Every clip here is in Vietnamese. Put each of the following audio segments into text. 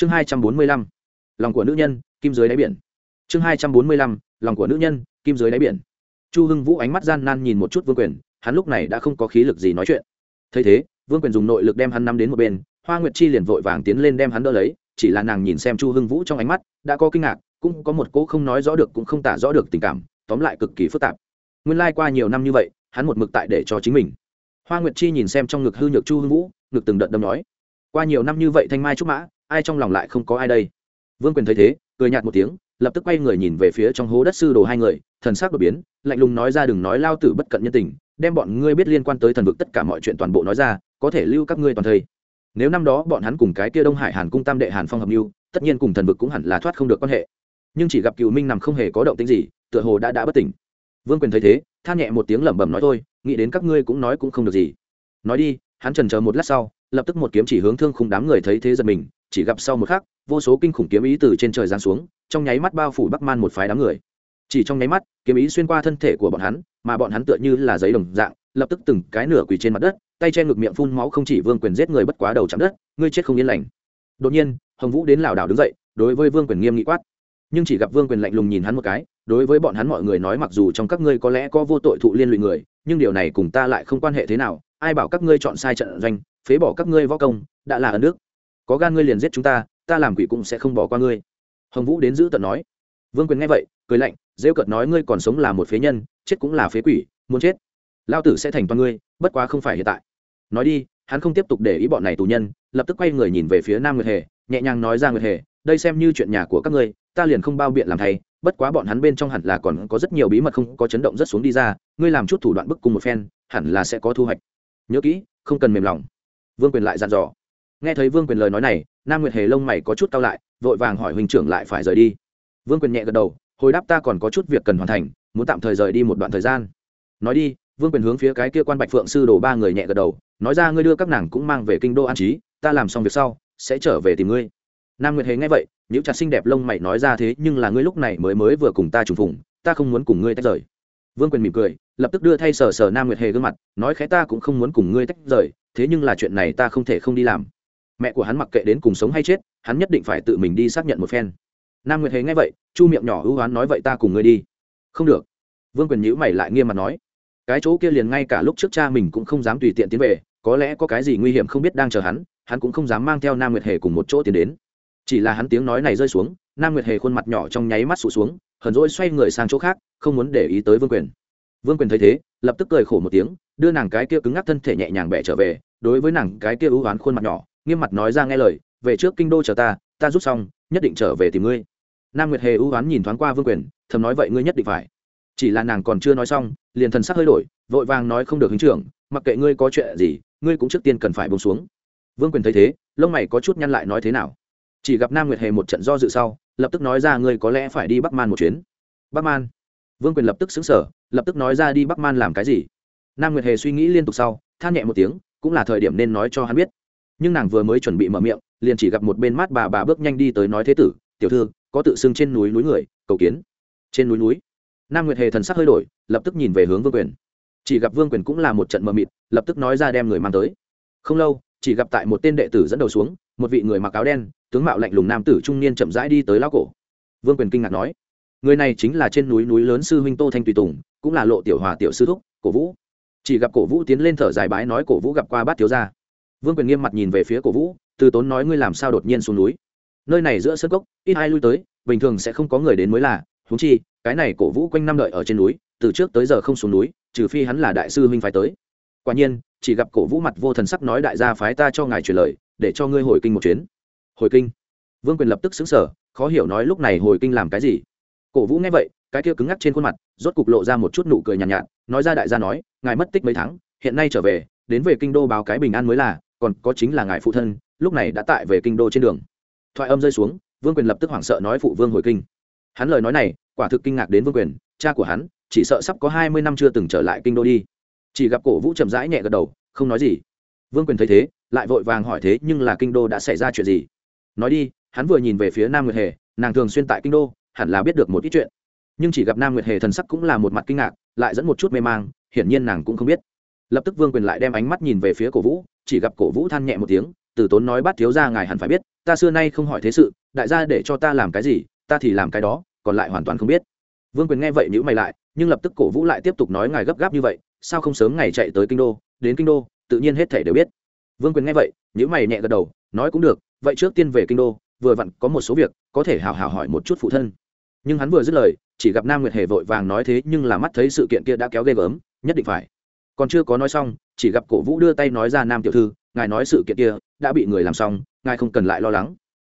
chương hai trăm bốn mươi lăm, lòng của nữ nhân, kim dưới đáy biển. Chương hai trăm bốn mươi lăm, lòng của nữ nhân, kim dưới đáy biển. Chu hưng vũ ánh mắt gian nan nhìn một chút vương quyền, hắn lúc này đã không có khí lực gì nói chuyện. Thấy thế, vương quyền dùng nội lực đem hắn nắm đến một bên, hoa nguyệt chi liền vội vàng tiến lên đem hắn đỡ lấy, chỉ là nàng nhìn xem chu hưng vũ trong ánh mắt, đã có kinh ngạc, cũng có một cỗ không nói rõ được cũng không tả rõ được tình cảm, tóm lại cực kỳ phức tạp. Nguyên lai qua nhiều năm như vậy, hắn một mực tại để cho chính mình. Hoa nguyệt chi nhìn xem trong ngực hư nhược chu hưng vũ, ngực từng đợt đâm nói. Qua nhiều năm như vậy thanh mai trúc mã ai trong lòng lại không có ai đây? Vương quyền thấy thế, cười nhạt một tiếng, lập tức quay người nhìn về phía trong hố đất sư đồ hai người, thần sắc đột biến, lạnh lùng nói ra đừng nói lao tử bất cận nhân tình, đem bọn ngươi biết liên quan tới thần vực tất cả mọi chuyện toàn bộ nói ra, có thể lưu các ngươi toàn thây. Nếu năm đó bọn hắn cùng cái kia đông hải hàn cung tam đệ hàn phong hợp mưu tất nhiên cùng thần vực cũng hẳn là thoát không được quan hệ. Nhưng chỉ gặp cựu minh nằm không hề có động tính gì, tựa hồ đã đã bất tỉnh. Vương quyền thấy thế, than nhẹ một tiếng lẩm bẩm nói thôi, nghĩ đến các ngươi cũng nói cũng không được gì. Nói đi, hắn trần chờ một lát sau, lập tức một kiếm chỉ hướng thương khung đám người thấy thế giật mình chỉ gặp sau một khắc, vô số kinh khủng kiếm ý từ trên trời giáng xuống, trong nháy mắt bao phủ bắc man một phái đám người. Chỉ trong nháy mắt, kiếm ý xuyên qua thân thể của bọn hắn, mà bọn hắn tựa như là giấy đồng dạng, lập tức từng cái nửa quỳ trên mặt đất, tay che ngực miệng phun máu không chỉ vương quyền giết người bất quá đầu chạm đất, ngươi chết không yên lành. Đột nhiên, hồng vũ đến lảo đảo đứng dậy, đối với vương quyền nghiêm nghị quát. Nhưng chỉ gặp vương quyền lạnh lùng nhìn hắn một cái, đối với bọn hắn mọi người nói mặc dù trong các ngươi có lẽ có vô tội thụ liên lụy người, nhưng điều này cùng ta lại không quan hệ thế nào, ai bảo các ngươi chọn sai trận doanh, phế bỏ các ngươi võ công, đã là ân nước có gan ngươi liền giết chúng ta ta làm quỷ cũng sẽ không bỏ qua ngươi. Hồng vũ đến giữ tận nói. Vương quyền nghe vậy, cười lạnh, rêu cợt nói, ngươi còn sống là một phế nhân, chết cũng là phế quỷ, muốn chết, lao tử sẽ thành toàn ngươi, bất quá không phải hiện tại. Nói đi, hắn không tiếp tục để ý bọn này tù nhân, lập tức quay người nhìn về phía nam nguyệt hề, nhẹ nhàng nói ra, nguyệt hề, đây xem như chuyện nhà của các ngươi, ta liền không bao biện làm thay, bất quá bọn hắn bên trong hẳn là còn có rất nhiều bí mật không có chấn động rất xuống đi ra, ngươi làm chút thủ đoạn bức cùng một phen, hẳn là sẽ có thu hoạch. Nhớ kỹ, không cần mềm lòng. Vương quyền lại dặn dò nghe thấy vương quyền lời nói này, nam nguyệt hề lông mày có chút cao lại, vội vàng hỏi huynh trưởng lại phải rời đi. Vương quyền nhẹ gật đầu, hồi đáp ta còn có chút việc cần hoàn thành, muốn tạm thời rời đi một đoạn thời gian. Nói đi, vương quyền hướng phía cái kia quan bạch phượng sư đổ ba người nhẹ gật đầu, nói ra ngươi đưa các nàng cũng mang về kinh đô an trí, ta làm xong việc sau, sẽ trở về tìm ngươi. Nam nguyệt hề nghe vậy những chặt xinh đẹp lông mày nói ra thế, nhưng là ngươi lúc này mới mới vừa cùng ta trùng phùng, ta không muốn cùng ngươi tách rời. Vương quyền mỉm cười, lập tức đưa thay sờ sờ nam nguyệt hề gương mặt, nói khẽ ta cũng không muốn cùng ngươi tách rời, thế nhưng là chuyện này ta không thể không đi làm mẹ của hắn mặc kệ đến cùng sống hay chết, hắn nhất định phải tự mình đi xác nhận một phen. Nam nguyệt hề nghe vậy, chu miệng nhỏ hữu hoán nói vậy ta cùng ngươi đi. Không được. Vương quyền nhữ mày lại nghiêm mặt nói. Cái chỗ kia liền ngay cả lúc trước cha mình cũng không dám tùy tiện tiến về, có lẽ có cái gì nguy hiểm không biết đang chờ hắn hắn cũng không dám mang theo nam nguyệt hề cùng một chỗ tiến đến. Chỉ là hắn tiếng nói này rơi xuống, nam nguyệt hề khuôn mặt nhỏ trong nháy mắt sụt xuống, hờn rỗi xoay người sang chỗ khác, không muốn để ý tới vương quyền. Vương quyền thấy thế, lập tức cười khổ một tiếng, đưa nàng cái kia cứng ngắc thân thể nhẹ nhàng bẻ trở về, đối với nàng cái kia ưu oán khuôn mặt nhỏ nghiêm mặt nói ra nghe lời, về trước kinh đô chờ ta ta rút xong, nhất định trở về tìm ngươi. Nam nguyệt hề ưu oán nhìn thoáng qua vương quyền, thầm nói, vậy ngươi nhất định phải. Chỉ là nàng còn chưa nói xong, liền thần sắc hơi đổi, vội vàng nói, không được hứng trưởng, mặc kệ ngươi có chuyện gì, ngươi cũng trước tiên cần phải bông xuống. Vương quyền thấy thế, lông mày có chút nhăn lại nói, thế nào? Chỉ gặp nam nguyệt hề một trận do dự sau, lập tức nói ra, ngươi có lẽ phải đi bắc man một chuyến. Bắc man? Vương quyền lập tức xứng sở lập tức nói ra, đi bắc man làm cái gì? Nam nguyệt hề suy nghĩ liên tục sau, than nhẹ một tiếng, cũng là thời điểm nên nói cho hắn biết nhưng nàng vừa mới chuẩn bị mở miệng, liền chỉ gặp một bên mắt bà bà bước nhanh đi tới nói thế tử, tiểu thư, có tự xưng trên núi núi người, cầu kiến. Trên núi núi, nam nguyệt hề thần sắc hơi đổi, lập tức nhìn về hướng vương quyền. Chỉ gặp vương quyền cũng là một trận mờ mịt, lập tức nói ra đem người mang tới. Không lâu, chỉ gặp tại một tên đệ tử dẫn đầu xuống, một vị người mặc áo đen, tướng mạo lạnh lùng nam tử trung niên chậm rãi đi tới lão cổ. Vương quyền kinh ngạc nói, người này chính là trên núi núi lớn sư huynh tô thanh tùy tùng, cũng là lộ tiểu hòa tiểu sư thúc, cổ vũ. Chỉ gặp cổ vũ tiến lên thở dài bái nói, cổ vũ gặp qua bát thiếu gia vương quyền nghiêm mặt nhìn về phía cổ vũ từ tốn nói ngươi làm sao đột nhiên xuống núi. Nơi này giữa sân cốc ít ai lui tới bình thường sẽ không có người đến mới là húng chi cái này cổ vũ quanh năm đợi ở trên núi từ trước tới giờ không xuống núi trừ phi hắn là đại sư huynh phải tới. Quả nhiên chỉ gặp cổ vũ mặt vô thần sắc nói đại gia phái ta cho ngài truyền lời để cho ngươi hồi kinh một chuyến. Hồi kinh? Vương quyền lập tức xứng sở khó hiểu nói lúc này hồi kinh làm cái gì. Cổ vũ nghe vậy cái kia cứng ngắc trên khuôn mặt rốt cục lộ ra một chút nụ cười nhàn nhạt, nhạt nói ra đại gia nói ngài mất tích mấy tháng hiện nay trở về đến về kinh đô báo cái bình an mới là còn có chính là ngài phụ thân, lúc này đã tại về kinh đô trên đường. Thoại âm rơi xuống, vương quyền lập tức hoảng sợ nói phụ vương hồi kinh. Hắn lời nói này, quả thực kinh ngạc đến vương quyền, cha của hắn, chỉ sợ sắp có hai mươi năm chưa từng trở lại kinh đô đi. Chỉ gặp cổ vũ chậm rãi nhẹ gật đầu, không nói gì. Vương quyền thấy thế, lại vội vàng hỏi thế nhưng là kinh đô đã xảy ra chuyện gì? Nói đi, hắn vừa nhìn về phía nam nguyệt hề, nàng thường xuyên tại kinh đô, hẳn là biết được một ít chuyện. Nhưng chỉ gặp nam nguyệt hề thần sắc cũng là một mặt kinh ngạc, lại dẫn một chút mê mang, hiển nhiên nàng cũng không biết lập tức vương quyền lại đem ánh mắt nhìn về phía cổ vũ, chỉ gặp cổ vũ than nhẹ một tiếng, từ tốn nói bắt thiếu ra ngài hẳn phải biết, ta xưa nay không hỏi thế sự, đại gia để cho ta làm cái gì, ta thì làm cái đó, còn lại hoàn toàn không biết. Vương quyền nghe vậy nhữ mày lại, nhưng lập tức cổ vũ lại tiếp tục nói ngài gấp gáp như vậy, sao không sớm ngày chạy tới kinh đô, đến kinh đô, tự nhiên hết thể đều biết. Vương quyền nghe vậy nhữ mày nhẹ gật đầu, nói cũng được, vậy trước tiên về kinh đô, vừa vặn có một số việc, có thể hào hào hỏi một chút phụ thân. Nhưng hắn vừa dứt lời, chỉ gặp nam nguyệt hề vội vàng nói thế nhưng là mắt thấy sự kiện kia đã kéo ghê gớm, nhất định phải còn chưa có nói xong, chỉ gặp cổ vũ đưa tay nói ra nam tiểu thư, ngài nói sự kiện kia, đã bị người làm xong, ngài không cần lại lo lắng.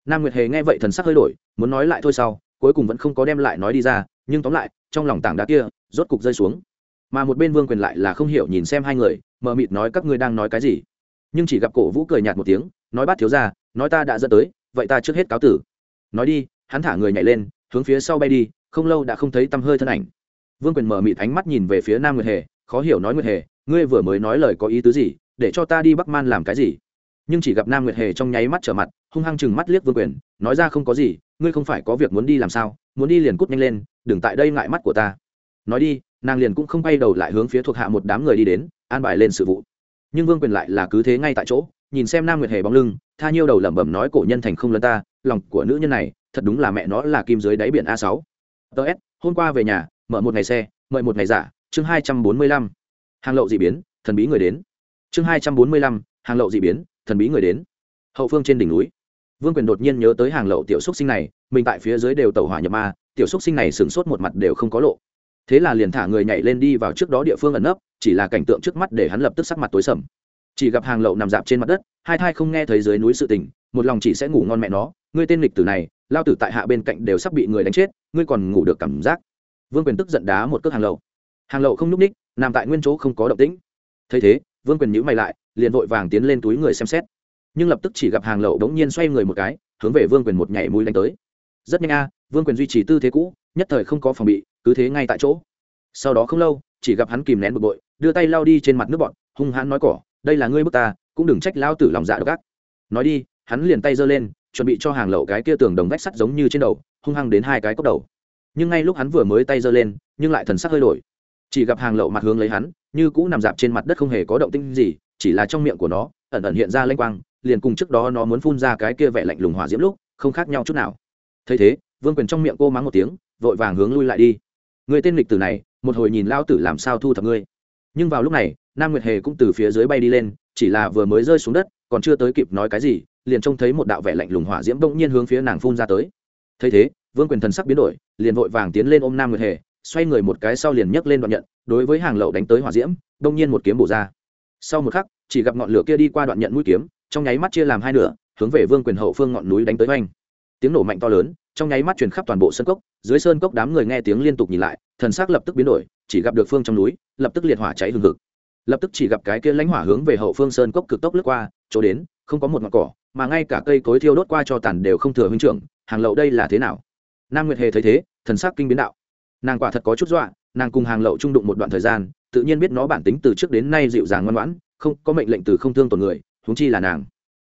Nam nguyệt hề nghe vậy thần sắc hơi đổi, muốn nói lại thôi sau, cuối cùng vẫn không có đem lại nói đi ra, nhưng tóm lại, trong lòng tảng đá kia, rốt cục rơi xuống. Mà một bên vương quyền lại là không hiểu nhìn xem hai người, mờ mịt nói các ngươi đang nói cái gì. Nhưng chỉ gặp cổ vũ cười nhạt một tiếng, nói bát thiếu ra nói ta đã dẫn tới, vậy ta trước hết cáo tử. Nói đi, hắn thả người nhảy lên, hướng phía sau bay đi, không lâu đã không thấy tăm hơi thân ảnh. Vương quyền mở mịt ánh mắt nhìn về phía nam nguyệt hề khó hiểu nói nguyệt hề, ngươi vừa mới nói lời có ý tứ gì, để cho ta đi bắc man làm cái gì? Nhưng chỉ gặp nam nguyệt hề trong nháy mắt trở mặt, hung hăng chừng mắt liếc vương quyền, nói ra không có gì, ngươi không phải có việc muốn đi làm sao, muốn đi liền cút nhanh lên, đừng tại đây ngại mắt của ta. Nói đi, nàng liền cũng không bay đầu lại hướng phía thuộc hạ một đám người đi đến, an bài lên sự vụ. Nhưng vương quyền lại là cứ thế ngay tại chỗ, nhìn xem nam nguyệt hề bóng lưng, tha nhiêu đầu lẩm bẩm nói cổ nhân thành không lân ta, lòng của nữ nhân này, thật đúng là mẹ nó là kim dưới đáy biển a sáu. Ts hôm qua về nhà, mở một ngày xe, mời một ngày giả chương hai trăm bốn mươi lăm, hàng lậu d ị biến, thần bí người đến. Chương hai trăm bốn mươi lăm, hàng lậu d ị biến, thần bí người đến. Hậu phương trên đỉnh núi. Vương quyền đột nhiên nhớ tới hàng lậu tiểu xúc sinh này, mình tại phía dưới đều tàu hỏa nhập ma, tiểu xúc sinh này sửng sốt một mặt đều không có lộ. Thế là liền thả người nhảy lên đi vào trước đó địa phương ẩn nấp, chỉ là cảnh tượng trước mắt để hắn lập tức sắc mặt tối sầm. Chỉ gặp hàng lậu nằm dạp trên mặt đất, hai thai không nghe thấy dưới núi sự tình, một lòng chỉ sẽ ngủ ngon mẹ nó, ngươi tên lịch tử này, lao tử tại hạ bên cạnh đều sắp bị người đánh chết, ngươi còn ngủ được cảm giác. Vương quyền tức giận đá một cước hàng lậu hàng lậu không nhúc ních nằm tại nguyên chỗ không có động tĩnh. Thấy thế, vương quyền nhữ mày lại, liền vội vàng tiến lên túi người xem xét. Nhưng lập tức chỉ gặp hàng lậu đống nhiên xoay người một cái, hướng về vương quyền một nhảy mũi đánh tới. Rất nhanh a, vương quyền duy trì tư thế cũ, nhất thời không có phòng bị, cứ thế ngay tại chỗ. Sau đó không lâu, chỉ gặp hắn kìm nén bực bội, đưa tay lao đi trên mặt nước bọn hung hãn nói cỏ, đây là ngươi bức ta, cũng đừng trách lao tử lòng dạ độc ác. Nói đi, hắn liền tay giơ lên, chuẩn bị cho hàng lậu cái kia tường đồng vách sắt giống như trên đầu, hung hăng đến hai cái cốc đầu. Nhưng ngay lúc hắn vừa mới tay giơ lên, nhưng lại thần sắc hơi đổi chỉ gặp hàng lậu mặt hướng lấy hắn, như cũ nằm dạp trên mặt đất không hề có động tinh gì, chỉ là trong miệng của nó, ẩn ẩn hiện ra lênh quang, liền cùng trước đó nó muốn phun ra cái kia vẻ lạnh lùng hỏa diễm lúc, không khác nhau chút nào. Thấy thế, vương quyền trong miệng cô mắng một tiếng, vội vàng hướng lui lại đi. Người tên lịch tử này, một hồi nhìn lao tử làm sao thu thập ngươi. Nhưng vào lúc này, nam nguyệt hề cũng từ phía dưới bay đi lên, chỉ là vừa mới rơi xuống đất, còn chưa tới kịp nói cái gì, liền trông thấy một đạo vẻ lạnh lùng hỏa diễm bỗng nhiên hướng phía nàng phun ra tới. Thấy thế, vương quyền thần sắc biến đổi, liền vội vàng tiến lên ôm nam nguyệt hề xoay người một cái sau liền nhấc lên đoạn nhận, đối với hàng lậu đánh tới hỏa diễm, đông nhiên một kiếm bổ ra. Sau một khắc, chỉ gặp ngọn lửa kia đi qua đoạn nhận mũi kiếm, trong nháy mắt chia làm hai nửa, hướng về vương quyền hậu phương ngọn núi đánh tới oanh. Tiếng nổ mạnh to lớn, trong nháy mắt truyền khắp toàn bộ sân cốc, dưới sơn cốc đám người nghe tiếng liên tục nhìn lại, thần sắc lập tức biến đổi, chỉ gặp được phương trong núi, lập tức liệt hỏa cháy hừng hực. Lập tức chỉ gặp cái kia lãnh hỏa hướng về hậu phương sơn cốc cực tốc lướt qua, chỗ đến, không có một ngọn cỏ, mà ngay cả cây cối thiêu đốt qua cho tàn đều không thừa huynh trưởng, hàng lậu đây là thế nào? Nam nguyệt hề thấy thế, thần sắc kinh biến đạo nàng quả thật có chút dọa, nàng cùng hàng lậu trung đụng một đoạn thời gian, tự nhiên biết nó bản tính từ trước đến nay dịu dàng ngoan ngoãn, không, có mệnh lệnh từ không thương tổn người, huống chi là nàng.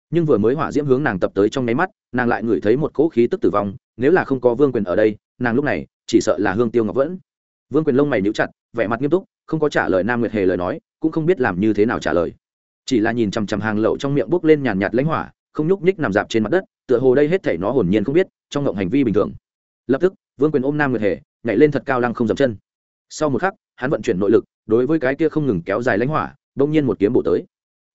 Nhưng vừa mới hỏa diễm hướng nàng tập tới trong nháy mắt, nàng lại ngửi thấy một cỗ khí tức tử vong, nếu là không có vương quyền ở đây, nàng lúc này, chỉ sợ là hương tiêu ngọc vẫn. Vương quyền lông mày níu chặt, vẻ mặt nghiêm túc, không có trả lời nam nguyệt hề lời nói, cũng không biết làm như thế nào trả lời. Chỉ là nhìn chằm chằm hàng lậu trong miệng bốc lên nhàn nhạt lãnh hỏa, không nhúc nhích nằm dạp trên mặt đất, tựa hồ đây hết thể nó hồn nhiên không biết, trong ngộng hành vi bình thường. Lập tức vương quyền ôm nam nguyệt hề, nhảy lên thật cao lăng không dậm chân. Sau một khắc, hắn vận chuyển nội lực, đối với cái kia không ngừng kéo dài lãnh hỏa đông nhiên một kiếm bổ tới.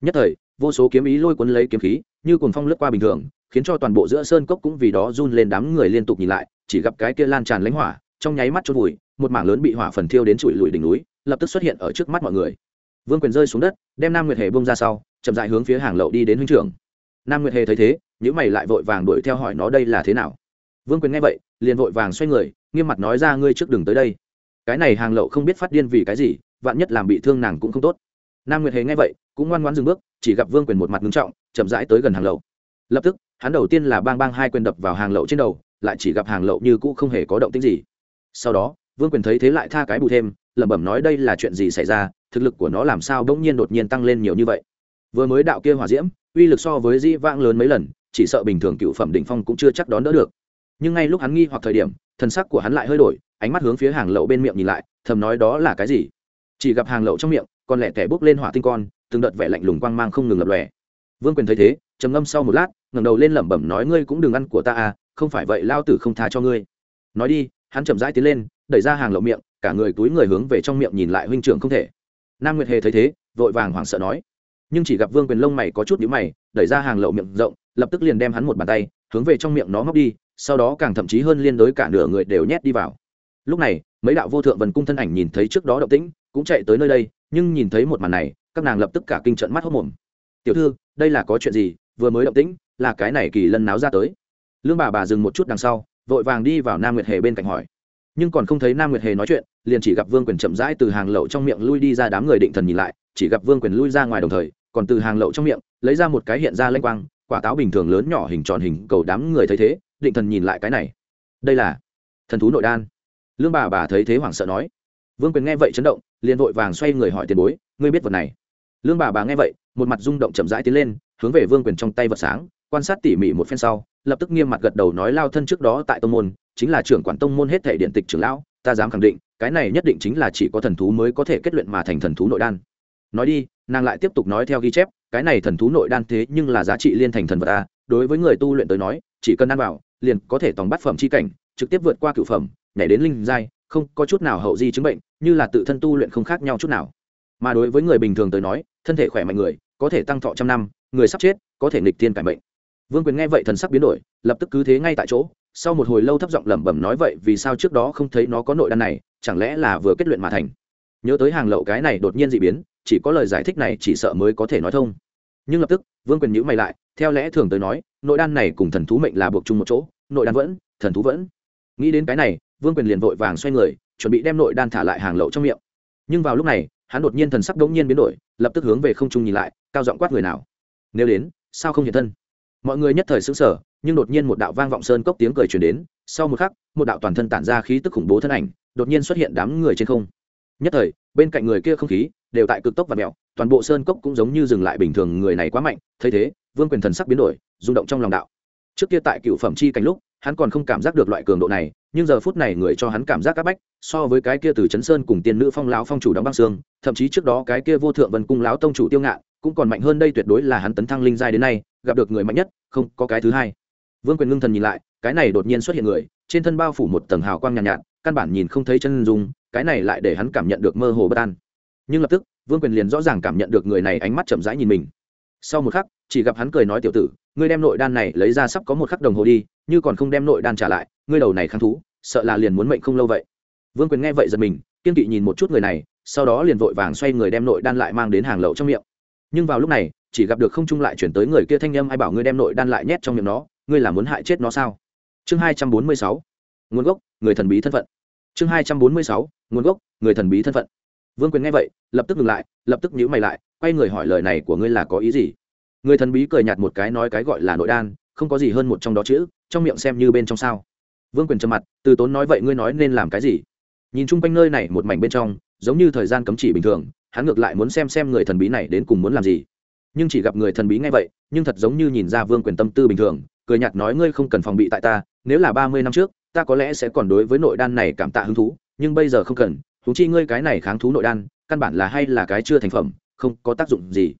Nhất thời, vô số kiếm ý lôi cuốn lấy kiếm khí, như cồn phong lướt qua bình thường, khiến cho toàn bộ giữa sơn cốc cũng vì đó run lên đám người liên tục nhìn lại, chỉ gặp cái kia lan tràn lãnh hỏa, trong nháy mắt chôn vùi, một mảng lớn bị hỏa phần thiêu đến trụi lùi đỉnh núi, lập tức xuất hiện ở trước mắt mọi người. Vương quyền rơi xuống đất, đem nam nguyệt hề bông ra sau, chậm dại hướng phía hàng lậu đi đến huynh trưởng. Nam nguyệt hề thấy thế nhữ mày lại vội vàng đuổi theo hỏi nó đây là thế nào vương quyền nghe vậy, liền vội vàng xoay người, nghiêm mặt nói ra, ngươi trước đừng tới đây. Cái này hàng lậu không biết phát điên vì cái gì, vạn nhất làm bị thương nàng cũng không tốt. Nam nguyệt hề nghe vậy, cũng ngoan ngoãn dừng bước, chỉ gặp vương quyền một mặt ngưng trọng, chậm rãi tới gần hàng lậu. Lập tức, hắn đầu tiên là bang bang hai quyền đập vào hàng lậu trên đầu, lại chỉ gặp hàng lậu như cũ không hề có động tĩnh gì. Sau đó, vương quyền thấy thế lại tha cái bù thêm, lẩm bẩm nói, đây là chuyện gì xảy ra? Thực lực của nó làm sao bỗng nhiên đột nhiên tăng lên nhiều như vậy? Vừa mới đạo kia hỏa diễm, uy lực so với di vãng lớn mấy lần, chỉ sợ bình thường cựu phẩm đỉnh phong cũng chưa chắc đón đỡ được nhưng ngay lúc hắn nghi hoặc thời điểm, thần sắc của hắn lại hơi đổi, ánh mắt hướng phía hàng lậu bên miệng nhìn lại, thầm nói đó là cái gì? Chỉ gặp hàng lậu trong miệng, còn lẻ tẻ bốc lên hỏa tinh con, từng đợt vẻ lạnh lùng quang mang không ngừng lập lòe. Vương quyền thấy thế, trầm ngâm sau một lát, ngẩng đầu lên lẩm bẩm nói, ngươi cũng đừng ăn của ta à không phải vậy lao tử không tha cho ngươi. Nói đi, hắn chậm rãi tiến lên, đẩy ra hàng lậu miệng, cả người túi người hướng về trong miệng nhìn lại huynh trưởng không thể. Nam nguyệt hề thấy thế, vội vàng hoảng sợ nói. Nhưng chỉ gặp vương quyền lông mày có chút nhíu mày, đẩy ra hàng lậu miệng rộng, lập tức liền đem hắn một bàn tay, hướng về trong miệng nó móc đi sau đó càng thậm chí hơn liên đối cả nửa người đều nhét đi vào. Lúc này, mấy đạo vô thượng vần cung thân ảnh nhìn thấy trước đó động tĩnh, cũng chạy tới nơi đây, nhưng nhìn thấy một màn này, các nàng lập tức cả kinh trận mắt hốc mồm. Tiểu thư, đây là có chuyện gì? Vừa mới động tĩnh, là cái này kỳ lân náo ra tới. Lương bà bà dừng một chút đằng sau, vội vàng đi vào nam nguyệt hề bên cạnh hỏi. Nhưng còn không thấy nam nguyệt hề nói chuyện, liền chỉ gặp vương quyền chậm rãi từ hàng lậu trong miệng lui đi ra đám người định thần nhìn lại, chỉ gặp vương quyền lui ra ngoài đồng thời, còn từ hàng lậu trong miệng lấy ra một cái hiện ra lanh quang, quả táo bình thường lớn nhỏ hình tròn hình cầu đám người thấy thế định thần nhìn lại cái này. Đây là thần thú nội đan. Lương bà bà thấy thế hoảng sợ nói. Vương quyền nghe vậy chấn động, liền vội vàng xoay người hỏi tiền bối, ngươi biết vật này? Lương bà bà nghe vậy, một mặt rung động chậm rãi tiến lên, hướng về vương quyền trong tay vật sáng, quan sát tỉ mỉ một phen sau, lập tức nghiêm mặt gật đầu nói lao thân trước đó tại tông môn, chính là trưởng quản tông môn hết thể điện tịch trưởng lão, ta dám khẳng định, cái này nhất định chính là chỉ có thần thú mới có thể kết luyện mà thành thần thú nội đan. Nói đi, nàng lại tiếp tục nói theo ghi chép, cái này thần thú nội đan thế nhưng là giá trị liên thành thần vật a đối với người tu luyện tới nói, chỉ cần ăn vào liền có thể tòng bắt phẩm chi cảnh, trực tiếp vượt qua cựu phẩm, nhảy đến linh giai, không có chút nào hậu di chứng bệnh, như là tự thân tu luyện không khác nhau chút nào. Mà đối với người bình thường tới nói, thân thể khỏe mạnh người, có thể tăng thọ trăm năm, người sắp chết, có thể nghịch tiên cải bệnh vương quyền nghe vậy thần sắc biến đổi, lập tức cứ thế ngay tại chỗ, sau một hồi lâu thấp giọng lẩm bẩm nói vậy, vì sao trước đó không thấy nó có nội đan này, chẳng lẽ là vừa kết luyện mà thành? Nhớ tới hàng lậu cái này đột nhiên dị biến, chỉ có lời giải thích này chỉ sợ mới có thể nói thông. Nhưng lập tức, vương quyền nhữ mày lại, theo lẽ thường tới nói nội đan này cùng thần thú mệnh là buộc chung một chỗ, nội đan vẫn, thần thú vẫn. Nghĩ đến cái này, vương quyền liền vội vàng xoay người, chuẩn bị đem nội đan thả lại hàng lậu trong miệng. Nhưng vào lúc này, hắn đột nhiên thần sắc đống nhiên biến đổi, lập tức hướng về không trung nhìn lại, cao giọng quát người nào? Nếu đến, sao không hiện thân? Mọi người nhất thời xứng sở nhưng đột nhiên một đạo vang vọng sơn cốc tiếng cười truyền đến, sau một khắc, một đạo toàn thân tản ra khí tức khủng bố thân ảnh, đột nhiên xuất hiện đám người trên không. Nhất thời, bên cạnh người kia không khí đều tại cực tốc và mẹo toàn bộ sơn cốc cũng giống như dừng lại bình thường người này quá mạnh, thấy thế vương quyền thần sắc biến đổi rung động trong lòng đạo. Trước kia tại cựu phẩm chi cảnh lúc hắn còn không cảm giác được loại cường độ này nhưng giờ phút này người cho hắn cảm giác áp bách so với cái kia từ chấn sơn cùng tiên nữ phong lão phong chủ đóng băng xương thậm chí trước đó cái kia vô thượng vân cung lão tông chủ tiêu ngạn cũng còn mạnh hơn đây tuyệt đối là hắn tấn thăng linh giai đến nay gặp được người mạnh nhất không có cái thứ hai. Vương quyền ngưng thần nhìn lại cái này đột nhiên xuất hiện người trên thân bao phủ một tầng hào quang nhàn nhạt, nhạt căn bản nhìn không thấy chân dung cái này lại để hắn cảm nhận được mơ hồ bất an. Nhưng lập tức vương quyền liền rõ ràng cảm nhận được người này ánh mắt chậm rãi nhìn mình sau một khắc, chỉ gặp hắn cười nói tiểu tử, ngươi đem nội đan này lấy ra sắp có một khắc đồng hồ đi, như còn không đem nội đan trả lại, ngươi đầu này kháng thú, sợ là liền muốn mệnh không lâu vậy. Vương quyền nghe vậy giật mình, kiên kỵ nhìn một chút người này, sau đó liền vội vàng xoay người đem nội đan lại mang đến hàng lậu trong miệng. Nhưng vào lúc này, chỉ gặp được không trung lại chuyển tới người kia thanh âm ai bảo ngươi đem nội đan lại nhét trong miệng nó, ngươi là muốn hại chết nó sao? Chương hai trăm bốn mươi sáu, nguồn gốc, người thần bí thân phận. Chương hai trăm bốn mươi sáu, nguồn gốc, người thần bí thân phận. Vương quyền nghe vậy, lập tức ngừng lại, lập tức nhíu mày lại quay người hỏi lời này của ngươi là có ý gì? Người thần bí cười nhạt một cái nói cái gọi là nội đan, không có gì hơn một trong đó chữ trong miệng xem như bên trong sao. Vương quyền trầm mặt, từ tốn nói vậy ngươi nói nên làm cái gì? Nhìn chung quanh nơi này một mảnh bên trong, giống như thời gian cấm chỉ bình thường, hắn ngược lại muốn xem xem người thần bí này đến cùng muốn làm gì. Nhưng chỉ gặp người thần bí ngay vậy, nhưng thật giống như nhìn ra vương quyền tâm tư bình thường, cười nhạt nói ngươi không cần phòng bị tại ta, nếu là ba mươi năm trước, ta có lẽ sẽ còn đối với nội đan này cảm tạ hứng thú, nhưng bây giờ không cần thú chi ngươi cái này kháng thú nội đan, căn bản là hay là cái chưa thành phẩm không có tác dụng gì.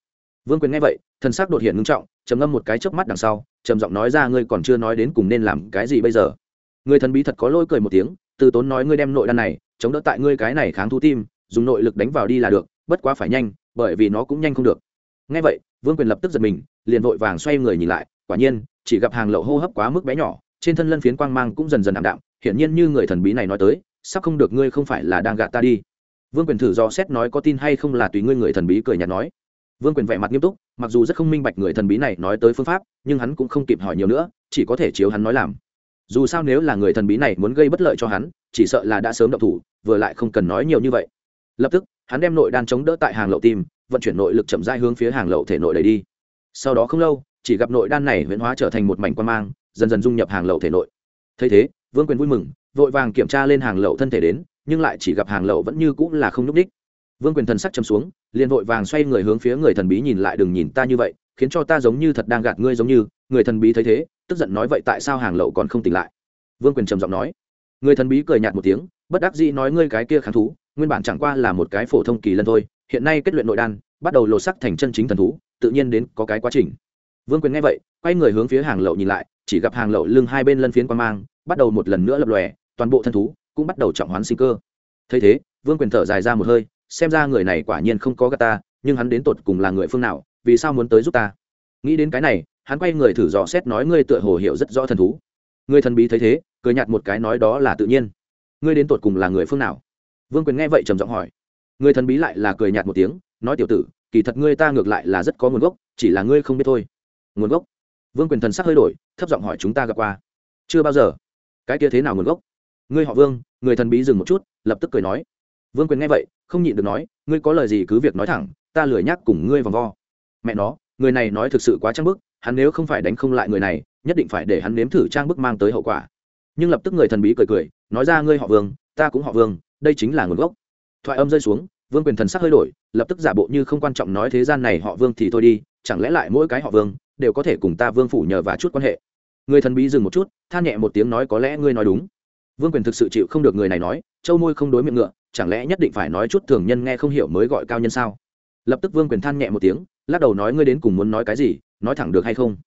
Vương quyền nghe vậy thân xác đột hiện ngưng trọng, trầm ngâm một cái trước mắt đằng sau, trầm giọng nói ra, ngươi còn chưa nói đến cùng nên làm cái gì bây giờ? Người thần bí thật có lôi cười một tiếng, từ tốn nói, ngươi đem nội đan này, chống đỡ tại ngươi cái này kháng thú tim, dùng nội lực đánh vào đi là được, bất quá phải nhanh, bởi vì nó cũng nhanh không được. Ngay vậy, vương quyền lập tức giật mình, liền vội vàng xoay người nhìn lại, quả nhiên, chỉ gặp hàng lậu hô hấp quá mức bé nhỏ, trên thân lân phiến quang mang cũng dần dần ảm đạm, hiển nhiên như người thần bí này nói tới, sắp không được, ngươi không phải là đang gạt ta đi vương quyền thử do xét nói có tin hay không là tùy ngươi người thần bí cười nhạt nói. Vương quyền vẻ mặt nghiêm túc, mặc dù rất không minh bạch người thần bí này nói tới phương pháp, nhưng hắn cũng không kịp hỏi nhiều nữa, chỉ có thể chiếu hắn nói làm. Dù sao nếu là người thần bí này muốn gây bất lợi cho hắn, chỉ sợ là đã sớm động thủ, vừa lại không cần nói nhiều như vậy. Lập tức, hắn đem nội đan chống đỡ tại hàng lậu tim vận chuyển nội lực chậm rãi hướng phía hàng lậu thể nội đẩy đi. Sau đó không lâu, chỉ gặp nội đan này huyễn hóa trở thành một mảnh quan mang, dần dần dung nhập hàng lậu thể nội. Thấy thế, vương quyền vui mừng, vội vàng kiểm tra lên hàng lậu thân thể đến nhưng lại chỉ gặp hàng lậu vẫn như cũng là không nhúc ních vương quyền thần sắc chấm xuống, liền vội vàng xoay người hướng phía người thần bí nhìn lại, đừng nhìn ta như vậy, khiến cho ta giống như thật đang gạt ngươi giống như. Người thần bí thấy thế, tức giận nói, vậy tại sao hàng lậu còn không tỉnh lại? Vương quyền trầm giọng nói. Người thần bí cười nhạt một tiếng, bất đắc dĩ nói, ngươi cái kia kháng thú, nguyên bản chẳng qua là một cái phổ thông kỳ lân thôi, hiện nay kết luyện nội đan, bắt đầu lột sắc thành chân chính thần thú, tự nhiên đến có cái quá trình. Vương quyền nghe vậy, quay người hướng phía hàng lậu nhìn lại, chỉ gặp hàng lậu lưng hai bên lân phiến quan mang, bắt đầu một lần nữa lập lòe, toàn bộ thân thú cũng bắt đầu trọng hoán sinh cơ. Thấy thế, vương quyền thở dài ra một hơi, xem ra người này quả nhiên không có gà ta, nhưng hắn đến tột cùng là người phương nào, vì sao muốn tới giúp ta? Nghĩ đến cái này, hắn quay người thử dò xét nói ngươi tựa hồ hiểu rất rõ thần thú. Người thần bí thấy thế, cười nhạt một cái nói đó là tự nhiên. Ngươi đến tột cùng là người phương nào? Vương quyền nghe vậy trầm giọng hỏi. Người thần bí lại là cười nhạt một tiếng, nói tiểu tử, kỳ thật ngươi ta ngược lại là rất có nguồn gốc, chỉ là ngươi không biết thôi. Nguồn gốc? Vương quyền thần sắc hơi đổi, thấp giọng hỏi chúng ta gặp qua. Chưa bao giờ. Cái kia thế nào nguồn gốc? Ngươi họ vương, người thần bí dừng một chút, lập tức cười nói. Vương quyền nghe vậy, không nhịn được nói, ngươi có lời gì cứ việc nói thẳng, ta lười nhắc cùng ngươi vòng vo. Mẹ nó, người này nói thực sự quá trang bức, hắn nếu không phải đánh không lại người này, nhất định phải để hắn nếm thử trang bức mang tới hậu quả. Nhưng lập tức người thần bí cười cười, nói ra ngươi họ vương, ta cũng họ vương, đây chính là nguồn gốc. Thoại âm rơi xuống, vương quyền thần sắc hơi đổi, lập tức giả bộ như không quan trọng nói thế gian này họ vương thì thôi đi, chẳng lẽ lại mỗi cái họ vương đều có thể cùng ta vương phủ nhờ và chút quan hệ? Người thần bí dừng một chút, than nhẹ một tiếng nói có lẽ ngươi nói đúng vương quyền thực sự chịu không được người này nói châu môi không đối miệng ngựa, chẳng lẽ nhất định phải nói chút thường nhân nghe không hiểu mới gọi cao nhân sao? Lập tức vương quyền than nhẹ một tiếng, lắc đầu nói ngươi đến cùng muốn nói cái gì, nói thẳng được hay không?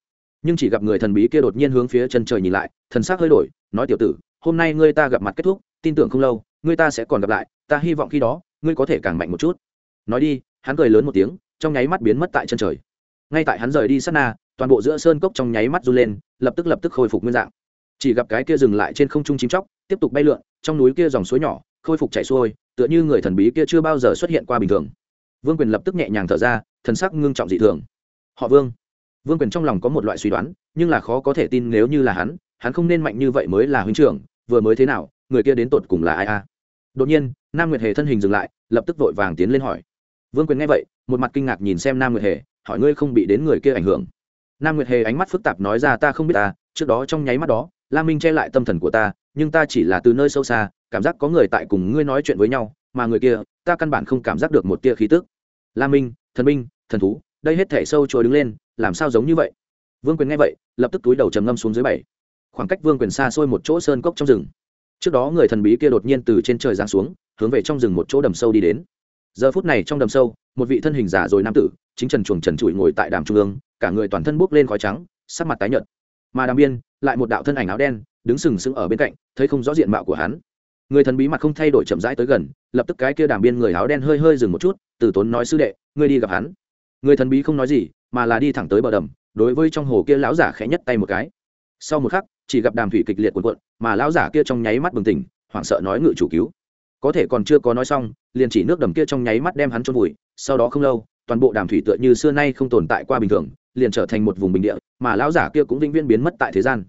Nhưng chỉ gặp người thần bí kia đột nhiên hướng phía chân trời nhìn lại, thần s ắ c hơi đổi, nói tiểu tử, hôm nay ngươi ta gặp mặt kết thúc, tin tưởng không lâu, ngươi ta sẽ còn gặp lại, ta hy vọng khi đó, ngươi có thể càng mạnh một chút. Nói đi, hắn cười lớn một tiếng, trong nháy mắt biến mất tại chân trời. Ngay tại hắn rời đi sát na, toàn bộ giữa sơn cốc trong nháy mắt run lên, lập tức lập tức khôi phục nguyên dạng. Chỉ gặp cái kia dừng lại trên không trung chim chóc tiếp tục bay lượn, trong núi kia dòng suối nhỏ, khôi phục chảy xuôi, tựa như người thần bí kia chưa bao giờ xuất hiện qua bình thường. Vương quyền lập tức nhẹ nhàng thở ra, thần sắc ngưng trọng dị thường. Họ vương. Vương quyền trong lòng có một loại suy đoán, nhưng là khó có thể tin nếu như là hắn hắn không nên mạnh như vậy mới là huynh trưởng, vừa mới thế nào, người kia đến tột cùng là ai a? Đột nhiên, nam nguyệt hề thân hình dừng lại, lập tức vội vàng tiến lên hỏi. Vương quyền nghe vậy, một mặt kinh ngạc nhìn xem nam nguyệt hề, hỏi ngươi không bị đến người kia ảnh hưởng. Nam nguyệt hề ánh mắt phức tạp nói ra ta không biết ta, trước đó trong nháy mắt đó la minh che lại tâm thần của ta nhưng ta chỉ là từ nơi sâu xa, cảm giác có người tại cùng ngươi nói chuyện với nhau, mà người kia, ta căn bản không cảm giác được một tia khí tức. La minh, thần minh thần thú, đây hết thể sâu trôi đứng lên, làm sao giống như vậy? Vương quyền nghe vậy, lập tức túi đầu trầm ngâm xuống dưới bảy. Khoảng cách vương quyền xa xôi một chỗ sơn cốc trong rừng. Trước đó người thần bí kia đột nhiên từ trên trời giáng xuống, hướng về trong rừng một chỗ đầm sâu đi đến. Giờ phút này trong đầm sâu, một vị thân hình giả rồi nam tử, chính trần chuồng trần trụi ngồi tại đàm trung ương, cả người toàn thân bốc lên khói trắng, sắc mặt tái nhợt. Mà đàm biên, lại một đạo thân ảnh áo đen đứng sừng sững ở bên cạnh, thấy không rõ diện mạo của hắn. Người thần bí mặt không thay đổi chậm rãi tới gần, lập tức cái kia đàm biên người áo đen hơi hơi dừng một chút, từ tốn nói, sư đệ, ngươi đi gặp hắn. Người thần bí không nói gì, mà là đi thẳng tới bờ đầm, đối với trong hồ kia lão giả khẽ nhất tay một cái. Sau một khắc, chỉ gặp đàm thủy kịch liệt cuộn cuộn, mà lão giả kia trong nháy mắt bừng tỉnh, hoảng sợ nói ngự chủ cứu. Có thể còn chưa có nói xong, liền chỉ nước đầm kia trong nháy mắt đem hắn trôn vùi, sau đó không lâu, toàn bộ đàm thủy tựa như xưa nay không tồn tại qua bình thường, liền trở thành một vùng bình địa, mà lão giả kia cũng vĩnh viễn biến mất tại thế gian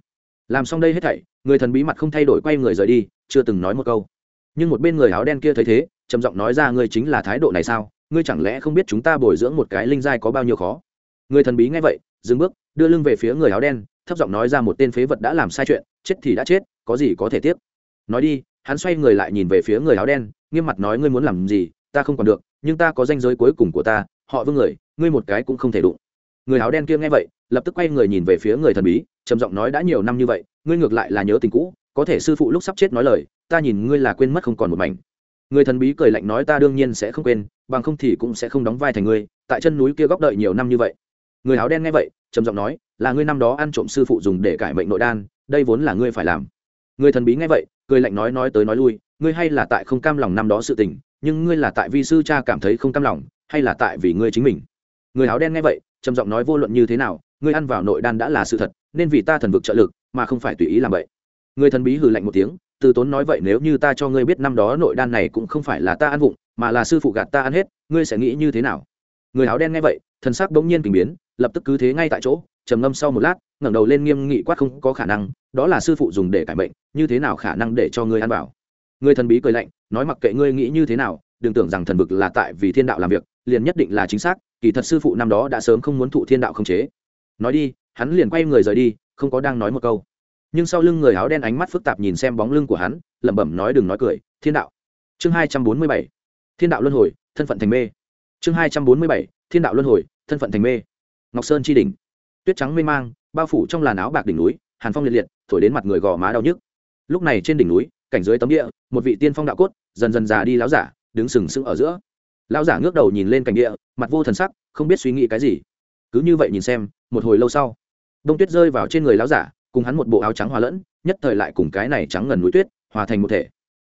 làm xong đây hết thảy, người thần bí mặt không thay đổi quay người rời đi, chưa từng nói một câu. Nhưng một bên người áo đen kia thấy thế, trầm giọng nói ra, ngươi chính là thái độ này sao? Ngươi chẳng lẽ không biết chúng ta bồi dưỡng một cái linh giai có bao nhiêu khó? Người thần bí nghe vậy, dừng bước, đưa lưng về phía người áo đen, thấp giọng nói ra, một tên phế vật đã làm sai chuyện, chết thì đã chết, có gì có thể tiếc. Nói đi, hắn xoay người lại nhìn về phía người áo đen, nghiêm mặt nói, ngươi muốn làm gì, ta không còn được, nhưng ta có danh giới cuối cùng của ta, họ vương người, ngươi một cái cũng không thể đụng. Người áo đen kia nghe vậy, lập tức quay người nhìn về phía người thần bí trầm giọng nói đã nhiều năm như vậy, ngươi ngược lại là nhớ tình cũ, có thể sư phụ lúc sắp chết nói lời, ta nhìn ngươi là quên mất không còn một mảnh. Người thần bí cười lạnh nói ta đương nhiên sẽ không quên, bằng không thì cũng sẽ không đóng vai thành ngươi, tại chân núi kia góc đợi nhiều năm như vậy. Người áo đen nghe vậy, trầm giọng nói, là ngươi năm đó ăn trộm sư phụ dùng để cải mệnh nội đan, đây vốn là ngươi phải làm. Người thần bí nghe vậy, cười lạnh nói nói tới nói lui, ngươi hay là tại không cam lòng năm đó sự tình, nhưng ngươi là tại vì sư cha cảm thấy không cam lòng, hay là tại vì ngươi chính mình. Người áo đen nghe vậy trầm giọng nói vô luận như thế nào, ngươi ăn vào nội đan đã là sự thật, nên vì ta thần vực trợ lực, mà không phải tùy ý làm vậy. Người thần bí hừ lạnh một tiếng, từ tốn nói vậy nếu như ta cho ngươi biết năm đó nội đan này cũng không phải là ta ăn vụng, mà là sư phụ gạt ta ăn hết, ngươi sẽ nghĩ như thế nào? Người áo đen nghe vậy, thần sắc bỗng nhiên kình biến, lập tức cứ thế ngay tại chỗ, trầm ngâm sau một lát, ngẩng đầu lên nghiêm nghị quát không có khả năng, đó là sư phụ dùng để cải bệnh như thế nào khả năng để cho ngươi ăn vào? Người thần bí cười lạnh, nói mặc kệ ngươi nghĩ như thế nào đừng tưởng rằng thần vực là tại vì thiên đạo làm việc, liền nhất định là chính xác, kỳ thật sư phụ năm đó đã sớm không muốn thụ thiên đạo không chế. Nói đi, hắn liền quay người rời đi, không có đang nói một câu. Nhưng sau lưng người áo đen ánh mắt phức tạp nhìn xem bóng lưng của hắn, lẩm bẩm nói đừng nói cười, thiên đạo. Chương hai trăm bốn mươi bảy, thiên đạo luân hồi, thân phận thành mê. Chương hai trăm bốn mươi bảy, thiên đạo luân hồi, thân phận thành mê. Ngọc sơn chi đỉnh. Tuyết trắng mê mang, bao phủ trong làn áo bạc đỉnh núi, hàn phong liệt liệt, thổi đến mặt người gò má đau nhức. Lúc này trên đỉnh núi, cảnh dưới tấm địa, một vị tiên phong đạo cốt, dần dần già đi láo giả đứng sừng sững ở giữa. Lão giả ngước đầu nhìn lên cảnh địa mặt vô thần sắc không biết suy nghĩ cái gì. Cứ như vậy nhìn xem một hồi lâu sau đông tuyết rơi vào trên người lão giả cùng hắn một bộ áo trắng hòa lẫn nhất thời lại cùng cái này trắng ngần núi tuyết hòa thành một thể.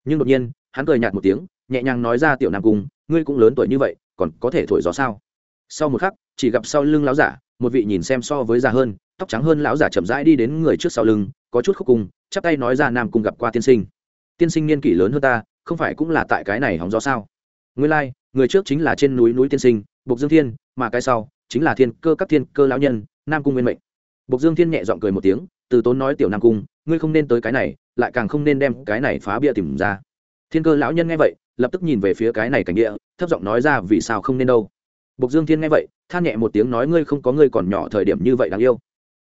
Nhưng đột nhiên hắn cười nhạt một tiếng nhẹ nhàng nói ra tiểu nam cung ngươi cũng lớn tuổi như vậy còn có thể thổi gió sao? Sau một khắc chỉ gặp sau lưng lão giả một vị nhìn xem so với già hơn tóc trắng hơn lão giả chậm rãi đi đến người trước sau lưng có chút khúc cùng, chắp tay nói ra nam cung gặp qua tiên sinh. Tiên sinh niên kỷ lớn hơn ta không phải cũng là tại cái này hóng gió sao? Nguyên lai、like, người trước chính là trên núi núi tiên sinh bộc dương thiên mà cái sau chính là thiên cơ các thiên cơ lão nhân nam cung nguyên mệnh. Bộc dương thiên nhẹ g i ọ n g cười một tiếng từ tốn nói tiểu nam cung ngươi không nên tới cái này lại càng không nên đem cái này phá bia tìm ra. Thiên cơ lão nhân nghe vậy lập tức nhìn về phía cái này cảnh địa thấp giọng nói ra vì sao không nên đâu. Bộc dương thiên nghe vậy than nhẹ một tiếng nói ngươi không có ngươi còn nhỏ thời điểm như vậy đáng yêu.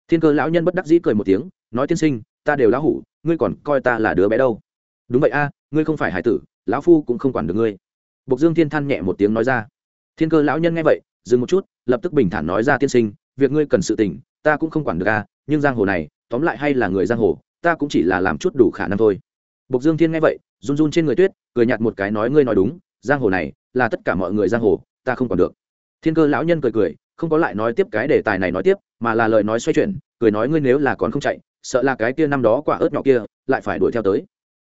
Thiên cơ lão nhân bất đắc dĩ cười một tiếng nói tiên sinh ta đều lão hủ ngươi còn coi ta là đứa bé đâu đúng vậy a, ngươi không phải hải tử, lão phu cũng không quản được ngươi. Bộc dương thiên than nhẹ một tiếng nói ra. Thiên cơ lão nhân nghe vậy, dừng một chút, lập tức bình thản nói ra tiên sinh, việc ngươi cần sự tình, ta cũng không quản được a, nhưng giang hồ này, tóm lại hay là người giang hồ, ta cũng chỉ là làm chút đủ khả năng thôi. Bộc dương thiên nghe vậy, run run trên người tuyết, cười nhạt một cái nói ngươi nói đúng, giang hồ này, là tất cả mọi người giang hồ, ta không còn được. Thiên cơ lão nhân cười cười, không có lại nói tiếp cái đề tài này nói tiếp, mà là lời nói xoay chuyển, cười nói ngươi nếu là còn không chạy, sợ là cái kia năm đó quả ớt nhỏ kia, lại phải đuổi theo tới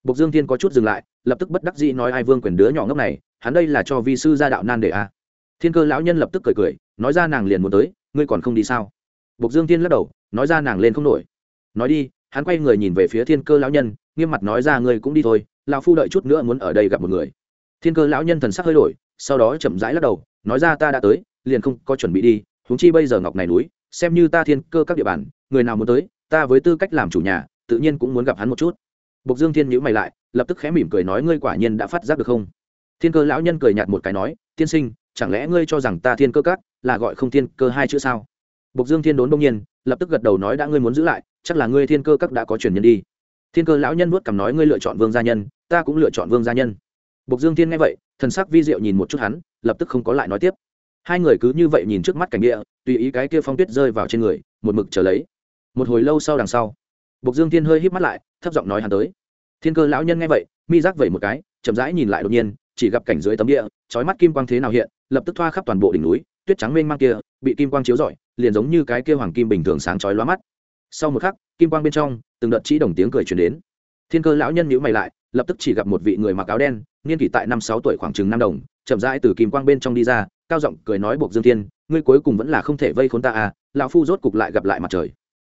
bộc dương thiên có chút dừng lại, lập tức bất đắc dĩ nói ai vương quyền đứa nhỏ ngốc này, hắn đây là cho vi sư gia đạo nan để a. À. thiên cơ lão nhân lập tức cười cười, nói ra nàng liền muốn tới, ngươi còn không đi sao? Bộc dương thiên lắc đầu, nói ra nàng lên không nổi. Nói đi, hắn quay người nhìn về phía thiên cơ lão nhân, nghiêm mặt nói ra ngươi cũng đi thôi, lão phu đợi chút nữa muốn ở đây gặp một người. Thiên cơ lão nhân thần sắc hơi đổi, sau đó chậm rãi lắc đầu, nói ra ta đã tới, liền không có chuẩn bị đi, huống chi bây giờ ngọc này núi, xem như ta thiên cơ các địa bàn, người nào muốn tới, ta với tư cách làm chủ nhà, tự nhiên cũng muốn gặp hắn một chút bộc dương thiên nhữ mày lại, lập tức khẽ mỉm cười nói, ngươi quả nhiên đã phát giác được không? Thiên cơ lão nhân cười nhạt một cái nói, tiên sinh, chẳng lẽ ngươi cho rằng ta thiên cơ các là gọi không thiên cơ hai chữ sao? Bộc dương thiên đốn đông nhiên, lập tức gật đầu nói, đã ngươi muốn giữ lại, chắc là ngươi thiên cơ các đã có truyền nhân đi. Thiên cơ lão nhân vuốt cằm nói, ngươi lựa chọn vương gia nhân, ta cũng lựa chọn vương gia nhân. Bộc dương thiên nghe vậy, thần sắc vi diệu nhìn một chút hắn, lập tức không có lại nói tiếp. Hai người cứ như vậy nhìn trước mắt cảnh địa, tùy ý cái kia phong tuyết rơi vào trên người, một mực trở lấy. Một hồi lâu sau đằng sau bộc dương thiên hơi híp mắt lại, thấp giọng nói hắn tới. Thiên cơ lão nhân nghe vậy, mi giác vẩy một cái, chậm rãi nhìn lại đột nhiên, chỉ gặp cảnh dưới tấm địa, chói mắt kim quang thế nào hiện, lập tức thoa khắp toàn bộ đỉnh núi, tuyết trắng mênh mang kia, bị kim quang chiếu rọi, liền giống như cái kia hoàng kim bình thường sáng chói lóa mắt. Sau một khắc, kim quang bên trong, từng đợt chỉ đồng tiếng cười truyền đến. Thiên cơ lão nhân nhíu mày lại, lập tức chỉ gặp một vị người mặc áo đen, niên kỷ tại năm sáu tuổi khoảng chừng năm đồng, chậm rãi từ kim quang bên trong đi ra, cao giọng cười nói buộc dương thiên, ngươi cuối cùng vẫn là không thể vây khốn ta à lão phu rốt cục lại gặp lại mặt trời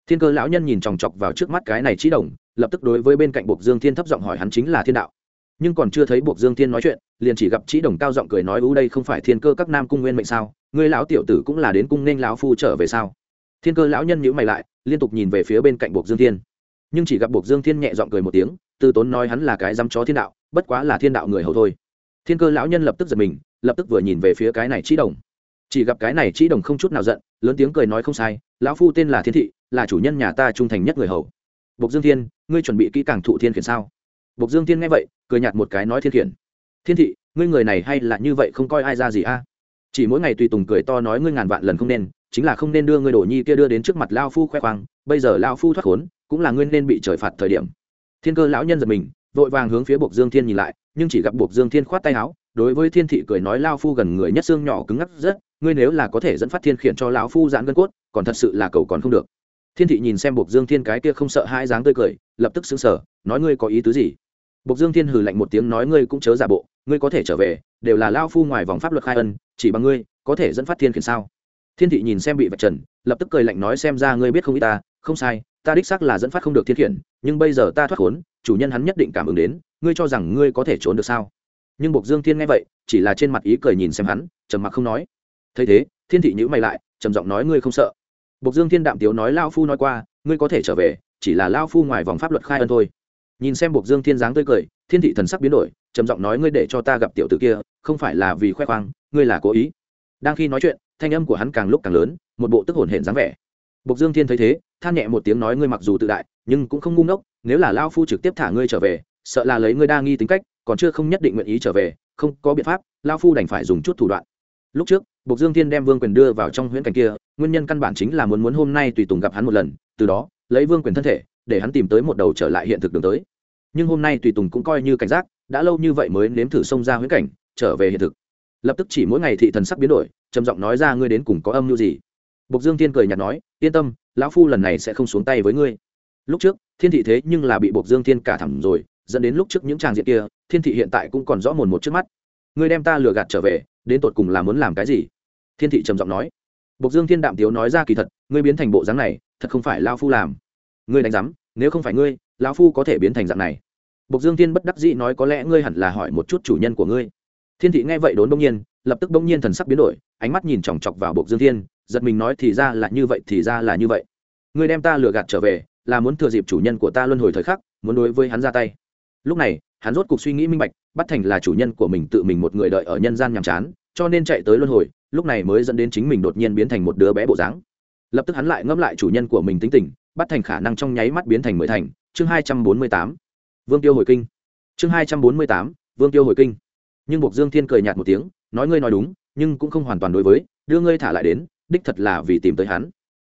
thiên cơ lão nhân nhìn chòng chọc vào trước mắt cái này trí đồng, lập tức đối với bên cạnh buộc dương thiên thấp giọng hỏi hắn chính là thiên đạo. Nhưng còn chưa thấy buộc dương thiên nói chuyện, liền chỉ gặp trí đồng cao giọng cười nói ưu đây không phải thiên cơ các nam cung nguyên mệnh sao? Ngươi lão tiểu tử cũng là đến cung nên lão phu trở về sao? Thiên cơ lão nhân nhữ mày lại, liên tục nhìn về phía bên cạnh buộc dương thiên. Nhưng chỉ gặp buộc dương thiên nhẹ giọng cười một tiếng, từ tốn nói hắn là cái dám chó thiên đạo, bất quá là thiên đạo người hầu thôi. Thiên cơ lão nhân lập tức giật mình, lập tức vừa nhìn về phía cái này trí đồng. Chỉ gặp cái này trí đồng không chút nào giận, lớn tiếng cười nói không sai, lão phu tên là thiên thị là chủ nhân nhà ta trung thành nhất người hầu. Bộc dương thiên, ngươi chuẩn bị kỹ càng thụ thiên khiển sao? Bộc dương thiên nghe vậy, cười nhạt một cái nói thiên khiển. Thiên thị, ngươi người này hay là như vậy không coi ai ra gì a? Chỉ mỗi ngày tùy tùng cười to nói ngươi ngàn vạn lần không nên, chính là không nên đưa ngươi đồ nhi kia đưa đến trước mặt lao phu khoe khoang, bây giờ lao phu thoát khốn, cũng là ngươi nên bị trời phạt thời điểm. Thiên cơ lão nhân giật mình, vội vàng hướng phía bộc dương thiên nhìn lại, nhưng chỉ gặp bộc dương thiên khoát tay áo, đối với thiên thị cười nói lao phu gần người nhất xương nhỏ cứng ngắc rất, ngươi nếu là có thể dẫn phát thiên khiển cho lão phu giãn gân cốt, còn thật sự là cầu còn không được thiên thị nhìn xem bộc dương thiên cái kia không sợ hai dáng tươi cười, lập tức xứng sở nói ngươi có ý tứ gì? Bộc dương thiên hừ lạnh một tiếng nói ngươi cũng chớ giả bộ, ngươi có thể trở về, đều là lao phu ngoài vòng pháp luật khai ân, chỉ bằng ngươi, có thể dẫn phát thiên khiển sao? Thiên thị nhìn xem bị vạch trần, lập tức cười lạnh nói xem ra ngươi biết không ít ta, không sai, ta đích xác là dẫn phát không được thiên khiển, nhưng bây giờ ta thoát khốn, chủ nhân hắn nhất định cảm ứng đến, ngươi cho rằng ngươi có thể trốn được sao? Nhưng bộc dương thiên nghe vậy, chỉ là trên mặt ý cười nhìn xem hắn, trầm mặc không nói. Thấy thế, thiên thị nhữ mày lại, trầm giọng nói ngươi không sợ bộc dương thiên đạm tiếu nói lao phu nói qua ngươi có thể trở về chỉ là lao phu ngoài vòng pháp luật khai ân thôi. Nhìn xem bộc dương thiên dáng tươi cười thiên thị thần sắc biến đổi trầm giọng nói ngươi để cho ta gặp tiểu tử kia không phải là vì khoe khoang ngươi là cố ý. Đang khi nói chuyện thanh âm của hắn càng lúc càng lớn một bộ tức hồn hển dáng vẻ. Bộc dương thiên thấy thế than nhẹ một tiếng nói ngươi mặc dù tự đại nhưng cũng không ngu ngốc nếu là lao phu trực tiếp thả ngươi trở về sợ là lấy ngươi đa nghi tính cách còn chưa không nhất định nguyện ý trở về không có biện pháp lao phu đành phải dùng chút thủ đoạn. Lúc trước Bộc Dương Thiên đem Vương Quyền đưa vào trong huyễn cảnh kia, nguyên nhân căn bản chính là muốn muốn hôm nay tùy tùng gặp hắn một lần, từ đó, lấy Vương Quyền thân thể, để hắn tìm tới một đầu trở lại hiện thực đường tới. Nhưng hôm nay tùy tùng cũng coi như cảnh giác, đã lâu như vậy mới nếm thử xông ra huyễn cảnh, trở về hiện thực. Lập tức chỉ mỗi ngày thị thần sắc biến đổi, trầm giọng nói ra ngươi đến cùng có âm mưu gì? bộc dương thiên cười nhạt nói yên tâm lão phu lần này sẽ không xuống tay với ngươi lúc trước thiên thị thế nhưng là bị bộc dương thiên cả thẳm rồi dẫn đến lúc trước những tràng diện kia thiên thị hiện tại cũng còn rõ mồn một trước mắt ngươi đem ta lừa gạt trở về đến tột cùng là muốn làm cái gì thiên thị trầm giọng nói bộc dương thiên đạm tiếu nói ra kỳ thật, ngươi biến thành bộ dáng này, thật không phải lao phu làm. Ngươi đánh giám, nếu không phải ngươi, lão phu có thể biến thành dạng này. Bộc dương thiên bất đắc dĩ nói có lẽ ngươi hẳn là hỏi một chút chủ nhân của ngươi. Thiên thị nghe vậy đốn bỗng nhiên, lập tức bỗng nhiên thần sắc biến đổi, ánh mắt nhìn chòng chọc vào bộc dương thiên, giật mình nói thì ra là như vậy, thì ra là như vậy. Ngươi đem ta lừa gạt trở về, là muốn thừa dịp chủ nhân của ta luân hồi thời khắc, muốn đối với hắn ra tay. Lúc này, hắn rốt cuộc suy nghĩ minh bạch, bắt thành là chủ nhân của mình tự mình một người đợi ở nhân gian nhàm chán, cho nên chạy tới luân hồi lúc này mới dẫn đến chính mình đột nhiên biến thành một đứa bé bộ dáng. Lập tức hắn lại ngẫm lại chủ nhân của mình tính tình bắt thành khả năng trong nháy mắt biến thành mười thành. Chương hai trăm bốn mươi tám vương tiêu hồi kinh. Chương hai trăm bốn mươi tám vương tiêu hồi kinh. Nhưng buộc dương thiên cười nhạt một tiếng nói ngươi nói đúng nhưng cũng không hoàn toàn đối với đưa ngươi thả lại đến đích thật là vì tìm tới hắn.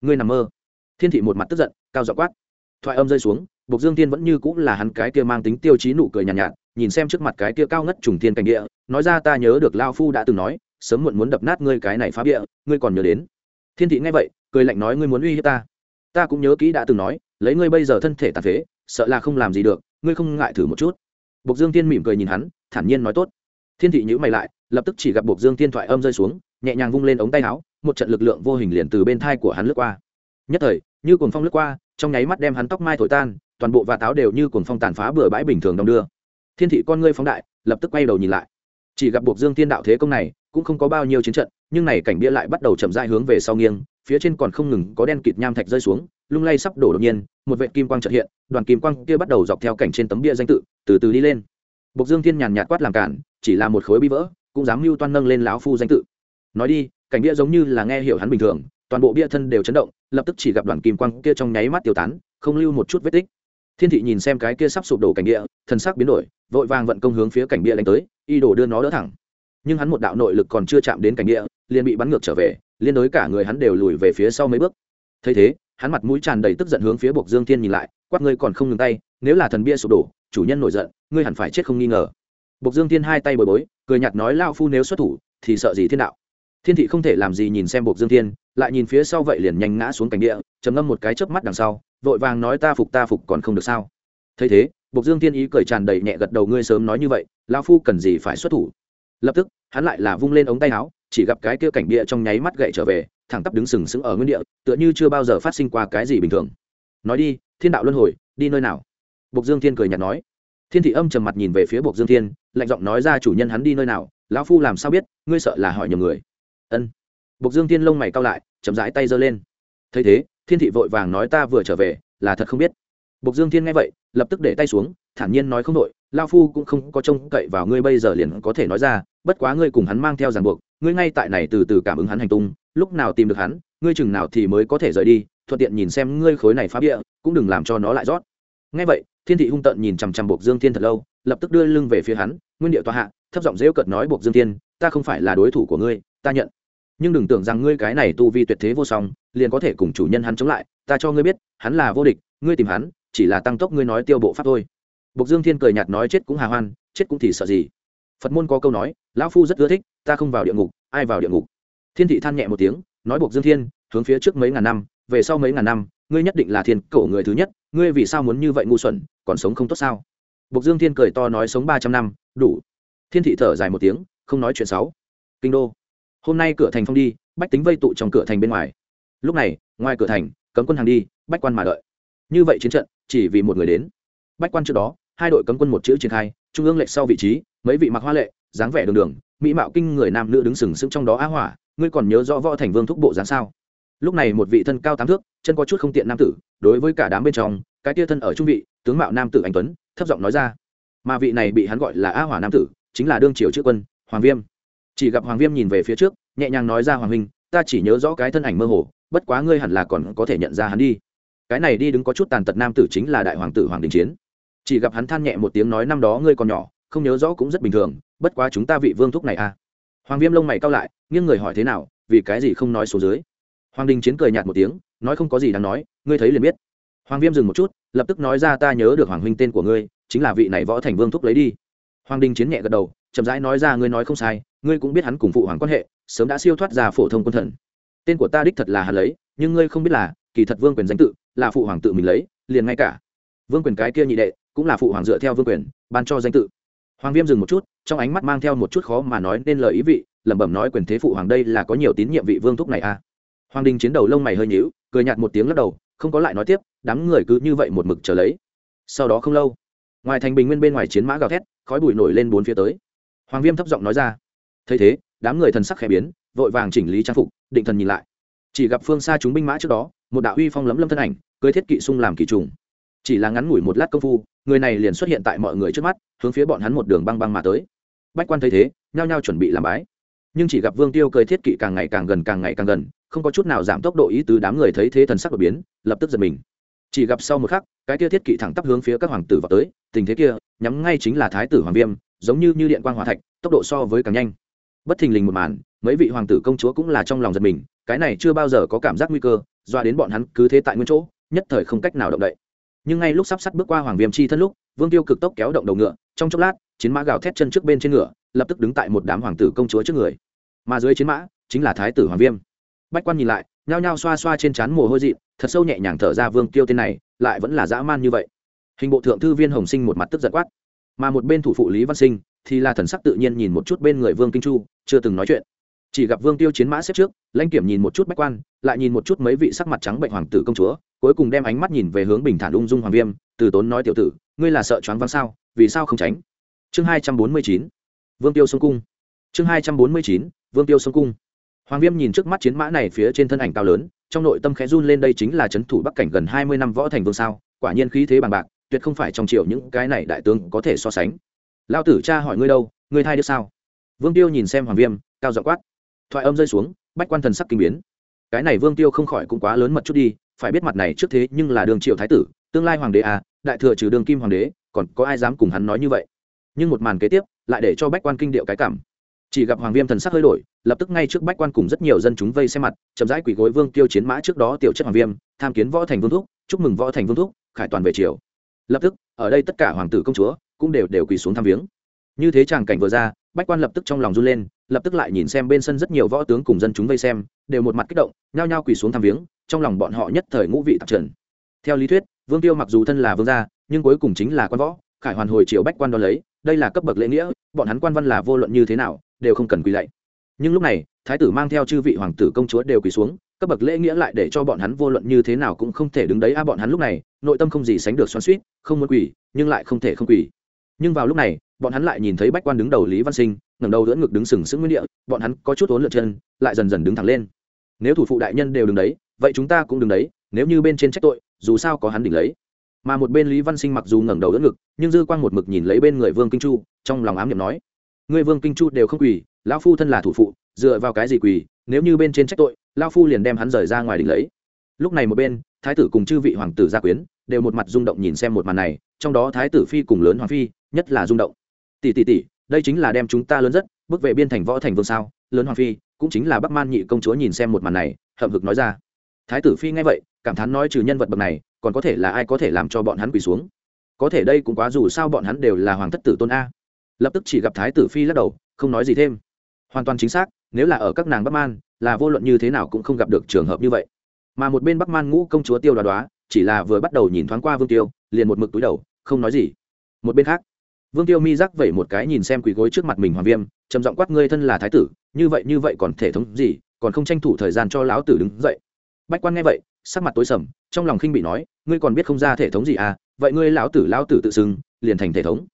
Ngươi nằm mơ. Thiên thị một mặt tức giận cao dọ quát. Thoại âm rơi xuống buộc dương thiên vẫn như cũng là hắn cái kia mang tính tiêu chí nụ cười nhàn nhạt, nhạt nhìn xem trước mặt cái kia cao ngất trùng thiên cảnh địa nói ra ta nhớ được lao phu đã từng nói sớm muộn muốn đập nát ngươi cái này phá địa ngươi còn nhớ đến. Thiên thị nghe vậy, cười lạnh nói ngươi muốn uy hiếp ta. Ta cũng nhớ kỹ đã từng nói, lấy ngươi bây giờ thân thể tàn phế, sợ là không làm gì được, ngươi không ngại thử một chút. Bộc dương tiên mỉm cười nhìn hắn, thản nhiên nói tốt. Thiên thị nhữ mày lại, lập tức chỉ gặp bộc dương tiên thoại âm rơi xuống, nhẹ nhàng vung lên ống tay áo, một trận lực lượng vô hình liền từ bên thai của hắn lướt qua. Nhất thời, như cuồng phong lướt qua, trong nháy mắt đem hắn tóc mai thổi tan, toàn bộ và táo đều như cuồng phong tàn phá bừa bãi bình thường đong đưa. Thiên thị con ngươi phóng đại, lập tức quay đầu nhìn lại. Chỉ gặp bộc dương tiên đạo thế công này cũng không có bao nhiêu chiến trận, nhưng này cảnh bia lại bắt đầu chậm rãi hướng về sau nghiêng, phía trên còn không ngừng có đen kịt nham thạch rơi xuống, lung lay sắp đổ đột nhiên, một vệ kim quang chợt hiện, đoàn kim quang kia bắt đầu dọc theo cảnh trên tấm bia danh tự, từ từ đi lên. Bộc dương thiên nhàn nhạt quát làm cản, chỉ là một khối bi vỡ, cũng dám mưu toan nâng lên lão phu danh tự. Nói đi, cảnh bia giống như là nghe hiểu hắn bình thường, toàn bộ bia thân đều chấn động, lập tức chỉ gặp đoàn kim quang kia trong nháy mắt tiêu tán, không lưu một chút vết tích. Thiên thị nhìn xem cái kia sắp sụp đổ cảnh bia thân sắc biến đổi, vội vàng vận công hướng phía cảnh bia đánh tới y đổ đưa nó đỡ thẳng nhưng hắn một đạo nội lực còn chưa chạm đến cảnh địa, liền bị bắn ngược trở về, liên đối cả người hắn đều lùi về phía sau mấy bước. Thấy thế, hắn mặt mũi tràn đầy tức giận hướng phía buộc dương thiên nhìn lại, quát ngươi còn không ngừng tay, nếu là thần bia sụp đổ, chủ nhân nổi giận, ngươi hẳn phải chết không nghi ngờ. Buộc dương thiên hai tay bồi bối, cười nhạt nói lao phu nếu xuất thủ, thì sợ gì thiên đạo. Thiên thị không thể làm gì nhìn xem buộc dương thiên, lại nhìn phía sau vậy liền nhanh ngã xuống cảnh địa chấm ngâm một cái chớp mắt đằng sau, vội vàng nói ta phục ta phục còn không được sao. Thấy thế buộc dương thiên ý cười tràn đầy nhẹ gật đầu, ngươi sớm nói như vậy lao phu cần gì phải xuất thủ? Lập tức, hắn lại là vung lên ống tay áo, chỉ gặp cái kia cảnh bia trong nháy mắt gậy trở về, thẳng tắp đứng sừng sững ở nguyên địa, tựa như chưa bao giờ phát sinh qua cái gì bình thường. Nói đi, thiên đạo luân hồi, đi nơi nào? Bộc dương thiên cười nhạt nói. Thiên thị âm trầm mặt nhìn về phía bộc dương thiên, lạnh giọng nói ra chủ nhân hắn đi nơi nào, lão phu làm sao biết, ngươi sợ là hỏi nhiều người. Ân. Bộc dương thiên lông mày cao lại, chậm rãi tay giơ lên. Thấy thế, thiên thị vội vàng nói ta vừa trở về, là thật không biết bộc dương thiên nghe vậy, lập tức để tay xuống, thản nhiên nói không đội Lão phu cũng không có trông cậy vào ngươi bây giờ liền có thể nói ra, bất quá ngươi cùng hắn mang theo ràng buộc, ngươi ngay tại này từ từ cảm ứng hắn hành tung, lúc nào tìm được hắn, ngươi chừng nào thì mới có thể rời đi, thuận tiện nhìn xem ngươi khối này phá địa cũng đừng làm cho nó lại rót. Nghe vậy, thiên thị hung tận nhìn chằm chằm Bộc dương thiên thật lâu, lập tức đưa lưng về phía hắn, nguyên điệu tòa hạ, thấp giọng rêu cợt nói, Bộc dương thiên, ta không phải là đối thủ của ngươi, ta nhận. Nhưng đừng tưởng rằng ngươi cái này tu vi tuyệt thế vô song, liền có thể cùng chủ nhân hắn chống lại, ta cho ngươi biết, hắn là vô địch, ngươi tìm hắn chỉ là tăng tốc ngươi nói tiêu bộ pháp thôi Bộc Dương Thiên cười nhạt nói chết cũng hà hoan, chết cũng thì sợ gì. Phật môn có câu nói, lão phu rất ưa thích, ta không vào địa ngục, ai vào địa ngục. Thiên thị than nhẹ một tiếng, nói Bộc Dương Thiên, hướng phía trước mấy ngàn năm, về sau mấy ngàn năm, ngươi nhất định là thiên cổ người thứ nhất, ngươi vì sao muốn như vậy ngu xuẩn, còn sống không tốt sao? Bộc Dương Thiên cười to nói sống ba trăm năm, đủ. Thiên thị thở dài một tiếng, không nói chuyện xấu. Kinh đô. Hôm nay cửa thành phong đi, bách tính vây tụ trong cửa thành bên ngoài. Lúc này, ngoài cửa thành, cấm quân hàng đi, bách quan mà đợi. Như vậy chiến trận, chỉ vì một người đến. Bách quan trước đó, hai đội cấm quân một chữ triển khai trung ương lệch sau vị trí mấy vị mặc hoa lệ dáng vẻ đường đường mỹ mạo kinh người nam nữ đứng sừng sững trong đó á hỏa ngươi còn nhớ rõ võ thành vương thúc bộ dáng sao? Lúc này một vị thân cao tám thước chân có chút không tiện nam tử đối với cả đám bên trong cái tia thân ở trung vị tướng mạo nam tử anh tuấn thấp giọng nói ra. Mà vị này bị hắn gọi là á hỏa nam tử chính là đương triều chữ quân hoàng viêm. Chỉ gặp hoàng viêm nhìn về phía trước nhẹ nhàng nói ra hoàng huynh ta chỉ nhớ rõ cái thân ảnh mơ hồ bất quá ngươi hẳn là còn có thể nhận ra hắn đi cái này đi đứng có chút tàn tật nam tử chính là đại hoàng tử hoàng đình chiến. Chỉ gặp hắn than nhẹ một tiếng nói năm đó ngươi còn nhỏ, không nhớ rõ cũng rất bình thường, bất quá chúng ta vị vương thúc này à. Hoàng viêm lông mày cao lại, nghiêng người hỏi thế nào, vì cái gì không nói số dưới. Hoàng đình chiến cười nhạt một tiếng, nói không có gì đáng nói, ngươi thấy liền biết. Hoàng viêm dừng một chút, lập tức nói ra ta nhớ được hoàng huynh tên của ngươi, chính là vị này võ thành vương thúc lấy đi. Hoàng đình chiến nhẹ gật đầu, chậm rãi nói ra ngươi nói không sai, ngươi cũng biết hắn cùng phụ hoàng quan hệ, sớm đã siêu thoát ra phổ thông quân thần. Tên của ta đích thật là hắn lấy, nhưng ngươi không biết là kỳ thật vương quyền danh tự là phụ hoàng tự mình lấy, liền ngay cả. Vương quyền cái kia nhị đệ cũng là phụ hoàng dựa theo vương quyền, ban cho danh tự. Hoàng viêm dừng một chút, trong ánh mắt mang theo một chút khó mà nói nên lời ý vị, lẩm bẩm nói quyền thế phụ hoàng đây là có nhiều tín nhiệm vị vương thúc này à. Hoàng đình chiến đầu lông mày hơi nhíu, cười nhạt một tiếng lắc đầu, không có lại nói tiếp, đám người cứ như vậy một mực trở lấy. Sau đó không lâu, ngoài thành bình nguyên bên ngoài chiến mã gào thét, khói bụi nổi lên bốn phía tới. Hoàng viêm thấp giọng nói ra, thấy thế, đám người thần sắc khẽ biến, vội vàng chỉnh lý trang phục, định thần nhìn lại. Chỉ gặp phương xa chúng binh mã trước đó một đạo uy phong lấm lâm thân ảnh, cưới thiết kỵ sung làm kỳ trùng. Chỉ là ngắn ngủi một lát công phu, người này liền xuất hiện tại mọi người trước mắt, hướng phía bọn hắn một đường băng băng mà tới. Bách quan thấy thế, nhao nhao chuẩn bị làm bái. Nhưng chỉ gặp vương tiêu cười thiết kỵ càng ngày càng gần, càng ngày càng gần, không có chút nào giảm tốc độ ý tứ đám người thấy thế thần sắc đột biến, lập tức giật mình. Chỉ gặp sau một khắc, cái kia thiết kỵ thẳng tắp hướng phía các hoàng tử vào tới, tình thế kia, nhắm ngay chính là thái tử hoàng viêm, giống như như điện quan hòa thạch, tốc độ so với càng nhanh bất thình lình một màn, mấy vị hoàng tử công chúa cũng là trong lòng giật mình, cái này chưa bao giờ có cảm giác nguy cơ doa đến bọn hắn cứ thế tại nguyên chỗ, nhất thời không cách nào động đậy. Nhưng ngay lúc sắp sắt bước qua hoàng viêm chi thân lúc, vương tiêu cực tốc kéo động đầu ngựa, trong chốc lát, chiến mã gào thét chân trước bên trên ngựa, lập tức đứng tại một đám hoàng tử công chúa trước người. Mà dưới chiến mã, chính là thái tử hoàng viêm. Bách quan nhìn lại, nhao nhao xoa xoa trên trán mồ hôi dị thật sâu nhẹ nhàng thở ra vương tiêu tên này, lại vẫn là dã man như vậy. Hình bộ thượng thư viên hồng sinh một mặt tức giận quát. Mà một bên thủ phụ lý văn sinh thì là thần sắc tự nhiên nhìn một chút bên người vương kinh chu, chưa từng nói chuyện. Chỉ gặp vương tiêu chiến mã xếp trước, lãnh kiểm nhìn một chút bách quan, lại nhìn một chút mấy vị sắc mặt trắng bệnh hoàng tử công chúa, cuối cùng đem ánh mắt nhìn về hướng bình thản ung dung hoàng viêm, từ tốn nói tiểu tử, ngươi là sợ choáng váng sao, vì sao không tránh? Chương hai trăm bốn mươi chín, vương tiêu sông cung. Chương hai trăm bốn mươi chín, vương tiêu sông cung. Hoàng viêm nhìn trước mắt chiến mã này phía trên thân ảnh cao lớn, trong nội tâm khẽ run lên đây chính là c h ấ n thủ bắc cảnh gần hai mươi năm võ thành vương sao, quả nhiên khí thế bằng bạc, tuyệt không phải trong triệu những cái này đại tướng có thể so sánh lao tử cha hỏi ngươi đâu, ngươi thai đứa sao? Vương tiêu nhìn xem hoàng viêm, cao dọ quát. Thoại âm rơi xuống, bách quan thần sắc kinh biến. Cái này vương tiêu không khỏi cũng quá lớn mật chút đi, phải biết mặt này trước thế nhưng là đường triệu thái tử, tương lai hoàng đế à đại thừa trừ đường kim hoàng đế, còn có ai dám cùng hắn nói như vậy? Nhưng một màn kế tiếp, lại để cho bách quan kinh điệu cái cảm. Chỉ gặp hoàng viêm thần sắc hơi đổi, lập tức ngay trước bách quan cùng rất nhiều dân chúng vây xem mặt, chậm rãi quỷ gối vương tiêu chiến mã trước đó tiểu chất hoàng viêm, tham kiến võ thành vương thúc, chúc mừng võ thành vương thúc, khải toàn về triều. Lập tức, ở đây tất cả hoàng tử công chúa cũng đều đều quỳ xuống thăm viếng. Như thế tràng cảnh vừa ra, bách quan lập tức trong lòng run lên, lập tức lại nhìn xem bên sân rất nhiều võ tướng cùng dân chúng vây xem, đều một mặt kích động, nhao nhao quỳ xuống thăm viếng, trong lòng bọn họ nhất thời ngũ vị tạp trần. Theo lý thuyết, vương tiêu mặc dù thân là vương gia, nhưng cuối cùng chính là quan võ, khải hoàn hồi triều bách quan đo lấy, đây là cấp bậc lễ nghĩa, bọn hắn quan văn là vô luận như thế nào, đều không cần quỳ lạy. Nhưng lúc này, thái tử mang theo chư vị hoàng tử công chúa đều quỳ xuống, cấp bậc lễ nghĩa lại để cho bọn hắn vô luận như thế nào cũng không thể đứng đấy. A, bọn hắn lúc này, nội tâm không gì sánh được xoắn suýt không muốn quỳ, nhưng lại không thể không quỳ nhưng vào lúc này, bọn hắn lại nhìn thấy bách quan đứng đầu lý văn sinh, ngẩng đầu đỡ ngực đứng sừng sững nguyên địa, bọn hắn có chút ốn lượn chân, lại dần dần đứng thẳng lên. Nếu thủ phụ đại nhân đều đứng đấy, vậy chúng ta cũng đứng đấy, nếu như bên trên trách tội, dù sao có hắn đỉnh lấy. Mà một bên lý văn sinh mặc dù ngẩng đầu đỡ ngực, nhưng dư quang một mực nhìn lấy bên người vương kinh chu, trong lòng ám niệm nói người vương kinh chu đều không quỳ, lão phu thân là thủ phụ, dựa vào cái gì quỳ, nếu như bên trên trách tội, lão phu liền đem hắn rời ra ngoài đỉnh lấy. Lúc này một bên, thái tử cùng chư vị hoàng tử gia quyến đều một mặt rung động nhìn xem một màn này trong đó thái tử phi cùng lớn hoàng phi, nhất là rung động. Tỷ tỷ tỷ, đây chính là đem chúng ta lớn rất, bước về biên thành võ thành vương sao? Lớn hoàng phi, cũng chính là bắc man nhị công chúa nhìn xem một màn này, hậm hực nói ra. Thái tử phi nghe vậy, cảm thán nói trừ nhân vật bậc này, còn có thể là ai có thể làm cho bọn hắn quỳ xuống? Có thể đây cũng quá dù sao bọn hắn đều là hoàng thất tử tôn a. Lập tức chỉ gặp thái tử phi lắc đầu, không nói gì thêm. Hoàn toàn chính xác, nếu là ở các nàng bắc man, là vô luận như thế nào cũng không gặp được trường hợp như vậy. Mà một bên bắc man ngũ công chúa tiêu đoá đoá chỉ là vừa bắt đầu nhìn thoáng qua vương tiêu, liền một mực túi đầu, không nói gì. Một bên khác, vương tiêu mi rắc vẩy một cái nhìn xem quỳ gối trước mặt mình hoàng viêm, trầm giọng quát, ngươi thân là thái tử, như vậy như vậy còn thể thống gì, còn không tranh thủ thời gian cho lão tử đứng dậy. Bách quan nghe vậy, sắc mặt tối sầm, trong lòng khinh bị nói, ngươi còn biết không ra thể thống gì à vậy ngươi lão tử lão tử tự xưng, liền thành thể thống.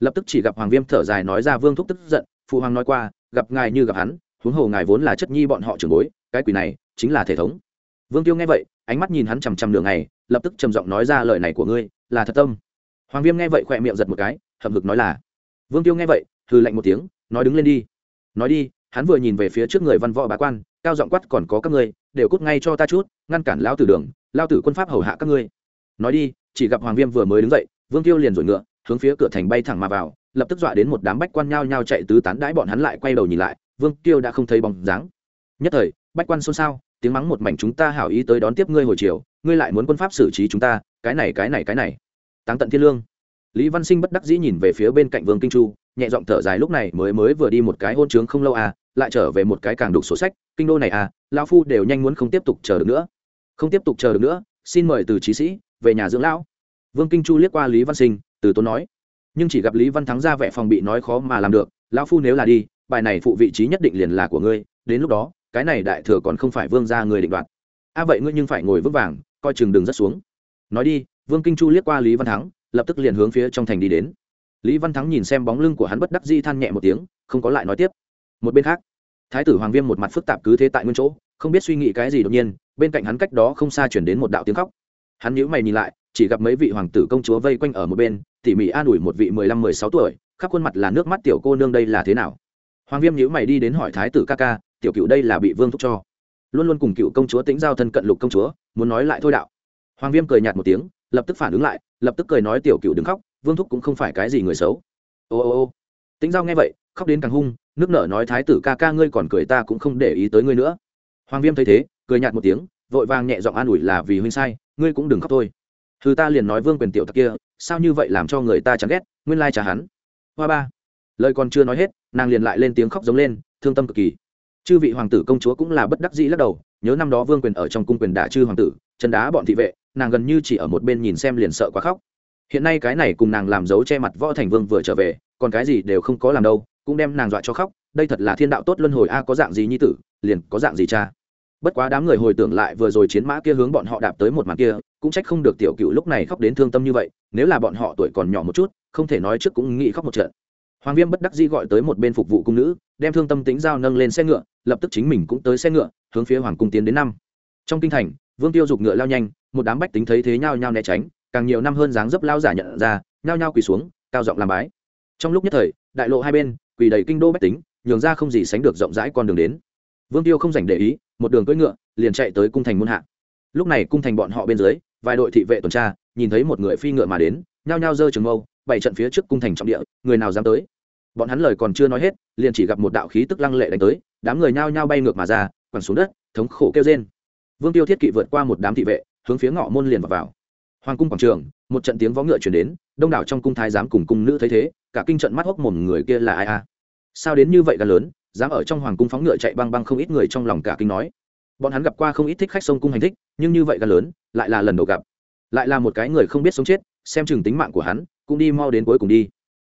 Lập tức chỉ gặp hoàng viêm thở dài nói ra vương thúc tức giận, phụ hoàng nói qua, gặp ngài như gặp hắn, huống hồ ngài vốn là chất nhi bọn họ trưởng bối, cái quỷ này chính là thể thống. Vương tiêu nghe vậy, ánh mắt nhìn hắn chằm chằm đường này lập tức trầm giọng nói ra lời này của ngươi, là thật tâm. Hoàng viêm nghe vậy khỏe miệng giật một cái, hậm hực nói là, vương tiêu nghe vậy, hừ lạnh một tiếng, nói đứng lên đi. Nói đi, hắn vừa nhìn về phía trước người văn võ bá quan, cao giọng quát còn có các ngươi, đều cút ngay cho ta chút, ngăn cản lao tử đường lao tử quân pháp hầu hạ các ngươi. Nói đi, chỉ gặp hoàng viêm vừa mới đứng dậy, vương tiêu liền rồi ngựa, hướng phía cửa thành bay thẳng mà vào, lập tức dọa đến một đám bách quan nhao nhao chạy tứ tán đãi bọn hắn lại quay đầu nhìn lại, vương tiêu đã không thấy bóng dáng. Nhất thời, bách quan xôn xao, tiếng mắng một mảnh chúng ta hảo ý tới đón tiếp ngươi hồi chiều ngươi lại muốn quân pháp xử trí chúng ta, cái này cái này cái này. Táng tận thiên lương. Lý văn sinh bất đắc dĩ nhìn về phía bên cạnh vương kinh chu, nhẹ giọng thở dài lúc này mới mới vừa đi một cái hôn trướng không lâu à lại trở về một cái càng đục sổ sách, kinh đô này à lao phu đều nhanh muốn không tiếp tục chờ được nữa. Không tiếp tục chờ được nữa, xin mời từ trí sĩ, về nhà dưỡng lão. Vương kinh chu liếc qua lý văn sinh, từ tốn nói. Nhưng chỉ gặp lý văn thắng ra vẻ phòng bị nói khó mà làm được, lão phu nếu là đi, bài này phụ vị trí nhất định liền là của ngươi, đến lúc đó, cái này đại thừa còn không phải vương ra người định đoạt. A à vậy ngươi nhưng phải ngồi vững vàng coi chừng đường rất xuống. Nói đi, vương kinh chu liếc qua lý văn thắng, lập tức liền hướng phía trong thành đi đến. Lý văn thắng nhìn xem bóng lưng của hắn bất đắc di than nhẹ một tiếng, không có lại nói tiếp. Một bên khác, thái tử hoàng viêm một mặt phức tạp cứ thế tại nguyên chỗ, không biết suy nghĩ cái gì đột nhiên, bên cạnh hắn cách đó không xa chuyển đến một đạo tiếng khóc. Hắn nhíu mày nhìn lại, chỉ gặp mấy vị hoàng tử công chúa vây quanh ở một bên, tỉ mỉ an ủi một vị mười lăm mười sáu tuổi, khắp khuôn mặt là nước mắt tiểu cô nương đây là thế nào. Hoàng viêm nhíu mày đi đến hỏi thái tử ca ca, tiểu cựu đây là bị vương thúc cho? Luôn luôn cùng cựu công chúa tính giao thân cận lục công chúa, muốn nói lại thôi đạo. Hoàng viêm cười nhạt một tiếng, lập tức phản ứng lại, lập tức cười nói tiểu cựu đừng khóc, vương thúc cũng không phải cái gì người xấu. Ô ô ô. Tính giao nghe vậy, khóc đến càng hung, nước nở nói thái tử ca ca ngươi còn cười ta cũng không để ý tới ngươi nữa. Hoàng viêm thấy thế, cười nhạt một tiếng, vội vàng nhẹ giọng an ủi là vì huynh sai, ngươi cũng đừng khóc thôi. Thứ ta liền nói vương quyền tiểu tặc kia, sao như vậy làm cho người ta chán ghét, nguyên lai trả hắn. Hoa ba. Lời còn chưa nói hết, nàng liền lại lên tiếng khóc giống lên, thương tâm cực kỳ chư vị hoàng tử công chúa cũng là bất đắc dĩ lắc đầu, nhớ năm đó vương quyền ở trong cung quyền đả chư hoàng tử, chân đá bọn thị vệ, nàng gần như chỉ ở một bên nhìn xem liền sợ quá khóc. Hiện nay cái này cùng nàng làm dấu che mặt võ thành vương vừa trở về, còn cái gì đều không có làm đâu, cũng đem nàng dọa cho khóc, đây thật là thiên đạo tốt luân hồi a, có dạng gì nhi tử, liền có dạng gì cha. Bất quá đám người hồi tưởng lại vừa rồi chiến mã kia hướng bọn họ đạp tới một mặt kia, cũng trách không được tiểu cựu lúc này khóc đến thương tâm như vậy, nếu là bọn họ tuổi còn nhỏ một chút, không thể nói trước cũng nghĩ khóc một trận hoàng viêm bất đắc dĩ gọi tới một bên phục vụ cung nữ, đem thương tâm tính giao nâng lên xe ngựa, lập tức chính mình cũng tới xe ngựa, hướng phía hoàng cung tiến đến năm. Trong kinh thành, vương tiêu dục ngựa lao nhanh, một đám bách tính thấy thế nhau nhao né tránh, càng nhiều năm hơn dáng dấp lao giả nhận ra, nhao nhao quỳ xuống, cao giọng làm bái. Trong lúc nhất thời, đại lộ hai bên, quỳ đầy kinh đô bách tính, nhường ra không gì sánh được rộng rãi con đường đến. Vương tiêu không dành để ý, một đường cưỡi ngựa, liền chạy tới cung thành muôn hạ. Lúc này cung thành bọn họ bên dưới, vài đội thị vệ tuần tra, nhìn thấy một người phi ngựa mà đến, nhao nhao giơ trường mâu bảy trận phía trước cung thành trọng địa người nào dám tới? Bọn hắn lời còn chưa nói hết liền chỉ gặp một đạo khí tức lăng lệ đánh tới đám người nhao nhao bay ngược mà ra quẳng xuống đất thống khổ kêu trên vương tiêu thiết kỵ vượt qua một đám thị vệ hướng phía ngõ môn liền vào, vào. hoàng cung quảng trường một trận tiếng vó ngựa chuyển đến đông đảo trong cung thái giám cùng cung nữ thấy thế cả kinh trận mắt hốc mồm người kia là ai a? Sao đến như vậy gan lớn dám ở trong hoàng cung phóng ngựa chạy băng băng không ít người trong lòng cả kinh nói. Bọn hắn gặp qua không ít thích khách sông cung hành thích nhưng như vậy gan lớn lại là lần đầu gặp. Lại là một cái người không biết sống chết xem chừng tính mạng của hắn cũng đi mau đến cuối cùng đi.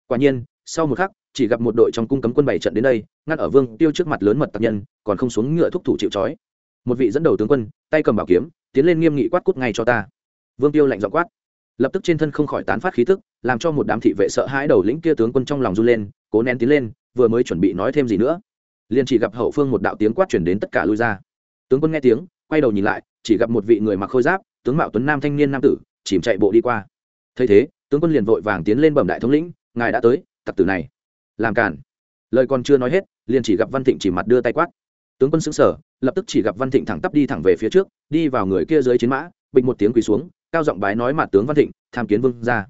Quả nhiên, sau một khắc, chỉ gặp một đội trong cung cấm quân bảy trận đến đây ngăn ở vương tiêu trước mặt lớn mật tập nhân, còn không xuống ngựa thúc thủ chịu trói. Một vị dẫn đầu tướng quân, tay cầm bảo kiếm, tiến lên nghiêm nghị quát cút ngay cho ta. Vương tiêu lạnh dọ quát. Lập tức trên thân không khỏi tán phát khí tức, làm cho một đám thị vệ sợ hãi đầu lĩnh kia tướng quân trong lòng run lên, cố nén tiến lên, vừa mới chuẩn bị nói thêm gì nữa. Liền chỉ gặp hậu phương một đạo tiếng quát chuyển đến tất cả lui ra. Tướng quân nghe tiếng, quay đầu nhìn lại, chỉ gặp một vị người mặc khôi giáp, tướng mạo tuấn nam thanh niên nam tử, chìm chạy bộ đi qua. Thấy thế tướng quân liền vội vàng tiến lên bẩm đại thống lĩnh, ngài đã tới, tặc tử này. Làm cản lời còn chưa nói hết, liền chỉ gặp văn thịnh chỉ mặt đưa tay quát. Tướng quân xứng sở lập tức chỉ gặp văn thịnh thẳng tắp đi thẳng về phía trước, đi vào người kia dưới chiến mã, bịch một tiếng quỳ xuống, cao giọng bái nói mặt tướng văn thịnh, tham kiến vương gia.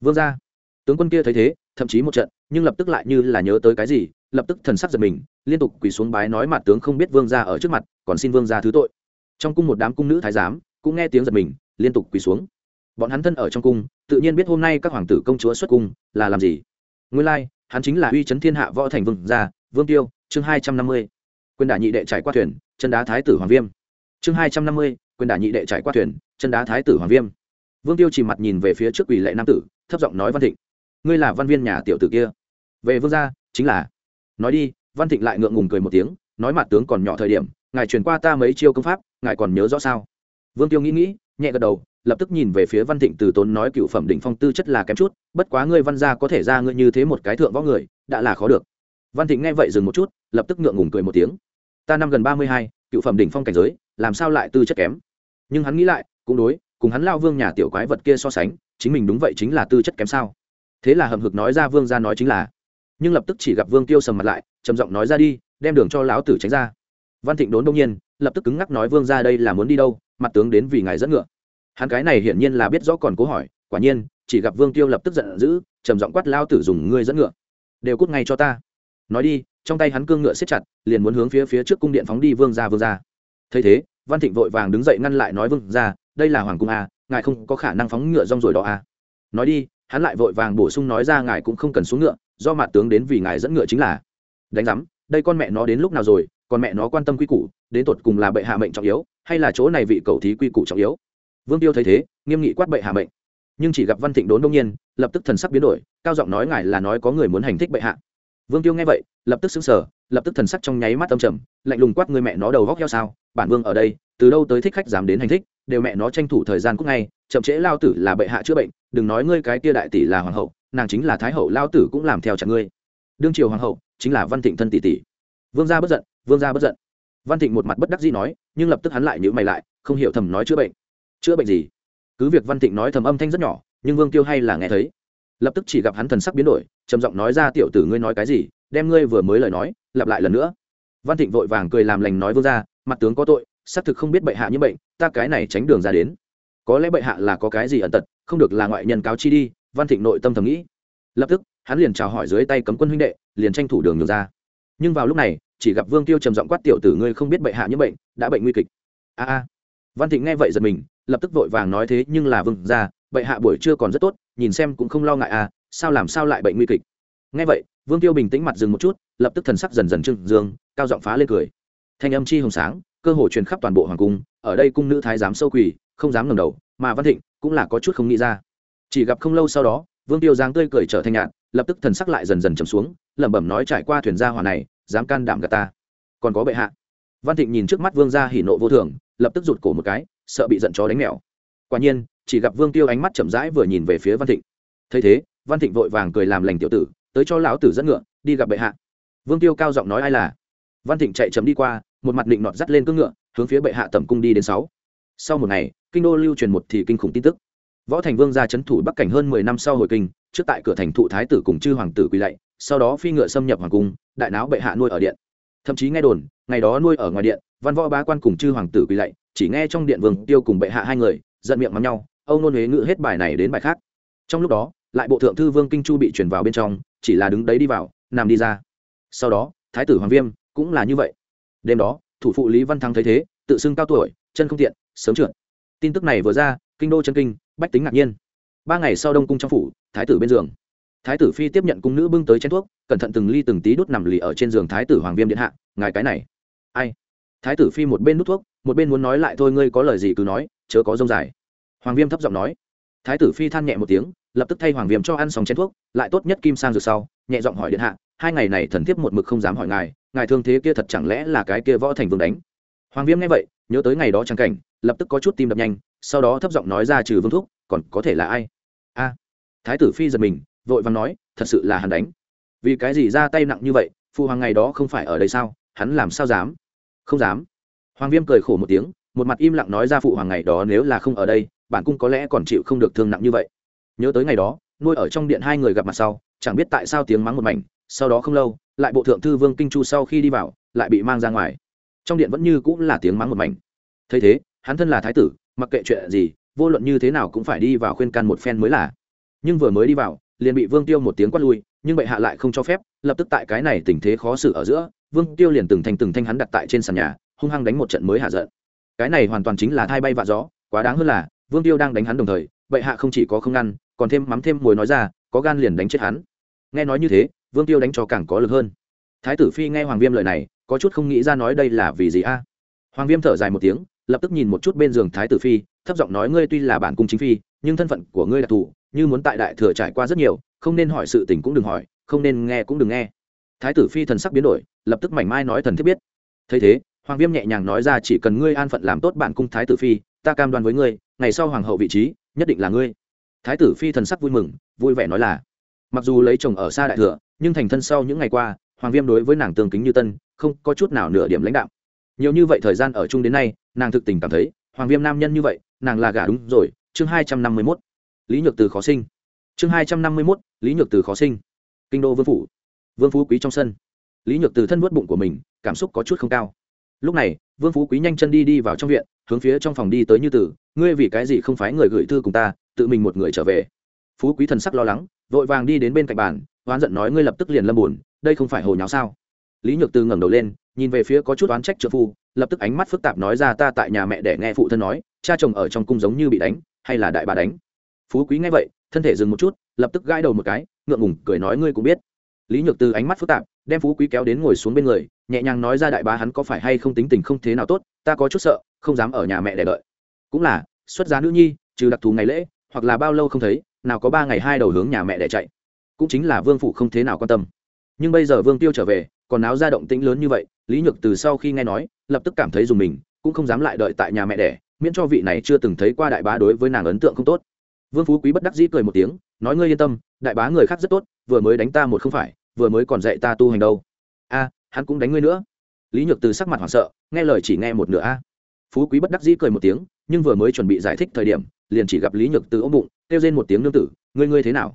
Vương gia? Tướng quân kia thấy thế, thậm chí một trận, nhưng lập tức lại như là nhớ tới cái gì, lập tức thần sắc giật mình, liên tục quỳ xuống bái nói mặt tướng không biết vương gia ở trước mặt, còn xin vương gia thứ tội. Trong cung một đám cung nữ thái giám cũng nghe tiếng giật mình, liên tục quỳ xuống bọn hắn thân ở trong cung, tự nhiên biết hôm nay các hoàng tử công chúa xuất cung là làm gì. Nguyên lai, hắn chính là uy chấn thiên hạ võ thành vương gia, vương tiêu, chương hai trăm năm mươi. Quyền đả nhị đệ trải qua thuyền, chân đá thái tử hoàng viêm. Chương hai trăm năm mươi, quyền đả nhị đệ trải qua thuyền, chân đá thái tử hoàng viêm. Vương tiêu chỉ mặt nhìn về phía trước ủy lệ nam tử, thấp giọng nói văn thịnh. Ngươi là văn viên nhà tiểu tử kia. Về vương gia, chính là. Nói đi, văn thịnh lại ngượng ngùng cười một tiếng, nói mặt tướng còn nhỏ thời điểm, ngài truyền qua ta mấy chiêu công pháp, ngài còn nhớ rõ sao? Vương tiêu nghĩ nghĩ, nhẹ gật đầu lập tức nhìn về phía văn thịnh từ tốn nói cựu phẩm đỉnh phong tư chất là kém chút, bất quá ngươi văn gia có thể ra ngươi như thế một cái thượng võ người, đã là khó được. Văn thịnh nghe vậy dừng một chút, lập tức ngượng ngùng cười một tiếng. Ta năm gần ba mươi hai, cựu phẩm đỉnh phong cảnh giới, làm sao lại tư chất kém? Nhưng hắn nghĩ lại, cũng đối, cùng hắn lao vương nhà tiểu quái vật kia so sánh, chính mình đúng vậy chính là tư chất kém sao? Thế là hầm hực nói ra vương ra nói chính là. Nhưng lập tức chỉ gặp vương tiêu sầm mặt lại, trầm giọng nói ra đi, đem đường cho lão tử tránh ra. Văn thịnh đốn đông nhiên, lập tức cứng ngắc nói vương ra đây là muốn đi đâu, mặt tướng đến vì ngài dẫn ngựa hắn cái này hiển nhiên là biết rõ còn cố hỏi, quả nhiên, chỉ gặp vương tiêu lập tức giận dữ, trầm giọng quát lao tử dùng ngươi dẫn ngựa. Đều cút ngay cho ta. Nói đi, trong tay hắn cương ngựa xếp chặt, liền muốn hướng phía phía trước cung điện phóng đi vương ra vương ra thấy thế, văn thịnh vội vàng đứng dậy ngăn lại nói vương ra đây là hoàng cung a, ngài không có khả năng phóng ngựa rong rồi đó a. Nói đi, hắn lại vội vàng bổ sung nói ra ngài cũng không cần xuống ngựa, do mặt tướng đến vì ngài dẫn ngựa chính là. Đánh giám, đây con mẹ nó đến lúc nào rồi, còn mẹ nó quan tâm quy củ, đến tột cùng là bệ hạ mệnh trọng yếu, hay là chỗ này vị cầu thí quy củ trọng yếu? Vương tiêu thấy thế, nghiêm nghị quát bệ hạ mệnh. Nhưng chỉ gặp văn thịnh đốn đông nhiên, lập tức thần sắc biến đổi, cao giọng nói ngài là nói có người muốn hành thích bệ hạ. Vương tiêu nghe vậy, lập tức xứng sở lập tức thần sắc trong nháy mắt tâm trầm, lạnh lùng quát người mẹ nó đầu góc heo sao, bản vương ở đây, từ đâu tới thích khách dám đến hành thích, đều mẹ nó tranh thủ thời gian cúc ngay, chậm trễ lao tử là bệ hạ chữa bệnh, đừng nói ngươi cái kia đại tỷ là hoàng hậu, nàng chính là thái hậu lao tử cũng làm theo chặt ngươi. Đương triều hoàng hậu, chính là văn thịnh thân tỷ tỷ. Vương gia bất giận, vương gia bất giận. Văn thịnh một mặt bất đắc dĩ nói, nhưng lập tức hắn lại nhữ mày lại, không hiểu thầm nói chữa bệnh chữa bệnh gì? Cứ việc văn thịnh nói thầm âm thanh rất nhỏ, nhưng vương tiêu hay là nghe thấy. Lập tức chỉ gặp hắn thần sắc biến đổi, trầm giọng nói ra, tiểu tử ngươi nói cái gì? Đem ngươi vừa mới lời nói, lặp lại lần nữa. Văn thịnh vội vàng cười làm lành nói vương ra mặt tướng có tội, xác thực không biết bệ hạ như bệnh, ta cái này tránh đường ra đến. Có lẽ bệ hạ là có cái gì ẩn tật, không được là ngoại nhân cáo chi đi. Văn thịnh nội tâm thầm nghĩ. Lập tức, hắn liền chào hỏi dưới tay cấm quân huynh đệ, liền tranh thủ đường nhường ra. Nhưng vào lúc này, chỉ gặp vương tiêu trầm giọng quát, tiểu tử ngươi không biết bệ hạ như bệnh, đã bệnh nguy kịch. A a văn thịnh nghe vậy giật mình, lập tức vội vàng nói thế nhưng là vương ra bệ hạ buổi trưa còn rất tốt, nhìn xem cũng không lo ngại à sao làm sao lại bệnh nguy kịch. Nghe vậy, vương tiêu bình tĩnh mặt dừng một chút, lập tức thần sắc dần dần trưng dương, cao giọng phá lên cười. Thanh âm chi hồng sáng, cơ hồ truyền khắp toàn bộ hoàng cung, ở đây cung nữ thái giám sâu quỳ, không dám ngẩng đầu, mà văn thịnh cũng là có chút không nghĩ ra. Chỉ gặp không lâu sau đó, vương tiêu giáng tươi cười trở thành nhạt, lập tức thần sắc lại dần dần trầm xuống, lẩm bẩm nói trải qua thuyền gia hỏa này, dám can đảm gạt ta. Còn có bệ hạ. Văn thịnh nhìn trước mắt vương gia hỉ nộ vô thường lập tức rụt cổ một cái, sợ bị giận chó đánh mèo. Quả nhiên, chỉ gặp vương tiêu ánh mắt chậm rãi vừa nhìn về phía văn thịnh. Thấy thế, văn thịnh vội vàng cười làm lành tiểu tử, tới cho lão tử dẫn ngựa, đi gặp bệ hạ. Vương tiêu cao giọng nói ai là? Văn thịnh chạy chấm đi qua, một mặt định nọt dắt lên cưỡng ngựa, hướng phía bệ hạ tẩm cung đi đến sáu. Sau một ngày, kinh đô lưu truyền một thì kinh khủng tin tức. Võ thành vương ra c h ấ n thủ bắc cảnh hơn mười năm sau hồi kinh, trước tại cửa thành thụ thái tử cùng chư hoàng tử quỳ lạy, sau đó phi ngựa xâm nhập hoàng cung, đại náo bệ hạ nuôi ở điện. Thậm chí nghe đồn ngày đó nuôi ở ngoài điện, văn võ bá quan cùng chư hoàng tử quỳ lạy, chỉ nghe trong điện vương tiêu cùng bệ hạ hai người, giận miệng mắm nhau, âu nôn huế ngự hết bài này đến bài khác. Trong lúc đó, lại bộ thượng thư vương kinh chu bị chuyển vào bên trong, chỉ là đứng đấy đi vào, nằm đi ra. Sau đó, thái tử hoàng viêm cũng là như vậy. Đêm đó, thủ phụ lý văn thắng thấy thế, tự xưng cao tuổi, chân không tiện, sớm trượt. Tin tức này vừa ra, kinh đô chân kinh, bách tính ngạc nhiên. Ba ngày sau đông cung trong phủ, thái tử bên giường thái tử phi tiếp nhận cung nữ bưng tới chén thuốc, cẩn thận từng ly từng tí đút nằm lì ở trên giường thái tử hoàng viêm điện hạ, ngài cái này. Ai? Thái tử phi một bên đút thuốc, một bên muốn nói lại, thôi ngươi có lời gì cứ nói, chớ có rông dài. Hoàng viêm thấp giọng nói. Thái tử phi than nhẹ một tiếng, lập tức thay hoàng viêm cho ăn xong chén thuốc, lại tốt nhất kim sang dược sau, nhẹ giọng hỏi điện hạ, hai ngày này thần thiếp một mực không dám hỏi ngài ngài thương thế kia thật chẳng lẽ là cái kia võ thành vương đánh? Hoàng viêm nghe vậy, nhớ tới ngày đó trang cảnh, lập tức có chút tim đập nhanh, sau đó thấp giọng nói ra trừ vương thúc, còn có thể là ai? A. Thái tử phi giật mình vội vàng nói, thật sự là hắn đánh. Vì cái gì ra tay nặng như vậy phụ hoàng ngày đó không phải ở đây sao? Hắn làm sao dám? Không dám. Hoàng viêm cười khổ một tiếng, một mặt im lặng nói ra phụ hoàng ngày đó nếu là không ở đây, bản cung có lẽ còn chịu không được thương nặng như vậy. Nhớ tới ngày đó, nuôi ở trong điện hai người gặp mặt sau, chẳng biết tại sao tiếng mắng một mảnh, sau đó không lâu, lại bộ thượng thư vương kinh chu sau khi đi vào, lại bị mang ra ngoài. Trong điện vẫn như cũng là tiếng mắng một mảnh. Thấy thế, hắn thân là thái tử, mặc kệ chuyện gì, vô luận như thế nào cũng phải đi vào khuyên can một phen mới là. Nhưng vừa mới đi vào liền bị vương tiêu một tiếng quát lui, nhưng bệ hạ lại không cho phép, lập tức tại cái này tình thế khó xử ở giữa, vương tiêu liền từng thanh từng thanh hắn đặt tại trên sàn nhà, hung hăng đánh một trận mới hạ giận. Cái này hoàn toàn chính là thay bay vạ gió, quá đáng hơn là, vương tiêu đang đánh hắn đồng thời, bệ hạ không chỉ có không ngăn, còn thêm mắm thêm muối nói ra, có gan liền đánh chết hắn. Nghe nói như thế, vương tiêu đánh cho càng có lực hơn. Thái tử phi nghe hoàng viêm lời này, có chút không nghĩ ra nói đây là vì gì a. Hoàng viêm thở dài một tiếng, lập tức nhìn một chút bên giường thái tử phi, thấp giọng nói ngươi tuy là bản cung chính phi, nhưng thân phận của ngươi đặc thù như muốn tại đại thừa trải qua rất nhiều, không nên hỏi sự tình cũng đừng hỏi, không nên nghe cũng đừng nghe. Thái tử phi thần sắc biến đổi, lập tức mảnh mai nói thần thiết biết. Thấy thế, hoàng viêm nhẹ nhàng nói ra, chỉ cần ngươi an phận làm tốt bản cung thái tử phi, ta cam đoan với ngươi, ngày sau hoàng hậu vị trí, nhất định là ngươi. Thái tử phi thần sắc vui mừng, vui vẻ nói là, mặc dù lấy chồng ở xa đại thừa, nhưng thành thân sau những ngày qua, hoàng viêm đối với nàng tương kính như tân, không có chút nào nửa điểm lãnh đạo nhiều như vậy thời gian ở chung đến nay, nàng thực tình cảm thấy, hoàng viêm nam nhân như vậy, nàng là gả đúng rồi. Chương hai trăm năm mươi mốt lý nhược từ khó sinh. Chương hai trăm năm mươi mốt, lý nhược từ khó sinh. Kinh đô vương phủ. Vương phú quý trong sân. Lý nhược từ thân vớt bụng của mình, cảm xúc có chút không cao. Lúc này, vương phú quý nhanh chân đi đi vào trong viện, hướng phía trong phòng đi tới như tử ngươi vì cái gì không phái người gửi thư cùng ta, tự mình một người trở về? Phú quý thần sắc lo lắng, vội vàng đi đến bên cạnh bàn, oán giận nói ngươi lập tức liền lâm buồn, đây không phải hồ nháo sao? Lý nhược từ ngẩng đầu lên, nhìn về phía có chút oán trách trợ phu, lập tức ánh mắt phức tạp nói ra ta tại nhà mẹ để nghe phụ thân nói, cha chồng ở trong cung giống như bị đánh, hay là đại bà đánh? Phú quý nghe vậy, thân thể dừng một chút, lập tức gãi đầu một cái, ngượng ngùng cười nói ngươi cũng biết. Lý nhược từ ánh mắt phức tạp, đem phú quý kéo đến ngồi xuống bên người, nhẹ nhàng nói ra đại bá hắn có phải hay không tính tình không thế nào tốt, ta có chút sợ, không dám ở nhà mẹ để đợi. Cũng là, xuất giá nữ nhi, trừ đặc thù ngày lễ, hoặc là bao lâu không thấy, nào có ba ngày hai đầu hướng nhà mẹ để chạy. Cũng chính là vương phụ không thế nào quan tâm. Nhưng bây giờ vương tiêu trở về, còn áo ra động tĩnh lớn như vậy, lý nhược từ sau khi nghe nói, lập tức cảm thấy dùng mình, cũng không dám lại đợi tại nhà mẹ đẻ, miễn cho vị này chưa từng thấy qua đại bá đối với nàng ấn tượng không tốt vương phú quý bất đắc dĩ cười một tiếng, nói ngươi yên tâm, đại bá người khác rất tốt, vừa mới đánh ta một không phải, vừa mới còn dạy ta tu hành đâu. A, hắn cũng đánh ngươi nữa. Lý nhược từ sắc mặt hoảng sợ, nghe lời chỉ nghe một nửa a. Phú quý bất đắc dĩ cười một tiếng, nhưng vừa mới chuẩn bị giải thích thời điểm, liền chỉ gặp lý nhược từ ôm bụng, kêu lên một tiếng nương tử, ngươi ngươi thế nào?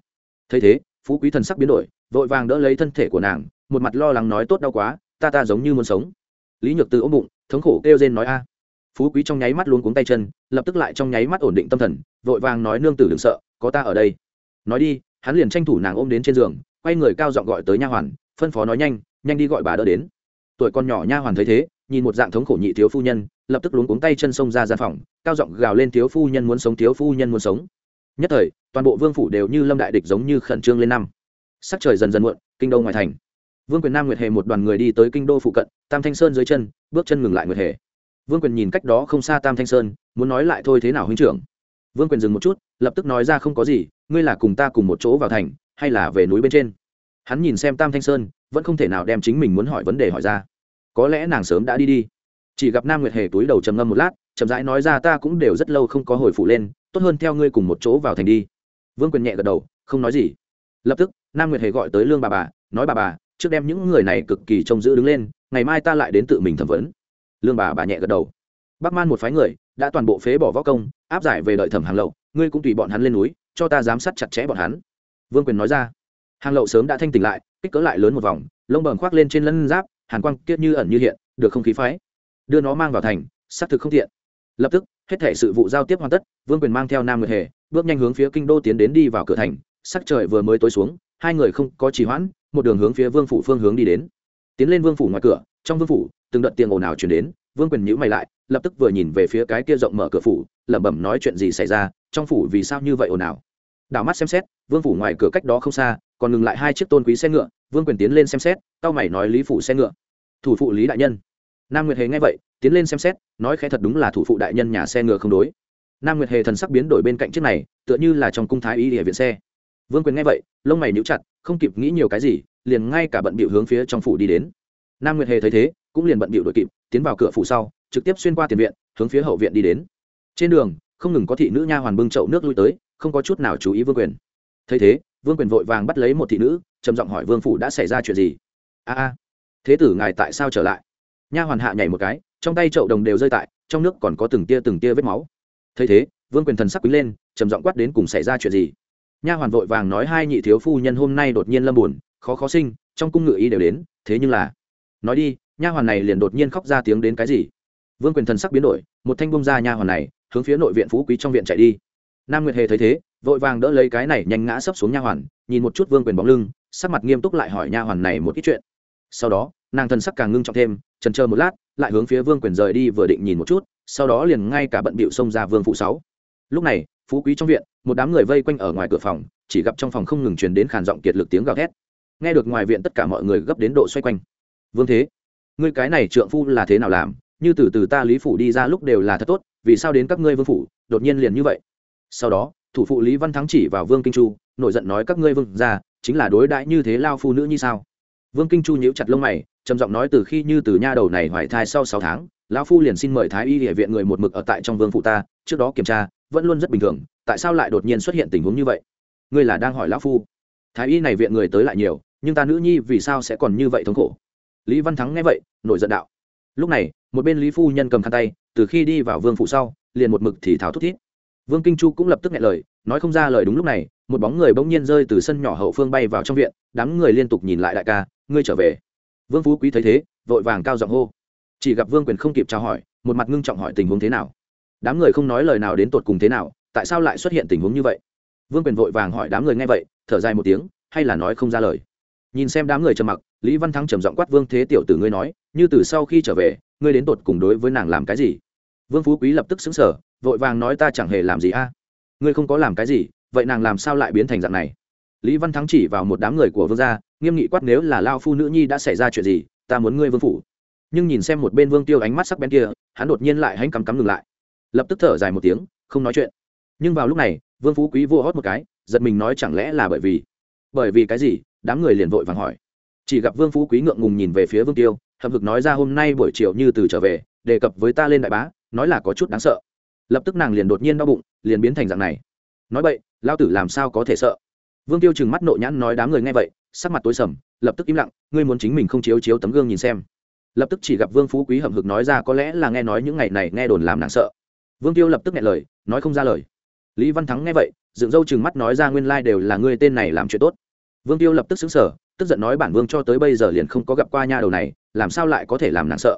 Thấy thế, phú quý thần sắc biến đổi, vội vàng đỡ lấy thân thể của nàng, một mặt lo lắng nói tốt đau quá, ta ta giống như muốn sống. Lý nhược từ ôm bụng, thống khổ kêu rên nói a phú quý trong nháy mắt luôn cuống tay chân, lập tức lại trong nháy mắt ổn định tâm thần, vội vàng nói, nương tử đừng sợ, có ta ở đây. Nói đi, hắn liền tranh thủ nàng ôm đến trên giường, quay người cao giọng gọi tới nha hoàn, phân phó nói, nhanh nhanh đi gọi bà đỡ đến. Tuổi con nhỏ nha hoàn thấy thế, nhìn một dạng thống khổ nhị thiếu phu nhân, lập tức luống cuống tay chân xông ra gian phòng, cao giọng gào lên, thiếu phu nhân muốn sống, thiếu phu nhân muốn sống. Nhất thời, toàn bộ vương phủ đều như lâm đại địch giống như khẩn trương lên năm. Sắc trời dần dần muộn, kinh đô ngoài thành. Vương quyền nam nguyệt hề một đoàn người đi tới kinh đô phụ cận, tam thanh sơn dưới chân, bước chân ngừng lại nguyệt hề vương quyền nhìn cách đó không xa tam thanh sơn, muốn nói lại thôi thế nào huynh trưởng? Vương quyền dừng một chút, lập tức nói ra không có gì, ngươi là cùng ta cùng một chỗ vào thành, hay là về núi bên trên? Hắn nhìn xem tam thanh sơn, vẫn không thể nào đem chính mình muốn hỏi vấn đề hỏi ra. Có lẽ nàng sớm đã đi đi. Chỉ gặp nam nguyệt hề túi đầu trầm ngâm một lát, chậm rãi nói ra ta cũng đều rất lâu không có hồi phụ lên, tốt hơn theo ngươi cùng một chỗ vào thành đi. Vương quyền nhẹ gật đầu, không nói gì. Lập tức, nam nguyệt hề gọi tới lương bà bà, nói, bà bà, trước đem những người này cực kỳ trông giữ đứng lên, ngày mai ta lại đến tự mình thẩm vấn lương bà bà nhẹ gật đầu. Bắc man một phái người đã toàn bộ phế bỏ võ công, áp giải về đợi thẩm hàng lậu, ngươi cũng tùy bọn hắn lên núi, cho ta giám sát chặt chẽ bọn hắn. Vương quyền nói ra. Hàng lậu sớm đã thanh tỉnh lại, kích cỡ lại lớn một vòng, lông bờm khoác lên trên lân giáp, hàn quang kiết như ẩn như hiện, được không khí phái. Đưa nó mang vào thành, xác thực không thiện lập tức, hết thể sự vụ giao tiếp hoàn tất, vương quyền mang theo nam nguyệt hề, bước nhanh hướng phía kinh đô tiến đến đi vào cửa thành, sắc trời vừa mới tối xuống, hai người không có trì hoãn, một đường hướng phía vương phủ phương hướng đi đến. Tiến lên vương phủ ngoài cửa, trong vương phủ từng đợt tiếng ồn ào chuyển đến, vương quyền nhữ mày lại, lập tức vừa nhìn về phía cái kia rộng mở cửa phủ, lẩm bẩm nói chuyện gì xảy ra, trong phủ vì sao như vậy ồn ào. Đảo mắt xem xét, vương phủ ngoài cửa cách đó không xa, còn ngừng lại hai chiếc tôn quý xe ngựa, vương quyền tiến lên xem xét tao mày nói lý phủ xe ngựa. Thủ phụ lý đại nhân. Nam nguyệt hề nghe vậy, tiến lên xem xét, nói khẽ thật đúng là thủ phụ đại nhân nhà xe ngựa không đối. Nam nguyệt hề thần sắc biến đổi bên cạnh chiếc này, tựa như là trong cung thái y địa viện xe. Vương quyền nghe vậy, lông mày níu chặt, không kịp nghĩ nhiều cái gì, liền ngay cả bận bịu hướng phía trong phủ đi đến. Nam nguyệt hề thấy thế cũng liền bận bịu đội kịp, tiến vào cửa phủ sau, trực tiếp xuyên qua tiền viện, hướng phía hậu viện đi đến. Trên đường, không ngừng có thị nữ nha hoàn bưng chậu nước lui tới, không có chút nào chú ý vương quyền. Thấy thế, vương quyền vội vàng bắt lấy một thị nữ, trầm giọng hỏi vương phủ đã xảy ra chuyện gì? A a. Thế tử ngài tại sao trở lại? Nha hoàn hạ nhảy một cái, trong tay chậu đồng đều rơi tại, trong nước còn có từng tia từng tia vết máu. Thấy thế, vương quyền thần sắc quý lên, trầm giọng quát đến cùng xảy ra chuyện gì? Nha hoàn vội vàng nói hai nhị thiếu phu nhân hôm nay đột nhiên lâm buồn, khó khó sinh, trong cung ngự ý đều đến, thế nhưng là, nói đi nha hoàn này liền đột nhiên khóc ra tiếng đến cái gì? Vương quyền thần sắc biến đổi, một thanh bông ra nha hoàn này, hướng phía nội viện phú quý trong viện chạy đi. Nam nguyệt hề thấy thế, vội vàng đỡ lấy cái này nhanh ngã sấp xuống nha hoàn, nhìn một chút vương quyền bóng lưng, sắc mặt nghiêm túc lại hỏi nha hoàn này một ít chuyện. Sau đó, nàng thần sắc càng ngưng trọng thêm trần chờ một lát, lại hướng phía vương quyền rời đi vừa định nhìn một chút, sau đó liền ngay cả bận bịu xông ra vương phụ sáu. Lúc này, phú quý trong viện, một đám người vây quanh ở ngoài cửa phòng, chỉ gặp trong phòng không ngừng truyền đến khàn giọng kiệt lực tiếng gào thét. Nghe được ngoài viện tất cả mọi người gấp đến độ xoay quanh. Vương thế ngươi cái này trượng phu là thế nào làm, như từ từ ta lý phủ đi ra lúc đều là thật tốt, vì sao đến các ngươi vương phủ, đột nhiên liền như vậy? Sau đó, thủ phụ lý văn thắng chỉ vào vương kinh chu, nổi giận nói các ngươi vương ra chính là đối đãi như thế lao phu nữ như sao? Vương kinh chu nhíu chặt lông mày, trầm giọng nói từ khi như từ nha đầu này hoài thai sau sáu tháng, lão phu liền xin mời thái y địa viện người một mực ở tại trong vương phụ ta, trước đó kiểm tra, vẫn luôn rất bình thường, tại sao lại đột nhiên xuất hiện tình huống như vậy? Ngươi là đang hỏi lão phu. Thái y này viện người tới lại nhiều, nhưng ta nữ nhi vì sao sẽ còn như vậy thống khổ? Lý văn thắng nghe vậy, nổi giận đạo. Lúc này, một bên lý phu nhân cầm khăn tay, từ khi đi vào vương phủ sau, liền một mực thì thảo thúc thít. Vương kinh chu cũng lập tức nghe lời, nói không ra lời đúng lúc này, một bóng người bỗng nhiên rơi từ sân nhỏ hậu phương bay vào trong viện, đám người liên tục nhìn lại đại ca, ngươi trở về. Vương phú quý thấy thế, vội vàng cao giọng hô. Chỉ gặp vương quyền không kịp trao hỏi, một mặt ngưng trọng hỏi tình huống thế nào. Đám người không nói lời nào đến tột cùng thế nào, tại sao lại xuất hiện tình huống như vậy? Vương quyền vội vàng hỏi đám người nghe vậy, thở dài một tiếng, hay là nói không ra lời. Nhìn xem đám người trầm mặc lý văn thắng trầm giọng quát vương thế tiểu tử ngươi nói, như từ sau khi trở về, ngươi đến tột cùng đối với nàng làm cái gì? Vương phú quý lập tức xứng sở vội vàng nói ta chẳng hề làm gì a. Ngươi không có làm cái gì, vậy nàng làm sao lại biến thành dạng này? Lý văn thắng chỉ vào một đám người của vương gia, nghiêm nghị quát nếu là lao phu nữ nhi đã xảy ra chuyện gì, ta muốn ngươi vương phủ. Nhưng nhìn xem một bên vương tiêu ánh mắt sắc bén kia, hắn đột nhiên lại hãnh cắm cắm ngừng lại. Lập tức thở dài một tiếng, không nói chuyện. Nhưng vào lúc này, vương phú quý vô hót một cái, giật mình nói chẳng lẽ là bởi vì bởi vì cái gì? Đám người liền vội vàng hỏi chỉ gặp vương phú quý ngượng ngùng nhìn về phía vương tiêu, hậm hực nói ra hôm nay buổi chiều như từ trở về, đề cập với ta lên đại bá, nói là có chút đáng sợ. Lập tức nàng liền đột nhiên đau bụng, liền biến thành dạng này. Nói vậy lao tử làm sao có thể sợ? Vương tiêu chừng mắt nộ nhãn nói đám người nghe vậy, sắc mặt tối sầm, lập tức im lặng, ngươi muốn chính mình không chiếu chiếu tấm gương nhìn xem. Lập tức chỉ gặp vương phú quý hậm hực nói ra có lẽ là nghe nói những ngày này nghe đồn làm nàng sợ. Vương tiêu lập tức nghe lời, nói không ra lời. Lý văn thắng nghe vậy, dựng râu chừng mắt nói ra nguyên lai đều là ngươi tên này làm chuyện tốt. Vương tiêu lập tức xứng sở tức giận nói bản vương cho tới bây giờ liền không có gặp qua nha đầu này, làm sao lại có thể làm nàng sợ?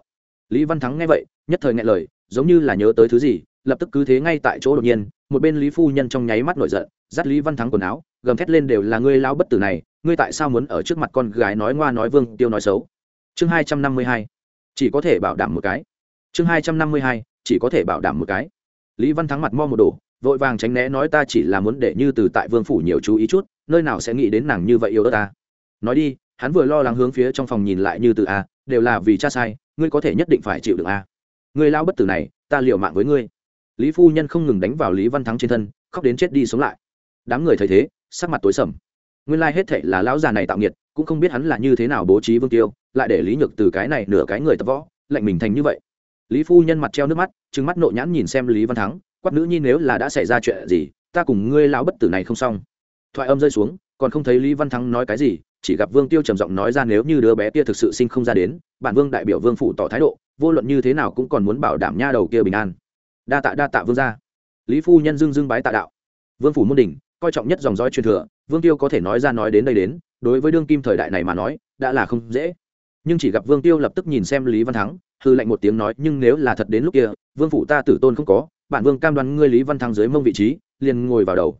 Lý văn thắng nghe vậy, nhất thời nghe lời, giống như là nhớ tới thứ gì, lập tức cứ thế ngay tại chỗ đột nhiên, một bên lý phu nhân trong nháy mắt nổi giận, dắt lý văn thắng quần áo, gầm thét lên đều là ngươi lao bất tử này, ngươi tại sao muốn ở trước mặt con gái nói ngoa nói vương, tiêu nói xấu? Chương hai trăm năm mươi hai, chỉ có thể bảo đảm một cái. Chương hai trăm năm mươi hai, chỉ có thể bảo đảm một cái. Lý văn thắng mặt mo một đồ vội vàng tránh né nói ta chỉ là muốn để như từ tại vương phủ nhiều chú ý chút, nơi nào sẽ nghĩ đến nàng như vậy yêu đất ta? Nói đi, hắn vừa lo lắng hướng phía trong phòng nhìn lại như từ a, đều là vì cha sai, ngươi có thể nhất định phải chịu được a. Ngươi lao bất tử này, ta liều mạng với ngươi. Lý phu nhân không ngừng đánh vào lý văn thắng trên thân, khóc đến chết đi sống lại. Đám người thấy thế, sắc mặt tối sầm. Nguyên lai hết thệ là lão già này tạo nghiệt, cũng không biết hắn là như thế nào bố trí vương tiêu, lại để lý nhược từ cái này nửa cái người tập võ, lạnh mình thành như vậy. Lý phu nhân mặt treo nước mắt, trừng mắt nộ nhãn nhìn xem lý văn thắng, quát nữ nhi nếu là đã xảy ra chuyện gì, ta cùng ngươi lão bất tử này không xong. Thoại âm rơi xuống, còn không thấy lý văn thắng nói cái gì chỉ gặp vương tiêu trầm giọng nói ra nếu như đứa bé kia thực sự sinh không ra đến, bản vương đại biểu vương phủ tỏ thái độ, vô luận như thế nào cũng còn muốn bảo đảm nha đầu kia bình an. Đa tạ đa tạ vương gia. Lý phu nhân dưng dưng bái tạ đạo. Vương phủ môn đình coi trọng nhất dòng dõi truyền thừa, vương tiêu có thể nói ra nói đến đây đến, đối với đương kim thời đại này mà nói, đã là không dễ. Nhưng chỉ gặp vương tiêu lập tức nhìn xem lý văn thắng hư lạnh một tiếng nói, nhưng nếu là thật đến lúc kia, vương phủ ta tử tôn không có, bản vương cam đoan ngươi lý văn thắng dưới mông vị trí, liền ngồi vào đầu.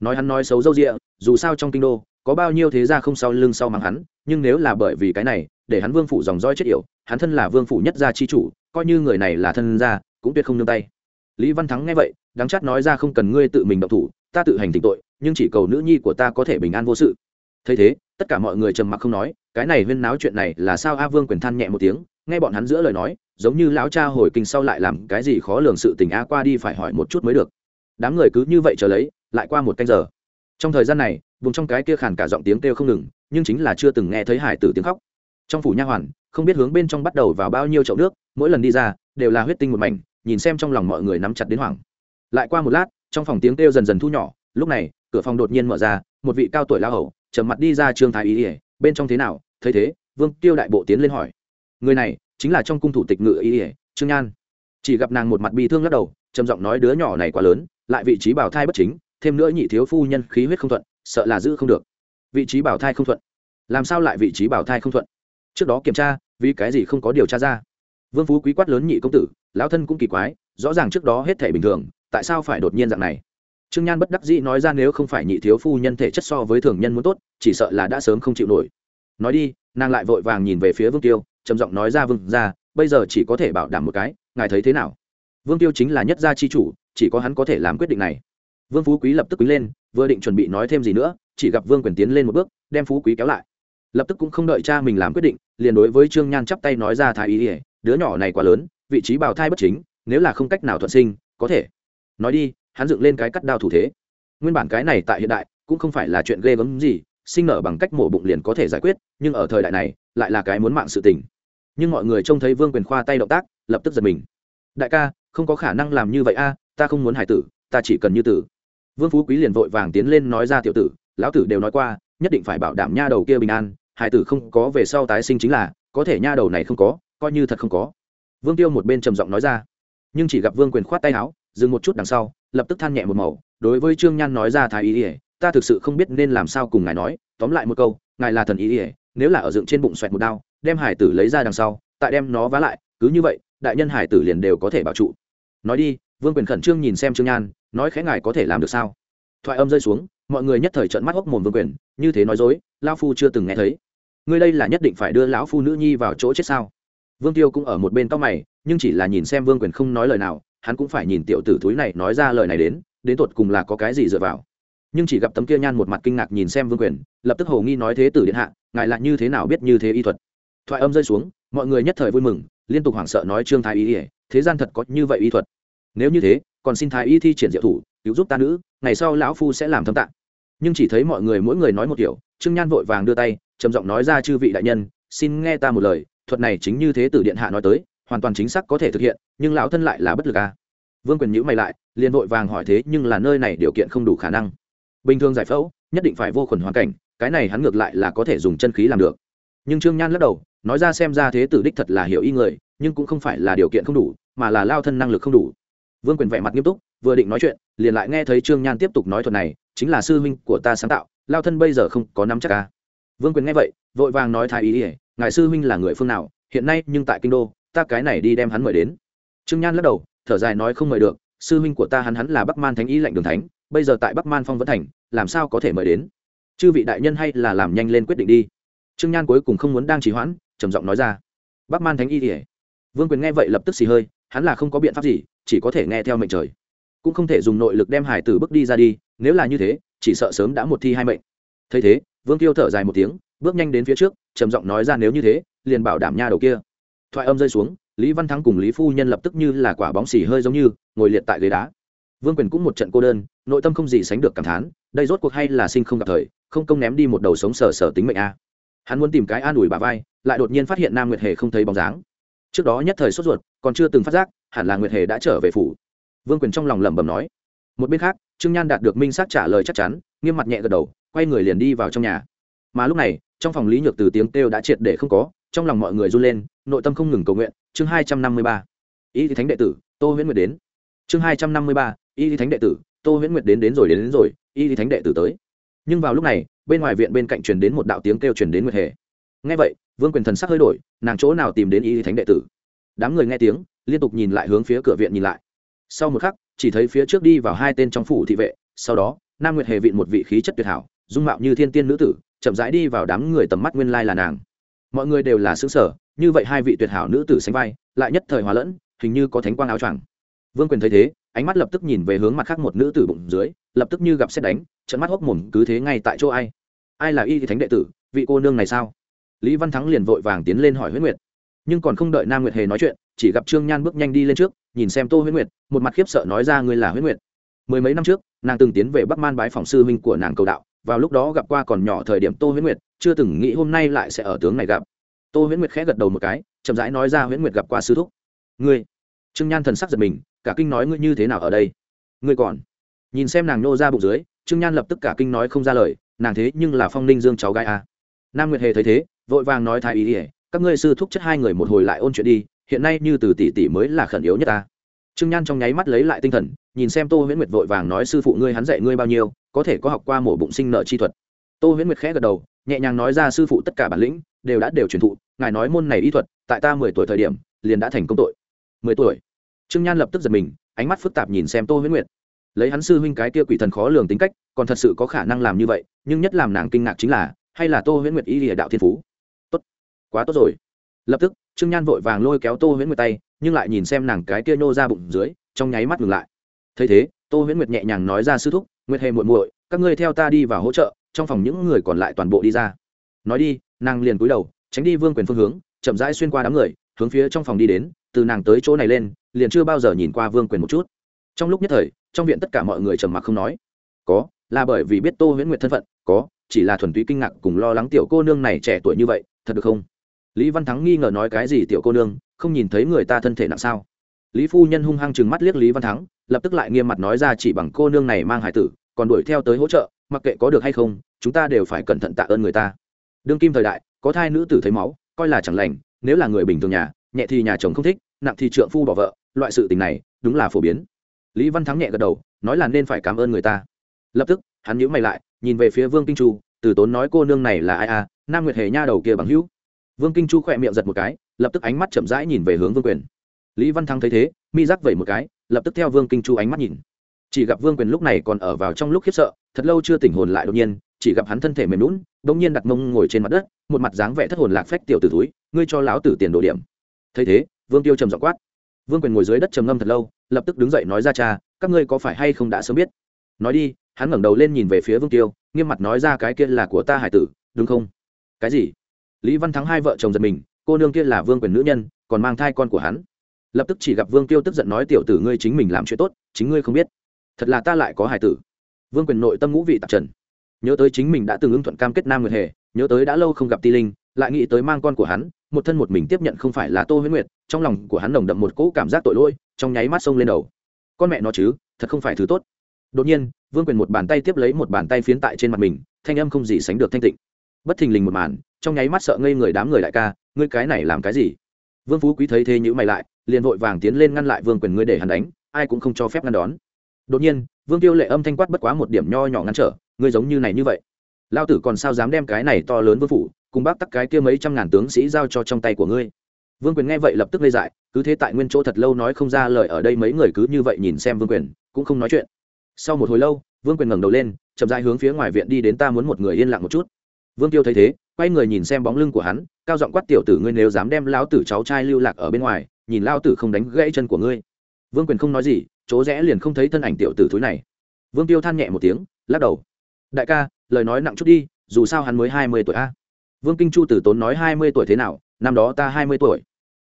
Nói hắn nói xấu dâu rịa dù sao trong kinh đô có bao nhiêu thế gia không sau lưng sau mắng hắn, nhưng nếu là bởi vì cái này, để hắn vương phủ dòng roi chết yểu, hắn thân là vương phủ nhất gia chi chủ, coi như người này là thân gia, cũng tuyệt không nương tay. Lý văn thắng nghe vậy đáng chát nói ra không cần ngươi tự mình động thủ, ta tự hành tịnh tội, nhưng chỉ cầu nữ nhi của ta có thể bình an vô sự. Thấy thế, tất cả mọi người trầm mặc không nói, cái này huyên náo chuyện này là sao a vương quyền than nhẹ một tiếng, nghe bọn hắn giữa lời nói, giống như lão cha hồi kinh sau lại làm cái gì khó lường sự tình a qua đi phải hỏi một chút mới được. Đám người cứ như vậy chờ lấy, lại qua một canh giờ trong thời gian này, vùng trong cái kia khàn cả giọng tiếng kêu không ngừng, nhưng chính là chưa từng nghe thấy hải tử tiếng khóc. Trong phủ nha hoàn, không biết hướng bên trong bắt đầu vào bao nhiêu chậu nước, mỗi lần đi ra, đều là huyết tinh một mảnh, nhìn xem trong lòng mọi người nắm chặt đến hoảng. Lại qua một lát, trong phòng tiếng kêu dần dần thu nhỏ, lúc này, cửa phòng đột nhiên mở ra, một vị cao tuổi lao hầu, trầm mặt đi ra trương thái ý ỉa bên trong thế nào? Thấy thế? Vương tiêu đại bộ tiến lên hỏi. Người này chính là trong cung thủ tịch ngự ý ỉa trương nhan. Chỉ gặp nàng một mặt bi thương lắc đầu, trầm giọng nói, đứa nhỏ này quá lớn, lại vị trí bảo thai bất chính thêm nữa nhị thiếu phu nhân khí huyết không thuận, sợ là giữ không được. Vị trí bảo thai không thuận. Làm sao lại vị trí bảo thai không thuận? Trước đó kiểm tra, vì cái gì không có điều tra ra? Vương phú quý quát lớn nhị công tử, lão thân cũng kỳ quái, rõ ràng trước đó hết thể bình thường, tại sao phải đột nhiên dạng này? Trương nhan bất đắc dĩ nói ra nếu không phải nhị thiếu phu nhân thể chất so với thường nhân muốn tốt, chỉ sợ là đã sớm không chịu nổi. Nói đi, nàng lại vội vàng nhìn về phía vương tiêu, trầm giọng nói ra, vương ra, bây giờ chỉ có thể bảo đảm một cái, ngài thấy thế nào? Vương tiêu chính là nhất gia chi chủ, chỉ có hắn có thể làm quyết định này vương phú quý lập tức quý lên, vừa định chuẩn bị nói thêm gì nữa, chỉ gặp vương quyền tiến lên một bước, đem phú quý kéo lại. Lập tức cũng không đợi cha mình làm quyết định, liền đối với trương nhan chắp tay nói ra thái ý ỉa đứa nhỏ này quá lớn, vị trí bào thai bất chính, nếu là không cách nào thuận sinh, có thể. Nói đi, hắn dựng lên cái cắt đao thủ thế. Nguyên bản cái này tại hiện đại, cũng không phải là chuyện ghê gớm gì, sinh nở bằng cách mổ bụng liền có thể giải quyết, nhưng ở thời đại này, lại là cái muốn mạng sự tình. Nhưng mọi người trông thấy vương quyền khoa tay động tác, lập tức giật mình. Đại ca, không có khả năng làm như vậy a, ta không muốn hải tử, ta chỉ cần như tử vương phú quý liền vội vàng tiến lên nói ra tiểu tử, lão tử đều nói qua, nhất định phải bảo đảm nha đầu kia bình an, hải tử không có về sau tái sinh chính là, có thể nha đầu này không có, coi như thật không có. Vương tiêu một bên trầm giọng nói ra, nhưng chỉ gặp vương quyền khoát tay áo, dừng một chút đằng sau, lập tức than nhẹ một màu đối với trương nhan nói ra thái ý ỉa ta thực sự không biết nên làm sao cùng ngài nói, tóm lại một câu, ngài là thần ý ỉa nếu là ở dựng trên bụng xoẹt một đao, đem hải tử lấy ra đằng sau, tại đem nó vá lại, cứ như vậy, đại nhân hải tử liền đều có thể bảo trụ. Nói đi vương quyền khẩn trương nhìn xem trương nhan, nói, khẽ ngài có thể làm được sao? Thoại âm rơi xuống, mọi người nhất thời trợn mắt hốc mồm vương quyền, như thế nói dối lao phu chưa từng nghe thấy. Ngươi đây là nhất định phải đưa lão phu nữ nhi vào chỗ chết sao? Vương tiêu cũng ở một bên tóc mày, nhưng chỉ là nhìn xem vương quyền không nói lời nào, hắn cũng phải nhìn tiểu tử thúi này nói ra lời này đến đến tột cùng là có cái gì dựa vào. Nhưng chỉ gặp tấm kia nhan một mặt kinh ngạc nhìn xem vương quyền, lập tức hồ nghi nói, thế tử điện hạ, ngài lại như thế nào biết như thế y thuật? Thoại âm rơi xuống, mọi người nhất thời vui mừng, liên tục hoảng sợ nói, trương thái ý ỉa thế gian thật có như vậy y thuật? Nếu như thế, còn xin thái y thi triển diệu thủ, cứu giúp ta nữ, ngày sau lão phu sẽ làm thâm tạng nhưng chỉ thấy mọi người mỗi người nói một kiểu trương nhan vội vàng đưa tay, trầm giọng nói ra chư vị đại nhân, xin nghe ta một lời, thuật này chính như thế từ điện hạ nói tới, hoàn toàn chính xác có thể thực hiện, nhưng lão thân lại là bất lực à. vương quyền nhữ mày lại, liền vội vàng hỏi thế nhưng là nơi này điều kiện không đủ khả năng. Bình thường giải phẫu, nhất định phải vô khuẩn hoàn cảnh, cái này hắn ngược lại là có thể dùng chân khí làm được. Nhưng trương nhan lắc đầu, nói ra xem ra thế tử đích thật là hiểu ý người, nhưng cũng không phải là điều kiện không đủ, mà là lao thân năng lực không đủ vương quyền vẻ mặt nghiêm túc, vừa định nói chuyện, liền lại nghe thấy trương nhan tiếp tục nói thuật này, chính là sư huynh của ta sáng tạo, lao thân bây giờ không có nắm chắc ca vương quyền nghe vậy, vội vàng nói thái ý ỉa ngài sư huynh là người phương nào, hiện nay nhưng tại kinh đô, ta cái này đi đem hắn mời đến. Trương nhan lắc đầu, thở dài nói không mời được, sư huynh của ta hắn hắn là bắc man thánh ý lệnh đường thánh, bây giờ tại bắc man phong vẫn thành, làm sao có thể mời đến? Chư vị đại nhân hay là làm nhanh lên quyết định đi. Trương nhan cuối cùng không muốn đang trì hoãn, trầm giọng nói ra, bắc man thánh y ỉa vương quyền nghe vậy lập tức xì hơi, hắn là không có biện pháp gì chỉ có thể nghe theo mệnh trời. Cũng không thể dùng nội lực đem hải tử bước đi ra đi, nếu là như thế, chỉ sợ sớm đã một thi hai mệnh. Thấy thế, vương tiêu thở dài một tiếng, bước nhanh đến phía trước, trầm giọng nói ra nếu như thế, liền bảo đảm nha đầu kia. Thoại âm rơi xuống, lý văn thắng cùng lý phu nhân lập tức như là quả bóng xì hơi giống như, ngồi liệt tại ghế đá. Vương quyền cũng một trận cô đơn, nội tâm không gì sánh được cảm thán, đây rốt cuộc hay là sinh không gặp thời, không công ném đi một đầu sống sờ sờ tính mệnh a. Hắn muốn tìm cái an ủi bà vai, lại đột nhiên phát hiện nam nguyệt hề không thấy bóng dáng. Trước đó nhất thời sốt ruột, còn chưa từng phát giác hẳn là nguyệt hề đã trở về phủ. Vương quyền trong lòng lẩm bẩm nói. Một bên khác trương nhan đạt được minh xác trả lời chắc chắn nghiêm mặt nhẹ gật đầu quay người liền đi vào trong nhà. Mà lúc này trong phòng lý nhược từ tiếng kêu đã triệt để không có trong lòng mọi người run lên nội tâm không ngừng cầu nguyện chương hai trăm năm mươi ba. Ý thì thánh đệ tử tô huyễn nguyệt đến. Chương hai trăm năm mươi ba y thì thánh đệ tử tô huyễn nguyệt đến đến rồi đến, đến rồi y thì thánh đệ tử tới. Nhưng vào lúc này bên ngoài viện bên cạnh truyền đến một đạo tiếng kêu truyền đến nguyệt hề. Nghe vậy vương quyền thần sắc hơi đổi nàng chỗ nào tìm đến y thì thánh đệ tử? Đám người nghe tiếng liên tục nhìn lại hướng phía cửa viện nhìn lại. Sau một khắc, chỉ thấy phía trước đi vào hai tên trong phủ thị vệ, sau đó, nam nguyệt hề viện một vị khí chất tuyệt hảo, dung mạo như thiên tiên nữ tử, chậm rãi đi vào đám người tầm mắt nguyên lai là nàng. Mọi người đều là xứ sở như vậy hai vị tuyệt hảo nữ tử sánh vai, lại nhất thời hòa lẫn, hình như có thánh quang áo choàng. Vương quyền thấy thế, ánh mắt lập tức nhìn về hướng mặt khác một nữ tử bụng dưới, lập tức như gặp xét đánh trận mắt hốc mồm, cứ thế ngay tại chỗ ai? Ai là y thì thánh đệ tử, vị cô nương này sao? Lý văn thắng liền vội vàng tiến lên hỏi huyết nguyệt nhưng còn không đợi nam nguyệt hề nói chuyện, chỉ gặp trương nhan bước nhanh đi lên trước, nhìn xem tô huyết nguyệt, một mặt khiếp sợ nói ra ngươi là huyết nguyệt. Mười mấy năm trước, nàng từng tiến về bắc man bái phòng sư huynh của nàng cầu đạo, vào lúc đó gặp qua còn nhỏ thời điểm tô huyết nguyệt, chưa từng nghĩ hôm nay lại sẽ ở tướng này gặp. Tô huyết nguyệt khẽ gật đầu một cái, chậm rãi nói ra huyết nguyệt gặp qua sư thúc. Ngươi? Trương nhan thần sắc giật mình, cả kinh nói ngươi như thế nào ở đây? Ngươi còn? Nhìn xem nàng nô ra bụng dưới, trương nhan lập tức cả kinh nói không ra lời, nàng thế nhưng là phong ninh dương cháu gái a à. nam nguyệt hề thấy thế, vội vàng nói thái ý ỉa các ngươi sư thúc chất hai người một hồi lại ôn chuyện đi, hiện nay như từ tỷ tỷ mới là khẩn yếu nhất ta. Trương nhan trong nháy mắt lấy lại tinh thần, nhìn xem tô huyễn nguyệt vội vàng nói sư phụ ngươi hắn dạy ngươi bao nhiêu, có thể có học qua mổ bụng sinh nợ chi thuật. Tô huyễn nguyệt khẽ gật đầu, nhẹ nhàng nói ra sư phụ tất cả bản lĩnh, đều đã đều truyền thụ, ngài nói môn này y thuật, tại ta mười tuổi thời điểm, liền đã thành công tội. Mười tuổi. Trương nhan lập tức giật mình, ánh mắt phức tạp nhìn xem tô huyễn nguyệt. Lấy hắn sư huynh cái kia quỷ thần khó lường tính cách, còn thật sự có khả năng làm như vậy, nhưng nhất làm nàng kinh ngạc chính là, hay là tô huyễn nguyệt y lìa đạo thiên phú quá tốt rồi. Lập tức, trương nhan vội vàng lôi kéo tô huyễn nguyệt tay, nhưng lại nhìn xem nàng cái kia nhô ra bụng dưới, trong nháy mắt ngừng lại. Thấy thế, tô huyễn nguyệt nhẹ nhàng nói ra sư thúc, nguyệt hề muội muội, các ngươi theo ta đi vào hỗ trợ, trong phòng những người còn lại toàn bộ đi ra. Nói đi, nàng liền cúi đầu, tránh đi vương quyền phương hướng, chậm rãi xuyên qua đám người, hướng phía trong phòng đi đến, từ nàng tới chỗ này lên, liền chưa bao giờ nhìn qua vương quyền một chút. Trong lúc nhất thời, trong viện tất cả mọi người trầm mặc không nói. Có, là bởi vì biết tô huyễn nguyệt thân phận, có, chỉ là thuần túy kinh ngạc cùng lo lắng tiểu cô nương này trẻ tuổi như vậy, thật được không? Lý văn thắng nghi ngờ nói cái gì tiểu cô nương, không nhìn thấy người ta thân thể nặng sao? Lý phu nhân hung hăng chừng mắt liếc lý văn thắng, lập tức lại nghiêm mặt nói ra chỉ bằng cô nương này mang hải tử, còn đuổi theo tới hỗ trợ, mặc kệ có được hay không, chúng ta đều phải cẩn thận tạ ơn người ta. Đương kim thời đại, có thai nữ tử thấy máu, coi là chẳng lành, nếu là người bình thường nhà, nhẹ thì nhà chồng không thích, nặng thì trượng phu bỏ vợ, loại sự tình này, đúng là phổ biến. Lý văn thắng nhẹ gật đầu, nói là nên phải cảm ơn người ta. Lập tức, hắn nhíu mày lại, nhìn về phía vương kinh chu, từ tốn nói cô nương này là ai à nam nguyệt hề nha đầu kia bằng hữu vương kinh chu khỏe miệng giật một cái, lập tức ánh mắt chậm rãi nhìn về hướng vương quyền. Lý văn thắng thấy thế, mi giác vẩy một cái, lập tức theo vương kinh chu ánh mắt nhìn. Chỉ gặp vương quyền lúc này còn ở vào trong lúc khiếp sợ, thật lâu chưa tỉnh hồn lại đột nhiên, chỉ gặp hắn thân thể mềm lún đ ỗ n g nhiên đặt mông ngồi trên mặt đất, một mặt dáng vẻ thất hồn lạc phách tiểu t túi ngươi cho láo tử tiền đồ điểm. Thấy thế, vương tiêu trầm dọ quát. Vương quyền ngồi dưới đất trầm ngâm thật lâu, lập tức đứng dậy nói ra cha, các ngươi có phải hay không đã sớm biết? Nói đi, hắn ngẩng đầu lên nhìn về phía vương tiêu, nghiêm mặt nói ra cái kia là của ta hải tử, đúng không? Cái gì? Lý văn thắng hai vợ chồng giật mình, cô nương kia là vương quyền nữ nhân, còn mang thai con của hắn. Lập tức chỉ gặp vương tiêu tức giận nói, tiểu tử ngươi chính mình làm chuyện tốt, chính ngươi không biết. Thật là ta lại có hài tử. Vương quyền nội tâm ngũ vị tạp trần. Nhớ tới chính mình đã từng ứng thuận cam kết nam nguyệt hề, nhớ tới đã lâu không gặp ti linh, lại nghĩ tới mang con của hắn, một thân một mình tiếp nhận không phải là tô huyễn nguyệt, trong lòng của hắn nồng đậm một cỗ cảm giác tội lỗi, trong nháy mắt sông lên đầu. Con mẹ nó chứ, thật không phải thứ tốt. Đột nhiên, vương quyền một bàn tay tiếp lấy một bàn tay phiến tại trên mặt mình, thanh âm không gì sánh được thanh tịnh. Bất thình lình một màn trong nháy mắt sợ ngây người đám người đại ca, ngươi cái này làm cái gì? Vương phú quý thấy thế nhữ mày lại, liền vội vàng tiến lên ngăn lại vương quyền ngươi để hắn đánh, ai cũng không cho phép ngăn đón. Đột nhiên, vương tiêu lệ âm thanh quát bất quá một điểm nho nhỏ ngăn trở, ngươi giống như này như vậy. Lao tử còn sao dám đem cái này to lớn vương phủ, cùng bác tắc cái kia mấy trăm ngàn tướng sĩ giao cho trong tay của ngươi? Vương quyền nghe vậy lập tức lê dại, cứ thế tại nguyên chỗ thật lâu nói không ra lời ở đây mấy người cứ như vậy nhìn xem vương quyền, cũng không nói chuyện. Sau một hồi lâu, vương quyền ngẩng đầu lên, chậm dại hướng phía ngoài viện đi đến ta muốn một người yên lặng một chút. Vương tiêu thấy thế quay người nhìn xem bóng lưng của hắn, cao giọng quát, tiểu tử ngươi nếu dám đem lão tử cháu trai lưu lạc ở bên ngoài, nhìn lao tử không đánh gãy chân của ngươi. Vương quyền không nói gì, chỗ rẽ liền không thấy thân ảnh tiểu tử thúi này. Vương tiêu than nhẹ một tiếng, lắc đầu. Đại ca, lời nói nặng chút đi, dù sao hắn mới hai mươi tuổi a. Vương kinh chu tử tốn nói hai mươi tuổi thế nào, năm đó ta hai mươi tuổi.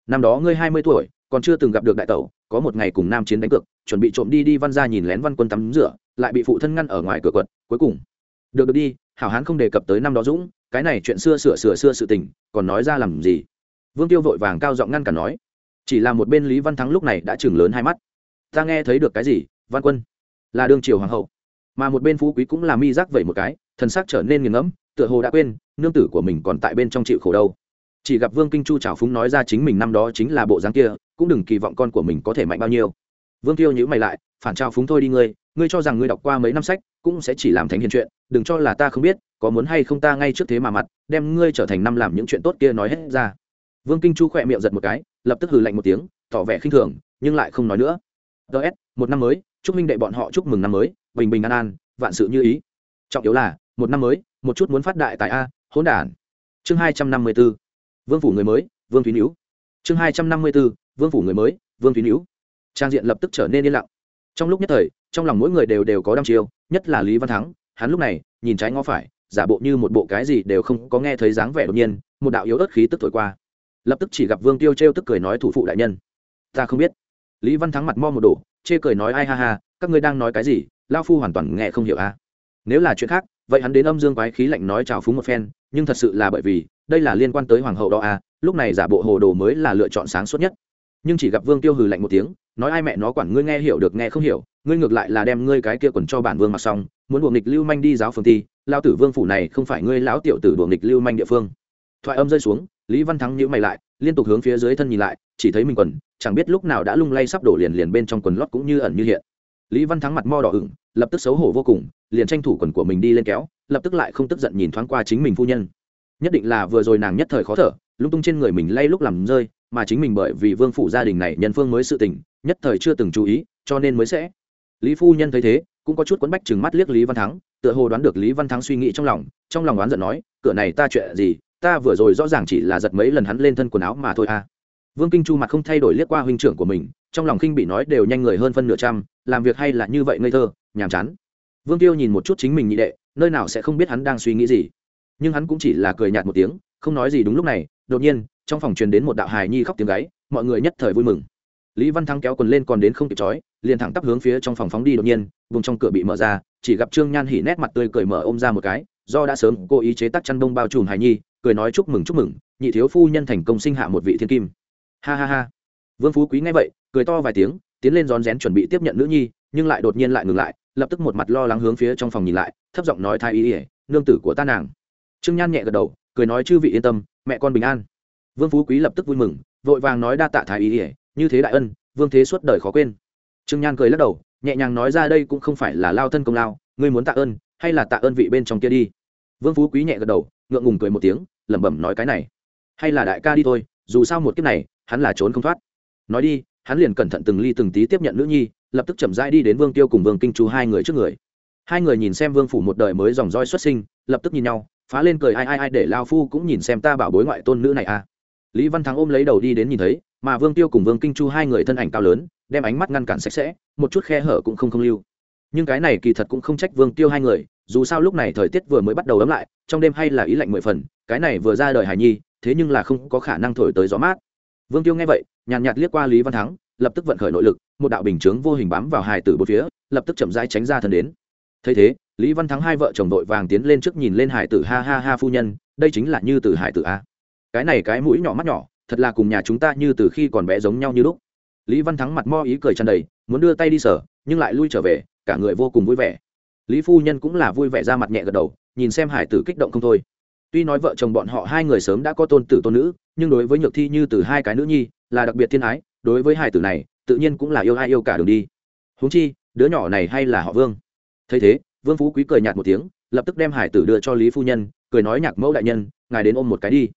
Năm đó ngươi hai mươi tuổi, còn chưa từng gặp được đại tẩu, có một ngày cùng nam chiến đánh cược, chuẩn bị trộm đi đi văn ra nhìn lén văn quân tắm rửa, lại bị phụ thân ngăn ở ngoài cửa quật, cuối cùng. Được được đi, hảo hán không đề cập tới năm đó dũng cái này chuyện xưa sửa sửa xưa sự tình, còn nói ra làm gì? Vương tiêu vội vàng cao giọng ngăn cả nói, chỉ là một bên lý văn thắng lúc này đã chừng lớn hai mắt. Ta nghe thấy được cái gì? Văn quân, là đương triều hoàng hậu. Mà một bên phú quý cũng là mi giác vậy một cái, thần sắc trở nên nghiền ngẫm, tựa hồ đã quên, nương tử của mình còn tại bên trong chịu khổ đâu. Chỉ gặp vương kinh chu trào phúng nói ra chính mình năm đó chính là bộ dáng kia, cũng đừng kỳ vọng con của mình có thể mạnh bao nhiêu. Vương tiêu nhữ mày lại, phản trao phúng thôi đi ngươi ngươi cho rằng ngươi đọc qua mấy năm sách, cũng sẽ chỉ làm thánh hiền chuyện đừng cho là ta không biết, có muốn hay không ta ngay trước thế mà mặt, đem ngươi trở thành năm làm những chuyện tốt kia nói hết ra. Vương kinh chu khỏe miệng giật một cái, lập tức hừ lạnh một tiếng, tỏ vẻ khinh thường, nhưng lại không nói nữa. Ts một năm mới, chúc minh đệ bọn họ chúc mừng năm mới, bình bình an an, vạn sự như ý. Trọng yếu là, một năm mới, một chút muốn phát đại tại a, hỗn đản. Chương hai trăm năm mươi b ố vương phủ người mới, vương thúy níu. Chương hai trăm năm mươi b ố vương phủ người mới, vương thúy níu. Trang diện lập tức trở nên yên lặng. Trong lúc nhất thời, trong lòng mỗi người đều đều có đăm chiêu, nhất là lý văn thắng hắn lúc này, nhìn trái ngó phải, giả bộ như một bộ cái gì đều không có nghe thấy dáng vẻ đột nhiên, một đạo yếu ớt khí tức thổi qua. Lập tức chỉ gặp vương tiêu t r e o tức cười nói thủ phụ đại nhân. Ta không biết. Lý văn thắng mặt mo một đổ, chê cười nói ai ha ha, các ngươi đang nói cái gì lao phu hoàn toàn nghe không hiểu a. Nếu là chuyện khác, vậy hắn đến âm dương quái khí lạnh nói chào phúng một phen, nhưng thật sự là bởi vì, đây là liên quan tới hoàng hậu đó a, lúc này giả bộ hồ đồ mới là lựa chọn sáng suốt nhất nhưng chỉ gặp vương tiêu hừ lạnh một tiếng, nói ai mẹ nó quản ngươi nghe hiểu được nghe không hiểu, ngươi ngược lại là đem ngươi cái kia quần cho bản vương mặc xong, muốn buồng nghịch lưu manh đi giáo phương thi lao tử vương phủ này không phải ngươi lão tiểu tử buồng nghịch lưu manh địa phương. Thoại âm rơi xuống, lý văn thắng nhữ mày lại, liên tục hướng phía dưới thân nhìn lại, chỉ thấy mình quần, chẳng biết lúc nào đã lung lay sắp đổ liền liền bên trong quần lót cũng như ẩn như hiện. Lý văn thắng mặt mo đỏ ửng, lập tức xấu hổ vô cùng, liền tranh thủ quần của mình đi lên kéo, lập tức lại không tức giận nhìn thoáng qua chính mình phu nhân. Nhất định là vừa rồi nàng nhất thời khó thở, lung tung trên người mình lay lúc làm rơi mà chính mình bởi vì vương phủ gia đình này nhân phương mới sự tình, nhất thời chưa từng chú ý, cho nên mới sẽ. Lý phu nhân thấy thế, cũng có chút quấn bách chừng mắt liếc lý văn thắng, tựa hồ đoán được lý văn thắng suy nghĩ trong lòng trong lòng đoán giận nói, cửa này ta chuyện gì? Ta vừa rồi rõ ràng chỉ là giật mấy lần hắn lên thân quần áo mà thôi à. Vương kinh chu mặt không thay đổi liếc qua huynh trưởng của mình, trong lòng khinh bị nói đều nhanh người hơn phân nửa trăm, làm việc hay là như vậy ngây thơ, nhàm chán. Vương tiêu nhìn một chút chính mình nhị đệ, nơi nào sẽ không biết hắn đang suy nghĩ gì. Nhưng hắn cũng chỉ là cười nhạt một tiếng, không nói gì đúng lúc này, đột nhiên trong phòng truyền đến một đạo hài nhi khóc tiếng gáy, mọi người nhất thời vui mừng. Lý văn thắng kéo quần lên còn đến không kịp trói, liền thẳng tắp hướng phía trong phòng phóng đi đột nhiên, vùng trong cửa bị mở ra, chỉ gặp trương nhan hỉ nét mặt tươi cười mở ôm ra một cái, do đã sớm cô ý chế tắc chăn đông bao trùm hài nhi, cười nói chúc mừng chúc mừng, nhị thiếu phu nhân thành công sinh hạ một vị thiên kim. Ha ha ha. Vương phú quý nghe vậy, cười to vài tiếng, tiến lên rón rén chuẩn bị tiếp nhận nữ nhi, nhưng lại đột nhiên lại ngừng lại, lập tức một mặt lo lắng hướng phía trong phòng nhìn lại, thấp giọng nói thai ý ỉa nương tử của ta nàng. Trương nhan nhẹ gật đầu, cười nói, chư vị yên tâm, mẹ con bình an vương phú quý lập tức vui mừng, vội vàng nói đa tạ thái ý ỉa như thế đại ân, vương thế suốt đời khó quên. Trương nhan cười lắc đầu, nhẹ nhàng nói ra đây cũng không phải là lao thân công lao, ngươi muốn tạ ơn, hay là tạ ơn vị bên trong kia đi. Vương phú quý nhẹ gật đầu, ngượng ngùng cười một tiếng, lẩm bẩm nói cái này. Hay là đại ca đi thôi, dù sao một kiếp này, hắn là trốn không thoát. Nói đi, hắn liền cẩn thận từng ly từng tí tiếp nhận nữ nhi, lập tức chậm rãi đi đến vương tiêu cùng vương kinh chú hai người trước người. Hai người nhìn xem vương phủ một đời mới dòng roi xuất sinh, lập tức nhìn nhau, phá lên cười ai ai ai để lao phu cũng nhìn xem ta bảo bối ngoại tôn nữ này à lý văn thắng ôm lấy đầu đi đến nhìn thấy mà vương tiêu cùng vương kinh chu hai người thân ảnh cao lớn đem ánh mắt ngăn cản sạch sẽ một chút khe hở cũng không không lưu. Nhưng cái này kỳ thật cũng không trách vương tiêu hai người dù sao lúc này thời tiết vừa mới bắt đầu ấm lại trong đêm hay là ý lạnh mười phần cái này vừa ra đời Hải nhi thế nhưng là không có khả năng thổi tới gió mát. Vương tiêu nghe vậy nhàn nhạt, nhạt liếc qua lý văn thắng lập tức vận khởi nội lực một đạo bình chướng vô hình bám vào hài tử bốn phía lập tức chậm rãi tránh ra thân đến. Thấy thế lý văn thắng hai vợ chồng đội vàng tiến lên trước nhìn lên hải tử ha ha ha phu nhân đây chính là như từ hải tử a cái này cái mũi nhỏ mắt nhỏ, thật là cùng nhà chúng ta như từ khi còn bé giống nhau như lúc. Lý văn thắng mặt mo ý cười tràn đầy, muốn đưa tay đi sở nhưng lại lui trở về, cả người vô cùng vui vẻ. Lý phu nhân cũng là vui vẻ ra mặt nhẹ gật đầu, nhìn xem hải tử kích động không thôi. Tuy nói vợ chồng bọn họ hai người sớm đã có tôn tử tôn nữ, nhưng đối với nhược thi như từ hai cái nữ nhi, là đặc biệt thiên ái, đối với hải tử này, tự nhiên cũng là yêu ai yêu cả đường đi. Huống chi, đứa nhỏ này hay là họ vương. Thấy thế, vương phú quý cười nhạt một tiếng, lập tức đem hải tử đưa cho lý phu nhân, cười nói nhạc mẫu đại nhân, ngài đến ôm một cái đi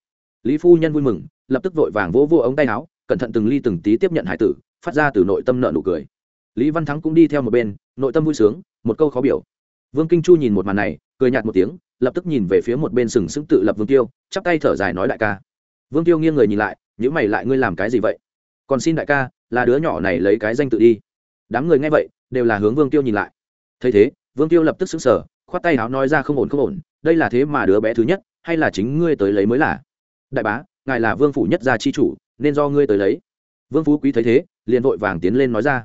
lý phu nhân vui mừng, lập tức vội vàng vỗ vô ống tay áo, cẩn thận từng ly từng tí tiếp nhận hải tử, phát ra từ nội tâm nợ nụ cười. Lý văn thắng cũng đi theo một bên, nội tâm vui sướng, một câu khó biểu. Vương kinh chu nhìn một màn này, cười nhạt một tiếng, lập tức nhìn về phía một bên sừng sững tự lập vương tiêu, chắp tay thở dài nói đại ca. Vương tiêu nghiêng người nhìn lại những mày lại ngươi làm cái gì vậy? Còn xin đại ca, là đứa nhỏ này lấy cái danh tự đi. Đám người nghe vậy, đều là hướng vương tiêu nhìn lại. Thấy thế, vương tiêu lập tức xứng sở khoát tay áo nói ra không ổn không ổn, đây là thế mà đứa bé thứ nhất, hay là chính ngươi tới lấy mới là? Đại bá, ngài là vương phủ nhất gia chi chủ, nên do ngươi tới lấy. Vương phú quý thấy thế, liền vội vàng tiến lên nói ra.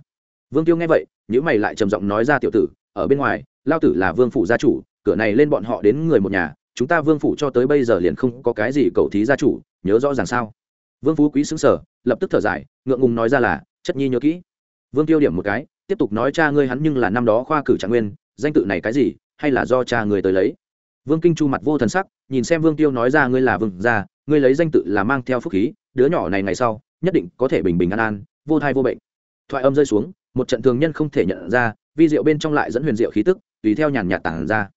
Vương tiêu nghe vậy nhữ mày lại trầm giọng nói ra tiểu tử, ở bên ngoài, lao tử là vương phủ gia chủ, cửa này lên bọn họ đến người một nhà, chúng ta vương phủ cho tới bây giờ liền không có cái gì cầu thí gia chủ, nhớ rõ ràng sao? Vương phú quý xứng sở lập tức thở dài, ngượng ngùng nói ra là, chất nhi nhớ kỹ. Vương tiêu điểm một cái, tiếp tục nói cha ngươi hắn nhưng là năm đó khoa cử trạng nguyên, danh tự này cái gì, hay là do cha người tới lấy? Vương kinh chu mặt vô thần sắc, nhìn xem vương tiêu nói ra ngươi là vương gia, ngươi lấy danh tự là mang theo phúc khí, đứa nhỏ này ngày sau, nhất định có thể bình bình an an, vô thai vô bệnh. Thoại âm rơi xuống, một trận thường nhân không thể nhận ra, vi diệu bên trong lại dẫn huyền diệu khí tức, tùy theo nhàn nhạt tản ra.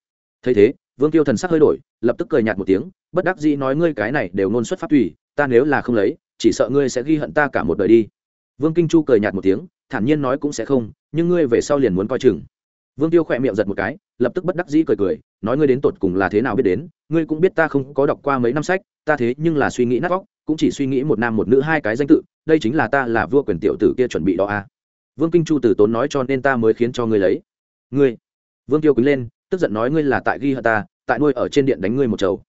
Thấy thế, vương tiêu thần sắc hơi đổi, lập tức cười nhạt một tiếng, bất đắc dĩ nói ngươi cái này đều ngôn xuất phát tùy, ta nếu là không lấy, chỉ sợ ngươi sẽ ghi hận ta cả một đời đi. Vương kinh chu cười nhạt một tiếng, thản nhiên nói cũng sẽ không, nhưng ngươi về sau liền muốn coi chừng vương tiêu khỏe miệng giật một cái, lập tức bất đắc dĩ cười cười, nói ngươi đến tột cùng là thế nào biết đến, ngươi cũng biết ta không có đọc qua mấy năm sách, ta thế nhưng là suy nghĩ nát vóc cũng chỉ suy nghĩ một nam một nữ hai cái danh tự, đây chính là ta là vua quyền tiểu tử kia chuẩn bị đó à. vương kinh chu Tử tốn nói cho nên ta mới khiến cho ngươi lấy. Ngươi? Vương tiêu quýnh lên, tức giận nói ngươi là tại ghi hận ta, tại nuôi ở trên điện đánh ngươi một chầu.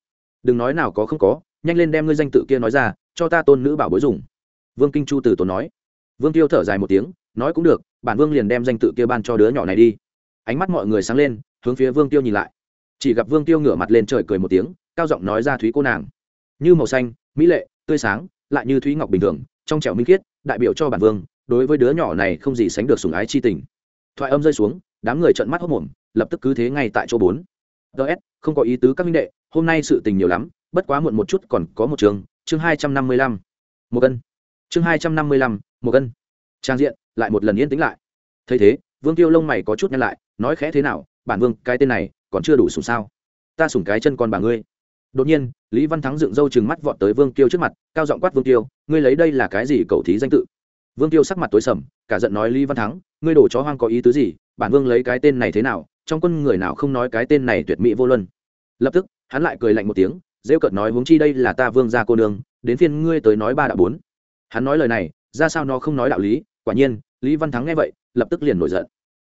Đừng nói nào có không có, nhanh lên đem ngươi danh tự kia nói ra, cho ta tôn nữ bảo bối dùng. Vương kinh chu Tử tốn nói. Vương tiêu thở dài một tiếng, nói cũng được, bản vương liền đem danh tự kia ban cho đứa nhỏ này đi ánh mắt mọi người sáng lên, hướng phía vương tiêu nhìn lại. Chỉ gặp vương tiêu ngửa mặt lên trời cười một tiếng, cao giọng nói ra thúy cô nàng. Như màu xanh, mỹ lệ, tươi sáng, lại như thúy ngọc bình thường, trong trẻo minh khiết, đại biểu cho bản vương, đối với đứa nhỏ này không gì sánh được sùng ái chi tình. Thoại âm rơi xuống, đám người trợn mắt hốc mồm lập tức cứ thế ngay tại chỗ bốn. Ts không có ý tứ các minh đệ, hôm nay sự tình nhiều lắm, bất quá muộn một chút còn có một trường, chương hai trăm năm mươi lăm. Một cân. Chương hai trăm năm mươi lăm, một cân. Trang diện, lại một lần yên tĩnh lại. Thấy thế, vương tiêu lông mày có chút nhăn lại nói khẽ thế nào, bản vương, cái tên này còn chưa đủ sùng sao? Ta sùng cái chân con bà ngươi. Đột nhiên, lý văn thắng dựng râu chừng mắt vọt tới vương tiêu trước mặt, cao giọng quát vương tiêu ngươi lấy đây là cái gì cầu thí danh tự? Vương tiêu sắc mặt tối sầm, cả giận nói lý văn thắng, ngươi đổ chó hoang có ý tứ gì? Bản vương lấy cái tên này thế nào? Trong quân người nào không nói cái tên này tuyệt mỹ vô luân? Lập tức, hắn lại cười lạnh một tiếng, rêu cợt nói huống chi đây là ta vương gia cô nương, đến phiên ngươi tới nói ba đạo bốn. Hắn nói lời này, ra sao nó không nói đạo lý? Quả nhiên, lý văn thắng nghe vậy, lập tức liền nổi giận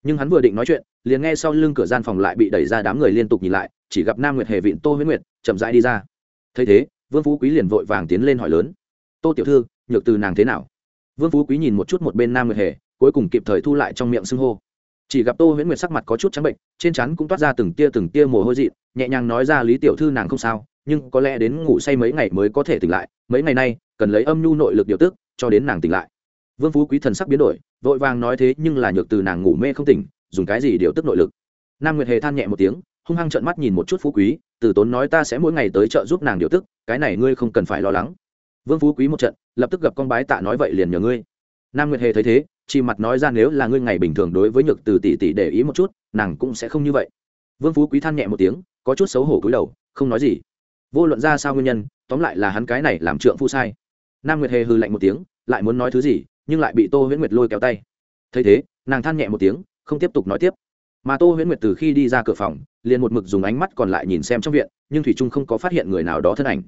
nhưng hắn vừa định nói chuyện, liền nghe sau lưng cửa gian phòng lại bị đẩy ra đám người liên tục nhìn lại, chỉ gặp nam nguyệt hề vịn tô huyễn nguyệt, chậm rãi đi ra. Thấy thế, vương phú quý liền vội vàng tiến lên hỏi lớn, tô tiểu thư, nhược từ nàng thế nào? Vương phú quý nhìn một chút một bên nam nguyệt hề, cuối cùng kịp thời thu lại trong miệng xưng hô. Chỉ gặp tô huyễn nguyệt sắc mặt có chút trắng bệnh, trên chắn cũng toát ra từng tia từng tia mồ hôi dị, nhẹ nhàng nói ra, lý tiểu thư nàng không sao, nhưng có lẽ đến ngủ say mấy ngày mới có thể tỉnh lại, mấy ngày nay, cần lấy âm nhu nội lực điều tức, cho đến nàng tỉnh lại vương phú quý thần sắc biến đổi, vội vàng nói thế nhưng là nhược từ nàng ngủ mê không tỉnh, dùng cái gì điều tức nội lực. Nam nguyệt hề than nhẹ một tiếng, hung hăng trợn mắt nhìn một chút phú quý, từ tốn nói ta sẽ mỗi ngày tới chợ giúp nàng điều tức, cái này ngươi không cần phải lo lắng. Vương phú quý một trận, lập tức gặp con bái tạ nói vậy liền nhờ ngươi. Nam nguyệt hề thấy thế, chỉ mặt nói ra nếu là ngươi ngày bình thường đối với nhược từ tỷ tỷ để ý một chút, nàng cũng sẽ không như vậy. Vương phú quý than nhẹ một tiếng, có chút xấu hổ cúi đầu, không nói gì. Vô luận ra sao nguyên nhân, tóm lại là hắn cái này làm trượng phu sai. Nam nguyệt hề hư lạnh một tiếng, lại muốn nói thứ gì nhưng lại bị tô huyễn nguyệt lôi kéo tay thấy thế nàng than nhẹ một tiếng không tiếp tục nói tiếp mà tô huyễn nguyệt từ khi đi ra cửa phòng liền một mực dùng ánh mắt còn lại nhìn xem trong viện nhưng thủy trung không có phát hiện người nào đó thân ảnh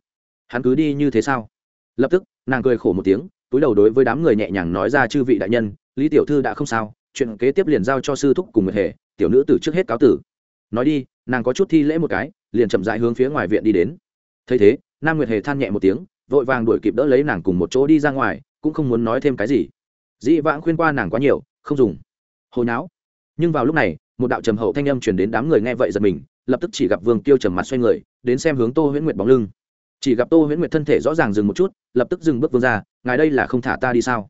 hắn cứ đi như thế sao lập tức nàng cười khổ một tiếng túi đầu đối với đám người nhẹ nhàng nói ra chư vị đại nhân lý tiểu thư đã không sao chuyện kế tiếp liền giao cho sư thúc cùng người hề tiểu nữ từ trước hết cáo tử nói đi nàng có chút thi lễ một cái liền chậm dại hướng phía ngoài viện đi đến thấy thế nam nguyệt hề than nhẹ một tiếng vội vàng đuổi kịp đỡ lấy nàng cùng một chỗ đi ra ngoài cũng không muốn nói thêm cái gì. Dĩ vãng khuyên qua nàng quá nhiều, không dùng. Hồi não nhưng vào lúc này, một đạo trầm hậu thanh âm chuyển đến đám người nghe vậy giật mình, lập tức chỉ gặp vương tiêu trầm mặt xoay người, đến xem hướng tô huyễn nguyệt bóng lưng. Chỉ gặp tô huyễn nguyệt thân thể rõ ràng dừng một chút, lập tức dừng bước vương ra, ngài đây là không thả ta đi sao?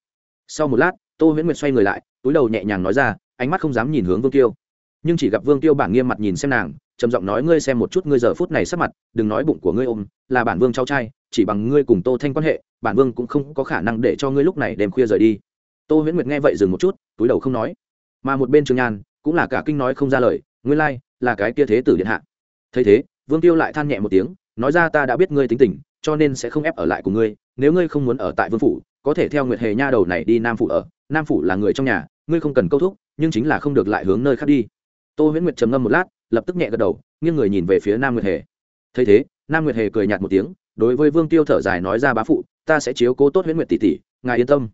Sau một lát, tô huyễn nguyệt xoay người lại, túi đầu nhẹ nhàng nói ra, ánh mắt không dám nhìn hướng vương tiêu nhưng chỉ gặp vương tiêu bản nghiêm mặt nhìn xem nàng, trầm giọng nói, ngươi xem một chút ngươi giờ phút này sắp mặt, đừng nói bụng của ngươi ôm, là bản vương cháu trai chỉ bằng ngươi cùng tô thanh quan hệ, bản vương cũng không có khả năng để cho ngươi lúc này đêm khuya rời đi. Tô huyễn nguyệt nghe vậy dừng một chút, túi đầu không nói. Mà một bên trường nhàn cũng là cả kinh nói không ra lời, nguyên lai, là cái kia thế tử điện hạ. Thấy thế, vương tiêu lại than nhẹ một tiếng, nói ra ta đã biết ngươi tính tình, cho nên sẽ không ép ở lại cùng ngươi. Nếu ngươi không muốn ở tại vương phủ, có thể theo nguyệt hề nha đầu này đi nam phủ ở. Nam phủ là người trong nhà, ngươi không cần câu thúc, nhưng chính là không được lại hướng nơi khác đi. Tô huyễn nguyệt trầm ngâm một lát, lập tức nhẹ gật đầu, nghiêng người nhìn về phía nam nguyệt hề. Thấy thế, nam nguyệt hề cười nhạt một tiếng đối với vương tiêu thở dài nói ra bá phụ, ta sẽ chiếu cố tốt huyễn nguyệt tỷ tỷ, ngài yên tâm.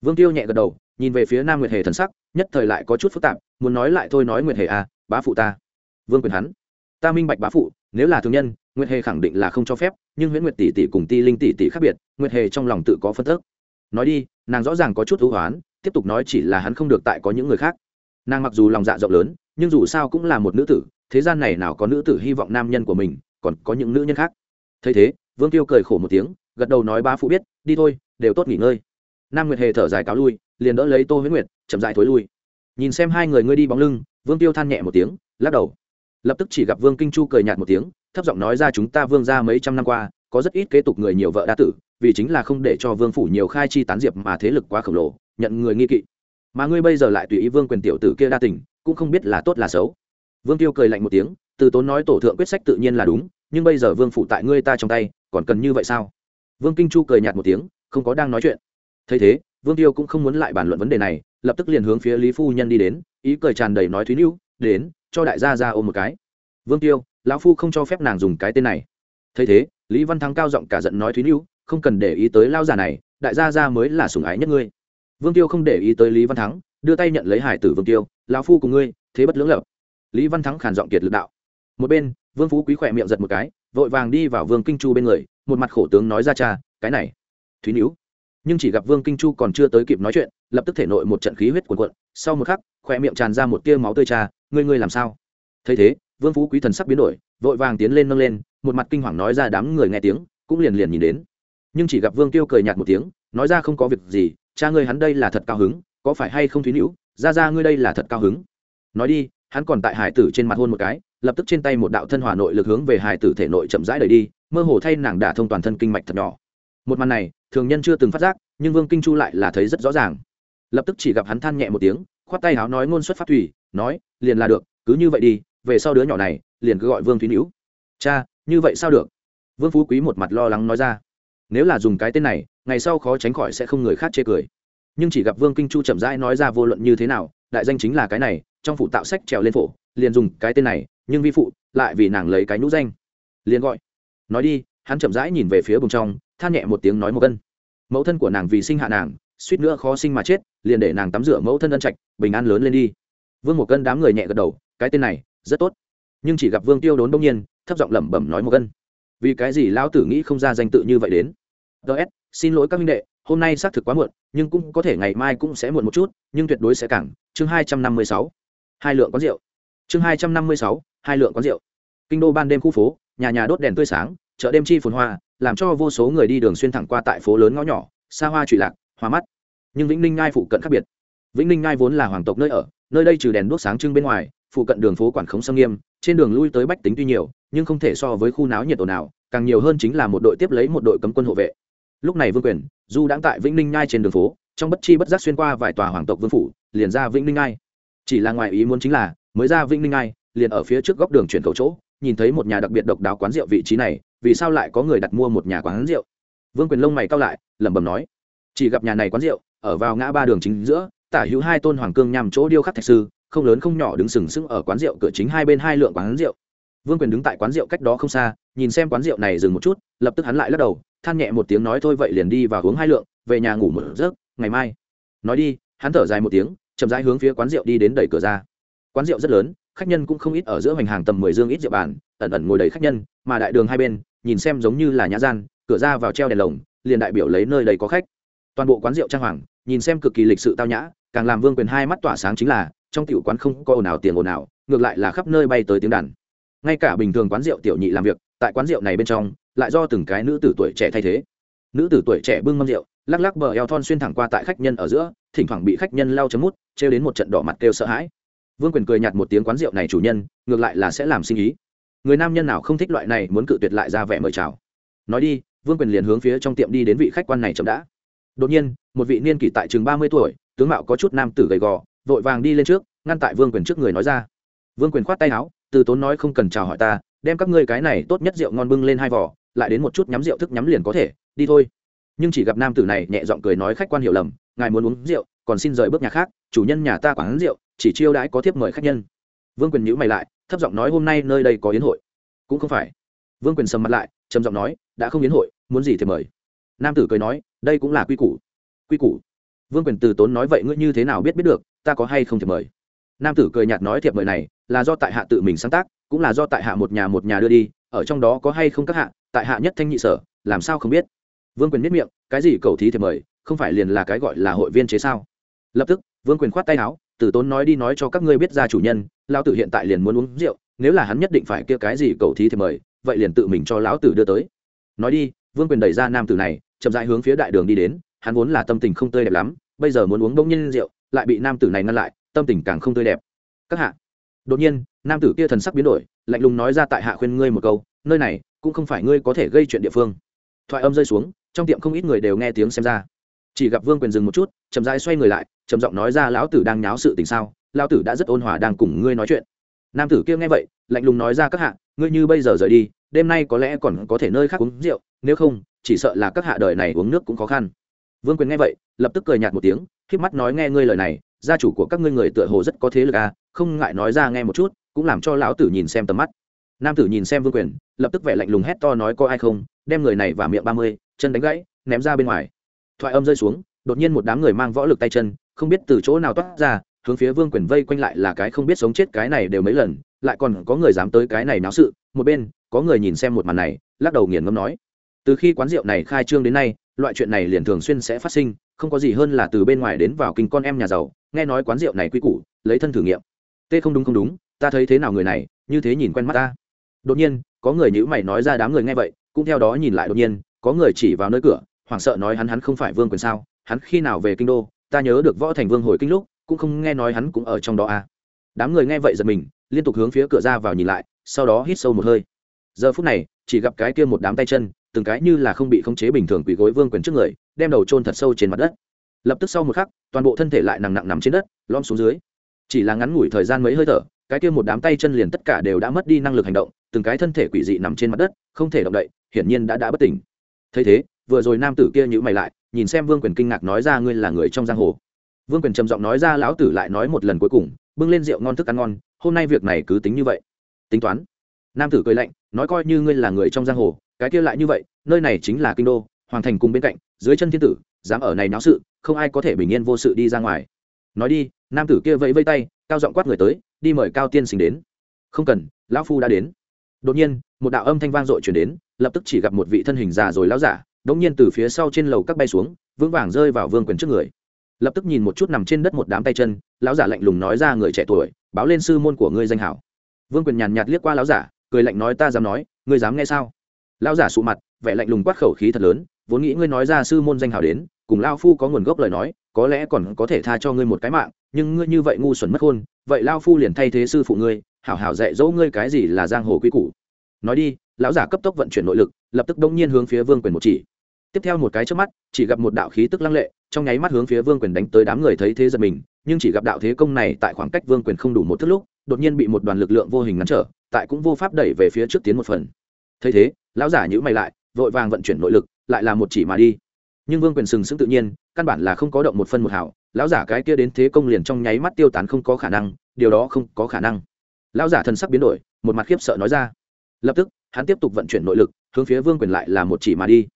Vương tiêu nhẹ gật đầu, nhìn về phía nam nguyệt hề thần sắc, nhất thời lại có chút phức tạp, muốn nói lại thôi nói nguyệt hề à bá phụ ta. Vương quyền hắn. Ta minh bạch bá phụ, nếu là thương nhân, nguyệt hề khẳng định là không cho phép, nhưng huyễn nguyệt tỷ tỷ cùng ti linh tỷ tỷ khác biệt, nguyệt hề trong lòng tự có phân tức. Nói đi, nàng rõ ràng có chút hữu hoán, tiếp tục nói chỉ là hắn không được tại có những người khác. Nàng mặc dù lòng dạ rộng lớn, nhưng dù sao cũng là một nữ tử, thế gian này nào có nữ tử hy vọng nam nhân của mình, còn có những nữ nhân khác. Thấy thế vương tiêu cười khổ một tiếng, gật đầu nói ba phụ biết, đi thôi, đều tốt nghỉ ngơi. Nam nguyệt hề thở dài cáo lui, liền đỡ lấy tô huyết nguyệt, chậm dài thối lui. Nhìn xem hai người ngươi đi bóng lưng, vương tiêu than nhẹ một tiếng, lắc đầu. Lập tức chỉ gặp vương kinh chu cười nhạt một tiếng, thấp giọng nói ra chúng ta vương ra mấy trăm năm qua, có rất ít kế tục người nhiều vợ đa tử, vì chính là không để cho vương phủ nhiều khai chi tán diệp mà thế lực quá khổng lồ, nhận người nghi kỵ. Mà ngươi bây giờ lại tùy ý vương quyền tiểu tử kia đa tình, cũng không biết là tốt là xấu. Vương tiêu cười lạnh một tiếng, từ tốn nói tổ thượng quyết sách tự nhiên là đúng nhưng bây giờ vương phủ tại ngươi ta trong tay, còn cần như vậy sao? Vương kinh chu cười nhạt một tiếng, không có đang nói chuyện. Thấy thế, vương tiêu cũng không muốn lại bàn luận vấn đề này, lập tức liền hướng phía lý phu nhân đi đến, ý cười tràn đầy nói thúy nữ đến, cho đại gia ra ôm một cái. Vương tiêu, lão phu không cho phép nàng dùng cái tên này. Thấy thế, lý văn thắng cao giọng cả giận nói thúy nữ không cần để ý tới lao già này, đại gia ra mới là sủng ái nhất ngươi. Vương tiêu không để ý tới lý văn thắng, đưa tay nhận lấy hải tử vương tiêu, lão phu cùng ngươi, thế bất lưỡng lập. Lý văn thắng khản giọng kiệt lực đạo. Một bên vương phú quý khỏe miệng giật một cái, vội vàng đi vào vương kinh chu bên người, một mặt khổ tướng nói ra cha, cái này, thúy níu. Nhưng chỉ gặp vương kinh chu còn chưa tới kịp nói chuyện, lập tức thể nội một trận khí huyết cuồn cuộn, sau một khắc, khỏe miệng tràn ra một tia máu tươi cha, ngươi ngươi làm sao? Thấy thế, vương phú quý thần sắc biến đổi, vội vàng tiến lên nâng lên, một mặt kinh hoàng nói ra đám người nghe tiếng, cũng liền liền nhìn đến. Nhưng chỉ gặp vương tiêu cười nhạt một tiếng, nói ra không có việc gì, cha ngươi hắn đây là thật cao hứng, có phải hay không thúy níu? Ra ra ngươi đây là thật cao hứng. Nói đi, hắn còn tại hải tử trên mặt hôn một cái lập tức trên tay một đạo thân hỏa nội lực hướng về hải tử thể nội chậm rãi đẩy đi, mơ hồ thay nàng đả thông toàn thân kinh mạch thật nhỏ. Một màn này, thường nhân chưa từng phát giác, nhưng vương kinh chu lại là thấy rất rõ ràng. Lập tức chỉ gặp hắn than nhẹ một tiếng, khoát tay áo nói ngôn xuất phát thủy, nói, liền là được, cứ như vậy đi, về sau đứa nhỏ này, liền cứ gọi vương thúy nữ cha, như vậy sao được? Vương phú quý một mặt lo lắng nói ra. Nếu là dùng cái tên này, ngày sau khó tránh khỏi sẽ không người khác chê cười. Nhưng chỉ gặp vương kinh chu chậm rãi nói ra vô luận như thế nào, đại danh chính là cái này, trong phụ tạo sách trèo lên phổ, liền dùng cái tên này nhưng vi phụ lại vì nàng lấy cái nhũ danh. Liền gọi. Nói đi, hắn chậm rãi nhìn về phía bùng trong, than nhẹ một tiếng nói một cân. Mẫu thân của nàng vì sinh hạ nàng, suýt nữa khó sinh mà chết, liền để nàng tắm rửa mẫu thân ân trạch, bình an lớn lên đi. Vương một cân đám người nhẹ gật đầu, cái tên này, rất tốt. Nhưng chỉ gặp vương tiêu đốn đông nhiên, thấp giọng lẩm bẩm nói một cân. Vì cái gì lão tử nghĩ không ra danh tự như vậy đến? Ts xin lỗi các minh đệ, hôm nay xác thực quá muộn, nhưng cũng có thể ngày mai cũng sẽ muộn một chút, nhưng tuyệt đối sẽ cảng chương hai trăm năm mươi sáu. Hai lượng quán rượu chương hai trăm năm mươi sáu, hai lượng quán rượu. Kinh đô ban đêm khu phố, nhà nhà đốt đèn tươi sáng, chợ đêm chi phồn hoa, làm cho vô số người đi đường xuyên thẳng qua tại phố lớn ngõ nhỏ, xa hoa trụy lạc, hoa mắt. Nhưng vĩnh ninh ngai phụ cận khác biệt. Vĩnh ninh ngai vốn là hoàng tộc nơi ở, nơi đây trừ đèn đuốc sáng trưng bên ngoài, phụ cận đường phố quản khống sâm nghiêm, trên đường lui tới bách tính tuy nhiều, nhưng không thể so với khu náo nhiệt ồn nào càng nhiều hơn chính là một đội tiếp lấy một đội cấm quân hộ vệ. Lúc này vương quyền, du đang tại vĩnh ninh nhai trên đường phố, trong bất chi bất giác xuyên qua vài tòa hoàng tộc vương phủ, liền ra vĩnh ninh nhai chỉ là ngoài ý muốn chính là mới ra vĩnh ninh ai liền ở phía trước góc đường chuyển cầu chỗ, nhìn thấy một nhà đặc biệt độc đáo quán rượu vị trí này, vì sao lại có người đặt mua một nhà quán rượu? Vương quyền lông mày cao lại, lẩm bẩm nói, chỉ gặp nhà này quán rượu, ở vào ngã ba đường chính giữa, tả hữu hai tôn hoàng cương nhằm chỗ điêu khắc thạch sư, không lớn không nhỏ đứng sừng sững ở quán rượu cửa chính hai bên hai lượng quán rượu. Vương quyền đứng tại quán rượu cách đó không xa, nhìn xem quán rượu này dừng một chút, lập tức hắn lại lắc đầu, than nhẹ một tiếng nói thôi vậy liền đi và hướng hai lượng, về nhà ngủ một giấc, ngày mai. Nói đi, hắn thở dài một tiếng, chậm rãi hướng phía quán rượu đi đến đẩy cửa ra quán rượu rất lớn, khách nhân cũng không ít ở giữa hoành hàng tầm mười dương ít rượu bàn, ẩn ẩn ngồi đầy khách nhân, mà đại đường hai bên, nhìn xem giống như là nhã gian, cửa ra vào treo đèn lồng, liền đại biểu lấy nơi đầy có khách. Toàn bộ quán rượu trang hoàng, nhìn xem cực kỳ lịch sự tao nhã, càng làm vương quyền hai mắt tỏa sáng chính là, trong tiểu quán không có ồn ào tiền ồn ào, ngược lại là khắp nơi bay tới tiếng đàn. Ngay cả bình thường quán rượu tiểu nhị làm việc, tại quán rượu này bên trong, lại do từng cái nữ tử tuổi trẻ thay thế. Nữ tử tuổi trẻ bưng mâm rượu, lắc lắc bờ eo thon xuyên thẳng qua tại khách nhân ở giữa, thỉnh thoảng bị khách nhân lao chấm mút, trêu đến một trận đỏ mặt kêu sợ hãi vương quyền cười nhạt một tiếng quán rượu này chủ nhân, ngược lại là sẽ làm sinh ý. Người nam nhân nào không thích loại này muốn cự tuyệt lại ra vẻ mời chào. Nói đi, vương quyền liền hướng phía trong tiệm đi đến vị khách quan này chậm đã. Đột nhiên, một vị niên kỷ tại chừng ba mươi tuổi, tướng mạo có chút nam tử gầy gò, vội vàng đi lên trước, ngăn tại vương quyền trước người nói ra. Vương quyền khoát tay áo, từ tốn nói không cần chào hỏi ta, đem các ngươi cái này tốt nhất rượu ngon bưng lên hai vỏ lại đến một chút nhắm rượu thức nhắm liền có thể, đi thôi. Nhưng chỉ gặp nam tử này nhẹ giọng cười nói khách quan hiểu lầm, ngài muốn uống rượu, còn xin rời bước nhà khác, chủ nhân nhà ta quán rượu chỉ chiêu đãi có thiếp mời khách nhân. Vương quyền nhữ mày lại, thấp giọng nói hôm nay nơi đây có yến hội. Cũng không phải. Vương quyền sầm mặt lại, trầm giọng nói, đã không yến hội, muốn gì thì mời. Nam tử cười nói, đây cũng là quy củ. Quy củ. Vương quyền từ tốn nói vậy ngươi như thế nào biết biết được, ta có hay không thiệp mời. Nam tử cười nhạt nói thiệp mời này, là do tại hạ tự mình sáng tác, cũng là do tại hạ một nhà một nhà đưa đi, ở trong đó có hay không các hạ, tại hạ nhất thanh nhị sở, làm sao không biết. Vương quyền biết miệng, cái gì cầu thí thiệp mời, không phải liền là cái gọi là hội viên chế sao? Lập tức, vương quyền khoát tay áo tử tốn nói đi nói cho các ngươi biết ra chủ nhân, lão tử hiện tại liền muốn uống rượu, nếu là hắn nhất định phải kia cái gì cầu thí thì mời, vậy liền tự mình cho lão tử đưa tới. Nói đi, vương quyền đẩy ra nam tử này, chậm rãi hướng phía đại đường đi đến, hắn vốn là tâm tình không tươi đẹp lắm, bây giờ muốn uống bỗng nhiên rượu, lại bị nam tử này ngăn lại, tâm tình càng không tươi đẹp. Các hạ, đột nhiên, nam tử kia thần sắc biến đổi, lạnh lùng nói ra tại hạ khuyên ngươi một câu, nơi này, cũng không phải ngươi có thể gây chuyện địa phương. Thoại âm rơi xuống, trong tiệm không ít người đều nghe tiếng xem ra chỉ gặp vương quyền dừng một chút, chậm rãi xoay người lại, trầm giọng nói ra, lão tử đang nháo sự tình sao? Lão tử đã rất ôn hòa đang cùng ngươi nói chuyện. Nam tử kia nghe vậy, lạnh lùng nói ra, các hạ, ngươi như bây giờ rời đi, đêm nay có lẽ còn có thể nơi khác uống rượu, nếu không, chỉ sợ là các hạ đời này uống nước cũng khó khăn. Vương quyền nghe vậy, lập tức cười nhạt một tiếng khiếp mắt nói, nghe ngươi lời này, gia chủ của các ngươi người tựa hồ rất có thế lực à không ngại nói ra nghe một chút, cũng làm cho lão tử nhìn xem tầm mắt. Nam tử nhìn xem vương quyền, lập tức vẻ lạnh lùng hét to nói, có ai không? Đem người này vào miệng ba mươi, chân đánh gãy, ném ra bên ngoài thoại âm rơi xuống, đột nhiên một đám người mang võ lực tay chân, không biết từ chỗ nào toát ra, hướng phía vương quyền vây quanh lại là cái không biết sống chết cái này đều mấy lần, lại còn có người dám tới cái này náo sự, một bên, có người nhìn xem một màn này, lắc đầu nghiền ngâm nói. Từ khi quán rượu này khai trương đến nay, loại chuyện này liền thường xuyên sẽ phát sinh, không có gì hơn là từ bên ngoài đến vào kinh con em nhà giàu, nghe nói quán rượu này quy củ, lấy thân thử nghiệm. Tê không đúng không đúng, ta thấy thế nào người này, như thế nhìn quen mắt ta. Đột nhiên, có người nhữ mày nói ra đám người nghe vậy, cũng theo đó nhìn lại đột nhiên, có người chỉ vào nơi cửa hoảng sợ nói hắn hắn không phải vương quyền sao? Hắn khi nào về kinh đô? Ta nhớ được võ thành vương hồi kinh lúc, cũng không nghe nói hắn cũng ở trong đó à. Đám người nghe vậy giật mình, liên tục hướng phía cửa ra vào nhìn lại, sau đó hít sâu một hơi. Giờ phút này, chỉ gặp cái kia một đám tay chân, từng cái như là không bị khống chế bình thường quỳ gối vương quyền trước người, đem đầu trôn thật sâu trên mặt đất. Lập tức sau một khắc, toàn bộ thân thể lại nặng nặng nằm trên đất lom xuống dưới. Chỉ là ngắn ngủi thời gian mấy hơi thở, cái kia một đám tay chân liền tất cả đều đã mất đi năng lực hành động, từng cái thân thể quỷ dị nằm trên mặt đất, không thể động đậy, hiển nhiên đã đã bất tỉnh. Thấy thế vừa rồi nam tử kia nhữ mày lại, nhìn xem vương quyền kinh ngạc nói ra ngươi là người trong giang hồ. Vương quyền trầm giọng nói ra lão tử lại nói một lần cuối cùng, bưng lên rượu ngon thức ăn ngon, hôm nay việc này cứ tính như vậy. Tính toán. Nam tử cười lạnh, nói coi như ngươi là người trong giang hồ, cái kia lại như vậy, nơi này chính là kinh đô, hoàng thành cùng bên cạnh, dưới chân thiên tử, dám ở này náo sự, không ai có thể bình yên vô sự đi ra ngoài. Nói đi, nam tử kia vẫy vây tay, cao giọng quát người tới, đi mời cao tiên sinh đến. Không cần, lão phu đã đến. Đột nhiên, một đạo âm thanh vang dội chuyển đến, lập tức chỉ gặp một vị thân hình già rồi lão giả đống nhiên từ phía sau trên lầu các bay xuống, vững vàng rơi vào vương quyền trước người. Lập tức nhìn một chút nằm trên đất một đám tay chân, lão giả lạnh lùng nói ra người trẻ tuổi, báo lên sư môn của ngươi danh hảo. Vương quyền nhàn nhạt liếc qua lão giả, cười lạnh nói ta dám nói, ngươi dám nghe sao? Lão giả sụ mặt, vẻ lạnh lùng quát khẩu khí thật lớn, vốn nghĩ ngươi nói ra sư môn danh hảo đến, cùng lao phu có nguồn gốc lời nói, có lẽ còn có thể tha cho ngươi một cái mạng, nhưng ngươi như vậy ngu xuẩn mất hôn vậy lao phu liền thay thế sư phụ ngươi, hảo hảo dạy dỗ ngươi cái gì là giang hồ quy củ. Nói đi lão giả cấp tốc vận chuyển nội lực, lập tức đông nhiên hướng phía vương quyền một chỉ. Tiếp theo một cái trước mắt, chỉ gặp một đạo khí tức lăng lệ, trong nháy mắt hướng phía vương quyền đánh tới đám người thấy thế giật mình, nhưng chỉ gặp đạo thế công này tại khoảng cách vương quyền không đủ một thước lúc, đột nhiên bị một đoàn lực lượng vô hình ngăn trở, tại cũng vô pháp đẩy về phía trước tiến một phần. Thấy thế, lão giả nhữ mày lại, vội vàng vận chuyển nội lực, lại là một chỉ mà đi. Nhưng vương quyền sừng sững tự nhiên, căn bản là không có động một phân một hảo lão giả cái kia đến thế công liền trong nháy mắt tiêu tán không có khả năng, điều đó không có khả năng. Lão giả thần sắc biến đổi, một mặt khiếp sợ nói ra. Lập tức hắn tiếp tục vận chuyển nội lực, hướng phía vương quyền lại là một chỉ mà đi.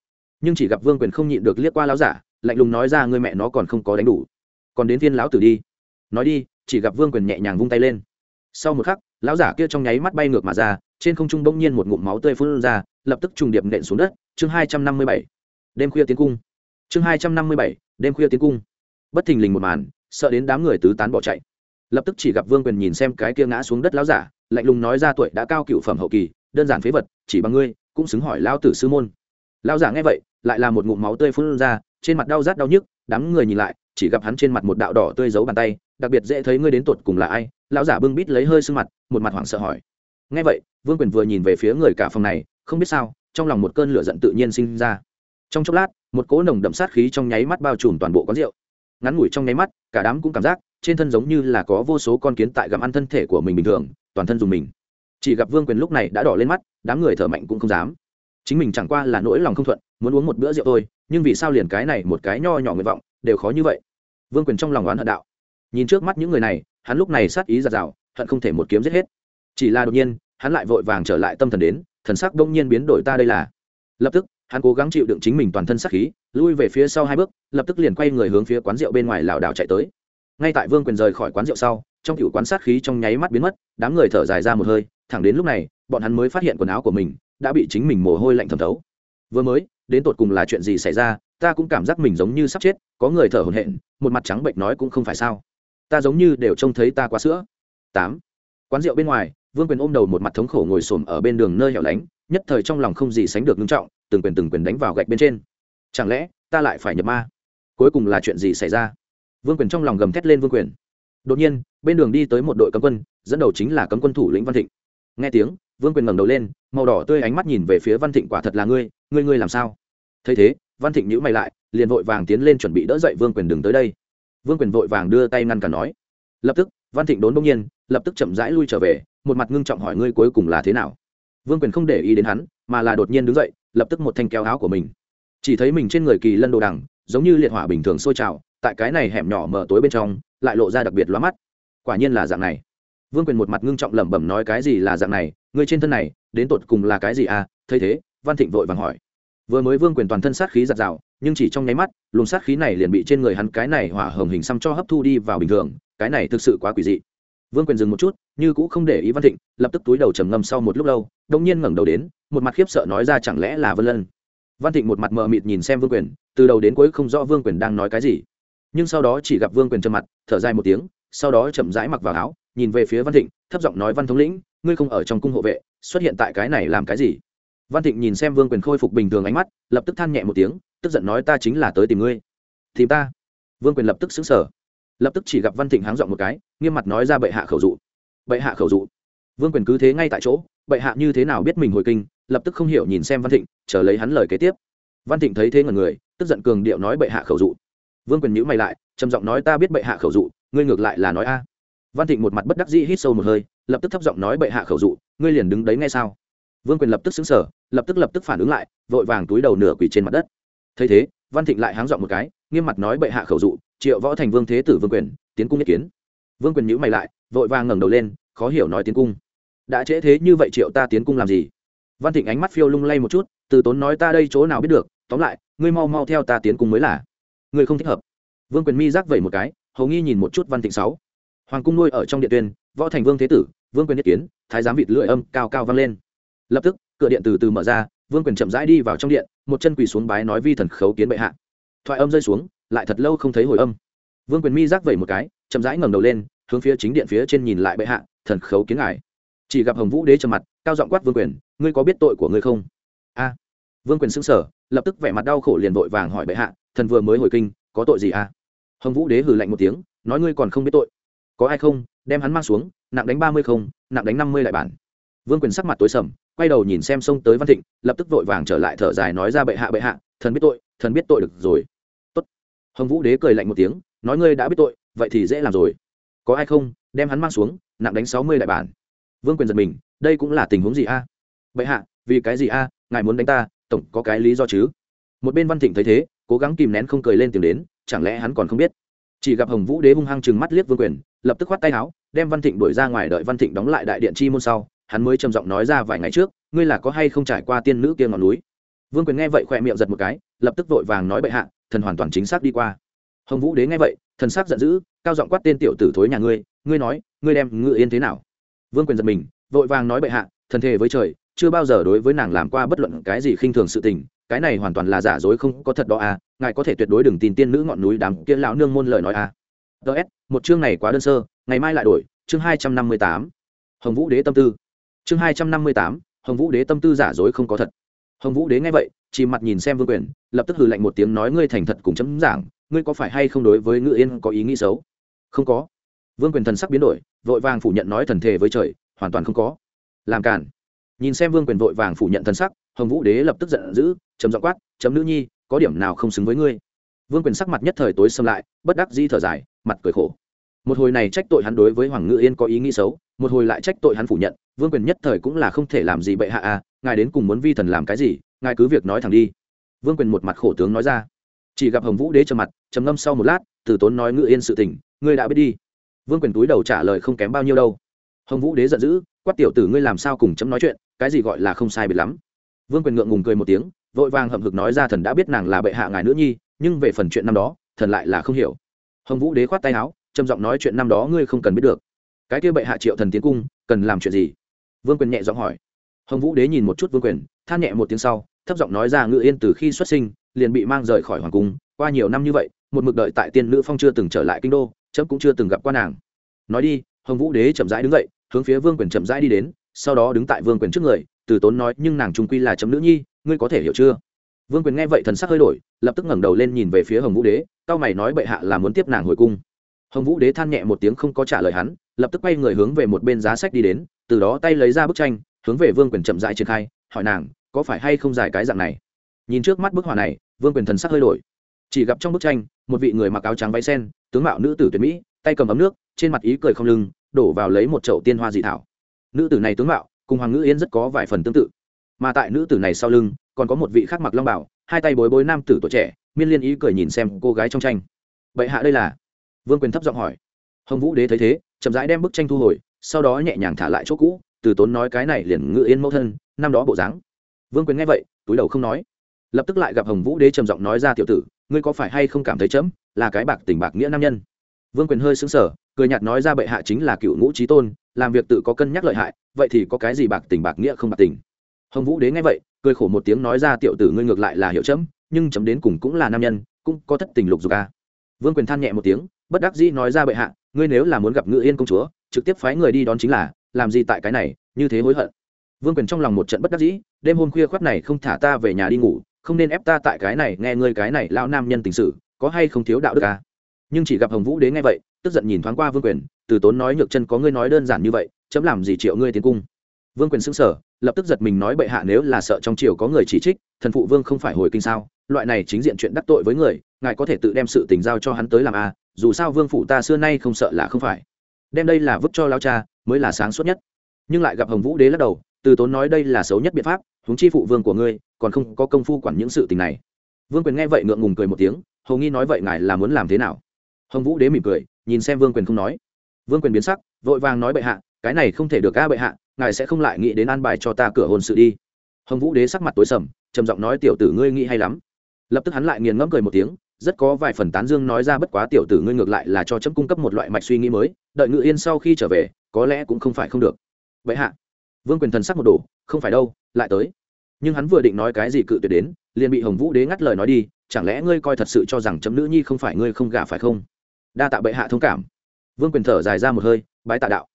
Nhưng chỉ gặp vương quyền không nhịn được liếc qua lão giả, lạnh lùng nói ra người mẹ nó còn không có đánh đủ. Còn đến viên lão tử đi. Nói đi, chỉ gặp vương quyền nhẹ nhàng vung tay lên. Sau một khắc, lão giả kia trong nháy mắt bay ngược mà ra, trên không trung bỗng nhiên một ngụm máu tươi phun ra, lập tức trùng điệp nện xuống đất. Chương hai trăm năm mươi bảy. Đêm khuya tiến cung. Chương hai trăm năm mươi bảy. Đêm khuya tiến cung. Bất thình lình một màn, sợ đến đám người tứ tán bỏ chạy. Lập tức chỉ gặp vương quyền nhìn xem cái kia ngã xuống đất lão giả, lạnh lùng nói ra, tuổi đã cao cựu phẩm hậu kỳ đơn giản phế vật, chỉ bằng ngươi, cũng xứng hỏi lao tử sư môn. Lão giả nghe vậy, lại là một ngụm máu tươi phun ra, trên mặt đau rát đau nhức, đám người nhìn lại, chỉ gặp hắn trên mặt một đạo đỏ tươi giấu bàn tay, đặc biệt dễ thấy ngươi đến tột cùng là ai. Lão giả bưng bít lấy hơi sưng mặt, một mặt hoảng sợ hỏi. Nghe vậy, vương quyền vừa nhìn về phía người cả phòng này, không biết sao, trong lòng một cơn lửa giận tự nhiên sinh ra. Trong chốc lát, một cỗ nồng đậm sát khí trong nháy mắt bao trùm toàn bộ quán rượu. Ngắn ngủi trong nháy mắt, cả đám cũng cảm giác trên thân giống như là có vô số con kiến tại gặm ăn thân thể của mình bình thường, toàn thân dùng mình chỉ gặp vương quyền lúc này đã đỏ lên mắt, đám người thở mạnh cũng không dám. Chính mình chẳng qua là nỗi lòng không thuận, muốn uống một bữa rượu thôi, nhưng vì sao liền cái này một cái nho nhỏ nguyện vọng, đều khó như vậy? Vương quyền trong lòng oán hận đạo. Nhìn trước mắt những người này, hắn lúc này sát ý giạt rào, hận không thể một kiếm giết hết. Chỉ là đột nhiên, hắn lại vội vàng trở lại tâm thần đến, thần sắc đông nhiên biến đổi ta đây là. Lập tức, hắn cố gắng chịu đựng chính mình toàn thân sát khí, lui về phía sau hai bước, lập tức liền quay người hướng phía quán rượu bên ngoài lảo đảo chạy tới. Ngay tại vương quyền rời khỏi quán rượu sau, trong cựu quán sát khí trong nháy mắt biến mất, đám người thở dài ra một hơi thẳng đến lúc này, bọn hắn mới phát hiện quần áo của mình đã bị chính mình mồ hôi lạnh thẩm thấu. Vừa mới, đến tột cùng là chuyện gì xảy ra, ta cũng cảm giác mình giống như sắp chết, có người thở hổn hển, một mặt trắng bệnh nói cũng không phải sao. Ta giống như đều trông thấy ta quá sữa. Tám. Quán rượu bên ngoài, vương quyền ôm đầu một mặt thống khổ ngồi xổm ở bên đường nơi hẻo lánh, nhất thời trong lòng không gì sánh được ngưng trọng, từng quyền từng quyền đánh vào gạch bên trên. Chẳng lẽ, ta lại phải nhập ma? Cuối cùng là chuyện gì xảy ra? Vương quyền trong lòng gầm thét lên vương quyền. Đột nhiên, bên đường đi tới một đội cấm quân, dẫn đầu chính là cấm quân thủ lĩnh văn thịnh nghe tiếng, vương quyền ngẩng đầu lên, màu đỏ tươi ánh mắt nhìn về phía văn thịnh, quả thật là ngươi ngươi ngươi làm sao? Thấy thế, văn thịnh nhữ mày lại, liền vội vàng tiến lên chuẩn bị đỡ dậy vương quyền đừng tới đây. Vương quyền vội vàng đưa tay ngăn cản nói. Lập tức, văn thịnh đốn đông nhiên, lập tức chậm rãi lui trở về, một mặt ngưng trọng hỏi ngươi cuối cùng là thế nào. Vương quyền không để ý đến hắn, mà là đột nhiên đứng dậy, lập tức một thanh kéo áo của mình. Chỉ thấy mình trên người kỳ lân đồ đằng, giống như liệt hỏa bình thường sôi trào, tại cái này hẻm nhỏ mở tối bên trong, lại lộ ra đặc biệt lóa mắt. Quả nhiên là dạng này vương quyền một mặt ngưng trọng lẩm bẩm nói cái gì là dạng này, người trên thân này, đến tột cùng là cái gì à? Thấy thế, văn thịnh vội vàng hỏi. Vừa mới vương quyền toàn thân sát khí giặt rào, nhưng chỉ trong nháy mắt, luồng sát khí này liền bị trên người hắn cái này hỏa hồng hình xăm cho hấp thu đi vào bình thường, cái này thực sự quá quỷ dị. Vương quyền dừng một chút, như cũng không để ý văn thịnh, lập tức túi đầu trầm ngâm sau một lúc lâu đông nhiên ngẩng đầu đến, một mặt khiếp sợ nói ra chẳng lẽ là vân lân. Văn thịnh một mặt mờ mịt nhìn xem vương quyền, từ đầu đến cuối không rõ vương quyền đang nói cái gì. Nhưng sau đó chỉ gặp vương quyền trầm mặt, thở dài một tiếng, sau đó chậm rãi mặc vào áo nhìn về phía văn thịnh, thấp giọng nói, văn thống lĩnh, ngươi không ở trong cung hộ vệ, xuất hiện tại cái này làm cái gì? Văn thịnh nhìn xem vương quyền khôi phục bình thường ánh mắt, lập tức than nhẹ một tiếng, tức giận nói, ta chính là tới tìm ngươi. Tìm ta? Vương quyền lập tức xứng sở lập tức chỉ gặp văn thịnh háng dọn một cái, nghiêm mặt nói ra, bệ hạ khẩu dụ, bệ hạ khẩu dụ. Vương quyền cứ thế ngay tại chỗ, bệ hạ như thế nào biết mình hồi kinh, lập tức không hiểu nhìn xem văn thịnh, chờ lấy hắn lời kế tiếp. Văn thịnh thấy thế ngần người, tức giận cường điệu nói, bệ hạ khẩu dụ. Vương quyền nhữ mày lại, trầm giọng nói, ta biết bệ hạ khẩu dụ, ngươi ngược lại là nói a văn thịnh một mặt bất đắc dĩ hít sâu một hơi, lập tức thấp giọng nói bệ hạ khẩu dụ, ngươi liền đứng đấy ngay sao? Vương quyền lập tức xứng sở lập tức lập tức phản ứng lại, vội vàng túi đầu nửa quỳ trên mặt đất. Thấy thế, văn thịnh lại háng dọn một cái, nghiêm mặt nói bệ hạ khẩu dụ, triệu võ thành vương thế tử vương quyền, tiến cung nhất kiến. Vương quyền nhữ mày lại, vội vàng ngẩng đầu lên, khó hiểu nói tiến cung. Đã trễ thế như vậy triệu ta tiến cung làm gì? Văn thịnh ánh mắt phiêu lung lay một chút, từ tốn nói ta đây chỗ nào biết được, tóm lại, ngươi mau mau theo ta tiến cung mới là. Ngươi không thích hợp. Vương quyền mi giác vẩy một cái, hầu nghi nhìn một chút văn thịnh sáu hoàng cung nuôi ở trong điện tuyên, võ thành vương thế tử, vương quyền nhất kiến, thái giám vịt lưỡi âm cao cao vang lên. Lập tức, cửa điện từ từ mở ra, vương quyền chậm rãi đi vào trong điện, một chân quỳ xuống bái nói vi thần khấu kiến bệ hạ. Thoại âm rơi xuống, lại thật lâu không thấy hồi âm. Vương quyền mi giác vẩy một cái, chậm rãi ngẩng đầu lên, hướng phía chính điện phía trên nhìn lại bệ hạ, thần khấu kiến ngài. Chỉ gặp hồng vũ đế trầm mặt, cao giọng quát vương quyền, ngươi có biết tội của ngươi không? A. Vương quyền xưng sở lập tức vẻ mặt đau khổ liền vội vàng hỏi bệ hạ, thần vừa mới hồi kinh, có tội gì a? Hồng vũ đế hừ lạnh một tiếng, nói ngươi còn không biết tội có ai không? Đem hắn mang xuống, nặng đánh ba mươi không, nặng đánh năm mươi lại bản. Vương quyền sắc mặt tối sầm, quay đầu nhìn xem xông tới văn thịnh, lập tức vội vàng trở lại thở dài nói ra bệ hạ bệ hạ, thần biết tội, thần biết tội được rồi. Tốt. hồng vũ đế cười lạnh một tiếng, nói ngươi đã biết tội, vậy thì dễ làm rồi. Có ai không? Đem hắn mang xuống, nặng đánh sáu mươi đại bản. Vương quyền giật mình, đây cũng là tình huống gì a? Bệ hạ, vì cái gì a? Ngài muốn đánh ta, tổng có cái lý do chứ? Một bên văn thịnh thấy thế, cố gắng kìm nén không cười lên tiếng đến, chẳng lẽ hắn còn không biết? Chỉ gặp hồng vũ đế hung hăng chừng mắt liếc vương quyền lập tức khoát tay áo, đem văn thịnh đuổi ra ngoài đợi văn thịnh đóng lại đại điện chi môn sau, hắn mới trầm giọng nói ra vài ngày trước, ngươi là có hay không trải qua tiên nữ kia ngọn núi? Vương quyền nghe vậy khỏe miệng giật một cái, lập tức vội vàng nói bệ hạ, thần hoàn toàn chính xác đi qua. Hồng vũ đế nghe vậy, thần sắc giận dữ, cao giọng quát tên tiểu tử thối nhà ngươi ngươi nói, ngươi đem ngự yên thế nào? Vương quyền giật mình, vội vàng nói bệ hạ, thần thề với trời, chưa bao giờ đối với nàng làm qua bất luận cái gì khinh thường sự tình, cái này hoàn toàn là giả dối không có thật đó à ngài có thể tuyệt đối đừng tin tiên nữ ngọn núi đám kia lão nương môn lời nói à ts một chương này quá đơn sơ, ngày mai lại đổi, chương hai trăm năm mươi tám. Hồng vũ đế tâm tư. Chương hai trăm năm mươi tám, hồng vũ đế tâm tư giả dối không có thật. Hồng vũ đế nghe vậy, chỉ mặt nhìn xem vương quyền, lập tức hừ lạnh một tiếng nói ngươi thành thật cùng chấm giảng, ngươi có phải hay không đối với ngự yên có ý nghĩ xấu? Không có. Vương quyền thần sắc biến đổi, vội vàng phủ nhận nói thần thể với trời, hoàn toàn không có. Làm cản nhìn xem vương quyền vội vàng phủ nhận thần sắc, hồng vũ đế lập tức giận dữ chấm dọ quát, chấm nữ nhi, có điểm nào không xứng với ngươi? Vương quyền sắc mặt nhất thời tối xâm lại, bất đắc di thở dài, mặt cười khổ. Một hồi này trách tội hắn đối với hoàng ngự yên có ý nghĩ xấu, một hồi lại trách tội hắn phủ nhận, vương quyền nhất thời cũng là không thể làm gì bệ hạ à ngài đến cùng muốn vi thần làm cái gì, ngài cứ việc nói thẳng đi. Vương quyền một mặt khổ tướng nói ra. Chỉ gặp hồng vũ đế trầm mặt, trầm ngâm sau một lát, từ tốn nói ngự yên sự tình, ngươi đã biết đi. Vương quyền túi đầu trả lời không kém bao nhiêu đâu. Hồng vũ đế giận dữ, quát tiểu tử ngươi làm sao cùng chấm nói chuyện, cái gì gọi là không sai biệt lắm. Vương quyền ngượng ngùng cười một tiếng, vội vàng hậm hực nói ra thần đã biết nàng là bệ hạ ngài nữ nhi nhưng về phần chuyện năm đó, thần lại là không hiểu. Hồng vũ đế khoát tay áo, trầm giọng nói chuyện năm đó ngươi không cần biết được. Cái kia bệ hạ triệu thần tiến cung, cần làm chuyện gì? Vương quyền nhẹ giọng hỏi. Hồng vũ đế nhìn một chút vương quyền, than nhẹ một tiếng sau, thấp giọng nói ra ngự yên từ khi xuất sinh, liền bị mang rời khỏi hoàng cung, qua nhiều năm như vậy, một mực đợi tại tiên nữ phong chưa từng trở lại kinh đô, chấm cũng chưa từng gặp qua nàng. Nói đi, hồng vũ đế chậm rãi đứng dậy, hướng phía vương quyền chậm rãi đi đến, sau đó đứng tại vương quyền trước người, từ tốn nói, nhưng nàng trung quy là chấm nữ nhi, ngươi có thể hiểu chưa? Vương quyền nghe vậy thần sắc hơi đổi, lập tức ngẩng đầu lên nhìn về phía hồng vũ đế, cao mày nói bệ hạ là muốn tiếp nàng hồi cung. Hồng vũ đế than nhẹ một tiếng không có trả lời hắn, lập tức quay người hướng về một bên giá sách đi đến, từ đó tay lấy ra bức tranh, hướng về vương quyền chậm dại triển khai, hỏi nàng, có phải hay không dài cái dạng này? Nhìn trước mắt bức họa này, vương quyền thần sắc hơi đổi. Chỉ gặp trong bức tranh, một vị người mặc áo trắng váy sen, tướng mạo nữ tử tuyệt mỹ, tay cầm ấm nước, trên mặt ý cười không lưng, đổ vào lấy một chậu tiên hoa dị thảo. Nữ tử này tướng mạo, cùng hoàng ngữ yên rất có vài phần tương tự. Mà tại nữ tử này sau lưng còn có một vị khác mặc long bảo, hai tay bối bối nam tử tuổi trẻ, miên liên ý cười nhìn xem cô gái trong tranh. Vậy hạ đây là? Vương quyền thấp giọng hỏi. Hồng vũ đế thấy thế, chậm rãi đem bức tranh thu hồi, sau đó nhẹ nhàng thả lại chỗ cũ, từ tốn nói cái này liền ngự yên mẫu thân, năm đó bộ dáng. Vương quyền nghe vậy, túi đầu không nói. Lập tức lại gặp hồng vũ đế trầm giọng nói ra tiểu tử, ngươi có phải hay không cảm thấy chấm, là cái bạc tình bạc nghĩa nam nhân? Vương quyền hơi xứng sở cười nhạt nói ra bệ hạ chính là cựu ngũ trí tôn, làm việc tự có cân nhắc lợi hại, vậy thì có cái gì bạc tình bạc nghĩa không bạc tình? Hồng vũ đế nghe vậy, cười khổ một tiếng nói ra, tiểu tử ngươi ngược lại là hiểu chấm, nhưng chấm đến cùng cũng là nam nhân, cũng có thất tình lục dục a vương quyền than nhẹ một tiếng, bất đắc dĩ nói ra, bệ hạ, ngươi nếu là muốn gặp ngự yên công chúa, trực tiếp phái người đi đón chính là, làm gì tại cái này, như thế hối hận. Vương quyền trong lòng một trận bất đắc dĩ, đêm hôm khuya khoắt này không thả ta về nhà đi ngủ, không nên ép ta tại cái này, nghe ngươi cái này lão nam nhân tình sự, có hay không thiếu đạo đức à? nhưng chỉ gặp hồng vũ đế nghe vậy, tức giận nhìn thoáng qua vương quyền, từ tốn nói nhược chân có ngươi nói đơn giản như vậy, chấm làm gì triệu ngươi tiến cung? Vương quyền xưng sở lập tức giật mình nói bệ hạ nếu là sợ trong triều có người chỉ trích thần phụ vương không phải hồi kinh sao? Loại này chính diện chuyện đắc tội với người ngài có thể tự đem sự tình giao cho hắn tới làm a à, dù sao vương phụ ta xưa nay không sợ là không phải. Đem đây là vứt cho lao cha mới là sáng suốt nhất. Nhưng lại gặp hồng vũ đế lắc đầu từ tốn nói đây là xấu nhất biện pháp huống chi phụ vương của ngươi còn không có công phu quản những sự tình này. Vương quyền nghe vậy ngượng ngùng cười một tiếng hầu nghi nói vậy ngài là muốn làm thế nào? Hồng vũ đế mỉm cười nhìn xem vương quyền không nói. Vương quyền biến sắc vội vàng nói bệ hạ cái này không thể được ca bệ hạ, ngài sẽ không lại nghĩ đến an bài cho ta cửa hôn sự đi. Hồng vũ đế sắc mặt tối sầm, trầm giọng nói, tiểu tử ngươi nghĩ hay lắm. Lập tức hắn lại nghiền ngẫm cười một tiếng, rất có vài phần tán dương nói ra, bất quá tiểu tử ngươi ngược lại là cho chấm cung cấp một loại mạch suy nghĩ mới, đợi ngự yên sau khi trở về, có lẽ cũng không phải không được. Vậy hạ. Vương quyền thần sắc một đổ, không phải đâu, lại tới. Nhưng hắn vừa định nói cái gì cự tuyệt đến, liền bị hồng vũ đế ngắt lời nói đi, chẳng lẽ ngươi coi thật sự cho rằng chấm nữ nhi không phải ngươi không gả phải không? Đa tạ bệ hạ thông cảm. Vương quyền thở dài ra một hơi, bái tạ đạo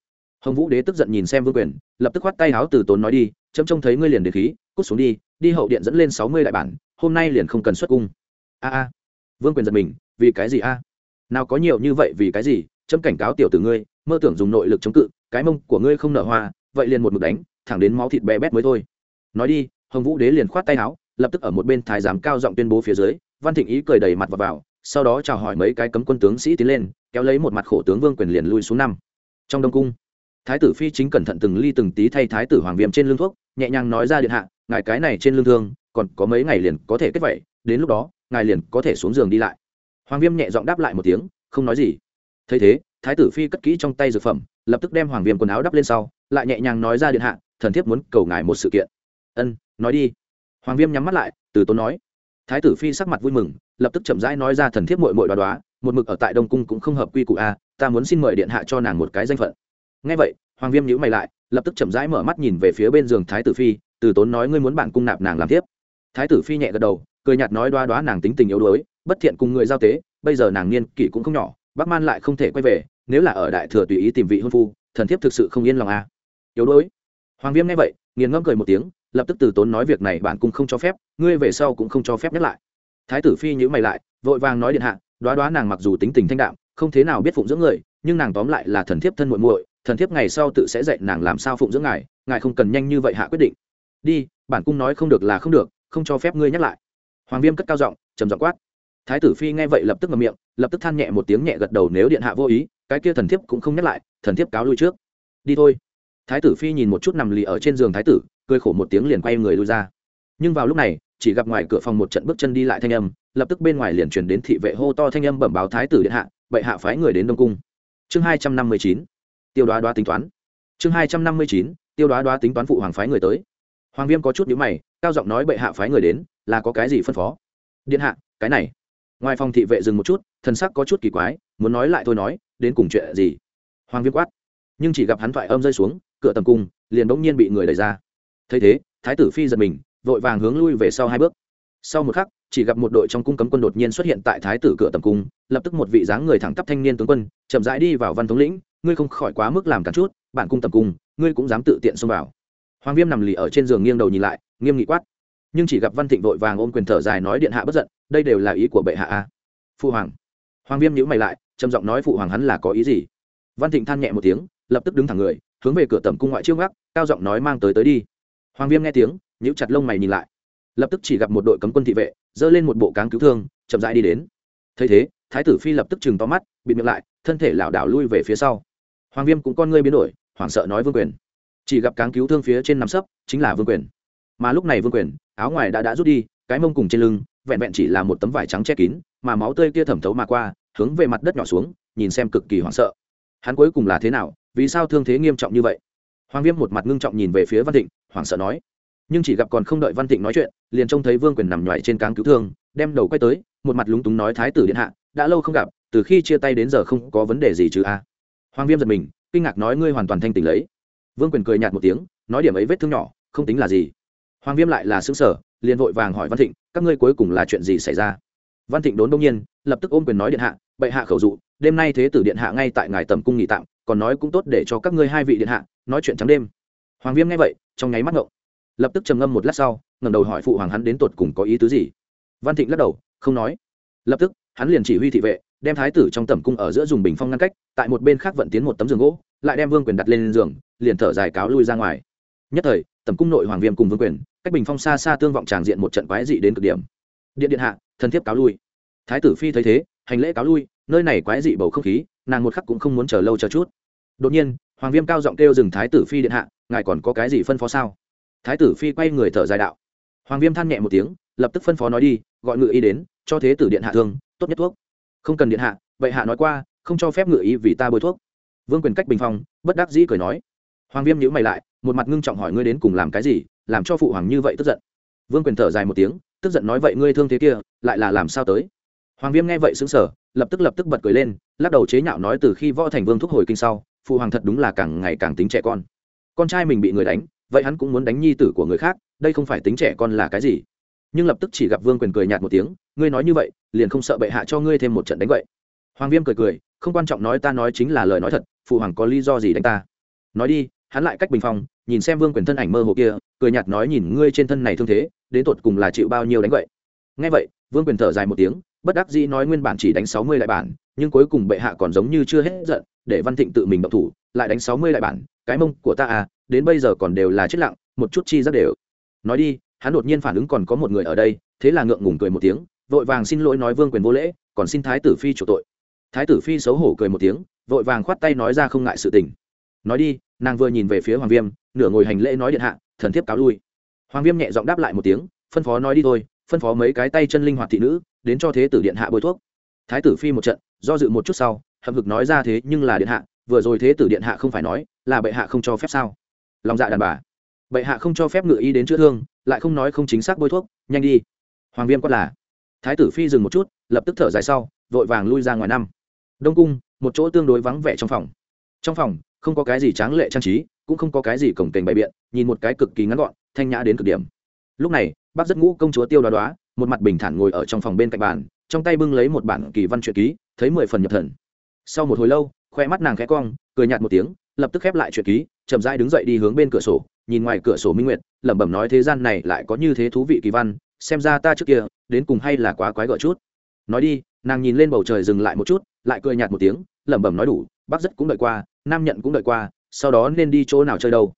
hồng vũ đế tức giận nhìn xem vương quyền lập tức khoát tay háo từ tốn nói đi chấm trông thấy ngươi liền đến khí cút xuống đi đi hậu điện dẫn lên sáu mươi đại bản hôm nay liền không cần xuất cung. A a. Vương quyền giật mình vì cái gì a? Nào có nhiều như vậy vì cái gì? Chấm cảnh cáo tiểu tử ngươi mơ tưởng dùng nội lực chống cự cái mông của ngươi không nở hoa vậy liền một mực đánh thẳng đến máu thịt bé bét mới thôi. Nói đi hồng vũ đế liền khoát tay áo lập tức ở một bên thái giám cao giọng tuyên bố phía dưới văn thịnh ý cười đầy mặt vào, vào sau đó chào hỏi mấy cái cấm quân tướng sĩ tiến lên kéo lấy một mặt khổ tướng vương quyền liền lui xuống năm. Trong đông cung thái tử phi chính cẩn thận từng ly từng tí thay thái tử hoàng viêm trên lương thuốc, nhẹ nhàng nói ra điện hạ, ngài cái này trên lương thương, còn có mấy ngày liền có thể kết vậy, đến lúc đó, ngài liền có thể xuống giường đi lại. Hoàng viêm nhẹ giọng đáp lại một tiếng, không nói gì. Thấy thế, thái tử phi cất kỹ trong tay dược phẩm, lập tức đem hoàng viêm quần áo đắp lên sau, lại nhẹ nhàng nói ra điện hạ, thần thiếp muốn cầu ngài một sự kiện. Ân, nói đi. Hoàng viêm nhắm mắt lại, từ tốn nói. Thái tử phi sắc mặt vui mừng, lập tức chậm rãi nói ra thần thiếp mội mội đoá đoá, một mực ở tại đông cung cũng không hợp quy củ a, ta muốn xin mời điện hạ cho nàng một cái danh phận ngay vậy, hoàng viêm nhữ mày lại, lập tức chậm rãi mở mắt nhìn về phía bên giường thái tử phi, từ tốn nói ngươi muốn bản cung nạp nàng làm tiếp thái tử phi nhẹ gật đầu, cười nhạt nói đoá đoá nàng tính tình yếu đuối, bất thiện cùng người giao tế, bây giờ nàng niên kỷ cũng không nhỏ, bắc man lại không thể quay về, nếu là ở đại thừa tùy ý tìm vị hôn phu, thần thiếp thực sự không yên lòng à. yếu đuối. Hoàng viêm nghe vậy, nghiền ngẫm cười một tiếng, lập tức từ tốn nói việc này bản cung không cho phép, ngươi về sau cũng không cho phép nhắc lại. Thái tử phi nhữ mày lại, vội vàng nói điện hạ, đoá đoá nàng mặc dù tính tình thanh đạm, không thế nào biết phụng dưỡng người, nhưng nàng tóm lại là thần thiếp thân muội muội thần thiếp ngày sau tự sẽ dạy nàng làm sao phụng dưỡng ngài ngài không cần nhanh như vậy hạ quyết định. Đi, bản cung nói không được là không được, không cho phép ngươi nhắc lại. Hoàng viêm cất cao giọng, trầm giọng quát. Thái tử phi nghe vậy lập tức ngậm miệng, lập tức than nhẹ một tiếng nhẹ gật đầu nếu điện hạ vô ý, cái kia thần thiếp cũng không nhắc lại, thần thiếp cáo lui trước. Đi thôi. Thái tử phi nhìn một chút nằm lì ở trên giường thái tử, cười khổ một tiếng liền quay người lui ra. Nhưng vào lúc này, chỉ gặp ngoài cửa phòng một trận bước chân đi lại thanh âm, lập tức bên ngoài liền truyền đến thị vệ hô to thanh âm bẩm báo thái tử điện hạ, bệ hạ phái người đến đông cung. Chương hai trăm năm mươi chín tiêu đoá đoá tính toán. Chương hai trăm năm mươi chín, tiêu đoá đoá tính toán phụ hoàng phái người tới. Hoàng viêm có chút nhữ mày, cao giọng nói bệ hạ phái người đến, là có cái gì phân phó? Điện hạ, cái này. Ngoài phòng thị vệ dừng một chút, thần sắc có chút kỳ quái, muốn nói lại thôi nói, đến cùng chuyện gì? Hoàng viêm quát. Nhưng chỉ gặp hắn thoại âm rơi xuống, cửa tầm cung, liền bỗng nhiên bị người đẩy ra. Thấy thế, thái tử phi giật mình, vội vàng hướng lui về sau hai bước. Sau một khắc, chỉ gặp một đội trong cung cấm quân đột nhiên xuất hiện tại thái tử cửa tầm cung, lập tức một vị dáng người thẳng tắp thanh niên tướng quân, chậm rãi đi vào văn thống lĩnh ngươi không khỏi quá mức làm cản chút, bản cung tầm cung, ngươi cũng dám tự tiện xông vào. Hoàng viêm nằm lì ở trên giường nghiêng đầu nhìn lại, nghiêm nghị quát. Nhưng chỉ gặp văn thịnh vội vàng ôm quyền thở dài nói điện hạ bất giận, đây đều là ý của bệ hạ a. Phụ hoàng. Hoàng viêm nhữ mày lại, trầm giọng nói phụ hoàng hắn là có ý gì? Văn thịnh than nhẹ một tiếng, lập tức đứng thẳng người, hướng về cửa tầm cung ngoại chiêu ngắc cao giọng nói mang tới tới đi. Hoàng viêm nghe tiếng nhữ chặt lông mày nhìn lại. Lập tức chỉ gặp một đội cấm quân thị vệ, giơ lên một bộ cáng cứu thương, chậm rãi đi đến. Thấy thế, thái tử phi lập tức chừng to mắt, bịt miệng lại, thân thể lảo đảo lui về phía sau hoàng viêm cũng con ngươi biến đổi, hoảng sợ nói vương quyền. Chỉ gặp cáng cứu thương phía trên nằm sấp, chính là vương quyền. Mà lúc này vương quyền, áo ngoài đã đã rút đi, cái mông cùng trên lưng, vẹn vẹn chỉ là một tấm vải trắng che kín, mà máu tươi kia thẩm thấu mà qua, hướng về mặt đất nhỏ xuống, nhìn xem cực kỳ hoảng sợ. Hắn cuối cùng là thế nào, vì sao thương thế nghiêm trọng như vậy? Hoàng viêm một mặt ngưng trọng nhìn về phía văn thịnh, hoảng sợ nói. Nhưng chỉ gặp còn không đợi văn thịnh nói chuyện, liền trông thấy vương quyền nằm nhoài trên cáng cứu thương, đem đầu quay tới, một mặt lúng túng nói thái tử điện hạ, đã lâu không gặp, từ khi chia tay đến giờ không có vấn đề gì chứ a hoàng viêm giật mình, kinh ngạc nói ngươi hoàn toàn thanh tỉnh lấy. Vương quyền cười nhạt một tiếng, nói điểm ấy vết thương nhỏ, không tính là gì. Hoàng viêm lại là xứng sở liền vội vàng hỏi văn thịnh, các ngươi cuối cùng là chuyện gì xảy ra? Văn thịnh đốn đông nhiên, lập tức ôm quyền nói điện hạ, bệ hạ khẩu dụ, đêm nay thế tử điện hạ ngay tại ngài tầm cung nghỉ tạm, còn nói cũng tốt để cho các ngươi hai vị điện hạ, nói chuyện trắng đêm. Hoàng viêm nghe vậy, trong nháy mắt ngộng. Lập tức trầm ngâm một lát sau, ngẩng đầu hỏi phụ hoàng hắn đến tột cùng có ý tứ gì. Văn thịnh lắc đầu, không nói. Lập tức, hắn liền chỉ huy thị vệ đem thái tử trong tẩm cung ở giữa dùng bình phong ngăn cách, tại một bên khác vận tiến một tấm giường gỗ, lại đem vương quyền đặt lên giường, liền thở dài cáo lui ra ngoài. Nhất thời, tẩm cung nội hoàng viêm cùng vương quyền, cách bình phong xa xa tương vọng tràng diện một trận quái dị đến cực điểm. Điện điện hạ thân thiết cáo lui. Thái tử phi thấy thế, hành lễ cáo lui, nơi này quái dị bầu không khí, nàng một khắc cũng không muốn chờ lâu chờ chút. Đột nhiên, hoàng viêm cao giọng kêu dừng thái tử phi điện hạ, ngài còn có cái gì phân phó sao? Thái tử phi quay người thở dài đạo. Hoàng viêm than nhẹ một tiếng, lập tức phân phó nói đi, gọi ngự y đến, cho thế tử điện hạ thương, tốt nhất thuốc không cần điện hạ, vậy hạ nói qua, không cho phép ngự ý vì ta bôi thuốc. Vương quyền cách bình phong, bất đắc dĩ cười nói. Hoàng viêm nhữ mày lại, một mặt ngưng trọng hỏi ngươi đến cùng làm cái gì, làm cho phụ hoàng như vậy tức giận. Vương quyền thở dài một tiếng, tức giận nói vậy ngươi thương thế kia, lại là làm sao tới? Hoàng viêm nghe vậy xứng sở lập tức lập tức bật cười lên, lắc đầu chế nhạo nói từ khi võ thành vương thúc hồi kinh sau, phụ hoàng thật đúng là càng ngày càng tính trẻ con. Con trai mình bị người đánh, vậy hắn cũng muốn đánh nhi tử của người khác, đây không phải tính trẻ con là cái gì? Nhưng lập tức chỉ gặp vương quyền cười nhạt một tiếng, ngươi nói như vậy, liền không sợ bệ hạ cho ngươi thêm một trận đánh vậy? Hoàng viêm cười cười, không quan trọng nói ta nói chính là lời nói thật, phụ hoàng có lý do gì đánh ta? Nói đi, hắn lại cách bình phong, nhìn xem vương quyền thân ảnh mơ hồ kia, cười nhạt nói nhìn ngươi trên thân này thương thế, đến tột cùng là chịu bao nhiêu đánh vậy? Ngay vậy, vương quyền thở dài một tiếng, bất đắc dĩ nói nguyên bản chỉ đánh sáu mươi lại bản, nhưng cuối cùng bệ hạ còn giống như chưa hết giận, để văn thịnh tự mình động thủ, lại đánh sáu mươi lại bản, cái mông của ta à đến bây giờ còn đều là chết lặng, một chút chi rất đều. Nói đi hắn đột nhiên phản ứng còn có một người ở đây, thế là ngượng ngùng cười một tiếng, vội vàng xin lỗi nói vương quyền vô lễ, còn xin thái tử phi chủ tội. Thái tử phi xấu hổ cười một tiếng, vội vàng khoát tay nói ra không ngại sự tình. Nói đi, nàng vừa nhìn về phía hoàng viêm, nửa ngồi hành lễ nói điện hạ, thần thiếp cáo lui. Hoàng viêm nhẹ giọng đáp lại một tiếng, phân phó nói đi thôi, phân phó mấy cái tay chân linh hoạt thị nữ, đến cho thế tử điện hạ bôi thuốc. Thái tử phi một trận, do dự một chút sau, hậm hực nói ra thế nhưng là điện hạ, vừa rồi thế tử điện hạ không phải nói, là bệ hạ không cho phép sao? Lòng dạ đàn bà. Bệ hạ không cho phép ngự ý đến chữa thương lại không nói không chính xác bôi thuốc, nhanh đi. Hoàng viêm quát là. Thái tử phi dừng một chút, lập tức thở dài sau, vội vàng lui ra ngoài năm. Đông cung, một chỗ tương đối vắng vẻ trong phòng. Trong phòng, không có cái gì tráng lệ trang trí, cũng không có cái gì cổng kềnh bày biện, nhìn một cái cực kỳ ngắn gọn, thanh nhã đến cực điểm. Lúc này, bác rất ngũ công chúa tiêu đoá đoá, một mặt bình thản ngồi ở trong phòng bên cạnh bàn, trong tay bưng lấy một bản kỳ văn truyện ký, thấy mười phần nhập thần. Sau một hồi lâu, khoe mắt nàng khẽ cong, cười nhạt một tiếng, lập tức khép lại truyện ký, chậm rãi đứng dậy đi hướng bên cửa sổ nhìn ngoài cửa sổ minh nguyệt, lẩm bẩm nói thế gian này lại có như thế thú vị kỳ văn, xem ra ta trước kia, đến cùng hay là quá quái gở chút. Nói đi, nàng nhìn lên bầu trời dừng lại một chút, lại cười nhạt một tiếng, lẩm bẩm nói đủ, bác rất cũng đợi qua, nam nhận cũng đợi qua, sau đó nên đi chỗ nào chơi đâu.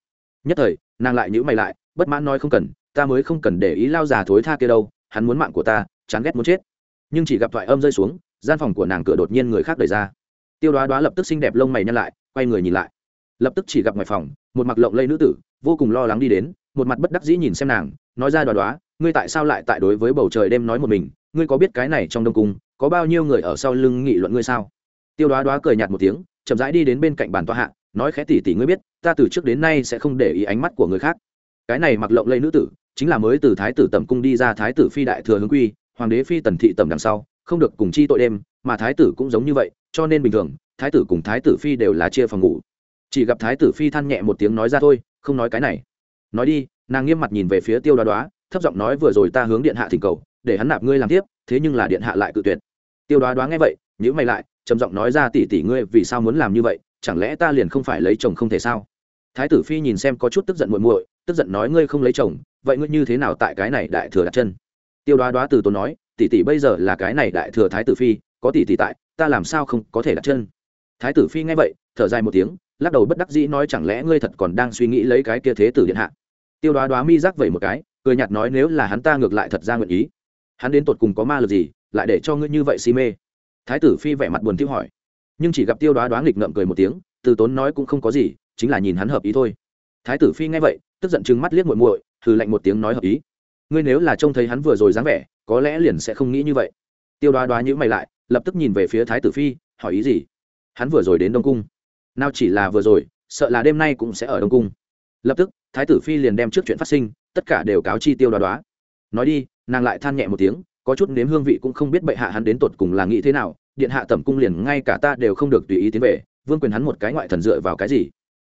Nhất thời, nàng lại nhữ mày lại, bất mãn nói không cần, ta mới không cần để ý lao già thối tha kia đâu, hắn muốn mạng của ta, chán ghét muốn chết. Nhưng chỉ gặp thoại âm rơi xuống, gian phòng của nàng cửa đột nhiên người khác đẩy ra. Tiêu đoá đoá lập tức xinh đẹp lông mày nhăn lại, quay người nhìn lại lập tức chỉ gặp ngoài phòng, một mặc lộng lây nữ tử, vô cùng lo lắng đi đến, một mặt bất đắc dĩ nhìn xem nàng, nói ra đoá đoá ngươi tại sao lại tại đối với bầu trời đêm nói một mình? Ngươi có biết cái này trong đông cung, có bao nhiêu người ở sau lưng nghị luận ngươi sao? Tiêu đoá đoá cười nhạt một tiếng, chậm rãi đi đến bên cạnh bàn tòa hạ, nói khẽ tỉ tỉ ngươi biết, ta từ trước đến nay sẽ không để ý ánh mắt của người khác. Cái này mặc lộng lây nữ tử, chính là mới từ thái tử tẩm cung đi ra thái tử phi đại thừa hướng quy, hoàng đế phi tần thị tẩm đằng sau, không được cùng chi tội đêm, mà thái tử cũng giống như vậy, cho nên bình thường, thái tử cùng thái tử phi đều là chia phòng ngủ chỉ gặp thái tử phi than nhẹ một tiếng nói ra thôi, không nói cái này. Nói đi, nàng nghiêm mặt nhìn về phía tiêu đoá đoá, thấp giọng nói vừa rồi ta hướng điện hạ thỉnh cầu, để hắn nạp ngươi làm tiếp thế nhưng là điện hạ lại cự tuyệt. Tiêu đoá đoá nghe vậy nhữ mày lại, trầm giọng nói ra tỷ tỷ ngươi vì sao muốn làm như vậy, chẳng lẽ ta liền không phải lấy chồng không thể sao? Thái tử phi nhìn xem có chút tức giận muội muội, tức giận nói ngươi không lấy chồng, vậy ngươi như thế nào tại cái này đại thừa đặt chân? Tiêu đoá đoá từ tốn nói, tỷ tỷ bây giờ là cái này đại thừa thái tử phi, có tỷ tỷ tại, ta làm sao không có thể đặt chân? Thái tử phi nghe vậy, thở dài một tiếng lắc đầu bất đắc dĩ nói chẳng lẽ ngươi thật còn đang suy nghĩ lấy cái kia thế tử điện hạ? Tiêu đoá đoá mi rắc vẩy một cái, cười nhạt nói nếu là hắn ta ngược lại thật ra nguyện ý, hắn đến tột cùng có ma lực gì, lại để cho ngươi như vậy si mê? Thái tử phi vẻ mặt buồn tiêu hỏi. Nhưng chỉ gặp tiêu đoá đoá nghịch ngợm cười một tiếng, từ tốn nói cũng không có gì, chính là nhìn hắn hợp ý thôi. Thái tử phi nghe vậy, tức giận chừng mắt liếc muội muội thử lạnh một tiếng nói hợp ý. Ngươi nếu là trông thấy hắn vừa rồi dáng vẻ, có lẽ liền sẽ không nghĩ như vậy. Tiêu đoá đoá nhữ mày lại, lập tức nhìn về phía thái tử phi, hỏi ý gì? Hắn vừa rồi đến đông cung nào chỉ là vừa rồi, sợ là đêm nay cũng sẽ ở đông cung. Lập tức, thái tử phi liền đem trước chuyện phát sinh, tất cả đều cáo chi tiêu đoá đoá. Nói đi, nàng lại than nhẹ một tiếng, có chút nếm hương vị cũng không biết bệ hạ hắn đến tột cùng là nghĩ thế nào, điện hạ tẩm cung liền ngay cả ta đều không được tùy ý tiến về, vương quyền hắn một cái ngoại thần dựa vào cái gì?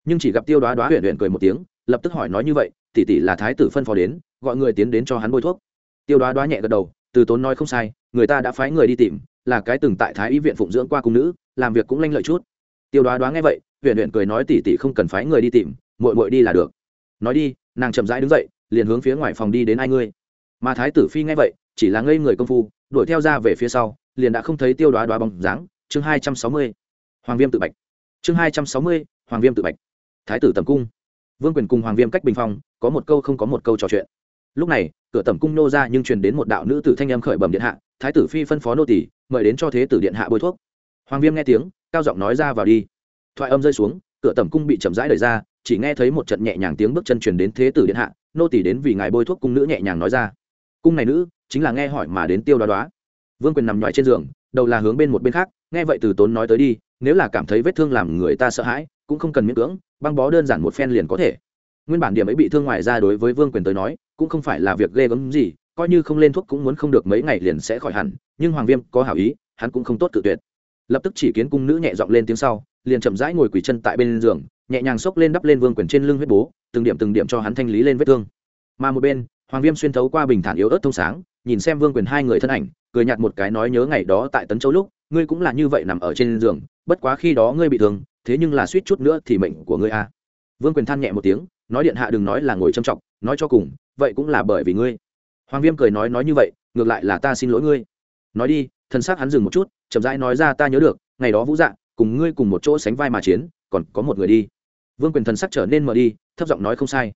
Nhưng chỉ gặp tiêu đoá đoá huyện huyện cười một tiếng, lập tức hỏi nói như vậy, tỷ tỷ là thái tử phân phó đến, gọi người tiến đến cho hắn bôi thuốc. Tiêu đoá đoá nhẹ gật đầu, từ tốn nói không sai, người ta đã phái người đi tìm, là cái từng tại thái y viện phụng dưỡng qua cung nữ, làm việc cũng lanh lợi chút tiêu đoá đoá nghe vậy huyện huyện cười nói tỉ tỉ không cần phái người đi tìm mội mội đi là được. Nói đi, nàng chậm rãi đứng dậy, liền hướng phía ngoài phòng đi đến ai ngươi. Mà thái tử phi nghe vậy, chỉ là ngây người công phu, đuổi theo ra về phía sau, liền đã không thấy tiêu đoá đoá bóng dáng. Chương hai trăm sáu mươi, hoàng viêm tự bạch. Chương hai trăm sáu mươi, hoàng viêm tự bạch. Thái tử tầm cung. Vương quyền cùng hoàng viêm cách bình phong có một câu không có một câu trò chuyện. Lúc này, cửa tầm cung nô ra nhưng truyền đến một đạo nữ tử thanh em khởi bẩm điện hạ, thái tử phi phân phó nô tỷ mời đến cho thế tử điện hạ bôi thuốc. Hoàng viêm nghe tiếng cao giọng nói ra vào đi. Thoại âm rơi xuống, cửa tẩm cung bị chậm rãi đẩy ra, chỉ nghe thấy một trận nhẹ nhàng tiếng bước chân truyền đến thế tử điện hạ, nô tỷ đến vì ngài bôi thuốc cung nữ nhẹ nhàng nói ra. Cung này nữ, chính là nghe hỏi mà đến tiêu đoá đoá. Vương quyền nằm nhoài trên giường, đầu là hướng bên một bên khác, nghe vậy từ tốn nói tới đi, nếu là cảm thấy vết thương làm người ta sợ hãi, cũng không cần miễn cưỡng, băng bó đơn giản một phen liền có thể. Nguyên bản điểm ấy bị thương ngoài ra đối với vương quyền tới nói, cũng không phải là việc ghê gớm gì, coi như không lên thuốc cũng muốn không được mấy ngày liền sẽ khỏi hẳn, nhưng hoàng viêm có hảo ý, hắn cũng không tốt tự tuyệt lập tức chỉ kiến cung nữ nhẹ giọng lên tiếng sau, liền chậm rãi ngồi quỳ chân tại bên giường, nhẹ nhàng xốc lên đắp lên vương quyền trên lưng huyết bố, từng điểm từng điểm cho hắn thanh lý lên vết thương. Mà một bên, hoàng viêm xuyên thấu qua bình thản yếu ớt thông sáng, nhìn xem vương quyền hai người thân ảnh, cười nhạt một cái nói nhớ ngày đó tại tấn châu lúc, ngươi cũng là như vậy nằm ở trên giường, bất quá khi đó ngươi bị thương, thế nhưng là suýt chút nữa thì mệnh của ngươi a vương quyền than nhẹ một tiếng, nói điện hạ đừng nói là ngồi châm trọng nói cho cùng, vậy cũng là bởi vì ngươi. Hoàng viêm cười nói nói như vậy, ngược lại là ta xin lỗi ngươi. Nói đi, thân xác hắn dừng một chút chậm rãi nói ra, ta nhớ được, ngày đó vũ dạ cùng ngươi cùng một chỗ sánh vai mà chiến, còn có một người đi. Vương quyền thần sắc trở nên mờ đi, thấp giọng nói không sai.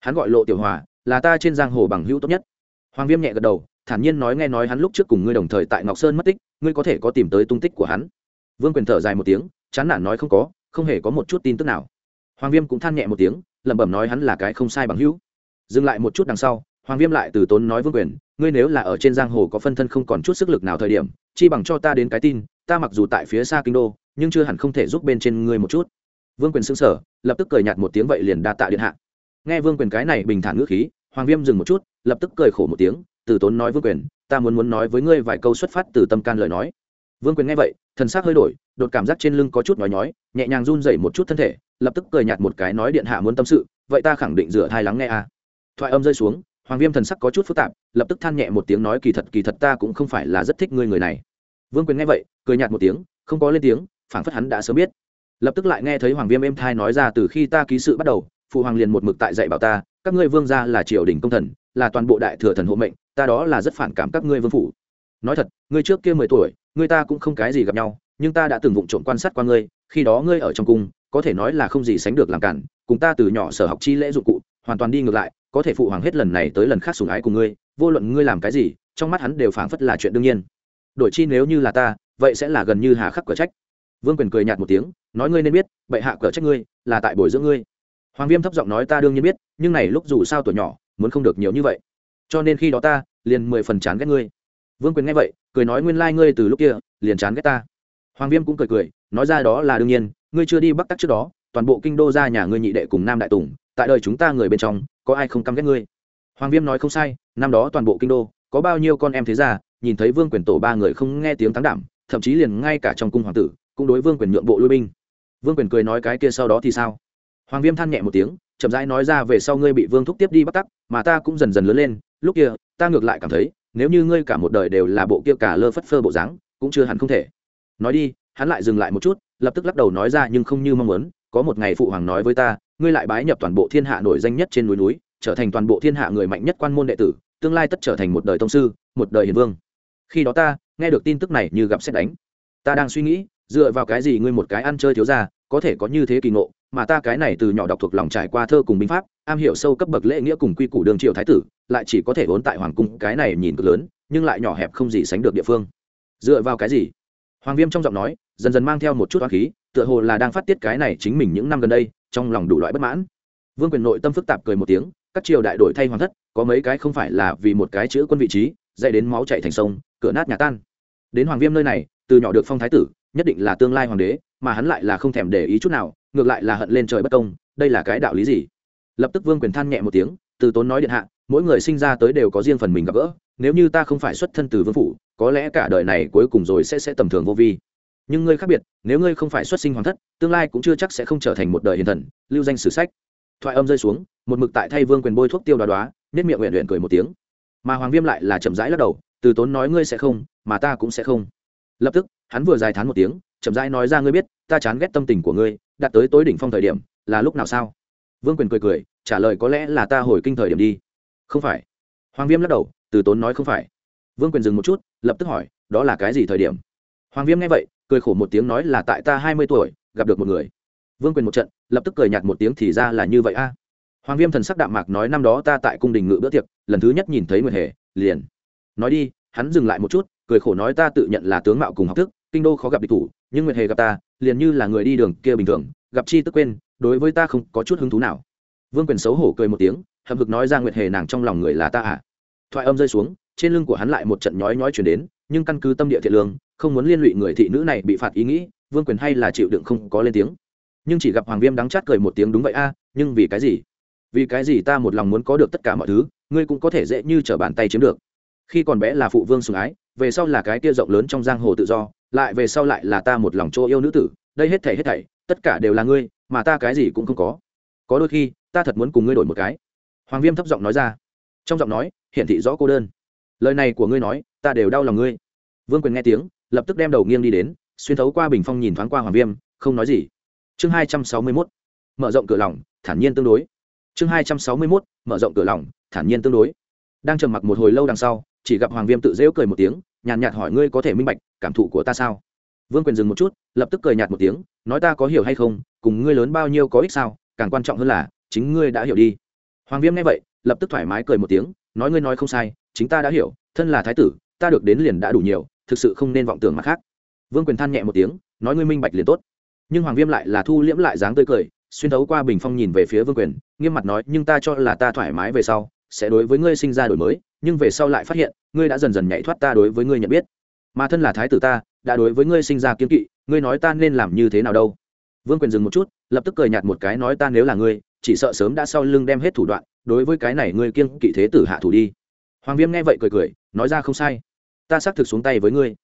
Hắn gọi lộ tiểu hòa, là ta trên giang hồ bằng hữu tốt nhất. Hoàng viêm nhẹ gật đầu, thản nhiên nói nghe nói hắn lúc trước cùng ngươi đồng thời tại ngọc sơn mất tích, ngươi có thể có tìm tới tung tích của hắn. Vương quyền thở dài một tiếng, chán nản nói không có, không hề có một chút tin tức nào. Hoàng viêm cũng than nhẹ một tiếng, lẩm bẩm nói hắn là cái không sai bằng hữu. Dừng lại một chút đằng sau, hoàng viêm lại từ tốn nói vương quyền, ngươi nếu là ở trên giang hồ có phân thân không còn chút sức lực nào thời điểm chi bằng cho ta đến cái tin, ta mặc dù tại phía xa kinh đô, nhưng chưa hẳn không thể giúp bên trên ngươi một chút. Vương quyền xứng sở lập tức cười nhạt một tiếng vậy liền đa tạ điện hạ. Nghe vương quyền cái này bình thản ngữ khí, hoàng viêm dừng một chút, lập tức cười khổ một tiếng, từ tốn nói vương quyền, ta muốn muốn nói với ngươi vài câu xuất phát từ tâm can lời nói. Vương quyền nghe vậy, thần s ắ c hơi đổi, đột cảm giác trên lưng có chút nói nhói, nhẹ nhàng run dậy một chút thân thể, lập tức cười nhạt một cái nói điện hạ muốn tâm sự, vậy ta khẳng định rửa thai lắng nghe a. Thoại âm rơi xuống hoàng viêm thần sắc có chút phức tạp, lập tức than nhẹ một tiếng nói, kỳ thật kỳ thật ta cũng không phải là rất thích ngươi người này. Vương quyền nghe vậy, cười nhạt một tiếng, không có lên tiếng, phảng phất hắn đã sớm biết. Lập tức lại nghe thấy hoàng viêm êm thai nói ra, từ khi ta ký sự bắt đầu, phụ hoàng liền một mực tại dạy bảo ta, các ngươi vương gia là triều đình công thần, là toàn bộ đại thừa thần hộ mệnh, ta đó là rất phản cảm các ngươi vương phủ. Nói thật, ngươi trước kia mười tuổi, ngươi ta cũng không cái gì gặp nhau, nhưng ta đã từng vụng trộm quan sát qua ngươi, khi đó ngươi ở trong cung, có thể nói là không gì sánh được làm cản, cùng ta từ nhỏ sở học chi lễ dụng cụ, hoàn toàn đi ngược lại có thể phụ hoàng hết lần này tới lần khác sủng ái cùng ngươi, vô luận ngươi làm cái gì, trong mắt hắn đều phảng phất là chuyện đương nhiên. Đổi chi nếu như là ta, vậy sẽ là gần như hà khắc cửa trách. Vương quyền cười nhạt một tiếng, nói ngươi nên biết, bệ hạ cửa trách ngươi, là tại bồi dưỡng ngươi. Hoàng viêm thấp giọng nói ta đương nhiên biết, nhưng này lúc dù sao tuổi nhỏ, muốn không được nhiều như vậy. Cho nên khi đó ta, liền mười phần chán ghét ngươi. Vương quyền nghe vậy, cười nói nguyên lai、like、ngươi từ lúc kia, liền chán ghét ta. Hoàng viêm cũng cười cười, nói ra đó là đương nhiên, ngươi chưa đi bắc tắc trước đó, toàn bộ kinh đô ra nhà ngươi nhị đệ cùng nam đại tùng, tại đời chúng ta người bên trong có ai không căm ghét ngươi? Hoàng viêm nói không sai, năm đó toàn bộ kinh đô, có bao nhiêu con em thế ra nhìn thấy vương quyền tổ ba người không nghe tiếng thắng đảm, thậm chí liền ngay cả trong cung hoàng tử, cũng đối vương quyền nhượng bộ lui binh. Vương quyền cười nói cái kia sau đó thì sao? Hoàng viêm than nhẹ một tiếng, chậm rãi nói ra về sau ngươi bị vương thúc tiếp đi bắt tắc, mà ta cũng dần dần lớn lên, lúc kia, ta ngược lại cảm thấy, nếu như ngươi cả một đời đều là bộ kia cả lơ phất phơ bộ dáng, cũng chưa hẳn không thể. Nói đi, hắn lại dừng lại một chút, lập tức lắc đầu nói ra nhưng không như mong muốn có một ngày phụ hoàng nói với ta, ngươi lại bái nhập toàn bộ thiên hạ nổi danh nhất trên núi núi, trở thành toàn bộ thiên hạ người mạnh nhất quan môn đệ tử, tương lai tất trở thành một đời thông sư, một đời hiền vương. Khi đó ta, nghe được tin tức này như gặp xét đánh. Ta đang suy nghĩ, dựa vào cái gì ngươi một cái ăn chơi thiếu ra có thể có như thế kỳ ngộ, mà ta cái này từ nhỏ đọc thuộc lòng trải qua thơ cùng binh pháp, am hiểu sâu cấp bậc lễ nghĩa cùng quy củ đường triều thái tử, lại chỉ có thể vốn tại hoàng cung, cái này nhìn cực lớn, nhưng lại nhỏ hẹp không gì sánh được địa phương. Dựa vào cái gì? Hoàng viêm trong giọng nói dần dần mang theo một chút hoa khí, tựa hồ là đang phát tiết cái này chính mình những năm gần đây, trong lòng đủ loại bất mãn. Vương quyền nội tâm phức tạp cười một tiếng, các triều đại đổi thay hoàng thất, có mấy cái không phải là vì một cái chữ quân vị trí dạy đến máu chạy thành sông, cửa nát nhà tan. Đến hoàng viêm nơi này, từ nhỏ được phong thái tử, nhất định là tương lai hoàng đế, mà hắn lại là không thèm để ý chút nào, ngược lại là hận lên trời bất công, đây là cái đạo lý gì? Lập tức vương quyền than nhẹ một tiếng, từ tốn nói điện hạ, mỗi người sinh ra tới đều có riêng phần mình gặp gỡ, nếu như ta không phải xuất thân từ vương phủ, có lẽ cả đời này cuối cùng rồi sẽ sẽ tầm thường vô vi nhưng ngươi khác biệt, nếu ngươi không phải xuất sinh hoàng thất, tương lai cũng chưa chắc sẽ không trở thành một đời hiền thần, lưu danh sử sách. Thoại âm rơi xuống, một mực tại thay vương quyền bôi thuốc tiêu đoá đoá nết miệng nguyện luyện cười một tiếng. Mà hoàng viêm lại là chậm rãi lắc đầu, từ tốn nói ngươi sẽ không, mà ta cũng sẽ không. Lập tức, hắn vừa dài thán một tiếng, chậm rãi nói ra ngươi biết, ta chán ghét tâm tình của ngươi, đạt tới tối đỉnh phong thời điểm, là lúc nào sao? Vương quyền cười cười, trả lời có lẽ là ta hồi kinh thời điểm đi. Không phải. Hoàng viêm lắc đầu, từ tốn nói không phải. Vương quyền dừng một chút, lập tức hỏi, đó là cái gì thời điểm? Hoàng viêm nghe vậy cười khổ một tiếng nói là tại ta hai mươi tuổi, gặp được một người. Vương quyền một trận, lập tức cười nhạt một tiếng thì ra là như vậy a. Hoàng viêm thần sắc đạm mạc nói năm đó ta tại cung đình ngự bữa tiệc, lần thứ nhất nhìn thấy nguyệt hề, liền. Nói đi, hắn dừng lại một chút, cười khổ nói ta tự nhận là tướng mạo cùng học thức, kinh đô khó gặp địch thủ, nhưng nguyệt hề gặp ta, liền như là người đi đường kia bình thường, gặp chi tức quên, đối với ta không có chút hứng thú nào. Vương quyền xấu hổ cười một tiếng, hậm hực nói ra nguyệt hề nàng trong lòng người là ta à. Thoại âm rơi xuống, trên lưng của hắn lại một trận nhói nhói chuyển đến nhưng căn cứ tâm địa thiện lương, không muốn liên lụy người thị nữ này bị phạt ý nghĩ, vương quyền hay là chịu đựng không có lên tiếng. Nhưng chỉ gặp hoàng viêm đắng chát cười một tiếng, đúng vậy a, nhưng vì cái gì? Vì cái gì ta một lòng muốn có được tất cả mọi thứ, ngươi cũng có thể dễ như t r ở bàn tay chiếm được. Khi còn bé là phụ vương sùng ái, về sau là cái kia rộng lớn trong giang hồ tự do, lại về sau lại là ta một lòng chỗ yêu nữ tử, đây hết thảy hết thảy, tất cả đều là ngươi, mà ta cái gì cũng không có. Có đôi khi, ta thật muốn cùng ngươi đổi một cái. Hoàng viêm thấp giọng nói ra. Trong giọng nói, hiển thị rõ cô đơn lời này của ngươi nói, ta đều đau lòng ngươi. Vương quyền nghe tiếng, lập tức đem đầu nghiêng đi đến, xuyên thấu qua bình phong nhìn thoáng qua hoàng viêm, không nói gì. Chương hai trăm sáu mươi mốt, mở rộng cửa lòng, thản nhiên tương đối. Chương hai trăm sáu mươi mốt, mở rộng cửa lòng, thản nhiên tương đối. Đang trầm mặc một hồi lâu đằng sau, chỉ gặp hoàng viêm tự dễu cười một tiếng, nhàn nhạt hỏi ngươi có thể minh bạch cảm thụ của ta sao? Vương quyền dừng một chút, lập tức cười nhạt một tiếng, nói ta có hiểu hay không, cùng ngươi lớn bao nhiêu có ích sao, càng quan trọng hơn là, chính ngươi đã hiểu đi. Hoàng viêm nghe vậy, lập tức thoải mái cười một tiếng nói ngươi nói không sai, chính ta đã hiểu, thân là thái tử, ta được đến liền đã đủ nhiều, thực sự không nên vọng tưởng mặt khác. Vương quyền than nhẹ một tiếng, nói ngươi minh bạch liền tốt. Nhưng hoàng viêm lại là thu liễm lại dáng tươi cười, xuyên thấu qua bình phong nhìn về phía vương quyền, nghiêm mặt nói, nhưng ta cho là ta thoải mái về sau, sẽ đối với ngươi sinh ra đổi mới, nhưng về sau lại phát hiện, ngươi đã dần dần nhảy thoát ta đối với ngươi nhận biết. Mà thân là thái tử ta, đã đối với ngươi sinh ra kiếm kỵ, ngươi nói ta nên làm như thế nào đâu? Vương quyền dừng một chút, lập tức cười nhạt một cái nói ta nếu là ngươi chỉ sợ sớm đã sau lưng đem hết thủ đoạn, đối với cái này ngươi kiêng kỵ thế tử hạ thủ đi. Hoàng viêm nghe vậy cười cười, nói ra không sai, ta xác thực xuống tay với ngươi.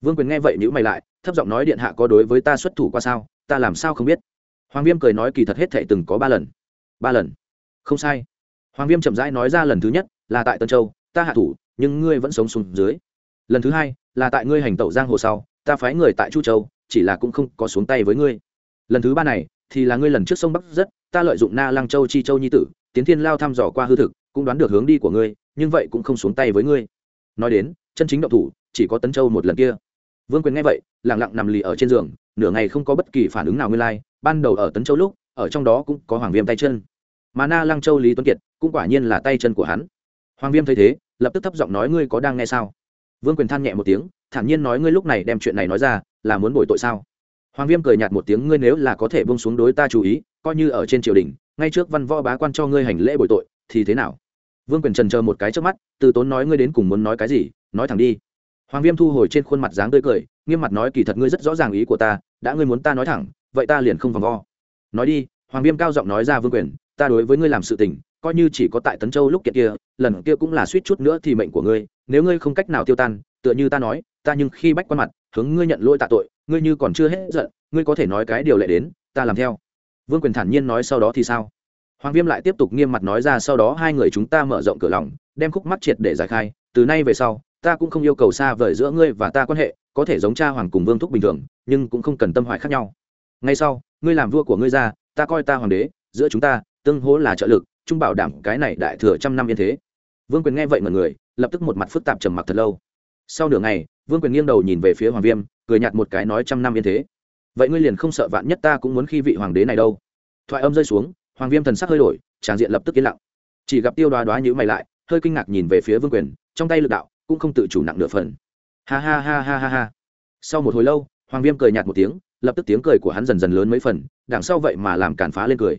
Vương quyền nghe vậy nhữ mày lại, thấp giọng nói điện hạ có đối với ta xuất thủ qua sao? Ta làm sao không biết? Hoàng viêm cười nói kỳ thật hết thệ từng có ba lần. Ba lần? Không sai. Hoàng viêm chậm rãi nói ra lần thứ nhất là tại tân châu, ta hạ thủ, nhưng ngươi vẫn sống xuống dưới. Lần thứ hai là tại ngươi hành tẩu giang hồ sau, ta phái người tại chu châu, chỉ là cũng không có xuống tay với ngươi. Lần thứ ba này thì là ngươi lần trước sông bắc rất ta lợi dụng na lăng châu chi châu nhi tử, tiến thiên lao thăm dò qua hư thực, cũng đoán được hướng đi của ngươi, nhưng vậy cũng không xuống tay với ngươi. Nói đến, chân chính động thủ, chỉ có tấn châu một lần kia. Vương quyền nghe vậy lẳng lặng nằm lì ở trên giường, nửa ngày không có bất kỳ phản ứng nào nguyên lai, ban đầu ở tấn châu lúc, ở trong đó cũng có hoàng viêm tay chân. Mà na lăng châu lý tuấn kiệt, cũng quả nhiên là tay chân của hắn. Hoàng viêm thấy thế, lập tức thấp giọng nói ngươi có đang nghe sao? Vương quyền than nhẹ một tiếng, thản nhiên nói ngươi lúc này đem chuyện này nói ra, là muốn bồi tội sao? Hoàng viêm cười nhạt một tiếng, ngươi nếu là có thể bông xuống đối ta chú ý coi như ở trên triều đình, ngay trước văn võ bá quan cho ngươi hành lễ bồi tội, thì thế nào? Vương quyền trần chờ một cái trước mắt, từ tốn nói ngươi đến cùng muốn nói cái gì, nói thẳng đi. Hoàng viêm thu hồi trên khuôn mặt dáng tươi cười, nghiêm mặt nói kỳ thật ngươi rất rõ ràng ý của ta, đã ngươi muốn ta nói thẳng, vậy ta liền không vòng vo. Nói đi, hoàng viêm cao giọng nói ra vương quyền, ta đối với ngươi làm sự tình, coi như chỉ có tại tấn châu lúc kiện kia, lần kia cũng là suýt chút nữa thì mệnh của ngươi, nếu ngươi không cách nào tiêu tan, tựa như ta nói, ta nhưng khi bách quan mặt, hướng ngươi nhận lỗi tạ tội, ngươi như còn chưa hết giận, ngươi có thể nói cái điều lệ đến, ta làm theo vương quyền thản nhiên nói sau đó thì sao? Hoàng viêm lại tiếp tục nghiêm mặt nói ra sau đó hai người chúng ta mở rộng cửa lòng, đem khúc mắt triệt để giải khai. Từ nay về sau, ta cũng không yêu cầu xa vời giữa ngươi và ta quan hệ, có thể giống cha hoàng cùng vương thúc bình thường, nhưng cũng không cần tâm hoại khác nhau. Ngay sau, ngươi làm vua của ngươi ra, ta coi ta hoàng đế, giữa chúng ta, tương hỗ là trợ lực trung bảo đảm cái này đại thừa trăm năm yên thế. Vương quyền nghe vậy mọi người, lập tức một mặt phức tạp trầm mặc thật lâu. Sau nửa ngày, vương quyền nghiêng đầu nhìn về phía hoàng viêm, cười nhạt một cái nói trăm năm yên thế vậy ngươi liền không sợ vạn nhất ta cũng muốn khi vị hoàng đế này đâu? Thoại âm rơi xuống, hoàng viêm thần sắc hơi đổi, tràng diện lập tức yên lặng. Chỉ gặp tiêu đoá đoá nhữ mày lại, hơi kinh ngạc nhìn về phía vương quyền, trong tay lực đạo cũng không tự chủ nặng nửa phần. Ha ha ha ha ha ha. Sau một hồi lâu, hoàng viêm cười nhạt một tiếng, lập tức tiếng cười của hắn dần dần lớn mấy phần, đằng sau vậy mà làm cản phá lên cười.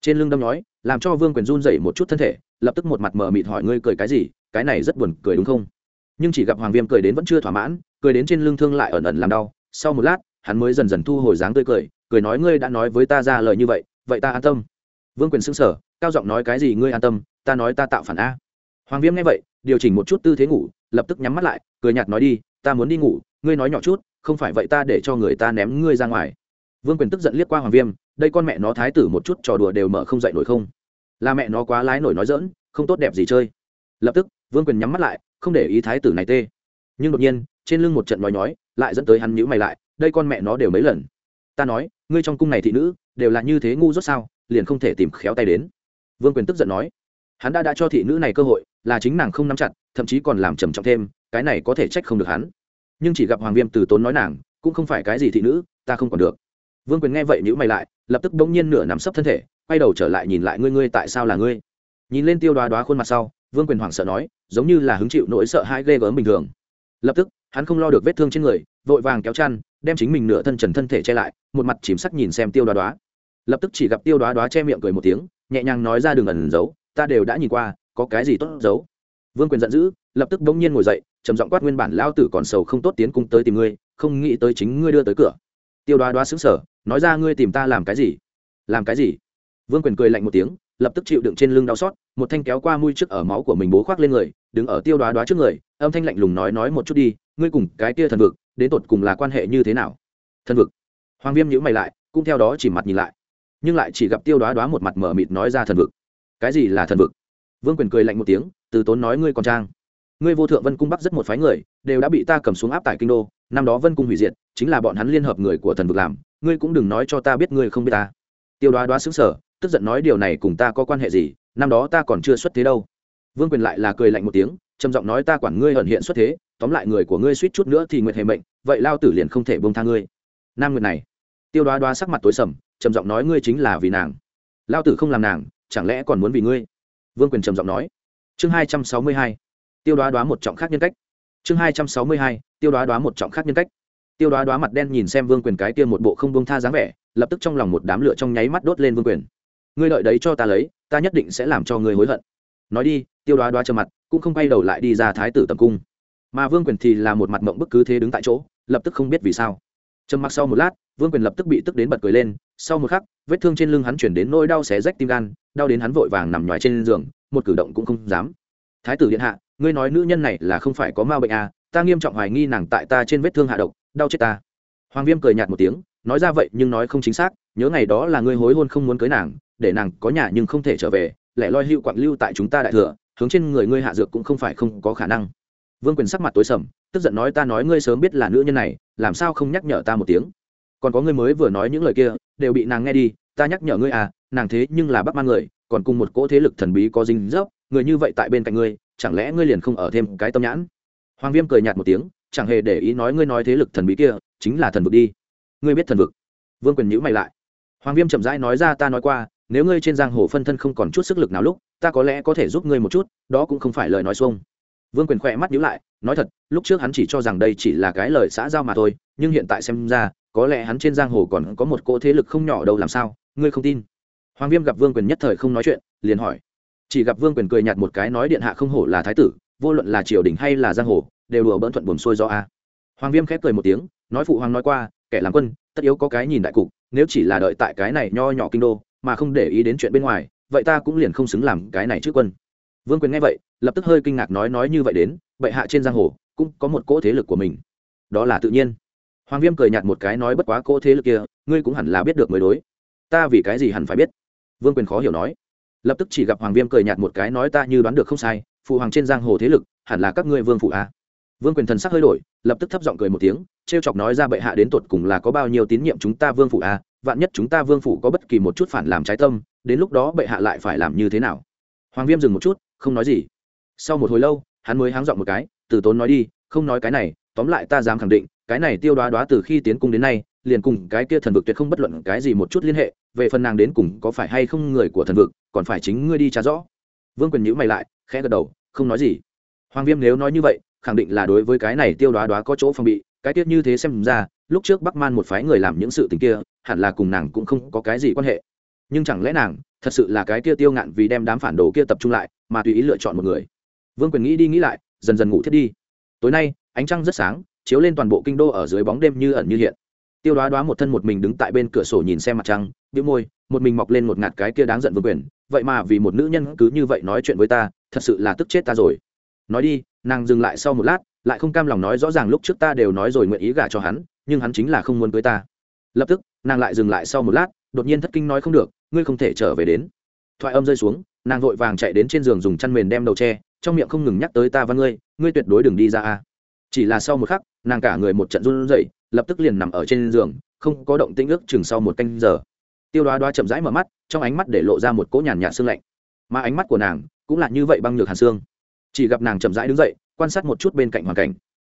Trên lưng đâm nói, làm cho vương quyền run dậy một chút thân thể, lập tức một mặt mờ mịt hỏi ngươi cười cái gì, cái này rất buồn cười đúng không? Nhưng chỉ gặp hoàng viêm cười đến vẫn chưa thỏa mãn, cười đến trên lưng thương lại ẩn ẩn làm đau, sau một lát hắn mới dần dần thu hồi dáng tươi cười cười nói ngươi đã nói với ta ra lời như vậy vậy ta an tâm. Vương quyền xưng sở cao giọng nói cái gì ngươi an tâm, ta nói ta tạo phản a. Hoàng viêm nghe vậy, điều chỉnh một chút tư thế ngủ, lập tức nhắm mắt lại, cười nhạt nói đi, ta muốn đi ngủ, ngươi nói nhỏ chút, không phải vậy ta để cho người ta ném ngươi ra ngoài. Vương quyền tức giận liếc qua hoàng viêm, đây con mẹ nó thái tử một chút trò đùa đều mở không dậy nổi không. Là mẹ nó quá lái nổi nói dỡn không tốt đẹp gì chơi. Lập tức, vương quyền nhắm mắt lại, không để ý thái tử này tê. Nhưng đột nhiên, trên lưng một trận nói nhói, lại dẫn tới hắn nhữ mày lại đây con mẹ nó đều mấy lần. Ta nói, ngươi trong cung này thị nữ, đều là như thế ngu rốt sao, liền không thể tìm khéo tay đến. Vương quyền tức giận nói. Hắn đã đã cho thị nữ này cơ hội, là chính nàng không nắm chặt, thậm chí còn làm trầm trọng thêm, cái này có thể trách không được hắn. Nhưng chỉ gặp hoàng viêm từ tốn nói nàng, cũng không phải cái gì thị nữ, ta không còn được. Vương quyền nghe vậy nhữ mày lại, lập tức bỗng nhiên nửa nằm sấp thân thể, quay đầu trở lại nhìn lại ngươi ngươi tại sao là ngươi? Nhìn lên tiêu đoá đoá khuôn mặt sau, vương quyền hoảng sợ nói, giống như là hứng chịu nỗi sợ hãi ghê gớm bình thường. Lập tức, hắn không lo được vết thương trên người, vội vàng kéo chăn đem chính mình nửa thân trần thân thể che lại, một mặt chìm sắc nhìn xem tiêu đoá đoá. Lập tức chỉ gặp tiêu đoá đoá che miệng cười một tiếng, nhẹ nhàng nói ra đường ẩn giấu, ta đều đã nhìn qua, có cái gì tốt giấu? Vương quyền giận dữ, lập tức bỗng nhiên ngồi dậy, trầm giọng quát nguyên bản lao tử còn sầu không tốt tiến cung tới tìm ngươi, không nghĩ tới chính ngươi đưa tới cửa. Tiêu đoá đoá xứng sở nói ra ngươi tìm ta làm cái gì? Làm cái gì? Vương quyền cười lạnh một tiếng, lập tức chịu đựng trên lưng đau xót, một thanh kéo qua mũi trước ở máu của mình bố khoác lên người, đứng ở tiêu đoá đoá trước người, âm thanh lạnh lùng nói nói một chút đi, ngươi cùng cái kia thần vực đến tột cùng là quan hệ như thế nào? Thần vực. Hoàng viêm nhữ mày lại, cũng theo đó chỉ mặt nhìn lại. Nhưng lại chỉ gặp tiêu đoá đoá một mặt mở mịt nói ra thần vực. Cái gì là thần vực? Vương quyền cười lạnh một tiếng, từ tốn nói ngươi còn trang. Ngươi vô thượng vân cung bắc rất một phái người, đều đã bị ta cầm xuống áp tại kinh đô, năm đó vân cung hủy diệt, chính là bọn hắn liên hợp người của thần vực làm, ngươi cũng đừng nói cho ta biết ngươi không biết ta. Tiêu đoá đoá xứng sở tức giận nói điều này cùng ta có quan hệ gì, năm đó ta còn chưa xuất thế đâu. Vương quyền lại là cười lạnh một tiếng trầm giọng nói ta quản ngươi ẩn hiện xuất thế, tóm lại người của ngươi suýt chút nữa thì nguyệt hệ mệnh, vậy lao tử liền không thể bông tha ngươi. Nam nguyệt này, tiêu đoá đoá sắc mặt tối sầm, trầm giọng nói ngươi chính là vì nàng. Lao tử không làm nàng, chẳng lẽ còn muốn vì ngươi? Vương quyền trầm giọng nói. Chương hai trăm sáu mươi hai, tiêu đoá đoá một trọng khác nhân cách. Chương hai trăm sáu mươi hai, tiêu đoá đoá một trọng khác nhân cách. Tiêu đoá đoá mặt đen nhìn xem vương quyền cái kia một bộ không bông tha dáng vẻ, lập tức trong lòng một đám lửa trong nháy mắt đốt lên vương quyền. Ngươi đợi đấy cho ta lấy, ta nhất định sẽ làm cho ngươi hối hận. Nói đi, tiêu đoá đoá trơ mặt cũng không quay đầu lại đi ra thái tử tầm cung. Mà vương quyền thì là một mặt mộng bức cứ thế đứng tại chỗ, lập tức không biết vì sao. Trầm mặc sau một lát, vương quyền lập tức bị tức đến bật cười lên, sau một khắc, vết thương trên lưng hắn chuyển đến nỗi đau xé rách tim gan, đau đến hắn vội vàng nằm ngoài trên giường, một cử động cũng không dám. Thái tử điện hạ, ngươi nói nữ nhân này là không phải có ma bệnh à ta nghiêm trọng hoài nghi nàng tại ta trên vết thương hạ độc, đau chết ta. Hoàng viêm cười nhạt một tiếng, nói ra vậy nhưng nói không chính xác, nhớ ngày đó là ngươi hối hôn không muốn cưới nàng, để nàng có nhà nhưng không thể trở về lại loi hữu quặng lưu tại chúng ta đại thừa hướng trên người ngươi hạ dược cũng không phải không có khả năng. Vương quyền sắc mặt tối sầm, tức giận nói, ta nói ngươi sớm biết là nữ nhân này, làm sao không nhắc nhở ta một tiếng? Còn có ngươi mới vừa nói những lời kia, đều bị nàng nghe đi, ta nhắc nhở ngươi à nàng thế nhưng là bắt man người, còn cùng một cỗ thế lực thần bí có dinh dốc người như vậy tại bên cạnh ngươi, chẳng lẽ ngươi liền không ở thêm cái tâm nhãn? Hoàng viêm cười nhạt một tiếng, chẳng hề để ý nói ngươi nói thế lực thần bí kia, chính là thần vực đi. Ngươi biết thần vực? Vương quyền nhữ mày lại. Hoàng viêm chậm rãi nói ra, ta nói qua, nếu ngươi trên giang hồ phân thân không còn chút sức lực nào lúc ta có lẽ có thể giúp ngươi một chút, đó cũng không phải lời nói xuông. Vương quyền khỏe mắt nhữ lại, nói thật, lúc trước hắn chỉ cho rằng đây chỉ là cái lời xã giao mà thôi, nhưng hiện tại xem ra, có lẽ hắn trên giang hồ còn có một cỗ thế lực không nhỏ đâu làm sao, ngươi không tin? Hoàng viêm gặp vương quyền nhất thời không nói chuyện, liền hỏi. Chỉ gặp vương quyền cười nhạt một cái nói điện hạ không hổ là thái tử, vô luận là triều đình hay là giang hồ, đều đùa bỡn thuận buồn xuôi do a. Hoàng viêm khép cười một tiếng, nói phụ hoàng nói qua, kẻ làm quân, tất yếu có cái nhìn đại cục, nếu chỉ là đợi tại cái này nho nhỏ kinh đô, mà không để ý đến chuyện bên ngoài vậy ta cũng liền không xứng làm cái này trước quân. Vương quyền nghe vậy, lập tức hơi kinh ngạc nói nói như vậy đến, bệ hạ trên giang hồ cũng có một cỗ thế lực của mình. Đó là tự nhiên. Hoàng viêm cười nhạt một cái nói bất quá cỗ thế lực kia, ngươi cũng hẳn là biết được mới đối. Ta vì cái gì hẳn phải biết? Vương quyền khó hiểu nói. Lập tức chỉ gặp hoàng viêm cười nhạt một cái nói ta như đoán được không sai, phụ hoàng trên giang hồ thế lực, hẳn là các ngươi vương phụ a vương quyền thần sắc hơi đổi, lập tức thấp giọng cười một tiếng t r e o chọc nói ra bệ hạ đến tột cùng là có bao nhiêu tín nhiệm chúng ta vương phụ a vạn nhất chúng ta vương phủ có bất kỳ một chút phản làm trái tâm đến lúc đó bệ hạ lại phải làm như thế nào? Hoàng viêm dừng một chút, không nói gì. Sau một hồi lâu, hắn mới háng dọn một cái, từ tốn nói đi, không nói cái này, tóm lại ta dám khẳng định, cái này tiêu đoá đoá từ khi tiến cung đến nay, liền cùng cái kia thần vực tuyệt không bất luận cái gì một chút liên hệ, về phần nàng đến cùng có phải hay không người của thần vực, còn phải chính ngươi đi trả rõ. Vương quyền nhữ mày lại, khẽ gật đầu, không nói gì. Hoàng viêm nếu nói như vậy, khẳng định là đối với cái này tiêu đoá đoá có chỗ phòng bị, cái tiết như thế xem ra, lúc trước bắc man một phái người làm những sự tình kia, hẳn là cùng nàng cũng không có cái gì quan hệ nhưng chẳng lẽ nàng thật sự là cái kia tiêu ngạn vì đem đám phản đồ kia tập trung lại, mà tùy ý lựa chọn một người? Vương quyền nghĩ đi nghĩ lại, dần dần ngủ thiết đi. Tối nay, ánh trăng rất sáng, chiếu lên toàn bộ kinh đô ở dưới bóng đêm như ẩn như hiện. Tiêu đoá đoá một thân một mình đứng tại bên cửa sổ nhìn xem mặt trăng, bĩu môi, một mình mọc lên một ngạt cái kia đáng giận vương quyền. Vậy mà vì một nữ nhân cứ như vậy nói chuyện với ta, thật sự là tức chết ta rồi. Nói đi, nàng dừng lại sau một lát, lại không cam lòng nói rõ ràng lúc trước ta đều nói rồi nguyện ý gả cho hắn, nhưng hắn chính là không muốn cưới ta. Lập tức, nàng lại dừng lại sau một lát, đột nhiên thất kinh nói không được ngươi không thể trở về đến. Thoại âm rơi xuống, nàng vội vàng chạy đến trên giường dùng chăn mền đem đầu tre trong miệng không ngừng nhắc tới ta văn ngươi ngươi tuyệt đối đừng đi ra a. Chỉ là sau một khắc, nàng cả người một trận run rẩy, lập tức liền nằm ở trên giường, không có động tĩnh ước chừng sau một canh giờ. Tiêu đoá đoá chậm rãi mở mắt, trong ánh mắt để lộ ra một cỗ nhàn nhạt sương lạnh. Mà ánh mắt của nàng cũng là như vậy băng nhược hàn xương chỉ gặp nàng chậm rãi đứng dậy, quan sát một chút bên cạnh hoàn cảnh.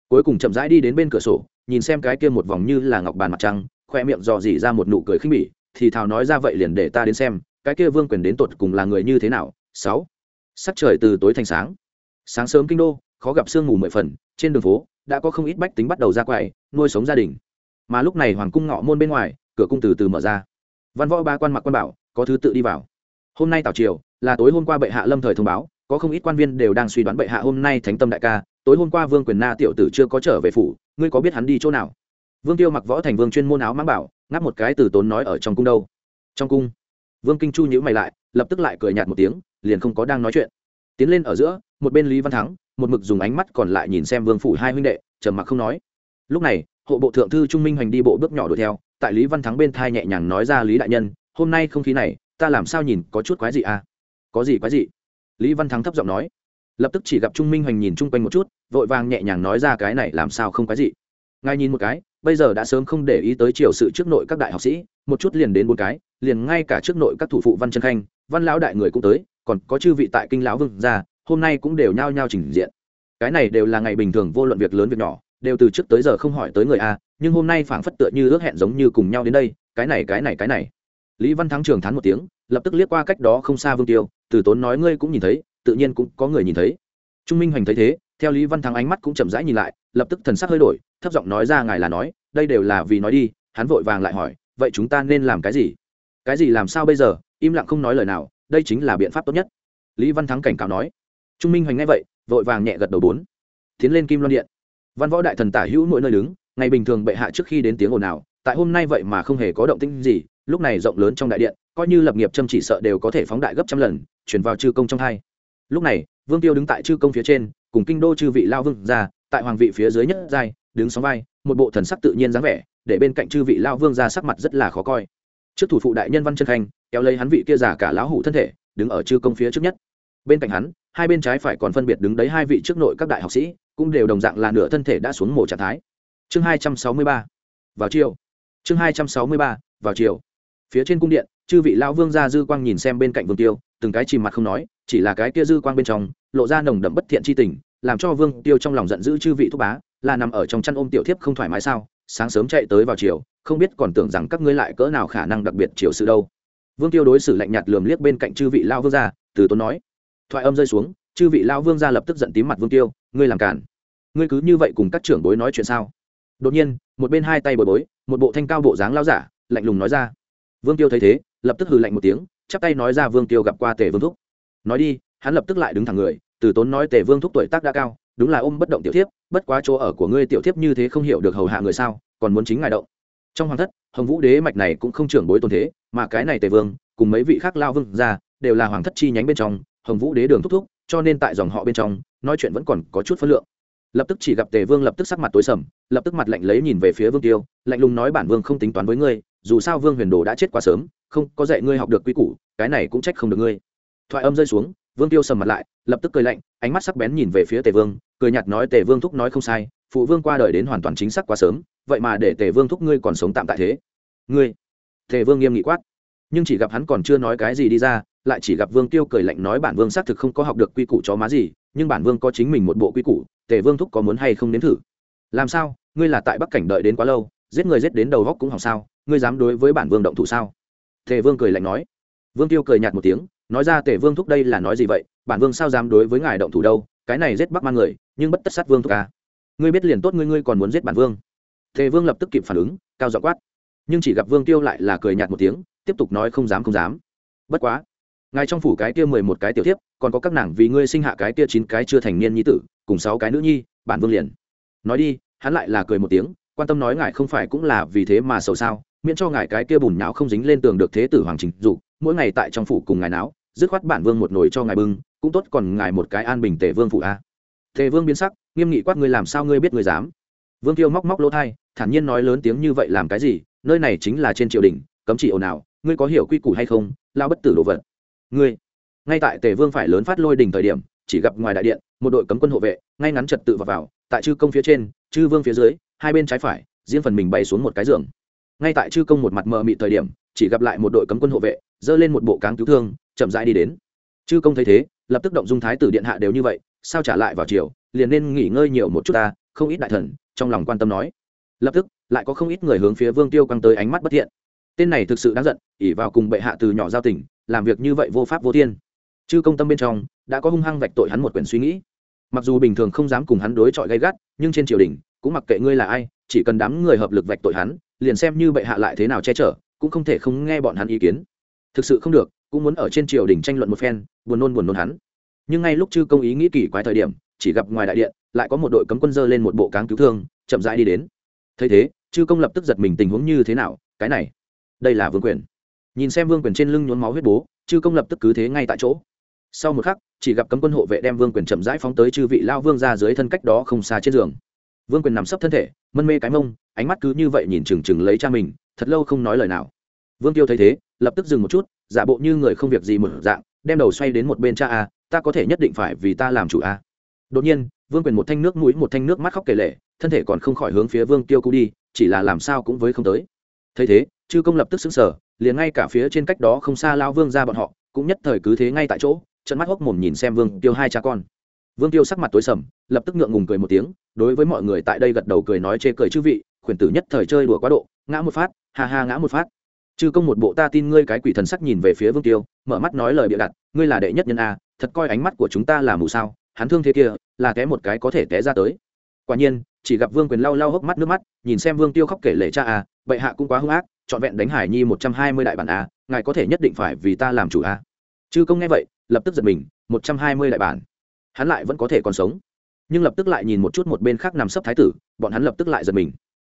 Cuối cùng chậm rãi đi đến bên cửa sổ, nhìn xem cái kia một vòng như là ngọc bàn mặt trăng, khoe miệng dò dỉ ra một nụ cười khinh bỉ thì thào nói ra vậy liền để ta đến xem, cái kia vương quyền đến tột cùng là người như thế nào? Sáu. Sắc trời từ tối thành sáng. Sáng sớm kinh đô, khó gặp sương mù mười phần, trên đường phố, đã có không ít bách tính bắt đầu ra quậy nuôi sống gia đình. Mà lúc này hoàng cung ngọ môn bên ngoài, cửa cung từ từ mở ra. Văn võ ba quan mặc quan bảo, có thứ tự đi vào. Hôm nay tào triều, là tối hôm qua bệ hạ lâm thời thông báo, có không ít quan viên đều đang suy đoán bệ hạ hôm nay thánh tâm đại ca, tối hôm qua vương quyền na tiểu tử chưa có trở về phủ, ngươi có biết hắn đi chỗ nào? Vương tiêu mặc võ thành vương chuyên môn áo mang bảo ngáp một cái từ tốn nói ở trong cung đâu. Trong cung? Vương kinh chu nhữ mày lại, lập tức lại cười nhạt một tiếng, liền không có đang nói chuyện. Tiến lên ở giữa, một bên lý văn thắng, một mực dùng ánh mắt còn lại nhìn xem vương phủ hai huynh đệ, trầm mặc không nói. Lúc này, hộ bộ thượng thư trung minh hoành đi bộ bước nhỏ đuổi theo, tại lý văn thắng bên thai nhẹ nhàng nói ra lý đại nhân, hôm nay không khí này, ta làm sao nhìn có chút quái gì à? Có gì quái gì lý văn thắng thấp giọng nói. Lập tức chỉ gặp trung minh hoành nhìn chung quanh một chút, vội vàng nhẹ nhàng nói ra cái này làm sao không quái gì ngài nhìn một cái, bây giờ đã sớm không để ý tới triều sự trước nội các đại học sĩ, một chút liền đến bốn cái, liền ngay cả trước nội các thủ phụ văn trân khanh, văn lão đại người cũng tới, còn có chư vị tại kinh lão vương gia, hôm nay cũng đều nhao nhao trình diện. Cái này đều là ngày bình thường vô luận việc lớn việc nhỏ, đều từ trước tới giờ không hỏi tới người a, nhưng hôm nay phảng phất tựa như ước hẹn giống như cùng nhau đến đây, cái này cái này cái này. Lý văn thắng trường thán một tiếng, lập tức liếc qua cách đó không xa vương tiêu, từ tốn nói ngươi cũng nhìn thấy, tự nhiên cũng có người nhìn thấy. Trung minh hoành thấy thế theo lý văn thắng ánh mắt cũng chậm rãi nhìn lại, lập tức thần sắc hơi đổi, thấp giọng nói ra ngài là nói, đây đều là vì nói đi. Hắn vội vàng lại hỏi, vậy chúng ta nên làm cái gì? Cái gì làm sao bây giờ? Im lặng không nói lời nào, đây chính là biện pháp tốt nhất. Lý văn thắng cảnh cáo nói. Trung minh hoành nghe vậy, vội vàng nhẹ gật đầu bốn, tiến lên kim loan điện. Văn võ đại thần tả hữu mỗi nơi đứng, ngày bình thường bệ hạ trước khi đến tiếng ồn nào tại hôm nay vậy mà không hề có động tĩnh gì, lúc này rộng lớn trong đại điện, coi như lập nghiệp châm chỉ sợ đều có thể phóng đại gấp trăm lần chuyển vào chư công trong hai. Lúc này, vương tiêu đứng tại chư công phía trên cùng kinh đô chư vị lao vương ra, tại hoàng vị phía dưới nhất giai, đứng sóng vai, một bộ thần sắc tự nhiên dáng vẻ, để bên cạnh chư vị lao vương ra sắc mặt rất là khó coi. Trước thủ phụ đại nhân văn chân khanh, kéo lấy hắn vị kia giả cả lão hủ thân thể, đứng ở chư công phía trước nhất. Bên cạnh hắn, hai bên trái phải còn phân biệt đứng đấy hai vị trước nội các đại học sĩ, cũng đều đồng dạng là nửa thân thể đã xuống mổ trạng thái. Chương hai trăm sáu mươi ba. Vào chiều. Chương hai trăm sáu mươi ba, vào chiều. Phía trên cung điện, chư vị lão vương gia dư quang nhìn xem bên cạnh vương tiêu từng cái chìm mặt không nói, chỉ là cái kia dư quang bên trong, lộ ra nồng đậm bất thiện chi tình, làm cho vương tiêu trong lòng giận dữ chư vị thúc bá, là nằm ở trong chăn ôm tiểu thiếp không thoải mái sao, sáng sớm chạy tới vào chiều, không biết còn tưởng rằng các ngươi lại cỡ nào khả năng đặc biệt chiều sự đâu. Vương tiêu đối xử lạnh nhạt lườm liếc bên cạnh chư vị lao vương gia, từ tốn nói, thoại âm rơi xuống, chư vị lao vương gia lập tức giận tím mặt vương tiêu, ngươi làm cản ngươi cứ như vậy cùng các trưởng bối nói chuyện sao? Đột nhiên, một bên hai tay bồi bối, một bộ thanh cao bộ dáng lao giả, lạnh lùng nói ra. Vương tiêu thấy thế, lập tức hừ lạnh một tiếng chắp tay nói ra vương tiêu gặp qua tề vương thúc. Nói đi, hắn lập tức lại đứng thẳng người, từ tốn nói tề vương thúc tuổi tác đã cao, đúng là ôm bất động tiểu thiếp, bất quá chỗ ở của ngươi tiểu thiếp như thế không hiểu được hầu hạ người sao, còn muốn chính ngài động. Trong hoàng thất, hồng vũ đế mạch này cũng không trưởng bối tôn thế, mà cái này tề vương, cùng mấy vị khác lao vương ra đều là hoàng thất chi nhánh bên trong, hồng vũ đế đường thúc thúc, cho nên tại dòng họ bên trong, nói chuyện vẫn còn có chút phân lượng. Lập tức chỉ gặp tề vương lập tức sắc mặt tối sầm, lập tức mặt lạnh lấy nhìn về phía vương tiêu, lạnh lùng nói bản vương không tính toán với ngươi dù sao vương huyền đồ đã chết quá sớm, không có dạy ngươi học được quy củ, cái này cũng trách không được ngươi. Thoại âm rơi xuống, vương tiêu sầm mặt lại, lập tức cười lạnh, ánh mắt sắc bén nhìn về phía tề vương, cười nhạt nói tề vương thúc nói không sai, phụ vương qua đời đến hoàn toàn chính xác quá sớm, vậy mà để tề vương thúc ngươi còn sống tạm tại thế. Ngươi, tề vương nghiêm nghị quát. Nhưng chỉ gặp hắn còn chưa nói cái gì đi ra, lại chỉ gặp vương tiêu cười lạnh nói bản vương xác thực không có học được quy củ chó má gì, nhưng bản vương có chính mình một bộ quy củ, tề vương thúc có muốn hay không nếm thử? Làm sao? Ngươi là tại bắc cảnh đợi đến quá lâu, giết người giết đến đầu góc cũng hỏng sao? Ngươi dám đối với bản vương động thủ sao? Tề vương cười lạnh nói. Vương tiêu cười nhạt một tiếng, nói ra tề vương thúc đây là nói gì vậy? Bản vương sao dám đối với ngài động thủ đâu? Cái này giết bắc man người, nhưng bất tất sát vương thúc à. ngươi biết liền tốt ngươi ngươi còn muốn giết bản vương. Tề vương lập tức kịp phản ứng, cao dọ quát. Nhưng chỉ gặp vương tiêu lại là cười nhạt một tiếng, tiếp tục nói không dám không dám. Bất quá, ngài trong phủ cái kia mười một cái tiểu tiếp còn có các nàng vì ngươi sinh hạ cái kia chín cái chưa thành niên nhi tử, cùng sáu cái nữ nhi, bản vương liền. Nói đi, hắn lại là cười một tiếng quan tâm nói ngài không phải cũng là vì thế mà sầu sao, miễn cho ngài cái kia bùn nhão không dính lên tường được thế tử hoàng trình dục, mỗi ngày tại trong phủ cùng ngài náo, dứt khoát bản vương một nồi cho ngài bưng, cũng tốt còn ngài một cái an bình tề vương phụ a. Tề vương biến sắc, nghiêm nghị quát ngươi làm sao ngươi biết ngươi dám? Vương tiêu móc móc lỗ thai, thản nhiên nói lớn tiếng như vậy làm cái gì, nơi này chính là trên triều đình, cấm chỉ ồn ào, ngươi có hiểu quy củ hay không, lao bất tử đồ vật. Ngươi, ngay tại tề vương phải lớn phát lôi đình thời điểm, chỉ gặp ngoài đại điện, một đội cấm quân hộ vệ, ngay ngắn trật tự vào vào, tại chư công phía trên, chư vương phía dưới hai bên trái phải, riêng phần mình bày xuống một cái giường. Ngay tại chư công một mặt mờ mị thời điểm, chỉ gặp lại một đội cấm quân hộ vệ dơ lên một bộ cáng cứu thương, chậm rãi đi đến. Chư công thấy thế, lập tức động dung thái tử điện hạ đều như vậy, sao trả lại vào chiều liền nên nghỉ ngơi nhiều một chút ta, không ít đại thần, trong lòng quan tâm nói. Lập tức, lại có không ít người hướng phía vương tiêu căng tới ánh mắt bất thiện. Tên này thực sự đáng giận ỉ vào cùng bệ hạ từ nhỏ giao tình, làm việc như vậy vô pháp vô thiên. Chư công tâm bên trong, đã có hung hăng vạch tội hắn một quyển suy nghĩ. Mặc dù bình thường không dám cùng hắn đối chọi gay gắt, nhưng trên triều đình cũng mặc kệ ngươi là ai, chỉ cần đám người hợp lực vạch tội hắn, liền xem như bệ hạ lại thế nào che chở, cũng không thể không nghe bọn hắn ý kiến. Thực sự không được, cũng muốn ở trên triều đình tranh luận một phen, buồn nôn buồn nôn hắn. Nhưng ngay lúc chư công ý nghĩ kỳ quái thời điểm, chỉ gặp ngoài đại điện, lại có một đội cấm quân dơ lên một bộ cáng cứu thương, chậm rãi đi đến. Thấy thế, chư công lập tức giật mình tình huống như thế nào, cái này, đây là vương quyền. Nhìn xem vương quyền trên lưng nhốn máu huyết bố, chư công lập tức cứ thế ngay tại chỗ. Sau một khắc, chỉ gặp cấm quân hộ vệ đem vương quyền chậm rãi phóng tới chư vị lao vương ra dưới thân cách đó không xa trên giường vương quyền nằm sấp thân thể, mân mê cái mông, ánh mắt cứ như vậy nhìn chừng chừng lấy cha mình, thật lâu không nói lời nào. Vương tiêu thấy thế, lập tức dừng một chút, giả bộ như người không việc gì một dạng, đem đầu xoay đến một bên cha a, ta có thể nhất định phải vì ta làm chủ a. Đột nhiên, vương quyền một thanh nước mũi, một thanh nước mắt khóc kể lệ thân thể còn không khỏi hướng phía vương tiêu cú đi, chỉ là làm sao cũng với không tới. Thấy thế, chư công lập tức xứng sở liền ngay cả phía trên cách đó không xa lao vương ra bọn họ, cũng nhất thời cứ thế ngay tại chỗ trận mắt hốc mồm nhìn xem vương tiêu hai cha con vương tiêu sắc mặt tối sầm, lập tức ngượng ngùng cười một tiếng, đối với mọi người tại đây gật đầu cười nói chê cười chư vị, khuyển tử nhất thời chơi đùa quá độ, ngã một phát, ha ha ngã một phát. Chư công một bộ ta tin ngươi cái quỷ thần sắc nhìn về phía vương tiêu, mở mắt nói lời bịa đặt, ngươi là đệ nhất nhân a, thật coi ánh mắt của chúng ta là mù sao, hắn thương thế kia, là té một cái có thể té ra tới. Quả nhiên, chỉ gặp vương quyền lau lau hốc mắt nước mắt, nhìn xem vương tiêu khóc kể lệ cha a, bệ hạ cũng quá hung ác, trọn vẹn đánh hải nhi một trăm hai mươi đại bản a, ngài có thể nhất định phải vì ta làm chủ a. Chư công nghe vậy, lập tức giật mình, một trăm hai mươi đại bản hắn lại vẫn có thể còn sống. Nhưng lập tức lại nhìn một chút một bên khác nằm sấp thái tử, bọn hắn lập tức lại giật mình.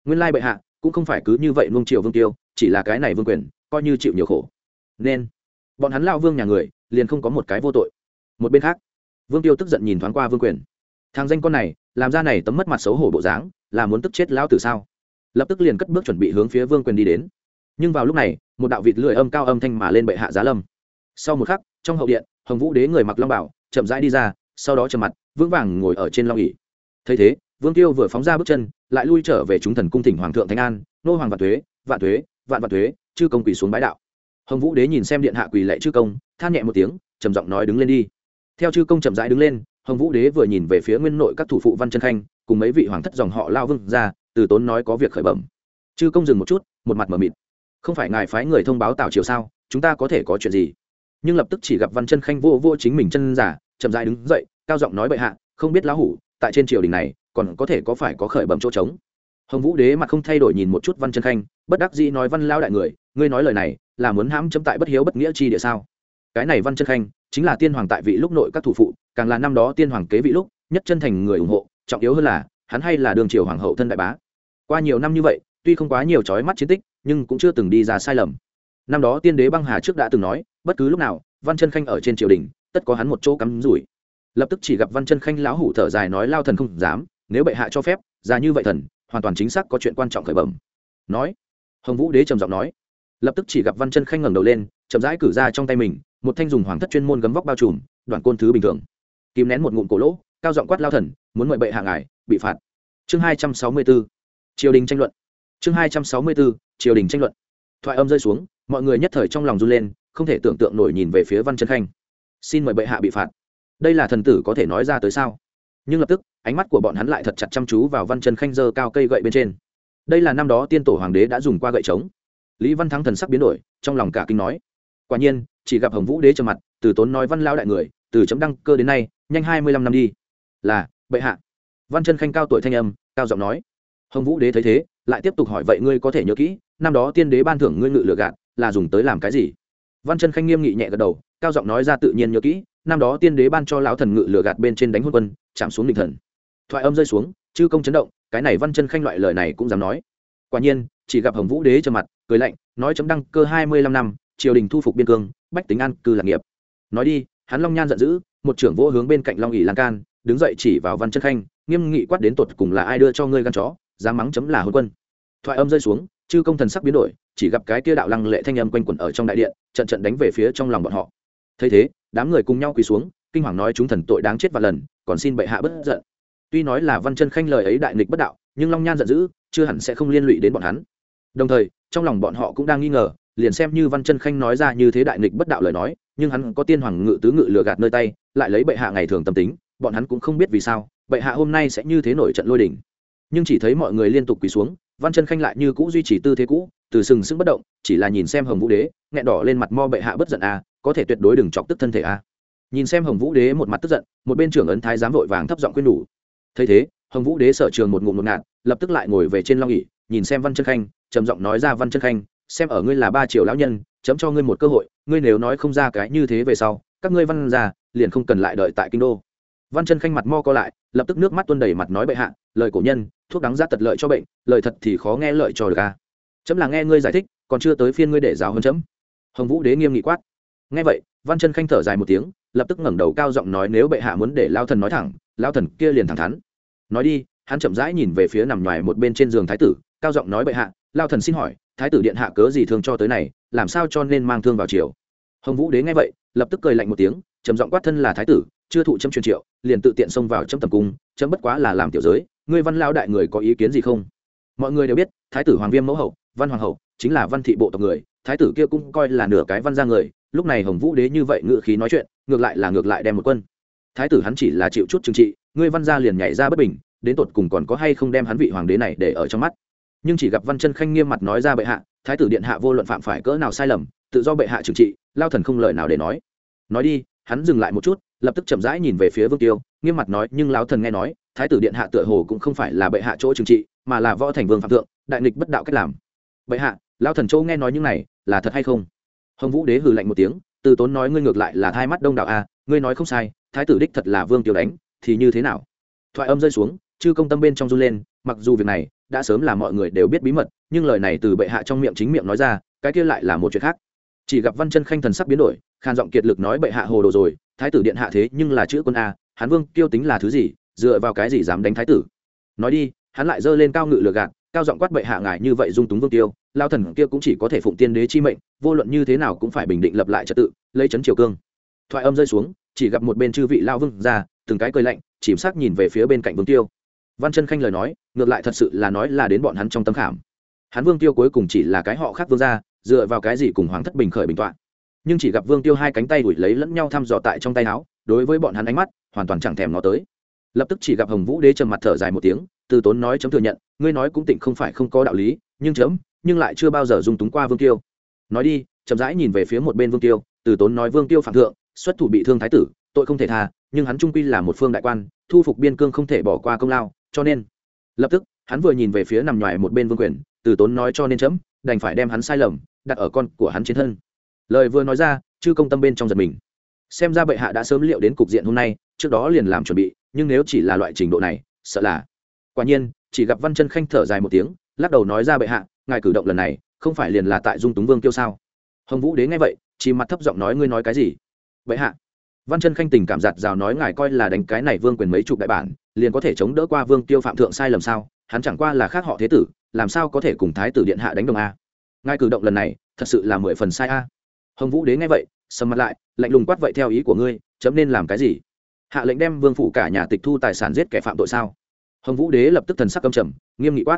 Nguyên lai bệ hạ, cũng không phải cứ như vậy nuông triều vương tiêu, chỉ là cái này vương quyền, coi như chịu nhiều khổ. Nên, bọn hắn lao vương nhà người, liền không có một cái vô tội. Một bên khác, vương tiêu tức giận nhìn thoáng qua vương quyền. Thằng danh con này, làm ra này tấm mất mặt xấu hổ bộ dáng, là muốn tức chết lão tử sao? Lập tức liền cất bước chuẩn bị hướng phía vương quyền đi đến. Nhưng vào lúc này, một đạo vịt lưỡi âm cao âm thanh mà lên bệ hạ giá lâm. Sau một khắc, trong hậu điện, hồng vũ đế người mặc long bảo, chậm rãi đi ra sau đó trầm mặt, vững vàng ngồi ở trên long ỉ thấy thế, vương tiêu vừa phóng ra bước chân, lại lui trở về chúng thần cung thỉnh hoàng thượng thánh an, nô hoàng vạn thuế vạn thuế vạn vạn thuế chư công quỳ xuống bái đạo. Hồng vũ đế nhìn xem điện hạ quỳ lệ chư công, than nhẹ một tiếng, trầm giọng nói đứng lên đi. Theo chư công chậm rãi đứng lên, hồng vũ đế vừa nhìn về phía nguyên nội các thủ phụ văn chân khanh, cùng mấy vị hoàng thất dòng họ lao vương ra, từ tốn nói có việc khởi bẩm. Chư công dừng một chút, một mặt m ở mịt. Không phải ngài phái người thông báo tào triều sao? Chúng ta có thể có chuyện gì? Nhưng lập tức chỉ gặp văn chân khanh vô vô chính mình chân giả chậm rãi đứng dậy, cao giọng nói bệ hạ, không biết lão hủ, tại trên triều đình này, còn có thể có phải có khởi bẩm chỗ trống? Hồng vũ đế mặt không thay đổi nhìn một chút văn chân khanh, bất đắc dĩ nói, văn lao đại người, ngươi nói lời này, là muốn hãm chấm tại bất hiếu bất nghĩa chi địa sao? Cái này văn chân khanh, chính là tiên hoàng tại vị lúc nội các thủ phụ, càng là năm đó tiên hoàng kế vị lúc, nhất chân thành người ủng hộ, trọng yếu hơn là, hắn hay là đường triều hoàng hậu thân đại bá. Qua nhiều năm như vậy, tuy không quá nhiều trói mắt chiến tích, nhưng cũng chưa từng đi ra sai lầm. Năm đó tiên đế băng hà trước đã từng nói, bất cứ lúc nào, văn chân khanh ở trên triều đình tất có hắn một chỗ cắm rủi. Lập tức chỉ gặp văn chân khanh lão hủ thở dài nói, lao thần không dám, nếu bệ hạ cho phép, ra như vậy thần, hoàn toàn chính xác có chuyện quan trọng khởi bẩm. Nói, hồng vũ đế trầm giọng nói. Lập tức chỉ gặp văn chân khanh ngẩng đầu lên, chậm rãi cử ra trong tay mình, một thanh dùng hoàng thất chuyên môn gấm vóc bao trùm, đoạn côn thứ bình thường. Kìm nén một ngụm cổ lỗ, cao giọng quát lao thần, muốn mời bệ hạ ngài, bị phạt. Chương hai trăm sáu mươi b ố triều đình tranh luận. Chương hai trăm sáu mươi b ố triều đình tranh luận. Thoại âm rơi xuống, mọi người nhất thời trong lòng run lên, không thể tưởng tượng nổi nhìn về phía văn chân khanh xin mời bệ hạ bị phạt. Đây là thần tử có thể nói ra tới sao? Nhưng lập tức, ánh mắt của bọn hắn lại thật chặt chăm chú vào văn chân khanh dơ cao cây gậy bên trên. Đây là năm đó tiên tổ hoàng đế đã dùng qua gậy trống. Lý văn thắng thần sắc biến đổi, trong lòng cả kinh nói. Quả nhiên, chỉ gặp hồng vũ đế trầm mặt, từ tốn nói văn lao đại người, từ chấm đăng cơ đến nay, nhanh hai mươi lăm năm đi. Là, bệ hạ. Văn chân khanh cao tuổi thanh âm, cao giọng nói. Hồng vũ đế thấy thế, lại tiếp tục hỏi vậy ngươi có thể nhớ kỹ, năm đó tiên đế ban thưởng ngươi ngự lựa gạt, là dùng tới làm cái gì? Văn chân khanh nghiêm nghị nhẹ gật đầu cao giọng nói ra tự nhiên nhớ kỹ, năm đó tiên đế ban cho lão thần ngự lửa gạt bên trên đánh hôn quân, chạm xuống định thần. Thoại âm rơi xuống, chư công chấn động, cái này văn chân khanh loại lời này cũng dám nói. Quả nhiên, chỉ gặp hồng vũ đế trầm mặt, cười lạnh, nói chấm đăng cơ hai mươi lăm năm, triều đình thu phục biên cương, bách tính an cư lạc nghiệp. Nói đi, hắn long nhan giận dữ, một trưởng vỗ hướng bên cạnh long ỉ lan can, đứng dậy chỉ vào văn chân khanh, nghiêm nghị quát đến tột cùng là ai đưa cho ngươi gan chó, dám mắng chấm là hôn quân. Thoại âm rơi xuống, chư công thần sắc biến đổi, chỉ gặp cái kia đạo lăng lệ thanh âm quanh quẩn ở trong đại điện, trận trận đánh về phía trong lòng bọn họ thấy thế đám người cùng nhau quỳ xuống kinh hoàng nói chúng thần tội đáng chết và lần còn xin bệ hạ bất giận tuy nói là văn chân khanh lời ấy đại nghịch bất đạo nhưng long nhan giận dữ chưa hẳn sẽ không liên lụy đến bọn hắn đồng thời trong lòng bọn họ cũng đang nghi ngờ liền xem như văn chân khanh nói ra như thế đại nghịch bất đạo lời nói nhưng hắn có tiên hoàng ngự tứ ngự lừa gạt nơi tay lại lấy bệ hạ ngày thường tâm tính bọn hắn cũng không biết vì sao bệ hạ hôm nay sẽ như thế nổi trận lôi đình. nhưng chỉ thấy mọi người liên tục quỳ xuống văn chân khanh lại như cũ duy trì tư thế cũ từ sừng sững bất động chỉ là nhìn xem hồng vũ đế nghẹn đỏ lên mặt mo bệ hạ bất giận à, có thể tuyệt đối đừng chọc tức thân thể a. À. nhìn xem hồng vũ đế một mặt tức giận, một bên trưởng ấn thái giám vội vàng thấp giọng khuyên đủ. Thấy thế, hồng vũ đế sở trường một ngụm một ngạt, lập tức lại ngồi về trên long ỉ nhìn xem văn chân khanh, trầm giọng nói ra, văn chân khanh, xem ở ngươi là ba triệu lão nhân, chấm cho ngươi một cơ hội, ngươi nếu nói không ra cái như thế về sau, các ngươi văn ra liền không cần lại đợi tại kinh đô. Văn chân khanh mặt mo co lại, lập tức nước mắt tuôn đầy mặt nói bệ hạ, lời cổ nhân, thuốc đắng ra tật lợi cho bệnh, lời thật thì khó nghe lợi cho được a. Chấm là nghe ngươi giải thích, còn chưa tới phiên ngươi để giáo hơn chấm. Hồng vũ đế nghiêm nghị quát nghe vậy, văn chân khanh thở dài một tiếng, lập tức ngẩng đầu cao giọng nói nếu bệ hạ muốn để lao thần nói thẳng, lao thần kia liền thẳng thắn nói đi, hắn chậm rãi nhìn về phía nằm ngoài một bên trên giường thái tử, cao giọng nói bệ hạ, lao thần xin hỏi, thái tử điện hạ cớ gì thương cho tới này, làm sao cho nên mang thương vào triều. hồng vũ đế nghe vậy, lập tức cười lạnh một tiếng, trầm giọng quát thân là thái tử, chưa thụ chấm truyền triệu, liền tự tiện xông vào chấm tầm cung, chấm bất quá là làm tiểu giới, ngươi văn lao đại người có ý kiến gì không mọi người đều biết, thái tử hoàng viêm mẫu hậu, văn hoàng hậu, chính là văn thị bộ tộc người, thái tử kia cũng coi là nửa cái văn ra người lúc này hồng vũ đế như vậy ngự khí nói chuyện, ngược lại là ngược lại đem một quân. Thái tử hắn chỉ là chịu chút trừng trị, ngươi văn gia liền nhảy ra bất bình, đến tột cùng còn có hay không đem hắn vị hoàng đế này để ở trong mắt. Nhưng chỉ gặp văn chân khanh nghiêm mặt nói ra bệ hạ, thái tử điện hạ vô luận phạm phải cỡ nào sai lầm, tự do bệ hạ trừng trị, lao thần không lời nào để nói. Nói đi, hắn dừng lại một chút, lập tức chậm rãi nhìn về phía vương tiêu, nghiêm mặt nói, nhưng lao thần nghe nói, thái tử điện hạ tựa hồ cũng không phải là bệ hạ chỗ trừng trị, mà là võ thành vương phạm thượng, đại nghịch bất đạo cách làm. Bệ hạ, lao thần châu nghe nói những này, là thật hay không? Hồng vũ đế hừ lạnh một tiếng, từ tốn nói ngươi ngược lại là thai mắt đông đạo a à, ngươi nói không sai, thái tử đích thật là vương tiểu đánh, thì như thế nào? Thoại âm rơi xuống, chư công tâm bên trong run lên, mặc dù việc này đã sớm là mọi người đều biết bí mật, nhưng lời này từ bệ hạ trong miệng chính miệng nói ra, cái kia lại là một chuyện khác. Chỉ gặp văn chân khanh thần sắc biến đổi khan giọng kiệt lực nói bệ hạ hồ đồ rồi, thái tử điện hạ thế nhưng là chữ quân a hán vương kiêu tính là thứ gì, dựa vào cái gì dám đánh thái tử? Nói đi, hắn lại giơ lên cao ngự lừa gạt, cao giọng quát bệ hạ ngài như vậy dung túng vương tiêu lao thần kia cũng chỉ có thể phụng tiên đế chi mệnh, vô luận như thế nào cũng phải bình định lập lại trật tự, lấy chấn triều cương. Thoại âm rơi xuống, chỉ gặp một bên chư vị lao vương ra, từng cái cười lạnh, chìm sắc nhìn về phía bên cạnh vương tiêu. Văn chân khanh lời nói, ngược lại thật sự là nói là đến bọn hắn trong tâm khảm. Hắn vương tiêu cuối cùng chỉ là cái họ khác vương ra dựa vào cái gì cùng hoàng thất bình khởi bình tọa. Nhưng chỉ gặp vương tiêu hai cánh tay đuổi lấy lẫn nhau thăm dò tại trong tay áo, đối với bọn hắn ánh mắt, hoàn toàn chẳng thèm nó tới. Lập tức chỉ gặp hồng vũ đế trầm mặt thở dài một tiếng, từ tốn nói chấm thừa nhận, ngươi nói cũng tịnh không phải không có đạo lý, nhưng chấm nhưng lại chưa bao giờ dung túng qua vương tiêu. Nói đi, chậm rãi nhìn về phía một bên vương tiêu, từ tốn nói vương tiêu phạm thượng, xuất thủ bị thương thái tử, tội không thể tha, nhưng hắn trung quy là một phương đại quan, thu phục biên cương không thể bỏ qua công lao, cho nên. Lập tức, hắn vừa nhìn về phía nằm ngoài một bên vương quyền, từ tốn nói cho nên chấm, đành phải đem hắn sai lầm, đặt ở con của hắn trên thân. Lời vừa nói ra, chư công tâm bên trong giật mình. Xem ra bệ hạ đã sớm liệu đến cục diện hôm nay, trước đó liền làm chuẩn bị, nhưng nếu chỉ là loại trình độ này, sợ là. Quả nhiên, chỉ gặp văn chân khanh thở dài một tiếng, lắc đầu nói ra bệ hạ ngài cử động lần này, không phải liền là tại dung túng vương tiêu sao? Hồng vũ Đế nghe vậy, chỉ mặt thấp giọng nói ngươi nói cái gì? Bệ hạ. Văn chân khanh tình cảm giặt rào nói ngài coi là đánh cái này vương quyền mấy chục đại bản, liền có thể chống đỡ qua vương tiêu phạm thượng sai lầm sao? Hắn chẳng qua là khác họ thế tử, làm sao có thể cùng thái tử điện hạ đánh đồng a? Ngài cử động lần này, thật sự là mười phần sai a. Hồng vũ Đế nghe vậy, sầm mặt lại, lạnh lùng quát vậy theo ý của ngươi, chấm nên làm cái gì? Hạ lệnh đem vương phủ cả nhà tịch thu tài sản giết kẻ phạm tội sao? Hồng vũ đế lập tức thần sắc cầm trầm, nghiêm nghị quát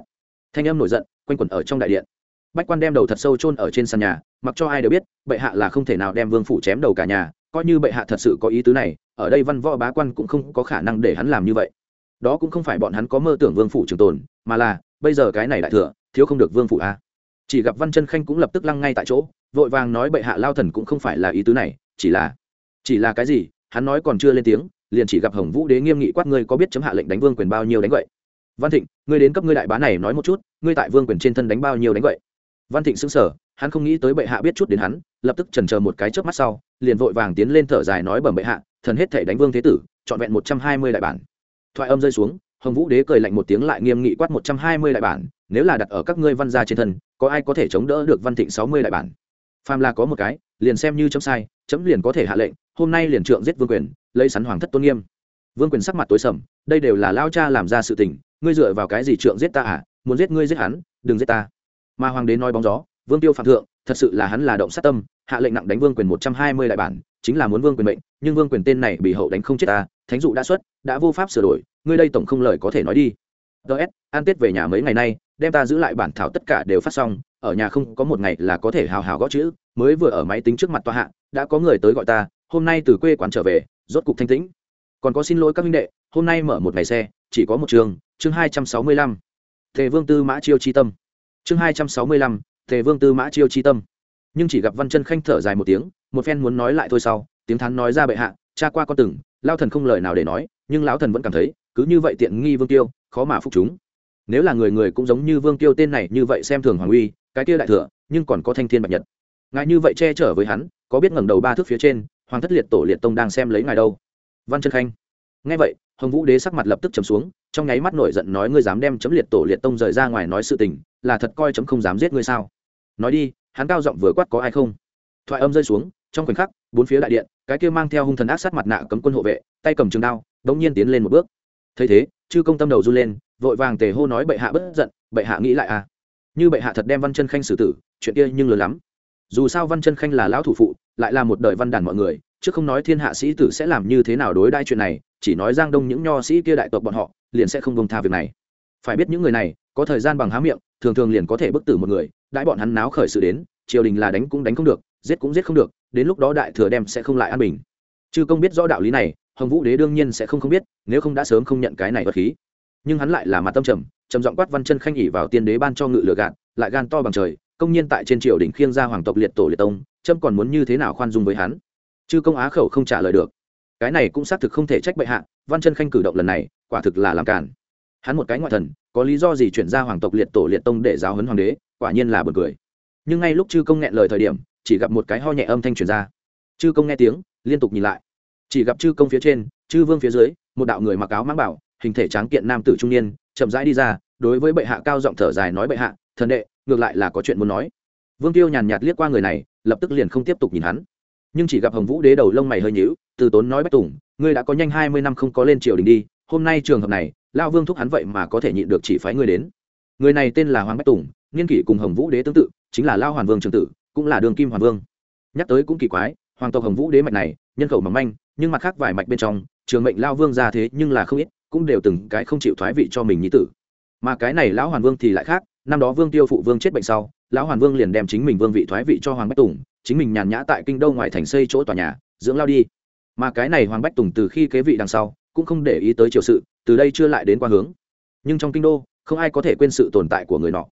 thanh âm nổi giận, quanh quẩn ở trong đại điện. Bách quan đem đầu thật sâu chôn ở trên sàn nhà, mặc cho ai đều biết, bệ hạ là không thể nào đem vương phủ chém đầu cả nhà, coi như bệ hạ thật sự có ý tứ này, ở đây văn võ bá quan cũng không có khả năng để hắn làm như vậy. Đó cũng không phải bọn hắn có mơ tưởng vương phủ trường tồn, mà là, bây giờ cái này đại thừa, thiếu không được vương phủ a. Chỉ gặp văn chân khanh cũng lập tức lăng ngay tại chỗ, vội vàng nói bệ hạ lao thần cũng không phải là ý tứ này, chỉ là chỉ là cái gì, hắn nói còn chưa lên tiếng, liền chỉ gặp hồng vũ đế nghiêm nghị quát ngươi có biết chấm hạ lệnh đánh vương quyền bao nhiêu đánh vậy văn thịnh, ngươi đến cấp ngươi đại bá này nói một chút, ngươi tại vương quyền trên thân đánh bao nhiêu đánh vậy? Văn thịnh xứng sở hắn không nghĩ tới bệ hạ biết chút đến hắn, lập tức trần chờ một cái trước mắt sau, liền vội vàng tiến lên thở dài nói bẩm bệ hạ, thần hết thể đánh vương thế tử, trọn vẹn một trăm hai mươi đại bản. Thoại âm rơi xuống, hồng vũ đế cười lạnh một tiếng lại nghiêm nghị quát một trăm hai mươi đại bản, nếu là đặt ở các ngươi văn gia trên thân, có ai có thể chống đỡ được văn thịnh sáu mươi đại bản? Phàm là có một cái, liền xem như chấm sai, chấm liền có thể hạ lệnh, hôm nay liền trượng giết vương quyền, lấy sắn hoàng thất tôn nghiêm. Vương quyền sắc mặt tối sầm, đây đều là lao cha làm ra sự tình ngươi dựa vào cái gì trượng giết ta à? Muốn giết ngươi giết hắn, đừng giết ta. Mà hoàng đế nói bóng gió, vương tiêu phạm thượng, thật sự là hắn là động sát tâm, hạ lệnh nặng đánh vương quyền một trăm hai mươi đại bản, chính là muốn vương quyền mệnh, nhưng vương quyền tên này bị hậu đánh không chết ta, thánh dụ đã xuất, đã vô pháp sửa đổi, ngươi đây tổng không lời có thể nói đi. Ts an tết về nhà mấy ngày nay, đem ta giữ lại bản thảo tất cả đều phát xong, ở nhà không có một ngày là có thể hào hào gõ chữ, mới vừa ở máy tính trước mặt tòa hạ, đã có người tới gọi ta, hôm nay từ quê quán trở về, rốt cục thanh tĩnh. Còn có xin lỗi các minh đệ, hôm nay mở một ngày xe chỉ có một trường, chương hai trăm sáu mươi lăm. Tề vương tư mã chiêu chi tâm. Chương hai trăm sáu mươi lăm, tề vương tư mã chiêu chi tâm. Nhưng chỉ gặp văn chân khanh thở dài một tiếng, một phen muốn nói lại thôi sau, tiếng thắn nói ra bệ hạ, cha qua con từng lao thần không lời nào để nói, nhưng lão thần vẫn cảm thấy, cứ như vậy tiện nghi vương tiêu, khó mà phục chúng. Nếu là người người cũng giống như vương tiêu tên này như vậy xem thường hoàng uy, cái kia đại thừa, nhưng còn có thanh thiên bạch nhật. Ngài như vậy che chở với hắn, có biết ngẩng đầu ba thước phía trên, hoàng thất liệt tổ liệt tông đang xem lấy ngài đâu? Văn chân khanh. Nghe vậy hồng vũ đế sắc mặt lập tức chấm xuống, trong nháy mắt nổi giận nói, ngươi dám đem chấm liệt tổ liệt tông rời ra ngoài nói sự tình, là thật coi chấm không dám giết ngươi sao? Nói đi, hắn cao giọng vừa quát, có ai không? Thoại âm rơi xuống, trong khoảnh khắc, bốn phía đại điện, cái kia mang theo hung thần ác sát mặt nạ cấm quân hộ vệ, tay cầm trường đao, đống nhiên tiến lên một bước. Thấy thế, chư công tâm đầu run lên, vội vàng tề hô nói, bệ hạ bất giận, bệ hạ nghĩ lại à. Như bệ hạ thật đem văn chân khanh xử tử, chuyện kia nhưng lớn lắm. Dù sao văn chân khanh là lão thủ phụ, lại là một đời văn đàn mọi người chứ không nói thiên hạ sĩ tử sẽ làm như thế nào đối đãi chuyện này, chỉ nói giang đông những nho sĩ kia đại tộc bọn họ, liền sẽ không bông tha việc này. Phải biết những người này, có thời gian bằng há miệng, thường thường liền có thể bức tử một người, đãi bọn hắn náo khởi sự đến, triều đình là đánh cũng đánh không được, giết cũng giết không được, đến lúc đó đại thừa đem sẽ không lại an bình. Chư công biết rõ đạo lý này, hồng vũ đế đương nhiên sẽ không không biết, nếu không đã sớm không nhận cái này vật khí. Nhưng hắn lại là mặt tâm trầm trầm giọng quát văn chân khanh ỉ vào tiên đế ban cho ngự lửa gạt, lại gan to bằng trời, công nhiên tại trên triều đình khiêng ra hoàng tộc liệt tổ liệt tông trâm còn muốn như thế nào khoan dung với hắn? Chư công á khẩu không trả lời được. Cái này cũng xác thực không thể trách bệ hạ, văn chân khanh cử động lần này, quả thực là làm cản hắn một cái ngoại thần, có lý do gì chuyển ra hoàng tộc liệt tổ liệt tông để giáo huấn hoàng đế, quả nhiên là bật cười. Nhưng ngay lúc chư công nghẹn lời thời điểm, chỉ gặp một cái ho nhẹ âm thanh truyền ra. Chư công nghe tiếng, liên tục nhìn lại. Chỉ gặp chư công phía trên, chư vương phía dưới, một đạo người mặc áo mang bảo, hình thể tráng kiện nam tử trung niên, chậm rãi đi ra, đối với bệ hạ cao giọng thở dài nói bệ hạ, thần đệ, ngược lại là có chuyện muốn nói. Vương tiêu nhàn nhạt liếc qua người này, lập tức liền không tiếp tục nhìn hắn nhưng chỉ gặp hồng vũ đế đầu lông mày hơi nhíu, từ tốn nói bách tùng, ngươi đã có nhanh hai mươi năm không có lên triều đình đi, hôm nay trường hợp này lao vương thúc hắn vậy mà có thể nhịn được chỉ phái ngươi đến. Người này tên là hoàng bách tùng, niên kỷ cùng hồng vũ đế tương tự, chính là lao hoàn vương trường tử, cũng là đường kim hoàn vương. Nhắc tới cũng kỳ quái, hoàng tộc hồng vũ đế mạch này, nhân khẩu mỏng manh, nhưng mặt khác vài mạch bên trong, trường mệnh lao vương ra thế nhưng là không ít, cũng đều từng cái không chịu thoái vị cho mình nhí tử. Mà cái này lão hoàn vương thì lại khác, năm đó vương tiêu phụ vương chết bệnh sau, lão hoàn vương liền đem chính mình vương vị thoái vị cho hoàng bách tùng chính mình nhàn nhã tại kinh đô ngoài thành xây chỗ tòa nhà, dưỡng lao đi. Mà cái này hoàng bách tùng từ khi kế vị đằng sau, cũng không để ý tới triều sự, từ đây chưa lại đến qua hướng. Nhưng trong kinh đô, không ai có thể quên sự tồn tại của người nọ.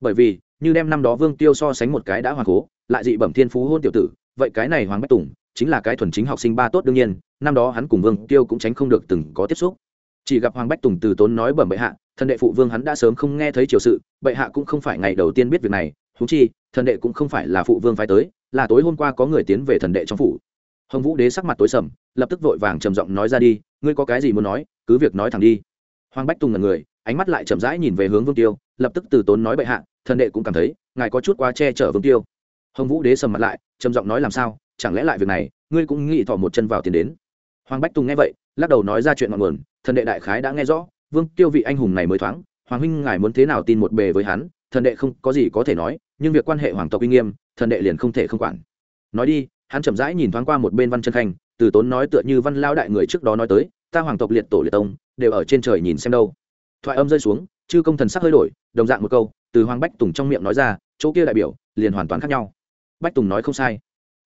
Bởi vì, như đem năm đó vương tiêu so sánh một cái đã hoàng cố, lại dị bẩm thiên phú hôn tiểu tử, vậy cái này hoàng bách tùng chính là cái thuần chính học sinh ba tốt đương nhiên, năm đó hắn cùng vương tiêu cũng tránh không được từng có tiếp xúc. Chỉ gặp hoàng bách tùng từ tốn nói bẩm bệ hạ, thân đệ phụ vương hắn đã sớm không nghe thấy triều sự, bệ hạ cũng không phải ngày đầu tiên biết việc này thú chi thần đệ cũng không phải là phụ vương phái tới, là tối hôm qua có người tiến về thần đệ trong phủ. Hồng vũ đế sắc mặt tối sầm, lập tức vội vàng trầm giọng nói ra đi, ngươi có cái gì muốn nói, cứ việc nói thẳng đi. Hoàng bách tùng là người, ánh mắt lại chậm rãi nhìn về hướng vương tiêu, lập tức từ tốn nói bệ hạ, thần đệ cũng cảm thấy, ngài có chút quá che chở vương tiêu. Hồng vũ đế sầm mặt lại, trầm giọng nói làm sao, chẳng lẽ lại việc này, ngươi cũng nghĩ thỏ một chân vào tiền đến. Hoàng bách tùng nghe vậy, lắc đầu nói ra chuyện ngọn nguồn, thần đệ đại khái đã nghe rõ, vương tiêu vị anh hùng này mới thoáng, hoàng huynh ngài muốn thế nào tin một bề với hắn thần đệ không có gì có thể nói, nhưng việc quan hệ hoàng tộc uy nghiêm, thần đệ liền không thể không quản. Nói đi, hắn chậm rãi nhìn thoáng qua một bên văn chân khanh, từ tốn nói tựa như văn lao đại người trước đó nói tới, ta hoàng tộc liệt tổ liệt tông, đều ở trên trời nhìn xem đâu. Thoại âm rơi xuống, chư công thần sắc hơi đổi, đồng dạng một câu, từ hoàng bách tùng trong miệng nói ra, chỗ kia đại biểu, liền hoàn toàn khác nhau. Bách tùng nói không sai.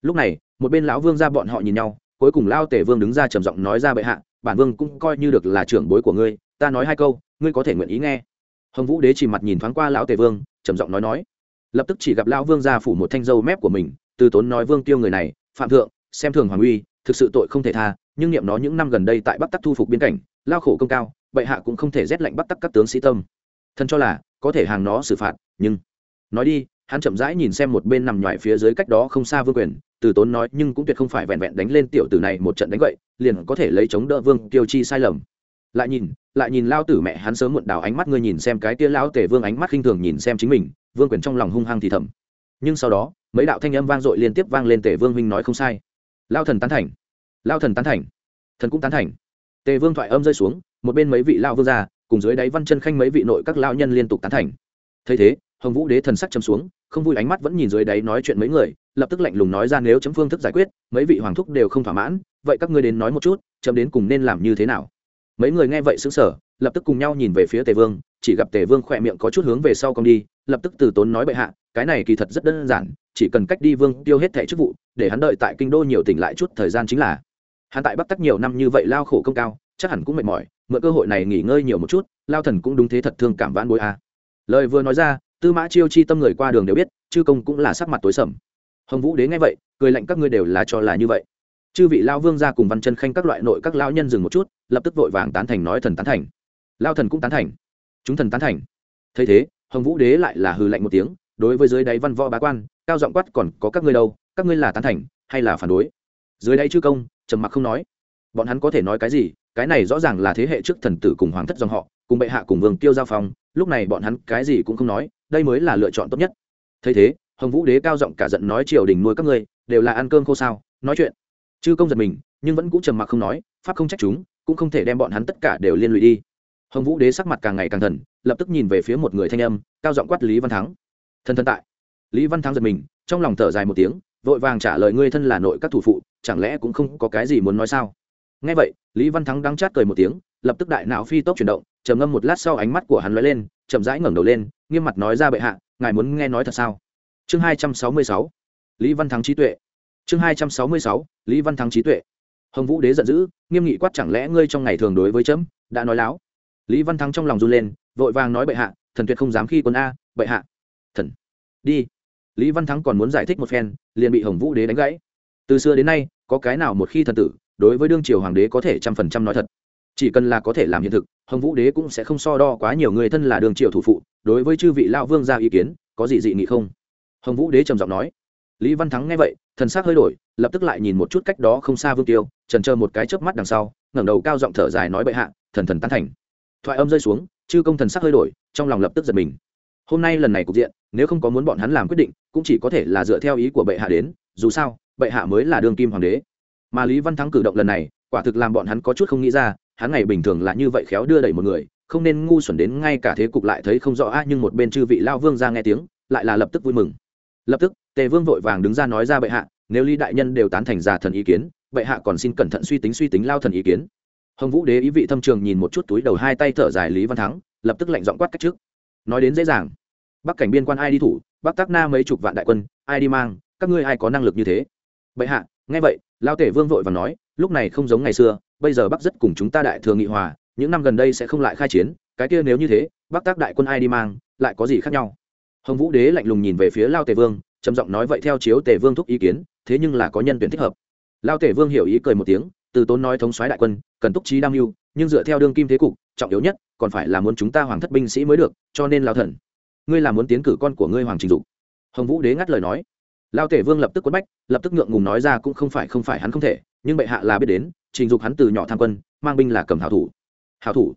Lúc này, một bên lão vương ra bọn họ nhìn nhau, cuối cùng lao tể vương đứng ra trầm giọng nói ra bệ hạ, bản vương cũng coi như được là trưởng bối của ngươi, ta nói hai câu, ngươi có thể nguyện ý nghe hồng vũ đế chỉ mặt nhìn thoáng qua lão Tề vương, trầm giọng nói nói. Lập tức chỉ gặp lão vương ra phủ một thanh dâu mép của mình, từ tốn nói vương tiêu người này, phạm thượng, xem thường hoàng uy, thực sự tội không thể tha, nhưng niệm nó những năm gần đây tại bắc tắc thu phục biên cảnh, lao khổ công cao, bệ hạ cũng không thể rét lạnh bắc tắc các tướng sĩ tâm. Thân cho là, có thể hàng nó xử phạt, nhưng, nói đi, hắn chậm rãi nhìn xem một bên nằm ngoài phía dưới cách đó không xa vương quyền, từ tốn nói, nhưng cũng tuyệt không phải vẹn vẹn đánh lên tiểu tử này một trận đánh vậy liền có thể lấy chống đỡ vương tiêu chi sai lầm lại nhìn lại nhìn lao tử mẹ hắn sớm muộn đào ánh mắt, ngươi nhìn xem cái tia lao tể vương ánh mắt khinh thường nhìn xem chính mình, vương quyền trong lòng hung hăng thì thầm. Nhưng sau đó, mấy đạo thanh âm vang dội liên tiếp vang lên tể vương huynh nói không sai. Lao thần tán thành. Lao thần tán thành. Thần cũng tán thành. Tề vương thoại âm rơi xuống, một bên mấy vị lao vương ra cùng dưới đáy văn chân khanh mấy vị nội các lao nhân liên tục tán thành. Thấy thế, hồng vũ đế thần sắc chấm xuống, không vui ánh mắt vẫn nhìn dưới đáy nói chuyện mấy người, lập tức lạnh lùng nói ra nếu chấm phương thức giải quyết, mấy vị hoàng thúc đều không thỏa mãn, vậy các ngươi đến nói một chút, chấm đến cùng nên làm như thế nào? Mấy người nghe vậy xứng sở lập tức cùng nhau nhìn về phía tề vương, chỉ gặp tề vương khỏe miệng có chút hướng về sau công đi, lập tức từ tốn nói bệ hạ, cái này kỳ thật rất đơn giản, chỉ cần cách đi vương tiêu hết thẻ chức vụ, để hắn đợi tại kinh đô nhiều tỉnh lại chút thời gian chính là. Hắn tại bắc tắc nhiều năm như vậy lao khổ công cao, chắc hẳn cũng mệt mỏi, mượn cơ hội này nghỉ ngơi nhiều một chút, lao thần cũng đúng thế thật thương cảm vãn bối a. À. lời vừa nói ra, tư mã chiêu chi tâm người qua đường đều biết, chư công cũng là sắc mặt tối sầm. Hồng vũ đế nghe vậy, cười lạnh các ngươi đều là cho là như vậy chư vị lao vương ra cùng văn chân khanh các loại nội các lao nhân dừng một chút, lập tức vội vàng tán thành nói thần tán thành. Lao thần cũng tán thành. Chúng thần tán thành. Thấy thế, hồng vũ đế lại là hư lạnh một tiếng, đối với dưới đáy văn võ bá quan, cao giọng quát còn có các ngươi đâu, các ngươi là tán thành hay là phản đối? Dưới đáy chư công, trầm mặc không nói. Bọn hắn có thể nói cái gì? Cái này rõ ràng là thế hệ trước thần tử cùng hoàng thất dòng họ, cùng bệ hạ cùng vương tiêu giao phong, lúc này bọn hắn cái gì cũng không nói, đây mới là lựa chọn tốt nhất. Thấy thế, hồng vũ đế cao giọng cả giận nói triều đình nuôi các ngươi, đều là ăn cơm khô sao, nói chuyện chư công giật mình, nhưng vẫn cũng trầm mặc không nói, pháp không trách chúng, cũng không thể đem bọn hắn tất cả đều liên lụy đi. Hồng vũ đế sắc mặt càng ngày càng thần, lập tức nhìn về phía một người thanh âm, cao giọng quát lý văn thắng. Thân thân tại. Lý văn thắng giật mình, trong lòng thở dài một tiếng, vội vàng trả lời ngươi thân là nội các thủ phụ, chẳng lẽ cũng không có cái gì muốn nói sao? Ngay vậy, lý văn thắng đang chát cười một tiếng, lập tức đại não phi tốc chuyển động, trầm ngâm một lát sau ánh mắt của hắn lóe lên, chậm rãi ngẩng đầu lên, nghiêm mặt nói ra bệ hạ, ngài muốn nghe nói thật sao? Chương hai trăm sáu mươi sáu. Lý văn thắng trí tuệ chương hai trăm sáu mươi sáu, lý văn thắng trí tuệ. Hồng vũ đế giận dữ, nghiêm nghị quát chẳng lẽ ngươi trong ngày thường đối với chấm, đã nói láo? Lý văn thắng trong lòng run lên, vội vàng nói bệ hạ, thần tuyệt không dám khi quân a, bệ hạ. Thần. Đi. Lý văn thắng còn muốn giải thích một phen, liền bị hồng vũ đế đánh gãy. Từ xưa đến nay, có cái nào một khi thần tử, đối với đương triều hoàng đế có thể trăm phần trăm nói thật? Chỉ cần là có thể làm hiện thực, hồng vũ đế cũng sẽ không so đo quá nhiều người thân là đương triều thủ phụ, đối với chư vị lão vương ra ý kiến, có gì dị nghị không? Hồng vũ đế trầm giọng nói lý văn thắng nghe vậy, thần s ắ c hơi đổi, lập tức lại nhìn một chút cách đó không xa vương tiêu trần trơ một cái chớp mắt đằng sau, ngẩng đầu cao giọng thở dài nói bệ hạ, thần thần tán thành. Thoại âm rơi xuống, chư công thần sắc hơi đổi, trong lòng lập tức giật mình. Hôm nay lần này cục diện, nếu không có muốn bọn hắn làm quyết định, cũng chỉ có thể là dựa theo ý của bệ hạ đến, dù sao, bệ hạ mới là đương kim hoàng đế. Mà lý văn thắng cử động lần này, quả thực làm bọn hắn có chút không nghĩ ra, hắn ngày bình thường là như vậy khéo đưa đẩy một người, không nên ngu xuẩn đến ngay cả thế cục lại thấy không rõ a nhưng một bên chư vị lao vương ra nghe tiếng, lại là lập tức vui mừng. Lập tức tề vương vội vàng đứng ra nói ra bệ hạ, nếu lý đại nhân đều tán thành giả thần ý kiến, bệ hạ còn xin cẩn thận suy tính suy tính lao thần ý kiến. Hồng vũ đế ý vị thâm trường nhìn một chút túi đầu hai tay thở dài lý văn thắng, lập tức lệnh giọng quát cách trước. Nói đến dễ dàng. Bắc cảnh biên quan ai đi thủ, bắc tác na mấy chục vạn đại quân, ai đi mang, các ngươi ai có năng lực như thế? Bệ hạ, nghe vậy, lao tể vương vội và nói, lúc này không giống ngày xưa, bây giờ bắc rất cùng chúng ta đại thừa nghị hòa, những năm gần đây sẽ không lại khai chiến, cái kia nếu như thế, bắc tác đại quân ai đi mang, lại có gì khác nhau? Hồng vũ đế lạnh lùng nhìn về phía lao tề vương trầm giọng nói vậy theo chiếu tề vương thúc ý kiến, thế nhưng là có nhân tuyển thích hợp. Lao tề vương hiểu ý cười một tiếng, từ tốn nói thống soái đại quân, cần túc trí đam mưu, nhưng dựa theo đương kim thế cục, trọng yếu nhất, còn phải là muốn chúng ta hoàng thất binh sĩ mới được, cho nên lao thần, ngươi là muốn tiến cử con của ngươi hoàng trình dục. Hồng vũ đế ngắt lời nói. Lao tể vương lập tức quất bách, lập tức ngượng ngùng nói ra cũng không phải không phải hắn không thể, nhưng bệ hạ là biết đến, trình dục hắn từ nhỏ tham quân, mang binh là cầm hảo thủ. Hảo thủ.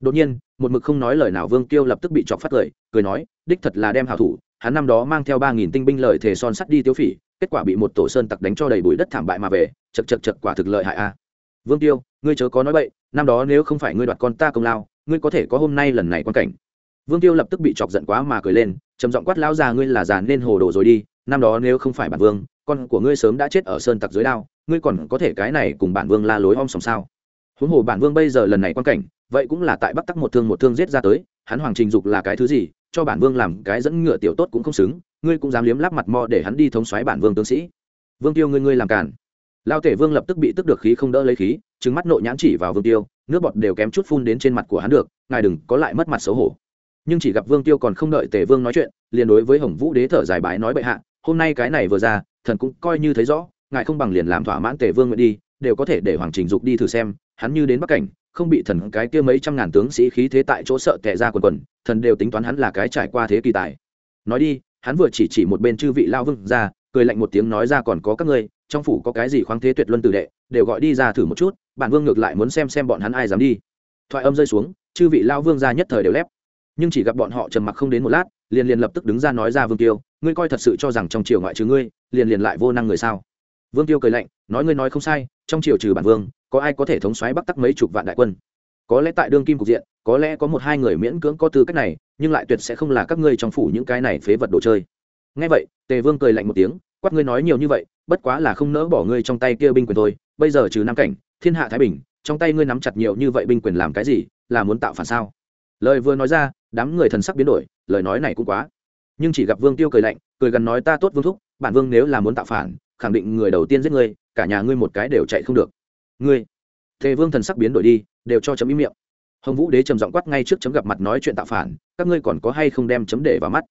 Đột nhiên, một mực không nói lời nào vương tiêu lập tức bị chọc phát cười cười nói, đích thật là đem hảo thủ hắn năm đó mang theo ba nghìn tinh binh lợi thể son sắt đi tiêu phỉ, kết quả bị một tổ sơn tặc đánh cho đầy bụi đất thảm bại mà về, chật chật chật quả thực lợi hại a. Vương tiêu, ngươi chớ có nói bậy, năm đó nếu không phải ngươi đoạt con ta công lao, ngươi có thể có hôm nay lần này quan cảnh. Vương tiêu lập tức bị chọc giận quá mà cười lên, trầm giọng quát lão già ngươi là già nên hồ đồ rồi đi, năm đó nếu không phải bản vương, con của ngươi sớm đã chết ở sơn tặc dưới đao, ngươi còn có thể cái này cùng bản vương la lối om sòm sao? Huống hồ bản vương bây giờ lần này quan cảnh, vậy cũng là tại bắc tắc một thương một thương giết ra tới, hắn hoàng trình dục là cái thứ gì cho bản vương làm cái dẫn ngựa tiểu tốt cũng không xứng, ngươi cũng dám liếm lắp mặt mò để hắn đi thống xoáy bản vương tướng sĩ. Vương tiêu ngươi ngươi làm cản lao tể vương lập tức bị tức được khí không đỡ lấy khí trứng mắt nộ nhãn chỉ vào vương tiêu, nước bọt đều kém chút phun đến trên mặt của hắn được, ngài đừng có lại mất mặt xấu hổ. Nhưng chỉ gặp vương tiêu còn không đợi tể vương nói chuyện, liền đối với hồng vũ đế thở dài bái nói bệ hạ, hôm nay cái này vừa ra, thần cũng coi như thấy rõ, ngài không bằng liền làm thỏa mãn tể vương nguyện đi đều có thể để hoàng trình dục đi thử xem, hắn như đến bắc cảnh, không bị thần cái kia mấy trăm ngàn tướng sĩ khí thế tại chỗ sợ tệ ra quần quần, thần đều tính toán hắn là cái trải qua thế kỳ tài. Nói đi, hắn vừa chỉ chỉ một bên chư vị lao vương ra, cười lạnh một tiếng nói ra còn có các ngươi, trong phủ có cái gì khoáng thế tuyệt luân tử đệ, đều gọi đi ra thử một chút, bản vương ngược lại muốn xem xem bọn hắn ai dám đi. Thoại âm rơi xuống, chư vị lao vương ra nhất thời đều lép. Nhưng chỉ gặp bọn họ trầm mặc không đến một lát, liền liền lập tức đứng ra nói ra vương tiêu, ngươi coi thật sự cho rằng trong triều ngoại trừ ngươi, liền liền lại vô năng người sao? Vương tiêu cười lạnh, nói ngươi nói không sai, trong triều trừ bản vương, có ai có thể thống xoáy bắc tắc mấy chục vạn đại quân? Có lẽ tại đương kim cục diện, có lẽ có một hai người miễn cưỡng có tư cách này, nhưng lại tuyệt sẽ không là các ngươi trong phủ những cái này phế vật đồ chơi. Ngay vậy, tề vương cười lạnh một tiếng, quát ngươi nói nhiều như vậy, bất quá là không nỡ bỏ ngươi trong tay kia binh quyền thôi, bây giờ trừ nam cảnh, thiên hạ thái bình, trong tay ngươi nắm chặt nhiều như vậy binh quyền làm cái gì, là muốn tạo phản sao? Lời vừa nói ra, đám người thần sắc biến đổi, lời nói này cũng quá. Nhưng chỉ gặp vương tiêu cười lạnh, cười gần nói ta tốt vương thúc, bản vương nếu là muốn tạo phản khẳng định người đầu tiên giết ngươi, cả nhà ngươi một cái đều chạy không được. Ngươi, tề vương thần sắc biến đổi đi, đều cho chấm ý miệng. Hồng vũ đế trầm giọng quát ngay trước chấm gặp mặt nói chuyện tạo phản, các ngươi còn có hay không đem chấm để vào mắt?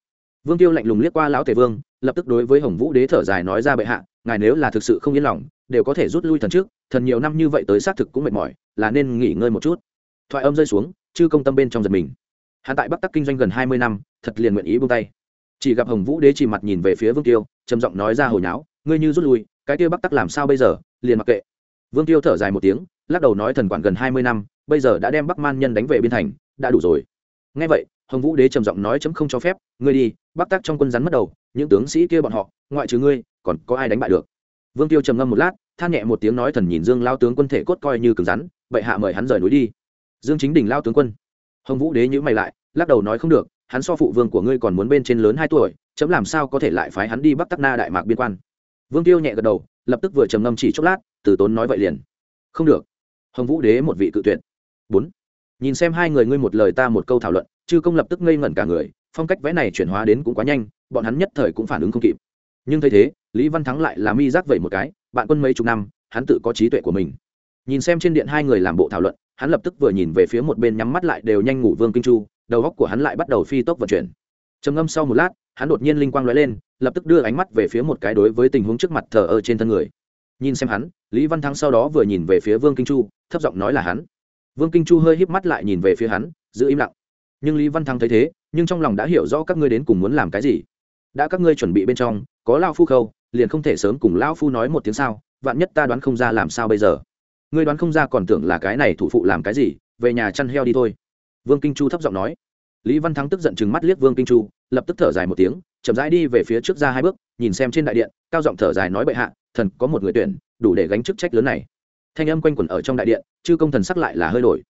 Vương tiêu lạnh lùng liếc qua lão tề vương, lập tức đối với hồng vũ đế thở dài nói ra bệ hạ, ngài nếu là thực sự không yên lòng, đều có thể rút lui thần trước, thần nhiều năm như vậy tới xác thực cũng mệt mỏi, là nên nghỉ ngơi một chút. Thoại âm rơi xuống, chư công tâm bên trong giật mình. Hắn tại bắc tắc kinh doanh gần hai mươi năm, thật liền nguyện ý buông tay. Chỉ gặp hồng vũ đế chỉ mặt nhìn về phía vương tiêu, trầm giọng nói ra hồi nháo ngươi như rút lui, cái kia bắc tắc làm sao bây giờ? Liền mặc kệ. Vương tiêu thở dài một tiếng, lắc đầu nói thần quản gần hai mươi năm, bây giờ đã đem bắc man nhân đánh về biên thành, đã đủ rồi. Ngay vậy, hồng vũ đế trầm giọng nói chấm không cho phép, ngươi đi, bắc tắc trong quân rắn mất đầu, những tướng sĩ kia bọn họ, ngoại trừ ngươi, còn có ai đánh bại được? Vương tiêu trầm ngâm một lát, than nhẹ một tiếng nói thần nhìn dương lao tướng quân thể cốt coi như cứng rắn vậy hạ mời hắn rời núi đi. Dương chính đỉnh lao tướng quân. Hồng vũ đế nhữ mày lại, lắc đầu nói không được, hắn so phụ vương của ngươi còn muốn bên trên lớn hai tuổi, chấm làm sao có thể lại phái hắn đi bắc tắc na đại mạc biên quan? Vương tiêu nhẹ gật đầu, lập tức vừa trầm ngâm chỉ chốc lát, từ tốn nói vậy liền. Không được. Hồng vũ đế một vị cự tuyệt. Bốn. Nhìn xem hai người ngươi một lời ta một câu thảo luận, chư công lập tức ngây ngẩn cả người, phong cách vẽ này chuyển hóa đến cũng quá nhanh, bọn hắn nhất thời cũng phản ứng không kịp. Nhưng thấy thế, lý văn thắng lại là mi giác vậy một cái, bạn quân mấy chục năm, hắn tự có trí tuệ của mình. Nhìn xem trên điện hai người làm bộ thảo luận, hắn lập tức vừa nhìn về phía một bên nhắm mắt lại đều nhanh ngủ vương kinh chu, đầu góc của hắn lại bắt đầu phi tốc vận chuyển. Trầm ngâm sau một lát, hắn đột nhiên linh quang lóe lên lập tức đưa ánh mắt về phía một cái đối với tình huống trước mặt thờ ơ trên thân người. Nhìn xem hắn, lý văn thắng sau đó vừa nhìn về phía vương kinh chu, thấp giọng nói là hắn. Vương kinh chu hơi híp mắt lại nhìn về phía hắn, giữ im lặng. Nhưng lý văn thắng thấy thế, nhưng trong lòng đã hiểu rõ các ngươi đến cùng muốn làm cái gì. Đã các ngươi chuẩn bị bên trong, có lao phu khâu, liền không thể sớm cùng lao phu nói một tiếng sao, vạn nhất ta đoán không ra làm sao bây giờ. Ngươi đoán không ra còn tưởng là cái này thủ phụ làm cái gì, về nhà chăn heo đi thôi. Vương kinh chu thấp giọng nói. Lý văn thắng tức giận chừng mắt liếc vương kinh chu lập tức thở dài một tiếng, chậm rãi đi về phía trước ra hai bước, nhìn xem trên đại điện, cao giọng thở dài nói bệ hạ, thần có một người tuyển, đủ để gánh chức trách lớn này. Thanh âm quanh quẩn ở trong đại điện, chư công thần sắc lại là hơi đổi.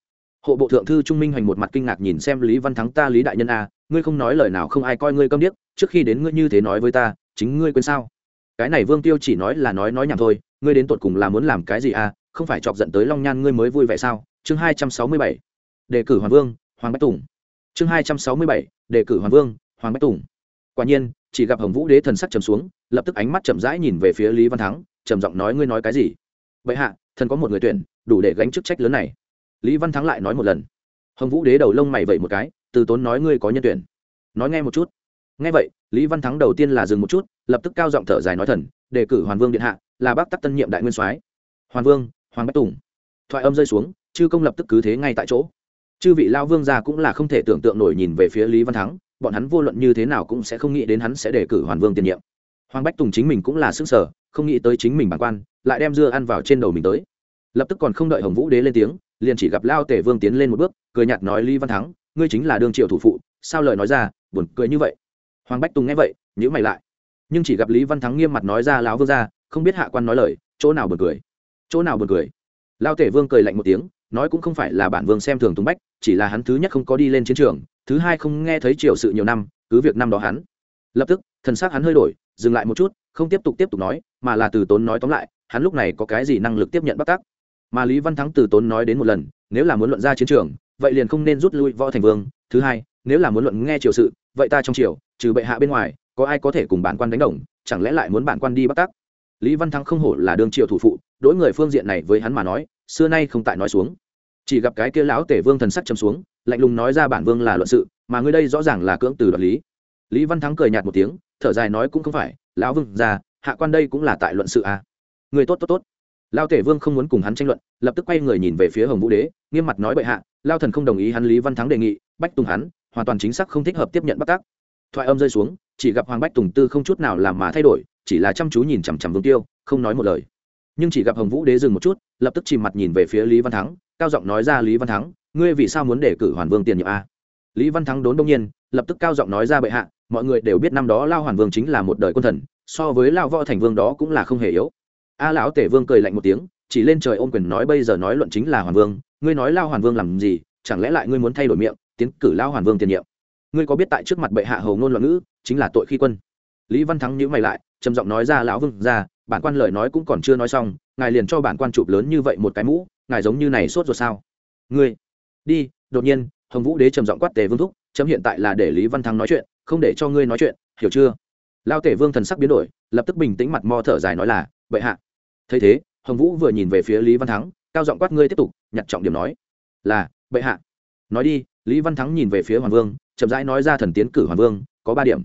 Hộ bộ thượng thư trung minh hoành một mặt kinh ngạc nhìn xem lý văn thắng ta lý đại nhân a, ngươi không nói lời nào không ai coi ngươi câm điếc, trước khi đến ngươi như thế nói với ta, chính ngươi quên sao? Cái này vương tiêu chỉ nói là nói nói nhảm thôi, ngươi đến tột cùng là muốn làm cái gì a, không phải chọc giận tới long nhan ngươi mới vui vẻ sao? Chương hai trăm sáu mươi bảy, đề cử hoàng vương, hoàng bách tùng. Chương hai trăm sáu mươi bảy, đề cử hoàng vương hoàng bách tùng. Quả nhiên, chỉ gặp hồng vũ đế thần sắc trầm xuống, lập tức ánh mắt chậm rãi nhìn về phía lý văn thắng, trầm giọng nói, ngươi nói cái gì? Vậy hạ, thần có một người tuyển, đủ để gánh chức trách lớn này. Lý văn thắng lại nói một lần. Hồng vũ đế đầu lông mày vậy một cái, từ tốn nói, ngươi có nhân tuyển. Nói nghe một chút. Nghe vậy, lý văn thắng đầu tiên là dừng một chút, lập tức cao giọng thở dài nói thần, đề cử hoàn vương điện hạ, là bác tắc tân nhiệm đại nguyên soái. Hoàn vương, hoàng bách tùng. Thoại âm rơi xuống, chư công lập tức cứ thế ngay tại chỗ. Chư vị lao vương gia cũng là không thể tưởng tượng nổi nhìn về phía lý văn thắng bọn hắn vô luận như thế nào cũng sẽ không nghĩ đến hắn sẽ đề cử hoàn vương tiền nhiệm. Hoàng bách tùng chính mình cũng là xứng sở không nghĩ tới chính mình bản quan, lại đem dưa ăn vào trên đầu mình tới. Lập tức còn không đợi hồng vũ đế lên tiếng, liền chỉ gặp lao tể vương tiến lên một bước, cười nhạt nói lý văn thắng, ngươi chính là đương triệu thủ phụ, sao lời nói ra, buồn cười như vậy? Hoàng bách tùng nghe vậy nhữ mày lại. Nhưng chỉ gặp lý văn thắng nghiêm mặt nói ra láo vương ra không biết hạ quan nói lời, chỗ nào buồn cười? Chỗ nào buồn cười? Lao tể vương cười lạnh một tiếng, nói cũng không phải là bản vương xem thường tùng bách, chỉ là hắn thứ nhất không có đi lên chiến trường thứ hai không nghe thấy triều sự nhiều năm, cứ việc năm đó hắn. Lập tức, thần xác hắn hơi đổi, dừng lại một chút, không tiếp tục tiếp tục nói, mà là từ tốn nói tóm lại, hắn lúc này có cái gì năng lực tiếp nhận bắt tắc mà lý văn thắng từ tốn nói đến một lần, nếu là muốn luận ra chiến trường, vậy liền không nên rút lui võ thành vương. Thứ hai, nếu là muốn luận nghe triều sự, vậy ta trong triều, trừ bệ hạ bên ngoài, có ai có thể cùng bản quan đánh đồng, chẳng lẽ lại muốn bản quan đi bắt tắc lý văn thắng không hổ là đương triều thủ phụ, đối người phương diện này với hắn mà nói, xưa nay không tại nói xuống. Chỉ gặp cái kia lão tể vương thần sắc chấm xuống lạnh lùng nói ra bản vương là luận sự, mà ngươi đây rõ ràng là cưỡng từ đoạt lý. Lý văn thắng cười nhạt một tiếng, thở dài nói cũng không phải, lão vương ra, hạ quan đây cũng là tại luận sự à. người tốt tốt tốt. Lao tể vương không muốn cùng hắn tranh luận, lập tức quay người nhìn về phía hồng vũ đế, nghiêm mặt nói bệ hạ, lao thần không đồng ý hắn lý văn thắng đề nghị, bách tùng hắn, hoàn toàn chính xác không thích hợp tiếp nhận bắt tác thoại âm rơi xuống, chỉ gặp hoàng bách tùng tư không chút nào làm mà thay đổi, chỉ là chăm chú nhìn chằm chằm vương tiêu, không nói một lời. Nhưng chỉ gặp hồng vũ đế dừng một chút, lập tức chìm mặt nhìn về phía lý văn thắng, cao giọng nói ra lý văn thắng ngươi vì sao muốn đề cử hoàn vương tiền nhiệm a? Lý văn thắng đốn đông nhiên, lập tức cao giọng nói ra bệ hạ, mọi người đều biết năm đó lao hoàn vương chính là một đời quân thần, so với lao võ thành vương đó cũng là không hề yếu. A lão tể vương cười lạnh một tiếng, chỉ lên trời ôm quyền nói bây giờ nói luận chính là hoàn vương, ngươi nói lao hoàn vương làm gì, chẳng lẽ lại ngươi muốn thay đổi miệng, tiến cử lao hoàn vương tiền nhiệm? Ngươi có biết tại trước mặt bệ hạ hầu ngôn loạn ngữ, chính là tội khi quân? Lý văn thắng nhữ mày lại, trầm giọng nói ra, lão vương ra, bản quan lời nói cũng còn chưa nói xong, ngài liền cho bản quan chụp lớn như vậy một cái mũ, ngài giống như này sốt rồi sao? Ngươi đi, đột nhiên, hồng vũ đế trầm giọng quát tề vương thúc, chấm hiện tại là để lý văn thắng nói chuyện, không để cho ngươi nói chuyện, hiểu chưa? Lao tể vương thần sắc biến đổi, lập tức bình tĩnh mặt mo thở dài nói là vậy hạ. Thấy thế, hồng vũ vừa nhìn về phía lý văn thắng, cao giọng quát ngươi tiếp tục, nhặt trọng điểm nói, là vậy hạ. Nói đi. Lý văn thắng nhìn về phía hoàng vương, chậm rãi nói ra thần tiến cử hoàng vương, có ba điểm.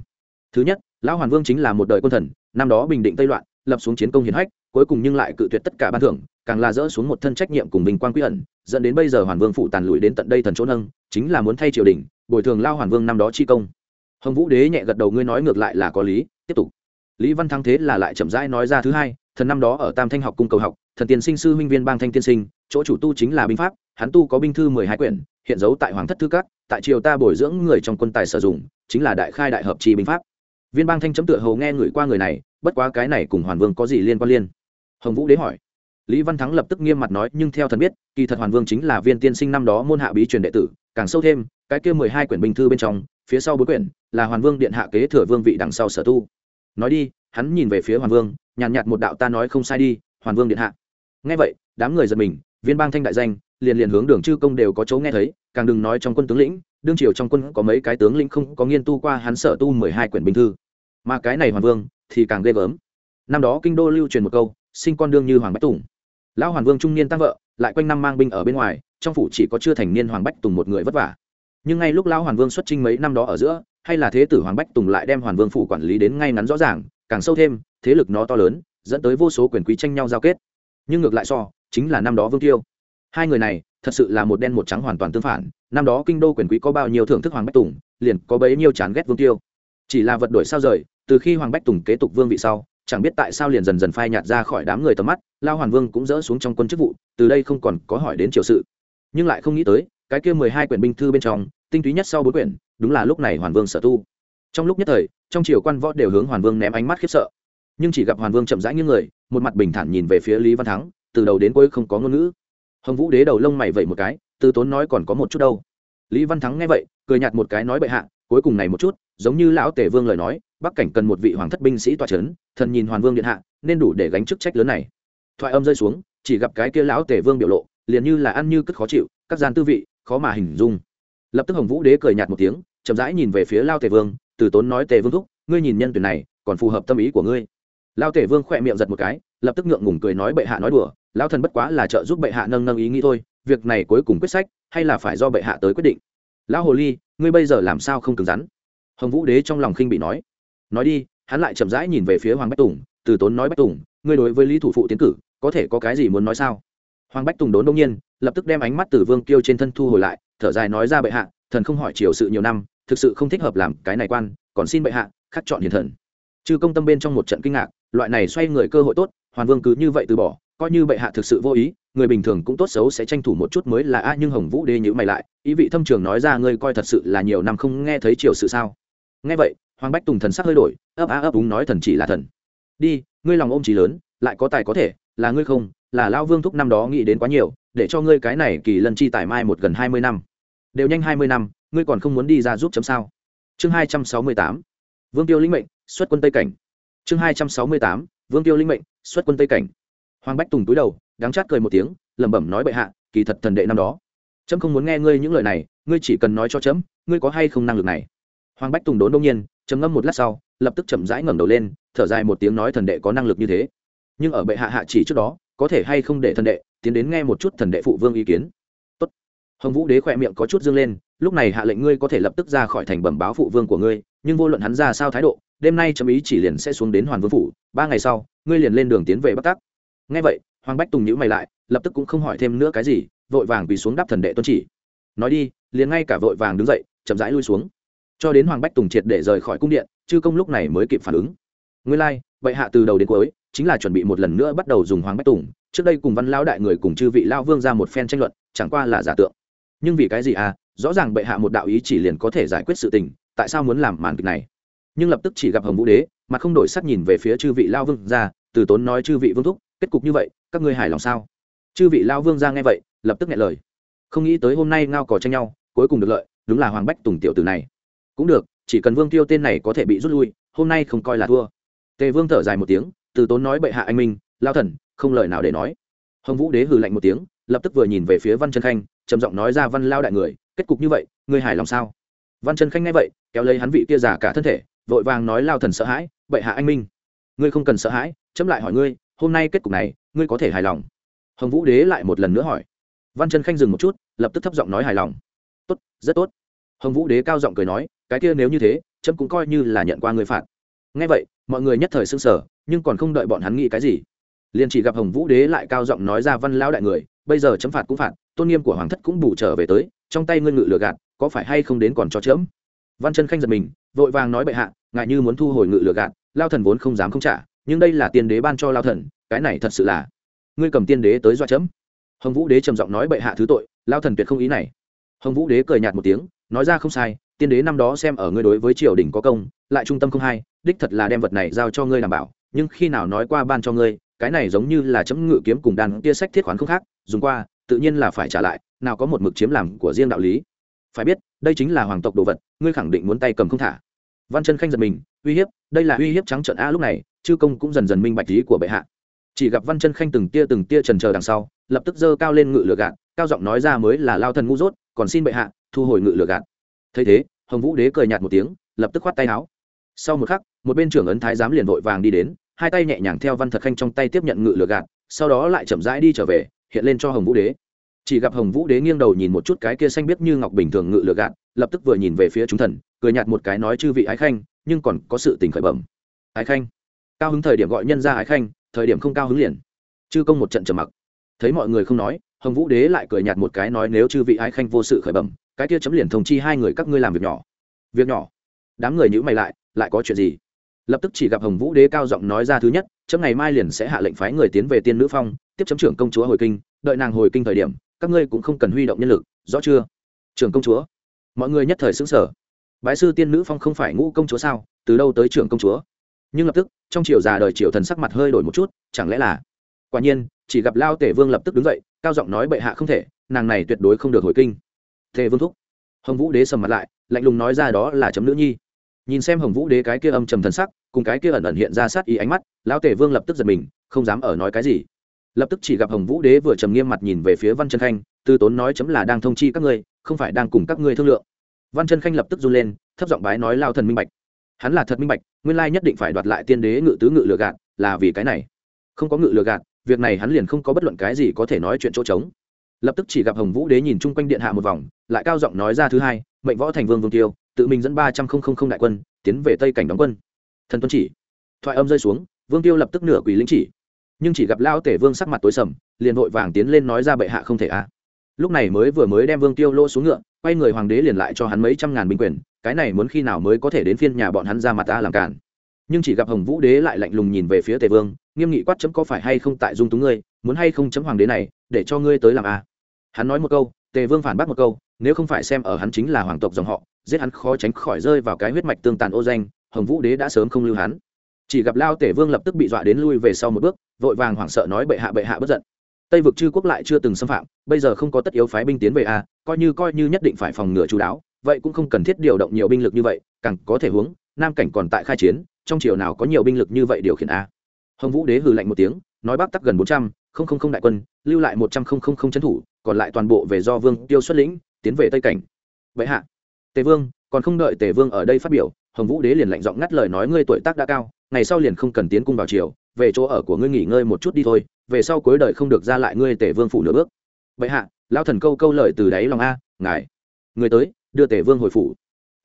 Thứ nhất, lão hoàng vương chính là một đời quân thần, năm đó bình định tây loạn lập xuống chiến công hiển hách, cuối cùng nhưng lại cự tuyệt tất cả ban thưởng, càng là dỡ xuống một thân trách nhiệm cùng bình quan quy ẩn, dẫn đến bây giờ hoàn vương phụ tàn lụi đến tận đây thần chỗ nâng, chính là muốn thay triều đình, bồi thường lao hoàn vương năm đó chi công. Hồng vũ đế nhẹ gật đầu, ngươi nói ngược lại là có lý, tiếp tục. Lý văn thắng thế là lại chậm rãi nói ra thứ hai, thần năm đó ở tam thanh học cung cầu học, thần tiên sinh sư huynh viên bang thanh tiên sinh, chỗ chủ tu chính là binh pháp, hắn tu có binh thư mười hai quyển, hiện giấu tại hoàng thất thư các, tại triều ta bồi dưỡng người trong quân tài sử dụng, chính là đại khai đại hợp chi binh pháp. Viên bang thanh chấm tựa hầu nghe người qua người này bất quá cái này cùng hoàn vương có gì liên quan liên? Hồng vũ đế hỏi. Lý văn thắng lập tức nghiêm mặt nói, nhưng theo thần biết, kỳ thật hoàn vương chính là viên tiên sinh năm đó môn hạ bí truyền đệ tử, càng sâu thêm, cái kia mười hai quyển binh thư bên trong, phía sau bốn quyển, là hoàn vương điện hạ kế thừa vương vị đằng sau sở tu. Nói đi, hắn nhìn về phía hoàn vương, nhàn nhạt một đạo ta nói không sai đi, hoàn vương điện hạ. Nghe vậy, đám người giật mình, viên bang thanh đại danh, liền liền hướng đường chư công đều có chỗ nghe thấy, càng đừng nói trong quân tướng lĩnh, đương triều trong quân có mấy cái tướng lĩnh không có nghiên tu qua hắn sở tu mười hai quyển binh thư. Mà cái này hoàn vương thì càng ghê gớm. Năm đó kinh đô lưu truyền một câu, sinh con đương như hoàng bách tùng. Lão hoàn vương trung niên tăng vợ, lại quanh năm mang binh ở bên ngoài, trong phủ chỉ có chưa thành niên hoàng bách tùng một người vất vả. Nhưng ngay lúc lão hoàn vương xuất trinh mấy năm đó ở giữa, hay là thế tử hoàng bách tùng lại đem hoàn vương phủ quản lý đến ngay ngắn rõ ràng, càng sâu thêm, thế lực nó to lớn, dẫn tới vô số quyền quý tranh nhau giao kết. Nhưng ngược lại so, chính là năm đó vương tiêu. Hai người này, thật sự là một đen một trắng hoàn toàn tương phản, năm đó kinh đô quyền quý có bao nhiêu thưởng thức hoàng bách tùng, liền có bấy nhiêu chán ghét vương tiêu. Chỉ là vật đổi sao rời từ khi hoàng bách tùng kế tục vương vị sau, chẳng biết tại sao liền dần dần phai nhạt ra khỏi đám người tầm mắt, lao hoàn vương cũng dỡ xuống trong quân chức vụ, từ đây không còn có hỏi đến triều sự. Nhưng lại không nghĩ tới, cái kia mười hai quyển binh thư bên trong, tinh túy nhất sau bốn quyển, đúng là lúc này hoàn vương sở tu. Trong lúc nhất thời, trong triều quan võ đều hướng hoàn vương ném ánh mắt khiếp sợ. Nhưng chỉ gặp hoàn vương chậm rãi những người, một mặt bình thản nhìn về phía lý văn thắng, từ đầu đến cuối không có ngôn ngữ. Hồng vũ đế đầu lông mày vậy một cái, từ tốn nói còn có một chút đâu. Lý văn thắng nghe vậy, cười nhạt một cái nói bệ hạ cuối cùng này một chút, giống như lão tề vương lời nói, bắc cảnh cần một vị hoàng thất binh sĩ toa c h ấ n thần nhìn hoàn vương điện hạ, nên đủ để gánh chức trách lớn này. Thoại âm rơi xuống, chỉ gặp cái kia lão tề vương biểu lộ, liền như là ăn như cất khó chịu, các gian tư vị, khó mà hình dung. Lập tức hồng vũ đế cười nhạt một tiếng, chậm rãi nhìn về phía lao tề vương, từ tốn nói tề vương thúc, ngươi nhìn nhân tuyển này, còn phù hợp tâm ý của ngươi. Lao tể vương khỏe miệng giật một cái, lập tức ngượng ngùng cười nói bệ hạ nói đùa lao thần bất quá là trợ giúp bệ hạ nâng nâng ý nghĩ thôi, việc này cuối cùng quyết sách, hay là phải do bệ hạ tới quyết định. Lão hồ ly ngươi bây giờ làm sao không cứng rắn? Hồng vũ đế trong lòng khinh bị nói. Nói đi, hắn lại chậm rãi nhìn về phía hoàng bách tùng, từ tốn nói bách tùng, ngươi đối với lý thủ phụ tiến cử, có thể có cái gì muốn nói sao? Hoàng bách tùng đốn đông nhiên, lập tức đem ánh mắt từ vương kiêu trên thân thu hồi lại, thở dài nói ra bệ hạ, thần không hỏi chiều sự nhiều năm, thực sự không thích hợp làm cái này quan, còn xin bệ hạ, khắc chọn hiền thần. Chư công tâm bên trong một trận kinh ngạc, loại này xoay người cơ hội tốt, hoàn vương cứ như vậy từ bỏ, coi như bệ hạ thực sự vô ý người bình thường cũng tốt xấu sẽ tranh thủ một chút mới là a, nhưng hồng vũ đê nhữ mày lại, ý vị thâm trường nói ra, ngươi coi thật sự là nhiều năm không nghe thấy triều sự sao? Nghe vậy. Hoàng bách tùng thần sắc hơi đổi, ấp á ấp úng nói, thần chỉ là thần. Đi, ngươi lòng ôm trí lớn, lại có tài có thể, là ngươi không? Là lao vương thúc năm đó nghĩ đến quá nhiều, để cho ngươi cái này kỳ lân chi tài mai một gần hai mươi năm. Đều nhanh hai mươi năm, ngươi còn không muốn đi ra giúp chấm sao? Chương hai trăm sáu mươi tám, vương tiêu linh mệnh, xuất quân tây cảnh. Chương hai trăm sáu mươi tám, vương tiêu linh mệnh, xuất quân tây cảnh hoàng bách tùng túi đầu đáng chát cười một tiếng lẩm bẩm nói bệ hạ kỳ thật thần đệ năm đó. Trẫm không muốn nghe ngươi những lời này ngươi chỉ cần nói cho trẫm, ngươi có hay không năng lực này. Hoàng bách tùng đốn đông nhiên trầm ngâm một lát sau lập tức chậm rãi ngẩng đầu lên thở dài một tiếng nói thần đệ có năng lực như thế. Nhưng ở bệ hạ hạ chỉ trước đó có thể hay không để thần đệ tiến đến nghe một chút thần đệ phụ vương ý kiến? Tốt. hồng vũ đế khỏe miệng có chút dương lên lúc này hạ lệnh ngươi có thể lập tức ra khỏi thành bẩm báo phụ vương của ngươi nhưng vô luận hắn ra sao thái độ đêm nay chấm ý chỉ liền sẽ xuống đến hoàn vương phủ ba ngày sau ngươi liền lên đường tiến về bắc tắc nghe vậy hoàng bách tùng nhữ mày lại lập tức cũng không hỏi thêm nữa cái gì vội vàng quỳ xuống đáp thần đệ tuân chỉ. Nói đi liền ngay cả vội vàng đứng dậy chậm rãi lui xuống. Cho đến hoàng bách tùng triệt để rời khỏi cung điện chư công lúc này mới kịp phản ứng. Nguyên lai、like, bệ hạ từ đầu đến cuối chính là chuẩn bị một lần nữa bắt đầu dùng hoàng bách tùng. Trước đây cùng văn lão đại người cùng chư vị lao vương ra một phen tranh luận chẳng qua là giả tượng. Nhưng vì cái gì à rõ ràng bệ hạ một đạo ý chỉ liền có thể giải quyết sự tình tại sao muốn làm màn kịch này? Nhưng lập tức chỉ gặp hồng vũ đế mà không đổi sắc nhìn về phía chư vị lao vương ra từ tốn nói chư vị vương thúc kết cục như vậy, các ngươi hài lòng sao? Chư vị lao vương ra nghe vậy, lập tức nghe lời. Không nghĩ tới hôm nay ngao cò tranh nhau, cuối cùng được lợi, đúng là hoàng bách tùng tiểu tử này. Cũng được, chỉ cần vương tiêu tên này có thể bị rút lui, hôm nay không coi là thua. Tề vương thở dài một tiếng, từ tốn nói bệ hạ anh minh lao thần, không lời nào để nói. Hồng vũ đế hừ lạnh một tiếng, lập tức vừa nhìn về phía văn trân khanh, trầm giọng nói ra văn lao đại người, kết cục như vậy, ngươi hài lòng sao? Văn trân khanh nghe vậy, kéo lấy hắn vị kia giả cả thân thể, vội vàng nói lao thần sợ hãi, bệ hạ anh minh. Ngươi không cần sợ hãi, chấm lại hỏi ngươi hôm nay kết cục này, ngươi có thể hài lòng. Hồng vũ đế lại một lần nữa hỏi. Văn trân khanh dừng một chút, lập tức thấp giọng nói hài lòng. Tốt, rất tốt. Hồng vũ đế cao giọng cười nói, cái kia nếu như thế, trâm cũng coi như là nhận qua người phạt. Ngay vậy, mọi người nhất thời s ư n g sở nhưng còn không đợi bọn hắn nghĩ cái gì. Liền chỉ gặp hồng vũ đế lại cao giọng nói ra văn lão đại người, bây giờ chấm phạt cũng phạt, tôn nghiêm của hoàng thất cũng bù trở về tới, trong tay ngươi ngự lừa gạt, có phải hay không đến còn cho chấm văn chân khanh giật mình, vội vàng nói bệ hạ, ngại như muốn thu hồi ngự lừa gạt, lao thần vốn không dám không trả nhưng đây là tiên đế ban cho lao thần, cái này thật sự là, ngươi cầm tiên đế tới dọa chấm. Hồng vũ đế trầm giọng nói bệ hạ thứ tội, lao thần tuyệt không ý này. Hồng vũ đế cười nhạt một tiếng, nói ra không sai, tiên đế năm đó xem ở ngươi đối với triều đình có công, lại trung tâm không hay đích thật là đem vật này giao cho ngươi đảm bảo, nhưng khi nào nói qua ban cho ngươi, cái này giống như là chấm ngự kiếm cùng đàn kia sách thiết khoán không khác, dùng qua, tự nhiên là phải trả lại, nào có một mực chiếm làm của riêng đạo lý. Phải biết, đây chính là hoàng tộc đồ vật, ngươi khẳng định muốn tay cầm không thả. Văn chân khanh giật mình, uy hiếp, đây là uy hiếp trắng trận a lúc này chư công cũng dần dần minh bạch ý của bệ hạ. Chỉ gặp văn chân khanh từng tia từng tia trần chờ đằng sau, lập tức giơ cao lên ngự lửa gạt, cao giọng nói ra mới là lao thần ngu dốt, còn xin bệ hạ, thu hồi ngự lửa gạt. Thấy thế, hồng vũ đế cười nhạt một tiếng, lập tức khoát tay áo. Sau một khắc, một bên trưởng ấn thái giám liền vội vàng đi đến, hai tay nhẹ nhàng theo văn thật khanh trong tay tiếp nhận ngự lửa gạt, sau đó lại chậm rãi đi trở về, hiện lên cho hồng vũ đế. Chỉ gặp hồng vũ đế nghiêng đầu nhìn một chút cái kia xanh biết như ngọc bình thường ngự lửa gạt, lập tức vừa nhìn về phía chúng thần, cười nhạt một cái nói chư vị ái khanh, nhưng còn có sự tình khởi bẩm. Ái khanh cao hứng thời điểm gọi nhân ra ái khanh, thời điểm không cao hứng liền. Chư công một trận trầm mặc. Thấy mọi người không nói, hồng vũ đế lại cười nhạt một cái nói nếu chư vị ái khanh vô sự khởi bẩm, cái kia chấm liền thông chi hai người các ngươi làm việc nhỏ. Việc nhỏ? Đám người nhữ mày lại lại có chuyện gì? Lập tức chỉ gặp hồng vũ đế cao giọng nói ra thứ nhất, chấm ngày mai liền sẽ hạ lệnh phái người tiến về tiên nữ phong, tiếp chấm trưởng công chúa hồi kinh, đợi nàng hồi kinh thời điểm, các ngươi cũng không cần huy động nhân lực, rõ chưa? Trưởng công chúa. Mọi người nhất thời xứng sở bái sư tiên nữ phong không phải ngũ công chúa sao? Từ đâu tới trưởng công chúa? Nhưng lập tức trong triều già đời triều thần sắc mặt hơi đổi một chút, chẳng lẽ là? Quả nhiên, chỉ gặp lao tể vương lập tức đứng dậy, cao giọng nói bệ hạ không thể, nàng này tuyệt đối không được hồi kinh. Thề vương thúc. Hồng vũ đế sầm mặt lại, lạnh lùng nói ra đó là chấm nữ nhi. Nhìn xem hồng vũ đế cái kia âm trầm thần sắc, cùng cái kia ẩn ẩn hiện ra sát ý ánh mắt lão tể vương lập tức giật mình, không dám ở nói cái gì. Lập tức chỉ gặp hồng vũ đế vừa trầm nghiêm mặt nhìn về phía văn chân khanh, tư tốn nói chấm là đang thông chi các ngươi, không phải đang cùng các ngươi thương lượng. Văn chân khanh lập tức run lên, thấp giọng bái nói lao thần minh bạch. Hắn là thật minh bạch nguyên lai nhất định phải đoạt lại tiên đế ngự tứ ngự lừa gạt, là vì cái này. Không có ngự lừa gạt, việc này hắn liền không có bất luận cái gì có thể nói chuyện chỗ trống. Lập tức chỉ gặp hồng vũ đế nhìn chung quanh điện hạ một vòng, lại cao giọng nói ra thứ hai, mệnh võ thành vương vương tiêu, tự mình dẫn ba trăm linh đại quân, tiến về tây cảnh đóng quân. Thần tuân chỉ. Thoại âm rơi xuống, vương tiêu lập tức nửa quỳ lĩnh chỉ. Nhưng chỉ gặp lao tể vương sắc mặt tối sầm, liền vội vàng tiến lên nói ra bệ hạ không thể a. Lúc này mới vừa mới đem vương tiêu lô xuống ngựa, quay người hoàng đế liền lại cho hắn mấy trăm ngàn binh quyền cái này muốn khi nào mới có thể đến phiên nhà bọn hắn ra mặt ta làm cản nhưng chỉ gặp hồng vũ đế lại lạnh lùng nhìn về phía tề vương, nghiêm nghị quát chấm có phải hay không tại dung túng ngươi, muốn hay không chấm hoàng đế này, để cho ngươi tới làm a hắn nói một câu, tề vương phản bác một câu, nếu không phải xem ở hắn chính là hoàng tộc dòng họ, giết hắn khó tránh khỏi rơi vào cái huyết mạch tương tàn ô danh, hồng vũ đế đã sớm không lưu hắn. Chỉ gặp lao tể vương lập tức bị dọa đến lui về sau một bước, vội vàng hoảng sợ nói bệ hạ bệ hạ bất giận. Tây vực chư quốc lại chưa từng xâm phạm, bây giờ không có tất yếu phái binh tiến về a coi như coi như nhất định phải phòng ngừa chú đáo vậy cũng không cần thiết điều động nhiều binh lực như vậy, càng có thể hướng nam cảnh còn tại khai chiến, trong triều nào có nhiều binh lực như vậy điều khiển a. Hồng vũ đế hừ lạnh một tiếng, nói bắc tắc gần bốn trăm, không không không đại quân, lưu lại một trăm không không không trấn thủ, còn lại toàn bộ về do vương tiêu xuất lĩnh, tiến về tây cảnh. Vậy hạ. Tề vương, còn không đợi tề vương ở đây phát biểu, hồng vũ đế liền lạnh giọng ngắt lời nói ngươi tuổi tác đã cao, ngày sau liền không cần tiến cung vào triều, về chỗ ở của ngươi nghỉ ngơi một chút đi thôi, về sau cuối đời không được ra lại ngươi tề vương phủ nửa bước. Vậy hạ lao thần câu câu lời từ đáy lòng a, ngài. Người tới đưa tể vương hồi phủ.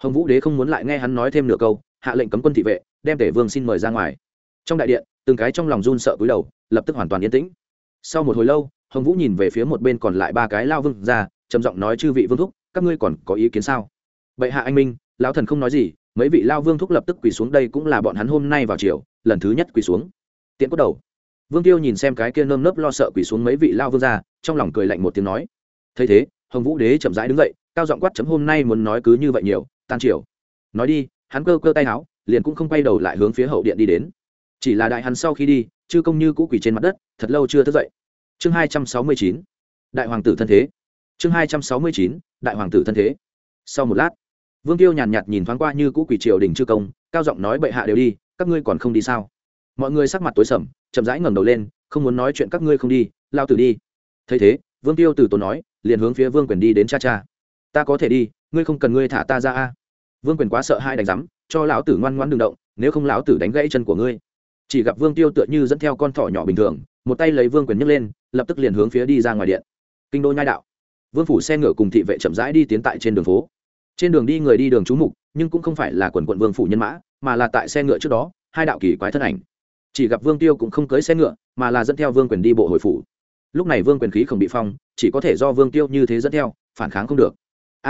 Hồng vũ đế không muốn lại nghe hắn nói thêm nửa câu, hạ lệnh cấm quân thị vệ, đem tể vương xin mời ra ngoài. Trong đại điện, từng cái trong lòng run sợ cúi đầu, lập tức hoàn toàn yên tĩnh. Sau một hồi lâu, hồng vũ nhìn về phía một bên còn lại ba cái lao vương ra trầm giọng nói chư vị vương thúc, các ngươi còn có ý kiến sao? Bệ hạ anh minh, lão thần không nói gì, mấy vị lao vương thúc lập tức quỳ xuống đây cũng là bọn hắn hôm nay vào chiều, lần thứ nhất quỳ xuống. Tiện cốt đầu. Vương tiêu nhìn xem cái kia nơm nớp lo sợ quỳ xuống mấy vị lao vương ra trong lòng cười lạnh một tiếng nói. Thấy thế, hồng vũ đế chậm rãi đứng dậy cao giọng quát chấm hôm nay muốn nói cứ như vậy nhiều, tan chiều. Nói đi, hắn cơ cơ tay áo, liền cũng không quay đầu lại hướng phía hậu điện đi đến. Chỉ là đại hắn sau khi đi, chư công như cũ quỳ trên mặt đất, thật lâu chưa thức dậy. Chương hai trăm sáu mươi chín, đại hoàng tử thân thế. Chương hai trăm sáu mươi chín, đại hoàng tử thân thế. Sau một lát, vương tiêu nhàn nhạt nhìn thoáng qua như cũ quỷ triều đình chư công, cao giọng nói bệ hạ đều đi, các ngươi còn không đi sao? Mọi người sắc mặt tối sầm, chậm rãi ngẩng đầu lên, không muốn nói chuyện các ngươi không đi, lao tử đi. Thấy thế, vương tiêu từ tốn nói, liền hướng phía vương quyền đi đến cha cha ta có thể đi, ngươi không cần ngươi thả ta ra a. Vương quyền quá sợ hai đánh rắm cho lão tử ngoan ngoan đừng động, nếu không lão tử đánh gãy chân của ngươi. Chỉ gặp vương tiêu tựa như dẫn theo con thỏ nhỏ bình thường, một tay lấy vương quyền nhấc lên, lập tức liền hướng phía đi ra ngoài điện. Kinh đô nhai đạo. Vương phủ xe ngựa cùng thị vệ chậm rãi đi tiến tại trên đường phố. Trên đường đi người đi đường trú mục, nhưng cũng không phải là quần quận vương phủ nhân mã, mà là tại xe ngựa trước đó, hai đạo kỳ quái thân ảnh. Chỉ gặp vương tiêu cũng không cưới xe ngựa, mà là dẫn theo vương quyền đi bộ hồi phủ. Lúc này vương quyền khí không bị phong, chỉ có thể do vương tiêu như thế dẫn theo, phản kháng không được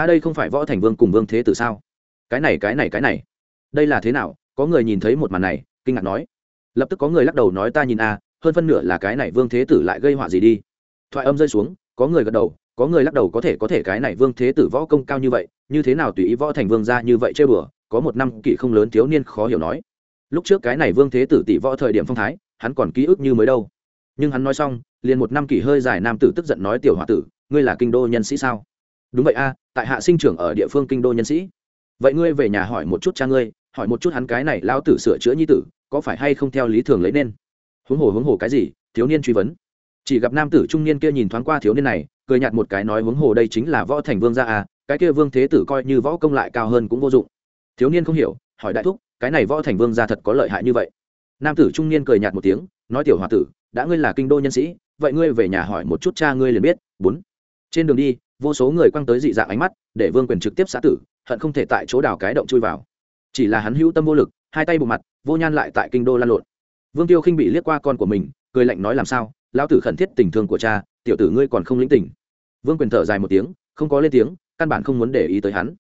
à đây không phải võ thành vương cùng vương thế tử sao? Cái này cái này cái này. Đây là thế nào? Có người nhìn thấy một màn này kinh ngạc nói. Lập tức có người lắc đầu nói ta nhìn a à, hơn phân nửa là cái này vương thế tử lại gây họa gì đi. Thoại âm rơi xuống có người gật đầu có người lắc đầu có thể có thể cái này vương thế tử võ công cao như vậy như thế nào tùy ý võ thành vương ra như vậy chơi bừa có một năm kỵ không lớn thiếu niên khó hiểu nói. Lúc trước cái này vương thế tử tỷ võ thời điểm phong thái hắn còn ký ức như mới đâu. Nhưng hắn nói xong liền một năm kỷ hơi dài nam tử tức giận nói tiểu h o a tử ngươi là kinh đô nhân sĩ sao? Đúng vậy a, tại hạ sinh trưởng ở địa phương kinh đô nhân sĩ. Vậy ngươi về nhà hỏi một chút cha ngươi, hỏi một chút hắn cái này lao tử sửa chữa nhi tử, có phải hay không theo lý thường lấy nên? Huống hồ huống hồ cái gì? Thiếu niên truy vấn. Chỉ gặp nam tử trung niên kia nhìn thoáng qua thiếu niên này, cười nhạt một cái nói huống hồ đây chính là võ thành vương gia à cái kia vương thế tử coi như võ công lại cao hơn cũng vô dụng. Thiếu niên không hiểu, hỏi đại thúc, cái này võ thành vương gia thật có lợi hại như vậy? Nam tử trung niên cười nhạt một tiếng, nói tiểu h o a tử, đã ngươi là kinh đô nhân sĩ, vậy ngươi về nhà hỏi một chút cha ngươi liền biết. Bốn. Trên đường đi vô số người quăng tới dị dạng ánh mắt, để vương quyền trực tiếp xã tử, hận không thể tại chỗ đào cái động chui vào. Chỉ là hắn hữu tâm vô lực, hai tay bộ mặt, vô nhan lại tại kinh đô lan lộn. Vương tiêu khinh bị liếc qua con của mình, cười lạnh nói làm sao, lão tử khẩn thiết tình thương của cha, tiểu tử ngươi còn không lĩnh tình. Vương quyền thở dài một tiếng, không có lên tiếng, căn bản không muốn để ý tới hắn.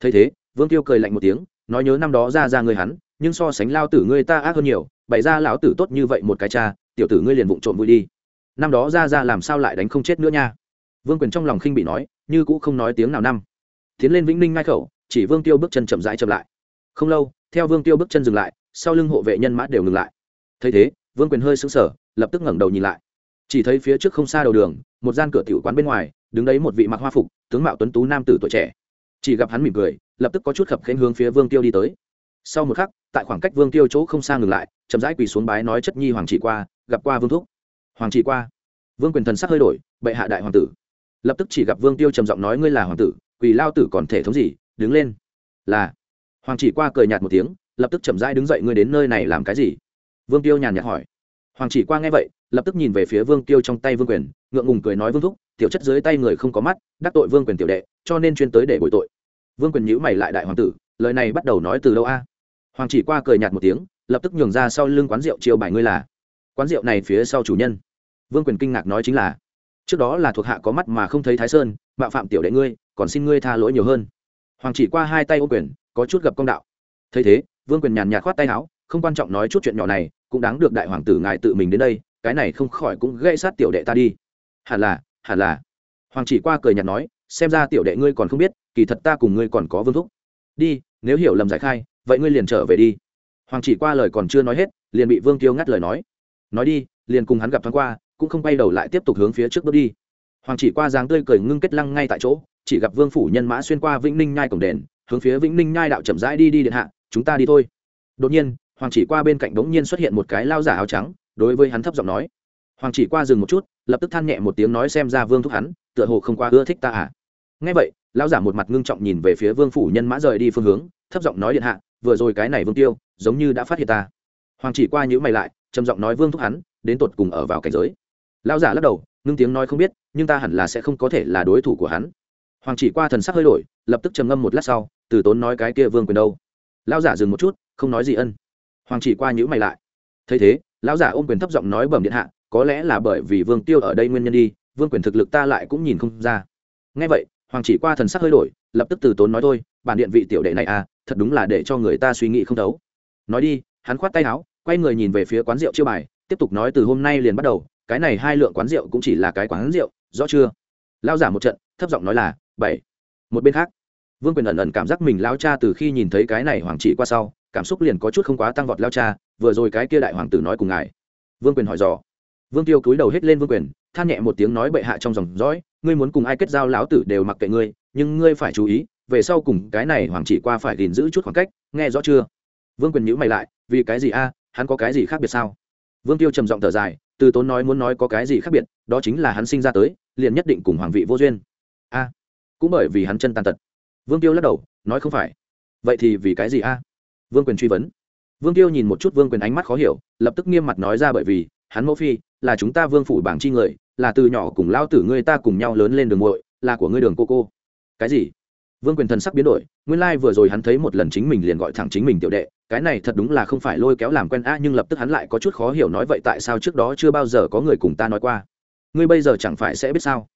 Thấy thế, vương tiêu cười lạnh một tiếng, nói nhớ năm đó ra ra người hắn, nhưng so sánh lao tử ngươi ta ác hơn nhiều, bày ra lão tử tốt như vậy một cái cha, tiểu tử ngươi liền vụng trộm vui đi. Năm đó ra ra làm sao lại đánh không chết nữa nha? Vương quyền trong lòng khinh bị nói, như cũ không nói tiếng nào năm. Tiến lên vĩnh ninh ngai khẩu, chỉ vương tiêu bước chân chậm rãi chậm lại. Không lâu, theo vương tiêu bước chân dừng lại, sau lưng hộ vệ nhân mã đều ngừng lại. Thấy thế, vương quyền hơi sững sờ, lập tức ngẩng đầu nhìn lại. Chỉ thấy phía trước không xa đầu đường, một gian cửa tiểu quán bên ngoài, đứng đấy một vị mặc hoa phục, tướng mạo tuấn tú nam tử tuổi trẻ. Chỉ gặp hắn mỉm cười, lập tức có chút khập khênh hướng phía vương tiêu đi tới. Sau một khắc, tại khoảng cách vương tiêu chỗ không xa ngừng lại, chậm rãi quỳ xuống bái nói chất nhi hoàng trị qua, gặp qua vương thúc. Hoàng trị qua. Vương quyền thần sắc hơi đổi, bệ hạ đại hoàng tử lập tức chỉ gặp vương tiêu trầm giọng nói, ngươi là hoàng tử, quỳ lao tử còn thể thống gì? Đứng lên. Là. Hoàng chỉ qua cười nhạt một tiếng, lập tức chậm rãi đứng dậy, ngươi đến nơi này làm cái gì? Vương tiêu nhàn nhạt hỏi. Hoàng chỉ qua nghe vậy, lập tức nhìn về phía vương tiêu trong tay vương quyền, ngượng ngùng cười nói, vương thúc, tiểu chất dưới tay người không có mắt, đắc tội vương quyền tiểu đệ, cho nên chuyên tới để bồi tội. Vương quyền nhữ mày lại đại hoàng tử, lời này bắt đầu nói từ đâu a. Hoàng chỉ qua cười nhạt một tiếng, lập tức nhường ra sau lưng quán rượu chiều bài ngươi là. Quán rượu này phía sau chủ nhân. Vương quyền kinh ngạc nói chính là trước đó là thuộc hạ có mắt mà không thấy thái sơn, mạo phạm tiểu đệ ngươi, còn xin ngươi tha lỗi nhiều hơn. Hoàng chỉ qua hai tay ô quyền, có chút gặp công đạo. Thấy thế, vương quyền nhàn nhạt khoát tay áo, không quan trọng nói chút chuyện nhỏ này, cũng đáng được đại hoàng tử ngài tự mình đến đây, cái này không khỏi cũng gây sát tiểu đệ ta đi. Hẳn là hẳn là. Hoàng chỉ qua cười nhạt nói, xem ra tiểu đệ ngươi còn không biết, kỳ thật ta cùng ngươi còn có vương thúc. Đi, nếu hiểu lầm giải khai, vậy ngươi liền trở về đi. Hoàng chỉ qua lời còn chưa nói hết, liền bị vương tiêu ngắt lời nói. Nói đi, liền cùng hắn gặp thoáng qua cũng không bay đầu lại tiếp tục hướng phía trước bước đi. Hoàng chỉ qua dáng tươi cười ngưng kết lăng ngay tại chỗ, chỉ gặp vương phủ nhân mã xuyên qua vĩnh ninh nhai cổng đền, hướng phía vĩnh ninh nhai đạo chậm rãi đi đi điện hạ, chúng ta đi thôi. Đột nhiên, hoàng chỉ qua bên cạnh đống nhiên xuất hiện một cái lao giả áo trắng, đối với hắn thấp giọng nói. Hoàng chỉ qua dừng một chút, lập tức than nhẹ một tiếng nói xem ra vương thúc hắn, tựa hồ không qua ưa thích ta à. Ngay vậy, lao giả một mặt ngưng trọng nhìn về phía vương phủ nhân mã rời đi phương hướng, thấp giọng nói điện hạ, vừa rồi cái này vương tiêu, giống như đã phát hiện ta. Hoàng chỉ qua nhữ mày lại, trầm giọng nói vương thúc hắn, đến tột cùng ở vào cảnh giới. Lão giả lắc đầu, ngưng tiếng nói không biết, nhưng ta hẳn là sẽ không có thể là đối thủ của hắn. Hoàng chỉ qua thần sắc hơi đổi, lập tức trầm ngâm một lát sau, từ tốn nói cái kia vương quyền đâu. Lão giả dừng một chút, không nói gì ân. Hoàng chỉ qua nhữ mày lại. Thấy thế, lão giả ôm quyền thấp giọng nói bẩm điện hạ, có lẽ là bởi vì vương tiêu ở đây nguyên nhân đi, vương quyền thực lực ta lại cũng nhìn không ra. Ngay vậy, hoàng chỉ qua thần sắc hơi đổi, lập tức từ tốn nói thôi, bản điện vị tiểu đệ này à thật đúng là để cho người ta suy nghĩ không thấu. Nói đi, hắn khoát tay áo, quay người nhìn về phía quán rượu chiêu bài, tiếp tục nói từ hôm nay liền bắt đầu cái này hai lượng quán rượu cũng chỉ là cái quán rượu, rõ chưa? Lao giả một trận, thấp giọng nói là, bảy. Một bên khác, vương quyền ẩn ẩn cảm giác mình lao cha từ khi nhìn thấy cái này hoàng trị qua sau, cảm xúc liền có chút không quá tăng vọt lao cha, vừa rồi cái kia đại hoàng tử nói cùng ngài. Vương quyền hỏi dò. Vương tiêu cúi đầu hết lên vương quyền, than nhẹ một tiếng nói bệ hạ trong dòng dõi, ngươi muốn cùng ai kết giao lão tử đều mặc kệ ngươi, nhưng ngươi phải chú ý, về sau cùng cái này hoàng chỉ qua phải gìn giữ chút khoảng cách, nghe rõ chưa? Vương quyền nhữ mày lại, vì cái gì a, hắn có cái gì khác biệt sao? Vương tiêu trầm giọng thở dài, từ tốn nói muốn nói có cái gì khác biệt, đó chính là hắn sinh ra tới, liền nhất định cùng hoàng vị vô duyên. A, cũng bởi vì hắn chân tàn tật. Vương tiêu lắc đầu, nói không phải. Vậy thì vì cái gì a? Vương quyền truy vấn. Vương tiêu nhìn một chút vương quyền ánh mắt khó hiểu, lập tức nghiêm mặt nói ra bởi vì, hắn mẫu phi, là chúng ta vương phủ bảng chi người, là từ nhỏ cùng lao tử ngươi ta cùng nhau lớn lên đường muội, là của ngươi đường cô cô. Cái gì? Vương quyền thần sắc biến đổi, nguyên lai、like、vừa rồi hắn thấy một lần chính mình liền gọi thẳng chính mình tiểu đệ, cái này thật đúng là không phải lôi kéo làm quen a, nhưng lập tức hắn lại có chút khó hiểu nói vậy tại sao trước đó chưa bao giờ có người cùng ta nói qua. Ngươi bây giờ chẳng phải sẽ biết sao?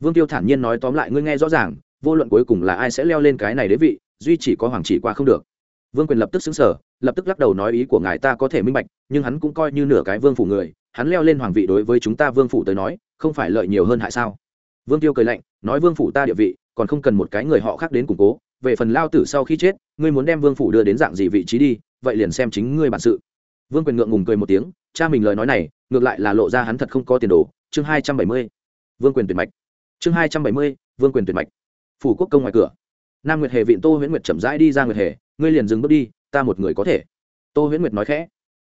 Vương tiêu thản nhiên nói tóm lại ngươi nghe rõ ràng, vô luận cuối cùng là ai sẽ leo lên cái này đế vị, duy chỉ có hoàng chỉ qua không được. Vương quyền lập tức xứng sở lập tức lắc đầu nói ý của ngài ta có thể minh bạch, nhưng hắn cũng coi như nửa cái vương phủ người, hắn leo lên hoàng vị đối với chúng ta vương phủ tới nói, không phải lợi nhiều hơn hại sao? Vương tiêu cười lạnh nói vương phủ ta địa vị, còn không cần một cái người họ khác đến củng cố, về phần lao tử sau khi chết, ngươi muốn đem vương phủ đưa đến dạng gì vị trí đi, vậy liền xem chính ngươi bản sự. Vương quyền ngượng ngùng cười một tiếng, cha mình lời nói này, ngược lại là lộ ra hắn thật không có tiền đồ. Chương hai trăm bảy mươi, vương quyền tuyệt mạch. Chương hai trăm bảy mươi, vương quyền tuyệt mạch. Phủ quốc công ngoài cửa. Nam nguyệt hề vịn tô huyễn nguyệt chậm rãi đi ra nguyệt hề, ngươi liền dừng bước đi, ta một người có thể. Tô huyễn nguyệt nói khẽ.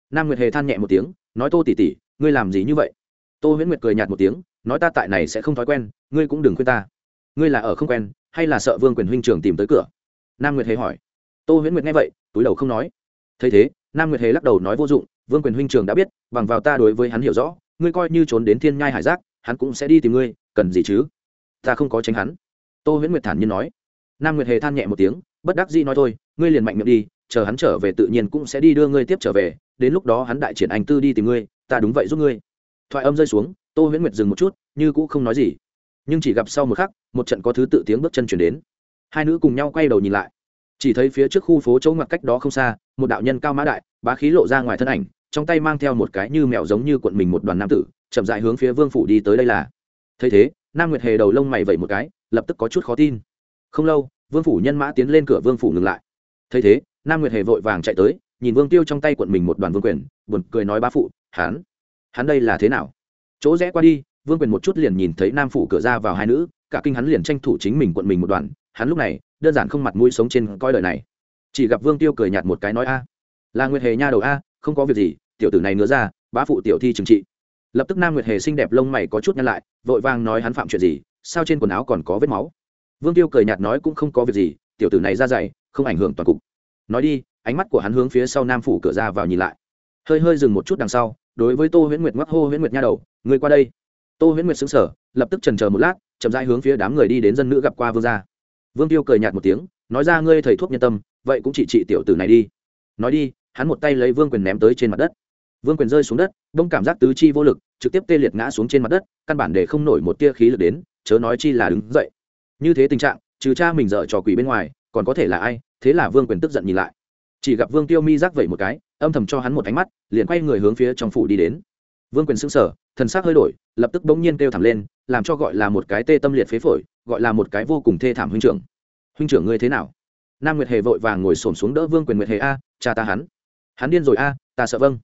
Nam nguyệt hề than nhẹ một tiếng, nói tô tỉ tỉ ngươi làm gì như vậy? Tô huyễn nguyệt cười nhạt một tiếng nói ta tại này sẽ không thói quen, ngươi cũng đừng khuyên ta. Ngươi là ở không quen, hay là sợ vương quyền huynh trường tìm tới cửa? Nam nguyệt hề hỏi. Tô huyễn nguyệt nghe vậy, túi đầu không nói. Thấy thế, nam nguyệt hề lắc đầu nói vô dụng, vương quyền huynh trường đã biết, bằng vào ta đối với hắn hiểu rõ, ngươi coi như trốn đến thiên nhai hải giác, hắn cũng sẽ đi tìm ngươi, cần gì chứ? Ta không có tránh hắn. Tô huyễn nguyệt thản nhiên nói. Nam nguyệt hề than nhẹ một tiếng, bất đắc dĩ nói thôi, ngươi liền mạnh miệng đi, chờ hắn trở về tự nhiên cũng sẽ đi đưa ngươi tiếp trở về, đến lúc đó hắn đại triển anh tư đi tìm ngươi, ta đúng vậy giúp ngươi. Thoại âm rơi xuống tô huyễn nguyệt dừng một chút, như cũ không nói gì. Nhưng chỉ gặp sau một khắc, một trận có thứ tự tiếng bước chân chuyển đến. Hai nữ cùng nhau quay đầu nhìn lại. Chỉ thấy phía trước khu phố chỗ ngoặt cách đó không xa, một đạo nhân cao mã đại, bá khí lộ ra ngoài thân ảnh, trong tay mang theo một cái như mèo giống như cuộn mình một đoàn nam tử, chậm dại hướng phía vương phủ đi tới đây là. Thấy thế, nam nguyệt hề đầu lông mày vẩy một cái, lập tức có chút khó tin. Không lâu, vương phủ nhân mã tiến lên cửa vương phủ ngừng lại. Thấy thế, nam nguyệt hề vội vàng chạy tới, nhìn vương tiêu trong tay cuộn mình một đoàn vương quyền, buồn cười nói bá phụ, hắn hắn đây là thế nào? Chỗ rẽ qua đi, vương quyền một chút liền nhìn thấy nam phủ cửa ra vào hai nữ, cả kinh hắn liền tranh thủ chính mình quận mình một đoàn hắn lúc này, đơn giản không mặt mũi sống trên coi đời này. Chỉ gặp vương tiêu cười nhạt một cái nói, a, là nguyệt hề nha đầu a, không có việc gì, tiểu tử này nữa ra, bá phụ tiểu thi trừng trị. Lập tức nam nguyệt hề xinh đẹp lông mày có chút nhăn lại, vội vàng nói hắn phạm chuyện gì, sao trên quần áo còn có vết máu. Vương tiêu cười nhạt nói cũng không có việc gì, tiểu tử này ra dày, không ảnh hưởng toàn cục. Nói đi, ánh mắt của hắn hướng phía sau nam phủ cửa ra vào nhìn lại. Hơi hơi dừng một chút đằng sau đối với tô huyễn nguyệt ngoắc hô huyễn nguyệt nha đầu người qua đây. Tô huyễn nguyệt xứng sở lập tức trần chờ một lát, chậm rãi hướng phía đám người đi đến dân nữ gặp qua vương gia. Vương tiêu cười nhạt một tiếng, nói ra, ngươi thầy thuốc nhân tâm, vậy cũng chỉ trị tiểu tử này đi. Nói đi, hắn một tay lấy vương quyền ném tới trên mặt đất. Vương quyền rơi xuống đất, đông cảm giác tứ chi vô lực, trực tiếp tê liệt ngã xuống trên mặt đất, căn bản để không nổi một tia khí lực đến, chớ nói chi là đứng dậy. Như thế tình trạng, trừ cha mình dở trò quỷ bên ngoài, còn có thể là ai? Thế là vương quyền tức giận nhìn lại. Chỉ gặp vương tiêu mi rắc vẩy một cái âm thầm cho hắn một ánh mắt, liền quay người hướng phía trong phủ đi đến. Vương quyền xưng sở thần s ắ c hơi đổi, lập tức bỗng nhiên kêu thảm lên, làm cho gọi là một cái tê tâm liệt phế phổi, gọi là một cái vô cùng thê thảm huynh trưởng. Huynh trưởng ngươi thế nào? Nam nguyệt hề vội vàng ngồi s ổ m xuống đỡ vương quyền nguyệt hề a, cha ta hắn. Hắn điên rồi a, ta sợ vâng.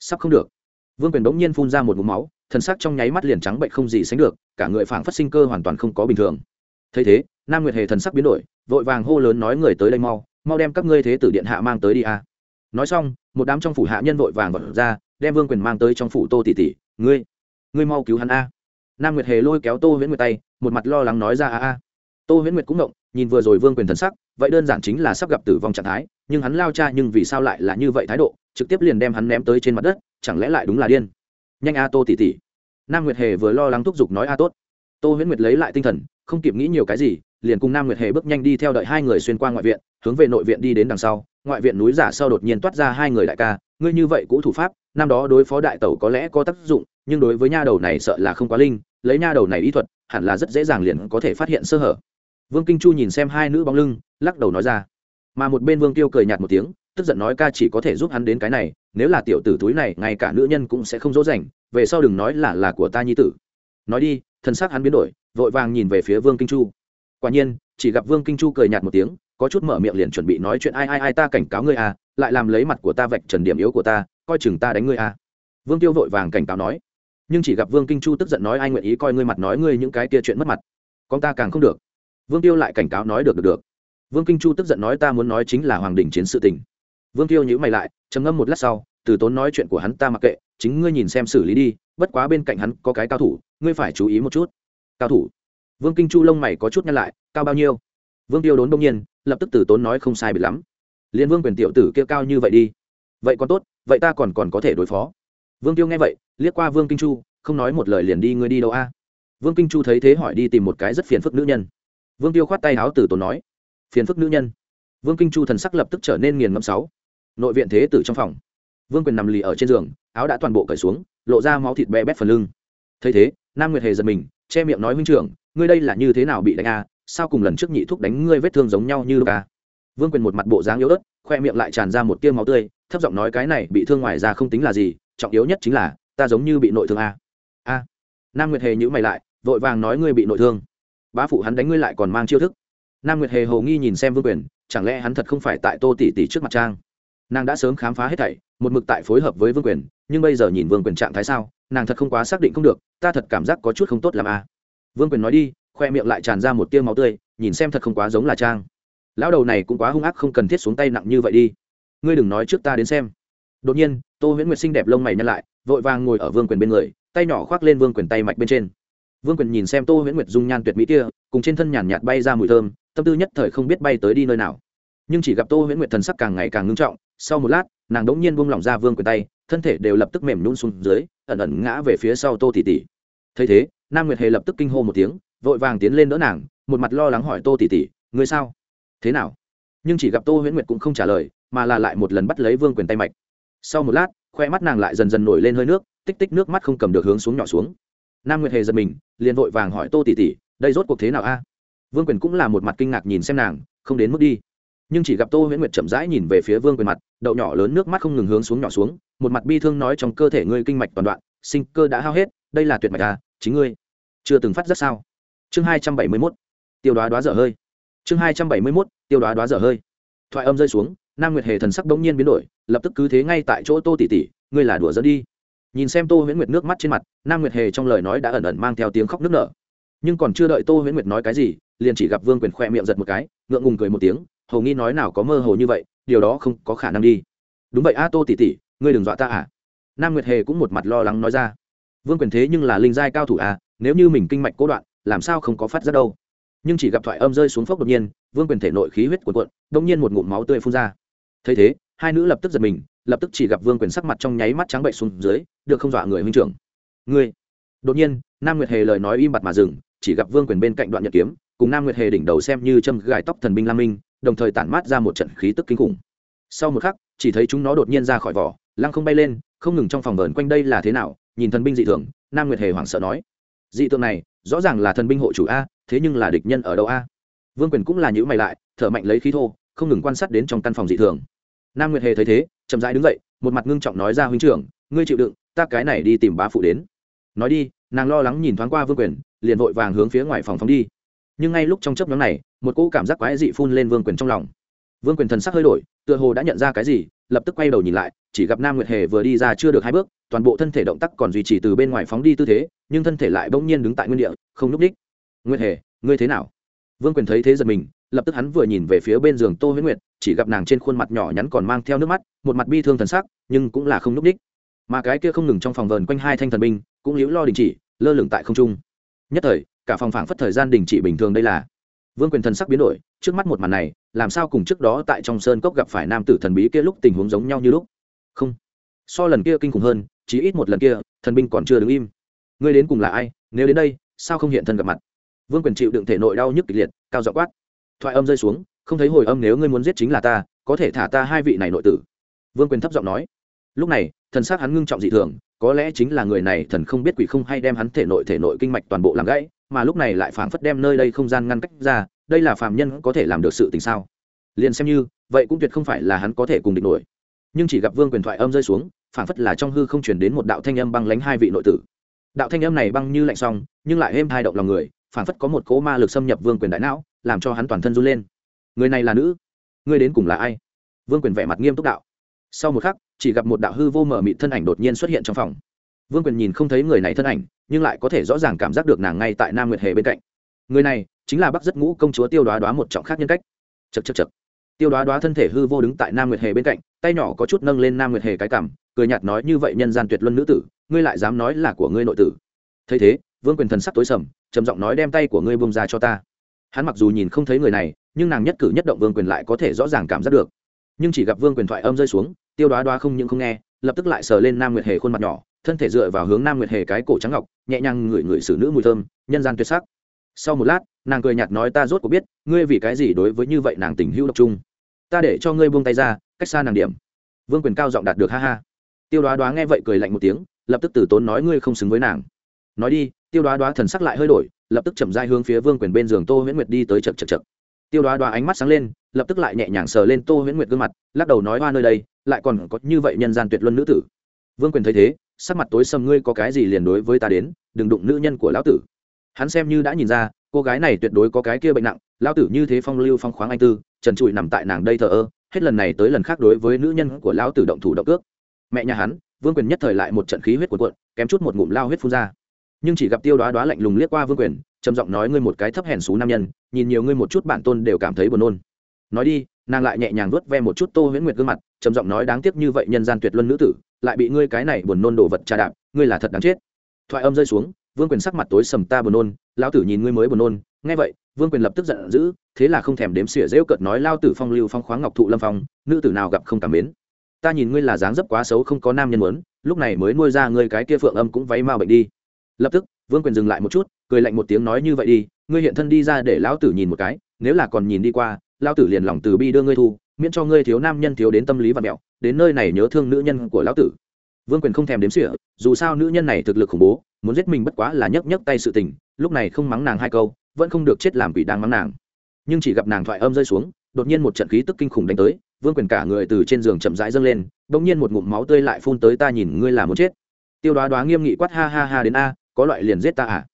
Sắp không được. Vương quyền bỗng nhiên phun ra một mũ máu, thần sắc trong nháy mắt liền trắng bệnh không gì sánh được, cả người phảng phát sinh cơ hoàn toàn không có bình thường. Thấy thế, nam nguyệt hề thần sắc biến đổi, vội vàng hô lớn nói người tới đây mau mau đem các ngươi thế tử điện hạ mang tới đi a. Nói xong một đám trong phủ hạ nhân vội vàng vật ra, đem vương quyền mang tới trong phủ tô tỷ tỷ, ngươi ngươi mau cứu hắn a. Nam nguyệt hề lôi kéo tô huyễn nguyệt tay, một mặt lo lắng nói ra, a a. Tô huyễn nguyệt cũng động nhìn vừa rồi vương quyền thần sắc, vậy đơn giản chính là sắp gặp tử vong trạng thái, nhưng hắn lao cha nhưng vì sao lại là như vậy thái độ, trực tiếp liền đem hắn ném tới trên mặt đất, chẳng lẽ lại đúng là điên? Nhanh a tô tỷ tỷ. Nam nguyệt hề vừa lo lắng thúc giục nói, a, tốt. Tô huyễn nguyệt lấy lại tinh thần, không kịp nghĩ nhiều cái gì, liền cùng nam nguyệt hề bước nhanh đi theo đợi hai người xuyên qua ngoại viện, hướng về nội viện đi đến đằng sau ngoại viện núi giả sau đột nhiên toát ra hai người đại ca, ngươi như vậy cũ thủ pháp, năm đó đối phó đại tẩu có lẽ có tác dụng, nhưng đối với nha đầu này sợ là không quá linh, lấy nha đầu này ý thuật, hẳn là rất dễ dàng liền có thể phát hiện sơ hở. Vương kinh chu nhìn xem hai nữ bóng lưng, lắc đầu nói ra. Mà một bên vương tiêu cười nhạt một tiếng, tức giận nói ca chỉ có thể giúp hắn đến cái này, nếu là tiểu tử túi này, ngay cả nữ nhân cũng sẽ không dỗ dành, về sau đừng nói là là của ta nhi tử. Nói đi, thân xác hắn biến đổi, vội vàng nhìn về phía vương kinh chu. Quả nhiên, chỉ gặp vương kinh chu cười nhạt một tiếng có chút mở miệng liền chuẩn bị nói chuyện, ai ai ai, ta cảnh cáo ngươi à lại làm lấy mặt của ta vạch trần điểm yếu của ta, coi chừng ta đánh ngươi à. Vương tiêu vội vàng cảnh cáo nói. Nhưng chỉ gặp vương kinh chu tức giận nói, ai nguyện ý coi ngươi mặt nói ngươi những cái kia chuyện mất mặt? Con ta càng không được. Vương tiêu lại cảnh cáo nói, được được được. Vương kinh chu tức giận nói, ta muốn nói chính là hoàng đình chiến sự tình. Vương tiêu nhữ mày lại, trầm ngâm một lát sau, từ tốn nói chuyện của hắn ta mặc kệ, chính ngươi nhìn xem xử lý đi, bất quá bên cạnh hắn có cái cao thủ, ngươi phải chú ý một chút. Cao thủ? Vương kinh chu lông mày có chút nhăn lại, cao bao nhiêu? Vương tiêu đốn đông nhiên lập tức từ tốn nói không sai bị lắm. Liên vương quyền tiểu tử kia cao như vậy đi. Vậy còn tốt, vậy ta còn còn có thể đối phó. Vương tiêu nghe vậy, liếc qua vương kinh chu, không nói một lời liền đi ngươi đi đâu a? Vương kinh chu thấy thế hỏi đi tìm một cái rất phiền phức nữ nhân. Vương tiêu khoát tay áo từ tốn nói. Phiền phức nữ nhân. Vương kinh chu thần sắc lập tức trở nên nghiền ngẫm sáu. Nội viện thế tử trong phòng. Vương quyền nằm lì ở trên giường, áo đã toàn bộ cởi xuống, lộ ra máu thịt bé bét phần lưng. Thấy thế, nam nguyệt hề giật mình, che miệng nói, huynh trưởng, ngươi đây là như thế nào bị đánh a? Sao cùng lần trước nhị thúc đánh ngươi vết thương giống nhau như ca à? vương quyền một mặt bộ dáng yếu ớt, khoe miệng lại tràn ra một tiêu máu tươi, thấp giọng nói cái này bị thương ngoài ra không tính là gì, trọng yếu nhất chính là, ta giống như bị nội thương a a. Nam nguyệt hề nhữ mày lại, vội vàng nói ngươi bị nội thương. Bá phụ hắn đánh ngươi lại còn mang chiêu thức. Nam nguyệt hề hồ nghi nhìn xem vương quyền, chẳng lẽ hắn thật không phải tại tô tỷ tỷ trước mặt trang? Nàng đã sớm khám phá hết thảy, một mực tại phối hợp với vương quyền, nhưng bây giờ nhìn vương quyền trạng thái sao, nàng thật không quá xác định không được, ta thật cảm giác có chút không tốt làm a à? vương quyền nói đi khoe miệng lại tràn ra một tiêu máu tươi, nhìn xem thật không quá giống là trang. Lão đầu này cũng quá hung ác không cần thiết xuống tay nặng như vậy đi. Ngươi đừng nói trước ta đến xem. Đột nhiên, tô huyễn nguyệt xinh đẹp lông mày nhăn lại, vội vàng ngồi ở vương quyền bên người, tay nhỏ khoác lên vương quyền tay mạch bên trên. Vương quyền nhìn xem tô huyễn nguyệt dung nhan tuyệt mỹ kia, cùng trên thân nhàn nhạt bay ra mùi thơm, tâm tư nhất thời không biết bay tới đi nơi nào. Nhưng chỉ gặp tô huyễn nguyệt thần sắc càng ngày càng ngưng trọng, sau một lát, nàng đ ỗ n g nhiên buông lỏng ra vương quyền tay, thân thể đều lập tức mềm nhún xuống dưới, ẩn ẩn ngã về phía sau tô tỉ tỉ thấy thế, nam nguyệt hề lập tức kinh hô một tiếng vội vàng tiến lên đỡ nàng, một mặt lo lắng hỏi tô tỉ tỉ ngươi sao? Thế nào? Nhưng chỉ gặp tô huyễn nguyệt cũng không trả lời, mà là lại một lần bắt lấy vương quyền tay mạch. Sau một lát, khoe mắt nàng lại dần dần nổi lên hơi nước, tích tích nước mắt không cầm được hướng xuống nhỏ xuống. Nam nguyệt hề giật mình, liền vội vàng hỏi tô tỉ tỉ đây rốt cuộc thế nào a? Vương quyền cũng là một mặt kinh ngạc nhìn xem nàng, không đến mức đi. Nhưng chỉ gặp tô huyễn nguyệt chậm rãi nhìn về phía vương quyền mặt, đậu nhỏ lớn nước mắt không ngừng hướng xuống nhỏ xuống, một mặt bi thương nói trong cơ thể ngươi kinh mạch toàn đoạn, sinh cơ đã hao hết, đây là tuyệt mạch à chính ngươi chưa từng phát giác sao? Chương hai trăm bảy mươi mốt, tiêu đoá đoá dở hơi. Chương hai trăm bảy mươi mốt, tiêu đoá đoá dở hơi. Thoại âm rơi xuống, nam nguyệt hề thần sắc bỗng nhiên biến đổi, lập tức cứ thế ngay tại chỗ tô tỉ tỉ ngươi là đùa dẫn đi. Nhìn xem tô huyễn nguyệt nước mắt trên mặt, nam nguyệt hề trong lời nói đã ẩn ẩn mang theo tiếng khóc nức nở. Nhưng còn chưa đợi tô huyễn nguyệt nói cái gì, liền chỉ gặp vương quyền khoe miệng giật một cái, ngượng ngùng cười một tiếng, hầu nghi nói nào có mơ hồ như vậy, điều đó không có khả năng đi. Đúng vậy a, tô tỉ tỉ ngươi đừng dọa ta à? Nam nguyệt hề cũng một mặt lo lắng nói ra. Vương quyền thế nhưng là linh giai cao thủ à nếu như mình kinh mạch cố đoạn làm sao không có phát ra đâu. Nhưng chỉ gặp thoại âm rơi xuống phốc đột nhiên, vương quyền thể nội khí huyết cuộn cuộn, đông nhiên một ngụm máu tươi phun ra. Thấy thế, hai nữ lập tức giật mình, lập tức chỉ gặp vương quyền sắc mặt trong nháy mắt trắng bệnh xuống dưới, được không dọa người huynh trưởng. Ngươi. Đột nhiên, nam nguyệt hề lời nói im bặt mà dừng, chỉ gặp vương quyền bên cạnh đoạn nhật kiếm, cùng nam nguyệt hề đỉnh đầu xem như châm gài tóc thần binh lam minh, đồng thời tản mát ra một trận khí tức kinh khủng. Sau một khắc, chỉ thấy chúng nó đột nhiên ra khỏi vỏ, lăng không bay lên, không ngừng trong phòng vờn quanh đây là thế nào, nhìn thần binh dị thường, nam nguyệt hề hoảng sợ nói. Dị tượng này rõ ràng là thần binh hộ chủ a, thế nhưng là địch nhân ở đâu a? Vương quyền cũng là nhữ mày lại, thở mạnh lấy khí thô, không ngừng quan sát đến trong căn phòng dị thường. Nam nguyệt hề thấy thế, chậm rãi đứng dậy, một mặt ngưng trọng nói ra huynh trưởng, ngươi chịu đựng, ta cái này đi tìm bá phụ đến. Nói đi, nàng lo lắng nhìn thoáng qua vương quyền, liền vội vàng hướng phía ngoài phòng phóng đi. Nhưng ngay lúc trong chấp nhóm này, một cỗ cảm giác quái dị phun lên vương quyền trong lòng. Vương quyền thần sắc hơi đổi, tựa hồ đã nhận ra cái gì lập tức quay đầu nhìn lại, chỉ gặp nam nguyệt hề vừa đi ra chưa được hai bước, toàn bộ thân thể động tác còn duy trì từ bên ngoài phóng đi tư thế, nhưng thân thể lại bỗng nhiên đứng tại nguyên địa, không núp đích. Nguyệt hề, ngươi thế nào? Vương quyền thấy thế giật mình, lập tức hắn vừa nhìn về phía bên giường tô huyễn nguyệt, chỉ gặp nàng trên khuôn mặt nhỏ nhắn còn mang theo nước mắt, một mặt bi thương thần sắc, nhưng cũng là không núp đích. Mà cái kia không ngừng trong phòng vờn quanh hai thanh thần binh, cũng liễu lo đình chỉ, lơ lửng tại không trung. Nhất thời, cả phòng phảng phất thời gian đình chỉ bình thường đây là. Vương quyền thần sắc biến đổi, trước mắt một màn này làm sao cùng trước đó tại trong sơn cốc gặp phải nam tử thần bí kia lúc tình huống giống nhau như lúc? Không. So lần kia kinh khủng hơn, chỉ ít một lần kia, thần binh còn chưa đứng im. Ngươi đến cùng là ai? Nếu đến đây, sao không hiện thân gặp mặt? Vương quyền chịu đựng thể nội đau nhức kịch liệt, cao dọ quát. Thoại âm rơi xuống, không thấy hồi âm nếu ngươi muốn giết chính là ta, có thể thả ta hai vị này nội tử. Vương quyền thấp giọng nói. Lúc này, thần s á c hắn ngưng trọng dị thường, có lẽ chính là người này thần không biết quỷ không hay đem hắn thể nội thể nội kinh mạch toàn bộ làm gãy mà lúc này lại phảng phất đem nơi đây không gian ngăn cách ra đây là phạm nhân có thể làm được sự tình sao? Liền xem như vậy cũng tuyệt không phải là hắn có thể cùng địch nổi. Nhưng chỉ gặp vương quyền thoại âm rơi xuống phảng phất là trong hư không chuyển đến một đạo thanh âm băng lánh hai vị nội tử. Đạo thanh âm này băng như lạnh song, nhưng lại êm hai động lòng người phảng phất có một cỗ ma lực xâm nhập vương quyền đại não làm cho hắn toàn thân run lên. Người này là nữ? Người đến cùng là ai? Vương quyền vẻ mặt nghiêm túc đạo. Sau một khắc chỉ gặp một đạo hư vô mờ mịt thân ảnh đột nhiên xuất hiện trong phòng vương quyền nhìn không thấy người này thân ảnh, nhưng lại có thể rõ ràng cảm giác được nàng ngay tại nam nguyệt hề bên cạnh. Người này chính là bắc giấc ngũ công chúa tiêu đoá đoá một trọng khác nhân cách. Chật chật chật tiêu đoá đoá thân thể hư vô đứng tại nam nguyệt hề bên cạnh, tay nhỏ có chút nâng lên nam nguyệt hề cái cảm cười nhạt nói như vậy nhân gian tuyệt luân nữ tử, ngươi lại dám nói là của ngươi nội tử. Thấy thế, vương quyền thần sắc tối sầm, trầm giọng nói đem tay của ngươi bông ra cho ta. Hắn mặc dù nhìn không thấy người này, nhưng nàng nhất cử nhất động vương quyền lại có thể rõ ràng cảm giác được. Nhưng chỉ gặp vương quyền thoại âm rơi xuống, tiêu đoá đoá không những không nghe, lập tức lại sờ lên nam nguyệt hề khuôn mặt nhỏ thân thể dựa vào hướng nam nguyệt hề cái cổ trắng ngọc, nhẹ nhàng ngửi ngửi xử nữ mùi thơm, nhân gian tuyệt sắc. Sau một lát, nàng cười nhạt nói ta rốt cuộc biết, ngươi vì cái gì đối với như vậy nàng tình hữu độc trung ta để cho ngươi buông tay ra, cách xa nàng điểm. Vương quyền cao giọng đạt được ha ha. Tiêu đoá đoá nghe vậy cười lạnh một tiếng, lập tức từ tốn nói ngươi không xứng với nàng. Nói đi, tiêu đoá đoá thần sắc lại hơi đổi, lập tức chậm dai hướng phía vương quyền bên giường tô huyễn nguyệt đi tới chật chật chật tiêu đoá đoá ánh mắt sáng lên, lập tức lại nhẹ nhàng sờ lên tô huyễn nguyệt gương mặt, lắc đầu nói hoa nơi đây, lại còn có như vậy nhân gian tuyệt luân nữ tử. Vương quyền thấy thế sắc mặt tối sầm, ngươi có cái gì liền đối với ta đến, đừng đụng nữ nhân của lão tử. Hắn xem như đã nhìn ra, cô gái này tuyệt đối có cái kia bệnh nặng, lão tử như thế phong lưu phong khoáng anh tư, trần trụi nằm tại nàng đây thờ ơ, hết lần này tới lần khác đối với nữ nhân của lão tử động thủ động cước. Mẹ nhà hắn, vương quyền nhất thời lại một trận khí huyết cuộn cuộn, kém chút một ngụm lao huyết phun ra. Nhưng chỉ gặp tiêu đoá đoá lạnh lùng liếc qua vương quyền, trầm giọng nói ngươi một cái thấp hèn xú nam nhân, nhìn nhiều ngươi một chút bản tôn đều cảm thấy buồn nôn. Nói đi, nàng lại nhẹ nhàng vuốt ve một chút tô huyễn nguyệt gương mặt, trầm giọng nói đáng tiếc như vậy nhân gian tuyệt luân nữ tử lại bị ngươi cái này buồn nôn đồ vật trà đạp, ngươi là thật đáng chết. Thoại âm rơi xuống, vương quyền sắc mặt tối sầm ta buồn nôn, lão tử nhìn ngươi mới buồn nôn. Nghe vậy, vương quyền lập tức giận dữ, thế là không thèm đếm xỉa rêu cợt nói lao tử phong lưu phong khoáng ngọc thụ lâm phong, nữ tử nào gặp không cảm mến. Ta nhìn ngươi là dáng dấp quá xấu không có nam nhân muốn, lúc này mới nuôi ra ngươi cái kia phượng âm cũng váy mau bệnh đi. Lập tức, vương quyền dừng lại một chút, cười lạnh một tiếng nói như vậy đi, ngươi hiện thân đi ra để lão tử nhìn một cái, nếu là còn nhìn đi qua lao tử liền lòng từ bi đưa ngươi thu miễn cho ngươi thiếu nam nhân thiếu đến tâm lý và mẹo, đến nơi này nhớ thương nữ nhân của lão tử. Vương quyền không thèm đếm sỉa dù sao nữ nhân này thực lực khủng bố, muốn giết mình bất quá là nhấc nhấc tay sự tình, lúc này không mắng nàng hai câu, vẫn không được chết làm quỷ đang mắng nàng. Nhưng chỉ gặp nàng thoại âm rơi xuống, đột nhiên một trận khí tức kinh khủng đánh tới, vương quyền cả người từ trên giường chậm rãi dâng lên, bỗng nhiên một ngụm máu tươi lại phun tới ta nhìn ngươi là muốn chết. Tiêu đoá đoá nghiêm nghị quát ha ha ha đến a, có loại liền giết ta à?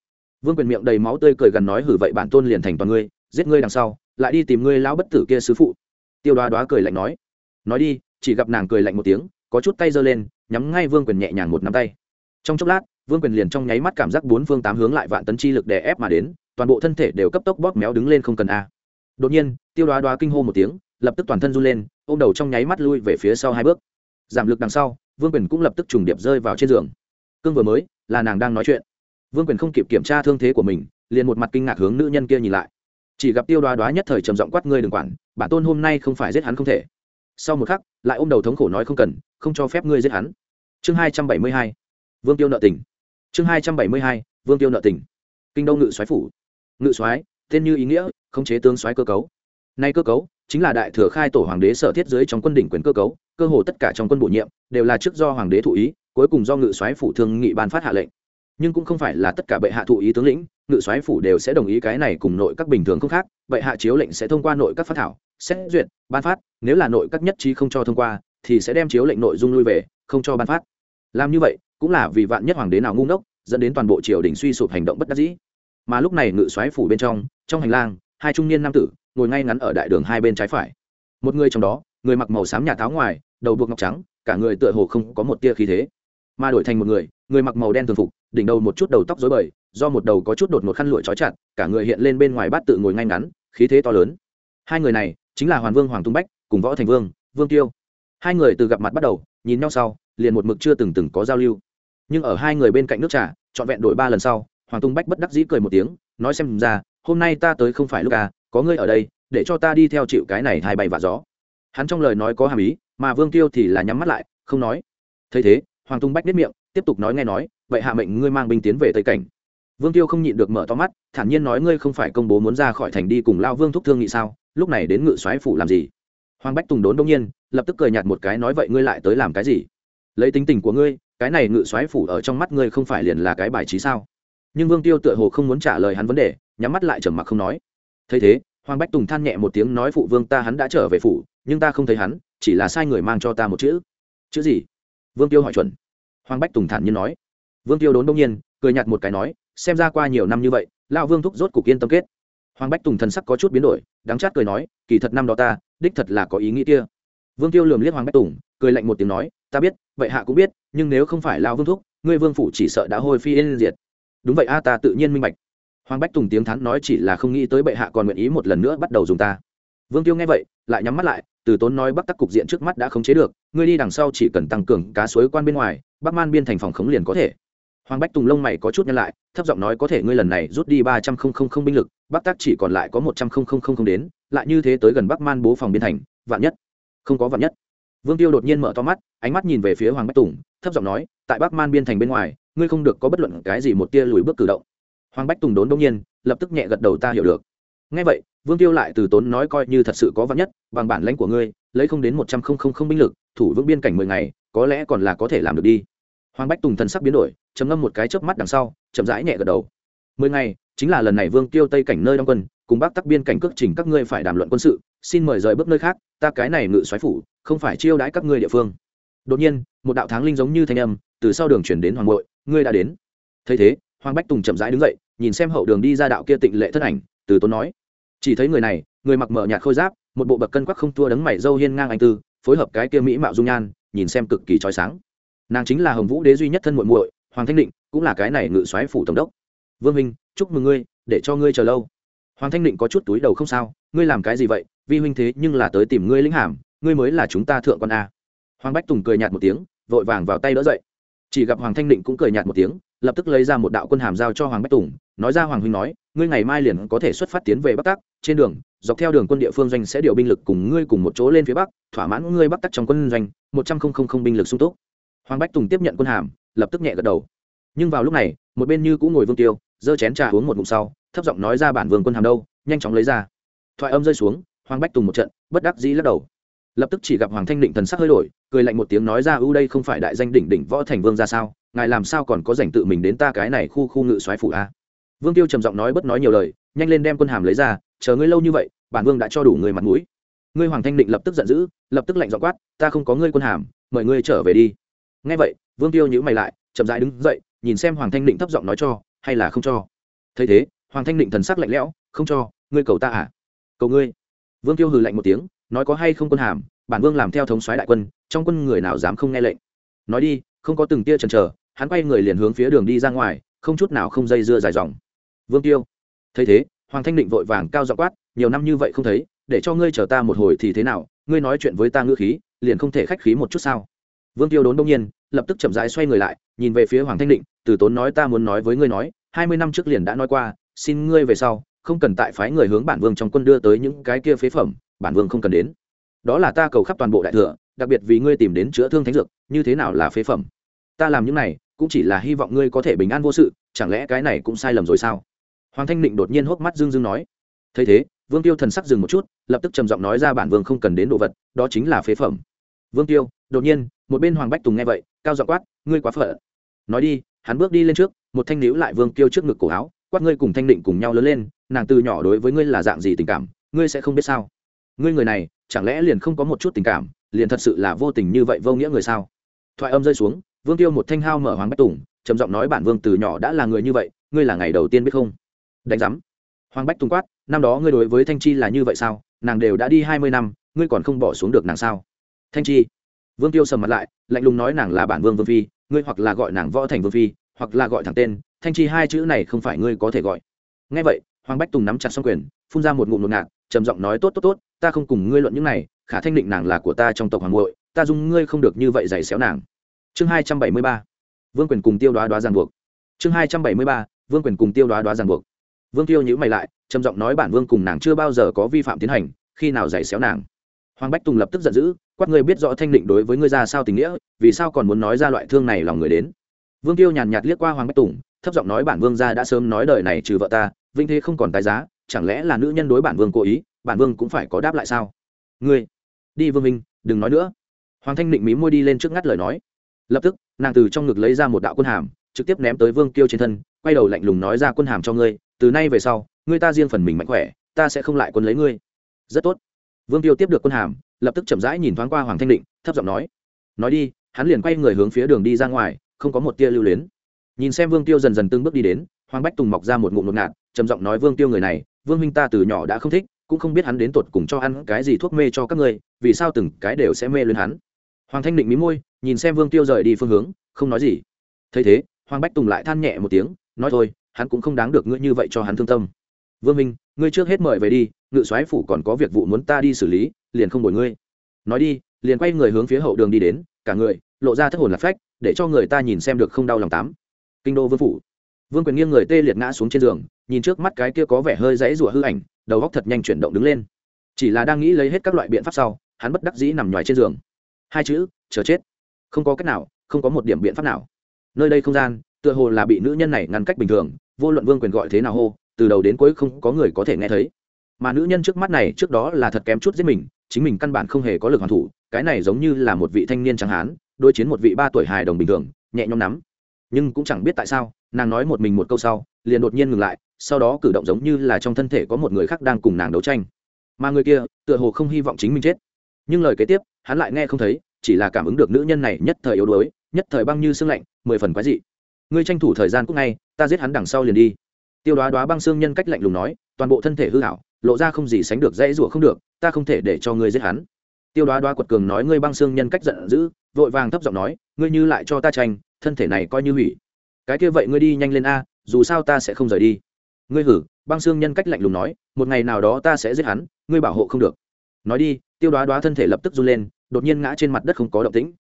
Vương quyền miệng đầy máu tươi cười gần nói hử vậy bản tôn liền thành toàn ngươi, giết ngươi đằng sau, lại đi tìm ngươi lão bất tử kia sứ phụ tiêu đoá đoá cười lạnh nói. Nói đi, chỉ gặp nàng cười lạnh một tiếng, có chút tay giơ lên, nhắm ngay vương quyền nhẹ nhàng một nắm tay. Trong chốc lát, vương quyền liền trong nháy mắt cảm giác bốn phương tám hướng lại vạn tấn chi lực đè ép mà đến, toàn bộ thân thể đều cấp tốc bóp méo đứng lên không cần a. Đột nhiên, tiêu đoá đoá kinh hô một tiếng, lập tức toàn thân run lên, ôm đầu trong nháy mắt lui về phía sau hai bước. Giảm lực đằng sau, vương quyền cũng lập tức trùng điệp rơi vào trên giường. Cương vừa mới, là nàng đang nói chuyện. Vương quyền không kịp kiểm tra thương thế của mình, liền một mặt kinh ngạc hướng nữ nhân kia nhìn lại chỉ gặp tiêu đoá đoá nhất thời trầm giọng quát, ngươi đừng quản, bản tôn hôm nay không phải giết hắn không thể. Sau một khắc, lại ôm đầu thống khổ nói không cần, không cho phép ngươi giết hắn. Chương hai trăm bảy mươi hai, vương tiêu nợ tình. Chương hai trăm bảy mươi hai, vương tiêu nợ tình. Kinh đông ngự soái phủ. Ngự soái, tên như ý nghĩa, khống chế tướng soái cơ cấu. Nay cơ cấu chính là đại thừa khai tổ hoàng đế sở thiết dưới trong quân đỉnh quyền cơ cấu, cơ hồ tất cả trong quân bổ nhiệm đều là trước do hoàng đế thụ ý, cuối cùng do ngự soái phủ thương nghị ban phát hạ lệnh. Nhưng cũng không phải là tất cả bệ hạ thụ ý tướng lĩnh ngự soái phủ đều sẽ đồng ý cái này cùng nội các bình thường không khác, vậy hạ chiếu lệnh sẽ thông qua nội các phát thảo, xét duyệt, ban phát, nếu là nội các nhất trí không cho thông qua, thì sẽ đem chiếu lệnh nội dung lui về, không cho ban phát. Làm như vậy, cũng là vì vạn nhất hoàng đế nào ngu ngốc, dẫn đến toàn bộ triều đình suy sụp hành động bất đắc dĩ. Mà lúc này ngự soái phủ bên trong trong hành lang, hai trung niên nam tử, ngồi ngay ngắn ở đại đường hai bên trái phải. Một người trong đó, người mặc màu xám nhà tháo ngoài, đầu buộc ngọc trắng, cả người tựa hồ không có một tia khí thế. Mà đổi thành một người người mặc màu đen thường phục, đỉnh đầu một chút đầu tóc rối bời do một đầu có chút đột ngột khăn lụi trói chặt, cả người hiện lên bên ngoài bát tự ngồi ngay ngắn, khí thế to lớn. Hai người này chính là hoàn vương, hoàng tung bách cùng võ thành vương vương tiêu. Hai người từ gặp mặt bắt đầu, nhìn nhau sau, liền một mực chưa từng từng có giao lưu. Nhưng ở hai người bên cạnh nước trà, trọn vẹn đổi ba lần sau, hoàng tung bách bất đắc dĩ cười một tiếng, nói xem ra, hôm nay ta tới không phải lúc à có ngươi ở đây, để cho ta đi theo chịu cái này hai bay và gió. Hắn trong lời nói có hàm ý, mà vương tiêu thì là nhắm mắt lại, không nói. Thấy thế, hoàng tung bách biết miệng, tiếp tục nói nghe nói, vậy hạ mệnh ngươi mang binh tiến về tây cảnh vương tiêu không nhịn được mở to mắt, thản nhiên nói, ngươi không phải công bố muốn ra khỏi thành đi cùng lao vương thúc thương nghị sao? Lúc này đến ngự soái phủ làm gì? Hoàng bách tùng đốn đông nhiên, lập tức cười nhạt một cái, nói vậy ngươi lại tới làm cái gì? Lấy tính tình của ngươi, cái này ngự soái phủ ở trong mắt ngươi không phải liền là cái bài trí sao? Nhưng vương tiêu tựa hồ không muốn trả lời hắn vấn đề, nhắm mắt lại trầm mặc không nói. Thấy thế, hoàng bách tùng than nhẹ một tiếng nói, phụ vương ta hắn đã trở về phủ, nhưng ta không thấy hắn, chỉ là sai người mang cho ta một chữ. Chữ gì? Vương tiêu hỏi chuẩn. Hoàng bách tùng thản nhiên nói. Vương tiêu đốn đông nhiên, cười nhạt một cái nói xem ra qua nhiều năm như vậy, lão vương thúc rốt cục yên tâm kết. Hoàng bách tùng thần sắc có chút biến đổi đáng chát cười nói, kỳ thật năm đó ta, đích thật là có ý nghĩ kia. Vương tiêu lườm liếc hoàng bách tùng, cười lạnh một tiếng nói, ta biết, vậy hạ cũng biết, nhưng nếu không phải lão vương thúc, ngươi vương phủ chỉ sợ đã hôi phi yên diệt. Đúng vậy a, ta tự nhiên minh bạch. Hoàng bách tùng tiếng thắn nói chỉ là không nghĩ tới bệ hạ còn nguyện ý một lần nữa bắt đầu dùng ta. Vương tiêu nghe vậy, lại nhắm mắt lại, từ tốn nói bắc tắc cục diện trước mắt đã khống chế được, ngươi đi đằng sau chỉ cần tăng cường cá suối quan bên ngoài, bắc man biên thành phòng khống liền có thể hoàng bách tùng lông mày có chút nhân lại, thấp giọng nói có thể ngươi lần này rút đi ba trăm linh binh lực, bắc tắc chỉ còn lại có một trăm linh đến, lại như thế tới gần bắc man bố phòng biên thành, vạn nhất. Không có vạn nhất. Vương tiêu đột nhiên mở to mắt, ánh mắt nhìn về phía hoàng bách tùng, thấp giọng nói, tại bắc man biên thành bên ngoài, ngươi không được có bất luận cái gì một tia lùi bước cử động. Hoàng bách tùng đốn đông nhiên, lập tức nhẹ gật đầu ta hiểu được. Ngay vậy, vương tiêu lại từ tốn nói coi như thật sự có vắn nhất, bằng bản lãnh của ngươi, lấy không đến một trăm linh binh lực, thủ vững biên cảnh mười ngày, có lẽ còn là có thể làm được đi. Hoàng bách tùng thần sắc biến đổi chấm ngâm một cái chớp mắt đằng sau, chậm rãi nhẹ gật đầu. Mười ngày, chính là lần này vương tiêu tây cảnh nơi đóng quân, cùng bác tắc biên cảnh cước trình các ngươi phải đàm luận quân sự, xin mời rời bước nơi khác, ta cái này ngự xoáy phủ, không phải chiêu đãi các ngươi địa phương. Đột nhiên, một đạo tháng linh giống như thanh âm, từ sau đường chuyển đến hoàng bội ngươi đã đến. Thấy thế, hoàng bách tùng chậm rãi đứng dậy, nhìn xem hậu đường đi ra đạo kia tịnh lệ thân ảnh, từ tốn nói, chỉ thấy người này, người mặc mở nhạt khôi giáp, một bộ bậc cân quắc không thua đấng mày dâu hiên ngang anh tư, phối hợp cái kia mỹ mạo dung nhan, nhìn xem cực kỳ trói sáng. Nàng chính là hồng vũ đế duy nhất thân muội muội hoàng thanh định cũng là cái này ngự soái phủ tổng đốc. Vương minh, chúc mừng ngươi, để cho ngươi chờ lâu. Hoàng thanh định có chút túi đầu không sao, ngươi làm cái gì vậy? Vi huynh thế nhưng là tới tìm ngươi lĩnh hàm, ngươi mới là chúng ta thượng con a. Hoàng bách tùng cười nhạt một tiếng, vội vàng vào tay đỡ dậy. Chỉ gặp hoàng thanh định cũng cười nhạt một tiếng, lập tức lấy ra một đạo quân hàm giao cho hoàng bách tùng, nói ra hoàng huynh nói, ngươi ngày mai liền có thể xuất phát tiến về bắc tắc, trên đường, dọc theo đường quân địa phương doanh sẽ điều binh lực cùng ngươi cùng một chỗ lên phía bắc, thỏa mãn ngươi bắc tắc trong quân doanh, một trăm linh binh lực sung túc. Hoàng bách tùng tiếp nhận quân hàm lập tức nhẹ gật đầu. Nhưng vào lúc này, một bên như cũng ngồi vương tiêu, giơ chén trà uống một ngụm sau, thấp giọng nói ra bản vương quân hàm đâu, nhanh chóng lấy ra. Thoại âm rơi xuống, hoàng bách tùng một trận, bất đắc dĩ lắc đầu. Lập tức chỉ gặp hoàng thanh định thần sắc hơi đổi, cười lạnh một tiếng nói ra ưu đây không phải đại danh đỉnh đỉnh võ thành vương ra sao, ngài làm sao còn có dành tự mình đến ta cái này khu khu ngự soái phủ a? Vương tiêu trầm giọng nói bất nói nhiều lời, nhanh lên đem quân hàm lấy ra, chờ ngươi lâu như vậy, bản vương đã cho đủ người mặt mũi. Ngươi hoàng thanh định lập tức giận dữ, lập tức lạnh dọ quát, ta không có ngươi quân hàm, mời ngươi trở về đi. Ngay vậy vương tiêu nhữ mày lại, chậm rãi đứng dậy, nhìn xem hoàng thanh định thấp giọng nói cho, hay là không cho? Thấy thế, hoàng thanh định thần sắc lạnh lẽo, không cho, ngươi cầu ta à? Cầu ngươi. Vương tiêu hừ lạnh một tiếng, nói có hay không quân hàm, bản vương làm theo thống soái đại quân, trong quân người nào dám không nghe lệnh? Nói đi, không có từng tia chần chờ. Hắn quay người liền hướng phía đường đi ra ngoài, không chút nào không dây dưa dài dòng. Vương tiêu. Thấy thế, hoàng thanh định vội vàng cao dọ quát, nhiều năm như vậy không thấy, để cho ngươi chờ ta một hồi thì thế nào? Ngươi nói chuyện với ta ngữ khí, liền không thể khách khí một chút sao? Vương tiêu đốn đông nhiên lập tức chậm rãi xoay người lại, nhìn về phía hoàng thanh định, từ tốn nói ta muốn nói với ngươi nói, hai mươi năm trước liền đã nói qua, xin ngươi về sau, không cần tại phái người hướng bản vương trong quân đưa tới những cái kia phế phẩm, bản vương không cần đến. Đó là ta cầu khắp toàn bộ đại thừa, đặc biệt vì ngươi tìm đến chữa thương thánh dược, như thế nào là phế phẩm? Ta làm những này, cũng chỉ là hy vọng ngươi có thể bình an vô sự, chẳng lẽ cái này cũng sai lầm rồi sao? Hoàng thanh định đột nhiên hốc mắt dưng dưng nói. Thấy thế, vương tiêu thần sắc dừng một chút, lập tức trầm giọng nói ra bản vương không cần đến đồ vật, đó chính là phế phẩm. Vương tiêu, đột nhiên một bên hoàng bách tùng nghe vậy, cao giọng quát, ngươi quá phở nói đi, hắn bước đi lên trước, một thanh níu lại vương tiêu trước ngực cổ áo, quát, ngươi cùng thanh định cùng nhau lớn lên, nàng từ nhỏ đối với ngươi là dạng gì tình cảm, ngươi sẽ không biết sao? Ngươi người này, chẳng lẽ liền không có một chút tình cảm, liền thật sự là vô tình như vậy vô nghĩa người sao? Thoại âm rơi xuống, vương tiêu một thanh hao mở hoàng bách tùng, trầm giọng nói bản vương từ nhỏ đã là người như vậy, ngươi là ngày đầu tiên biết không? Đánh giám. Hoàng bách tùng quát, năm đó ngươi đối với thanh chi là như vậy sao? Nàng đều đã đi hai mươi năm, ngươi còn không bỏ xuống được nàng sao? Thanh chi vương tiêu sầm mặt lại, lạnh lùng nói nàng là bản vương vương phi, ngươi hoặc là gọi nàng võ thành vương phi, hoặc là gọi thẳng tên, thanh chi hai chữ này không phải ngươi có thể gọi. Ngay vậy, hoàng bách tùng nắm chặt xong quyền, phun ra một ngụm ngột ngạt, trầm giọng nói, tốt tốt tốt, ta không cùng ngươi luận những này, khả thanh định nàng là của ta trong tộc hoàng hội ta dung ngươi không được như vậy giày xéo nàng. Chương hai trăm bảy mươi ba, vương quyền cùng tiêu đoá đoá ràng buộc. Chương hai trăm bảy mươi ba, vương quyền cùng tiêu đoá đoá ràng buộc. Vương tiêu nhữ mày lại, trầm giọng nói, bản vương cùng nàng chưa bao giờ có vi phạm tiến hành, khi nào giày xéo nàng? Hoàng bách tùng lập tức giận dữ, quát ngươi biết rõ thanh định đối với ngươi ra sao tình nghĩa, vì sao còn muốn nói ra loại thương này lòng người đến. Vương tiêu nhàn nhạt liếc qua hoàng bách tùng, thấp giọng nói bản vương gia đã sớm nói đời này trừ vợ ta, vinh thế không còn tài giá, chẳng lẽ là nữ nhân đối bản vương cố ý, bản vương cũng phải có đáp lại sao? Ngươi, đi vương minh, đừng nói nữa. Hoàng thanh định mí môi đi lên trước ngắt lời nói. Lập tức, nàng từ trong ngực lấy ra một đạo quân hàm, trực tiếp ném tới vương tiêu trên thân, quay đầu lạnh lùng nói ra quân hàm cho ngươi, từ nay về sau, ngươi ta riêng phần mình mạnh khỏe, ta sẽ không lại quân lấy ngươi. Rất tốt vương tiêu tiếp được quân hàm, lập tức chậm rãi nhìn thoáng qua hoàng thanh định, thấp giọng nói nói đi. Hắn liền quay người hướng phía đường đi ra ngoài, không có một tia lưu luyến. Nhìn xem vương tiêu dần dần từng bước đi đến, hoàng bách tùng mọc ra một ngụm ngột ngạt, trầm giọng nói, vương tiêu người này, vương minh ta từ nhỏ đã không thích, cũng không biết hắn đến tột cùng cho ăn cái gì thuốc mê cho các ngươi, vì sao từng cái đều sẽ mê lên hắn? Hoàng thanh định mí môi, nhìn xem vương tiêu rời đi phương hướng, không nói gì. Thấy thế, hoàng bách tùng lại than nhẹ một tiếng, nói, thôi, hắn cũng không đáng được ngươi như vậy cho hắn thương tâm. Vương minh ngươi trước hết mời về đi, ngự soái phủ còn có việc vụ muốn ta đi xử lý, liền không đổi ngươi. Nói đi, liền quay người hướng phía hậu đường đi đến, cả người, lộ ra thất hồn lạc phách, để cho người ta nhìn xem được không đau lòng tám. Kinh đô vương phủ. Vương quyền nghiêng người tê liệt ngã xuống trên giường, nhìn trước mắt cái kia có vẻ hơi dãy rủa hư ảnh, đầu góc thật nhanh chuyển động đứng lên. Chỉ là đang nghĩ lấy hết các loại biện pháp sau, hắn bất đắc dĩ nằm ngoài trên giường. Hai chữ, chờ chết. Không có cách nào, không có một điểm biện pháp nào. Nơi đây không gian, tựa hồ là bị nữ nhân này ngăn cách bình thường, vô luận vương quyền gọi thế nào hô từ đầu đến cuối không có người có thể nghe thấy. Mà nữ nhân trước mắt này trước đó là thật kém chút giết mình, chính mình căn bản không hề có lực hoàn thủ, cái này giống như là một vị thanh niên trắng hán, đối chiến một vị ba tuổi hài đồng bình thường, nhẹ nhõm nắm. Nhưng cũng chẳng biết tại sao, nàng nói một mình một câu sau, liền đột nhiên ngừng lại, sau đó cử động giống như là trong thân thể có một người khác đang cùng nàng đấu tranh. Mà người kia, tựa hồ không hy vọng chính mình chết. Nhưng lời kế tiếp, hắn lại nghe không thấy, chỉ là cảm ứng được nữ nhân này nhất thời yếu đuối, nhất thời băng như sương lạnh, mười phần quái dị. Ngươi tranh thủ thời gian cúc ngay, ta giết hắn đằng sau liền đi tiêu đoá đoá băng xương nhân cách lạnh lùng nói, toàn bộ thân thể hư hảo lộ ra không gì sánh được dễ rủa không được, ta không thể để cho ngươi giết hắn. Tiêu đoá đoá quật cường nói, ngươi băng xương nhân cách giận dữ, vội vàng thấp giọng nói, ngươi như lại cho ta tranh, thân thể này coi như hủy. Cái kia vậy ngươi đi nhanh lên a, dù sao ta sẽ không rời đi. Ngươi hử, băng xương nhân cách lạnh lùng nói, một ngày nào đó ta sẽ giết hắn, ngươi bảo hộ không được. Nói đi, tiêu đoá đoá thân thể lập tức run lên, đột nhiên ngã trên mặt đất không có động tĩnh.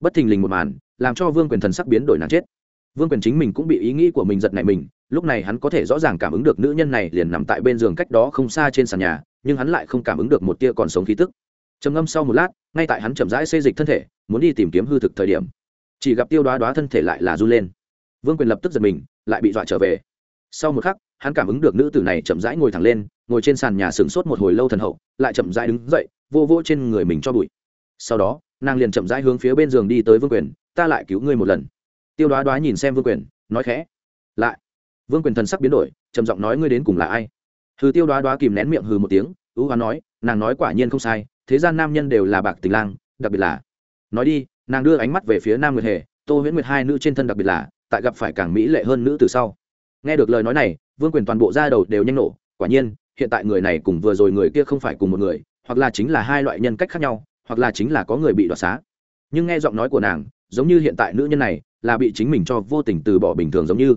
Bất thình lình một màn, làm cho vương quyền thần sắc biến đổi nàng chết vương quyền chính mình cũng bị ý nghĩ của mình giật nảy mình, lúc này hắn có thể rõ ràng cảm ứng được nữ nhân này liền nằm tại bên giường cách đó không xa trên sàn nhà, nhưng hắn lại không cảm ứng được một tia còn sống khí tức. Trầm ngâm sau một lát, ngay tại hắn chậm rãi xây dịch thân thể, muốn đi tìm kiếm hư thực thời điểm. Chỉ gặp tiêu đoá đoá thân thể lại là run lên. Vương quyền lập tức giật mình, lại bị dọa trở về. Sau một khắc, hắn cảm ứng được nữ tử này chậm rãi ngồi thẳng lên, ngồi trên sàn nhà sửng sốt một hồi lâu thần hậu, lại chậm rãi đứng dậy, vô vô trên người mình cho bụi. Sau đó, nàng liền chậm rãi hướng phía bên giường đi tới vương quyền, ta lại cứu ngươi một lần tiêu đoá đoá nhìn xem vương quyền, nói khẽ, lại. Vương quyền thần sắc biến đổi, trầm giọng nói, ngươi đến cùng là ai? Hừ, tiêu đoá đoá kìm nén miệng hừ một tiếng, ưu hoán nói, nàng nói quả nhiên không sai, thế gian nam nhân đều là bạc tình lang, đặc biệt là nói đi, nàng đưa ánh mắt về phía nam nguyệt hề, tô huyễn nguyệt hai nữ trên thân đặc biệt là, tại gặp phải càng mỹ lệ hơn nữ từ sau. Nghe được lời nói này, vương quyền toàn bộ ra đầu đều nhanh nổ, quả nhiên, hiện tại người này cùng vừa rồi người kia không phải cùng một người, hoặc là chính là hai loại nhân cách khác nhau, hoặc là chính là có người bị đoạt xá. Nhưng nghe giọng nói của nàng, giống như hiện tại nữ nhân này là bị chính mình cho vô tình từ bỏ bình thường giống như.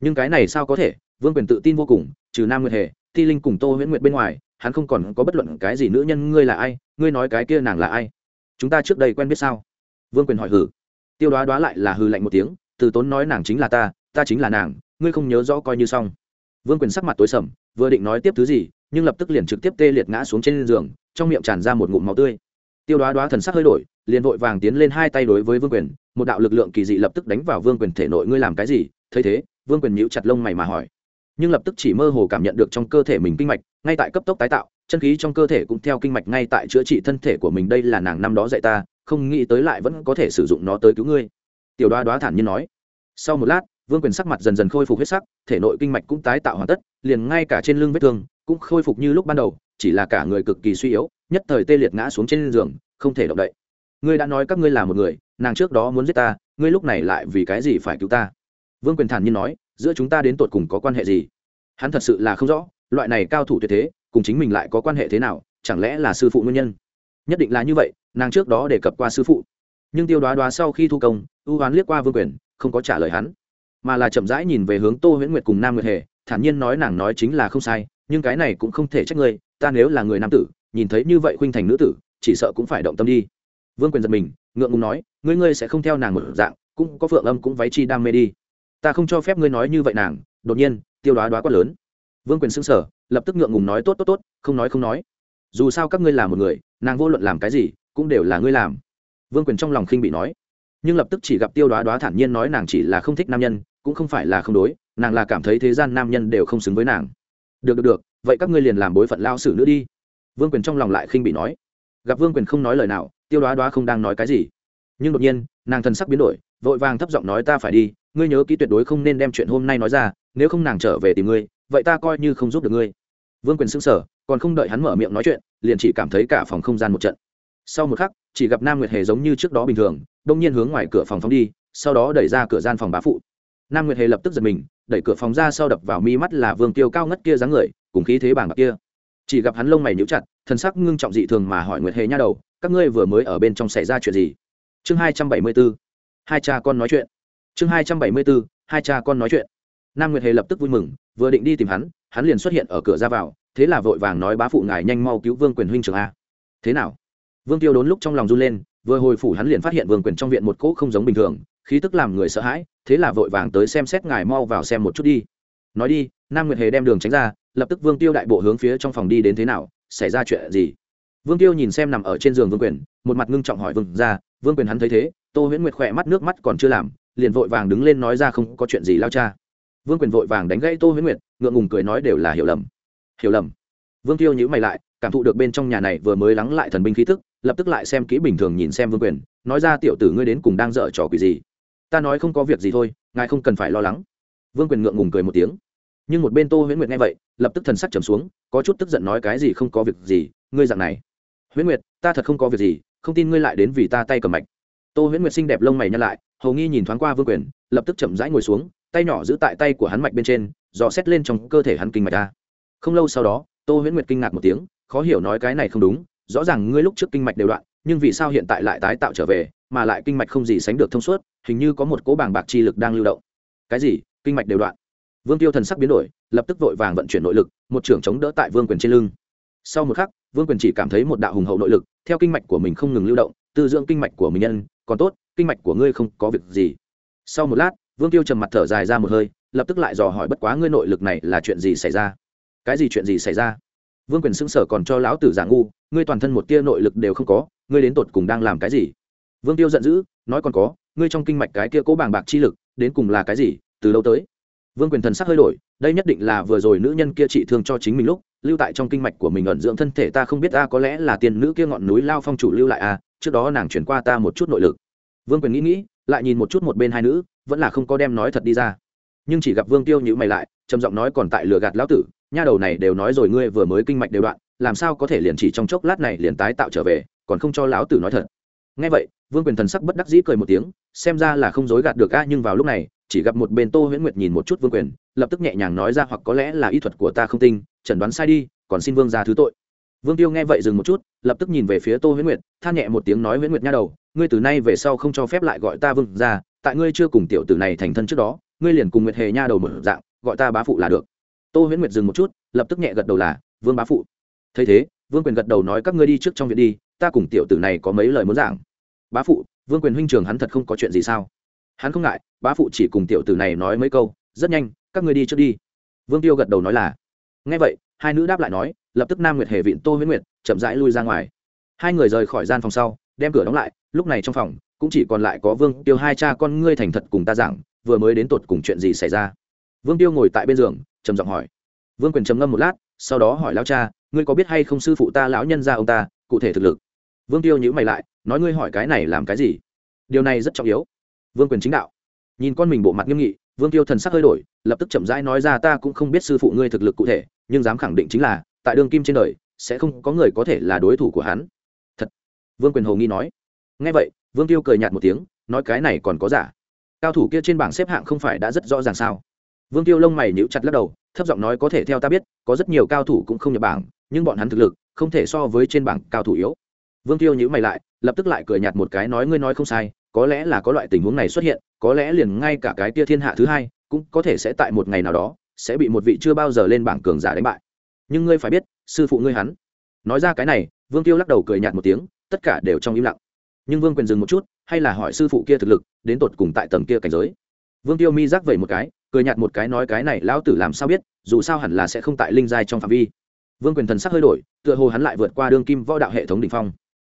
Nhưng cái này sao có thể? Vương quyền tự tin vô cùng, trừ nam nguyệt hề, thi linh cùng tô huyễn nguyệt bên ngoài, hắn không còn có bất luận cái gì nữ nhân, ngươi là ai? Ngươi nói cái kia nàng là ai? Chúng ta trước đây quen biết sao? Vương quyền hỏi hử. Tiêu đoá đoá lại là hư lạnh một tiếng, từ tốn nói nàng chính là ta ta chính là nàng, ngươi không nhớ rõ coi như xong. Vương quyền sắc mặt tối sầm, vừa định nói tiếp thứ gì, nhưng lập tức liền trực tiếp tê liệt ngã xuống trên giường, trong miệng tràn ra một ngụm máu tươi tiêu đoá đoá thần sắc hơi đổi, liền vội vàng tiến lên hai tay đối với vương quyền, một đạo lực lượng kỳ dị lập tức đánh vào vương quyền thể nội, ngươi làm cái gì? Thấy thế, vương quyền nhíu chặt lông mày mà hỏi. Nhưng lập tức chỉ mơ hồ cảm nhận được trong cơ thể mình kinh mạch, ngay tại cấp tốc tái tạo, chân khí trong cơ thể cũng theo kinh mạch ngay tại chữa trị thân thể của mình, đây là nàng năm đó dạy ta, không nghĩ tới lại vẫn có thể sử dụng nó tới cứu ngươi. Tiểu đoá đoá thản nhiên nói. Sau một lát, vương quyền sắc mặt dần dần khôi phục huyết sắc, thể nội kinh mạch cũng tái tạo hoàn tất, liền ngay cả trên lưng vết thương cũng khôi phục như lúc ban đầu, chỉ là cả người cực kỳ suy yếu nhất thời tê liệt ngã xuống trên giường, không thể động đậy. Ngươi đã nói các ngươi là một người, nàng trước đó muốn giết ta, ngươi lúc này lại vì cái gì phải cứu ta? Vương quyền thản nhiên nói, giữa chúng ta đến tột cùng có quan hệ gì? Hắn thật sự là không rõ, loại này cao thủ tuyệt thế, cùng chính mình lại có quan hệ thế nào, chẳng lẽ là sư phụ nguyên nhân? Nhất định là như vậy, nàng trước đó đề cập qua sư phụ. Nhưng tiêu đoá đoá sau khi thu công, ưu hoán liếc qua vương quyền, không có trả lời hắn, mà là chậm rãi nhìn về hướng tô huyễn nguyệt cùng nam nguyệt hề, thản nhiên nói nàng nói chính là không sai, nhưng cái này cũng không thể trách ngươi, ta nếu là người nam tử nhìn thấy như vậy khuynh thành nữ tử, chỉ sợ cũng phải động tâm đi. Vương quyền giật mình, ngượng ngùng nói, ngươi ngươi sẽ không theo nàng một dạng, cũng có phượng âm cũng váy chi đam mê đi. Ta không cho phép ngươi nói như vậy nàng. Đột nhiên, tiêu đoá đoá quát lớn. Vương quyền xưng sở lập tức ngượng ngùng nói, tốt tốt tốt, không nói không nói. Dù sao các ngươi là một người, nàng vô luận làm cái gì, cũng đều là ngươi làm. Vương quyền trong lòng khinh bị nói. Nhưng lập tức chỉ gặp tiêu đoá đoá thản nhiên nói nàng chỉ là không thích nam nhân, cũng không phải là không đối, nàng là cảm thấy thế gian nam nhân đều không xứng với nàng. Được được được, vậy các ngươi liền làm bối phận lao sử nữa đi vương quyền trong lòng lại khinh bị nói, gặp vương quyền không nói lời nào, tiêu đoá đoá không đang nói cái gì. Nhưng đột nhiên, nàng thần sắc biến đổi, vội vàng thấp giọng nói ta phải đi, ngươi nhớ kỹ tuyệt đối không nên đem chuyện hôm nay nói ra, nếu không nàng trở về tìm ngươi, vậy ta coi như không giúp được ngươi. Vương quyền xưng sở còn không đợi hắn mở miệng nói chuyện, liền chỉ cảm thấy cả phòng không gian một trận. Sau một khắc, chỉ gặp nam nguyệt hề giống như trước đó bình thường, đông nhiên hướng ngoài cửa phòng phóng đi, sau đó đẩy ra cửa gian phòng bá phụ. Nam nguyệt hề lập tức giật mình, đẩy cửa phòng ra sau đập vào mi mắt là vương tiêu cao ngất kia dáng người, cùng khí thế bảng bạc kia chỉ gặp hắn lông mày nhíu chặt, thần sắc ngưng trọng dị thường mà hỏi nguyệt hề nha đầu, các ngươi vừa mới ở bên trong xảy ra chuyện gì? Chương hai trăm bảy mươi b ố hai cha con nói chuyện. Chương hai trăm bảy mươi b ố hai cha con nói chuyện. Nam nguyệt hề lập tức vui mừng, vừa định đi tìm hắn hắn liền xuất hiện ở cửa ra vào, thế là vội vàng nói bá phụ ngài nhanh mau cứu vương quyền huynh trường a. Thế nào? Vương tiêu đốn lúc trong lòng run lên, vừa hồi phủ hắn liền phát hiện vương quyền trong viện một cỗ không giống bình thường, khí tức làm người sợ hãi, thế là vội vàng tới xem xét ngài mau vào xem một chút đi. Nói đi, nam nguyệt hề đem đường tránh ra lập tức vương tiêu đại bộ hướng phía trong phòng đi đến thế nào, xảy ra chuyện gì? Vương tiêu nhìn xem nằm ở trên giường vương quyền, một mặt ngưng trọng hỏi vương ra vương quyền hắn thấy thế, tô huyễn nguyệt khỏe mắt nước mắt còn chưa làm, liền vội vàng đứng lên nói ra không có chuyện gì lao cha. Vương quyền vội vàng đánh gãy tô huyễn nguyệt, ngượng ngùng cười nói đều là hiểu lầm. Hiểu lầm. Vương tiêu nhữ mày lại, cảm thụ được bên trong nhà này vừa mới lắng lại thần binh khí tức, lập tức lại xem kỹ bình thường nhìn xem vương quyền, nói ra tiểu tử ngươi đến cùng đang dở trò quỷ gì? Ta nói không có việc gì thôi, ngài không cần phải lo lắng. Vương quyền ngượng ngùng cười một tiếng nhưng một bên tô huyễn nguyệt nghe vậy, lập tức thần sắc trầm xuống, có chút tức giận nói cái gì không có việc gì, ngươi dạng này. Huyễn nguyệt, ta thật không có việc gì, không tin ngươi lại đến vì ta tay cầm mạch. Tô huyễn nguyệt xinh đẹp lông mày nhăn lại, hầu nghi nhìn thoáng qua vương quyền, lập tức chậm rãi ngồi xuống, tay nhỏ giữ tại tay của hắn mạch bên trên, dò xét lên trong cơ thể hắn kinh mạch ta không lâu sau đó, tô huyễn nguyệt kinh ngạc một tiếng, khó hiểu nói cái này không đúng, rõ ràng ngươi lúc trước kinh mạch đều đoạn, nhưng vì sao hiện tại lại tái tạo trở về, mà lại kinh mạch không gì sánh được thông suốt, hình như có một cỗ bàng bạc chi lực đang lưu động. Cái gì? Kinh mạch đều đoạn vương tiêu thần sắc biến đổi, lập tức vội vàng vận chuyển nội lực, một trưởng chống đỡ tại vương quyền trên lưng. Sau một khắc, vương quyền chỉ cảm thấy một đạo hùng hậu nội lực, theo kinh mạch của mình không ngừng lưu động, tư dưỡng kinh mạch của mình nhân, còn tốt, kinh mạch của ngươi không có việc gì. Sau một lát, vương tiêu trầm mặt thở dài ra một hơi, lập tức lại dò hỏi bất quá ngươi nội lực này là chuyện gì xảy ra? Cái gì chuyện gì xảy ra? Vương quyền xưng sở còn cho lão tử giả ngu, ngươi toàn thân một tia nội lực đều không có, ngươi đến tột cùng đang làm cái gì? Vương tiêu giận dữ, nói còn có, ngươi trong kinh mạch cái kia cố bàng bạc chi lực, đến cùng là cái gì, từ lâu tới? Vương quyền thần sắc hơi đổi đây nhất định là vừa rồi nữ nhân kia trị thương cho chính mình lúc lưu tại trong kinh mạch của mình ẩn dưỡng thân thể ta không biết ta có lẽ là tiền nữ kia ngọn núi lao phong chủ lưu lại a à, trước đó nàng chuyển qua ta một chút nội lực. Vương quyền nghĩ nghĩ lại nhìn một chút một bên hai nữ vẫn là không có đem nói thật đi ra. Nhưng chỉ gặp vương tiêu nhữ mày lại trầm giọng nói còn tại lừa gạt lão tử nha đầu này đều nói rồi ngươi vừa mới kinh mạch đều đoạn làm sao có thể liền chỉ trong chốc lát này liền tái tạo trở về còn không cho lão tử nói thật. Ngay vậy vương quyền thần sắc bất đắc dĩ cười một tiếng xem ra là không dối gạt được a nhưng vào lúc này chỉ gặp một bên tô huyễn nguyệt nhìn một chút vương quyền, lập tức nhẹ nhàng nói ra hoặc có lẽ là y thuật của ta không tinh, chẩn đoán sai đi, còn xin vương ra thứ tội. Vương tiêu nghe vậy dừng một chút, lập tức nhìn về phía tô huyễn nguyệt, than nhẹ một tiếng nói, huyễn nguyệt nha đầu, ngươi từ nay về sau không cho phép lại gọi ta vương ra, tại ngươi chưa cùng tiểu tử này thành thân trước đó, ngươi liền cùng nguyệt hề nha đầu một dạng, gọi ta bá phụ là được. Tô huyễn nguyệt dừng một chút, lập tức nhẹ gật đầu là, vương bá phụ. Thấy thế, vương quyền gật đầu nói, các ngươi đi trước trong viện đi, ta cùng tiểu tử này có mấy lời muốn giảng. Bá phụ, vương quyền huynh trường hắn thật không có chuyện gì sao? Hắn không ngại, bá phụ chỉ cùng tiểu tử này nói mấy câu, rất nhanh, các ngươi đi trước đi. Vương tiêu gật đầu nói là. Ngay vậy, hai nữ đáp lại nói, lập tức nam nguyệt hề vịn tô huyễn nguyệt chậm rãi lui ra ngoài. Hai người rời khỏi gian phòng sau, đem cửa đóng lại, lúc này trong phòng cũng chỉ còn lại có vương tiêu hai cha con ngươi thành thật cùng ta giảng, vừa mới đến tột cùng chuyện gì xảy ra. Vương tiêu ngồi tại bên giường, trầm giọng hỏi. Vương quyền trầm ngâm một lát, sau đó hỏi lão cha, ngươi có biết hay không sư phụ ta lão nhân ra ông ta, cụ thể thực lực? Vương tiêu nhữ mày lại, nói, ngươi hỏi cái này làm cái gì? Điều này rất trọng yếu vương quyền chính đạo. Nhìn con mình bộ mặt nghiêm nghị, vương tiêu thần sắc hơi đổi, lập tức chậm rãi nói ra, ta cũng không biết sư phụ ngươi thực lực cụ thể, nhưng dám khẳng định chính là, tại đường kim trên đời, sẽ không có người có thể là đối thủ của hắn. Thật. Vương quyền hồ nghi nói. Ngay vậy, vương tiêu cười nhạt một tiếng, nói cái này còn có giả. Cao thủ kia trên bảng xếp hạng không phải đã rất rõ ràng sao? Vương tiêu lông mày nhíu chặt lắc đầu, thấp giọng nói có thể theo ta biết, có rất nhiều cao thủ cũng không nhập bảng, nhưng bọn hắn thực lực, không thể so với trên bảng cao thủ yếu. Vương tiêu nhíu mày lại, lập tức lại cười nhạt một cái, nói, ngươi nói không sai có lẽ là có loại tình huống này xuất hiện, có lẽ liền ngay cả cái tia thiên hạ thứ hai cũng có thể sẽ tại một ngày nào đó sẽ bị một vị chưa bao giờ lên bảng cường giả đánh bại. Nhưng ngươi phải biết, sư phụ ngươi hắn. Nói ra cái này, vương tiêu lắc đầu cười nhạt một tiếng, tất cả đều trong im lặng. Nhưng vương quyền dừng một chút, hay là hỏi sư phụ kia thực lực, đến tột cùng tại tầng kia cảnh giới? Vương tiêu mi giác vẩy một cái, cười nhạt một cái nói cái này lão tử làm sao biết, dù sao hẳn là sẽ không tại linh giai trong phạm vi. Vương quyền thần sắc hơi đổi, tựa hồ hắn lại vượt qua đương kim võ đạo hệ thống đ ỉ n h phong.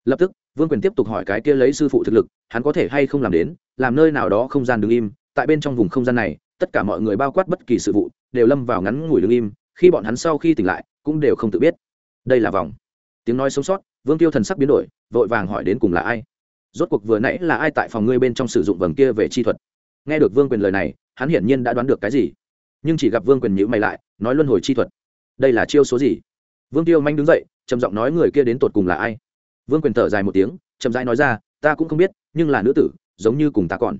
Lập tức vương quyền tiếp tục hỏi cái kia lấy sư phụ thực lực, hắn có thể hay không làm đến, làm nơi nào đó không gian đứng im, tại bên trong vùng không gian này, tất cả mọi người bao quát bất kỳ sự vụ, đều lâm vào ngắn ngủi đứng im, khi bọn hắn sau khi tỉnh lại, cũng đều không tự biết. Đây là vòng. Tiếng nói sống sót, vương tiêu thần sắc biến đổi, vội vàng hỏi đến cùng là ai? Rốt cuộc vừa nãy là ai tại phòng ngươi bên trong sử dụng vầng kia về chi thuật? Nghe được vương quyền lời này, hắn hiển nhiên đã đoán được cái gì. Nhưng chỉ gặp vương quyền nhữ mày lại, nói luân hồi chi thuật. Đây là chiêu số gì? Vương tiêu manh đứng dậy, trầm giọng nói người kia đến tột cùng là ai? Vương quyền thở dài một tiếng, chậm rãi nói ra, ta cũng không biết, nhưng là nữ tử, giống như cùng ta còn.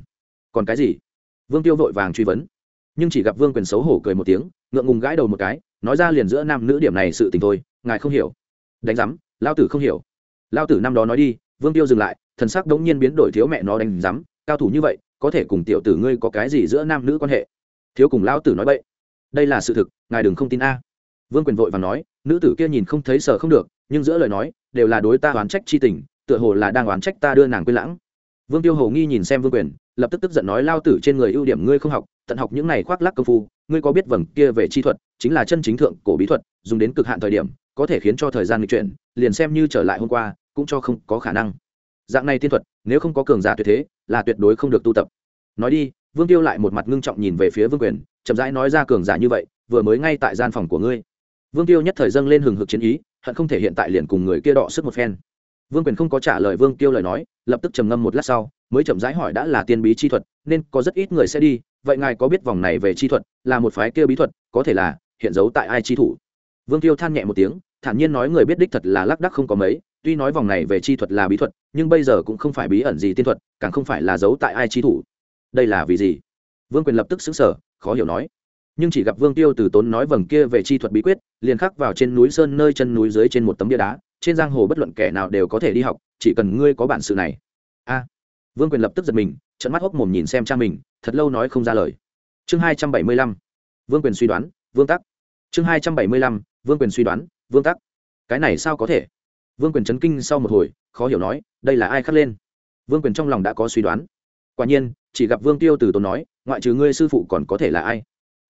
Còn cái gì? Vương tiêu vội vàng truy vấn. Nhưng chỉ gặp vương quyền xấu hổ cười một tiếng, ngượng ngùng gãi đầu một cái, nói ra liền giữa nam nữ điểm này sự tình thôi, ngài không hiểu. Đánh giám lao tử không hiểu. Lao tử năm đó nói đi, vương tiêu dừng lại, thần sắc đống nhiên biến đổi thiếu mẹ nó đánh giám, cao thủ như vậy, có thể cùng tiểu tử ngươi có cái gì giữa nam nữ quan hệ? Thiếu cùng lao tử nói vậy đây là sự thực, ngài đừng không tin a. Vương quyền vội và nói, nữ tử kia nhìn không thấy sợ không được, nhưng giữa lời nói đều là đối ta oán trách chi tình, tựa hồ là đang oán trách ta đưa nàng quên lãng. Vương tiêu hồ nghi nhìn xem vương quyền, lập tức tức giận nói, lao tử trên người ưu điểm ngươi không học, tận học những này khoác lắc công phu, ngươi có biết vầng kia về chi thuật, chính là chân chính thượng cổ bí thuật, dùng đến cực hạn thời điểm, có thể khiến cho thời gian nghịch chuyển, liền xem như trở lại hôm qua, cũng cho không có khả năng. Dạng này tiên thuật, nếu không có cường giả tuyệt thế, là tuyệt đối không được tu tập. Nói đi, vương tiêu lại một mặt ngưng trọng nhìn về phía vương quyền, chậm rãi nói ra cường giả như vậy, vừa mới ngay tại gian phòng của ngươi. Vương tiêu nhất thời dâng lên hừng hực chiến ý hận không thể hiện tại liền cùng người kia đọ sức một phen. Vương quyền không có trả lời vương tiêu lời nói, lập tức trầm ngâm một lát sau, mới chậm rãi hỏi đã là tiên bí chi thuật, nên có rất ít người sẽ đi, vậy ngài có biết vòng này về chi thuật, là một phái kia bí thuật, có thể là hiện giấu tại ai chi thủ? Vương tiêu than nhẹ một tiếng, thản nhiên nói người biết đích thật là lác đắc không có mấy, tuy nói vòng này về chi thuật là bí thuật, nhưng bây giờ cũng không phải bí ẩn gì tiên thuật, càng không phải là giấu tại ai chi thủ. Đây là vì gì? Vương quyền lập tức xứng sở khó hiểu nói nhưng chỉ gặp vương tiêu từ tốn nói vầng kia về chi thuật bí quyết, liền khắc vào trên núi sơn nơi chân núi dưới trên một tấm bia đá, trên giang hồ bất luận kẻ nào đều có thể đi học, chỉ cần ngươi có bản sự này. A. Vương quyền lập tức giật mình trận mắt hốc mồm nhìn xem cha mình, thật lâu nói không ra lời. Chương hai trăm bảy mươi lăm. Vương quyền suy đoán, vương tắc. Chương hai trăm bảy mươi lăm, vương quyền suy đoán, vương tắc. Cái này sao có thể? Vương quyền chấn kinh sau một hồi, khó hiểu nói, đây là ai khắc lên? Vương quyền trong lòng đã có suy đoán. Quả nhiên, chỉ gặp vương tiêu từ tốn nói, ngoại trừ ngươi sư phụ còn có thể là ai?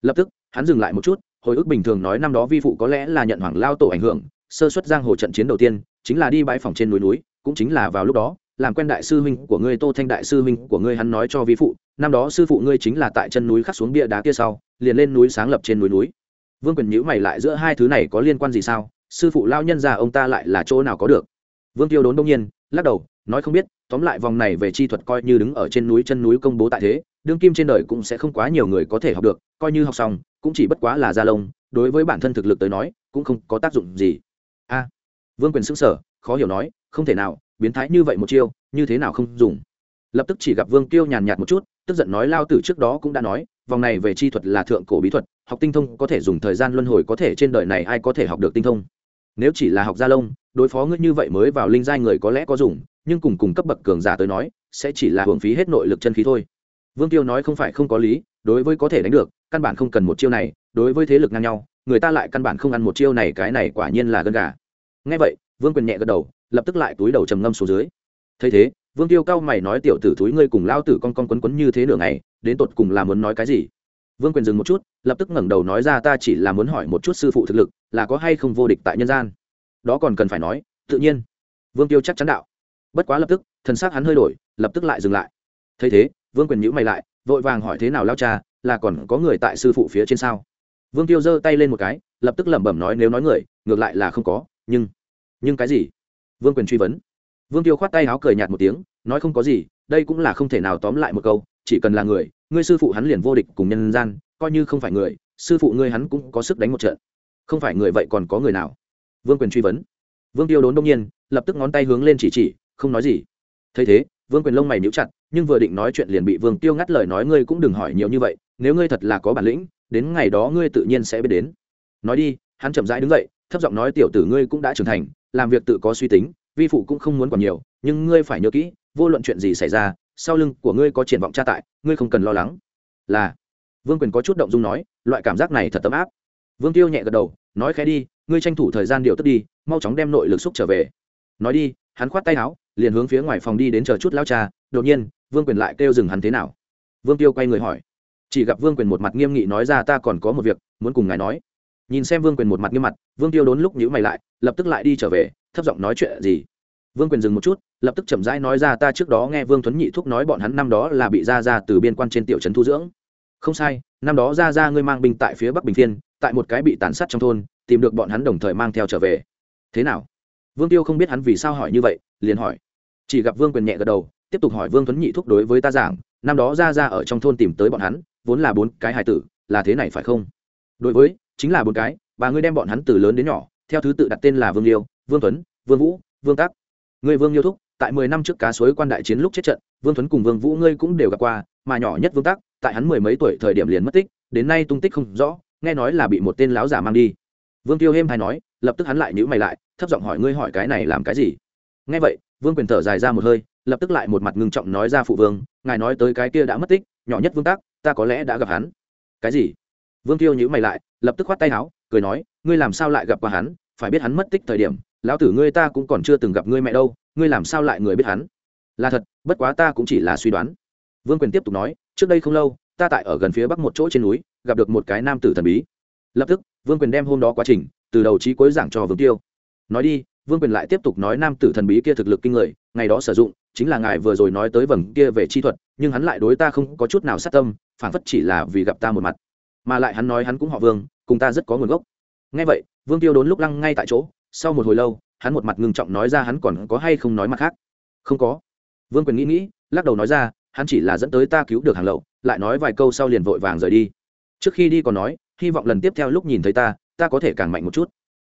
Lập tức, hắn dừng lại một chút, hồi ức bình thường nói năm đó vi phụ có lẽ là nhận hoàng lao tổ ảnh hưởng, sơ xuất giang hồ trận chiến đầu tiên, chính là đi bãi phòng trên núi núi, cũng chính là vào lúc đó, làm quen đại sư huynh của ngươi tô thanh đại sư huynh của ngươi hắn nói cho vi phụ, năm đó sư phụ ngươi chính là tại chân núi khắc xuống bia đá kia sau, liền lên núi sáng lập trên núi núi. Vương quyền nhữ mày lại giữa hai thứ này có liên quan gì sao? Sư phụ lao nhân già ông ta lại là chỗ nào có được? Vương tiêu đốn đông nhiên, lắc đầu, nói không biết, tóm lại vòng này về chi thuật coi như đứng ở trên núi chân núi công bố tại thế đương kim trên đời cũng sẽ không quá nhiều người có thể học được, coi như học xong, cũng chỉ bất quá là gia lông, đối với bản thân thực lực tới nói, cũng không có tác dụng gì. A, vương quyền xứng sở khó hiểu nói, không thể nào, biến thái như vậy một chiêu, như thế nào không dùng. Lập tức chỉ gặp vương tiêu nhàn nhạt một chút, tức giận nói lao tử trước đó cũng đã nói, vòng này về chi thuật là thượng cổ bí thuật, học tinh thông có thể dùng thời gian luân hồi có thể trên đời này ai có thể học được tinh thông. Nếu chỉ là học gia lông, đối phó ngươi như vậy mới vào linh giai người có lẽ có dùng, nhưng cùng cùng cấp bậc cường giả tới nói, sẽ chỉ là hưởng phí hết nội lực chân khí thôi vương tiêu nói không phải không có lý, đối với có thể đánh được, căn bản không cần một chiêu này, đối với thế lực ngang nhau, người ta lại căn bản không ăn một chiêu này, cái này quả nhiên là gân gà. Ngay vậy, vương quyền nhẹ gật đầu, lập tức lại túi đầu trầm ngâm xuống dưới. Thấy thế, vương tiêu cao mày nói, tiểu tử thúi ngươi cùng lao tử con con quấn quấn như thế nửa ngày, đến tột cùng là muốn nói cái gì? Vương quyền dừng một chút, lập tức ngẩng đầu nói ra, ta chỉ là muốn hỏi một chút sư phụ thực lực, là có hay không vô địch tại nhân gian? Đó còn cần phải nói, tự nhiên. Vương tiêu chắc chắn đạo. Bất quá lập tức, thần xác hắn hơi đổi, lập tức lại dừng lại. Thấy thế vương quyền nhữ mày lại, vội vàng hỏi thế nào lao cha, là còn có người tại sư phụ phía trên sao? Vương tiêu giơ tay lên một cái, lập tức lẩm bẩm nói nếu nói người, ngược lại là không có, nhưng nhưng cái gì? Vương quyền truy vấn. Vương tiêu khoát tay áo cười nhạt một tiếng, nói không có gì, đây cũng là không thể nào tóm lại một câu, chỉ cần là người, ngươi sư phụ hắn liền vô địch cùng nhân gian, coi như không phải người, sư phụ ngươi hắn cũng có sức đánh một trận. Không phải người vậy còn có người nào? Vương quyền truy vấn. Vương tiêu đốn đông nhiên, lập tức ngón tay hướng lên chỉ chỉ, không nói gì. Thấy thế vương quyền lông mày níu chặt, nhưng vừa định nói chuyện liền bị vương tiêu ngắt lời nói, ngươi cũng đừng hỏi nhiều như vậy, nếu ngươi thật là có bản lĩnh, đến ngày đó ngươi tự nhiên sẽ biết đến. Nói đi, hắn chậm rãi đứng dậy, thấp giọng nói, tiểu tử ngươi cũng đã trưởng thành, làm việc tự có suy tính, vi phụ cũng không muốn còn nhiều, nhưng ngươi phải nhớ kỹ, vô luận chuyện gì xảy ra, sau lưng của ngươi có triển vọng tra tại ngươi không cần lo lắng. Là, vương quyền có chút động dung nói, loại cảm giác này thật tấm áp. Vương tiêu nhẹ gật đầu, nói, khẽ đi, ngươi tranh thủ thời gian điều tức đi, mau chóng đem nội lực xúc trở về. Nói đi, hắn khoát tay áo liền hướng phía ngoài phòng đi đến chờ chút lao cha, đột nhiên, vương quyền lại kêu dừng hắn thế nào? Vương tiêu quay người hỏi. Chỉ gặp vương quyền một mặt nghiêm nghị nói ra ta còn có một việc, muốn cùng ngài nói. Nhìn xem vương quyền một mặt nghiêm mặt, vương tiêu đốn lúc nhữ mày lại, lập tức lại đi trở về, thấp giọng nói chuyện gì? Vương quyền dừng một chút, lập tức chậm rãi nói ra ta trước đó nghe vương tuấn nhị thúc nói bọn hắn năm đó là bị ra ra từ biên quan trên tiểu trấn thu dưỡng. Không sai, năm đó ra ra ngươi mang binh tại phía bắc bình thiên, tại một cái bị tàn sát trong thôn, tìm được bọn hắn đồng thời mang theo trở về. Thế nào? Vương tiêu không biết hắn vì sao hỏi như vậy, liền hỏi. Chỉ gặp vương quyền nhẹ gật đầu, tiếp tục hỏi vương tuấn nhị thúc đối với ta giảng, năm đó ra ra ở trong thôn tìm tới bọn hắn, vốn là bốn cái hài tử, là thế này phải không? Đối với, chính là bốn cái, bà ngươi đem bọn hắn từ lớn đến nhỏ, theo thứ tự đặt tên là vương liêu, vương tuấn, vương vũ, vương tác người vương liêu thúc, tại mười năm trước cá suối quan đại chiến lúc chết trận, vương tuấn cùng vương vũ ngươi cũng đều gặp qua, mà nhỏ nhất vương tác tại hắn mười mấy tuổi thời điểm liền mất tích, đến nay tung tích không rõ, nghe nói là bị một tên láo giả mang đi vương tiêu hêm hay nói, lập tức hắn lại nhữ mày lại, thấp giọng hỏi ngươi hỏi cái này làm cái gì? Nghe vậy, vương quyền thở dài ra một hơi, lập tức lại một mặt ngưng trọng nói ra phụ vương, ngài nói tới cái kia đã mất tích, nhỏ nhất vương tác ta có lẽ đã gặp hắn. Cái gì? Vương tiêu nhữ mày lại, lập tức khoát tay áo, cười nói, ngươi làm sao lại gặp qua hắn? Phải biết hắn mất tích thời điểm, lão tử ngươi ta cũng còn chưa từng gặp ngươi mẹ đâu, ngươi làm sao lại người biết hắn? Là thật, bất quá ta cũng chỉ là suy đoán. Vương quyền tiếp tục nói, trước đây không lâu, ta tại ở gần phía bắc một chỗ trên núi, gặp được một cái nam tử thần bí lập tức, vương quyền đem hôm đó quá trình, từ đầu trí cuối giảng cho vương tiêu. Nói đi, vương quyền lại tiếp tục nói nam tử thần bí kia thực lực kinh người, ngày đó sử dụng, chính là ngài vừa rồi nói tới vầng kia về chi thuật, nhưng hắn lại đối ta không có chút nào sát tâm phản phất chỉ là vì gặp ta một mặt. Mà lại hắn nói hắn cũng họ vương, cùng ta rất có nguồn gốc. Ngay vậy, vương tiêu đốn lúc lăng ngay tại chỗ, sau một hồi lâu, hắn một mặt ngưng trọng nói ra hắn còn có hay không nói mặt khác? Không có. Vương quyền nghĩ nghĩ, lắc đầu nói ra, hắn chỉ là dẫn tới ta cứu được hàng lậu, lại nói vài câu sau liền vội vàng rời đi. Trước khi đi còn nói hy vọng lần tiếp theo lúc nhìn thấy ta ta có thể càng mạnh một chút.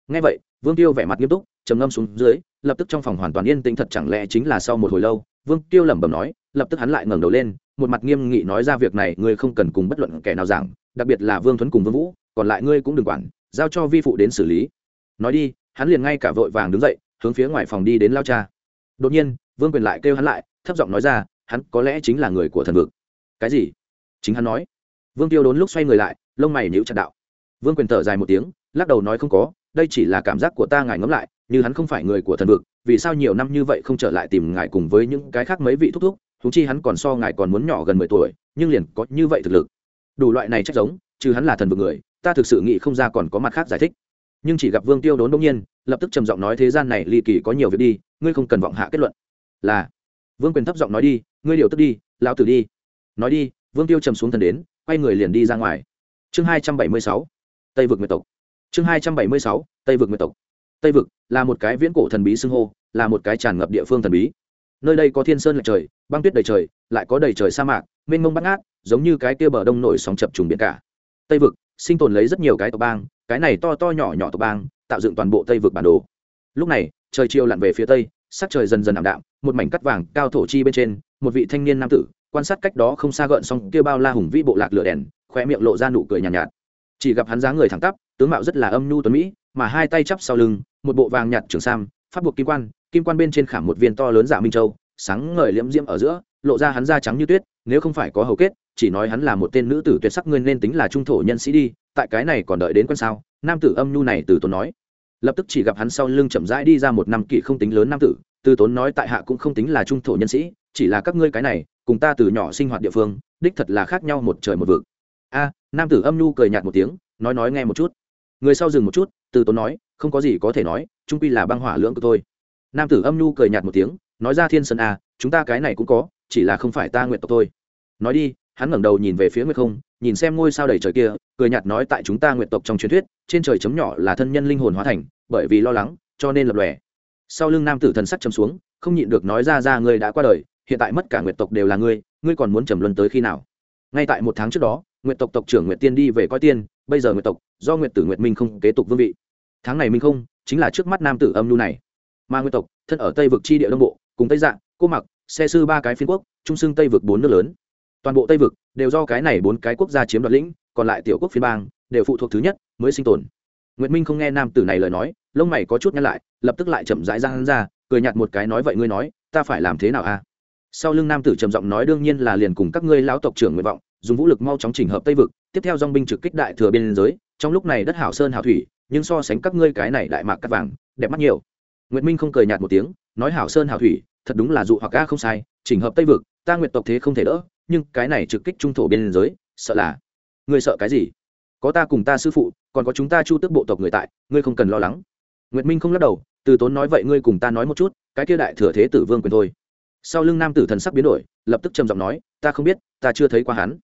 Ngay vậy, vương tiêu vẻ mặt nghiêm túc, trầm ngâm xuống dưới, lập tức trong phòng hoàn toàn yên tĩnh thật chẳng lẽ chính là sau một hồi lâu, vương tiêu lẩm bẩm nói, lập tức hắn lại ngẩng đầu lên, một mặt nghiêm nghị nói ra việc này, ngươi không cần cùng bất luận kẻ nào giảng, đặc biệt là vương thuấn cùng vương vũ, còn lại ngươi cũng đừng quản, giao cho vi phụ đến xử lý. Nói đi, hắn liền ngay cả vội vàng đứng dậy, hướng phía ngoài phòng đi đến lao cha. Đột nhiên, vương quyền lại kêu hắn lại, thấp giọng nói ra, hắn có lẽ chính là người của thần vực. Cái gì? Chính hắn nói. Vương tiêu đốn lúc xoay người lại lông mày nhíu chặt đạo. Vương quyền thở dài một tiếng, lắc đầu nói không có, đây chỉ là cảm giác của ta ngài ngẫm lại, như hắn không phải người của thần vực, vì sao nhiều năm như vậy không trở lại tìm ngài cùng với những cái khác mấy vị thúc thúc thúng chi hắn còn so ngài còn muốn nhỏ gần mười tuổi, nhưng liền có như vậy thực lực. Đủ loại này chắc giống chứ hắn là thần vực người, ta thực sự nghĩ không ra còn có mặt khác giải thích. Nhưng chỉ gặp vương tiêu đốn đông nhiên, lập tức trầm giọng nói thế gian này ly kỳ có nhiều việc đi, ngươi không cần vọng hạ kết luận. Là, vương quyền thấp giọng nói đi, ngươi điều tức đi, lão tử đi. Nói đi, vương tiêu trầm xuống thần đến, quay người liền đi ra ngoài chương hai trăm bảy mươi sáu, tây vực nguyệt tộc. Chương hai trăm bảy mươi sáu, tây vực nguyệt tộc. Tây vực là một cái viễn cổ thần bí xưng hô, là một cái tràn ngập địa phương thần bí. Nơi đây có thiên sơn lệch trời, băng tuyết đầy trời, lại có đầy trời sa mạc, mênh mông bắt ngát, giống như cái kia bờ đông nổi sóng chập trùng biển cả. Tây vực sinh tồn lấy rất nhiều cái tộc bang, cái này to to nhỏ nhỏ tộc bang, tạo dựng toàn bộ tây vực bản đồ. Lúc này, trời chiều lặn về phía tây, sắc trời dần dần ảm đạm, một mảnh cắt vàng cao thổ chi bên trên, một vị thanh niên nam tử, quan sát cách đó không xa gợn xong kia bao la hùng vĩ bộ lạc lửa đèn khoe miệng lộ ra nụ cười nhàn nhạt, nhạt. Chỉ gặp hắn dáng người thẳng tắp tướng mạo rất là âm nhu tuấn mỹ mà hai tay chắp sau lưng một bộ vàng nhạt trường sam phát buộc kim quan kim quan bên trên khảm một viên to lớn dạ minh châu sáng ngời liễm diễm ở giữa lộ ra hắn da trắng như tuyết nếu không phải có hầu kết chỉ nói hắn là một tên nữ tử tuyệt sắc ngươi nên tính là trung thổ nhân sĩ đi tại cái này còn đợi đến quan sao nam tử âm nhu này từ tốn nói. Lập tức chỉ gặp hắn sau lưng chậm rãi đi ra một năm kỵ không tính lớn nam tử từ tốn nói tại hạ cũng không tính là trung thổ nhân sĩ chỉ là các ngươi cái này cùng ta từ nhỏ sinh hoạt địa phương đích thật là khác nhau một trời một vực a, nam tử âm nhu cười nhạt một tiếng, nói nói nghe một chút. Người sau dừng một chút, từ tốn nói, không có gì có thể nói trung quy là băng hỏa lưỡng cực thôi. Nam tử âm nhu cười nhạt một tiếng, nói ra thiên sơn a, chúng ta cái này cũng có, chỉ là không phải ta nguyện tộc thôi. Nói đi, hắn ngẩng đầu nhìn về phía nguyệt không, nhìn xem ngôi sao đầy trời kia, cười nhạt nói tại chúng ta nguyện tộc trong truyền thuyết, trên trời chấm nhỏ là thân nhân linh hồn hóa thành, bởi vì lo lắng, cho nên lập lòe. Sau lưng nam tử thần sắc chấm xuống, không nhịn được nói ra ra ngươi đã qua đời, hiện tại mất cả nguyện tộc đều là ngươi ngươi còn muốn trầm luân tới khi nào? Ngay tại một tháng trước đó nguyện tộc tộc trưởng nguyện tiên đi về coi tiên, bây giờ nguyện tộc, do nguyện tử nguyện minh không kế tục vương vị. Tháng này minh không, chính là trước mắt nam tử âm nhu này. Mà nguyện tộc, thân ở tây vực chi địa đông bộ, cùng tây dạng cô mặc xe sư ba cái phiên quốc, trung xưng tây vực bốn nước lớn. Toàn bộ tây vực đều do cái này bốn cái quốc gia chiếm đoạt lĩnh, còn lại tiểu quốc phiên bang đều phụ thuộc thứ nhất mới sinh tồn. Nguyệt minh không nghe nam tử này lời nói, lông mày có chút nhăn lại, lập tức lại chậm rãi ra hắn ra, cười nhạt một cái nói, vậy ngươi nói, ta phải làm thế nào a sau lưng nam tử trầm giọng nói, đương nhiên là liền cùng các ngươi lão tộc trưởng nguyện vọng dùng vũ lực mau chóng chỉnh hợp tây vực, tiếp theo dong binh trực kích đại thừa biên giới, trong lúc này đất hảo sơn hảo thủy, nhưng so sánh các ngươi cái này đại mạc cắt vàng, đẹp mắt nhiều. Nguyệt minh không cười nhạt một tiếng, nói hảo sơn hảo thủy, thật đúng là dụ hoặc a không sai, chỉnh hợp tây vực, ta nguyệt tộc thế không thể đỡ, nhưng cái này trực kích trung thổ biên giới, sợ là. Ngươi sợ cái gì? Có ta cùng ta sư phụ, còn có chúng ta chu tước bộ tộc người tại, ngươi không cần lo lắng. Nguyệt minh không lắc đầu, từ tốn nói vậy ngươi cùng ta nói một chút, cái kia đại thừa thế tử vương quyền thôi. Sau lưng nam tử thần sắc biến đổi, lập tức trầm giọng nói, ta không biết, ta chưa thấy qua hắn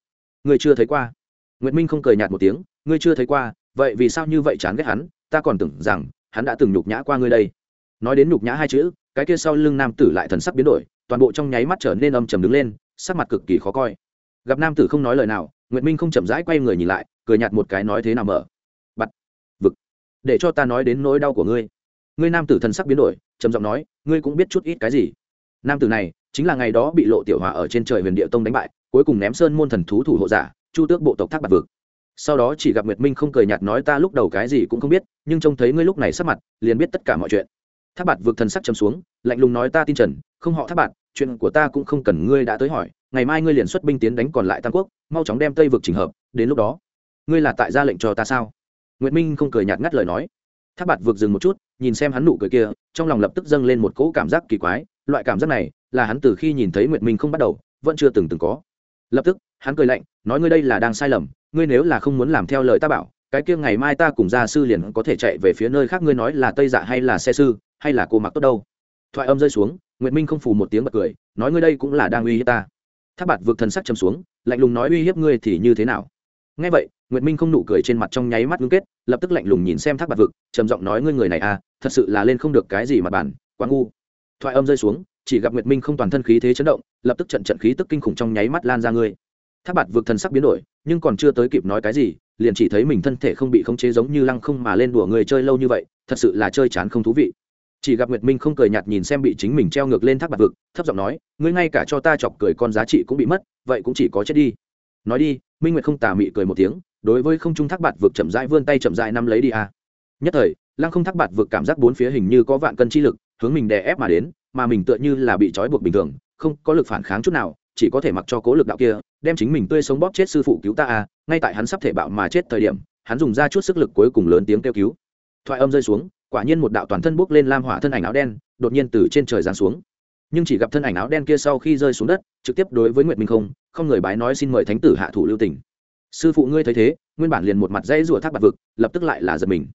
ngươi chưa thấy qua. Nguyệt minh không cười nhạt một tiếng, ngươi chưa thấy qua, vậy vì sao như vậy chán ghét hắn? Ta còn tưởng rằng, hắn đã từng nhục nhã qua ngươi đây. Nói đến nhục nhã hai chữ, cái kia sau lưng nam tử lại thần sắc biến đổi, toàn bộ trong nháy mắt trở nên âm trầm đứng lên, sắc mặt cực kỳ khó coi. Gặp nam tử không nói lời nào, nguyệt minh không chậm rãi quay người nhìn lại, cười nhạt một cái nói thế nào mở? Bặt. Vực. Để cho ta nói đến nỗi đau của ngươi. Ngươi nam tử thần sắc biến đổi, trầm giọng nói, ngươi cũng biết chút ít cái gì. Nam tử này, chính là ngày đó bị lộ tiểu hòa ở trên trời huyền địa tông đánh bại cuối cùng ném sơn môn thần thú thủ hộ giả, chu tước bộ tộc thác bạc vực. Sau đó chỉ gặp nguyệt minh không cười nhạt nói ta lúc đầu cái gì cũng không biết, nhưng trông thấy ngươi lúc này sắp mặt, liền biết tất cả mọi chuyện. Thác bạt vực thần sắc chấm xuống, lạnh lùng nói ta tin trần, không họ thác bạt, chuyện của ta cũng không cần ngươi đã tới hỏi, ngày mai ngươi liền xuất binh tiến đánh còn lại tam quốc, mau chóng đem tây vực trình hợp, đến lúc đó, ngươi là tại ra lệnh cho ta sao? Nguyệt minh không cười nhạt ngắt lời nói. Thác bạt vực dừng một chút, nhìn xem hắn nụ cười kia, trong lòng lập tức dâng lên một cỗ cảm giác kỳ quái, loại cảm giác này là hắn từ khi nhìn thấy nguyệt minh không bắt đầu, vẫn chưa từng từng có lập tức, hắn cười lạnh, nói ngươi đây là đang sai lầm, ngươi nếu là không muốn làm theo lời ta bảo, cái kia ngày mai ta cùng gia sư liền có thể chạy về phía nơi khác, ngươi nói là tây dạ hay là xe sư, hay là cô mặc tốt đâu? Thoại âm rơi xuống, nguyệt minh không phù một tiếng bật cười, nói ngươi đây cũng là đang uy hiếp ta. Tháp bạt vượt thần sắc chầm xuống, lạnh lùng nói uy hiếp ngươi thì như thế nào? Ngay vậy, nguyệt minh không nụ cười trên mặt trong nháy mắt ngưng kết, lập tức lạnh lùng nhìn xem thác bạt vực, trầm giọng nói ngươi người này à thật sự là lên không được cái gì mà bản quá ngu. Thoại âm rơi xuống chỉ gặp nguyệt minh không toàn thân khí thế chấn động, lập tức trận trận khí tức kinh khủng trong nháy mắt lan ra ngươi. Thác bạt vực thần sắc biến đổi, nhưng còn chưa tới kịp nói cái gì, liền chỉ thấy mình thân thể không bị khống chế giống như lăng không mà lên đùa người chơi lâu như vậy, thật sự là chơi chán không thú vị. Chỉ gặp nguyệt minh không cười nhạt nhìn xem bị chính mình treo ngược lên thác bạt vực, thấp giọng nói, ngươi ngay cả cho ta chọc cười con giá trị cũng bị mất, vậy cũng chỉ có chết đi. Nói đi, minh nguyệt không tà mị cười một tiếng, đối với không trung thác bạt vực chậm rãi vươn tay chậm rãi nắm lấy đi a à. nhất thời, lăng không thác bạt vực cảm giác bốn phía hình như có vạn cân chi lực, hướng mình đè ép mà đến mà mình tựa như là bị trói buộc bình thường, không có lực phản kháng chút nào, chỉ có thể mặc cho cố lực đạo kia, đem chính mình tươi sống bóp chết sư phụ cứu ta à ngay tại hắn sắp thể bạo mà chết thời điểm, hắn dùng ra chút sức lực cuối cùng lớn tiếng kêu cứu. Thoại âm rơi xuống, quả nhiên một đạo toàn thân bốc lên lam hỏa thân ảnh áo đen, đột nhiên từ trên trời giáng xuống. Nhưng chỉ gặp thân ảnh áo đen kia sau khi rơi xuống đất, trực tiếp đối với nguyệt minh không không người bái nói xin mời thánh tử hạ thủ lưu tình. Sư phụ ngươi thấy thế, nguyên bản liền một mặt dãy rủa thác bạc vực, lập tức lại là giật mình.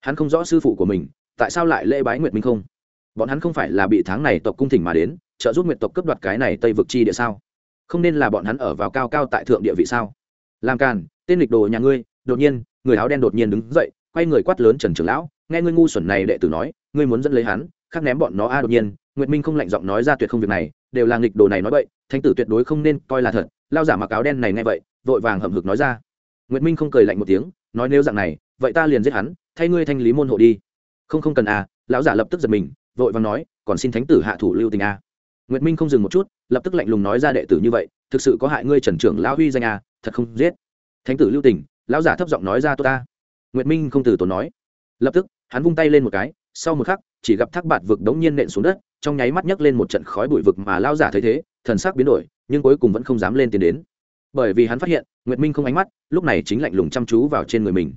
Hắn không rõ sư phụ của mình, tại sao lại lễ bái nguyệt minh không? Bọn hắn không phải là bị tháng này tộc cung thỉnh mà đến trợ giúp nguyệt tộc cấp đoạt cái này tây vực chi địa sao? Không nên là bọn hắn ở vào cao cao tại thượng địa vị sao? Làm càn tên lịch đồ nhà ngươi đột nhiên người áo đen đột nhiên đứng dậy quay người quát lớn trần trưởng lão nghe ngươi ngu xuẩn này đệ tử nói ngươi muốn dẫn lấy hắn khắc ném bọn nó a đột nhiên nguyệt minh không lạnh giọng nói ra tuyệt không việc này đều là nghịch đồ này nói vậy thánh tử tuyệt đối không nên coi là thật lao giả mặc áo đen này nghe vậy vội vàng hậm hực nói ra. Nguyệt minh không cười lạnh một tiếng nói nếu dạng này vậy ta liền giết hắn thay ngươi thanh lý môn hộ đi. Không không cần à, lão giả lập tức giật mình vội vàng nói, còn xin thánh tử hạ thủ lưu tình a. Nguyệt minh không dừng một chút, lập tức lạnh lùng nói ra đệ tử như vậy, thực sự có hại ngươi trần trưởng lão huy danh a, thật không giết. Thánh tử lưu tình, lão giả thấp giọng nói ra tôi ta. Nguyệt minh không từ tốn nói. Lập tức, hắn vung tay lên một cái, sau một khắc, chỉ gặp thác bạt vực đống nhiên nện xuống đất, trong nháy mắt nhấc lên một trận khói bụi vực mà lão giả thấy thế, thần sắc biến đổi, nhưng cuối cùng vẫn không dám lên tiền đến. Bởi vì hắn phát hiện, nguyệt minh không ánh mắt, lúc này chính lạnh lùng chăm chú vào trên người mình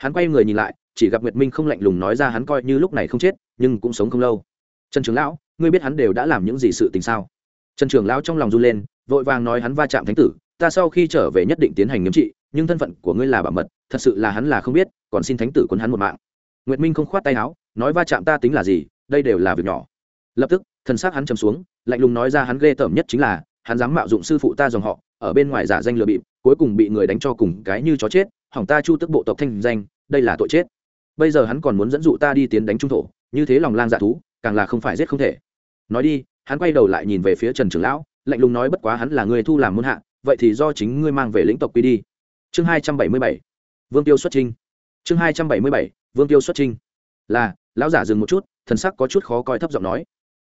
hắn quay người nhìn lại, chỉ gặp nguyệt minh không lạnh lùng nói ra hắn coi như lúc này không chết, nhưng cũng sống không lâu. Trần trường lão, ngươi biết hắn đều đã làm những gì sự tình sao? Trần trường lão trong lòng run lên, vội vàng nói hắn va chạm thánh tử, ta sau khi trở về nhất định tiến hành nghiêm trị, nhưng thân phận của ngươi là bảo mật, thật sự là hắn là không biết, còn xin thánh tử quân hắn một mạng. Nguyệt minh không khoát tay áo, nói va chạm ta tính là gì, đây đều là việc nhỏ. Lập tức, thần xác hắn chầm xuống, lạnh lùng nói ra hắn ghê tởm nhất chính là, hắn dám mạo dụng sư phụ ta dòng họ, ở bên ngoài giả danh lừa bịp, cuối cùng bị người đánh cho cùng cái như chó chết hỏng ta chu tức bộ tộc thanh danh, đây là tội chết. Bây giờ hắn còn muốn dẫn dụ ta đi tiến đánh trung thổ, như thế lòng lang dạ thú, càng là không phải giết không thể. Nói đi, hắn quay đầu lại nhìn về phía trần trưởng lão, lạnh lùng nói bất quá hắn là người thu làm môn hạ, vậy thì do chính ngươi mang về lĩnh tộc quy đi. Chương hai trăm bảy mươi bảy, vương tiêu xuất trinh chương hai trăm bảy mươi bảy, vương tiêu xuất trinh là, lão giả dừng một chút, thần sắc có chút khó coi thấp giọng nói.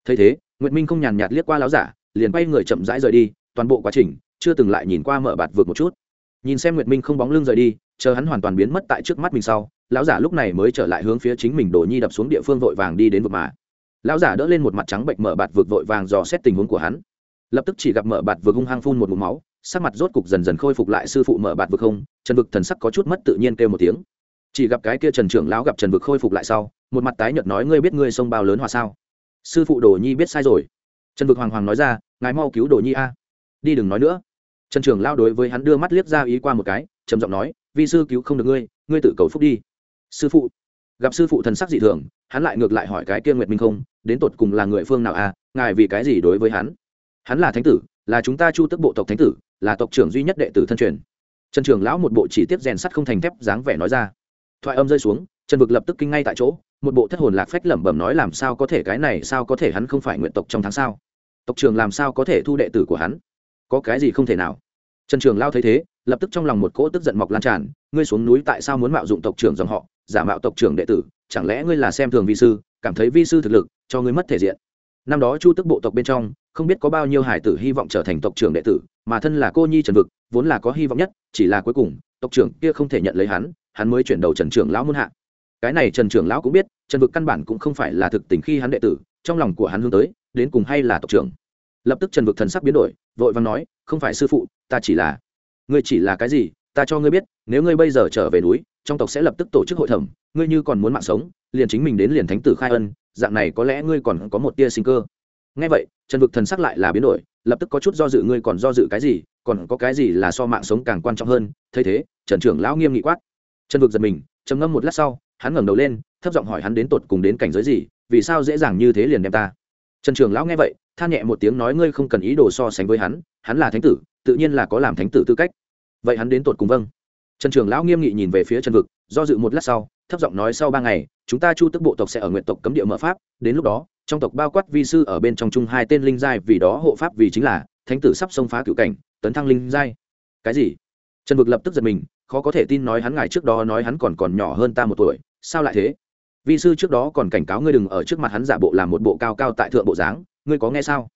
Thấy thế, nguyệt minh không nhàn nhạt liếc qua lão giả, liền quay người chậm rãi rời đi, toàn bộ quá trình chưa từng lại nhìn qua mở bạt vượt một chút. Nhìn xem nguyệt minh không bóng lưng rời đi chờ hắn hoàn toàn biến mất tại trước mắt mình sau, lão giả lúc này mới trở lại hướng phía chính mình đổ nhi đập xuống địa phương vội vàng đi đến vực mà. Lão giả đỡ lên một mặt trắng bệnh mở bạt vực vội vàng dò xét tình huống của hắn. Lập tức chỉ gặp mở bạt vực hung hăng phun một mụ máu, sắc mặt rốt cục dần dần khôi phục lại sư phụ mở bạt vực không, trần vực thần sắc có chút mất tự nhiên kêu một tiếng. Chỉ gặp cái kia trần trưởng lão gặp trần vực khôi phục lại sau, một mặt tái nhợt nói, ngươi biết ngươi sông bao lớn hòa sao? Sư phụ đồ nhi biết sai rồi. Trần vực hoàng hoàng nói ra, ngài mau cứu đồ nhi a. Đi đừng nói nữa. Trần trưởng lao đối với hắn đưa mắt liếc ra ý qua một cái, trầm giọng nói vi sư cứu không được ngươi ngươi tự cầu phúc đi. Sư phụ. Gặp sư phụ thần sắc dị thường, hắn lại ngược lại hỏi cái kia nguyệt minh không, đến tột cùng là người phương nào à? ngài vì cái gì đối với hắn? Hắn là thánh tử, là chúng ta chu tức bộ tộc thánh tử, là tộc trưởng duy nhất đệ tử thân truyền. Trần trưởng lão một bộ chỉ tiết rèn sắt không thành thép dáng vẻ nói ra. Thoại âm rơi xuống, trần vực lập tức kinh ngay tại chỗ, một bộ thất hồn lạc phách lẩm bẩm nói làm sao có thể, cái này sao có thể hắn không phải nguyện tộc trong tháng sao? Tộc trưởng làm sao có thể thu đệ tử của hắn? Có cái gì không thể nào? Trần trường lao thấy thế, lập tức trong lòng một cỗ tức giận mọc lan tràn, ngươi xuống núi tại sao muốn mạo dụng tộc trưởng dòng họ, giả mạo tộc trưởng đệ tử? Chẳng lẽ ngươi là xem thường vi sư, cảm thấy vi sư thực lực cho ngươi mất thể diện? Năm đó chu tức bộ tộc bên trong, không biết có bao nhiêu hải tử hy vọng trở thành tộc trưởng đệ tử, mà thân là cô nhi trần vực, vốn là có hy vọng nhất, chỉ là cuối cùng, tộc trưởng kia không thể nhận lấy hắn hắn mới chuyển đầu trần trưởng lão muôn hạ. Cái này trần trưởng lão cũng biết, trần vực căn bản cũng không phải là thực tình khi hắn đệ tử, trong lòng của hắn hướng tới, đến cùng hay là tộc trưởng lập tức trần vực thần sắc biến đổi, vội vàng nói, không phải sư phụ, ta chỉ là, ngươi chỉ là cái gì, ta cho ngươi biết, nếu ngươi bây giờ trở về núi, trong tộc sẽ lập tức tổ chức hội thẩm, ngươi như còn muốn mạng sống, liền chính mình đến liền thánh tử khai ân, dạng này có lẽ ngươi còn có một tia sinh cơ. Ngay vậy, trần vực thần sắc lại là biến đổi, lập tức có chút do dự, ngươi còn do dự cái gì, còn có cái gì là so mạng sống càng quan trọng hơn? Thấy thế, trần trưởng lão nghiêm nghị quát. Trần vực giật mình, trầm ngâm một lát sau, hắn ngẩng đầu lên, thấp giọng hỏi hắn đến tột cùng đến cảnh giới gì, vì sao dễ dàng như thế liền đem ta? Trần Trường lão nghe vậy, than nhẹ một tiếng nói, ngươi không cần ý đồ so sánh với hắn hắn là thánh tử, tự nhiên là có làm thánh tử tư cách. Vậy hắn đến tột cùng vâng. Trần Trường lão nghiêm nghị nhìn về phía trần vực, do dự một lát sau, thấp giọng nói, sau ba ngày, chúng ta chu tức bộ tộc sẽ ở nguyện tộc cấm địa mở pháp, đến lúc đó, trong tộc bao quát vi sư ở bên trong chung hai tên linh giai, vì đó hộ pháp vì chính là thánh tử sắp xông phá cựu cảnh, tấn thăng linh giai. Cái gì? Trần vực lập tức giật mình, khó có thể tin nói, hắn ngài trước đó nói hắn còn còn nhỏ hơn ta một tuổi, sao lại thế? Vi sư trước đó còn cảnh cáo ngươi đừng ở trước mặt hắn giả bộ làm một bộ cao cao tại thượng bộ dáng, ngươi có nghe sao?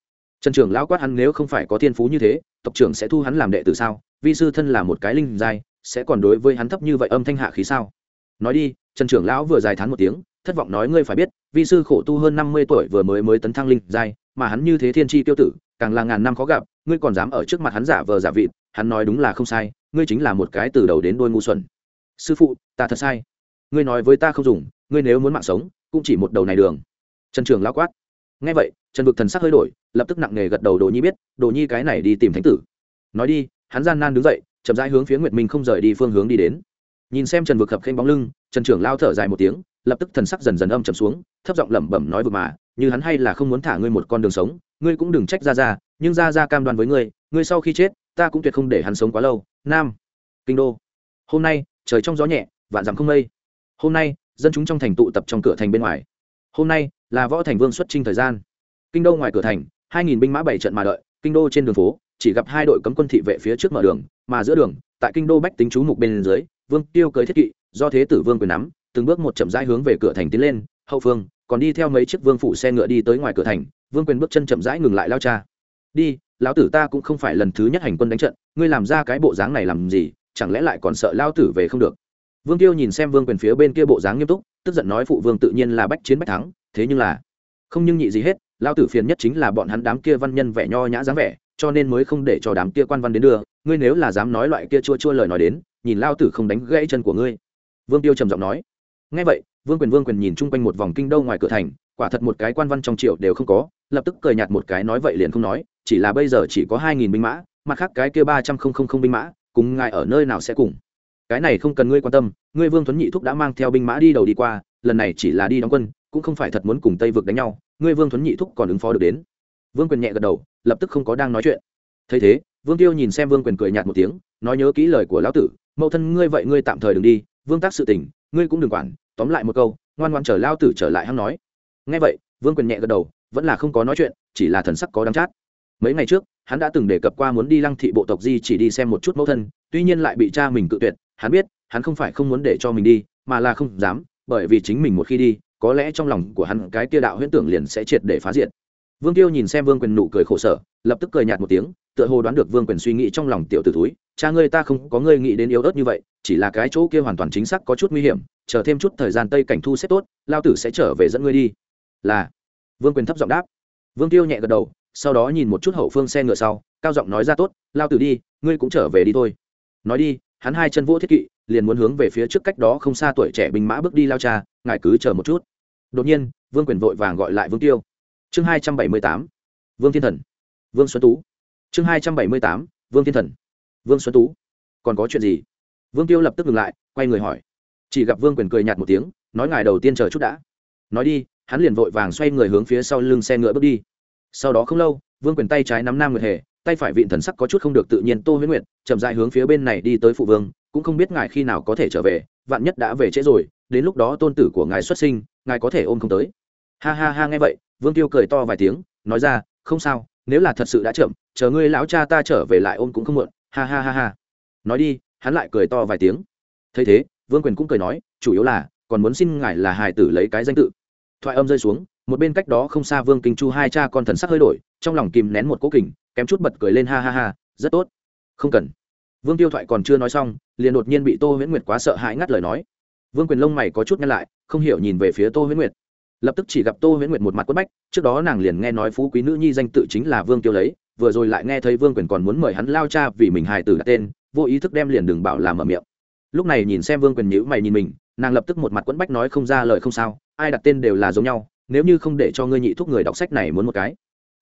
Trần trưởng lão quát hắn, nếu không phải có thiên phú như thế, tộc trưởng sẽ thu hắn làm đệ tử sao? Vi sư thân là một cái linh giai, sẽ còn đối với hắn thấp như vậy âm thanh hạ khí sao? Nói đi, trần trưởng lão vừa dài thán một tiếng, thất vọng nói ngươi phải biết, vi sư khổ tu hơn năm mươi tuổi vừa mới mới tấn thăng linh giai, mà hắn như thế thiên tri tiêu tử, càng là ngàn năm khó gặp, ngươi còn dám ở trước mặt hắn giả vờ giả vịt, hắn nói đúng là không sai, ngươi chính là một cái từ đầu đến đôi ngu xuẩn. Sư phụ, ta thật sai. Ngươi nói với ta không dùng ngươi nếu muốn mạng sống, cũng chỉ một đầu này đường. Trần trường lão quát. Ngay vậy, trần vực thần sắc hơi đổi, lập tức nặng nề gật đầu đồ nhi biết, đồ nhi cái này đi tìm thánh tử. Nói đi, hắn gian nan đứng dậy, chậm rãi hướng phía nguyệt minh không rời đi phương hướng đi đến. Nhìn xem trần vực khập khênh bóng lưng, trần trưởng lao thở dài một tiếng, lập tức thần sắc dần dần âm trầm xuống, thấp giọng lẩm bẩm nói vừa mà, như hắn hay là không muốn thả ngươi một con đường sống, ngươi cũng đừng trách ra ra nhưng ra ra cam đoan với ngươi ngươi sau khi chết, ta cũng tuyệt không để hắn sống quá lâu. Nam. Kinh đô. Hôm nay, trời trong gió nhẹ, vạn dặm không mây. Hôm nay dân chúng trong thành tụ tập trong cửa thành bên ngoài. Hôm nay là võ thành vương xuất trinh thời gian. Kinh đô ngoài cửa thành, hai nghìn binh mã bảy trận mà đợi, kinh đô trên đường phố, chỉ gặp hai đội cấm quân thị vệ phía trước mở đường, mà giữa đường, tại kinh đô bách tính chú mục bên dưới, vương tiêu cưới thiết kỵ, do thế tử vương quyền nắm, từng bước một chậm rãi hướng về cửa thành tiến lên, hậu phương, còn đi theo mấy chiếc vương phủ xe ngựa đi tới ngoài cửa thành. Vương quyền bước chân chậm rãi ngừng lại lao cha. Đi, lão tử ta cũng không phải lần thứ nhất hành quân đánh trận, ngươi làm ra cái bộ dáng này làm gì, chẳng lẽ lại còn sợ lao tử về không được? Vương tiêu nhìn xem vương quyền phía bên kia bộ dáng nghiêm túc, tức giận nói phụ vương tự nhiên là bách chiến bách thắng, thế nhưng là, không nhưng nhị gì hết, lao tử phiền nhất chính là bọn hắn đám kia văn nhân vẻ nho nhã dáng vẻ, cho nên mới không để cho đám kia quan văn đến đưa, ngươi nếu là dám nói loại kia chua chua lời nói đến, nhìn lao tử không đánh gãy chân của ngươi. Vương tiêu trầm giọng nói. Ngay vậy, vương quyền vương quyền nhìn chung quanh một vòng kinh đô ngoài cửa thành, quả thật một cái quan văn trong triệu đều không có, lập tức cười nhạt một cái nói vậy liền không nói, chỉ là bây giờ chỉ có hai nghìn binh mã, mặt khác cái kia ba trăm không không không binh mã, cùng ngài ở nơi nào sẽ cùng cái này không cần ngươi quan tâm, ngươi vương tuấn nhị thúc đã mang theo binh mã đi đầu đi qua, lần này chỉ là đi đóng quân, cũng không phải thật muốn cùng tây vực đánh nhau, ngươi vương tuấn nhị thúc còn ứng phó được đến. Vương quyền nhẹ gật đầu, lập tức không có đang nói chuyện. Thấy thế, vương tiêu nhìn xem vương quyền cười nhạt một tiếng, nói nhớ kỹ lời của lão tử mẫu thân ngươi vậy ngươi tạm thời đừng đi, vương tác sự tình, ngươi cũng đừng quản, tóm lại một câu, ngoan ngoan chờ lao tử trở lại hắn nói. Ngay vậy, vương quyền nhẹ gật đầu, vẫn là không có nói chuyện, chỉ là thần sắc có đắng chát. Mấy ngày trước, hắn đã từng đề cập qua muốn đi lăng thị bộ tộc di chỉ đi xem một chút mẫu thân, tuy nhiên lại bị cha mình cự tuyệt hắn biết, hắn không phải không muốn để cho mình đi, mà là không dám, bởi vì chính mình một khi đi, có lẽ trong lòng của hắn cái kia đạo huyễn tưởng liền sẽ triệt để phá diệt. Vương tiêu nhìn xem vương quyền nụ cười khổ sở, lập tức cười nhạt một tiếng, tựa hồ đoán được vương quyền suy nghĩ trong lòng tiểu t ử túi cha ngươi ta không có ngươi nghĩ đến yếu ớt như vậy, chỉ là cái chỗ kia hoàn toàn chính xác có chút nguy hiểm, chờ thêm chút thời gian tây cảnh thu xếp tốt, lao tử sẽ trở về dẫn ngươi đi. Là. Vương quyền thấp giọng đáp. Vương tiêu nhẹ gật đầu, sau đó nhìn một chút hậu phương xe ngựa sau, cao giọng nói ra, tốt, lao tử đi, ngươi cũng trở về đi thôi. Nói đi hắn hai chân vỗ thiết kỵ, liền muốn hướng về phía trước cách đó không xa tuổi trẻ binh mã bước đi lao cha, ngài cứ chờ một chút. Đột nhiên, vương quyền vội vàng gọi lại vương tiêu. Chương hai trăm bảy mươi tám, vương thiên thần. Vương xuân tú. Chương hai trăm bảy mươi tám, vương thiên thần. Vương xuân tú. Còn có chuyện gì? Vương tiêu lập tức ngừng lại, quay người hỏi. Chỉ gặp vương quyền cười nhạt một tiếng, nói ngài đầu tiên chờ chút đã. Nói đi, hắn liền vội vàng xoay người hướng phía sau lưng xe ngựa bước đi. Sau đó không lâu, vương quyền tay trái nắm nam nguyệt hề tay phải vịn thần sắc có chút không được tự nhiên tô huyết nguyệt, chậm dại hướng phía bên này đi tới phụ vương, cũng không biết ngài khi nào có thể trở về, vạn nhất đã về trễ rồi, đến lúc đó tôn tử của ngài xuất sinh, ngài có thể ôm không tới. Ha ha ha, nghe vậy, vương tiêu cười to vài tiếng, nói ra, không sao, nếu là thật sự đã chậm, chờ ngươi lão cha ta trở về lại ôm cũng không muộn. Ha ha ha ha. Nói đi, hắn lại cười to vài tiếng. Thấy thế, vương quyền cũng cười nói, chủ yếu là, còn muốn xin ngài là hài tử lấy cái danh tự. Thoại âm rơi xuống, một bên cách đó không xa vương kinh chu hai cha con thần sắc hơi đổi, trong lòng kìm nén một cố kình kém chút bật cười lên ha ha ha, rất tốt. Không cần. Vương tiêu thoại còn chưa nói xong, liền đột nhiên bị tô huyễn nguyệt quá sợ hãi ngắt lời nói. Vương quyền lông mày có chút nhăn lại, không hiểu nhìn về phía tô huyễn nguyệt. Lập tức chỉ gặp tô huyễn nguyệt một mặt quất bách, trước đó nàng liền nghe nói phú quý nữ nhi danh tự chính là vương tiêu lấy, vừa rồi lại nghe thấy vương quyền còn muốn mời hắn lao cha vì mình hài tử đặt tên, vô ý thức đem liền đừng bảo làm mở miệng. Lúc này nhìn xem vương quyền nhữ mày nhìn mình, nàng lập tức một mặt quẫn bách nói không ra lời không sao, ai đặt tên đều là giống nhau, nếu như không để cho ngươi nhị thúc người đọc sách này muốn một cái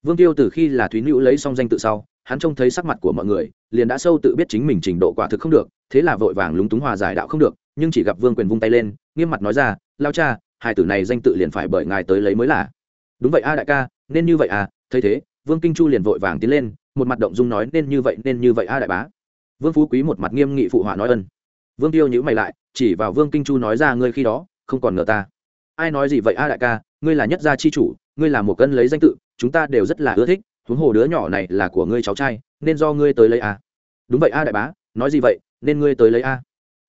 vương tiêu từ khi là thúy nữ lấy xong danh tự sau, hắn trông thấy sắc mặt của mọi người, liền đã sâu tự biết chính mình trình độ quả thực không được, thế là vội vàng lúng túng hòa giải đạo không được, nhưng chỉ gặp vương quyền vung tay lên, nghiêm mặt nói ra, lao cha, hai tử này danh tự liền phải bởi ngài tới lấy mới là. Đúng vậy a đại ca, nên như vậy à thấy thế, vương kinh chu liền vội vàng tiến lên, một mặt động dung nói, nên như vậy, nên như vậy a đại bá. Vương phú quý một mặt nghiêm nghị phụ họa nói ân. Vương tiêu nhữ mày lại, chỉ vào vương kinh chu nói ra, ngươi khi đó, không còn ngờ ta. Ai nói gì vậy a đại ca, ngươi là nhất gia chi chủ, ngươi là một cân lấy danh tự chúng ta đều rất là ưa thích, huống hồ đứa nhỏ này là của ngươi cháu trai, nên do ngươi tới lấy a đúng vậy a đại bá, nói gì vậy, nên ngươi tới lấy a.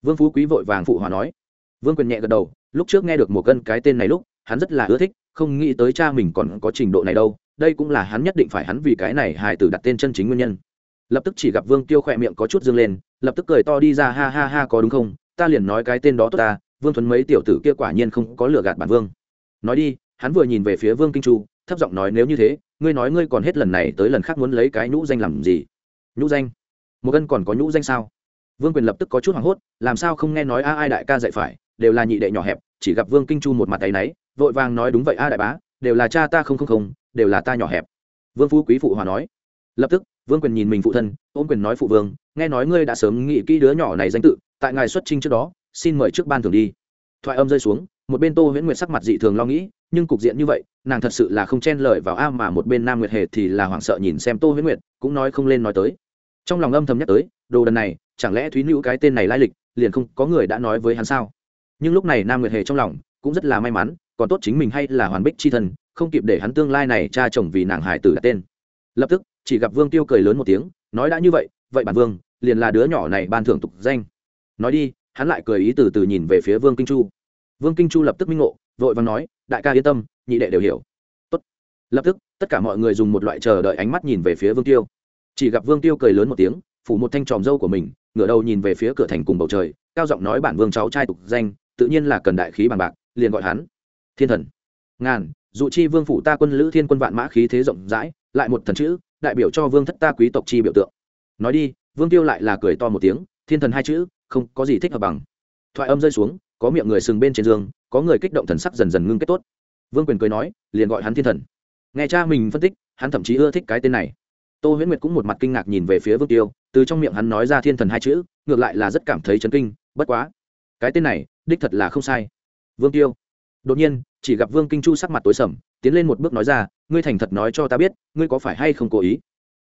Vương phú quý vội vàng phụ hòa nói. Vương quyền nhẹ gật đầu, lúc trước nghe được một cân cái tên này lúc, hắn rất là ưa thích, không nghĩ tới cha mình còn có trình độ này đâu, đây cũng là hắn nhất định phải hắn vì cái này hài tử đặt tên chân chính nguyên nhân. Lập tức chỉ gặp vương tiêu khỏe miệng có chút dương lên, lập tức cười to đi ra, ha ha ha, có đúng không? Ta liền nói cái tên đó tốt ta, vương thuấn mấy tiểu tử kia quả nhiên không có lừa gạt bản vương. Nói đi, hắn vừa nhìn về phía vương kinh chu thấp giọng nói, nếu như thế, ngươi nói ngươi còn hết lần này tới lần khác muốn lấy cái nhũ danh làm gì? Nhũ danh? Một gân còn có nhũ danh sao? Vương quyền lập tức có chút hoảng hốt, làm sao không nghe nói a ai đại ca dạy phải, đều là nhị đệ nhỏ hẹp, chỉ gặp vương kinh chu một mặt tay náy, vội vàng nói, đúng vậy a đại bá, đều là cha ta không không không, đều là ta nhỏ hẹp. Vương phú quý phụ hòa nói. Lập tức, vương quyền nhìn mình phụ thân, ôm quyền nói, phụ vương, nghe nói ngươi đã sớm nghĩ kỹ đứa nhỏ này danh tự, tại ngài xuất trinh trước đó, xin mời trước ban thường đi. Thoại âm rơi xuống, một bên tô huyễn nguyệt sắc mặt dị thường lo nghĩ nhưng cục diện như vậy, nàng thật sự là không chen lời vào a mà một bên nam nguyệt hề thì là hoảng sợ nhìn xem tô huyễn nguyệt, cũng nói không lên nói tới. Trong lòng âm thầm nhắc tới, đồ đần này, chẳng lẽ thúy nữ cái tên này lai lịch, liền không có người đã nói với hắn sao? Nhưng lúc này nam nguyệt hề trong lòng cũng rất là may mắn, còn tốt chính mình hay là hoàn bích c h i thân không kịp để hắn tương lai này cha chồng vì nàng hải tử đặt tên. Lập tức, chỉ gặp vương tiêu cười lớn một tiếng, nói đã như vậy vậy bản vương, liền là đứa nhỏ này ban thưởng tục danh. Nói đi, hắn lại cười ý từ từ nhìn về phía vương kinh chu. Vương kinh chu lập tức minh ngộ vội vàng nói, đại ca yên tâm, nhị đệ đều hiểu. Tốt. lập tức, tất cả mọi người dùng một loại chờ đợi ánh mắt nhìn về phía vương tiêu. Chỉ gặp vương tiêu cười lớn một tiếng, phủ một thanh tròm dâu của mình, ngửa đầu nhìn về phía cửa thành cùng bầu trời, cao giọng nói bản vương cháu trai tục danh, tự nhiên là cần đại khí bằng bạc, liền gọi hắn, thiên thần. Ngàn, dụ chi vương phủ ta quân lữ thiên quân vạn mã khí thế rộng rãi, lại một thần chữ, đại biểu cho vương thất ta quý tộc chi biểu tượng. Nói đi, vương tiêu lại là cười to một tiếng, thiên thần hai chữ, không có gì thích hợp bằng. Thoại âm rơi xuống, có miệng người sừng bên trên giường có người kích động thần sắc dần dần ngưng kết tốt. Vương quyền cười nói, liền gọi hắn thiên thần. Nghe cha mình phân tích, hắn thậm chí ưa thích cái tên này. Tô huyễn nguyệt cũng một mặt kinh ngạc nhìn về phía vương tiêu, từ trong miệng hắn nói ra thiên thần hai chữ, ngược lại là rất cảm thấy chấn kinh, bất quá. Cái tên này, đích thật là không sai. Vương tiêu. Đột nhiên, chỉ gặp vương kinh chu sắc mặt tối sầm, tiến lên một bước nói ra, ngươi thành thật nói cho ta biết, ngươi có phải hay không cố ý?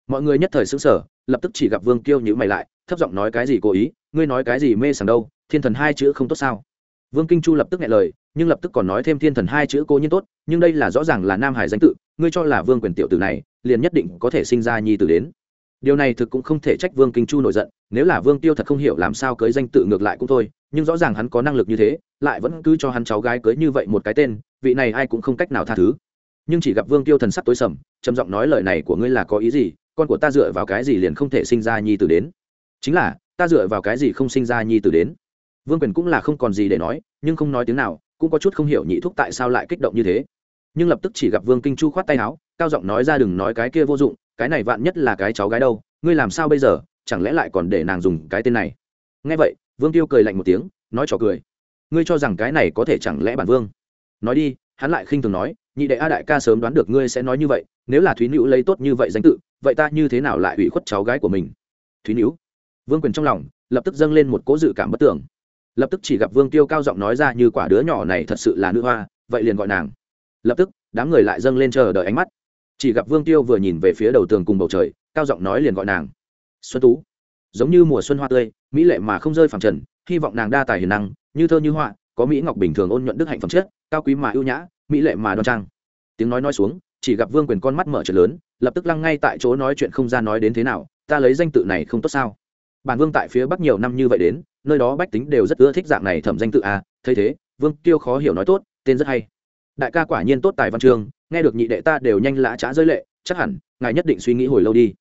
Mọi người nhất thời xứng sở lập tức chỉ gặp vương kiêu nhữ mày lại, thấp giọng nói cái gì cố ý, ngươi nói cái gì mê sảng đâu, thiên thần hai chữ không tốt sao? Vương kinh chu lập tức nghe lời nhưng lập tức còn nói thêm thiên thần hai chữ cô nhiên tốt, nhưng đây là rõ ràng là nam hải danh tự, ngươi cho là vương quyền tiểu tử này, liền nhất định có thể sinh ra nhi tử đến. Điều này thực cũng không thể trách vương kinh chu nổi giận, nếu là vương tiêu thật không hiểu làm sao cưới danh tự ngược lại cũng thôi, nhưng rõ ràng hắn có năng lực như thế, lại vẫn cứ cho hắn cháu gái cưới như vậy một cái tên, vị này ai cũng không cách nào tha thứ. Nhưng chỉ gặp vương tiêu thần sắc tối sầm, trầm giọng nói lời này của ngươi là có ý gì, con của ta dựa vào cái gì liền không thể sinh ra nhi tử đến? Chính là, ta dựa vào cái gì không sinh ra nhi tử đến? Vương quyền cũng là không còn gì để nói, nhưng không nói tiếng nào cũng có chút không hiểu nhị thúc tại sao lại kích động như thế. Nhưng lập tức chỉ gặp vương kinh chu khoát tay áo, cao giọng nói ra đừng nói cái kia vô dụng, cái này vạn nhất là cái cháu gái đâu, ngươi làm sao bây giờ, chẳng lẽ lại còn để nàng dùng cái tên này? Nghe vậy, vương tiêu cười lạnh một tiếng, nói trò cười. Ngươi cho rằng cái này có thể chẳng lẽ bản vương? Nói đi, hắn lại khinh thường nói, nhị đệ a đại ca sớm đoán được ngươi sẽ nói như vậy, nếu là thúy nữ lấy tốt như vậy danh tự, vậy ta như thế nào lại ủy khuất cháu gái của mình? Thúy nữ vương quyền trong lòng lập tức dâng lên một cố dự cảm bất tưởng lập tức chỉ gặp vương tiêu cao giọng nói ra như quả đứa nhỏ này thật sự là nữ hoa, vậy liền gọi nàng. Lập tức, đám người lại dâng lên chờ đợi ánh mắt. Chỉ gặp vương tiêu vừa nhìn về phía đầu tường cùng bầu trời, cao giọng nói liền gọi nàng. Xuân tú. Giống như mùa xuân hoa tươi, mỹ lệ mà không rơi phẳng trần, hy vọng nàng đa tài hiền năng, như thơ như họa, có mỹ ngọc bình thường ôn nhuận đức hạnh phẩm chất, cao quý mà ưu nhã, mỹ lệ mà đoan trang. Tiếng nói nói xuống, chỉ gặp vương quyền con mắt mở trợn lớn, lập tức lăng ngay tại chỗ nói chuyện không ra nói đến thế nào, ta lấy danh tự này không tốt sao? Bản vương tại phía bắc nhiều năm như vậy đến nơi đó bách tính đều rất ưa thích dạng này thẩm danh tự a à. thấy thế, vương tiêu khó hiểu nói tốt, tên rất hay. Đại ca quả nhiên tốt tài văn chương nghe được nhị đệ ta đều nhanh lã trá giới lệ, chắc hẳn, ngài nhất định suy nghĩ hồi lâu đi.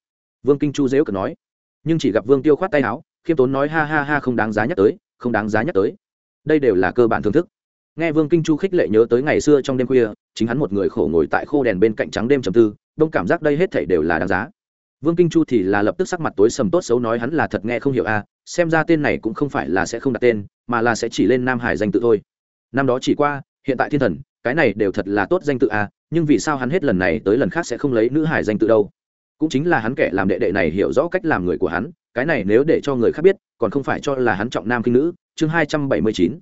Vương kinh chu dễu cần nói. Nhưng chỉ gặp vương tiêu khoát tay áo, khiêm tốn nói ha ha ha không đáng giá nhắc tới, không đáng giá nhắc tới. Đây đều là cơ bản thưởng thức. Nghe vương kinh chu khích lệ nhớ tới ngày xưa trong đêm khuya, chính hắn một người khổ ngồi tại khô đèn bên cạnh trắng đêm trầm tư, đông cảm giác đây hết thảy đều là đáng giá. Vương kinh chu thì là lập tức sắc mặt tối sầm tốt xấu nói hắn là thật nghe không hiểu a xem ra tên này cũng không phải là sẽ không đặt tên, mà là sẽ chỉ lên nam hải danh tự thôi. Năm đó chỉ qua, hiện tại thiên thần, cái này đều thật là tốt danh tự a nhưng vì sao hắn hết lần này tới lần khác sẽ không lấy nữ hải danh tự đâu? Cũng chính là hắn kẻ làm đệ đệ này hiểu rõ cách làm người của hắn, cái này nếu để cho người khác biết, còn không phải cho là hắn trọng nam kinh nữ. Chương hai trăm bảy mươi chín.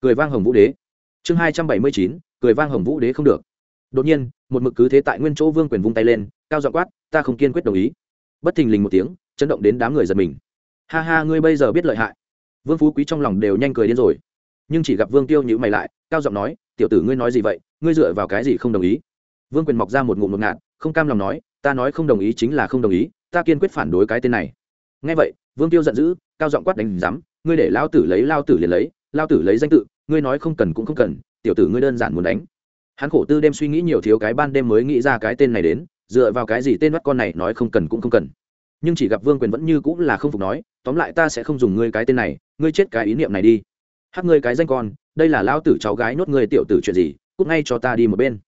Cười vang hồng vũ đế. Chương hai trăm bảy mươi chín. Cười vang hồng vũ đế không được. Đột nhiên, một mực cứ thế tại nguyên chỗ vương quyền vung tay lên, cao dọ quát, ta không kiên quyết đồng ý. Bất thình lình một tiếng, chấn động đến đám người giật mình ha ha, ngươi bây giờ biết lợi hại. Vương phú quý trong lòng đều nhanh cười điên rồi. Nhưng chỉ gặp vương tiêu nhữ mày lại, cao giọng nói, tiểu tử ngươi nói gì vậy? Ngươi dựa vào cái gì không đồng ý? Vương quyền mọc ra một ngụm một ngạn không cam lòng nói, ta nói không đồng ý chính là không đồng ý, ta kiên quyết phản đối cái tên này. Ngay vậy, vương tiêu giận dữ, cao giọng quát đánh rắm ngươi để lao tử lấy lao tử liền lấy, lao tử lấy danh tự, ngươi nói không cần cũng không cần, tiểu tử ngươi đơn giản muốn đánh. Hắn khổ tư đêm suy nghĩ nhiều thiếu cái ban đêm mới nghĩ ra cái tên này đến, dựa vào cái gì tên bắt con này nói không cần cũng không cần nhưng chỉ gặp vương quyền vẫn như cũng là không phục nói, tóm lại ta sẽ không dùng ngươi cái tên này, ngươi chết cái ý niệm này đi. Hát ngươi cái danh con, đây là lao tử cháu gái nốt ngươi tiểu tử chuyện gì, cút ngay cho ta đi một bên.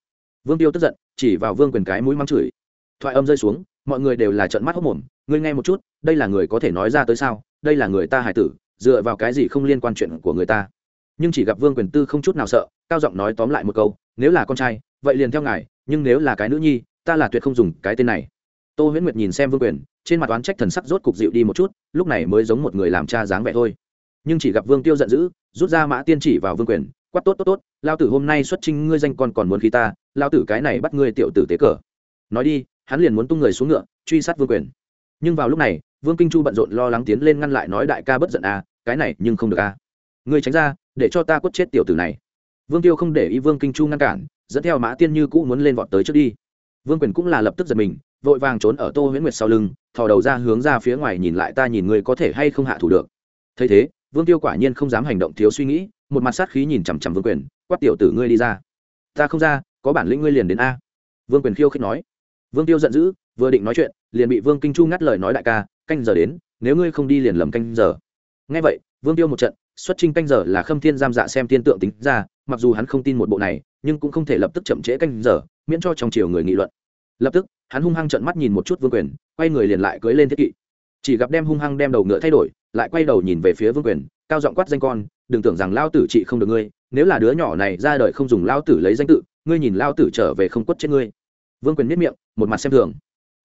Vương tiêu tức giận, chỉ vào vương quyền cái mũi mắng chửi. Thoại âm rơi xuống, mọi người đều là trận mắt hốc mồm ngươi nghe một chút, đây là người có thể nói ra tới sao? Đây là người ta hải tử, dựa vào cái gì không liên quan chuyện của người ta? Nhưng chỉ gặp vương quyền tư không chút nào sợ, cao giọng nói tóm lại một câu, nếu là con trai, vậy liền theo ngài, nhưng nếu là cái nữ nhi, ta là tuyệt không dùng cái tên này. Tô huyễn nguyệt nhìn xem vương quyền trên mặt oán trách thần sắc rốt cục dịu đi một chút lúc này mới giống một người làm cha dáng vẻ thôi. Nhưng chỉ gặp vương tiêu giận dữ rút ra mã tiên chỉ vào vương quyền quát tốt tốt tốt lao tử hôm nay xuất trinh ngươi danh con còn muốn khí ta lao tử cái này bắt ngươi tiểu tử tế cờ. Nói đi hắn liền muốn tung người xuống ngựa truy sát vương quyền. Nhưng vào lúc này vương kinh chu bận rộn lo lắng tiến lên ngăn lại nói đại ca bất giận à, cái này nhưng không được a ngươi tránh ra để cho ta quất chết tiểu tử này. Vương tiêu không để ý vương kinh chu ngăn cản dẫn theo mã tiên như cũ muốn lên vọt tới trước đi. Vương quyền cũng là lập tức giật mình vội vàng trốn ở tô huyễn nguyệt sau lưng, thò đầu ra hướng ra phía ngoài nhìn lại ta nhìn ngươi có thể hay không hạ thủ được. Thấy thế, vương tiêu quả nhiên không dám hành động thiếu suy nghĩ, một mặt sát khí nhìn chằm chằm vương quyền, quát tiểu tử ngươi đi ra. Ta không ra, có bản lĩnh ngươi liền đến a. Vương quyền khiêu khích nói. Vương tiêu giận dữ, vừa định nói chuyện, liền bị vương kinh chu ngắt lời nói đại ca, canh giờ đến, nếu ngươi không đi liền lầm canh giờ. Ngay vậy, vương tiêu một trận, xuất trình canh giờ là khâm thiên giam dạ xem tiên tượng tính ra, mặc dù hắn không tin một bộ này, nhưng cũng không thể lập tức chậm trễ canh giờ, miễn cho trong chiều người nghị luận lập tức, hắn hung hăng trợn mắt nhìn một chút vương quyền, quay người liền lại cưới lên thiết kỵ. Chỉ gặp đem hung hăng đem đầu ngựa thay đổi, lại quay đầu nhìn về phía vương quyền, cao giọng quát danh con, đừng tưởng rằng lao tử trị không được ngươi, nếu là đứa nhỏ này ra đời không dùng lao tử lấy danh tự, ngươi nhìn lao tử trở về không quất chết ngươi. Vương quyền miết miệng, một mặt xem thường.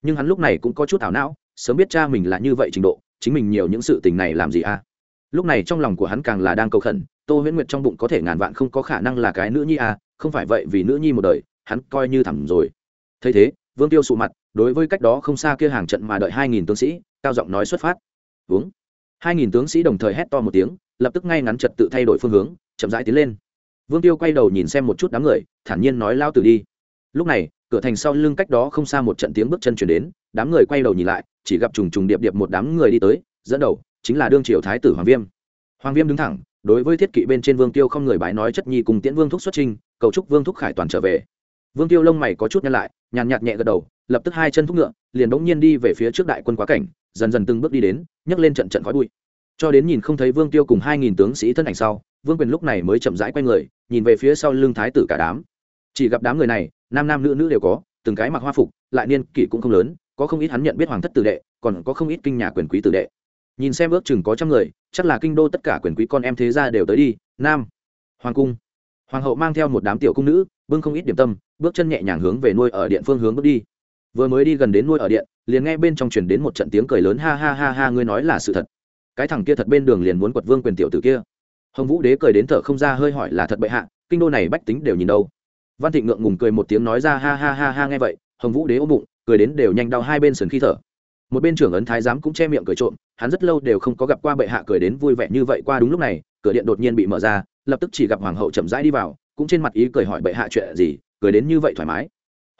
Nhưng hắn lúc này cũng có chút ảo não, sớm biết cha mình là như vậy trình độ, chính mình nhiều những sự tình này làm gì a? Lúc này trong lòng của hắn càng là đang cầu khẩn, tô huyễn nguyệt trong bụng có thể ngàn vạn không có khả năng là cái nữ nhi a, không phải vậy vì nữ nhi một đời, hắn coi như thẳm rồi. Thấy thế vương tiêu sụ mặt, đối với cách đó không xa kia hàng trận mà đợi hai nghìn tướng sĩ, cao giọng nói xuất phát. Uống. Hai nghìn tướng sĩ đồng thời hét to một tiếng, lập tức ngay ngắn trật tự thay đổi phương hướng, chậm rãi tiến lên. Vương tiêu quay đầu nhìn xem một chút đám người, thản nhiên nói lao tử đi. Lúc này, cửa thành sau lưng cách đó không xa một trận tiếng bước chân chuyển đến, đám người quay đầu nhìn lại, chỉ gặp trùng trùng điệp điệp một đám người đi tới, dẫn đầu chính là đương triều thái tử hoàng viêm. Hoàng viêm đứng thẳng, đối với thiết kỵ bên trên vương tiêu không người bái nói chất nhi cùng tiễn vương thúc xuất trinh cầu chúc vương thúc khải toàn trở về. Vương tiêu lông mày có chút nhăn lại nhàn nhạt nhẹ gật đầu, lập tức hai chân thúc ngựa, liền bỗng nhiên đi về phía trước đại quân quá cảnh, dần dần từng bước đi đến, nhấc lên trận trận khói bụi. Cho đến nhìn không thấy vương tiêu cùng hai nghìn tướng sĩ thân ảnh sau, vương quyền lúc này mới chậm rãi quay người, nhìn về phía sau lưng thái tử cả đám. Chỉ gặp đám người này, nam nam nữ nữ đều có, từng cái mặc hoa phục, lại niên kỷ cũng không lớn, có không ít hắn nhận biết hoàng thất tử đệ, còn có không ít kinh nhà quyền quý tử đệ. Nhìn xem ước chừng có trăm người, chắc là kinh đô tất cả quyền quý con em thế gia đều tới đi, nam, hoàng cung. Hoàng hậu mang theo một đám tiểu cung nữ, bưng không ít điểm tâm bước chân nhẹ nhàng hướng về nuôi ở điện phương hướng bước đi. Vừa mới đi gần đến nuôi ở điện, liền nghe bên trong truyền đến một trận tiếng cười lớn, ha ha ha ha, ngươi nói là sự thật. Cái thằng kia thật bên đường liền muốn quật vương quyền tiểu tử kia. Hồng vũ đế cười đến thở không ra, hơi hỏi là thật bệ hạ, kinh đô này bách tính đều nhìn đâu? Văn thịnh ngượng ngùng cười một tiếng nói ra, ha ha ha ha, nghe vậy, hồng vũ đế ôm bụng, cười đến đều nhanh đau hai bên sườn khi thở. Một bên trưởng ấn thái giám cũng che miệng cười trộm, hắn rất lâu đều không có gặp qua bệ hạ cười đến vui vẻ như vậy qua đúng lúc này, cửa điện đột nhiên bị mở ra, lập tức chỉ gặp hoàng hậu chậm rãi đi vào, cũng trên mặt ý cười hỏi bệ hạ chuyện gì cười đến như vậy thoải mái.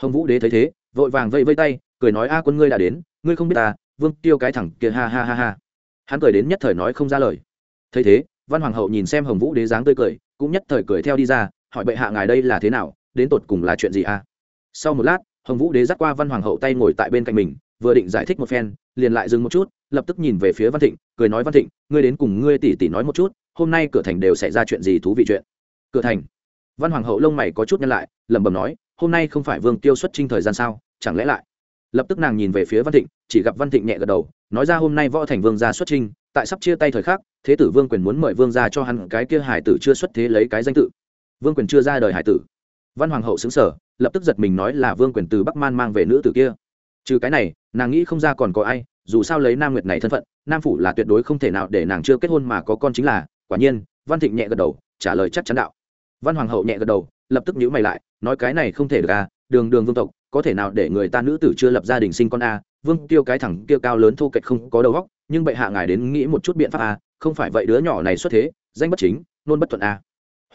Hồng vũ đế thấy thế, vội vàng vây vây tay, cười nói, a quân ngươi đã đến, ngươi không biết ta, vương tiêu cái thẳng kia, ha ha ha ha. Hắn cười đến nhất thời nói không ra lời. Thấy thế, văn hoàng hậu nhìn xem hồng vũ đế dáng tươi cười, cũng nhất thời cười theo đi ra, hỏi, bệ hạ ngài đây là thế nào, đến tột cùng là chuyện gì a? Sau một lát, hồng vũ đế dắt qua văn hoàng hậu tay ngồi tại bên cạnh mình, vừa định giải thích một phen, liền lại dừng một chút, lập tức nhìn về phía văn thịnh, cười nói, văn thịnh, ngươi đến cùng ngươi tỷ tỷ nói một chút, hôm nay cửa thành đều xảy ra chuyện gì thú vị chuyện? Cửa thành? Văn hoàng hậu lông mày có chút nhăn lại, lẩm bẩm nói, hôm nay không phải vương tiêu xuất trinh thời gian sao? Chẳng lẽ lại? Lập tức nàng nhìn về phía văn thịnh, chỉ gặp văn thịnh nhẹ gật đầu, nói ra hôm nay võ thành vương gia xuất trinh tại sắp chia tay thời khắc, thế tử vương quyền muốn mời vương gia cho hắn cái kia hải tử chưa xuất thế lấy cái danh tự. Vương quyền chưa ra đời hải tử. Văn hoàng hậu xứng sở lập tức giật mình nói là vương quyền từ bắc man mang về nữ tử kia. Trừ cái này, nàng nghĩ không ra còn có ai, dù sao lấy nam nguyệt này thân phận, nam phủ là tuyệt đối không thể nào để nàng chưa kết hôn mà có con chính là, quả nhiên, văn thịnh nhẹ gật đầu, trả lời chắc chắn đạo văn hoàng hậu nhẹ gật đầu lập tức nhíu mày lại nói cái này không thể được à đường đường vương tộc có thể nào để người ta nữ tử chưa lập gia đình sinh con a? Vương tiêu cái thẳng kia cao lớn thu kệch không có đầu góc, nhưng bệ hạ ngài đến nghĩ một chút biện pháp a không phải vậy đứa nhỏ này xuất thế danh bất chính nôn bất thuận a.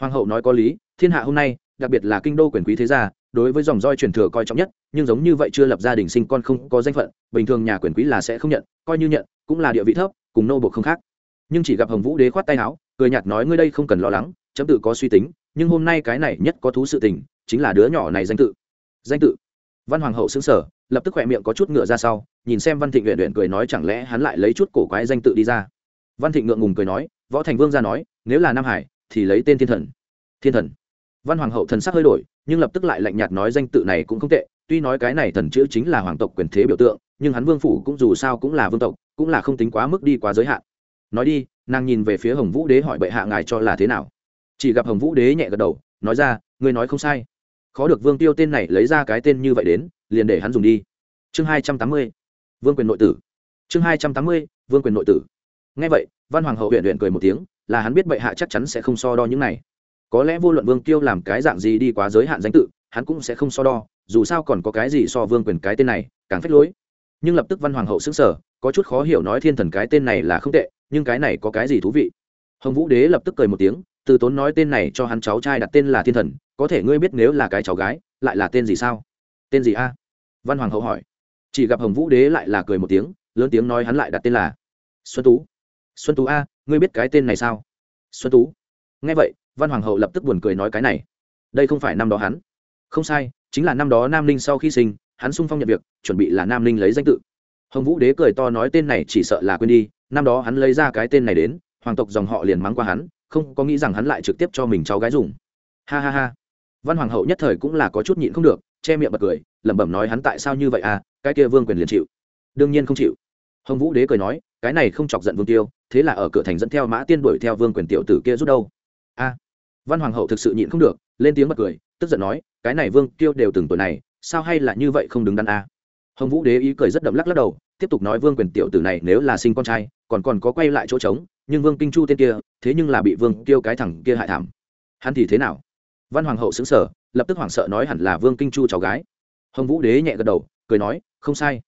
Hoàng hậu nói có lý thiên hạ hôm nay đặc biệt là kinh đô quyền quý thế gia đối với dòng roi truyền thừa coi trọng nhất nhưng giống như vậy chưa lập gia đình sinh con không có danh phận bình thường nhà quyền quý là sẽ không nhận coi như nhận cũng là địa vị thấp cùng nô buộc không khác. Nhưng chỉ gặp hồng vũ đế khoát tay áo cười nhạt nói ngươi đây không cần lo lắng chấm tự có suy tính nhưng hôm nay cái này nhất có thú sự tình, chính là đứa nhỏ này danh tự. Danh tự. Văn hoàng hậu xứng sở lập tức khỏe miệng có chút ngựa ra sau, nhìn xem văn thịnh huyện huyện cười nói chẳng lẽ hắn lại lấy chút cổ quái danh tự đi ra. Văn thịnh ngượng ngùng cười nói, võ thành vương ra nói, nếu là nam hải, thì lấy tên thiên thần. Thiên thần. Văn hoàng hậu thần sắc hơi đổi, nhưng lập tức lại lạnh nhạt nói danh tự này cũng không tệ, tuy nói cái này thần chữ chính là hoàng tộc quyền thế biểu tượng, nhưng hắn vương phủ cũng dù sao cũng là vương tộc, cũng là không tính quá mức đi quá giới hạn. Nói đi, nàng nhìn về phía hồng vũ đế hỏi bệ hạ ngài cho là thế nào? Chỉ gặp hồng vũ đế nhẹ gật đầu, nói ra, ngươi nói không sai. Khó được vương tiêu tên này lấy ra cái tên như vậy đến, liền để hắn dùng đi. Chương hai trăm tám mươi, vương quyền nội tử. Chương hai trăm tám mươi, vương quyền nội tử. Ngay vậy, văn hoàng hậu huyện huyện cười một tiếng, là hắn biết bệ hạ chắc chắn sẽ không so đo những này. Có lẽ vô luận vương tiêu làm cái dạng gì đi quá giới hạn danh tự, hắn cũng sẽ không so đo, dù sao còn có cái gì so vương quyền cái tên này, càng phách lối. Nhưng lập tức văn hoàng hậu xứng sở có chút khó hiểu nói thiên thần cái tên này là không tệ, nhưng cái này có cái gì thú vị? Hồng vũ đế lập tức cười một tiếng từ tốn nói tên này cho hắn cháu trai đặt tên là thiên thần, có thể ngươi biết nếu là cái cháu gái, lại là tên gì sao? Tên gì a? Văn hoàng hậu hỏi. Chỉ gặp hồng vũ đế lại là cười một tiếng, lớn tiếng nói hắn lại đặt tên là xuân tú. Xuân tú a, ngươi biết cái tên này sao? Xuân tú. Nghe vậy, văn hoàng hậu lập tức buồn cười nói cái này. Đây không phải năm đó hắn. Không sai, chính là năm đó nam ninh sau khi sinh, hắn sung phong nhận việc, chuẩn bị là nam ninh lấy danh tự. Hồng vũ đế cười to nói tên này chỉ sợ là quên đi, năm đó hắn lấy ra cái tên này đến, hoàng tộc dòng họ liền mắng qua hắn không có nghĩ rằng hắn lại trực tiếp cho mình cháu gái dùng. Ha ha ha. Văn hoàng hậu nhất thời cũng là có chút nhịn không được, che miệng bật cười, lẩm bẩm nói hắn tại sao như vậy à cái kia vương quyền liền chịu. Đương nhiên không chịu. Hồng vũ đế cười nói, cái này không chọc giận vương tiêu, thế là ở cửa thành dẫn theo mã tiên đuổi theo vương quyền tiểu tử kia rút đâu. A. Văn hoàng hậu thực sự nhịn không được, lên tiếng bật cười, tức giận nói, cái này vương tiêu đều từng tuổi này, sao hay là như vậy không đứng đắn a? Hồng vũ đế ý cười rất đậm lắc lắc đầu, tiếp tục nói vương quyền tiểu tử này nếu là sinh con trai, còn còn có quay lại chỗ trống nhưng vương kinh chu tên kia, thế nhưng là bị vương tiêu cái thằng kia hại thảm. Hắn thì thế nào? Văn hoàng hậu xứng sở lập tức hoảng sợ nói hẳn là vương kinh chu cháu gái. Hồng vũ đế nhẹ gật đầu, cười nói, không sai.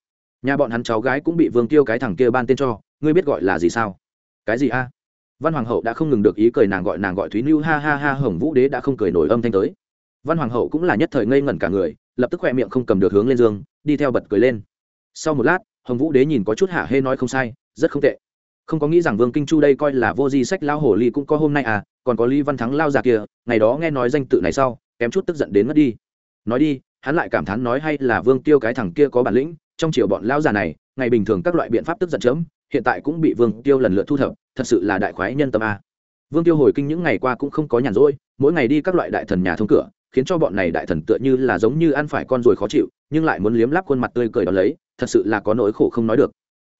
Nhà bọn hắn cháu gái cũng bị vương tiêu cái thằng kia ban tên cho, ngươi biết gọi là gì sao? Cái gì a? Văn hoàng hậu đã không ngừng được ý cười nàng gọi nàng gọi thúy lưu ha ha ha, hồng vũ đế đã không cười nổi âm thanh tới. Văn hoàng hậu cũng là nhất thời ngây ngẩn cả người, lập tức khoe miệng không cầm được hướng lên giường, đi theo bật cười lên. Sau một lát, hồng vũ đế nhìn có chút hạ hê nói không sai, rất không tệ không có nghĩ rằng vương kinh chu đây coi là vô di sách lao hồ ly cũng có hôm nay à còn có lý văn thắng lao già kia, ngày đó nghe nói danh tự này sau, kém chút tức giận đến mất đi. Nói đi, hắn lại cảm thán nói hay là vương tiêu cái thằng kia có bản lĩnh, trong chiều bọn lao già này, ngày bình thường các loại biện pháp tức giận chớm, hiện tại cũng bị vương tiêu lần lượt thu thập, thật sự là đại khoái nhân tâm a. Vương tiêu hồi kinh những ngày qua cũng không có nhàn rỗi, mỗi ngày đi các loại đại thần nhà thông cửa, khiến cho bọn này đại thần tựa như là giống như ăn phải con ruồi khó chịu, nhưng lại muốn liếm láp khuôn mặt tươi cười đó lấy, thật sự là có nỗi khổ không nói được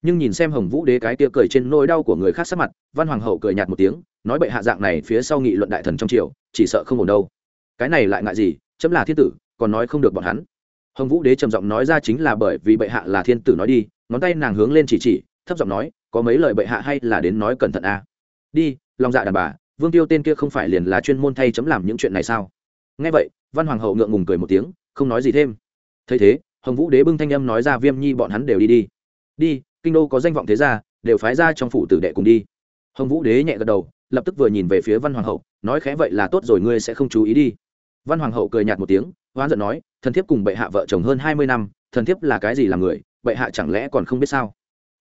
nhưng nhìn xem hồng vũ đế cái tia cười trên nỗi đau của người khác sát mặt, văn hoàng hậu cười nhạt một tiếng, nói bệ hạ dạng này phía sau nghị luận đại thần trong triều, chỉ sợ không ổn đâu. Cái này lại ngại gì, chấm là thiên tử, còn nói không được bọn hắn. Hồng vũ đế trầm giọng nói ra chính là bởi vì bệ hạ là thiên tử nói đi, ngón tay nàng hướng lên chỉ chỉ, thấp giọng nói, có mấy lời bệ hạ hay là đến nói cẩn thận a à? đi, lòng dạ đàn bà, vương tiêu tên kia không phải liền là chuyên môn thay chấm làm những chuyện này sao? Nghe vậy, văn hoàng hậu ngượng ngùng cười một tiếng, không nói gì thêm. Thấy thế, hồng vũ đế bưng thanh âm nói ra viêm nhi bọn hắn đều đi đi. Đi kinh đô có danh vọng thế gia, đều phái ra trong phủ tử đệ cùng đi. Hồng vũ đế nhẹ gật đầu, lập tức vừa nhìn về phía văn hoàng hậu, nói khẽ vậy là tốt rồi, ngươi sẽ không chú ý đi. Văn hoàng hậu cười nhạt một tiếng, hoán giận nói, thần thiếp cùng bệ hạ vợ chồng hơn hai mươi năm, thần thiếp là cái gì là người, bệ hạ chẳng lẽ còn không biết sao?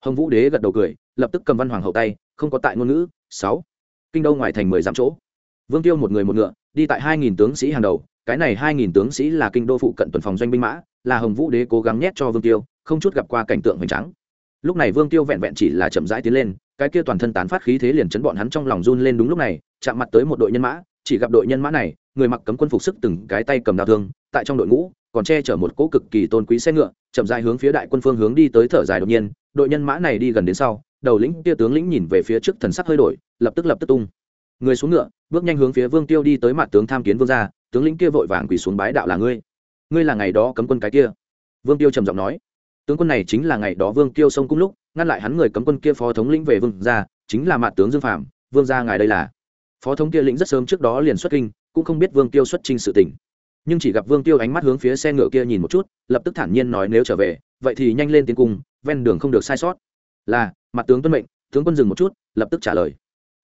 Hồng vũ đế gật đầu cười, lập tức cầm văn hoàng hậu tay, không có tại ngôn ngữ, sáu. Kinh đô ngoài thành mười dặm chỗ. Vương tiêu một người một ngựa, đi tại hai nghìn tướng sĩ hàng đầu, cái này hai nghìn tướng sĩ là kinh đô phụ cận tuần phòng doanh binh mã, là hồng vũ đế cố gắng nhét cho vương tiêu, không chút gặp qua cảnh tượng hoành trắng lúc này vương tiêu vẹn vẹn chỉ là chậm rãi tiến lên, cái kia toàn thân tán phát khí thế liền chấn bọn hắn trong lòng run lên đúng lúc này, chạm mặt tới một đội nhân mã, chỉ gặp đội nhân mã này, người mặc cấm quân phục sức từng cái tay cầm đào thương, tại trong đội ngũ, còn che chở một cỗ cực kỳ tôn quý xe ngựa, chậm dài hướng phía đại quân phương hướng đi tới thở dài đột nhiên, đội nhân mã này đi gần đến sau, đầu lĩnh kia tướng lĩnh nhìn về phía trước thần sắc hơi đổi, lập tức lập tức tung. Người xuống ngựa, bước nhanh hướng phía vương tiêu đi tới mặt tướng tham kiến vương gia, tướng lĩnh kia vội vàng quỳ xuống bái đạo là ngươi. Ngươi là ngày đó cấm quân cái kia. Vương tiêu trầm giọng nói tướng quân này chính là ngày đó vương tiêu sông cung lúc, ngăn lại hắn người cấm quân kia phó thống lĩnh về vương gia, chính là mặt tướng dương phạm vương gia ngài đây là. Phó thống kia lĩnh rất sớm trước đó liền xuất kinh, cũng không biết vương tiêu xuất trình sự tỉnh nhưng chỉ gặp vương tiêu ánh mắt hướng phía xe ngựa kia nhìn một chút, lập tức thản nhiên nói nếu trở về, vậy thì nhanh lên tiến cung, ven đường không được sai sót. Là mặt tướng tuân mệnh, tướng quân dừng một chút, lập tức trả lời.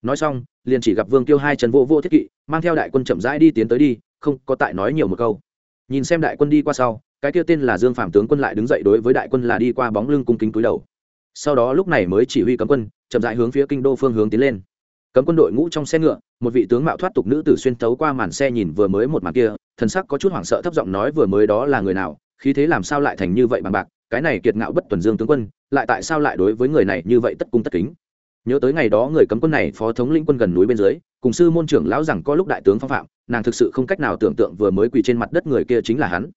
Nói xong, liền chỉ gặp vương tiêu hai chân vô vô thiết kỵ, mang theo đại quân chậm rãi đi tiến tới đi, không có tại nói nhiều một câu. Nhìn xem đại quân đi qua sau cái kia tên là dương phạm tướng quân lại đứng dậy đối với đại quân là đi qua bóng lưng cung kính túi đầu. Sau đó lúc này mới chỉ huy cấm quân, chậm rãi hướng phía kinh đô phương hướng tiến lên. Cấm quân đội ngũ trong xe ngựa, một vị tướng mạo thoát tục nữ tử xuyên tấu qua màn xe nhìn vừa mới một màn kia, thần sắc có chút hoảng sợ thấp giọng nói vừa mới đó là người nào, khí thế làm sao lại thành như vậy bằng bạc, cái này kiệt ngạo bất tuần dương tướng quân, lại tại sao lại đối với người này như vậy tất cung tất kính? Nhớ tới ngày đó người cấm quân này phó thống lĩnh quân gần núi bên dưới, cùng sư môn trưởng lão rằng có lúc đại tướng phong phạm, nàng thực sự không cách nào tưởng tượng vừa mới quỳ trên mặt đất người kia chính là hắn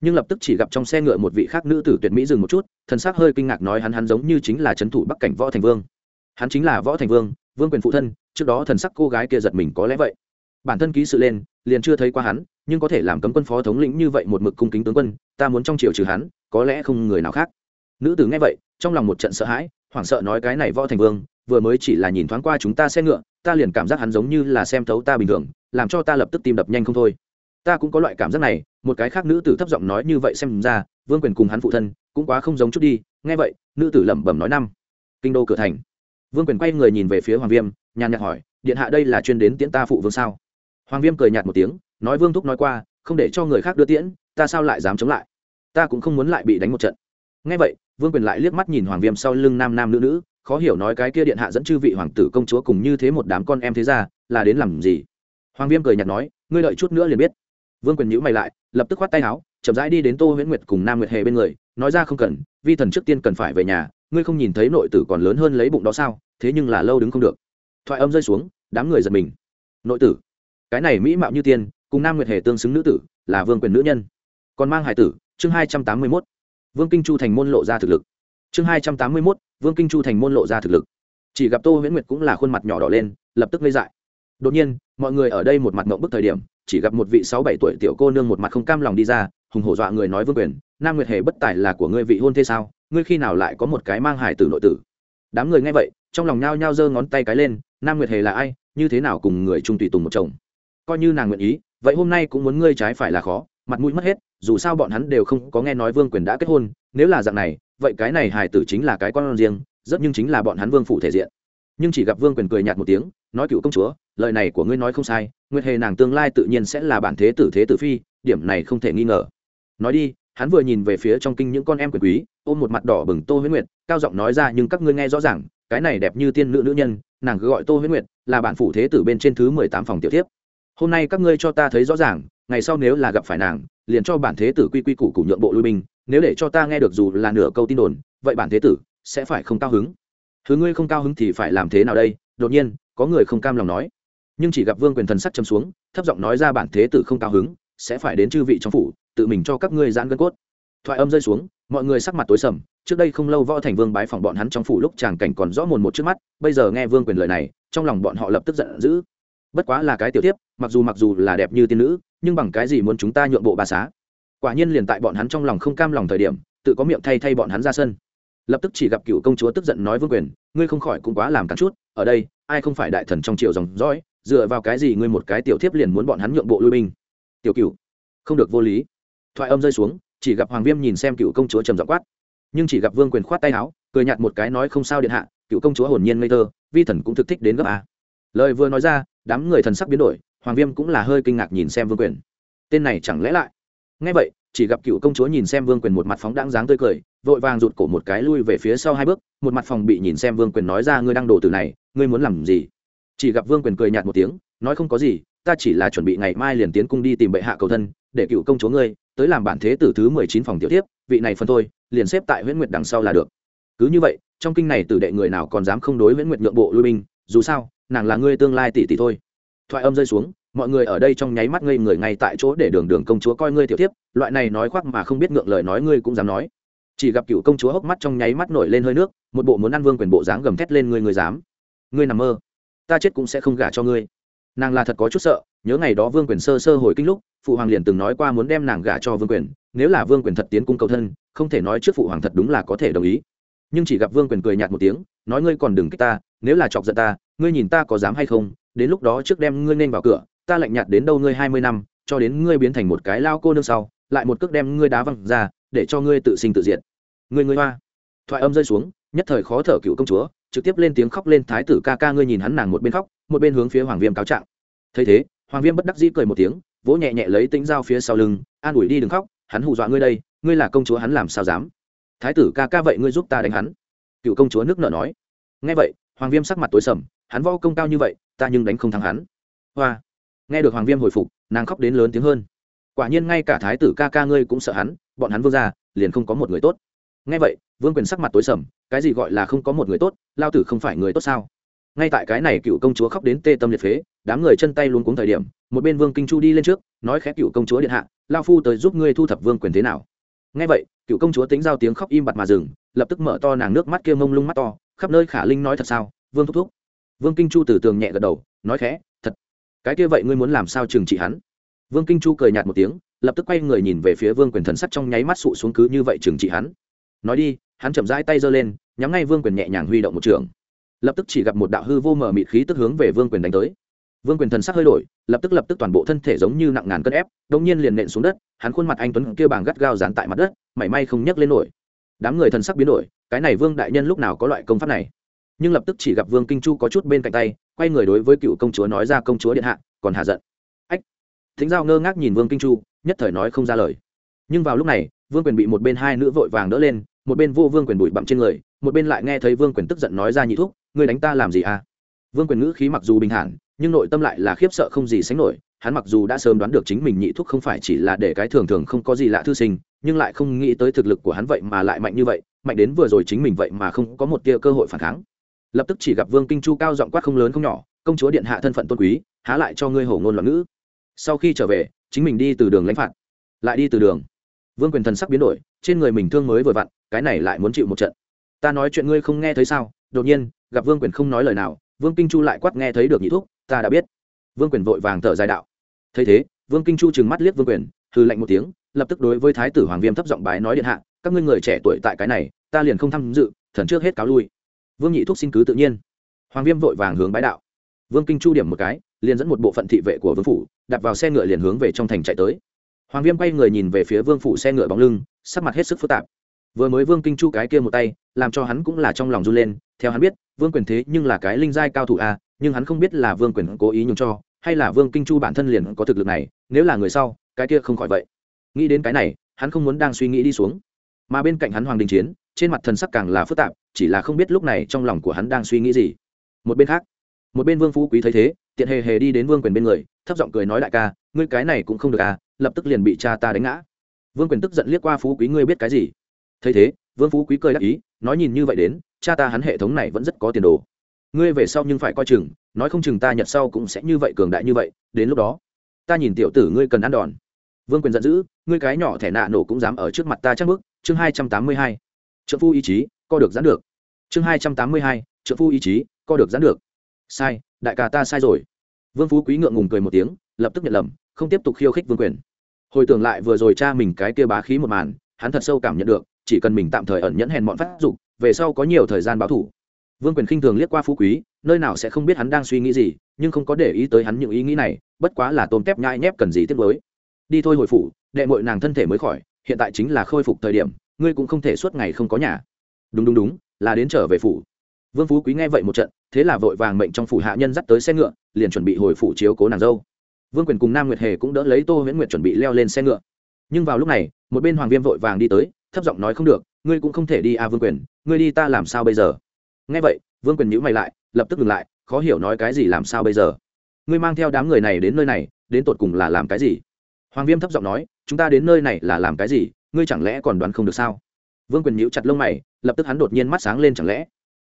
nhưng lập tức chỉ gặp trong xe ngựa một vị khác nữ tử tuyệt mỹ dừng một chút, thần sắc hơi kinh ngạc nói hắn hắn giống như chính là trấn thủ bắc cảnh võ thành vương. Hắn chính là võ thành vương vương quyền phụ thân, trước đó thần sắc cô gái kia giật mình có lẽ vậy. Bản thân ký sự lên, liền chưa thấy qua hắn, nhưng có thể làm cấm quân phó thống lĩnh như vậy một mực cung kính tướng quân, ta muốn trong triều trừ hắn, có lẽ không người nào khác. Nữ tử nghe vậy, trong lòng một trận sợ hãi, hoảng sợ nói cái này võ thành vương, vừa mới chỉ là nhìn thoáng qua chúng ta xe ngựa, ta liền cảm giác hắn giống như là xem thấu ta bình thường, làm cho ta lập tức tim đập nhanh không thôi ta cũng có loại cảm giác này, một cái khác nữ tử thấp giọng nói như vậy xem ra, vương quyền cùng hắn phụ thân cũng quá không giống chút đi, nghe vậy, nữ tử lẩm bẩm nói năm, kinh đô cửa thành. Vương quyền quay người nhìn về phía hoàng viêm, nhàn nhạt hỏi, điện hạ đây là chuyên đến tiễn ta phụ vương sao? Hoàng viêm cười nhạt một tiếng, nói vương thúc nói qua, không để cho người khác đưa tiễn, ta sao lại dám chống lại? Ta cũng không muốn lại bị đánh một trận. Ngay vậy, vương quyền lại liếc mắt nhìn hoàng viêm sau lưng nam nam nữ nữ, khó hiểu nói cái kia điện hạ dẫn chư vị hoàng tử công chúa cùng như thế một đám con em thế ra, là đến làm gì? Hoàng viêm cười nhạt nói, ngươi đợi chút nữa liền biết vương quyền nhữ mày lại, lập tức khoát tay áo, chậm rãi đi đến tô huyễn nguyệt cùng nam nguyệt hề bên người, nói ra không cần, vi thần trước tiên cần phải về nhà, ngươi không nhìn thấy nội tử còn lớn hơn lấy bụng đó sao, thế nhưng là lâu đứng không được. Thoại âm rơi xuống, đám người giật mình. Nội tử? Cái này mỹ mạo như tiên, cùng nam nguyệt hề tương xứng nữ tử, là vương quyền nữ nhân. Còn mang hải tử, chương hai trăm tám mươi mốt. Vương kinh chu thành môn lộ ra thực lực. Chương hai trăm tám mươi mốt, vương kinh chu thành môn lộ ra thực lực. Chỉ gặp tô huyễn nguyệt cũng là khuôn mặt nhỏ đỏ lên, lập tức ngây dại. Đột nhiên, mọi người ở đây một mặt mộng bức thời điểm chỉ gặp một vị sáu bảy tuổi tiểu cô nương một mặt không cam lòng đi ra, hùng hổ dọa người nói vương quyền, nam nguyệt hề bất tài là của ngươi vị hôn thế sao? Ngươi khi nào lại có một cái mang hải tử nội tử? Đám người nghe vậy, trong lòng nhao nhao giơ ngón tay cái lên, nam nguyệt hề là ai? Như thế nào cùng người trung tùy tùng một chồng? Coi như nàng nguyện ý, vậy hôm nay cũng muốn ngươi trái phải là khó, mặt mũi mất hết, dù sao bọn hắn đều không có nghe nói vương quyền đã kết hôn, nếu là dạng này, vậy cái này hải tử chính là cái con riêng, rất nhưng chính là bọn hắn vương phủ thể diện. Nhưng chỉ gặp vương quyền cười nhạt một tiếng nói cựu công chúa, lời này của ngươi nói không sai, nguyệt hề nàng tương lai tự nhiên sẽ là bản thế tử thế tử phi, điểm này không thể nghi ngờ. Nói đi, hắn vừa nhìn về phía trong kinh những con em quyền quý, ôm một mặt đỏ bừng tô huyết nguyệt, cao giọng nói ra nhưng các ngươi nghe rõ ràng, cái này đẹp như tiên nữ nữ nhân, nàng cứ gọi tô huyết nguyệt, là bản phủ thế tử bên trên thứ mười tám phòng tiểu tiếp hôm nay các ngươi cho ta thấy rõ ràng, ngày sau nếu là gặp phải nàng, liền cho bản thế tử quy quy củ củ nhượng bộ lui binh, nếu để cho ta nghe được dù là nửa câu tin đồn, vậy bản thế tử sẽ phải không cao hứng. Thứ ngươi không cao hứng thì phải làm thế nào đây? Đột nhiên có người không cam lòng nói. Nhưng chỉ gặp vương quyền thần sắc châm xuống, thấp giọng nói ra bản thế tử không cao hứng, sẽ phải đến chư vị trong phủ, tự mình cho các ngươi giãn gân cốt. Thoại âm rơi xuống, mọi người sắc mặt tối sầm, trước đây không lâu võ thành vương bái phỏng bọn hắn trong phủ lúc tràng cảnh còn rõ mồn một trước mắt, bây giờ nghe vương quyền lời này, trong lòng bọn họ lập tức giận dữ. Bất quá là cái tiểu tiếp, mặc dù mặc dù là đẹp như tiên nữ, nhưng bằng cái gì muốn chúng ta nhượng bộ bà xá? Quả nhiên liền tại bọn hắn trong lòng không cam lòng thời điểm, tự có miệng thay thay bọn hắn ra sân lập tức chỉ gặp cựu công chúa tức giận nói vương quyền, ngươi không khỏi cũng quá làm cắn chút, ở đây, ai không phải đại thần trong triệu dòng dõi, dựa vào cái gì ngươi một cái tiểu thiếp liền muốn bọn hắn nhượng bộ lui binh? Tiểu cựu không được vô lý. Thoại âm rơi xuống, chỉ gặp hoàng viêm nhìn xem cựu công chúa trầm giọng quát. Nhưng chỉ gặp vương quyền khoát tay áo, cười nhạt một cái nói không sao điện hạ, cựu công chúa hồn nhiên ngây thơ, vi thần cũng thực thích đến gấp a. Lời vừa nói ra, đám người thần sắc biến đổi, hoàng viêm cũng là hơi kinh ngạc nhìn xem vương quyền. Tên này chẳng lẽ lại? Ngay vậy chỉ gặp cựu công chúa nhìn xem vương quyền một mặt phóng đáng dáng tươi cười, vội vàng rụt cổ một cái lui về phía sau hai bước, một mặt phòng bị nhìn xem vương quyền nói ra, ngươi đang đổ từ này, ngươi muốn làm gì? Chỉ gặp vương quyền cười nhạt một tiếng, nói, không có gì, ta chỉ là chuẩn bị ngày mai liền tiến cung đi tìm bệ hạ cầu thân, để cựu công chúa ngươi, tới làm bản thế tử thứ mười chín phòng tiểu tiếp vị này phân thôi, liền xếp tại huyễn nguyệt đằng sau là được. Cứ như vậy, trong kinh này tử đệ người nào còn dám không đối huyễn nguyệt nhượng bộ lui binh, dù sao, nàng là ngươi tương lai tỷ tỷ thôi. Thoại âm rơi xuống mọi người ở đây trong nháy mắt ngây người ngay tại chỗ để đường đường công chúa coi ngươi tiểu tiếp loại này nói khoác mà không biết ngượng lời nói ngươi cũng dám nói. Chỉ gặp cựu công chúa hốc mắt trong nháy mắt nổi lên hơi nước, một bộ muốn ăn vương quyền bộ dáng gầm thét lên ngươi ngươi dám. Ngươi nằm mơ, ta chết cũng sẽ không gả cho ngươi. Nàng là thật có chút sợ, nhớ ngày đó vương quyền sơ sơ hồi kinh lúc, phụ hoàng liền từng nói qua muốn đem nàng gả cho vương quyền, nếu là vương quyền thật tiến cung cầu thân, không thể nói trước phụ hoàng thật đúng là có thể đồng ý. Nhưng chỉ gặp vương quyền cười nhạt một tiếng, nói ngươi còn đừng kích ta, nếu là chọc giận ta, ngươi nhìn ta có dám hay không, đến lúc đó trước đem ngươi nên vào cửa ta lạnh nhạt đến đâu ngươi hai mươi năm, cho đến ngươi biến thành một cái lao cô nương sau, lại một cước đem ngươi đá văng ra, để cho ngươi tự sinh tự diệt. Ngươi ngươi hoa. Thoại âm rơi xuống, nhất thời khó thở cựu công chúa, trực tiếp lên tiếng khóc lên thái tử ca ca ngươi nhìn hắn nàng một bên khóc, một bên hướng phía hoàng viêm cáo trạng. Thấy thế, hoàng viêm bất đắc dĩ cười một tiếng, vỗ nhẹ nhẹ lấy tính dao phía sau lưng, an ủi đi đừng khóc, hắn hù dọa ngươi đây, ngươi là công chúa hắn làm sao dám? Thái tử ca ca vậy ngươi giúp ta đánh hắn. Cựu công chúa nước nợ nói. Nghe vậy, hoàng viêm sắc mặt tối sầm, hắn võ công cao như vậy, ta nhưng đánh không thắng hắn. Hoa nghe được hoàng viêm hồi phục, nàng khóc đến lớn tiếng hơn. Quả nhiên ngay cả thái tử ca ca ngươi cũng sợ hắn, bọn hắn vương ra liền không có một người tốt. Ngay vậy, vương quyền sắc mặt tối sầm, cái gì gọi là không có một người tốt, lao tử không phải người tốt sao? Ngay tại cái này cựu công chúa khóc đến tê tâm liệt phế, đám người chân tay luôn cuống thời điểm, một bên vương kinh chu đi lên trước, nói khẽ cựu công chúa điện hạ, lao phu tới giúp ngươi thu thập vương quyền thế nào? Ngay vậy, cựu công chúa tính giao tiếng khóc im bặt mà dừng, lập tức mở to nàng nước mắt kia mông lung mắt to, khắp nơi khả linh nói thật sao, vương thúc thúc. Vương kinh chu từ tường nhẹ gật đầu, nói khẽ cái kia vậy ngươi muốn làm sao trừng trị hắn? Vương kinh chu cười nhạt một tiếng, lập tức quay người nhìn về phía vương quyền thần sắc trong nháy mắt sụ xuống cứ như vậy trừng trị hắn. Nói đi, hắn chậm rãi tay giơ lên, nhắm ngay vương quyền nhẹ nhàng huy động một trường. Lập tức chỉ gặp một đạo hư vô mờ mịt khí tức hướng về vương quyền đánh tới. Vương quyền thần sắc hơi đổi, lập tức lập tức toàn bộ thân thể giống như nặng ngàn cân ép đông nhiên liền nện xuống đất, hắn khuôn mặt anh tuấn kia bàng gắt gao dán tại mặt đất, mảy may không nhấc lên nổi. Đám người thần sắc biến đổi, cái này vương đại nhân lúc nào có loại công pháp này? Nhưng lập tức chỉ gặp vương kinh chu có chút bên cạnh tay, quay người đối với cựu công chúa nói ra, công chúa điện hạ, còn hạ giận. Ách. Thính giao ngơ ngác nhìn vương kinh chu, nhất thời nói không ra lời. Nhưng vào lúc này, vương quyền bị một bên hai nữ vội vàng đỡ lên, một bên vô vương quyền bụi bặm trên người, một bên lại nghe thấy vương quyền tức giận nói ra nhị thúc, ngươi đánh ta làm gì à? Vương quyền ngữ khí mặc dù bình thản, nhưng nội tâm lại là khiếp sợ không gì sánh nổi, hắn mặc dù đã sớm đoán được chính mình nhị thúc không phải chỉ là để cái thường thường không có gì lạ thư sinh, nhưng lại không nghĩ tới thực lực của hắn vậy mà lại mạnh như vậy, mạnh đến vừa rồi chính mình vậy mà không có một tia cơ hội phản kháng lập tức chỉ gặp vương kinh chu cao giọng quát không lớn không nhỏ, công chúa điện hạ thân phận tôn quý, há lại cho ngươi hổ ngôn loạn ngữ. Sau khi trở về, chính mình đi từ đường lãnh phạt. Lại đi từ đường. Vương quyền thần sắc biến đổi, trên người mình thương mới vừa vặn, cái này lại muốn chịu một trận. Ta nói chuyện ngươi không nghe thấy sao? Đột nhiên, gặp vương quyền không nói lời nào, vương kinh chu lại quát nghe thấy được nhị thúc, ta đã biết. Vương quyền vội vàng thở dài đạo. Thấy thế, vương kinh chu trừng mắt liếc vương quyền hư lạnh một tiếng, lập tức đối với thái tử hoàng viêm thấp giọng bái nói điện hạ, các ngươi người trẻ tuổi tại cái này, ta liền không tham dự, thần trước hết cáo lui vương nhị thúc xin cứ tự nhiên. Hoàng viêm vội vàng hướng bái đạo. Vương kinh chu điểm một cái, liền dẫn một bộ phận thị vệ của vương phủ đặt vào xe ngựa liền hướng về trong thành chạy tới. Hoàng viêm quay người nhìn về phía vương phủ xe ngựa bóng lưng, sắc mặt hết sức phức tạp. Vừa mới vương kinh chu cái kia một tay, làm cho hắn cũng là trong lòng run lên, theo hắn biết, vương quyền thế nhưng là cái linh giai cao thủ a, nhưng hắn không biết là vương quyền cố ý nhường cho, hay là vương kinh chu bản thân liền có thực lực này, nếu là người sau, cái kia không khỏi vậy. Nghĩ đến cái này, hắn không muốn đang suy nghĩ đi xuống. Mà bên cạnh hắn hoàng đình chiến, trên mặt thần sắc càng là phức tạp chỉ là không biết lúc này trong lòng của hắn đang suy nghĩ gì. Một bên khác, một bên vương phú quý thấy thế, tiện hề hề đi đến vương quyền bên người, thấp giọng cười nói đại ca, ngươi cái này cũng không được à lập tức liền bị cha ta đánh ngã. Vương quyền tức giận liếc qua phú quý, ngươi biết cái gì? Thấy thế, vương phú quý cười đắc ý, nói nhìn như vậy đến, cha ta hắn hệ thống này vẫn rất có tiền đồ. Ngươi về sau nhưng phải coi chừng, nói không chừng ta nhật sau cũng sẽ như vậy, cường đại như vậy, đến lúc đó, ta nhìn tiểu tử ngươi cần ăn đòn. Vương quyền giận dữ, ngươi cái nhỏ thẻ nạ nổ cũng dám ở trước mặt ta chắc bước chương hai trăm tám mươi hai. Trợ phu ý chí co được giãn được. Chương hai trăm tám mươi hai trợ phu ý chí, co được giãn được. Sai, đại ca ta sai rồi. Vương phú quý ngượng ngùng cười một tiếng, lập tức nhận lầm, không tiếp tục khiêu khích vương quyền. Hồi tưởng lại vừa rồi cha mình cái kia bá khí một màn, hắn thật sâu cảm nhận được, chỉ cần mình tạm thời ẩn nhẫn hèn bọn phát dục, về sau có nhiều thời gian báo thủ. Vương quyền khinh thường liếc qua phú quý, nơi nào sẽ không biết hắn đang suy nghĩ gì, nhưng không có để ý tới hắn những ý nghĩ này, bất quá là tôm tép nhai nhép cần gì tiếp với đi thôi hồi phủ, đệ mội nàng thân thể mới khỏi, hiện tại chính là khôi phục thời điểm, ngươi cũng không thể suốt ngày không có nhà đúng đúng đúng, là đến trở về phủ. Vương phú quý nghe vậy một trận, thế là vội vàng mệnh trong phủ hạ nhân dắt tới xe ngựa, liền chuẩn bị hồi phủ chiếu cố nàng dâu. Vương quyền cùng nam nguyệt hề cũng đỡ lấy tô huyễn nguyệt chuẩn bị leo lên xe ngựa. Nhưng vào lúc này, một bên hoàng viêm vội vàng đi tới, thấp giọng nói không được, ngươi cũng không thể đi à vương quyền, ngươi đi ta làm sao bây giờ? Nghe vậy, vương quyền nhữ mày lại, lập tức ngừng lại, khó hiểu nói cái gì làm sao bây giờ? Ngươi mang theo đám người này đến nơi này, đến tột cùng là làm cái gì? Hoàng viêm thấp giọng nói, chúng ta đến nơi này là làm cái gì? Ngươi chẳng lẽ còn đoán không được sao? Vương quyền nhíu chặt lông mày, lập tức hắn đột nhiên mắt sáng lên chẳng lẽ.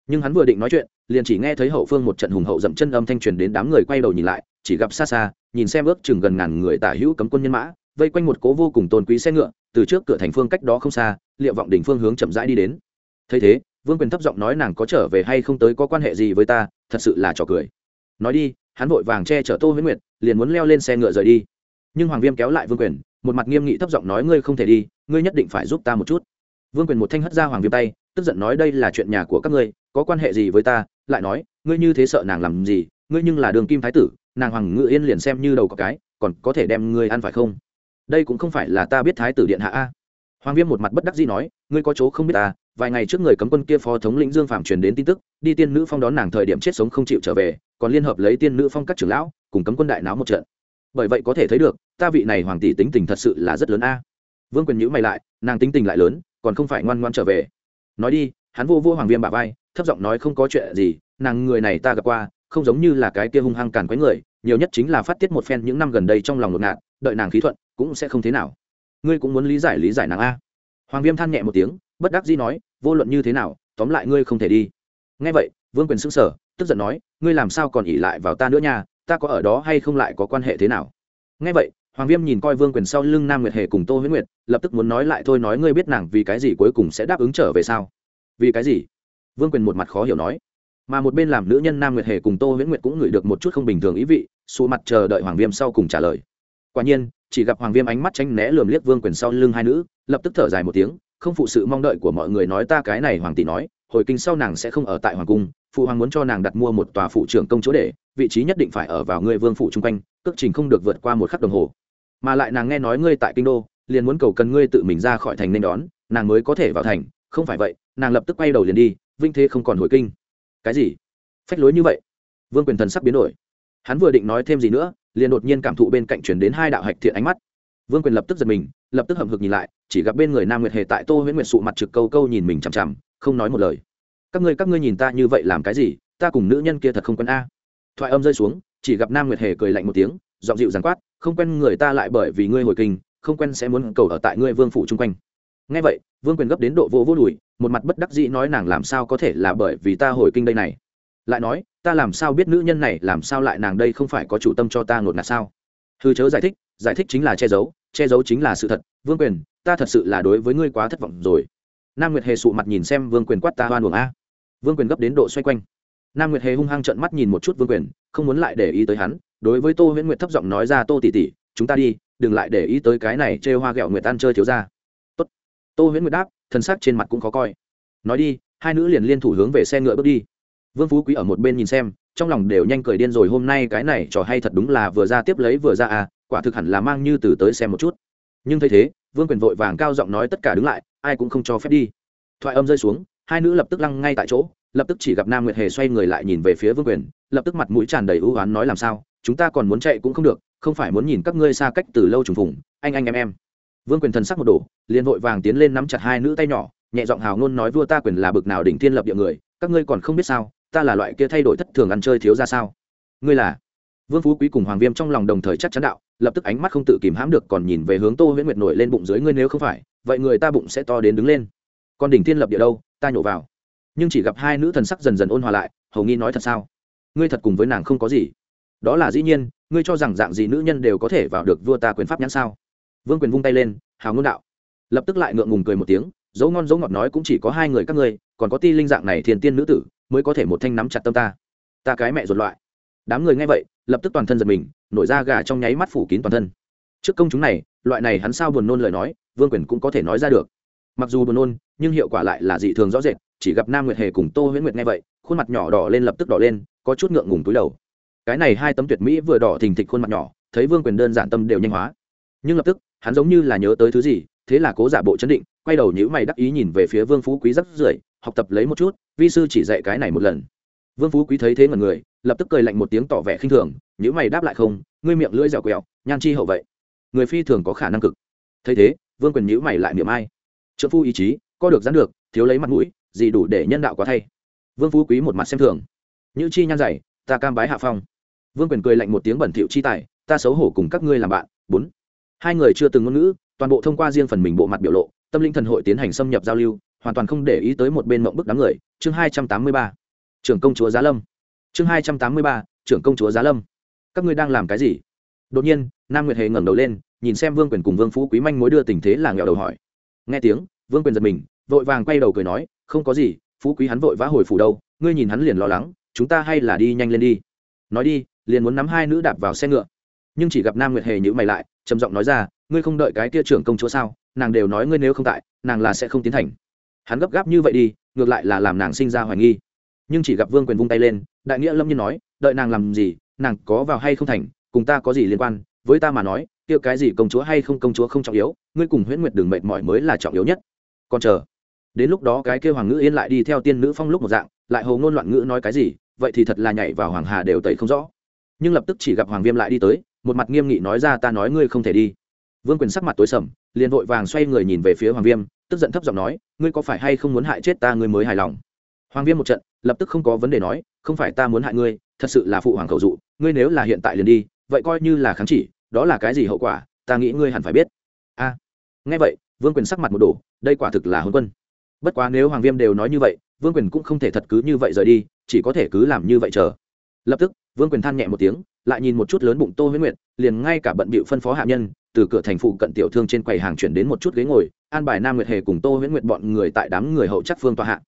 Nhưng hắn vừa định nói chuyện, liền chỉ nghe thấy hậu phương một trận hùng hậu dậm chân âm thanh truyền đến đám người quay đầu nhìn lại, chỉ gặp xa xa, nhìn xem ước chừng gần ngàn người tả hữu cấm quân nhân mã, vây quanh một cố vô cùng tôn quý xe ngựa, từ trước cửa thành phương cách đó không xa, liệu vọng đỉnh phương hướng chậm rãi đi đến. Thấy thế, vương quyền thấp giọng nói nàng có trở về hay không tới có quan hệ gì với ta, thật sự là trò cười. Nói đi, hắn vội vàng che chở tô huyễn nguyệt, liền muốn leo lên xe ngựa rời đi. Nhưng hoàng viêm kéo lại vương quyền, một mặt nghiêm nghị thấp giọng nói ngươi không thể đi, ngươi nhất định phải giúp ta một chút vương quyền một thanh hất ra hoàng viêm tay, tức giận nói đây là chuyện nhà của các ngươi, có quan hệ gì với ta? Lại nói, ngươi như thế sợ nàng làm gì? Ngươi nhưng là đường kim thái tử, nàng hoàng ngự yên liền xem như đầu có cái, còn có thể đem ngươi ăn phải không? Đây cũng không phải là ta biết thái tử điện hạ a. Hoàng viêm một mặt bất đắc dĩ nói, ngươi có chỗ không biết ta, vài ngày trước người cấm quân kia phó thống lĩnh dương phạm truyền đến tin tức, đi tiên nữ phong đón nàng thời điểm chết sống không chịu trở về, còn liên hợp lấy tiên nữ phong các trưởng lão, cùng cấm quân đại náo một trận. Bởi vậy có thể thấy được, ta vị này hoàng tỷ tính tình thật sự là rất lớn a. Vương quyền nhữ mày lại, nàng tính tình lại lớn còn không phải ngoan ngoan trở về. Nói đi, hắn vô vô hoàng viêm bà vai, thấp giọng nói không có chuyện gì, nàng người này ta gặp qua, không giống như là cái kia hung hăng càn quấy người, nhiều nhất chính là phát tiết một phen những năm gần đây trong lòng ngột ngạt, đợi nàng khí thuận, cũng sẽ không thế nào. Ngươi cũng muốn lý giải lý giải nàng a. Hoàng viêm than nhẹ một tiếng, bất đắc dĩ nói, vô luận như thế nào, tóm lại ngươi không thể đi. Ngay vậy, vương quyền s ữ n g sở tức giận nói, ngươi làm sao còn ỉ lại vào ta nữa nha, ta có ở đó hay không lại có quan hệ thế nào? Ngay vậy hoàng viêm nhìn coi vương quyền sau lưng nam nguyệt hề cùng tô huyễn nguyệt, lập tức muốn nói lại thôi nói ngươi biết nàng vì cái gì cuối cùng sẽ đáp ứng trở về sao? Vì cái gì? Vương quyền một mặt khó hiểu nói. Mà một bên làm nữ nhân nam nguyệt hề cùng tô huyễn nguyệt cũng ngửi được một chút không bình thường ý vị, xù mặt chờ đợi hoàng viêm sau cùng trả lời. Quả nhiên, chỉ gặp hoàng viêm ánh mắt tranh né lườm liếc vương quyền sau lưng hai nữ, lập tức thở dài một tiếng, không phụ sự mong đợi của mọi người nói ta cái này hoàng tỷ nói, hồi kinh sau nàng sẽ không ở tại hoàng cung, phụ hoàng muốn cho nàng đặt mua một tòa phụ trưởng công chỗ để, vị trí nhất định phải ở vào ngươi vương phủ chung quanh, cước trình không được vượt qua một khắc đồng hồ mà lại nàng nghe nói ngươi tại kinh đô, liền muốn cầu cần ngươi tự mình ra khỏi thành nên đón, nàng mới có thể vào thành. Không phải vậy, nàng lập tức quay đầu liền đi, vinh thế không còn hồi kinh. Cái gì? Phách lối như vậy? Vương quyền thần sắp biến đổi. Hắn vừa định nói thêm gì nữa, liền đột nhiên cảm thụ bên cạnh chuyển đến hai đạo hạch thiện ánh mắt. Vương quyền lập tức giật mình, lập tức hậm hực nhìn lại, chỉ gặp bên người nam nguyệt hề tại tô huyễn nguyệt sụ mặt trực câu câu nhìn mình chằm chằm, không nói một lời. Các ngươi các ngươi nhìn ta như vậy làm cái gì? Ta cùng nữ nhân kia thật không quân a. Thoại âm rơi xuống, chỉ gặp nam nguyệt hề cười lạnh một tiếng giọng dịu dàng quát, không quen người ta lại bởi vì ngươi hồi kinh, không quen sẽ muốn cầu ở tại ngươi vương phủ chung quanh. Ngay vậy, vương quyền gấp đến độ vô vô đùi, một mặt bất đắc dĩ nói nàng làm sao có thể là bởi vì ta hồi kinh đây này. Lại nói, ta làm sao biết nữ nhân này làm sao lại nàng đây không phải có chủ tâm cho ta ngột ngạt sao? Hư chớ giải thích giải thích chính là che giấu che giấu chính là sự thật. Vương quyền, ta thật sự là đối với ngươi quá thất vọng rồi. Nam nguyệt hề sụ mặt nhìn xem vương quyền quát ta hoan uổng a. Vương quyền gấp đến độ xoay quanh. Nam nguyệt hề hung hăng trợn mắt nhìn một chút vương quyền, không muốn lại để ý tới hắn đối với tô huyễn nguyệt thấp giọng nói ra, tô tỉ tỉ chúng ta đi, đừng lại để ý tới cái này chê hoa ghẹo nguyệt ăn chơi thiếu ra Tốt. tô huyễn nguyệt đáp thân sắc trên mặt cũng khó coi. Nói đi, hai nữ liền liên thủ hướng về xe ngựa bước đi. Vương phú quý ở một bên nhìn xem, trong lòng đều nhanh cười điên rồi, hôm nay cái này trò hay thật đúng là vừa ra tiếp lấy vừa ra à quả thực hẳn là mang như từ tới xem một chút. Nhưng thấy thế, vương quyền vội vàng cao giọng nói, tất cả đứng lại, ai cũng không cho phép đi. Thoại âm rơi xuống, hai nữ lập tức lăng ngay tại chỗ, lập tức chỉ gặp nam nguyệt hề xoay người lại nhìn về phía vương quyền, lập tức mặt mũi tràn đầy ưu oán nói, làm sao? Chúng ta còn muốn chạy cũng không được, không phải muốn nhìn các ngươi xa cách từ lâu trùng phùng, anh anh, em em. Vương quyền thần sắc một đổ, liền vội vàng tiến lên nắm chặt hai nữ tay nhỏ, nhẹ giọng hào ngôn nói vua ta quyền là bực nào đỉnh thiên lập địa người, các ngươi còn không biết sao, ta là loại kia thay đổi thất thường ăn chơi thiếu ra sao? Ngươi là? Vương phú quý cùng hoàng viêm trong lòng đồng thời chắc chắn đạo, lập tức ánh mắt không tự kìm hãm được còn nhìn về hướng tô huyễn nguyệt nổi lên bụng dưới ngươi nếu không phải, vậy người ta bụng sẽ to đến đứng lên. Còn đỉnh thiên lập địa đâu, ta nhổ vào. Nhưng chỉ gặp hai nữ thần sắc dần dần ôn hòa lại, hầu nghi nói thật sao? Ngươi thật cùng với nàng không có gì đó là dĩ nhiên, ngươi cho rằng dạng gì nữ nhân đều có thể vào được vua ta quyền pháp nhãn sao? Vương quyền vung tay lên, hào ngôn đạo. Lập tức lại ngượng ngùng cười một tiếng, dấu ngon dấu ngọt nói cũng chỉ có hai người các ngươi, còn có ti linh dạng này thiền tiên nữ tử, mới có thể một thanh nắm chặt tâm ta. Ta cái mẹ ruột loại. Đám người nghe vậy, lập tức toàn thân giật mình, nổi ra gà trong nháy mắt phủ kín toàn thân. Trước công chúng này, loại này hắn sao buồn nôn lời nói, vương quyền cũng có thể nói ra được. Mặc dù buồn nôn, nhưng hiệu quả lại là dị thường rõ rệt, chỉ gặp nam nguyệt hề cùng tô huyễn nguyệt nghe vậy, khuôn mặt nhỏ đỏ lên lập tức đỏ lên, có chút ngượng ngùng túi đầu cái này hai tấm tuyệt mỹ vừa đỏ thình thịch khuôn mặt nhỏ, thấy vương quyền đơn giản tâm đều nhanh hóa. Nhưng lập tức, hắn giống như là nhớ tới thứ gì, thế là cố giả bộ chấn định, quay đầu nhữ mày đắc ý nhìn về phía vương phú quý rất rưởi, học tập lấy một chút, vi sư chỉ dạy cái này một lần. Vương phú quý thấy thế ngần người, lập tức cười lạnh một tiếng tỏ vẻ khinh thường nhữ mày đáp lại không, ngươi miệng lưỡi dẻo quẹo, nhan chi hậu vậy. Người phi thường có khả năng cực. Thấy thế, vương quyền nhữ mày lại miệng ai. Trợ phu ý chí, co được dán được, thiếu lấy mặt mũi, gì đủ để nhân đạo quá thay. Vương phú quý một mặt xem thường. Như chi nhan dày ta cam bái hạ phong vương quyền cười lạnh một tiếng bẩn thỉu chi tài, ta xấu hổ cùng các ngươi làm bạn. Bốn. Hai người chưa từng ngôn ngữ, toàn bộ thông qua riêng phần mình bộ mặt biểu lộ, tâm linh thần hội tiến hành xâm nhập giao lưu, hoàn toàn không để ý tới một bên mộng bức đám người. Chương hai trăm tám mươi ba. Trưởng công chúa giá lâm. Chương hai trăm tám mươi ba. Trưởng công chúa giá lâm. Các ngươi đang làm cái gì? Đột nhiên, nam nguyệt hề ngẩng đầu lên, nhìn xem vương quyền cùng vương phú quý manh mối đưa tình thế là nghèo đầu hỏi. Nghe tiếng, vương quyền giật mình, vội vàng quay đầu cười nói, không có gì, phú quý hắn vội vã hồi phủ đâu, ngươi nhìn hắn liền lo lắng, chúng ta hay là đi nhanh lên đi. Nói đi liền muốn nắm hai nữ đạp vào xe ngựa. Nhưng chỉ gặp nam nguyệt hề nhữ mày lại, trầm giọng nói ra, ngươi không đợi cái kia trưởng công chúa sao? Nàng đều nói ngươi nếu không tại, nàng là sẽ không tiến thành. Hắn gấp gáp như vậy đi, ngược lại là làm nàng sinh ra hoài nghi. Nhưng chỉ gặp vương quyền vung tay lên, đại nghĩa lâm nhiên nói, đợi nàng làm gì, nàng có vào hay không thành, cùng ta có gì liên quan? Với ta mà nói, kia cái gì công chúa hay không công chúa không trọng yếu, ngươi cùng huyễn nguyệt đường mệt mỏi mới là trọng yếu nhất. Còn chờ, đến lúc đó cái kêu hoàng ngữ yên lại đi theo tiên nữ phong lúc một dạng, lại hầu ngôn loạn ngữ nói cái gì, vậy thì thật là nhảy vào hoàng hà đều tẩy không rõ nhưng lập tức chỉ gặp hoàng viêm lại đi tới, một mặt nghiêm nghị nói ra, ta nói ngươi không thể đi. Vương quyền sắc mặt tối sầm, liền vội vàng xoay người nhìn về phía hoàng viêm, tức giận thấp giọng nói, ngươi có phải hay không muốn hại chết ta, ngươi mới hài lòng? Hoàng viêm một trận, lập tức không có vấn đề nói, không phải ta muốn hại ngươi, thật sự là phụ hoàng khẩu dụ, ngươi nếu là hiện tại liền đi, vậy coi như là kháng chỉ, đó là cái gì hậu quả, ta nghĩ ngươi hẳn phải biết. A. Nghe vậy, vương quyền sắc mặt một đổ, đây quả thực là hôn quân. Bất quá nếu hoàng viêm đều nói như vậy, vương quyền cũng không thể thật cứ như vậy rời đi, chỉ có thể cứ làm như vậy chờ lập tức, vương quyền than nhẹ một tiếng, lại nhìn một chút lớn bụng tô huyễn nguyệt, liền ngay cả bận bịu phân phó hạ nhân, từ cửa thành phụ cận tiểu thương trên quầy hàng chuyển đến một chút ghế ngồi, an bài nam nguyệt hề cùng tô huyễn nguyệt bọn người tại đám người hậu chắc phương tòa hạ.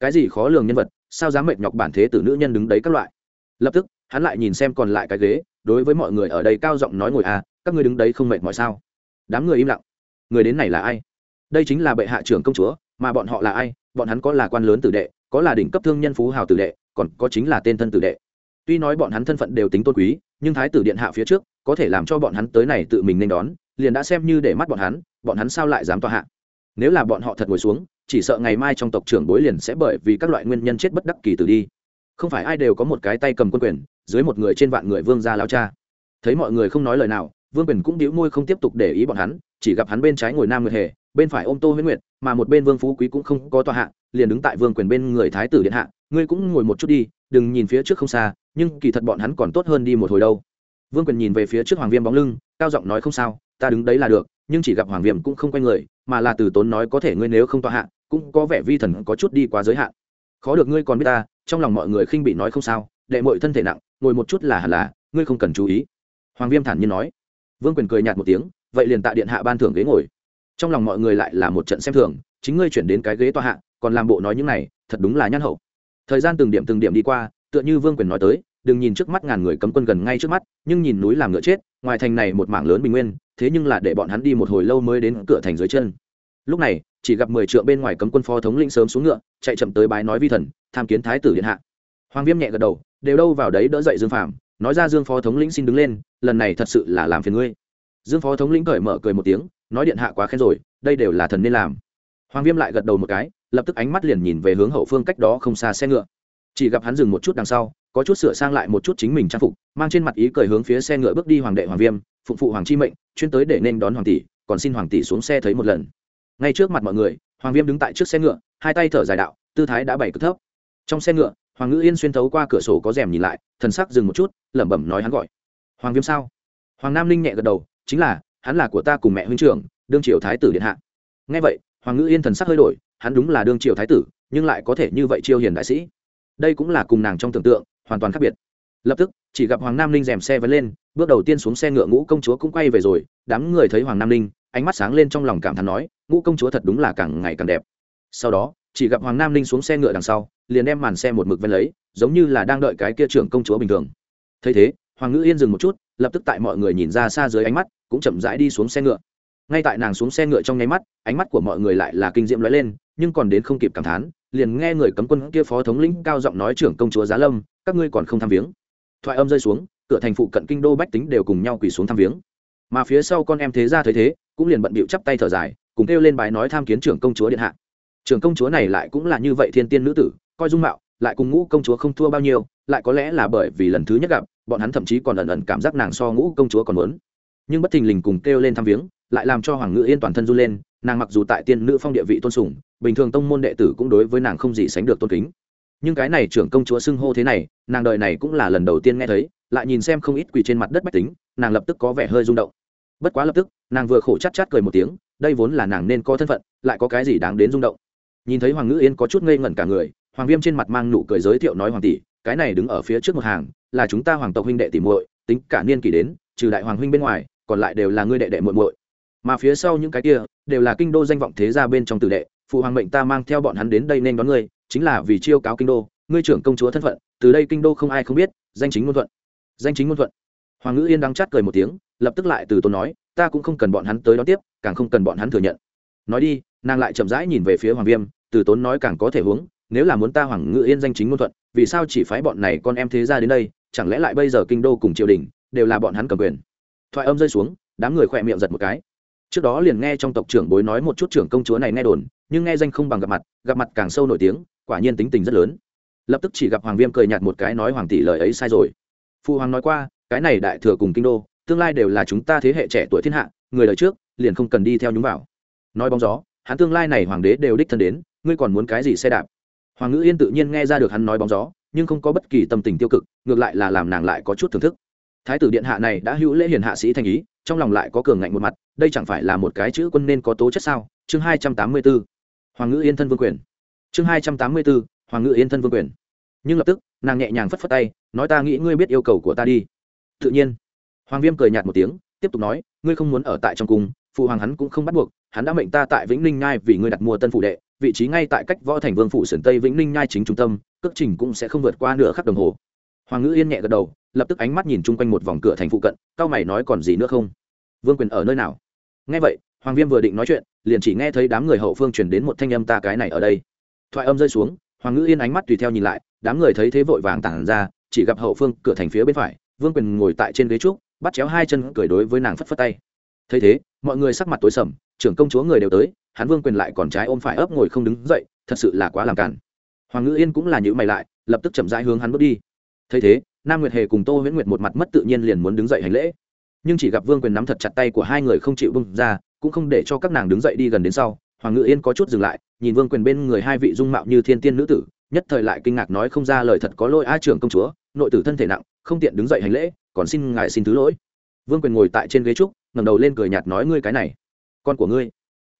Cái gì khó lường nhân vật, sao dám mệt nhọc bản thế từ nữ nhân đứng đấy các loại? Lập tức, hắn lại nhìn xem còn lại cái ghế, đối với mọi người ở đây cao giọng nói ngồi à các ngươi đứng đấy không mệt mỏi sao? Đám người im lặng. Người đến này là ai? Đây chính là bệ hạ trưởng công chúa, mà bọn họ là ai? Bọn hắn có là quan lớn tử đệ, có là đỉnh cấp thương nhân phú hào tử đệ, còn có chính là tên thân tử đệ tuy nói bọn hắn thân phận đều tính tôn quý, nhưng thái tử điện hạ phía trước, có thể làm cho bọn hắn tới này tự mình nên đón, liền đã xem như để mắt bọn hắn bọn hắn sao lại dám tòa hạ? Nếu là bọn họ thật ngồi xuống, chỉ sợ ngày mai trong tộc trưởng bối liền sẽ bởi vì các loại nguyên nhân chết bất đắc kỳ tử đi. Không phải ai đều có một cái tay cầm quân quyền, dưới một người trên vạn người vương gia lao cha. Thấy mọi người không nói lời nào, vương quyền cũng đĩu môi không tiếp tục để ý bọn hắn, chỉ gặp hắn bên trái ngồi nam nguyệt hề, bên phải ôm tô huyết nguyệt, mà một bên vương phú quý cũng không có tòa hạ, liền đứng tại vương quyền bên người thái tử điện hạ, ngươi cũng ngồi một chút đi, đừng nhìn phía trước không xa nhưng kỳ thật bọn hắn còn tốt hơn đi một hồi đâu. Vương quyền nhìn về phía trước hoàng viêm bóng lưng, cao giọng nói không sao, ta đứng đấy là được, nhưng chỉ gặp hoàng viêm cũng không quay người, mà là từ tốn nói có thể ngươi nếu không tọa hạ, cũng có vẻ vi thần có chút đi quá giới hạn. Khó được ngươi còn biết ta, trong lòng mọi người khinh bị nói không sao, đệ mội thân thể nặng, ngồi một chút là hẳn là, ngươi không cần chú ý. Hoàng viêm thản nhiên nói. Vương quyền cười nhạt một tiếng, vậy liền tại điện hạ ban thưởng ghế ngồi. Trong lòng mọi người lại là một trận xem thường, chính ngươi chuyển đến cái ghế tọa hạ, còn làm bộ nói những này, thật đúng là nhăn hậu. Thời gian từng điểm từng điểm đi qua tựa như vương quyền nói tới, đừng nhìn trước mắt ngàn người cấm quân gần ngay trước mắt, nhưng nhìn núi làm ngựa chết, ngoài thành này một mảng lớn bình nguyên, thế nhưng là để bọn hắn đi một hồi lâu mới đến cửa thành dưới chân. Lúc này, chỉ gặp mười triệu bên ngoài cấm quân phó thống lĩnh sớm xuống ngựa, chạy chậm tới bái nói vi thần, tham kiến thái tử điện hạ. Hoàng viêm nhẹ gật đầu, đều đâu vào đấy đỡ dậy dương phạm nói ra dương phó thống lĩnh xin đứng lên, lần này thật sự là làm phiền ngươi. Dương phó thống lĩnh cởi mở cười một tiếng, nói điện hạ quá khen rồi, đây đều là thần nên làm. Hoàng viêm lại gật đầu một cái, lập tức ánh mắt liền nhìn về hướng hậu phương cách đó không xa xe ngựa chỉ gặp hắn dừng một chút đằng sau, có chút sửa sang lại một chút chính mình trang phục, mang trên mặt ý cười hướng phía xe ngựa bước đi hoàng đệ hoàng viêm, phụng phụ hoàng chi mệnh, chuyên tới để nên đón hoàng tỷ, còn xin hoàng tỷ xuống xe thấy một lần. Ngay trước mặt mọi người, hoàng viêm đứng tại trước xe ngựa, hai tay thở dài đạo, tư thái đã bày cực thấp. Trong xe ngựa, hoàng ngữ yên xuyên thấu qua cửa sổ có rèm nhìn lại, thần sắc dừng một chút, lẩm bẩm nói hắn gọi. Hoàng viêm sao? Hoàng nam linh nhẹ gật đầu, chính là, hắn là của ta cùng mẹ huynh trưởng, đương triều thái tử điện hạ. Ngay vậy, hoàng ngữ yên thần sắc hơi đổi, hắn đúng là đương triều thái tử, nhưng lại có thể như vậy chiêu hiền đại sĩ đây cũng là cùng nàng trong tưởng tượng, hoàn toàn khác biệt. Lập tức, chỉ gặp hoàng nam linh rèm xe vẫn lên, bước đầu tiên xuống xe ngựa ngũ công chúa cũng quay về rồi, đám người thấy hoàng nam linh ánh mắt sáng lên trong lòng cảm thán nói, ngũ công chúa thật đúng là càng ngày càng đẹp. Sau đó, chỉ gặp hoàng nam linh xuống xe ngựa đằng sau, liền đem màn xe một mực ven lấy, giống như là đang đợi cái kia trưởng công chúa bình thường. Thấy thế, hoàng ngữ yên dừng một chút, lập tức tại mọi người nhìn ra xa dưới ánh mắt, cũng chậm rãi đi xuống xe ngựa. Ngay tại nàng xuống xe ngựa trong nháy mắt, ánh mắt của mọi người lại là kinh diễm lóe lên, nhưng còn đến không kịp cảm thán liền nghe người cấm quân kia phó thống lĩnh cao giọng nói trưởng công chúa giá lâm, các ngươi còn không tham viếng. Thoại âm rơi xuống, cửa thành phụ cận kinh đô bách tính đều cùng nhau quỳ xuống tham viếng. Mà phía sau con em thế ra thấy thế, cũng liền bận bịu chắp tay thở dài, cùng kêu lên bài nói tham kiến trưởng công chúa điện hạ. Trưởng công chúa này lại cũng là như vậy thiên tiên nữ tử, coi dung mạo, lại cùng ngũ công chúa không thua bao nhiêu, lại có lẽ là bởi vì lần thứ nhất gặp, bọn hắn thậm chí còn ẩn ẩn cảm giác nàng so ngũ công chúa còn muốn. Nhưng bất thình lình cùng kêu lên thăm viếng, lại làm cho hoàng ngự yên toàn thân run lên, nàng mặc dù tại tiên nữ phong địa vị tôn sùng bình thường tông môn đệ tử cũng đối với nàng không gì sánh được tôn kính. Nhưng cái này trưởng công chúa xưng hô thế này, nàng đời này cũng là lần đầu tiên nghe thấy, lại nhìn xem không ít quỳ trên mặt đất bách tính, nàng lập tức có vẻ hơi rung động. Bất quá lập tức, nàng vừa khổ chát chát cười một tiếng, đây vốn là nàng nên có thân phận, lại có cái gì đáng đến rung động. Nhìn thấy hoàng ngữ yên có chút ngây ngẩn cả người, hoàng viêm trên mặt mang nụ cười giới thiệu nói, hoàng tỷ, cái này đứng ở phía trước một hàng, là chúng ta hoàng tộc huynh đệ tỷ muội, tính cả niên kỷ đến, trừ đại hoàng huynh bên ngoài, còn lại đều là ngươi đệ đệ muội muội. Mà phía sau những cái kia, đều là kinh đô danh vọng thế gia bên trong tử đệ phụ hoàng mệnh ta mang theo bọn hắn đến đây nên đón ngươi, chính là vì chiêu cáo kinh đô. Ngươi trưởng công chúa thân phận, từ đây kinh đô không ai không biết, danh chính ngôn thuận. Danh chính ngôn thuận. Hoàng ngữ yên đang chát cười một tiếng, lập tức lại từ tốn nói, ta cũng không cần bọn hắn tới đón tiếp, càng không cần bọn hắn thừa nhận. Nói đi, nàng lại chậm rãi nhìn về phía hoàng viêm, từ tốn nói càng có thể hướng, nếu là muốn ta hoàng ngự yên danh chính ngôn thuận, vì sao chỉ phái bọn này con em thế ra đến đây, chẳng lẽ lại bây giờ kinh đô cùng triều đình, đều là bọn hắn cầm quyền? Thoại âm rơi xuống, đám người khỏe miệng giật một cái. Trước đó liền nghe trong tộc trưởng bối nói một chút trưởng công chúa này nghe đồn nhưng nghe danh không bằng gặp mặt gặp mặt càng sâu nổi tiếng, quả nhiên tính tình rất lớn. Lập tức chỉ gặp hoàng viêm cười nhạt một cái nói hoàng tỷ lời ấy sai rồi. Phụ hoàng nói qua, cái này đại thừa cùng kinh đô, tương lai đều là chúng ta thế hệ trẻ tuổi thiên hạ, người đời trước, liền không cần đi theo nhúng vào. Nói bóng gió, hắn tương lai này hoàng đế đều đích thân đến, ngươi còn muốn cái gì xe đạp? Hoàng ngữ yên tự nhiên nghe ra được hắn nói bóng gió, nhưng không có bất kỳ tâm tình tiêu cực, ngược lại là làm nàng lại có chút thưởng thức. Thái tử điện hạ này đã hữu lễ hiền hạ sĩ thành ý, trong lòng lại có cường ngạnh một mặt, đây chẳng phải là một cái chữ quân nên có tố chất sao? Chương hai trăm tám mươi bốn hoàng ngữ yên thân vương quyền. Chương hai trăm tám mươi b ố hoàng ngữ yên thân vương quyền. Nhưng lập tức, nàng nhẹ nhàng phất phất tay, nói ta nghĩ ngươi biết yêu cầu của ta đi. Tự nhiên. Hoàng viêm cười nhạt một tiếng, tiếp tục nói, ngươi không muốn ở tại trong cung, phụ hoàng hắn cũng không bắt buộc, hắn đã mệnh ta tại vĩnh ninh nhai vì ngươi đặt mua tân phụ đệ, vị trí ngay tại cách võ thành vương phủ sườn tây vĩnh ninh nhai chính trung tâm, cước trình cũng sẽ không vượt qua nửa khắc đồng hồ. Hoàng ngữ yên nhẹ gật đầu, lập tức ánh mắt nhìn chung quanh một vòng cửa thành phụ cận, cao mày nói còn gì nữa không? Vương quyền ở nơi nào? Nghe vậy hoàng viêm vừa định nói chuyện, liền chỉ nghe thấy đám người hậu phương chuyển đến một thanh âm, ta cái này ở đây. Thoại âm rơi xuống, hoàng ngữ yên ánh mắt tùy theo nhìn lại, đám người thấy thế vội vàng tản ra, chỉ gặp hậu phương cửa thành phía bên phải, vương quyền ngồi tại trên ghế trúc, bắt chéo hai chân cười đối với nàng phất phất tay. Thấy thế, mọi người sắc mặt tối sầm, trưởng công chúa người đều tới, hắn vương quyền lại còn trái ôm phải ấp ngồi không đứng dậy, thật sự là quá làm cản hoàng ngữ yên cũng là nhữ mày lại, lập tức chậm rãi hướng hắn bước đi. Thấy thế, nam nguyệt hề cùng tô huyễn nguyệt một mặt mất tự nhiên liền muốn đứng dậy hành lễ. Nhưng chỉ gặp vương quyền nắm thật chặt tay của hai người không chịu bưng ra cũng không để cho các nàng đứng dậy đi gần đến sau, hoàng ngự yên có chút dừng lại, nhìn vương quyền bên người hai vị dung mạo như thiên tiên nữ tử, nhất thời lại kinh ngạc nói không ra lời thật có lỗi a trưởng công chúa, nội tử thân thể nặng, không tiện đứng dậy hành lễ, còn xin ngài xin thứ lỗi. Vương quyền ngồi tại trên ghế trúc, ngẩng đầu lên cười nhạt nói ngươi cái này, con của ngươi.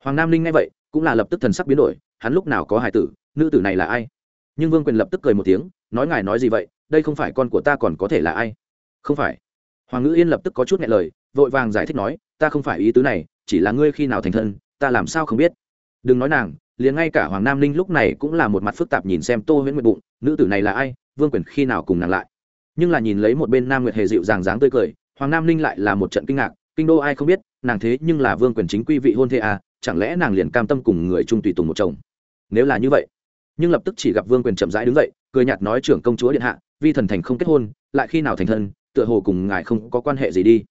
Hoàng nam linh nghe vậy, cũng là lập tức thần sắc biến đổi, hắn lúc nào có hài tử, nữ tử này là ai? Nhưng vương quyền lập tức cười một tiếng, nói ngài nói gì vậy, đây không phải con của ta còn có thể là ai? Không phải. Hoàng ngữ yên lập tức có chút nghe lời, vội vàng giải thích nói, ta không phải ý tứ này chỉ là ngươi khi nào thành thân, ta làm sao không biết. Đừng nói nàng, liền ngay cả hoàng nam ninh lúc này cũng là một mặt phức tạp nhìn xem tô huyễn nguyệt bụng, nữ tử này là ai, vương quyền khi nào cùng nàng lại. Nhưng là nhìn lấy một bên nam nguyệt hề dịu dàng dáng tươi cười, hoàng nam ninh lại là một trận kinh ngạc, kinh đô ai không biết, nàng thế nhưng là vương quyền chính quy vị hôn thê à chẳng lẽ nàng liền cam tâm cùng người trung tùy tùng một chồng? Nếu là như vậy, nhưng lập tức chỉ gặp vương quyền chậm rãi đứng dậy, cười nhạt nói, trưởng công chúa điện hạ, vi thần thành không kết hôn, lại khi nào thành thân, tựa hồ cùng ngài không có quan hệ gì đi.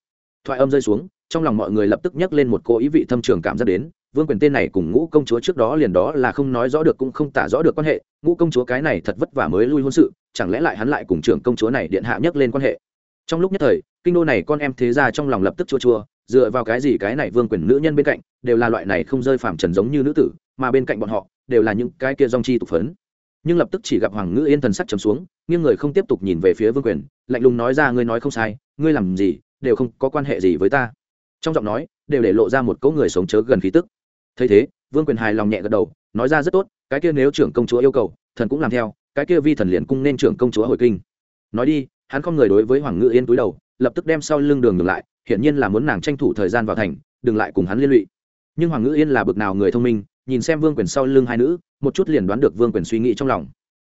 Thoại âm rơi xuống trong lòng mọi người lập tức nhắc lên một cô ý vị thâm trường cảm giác đến, vương quyền tên này cùng ngũ công chúa trước đó liền đó là không nói rõ được cũng không tả rõ được quan hệ, ngũ công chúa cái này thật vất vả mới lui hôn sự, chẳng lẽ lại hắn lại cùng trưởng công chúa này điện hạ nhắc lên quan hệ? Trong lúc nhất thời, kinh đô này con em thế ra trong lòng lập tức chua chua, dựa vào cái gì cái này vương quyền nữ nhân bên cạnh, đều là loại này không rơi phàm trần giống như nữ tử, mà bên cạnh bọn họ, đều là những cái kia dong chi tục phấn. Nhưng lập tức chỉ gặp hoàng ngữ yên thần sắc trầm xuống nhưng người không tiếp tục nhìn về phía vương quyền, lạnh lùng nói ra, ngươi nói không sai, ngươi làm gì, đều không có quan hệ gì với ta trong giọng nói đều để lộ ra một cỗ người sống chớ gần khí tức. Thấy thế, vương quyền hài lòng nhẹ gật đầu, nói ra rất tốt, cái kia nếu trưởng công chúa yêu cầu, thần cũng làm theo, cái kia vi thần liền cung nên trưởng công chúa hồi kinh. Nói đi, hắn không người đối với hoàng ngự yên túi đầu, lập tức đem sau lưng đường ngược lại, hiển nhiên là muốn nàng tranh thủ thời gian vào thành, đừng lại cùng hắn liên lụy. Nhưng hoàng ngự yên là bực nào người thông minh, nhìn xem vương quyền sau lưng hai nữ, một chút liền đoán được vương quyền suy nghĩ trong lòng.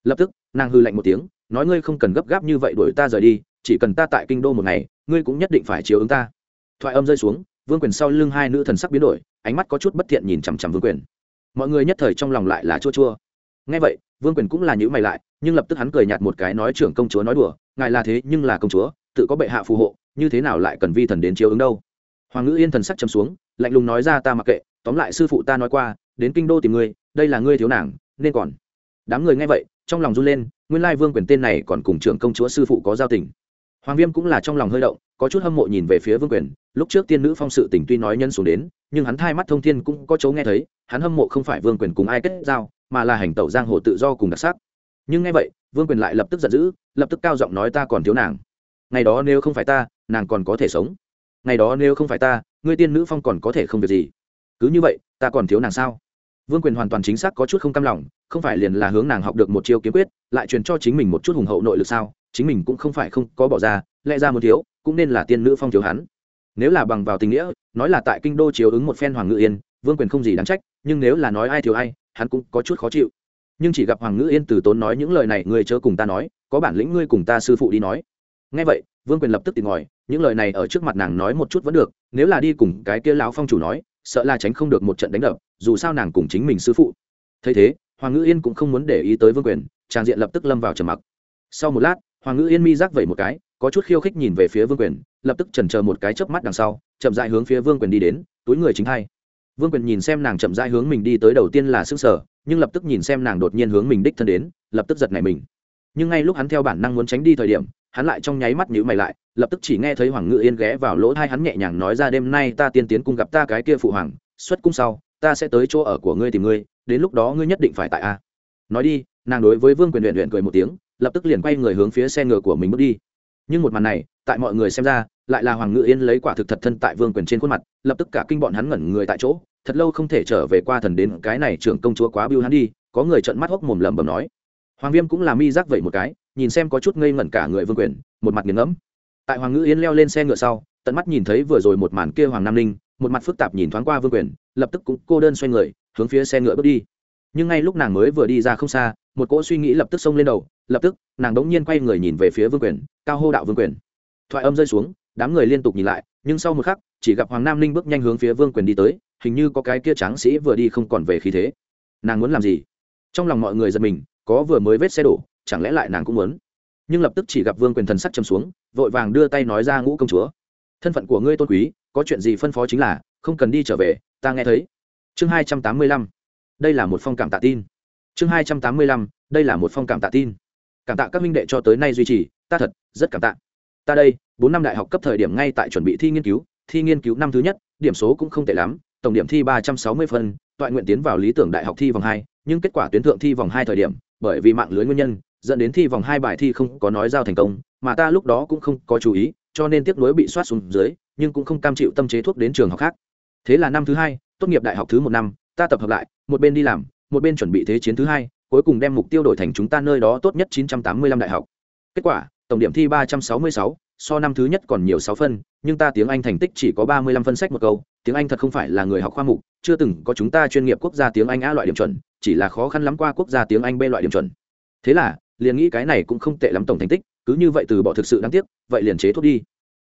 Lập tức, nàng hư lạnh một tiếng, nói ngươi không cần gấp gáp như vậy đuổi ta rời đi, chỉ cần ta tại kinh đô một ngày, ngươi cũng nhất định phải chiếu ứng ta thoại âm rơi xuống, vương quyền sau lưng hai nữ thần sắc biến đổi, ánh mắt có chút bất thiện nhìn chằm chằm vương quyền. Mọi người nhất thời trong lòng lại là chua chua. Ngay vậy, vương quyền cũng là nhữ mày lại, nhưng lập tức hắn cười nhạt một cái nói, trưởng công chúa nói đùa, ngài là thế nhưng là công chúa, tự có bệ hạ phù hộ, như thế nào lại cần vi thần đến chiếu ứng đâu? Hoàng ngữ yên thần sắc chấm xuống, lạnh lùng nói, ra ta mặc kệ, tóm lại sư phụ ta nói qua, đến kinh đô tìm ngươi, đây là ngươi thiếu nàng, nên còn. Đám người nghe vậy, trong lòng run lên, nguyên lai vương quyền tên này còn cùng trưởng công chúa sư phụ có giao tình. Hoàng viêm cũng là trong lòng hơi động có chút hâm mộ nhìn về phía vương quyền. Lúc trước tiên nữ phong sự tình tuy nói nhân xuống đến, nhưng hắn thai mắt thông thiên cũng có chỗ nghe thấy, hắn hâm mộ không phải vương quyền cùng ai kết giao, mà là hành tẩu giang hồ tự do cùng đặc sắc. Nhưng nghe vậy, vương quyền lại lập tức giận dữ, lập tức cao giọng nói ta còn thiếu nàng. Ngày đó nếu không phải ta, nàng còn có thể sống. Ngày đó nếu không phải ta, ngươi tiên nữ phong còn có thể không việc gì. Cứ như vậy, ta còn thiếu nàng sao? Vương quyền hoàn toàn chính xác có chút không cam lòng, không phải liền là hướng nàng học được một chiêu kiếm quyết, lại truyền cho chính mình một chút hùng hậu nội lực sao? Chính mình cũng không phải không có bỏ ra lẽ ra một thiếu, cũng nên là tiên nữ phong thiếu hắn. Nếu là bằng vào tình nghĩa, nói là tại kinh đô chiếu ứng một phen hoàng ngự yên, vương quyền không gì đáng trách, nhưng nếu là nói ai thiếu ai, hắn cũng có chút khó chịu. Nhưng chỉ gặp hoàng ngự yên từ tốn nói những lời này, người chớ cùng ta nói, có bản lĩnh ngươi cùng ta sư phụ đi nói. Ngay vậy, vương quyền lập tức tìm ngòi những lời này ở trước mặt nàng nói một chút vẫn được, nếu là đi cùng cái kia lão phong chủ nói, sợ là tránh không được một trận đánh đập, dù sao nàng cùng chính mình sư phụ. Thấy thế, hoàng ngự yên cũng không muốn để ý tới vương quyền trang diện lập tức lâm vào trầm mặc. Sau một lát hoàng ngữ yên mi rắc vẩy một cái, có chút khiêu khích nhìn về phía vương quyền, lập tức chần chờ một cái chớp mắt đằng sau, chậm dại hướng phía vương quyền đi đến, túi người chính hay vương quyền nhìn xem nàng chậm dại hướng mình đi tới đầu tiên là sức sở, nhưng lập tức nhìn xem nàng đột nhiên hướng mình đích thân đến, lập tức giật nảy mình. Nhưng ngay lúc hắn theo bản năng muốn tránh đi thời điểm, hắn lại trong nháy mắt nhíu mày lại, lập tức chỉ nghe thấy hoàng ngự yên ghé vào lỗ tai hắn nhẹ nhàng nói ra, đêm nay ta tiên tiến cung gặp ta cái kia phụ hoàng, xuất cung sau, ta sẽ tới chỗ ở của ngươi tìm ngươi, đến lúc đó ngươi nhất định phải tại a. Nói đi, nàng đối với vương quyền luyện luyện cười một tiếng lập tức liền quay người hướng phía xe ngựa của mình bước đi. Nhưng một màn này, tại mọi người xem ra, lại là hoàng ngự yên lấy quả thực thật thân tại vương quyền trên khuôn mặt, lập tức cả kinh bọn hắn ngẩn người tại chỗ, thật lâu không thể trở về qua thần đến cái này trưởng công chúa quá biêu hắn đi, có người trợn mắt hốc mồm lẩm bẩm nói. Hoàng viêm cũng là mi giác vậy một cái, nhìn xem có chút ngây ngẩn cả người vương quyền, một mặt nghiền ngẫm. Tại hoàng ngự yên leo lên xe ngựa sau, tận mắt nhìn thấy vừa rồi một màn kia hoàng nam ninh, một mặt phức tạp nhìn thoáng qua vương quyền, lập tức cũng cô đơn xoay người, hướng phía xe ngựa bước đi. Nhưng ngay lúc nàng mới vừa đi ra không xa, một cỗ suy nghĩ lập tức xông lên đầu lập tức, nàng đống nhiên quay người nhìn về phía vương quyền, cao hô đạo vương quyền. Thoại âm rơi xuống, đám người liên tục nhìn lại, nhưng sau một khắc, chỉ gặp hoàng nam ninh bước nhanh hướng phía vương quyền đi tới, hình như có cái kia tráng sĩ vừa đi không còn về khí thế. Nàng muốn làm gì? Trong lòng mọi người giật mình, có vừa mới vết xe đổ, chẳng lẽ lại nàng cũng muốn? Nhưng lập tức chỉ gặp vương quyền thần sắc chầm xuống, vội vàng đưa tay nói ra ngũ công chúa. Thân phận của ngươi tôn quý, có chuyện gì phân phó chính là, không cần đi trở về, ta nghe thấy. Chương hai trăm tám mươi lăm. Đây là một phong cảm tạ tin. Chương hai trăm tám mươi lăm, đây là một phong cảm tạ tin cảm tạ các minh đệ cho tới nay duy trì, ta thật rất cảm tạ. Ta đây, bốn năm đại học cấp thời điểm ngay tại chuẩn bị thi nghiên cứu, thi nghiên cứu năm thứ nhất, điểm số cũng không tệ lắm, tổng điểm thi ba trăm sáu mươi phân toại nguyện tiến vào lý tưởng đại học thi vòng hai, nhưng kết quả tuyến thượng thi vòng hai thời điểm, bởi vì mạng lưới nguyên nhân, dẫn đến thi vòng hai bài thi không có nói giao thành công, mà ta lúc đó cũng không có chú ý, cho nên tiếp nối bị soát xuống dưới, nhưng cũng không cam chịu tâm chế thuốc đến trường học khác. Thế là năm thứ hai, tốt nghiệp đại học thứ một năm, ta tập hợp lại, một bên đi làm, một bên chuẩn bị thế chiến thứ hai cuối cùng đem mục tiêu đổi thành chúng ta nơi đó tốt nhất 985 đại học. Kết quả tổng điểm thi 366, so năm thứ nhất còn nhiều sáu phân nhưng ta tiếng anh thành tích chỉ có ba mươi lăm phân sách một câu tiếng anh thật không phải là người học khoa mục chưa từng có chúng ta chuyên nghiệp quốc gia tiếng anh a loại điểm chuẩn chỉ là khó khăn lắm qua quốc gia tiếng anh b loại điểm chuẩn. Thế là liền nghĩ cái này cũng không tệ lắm tổng thành tích cứ như vậy từ bỏ thực sự đáng tiếc vậy liền chế thuốc đi.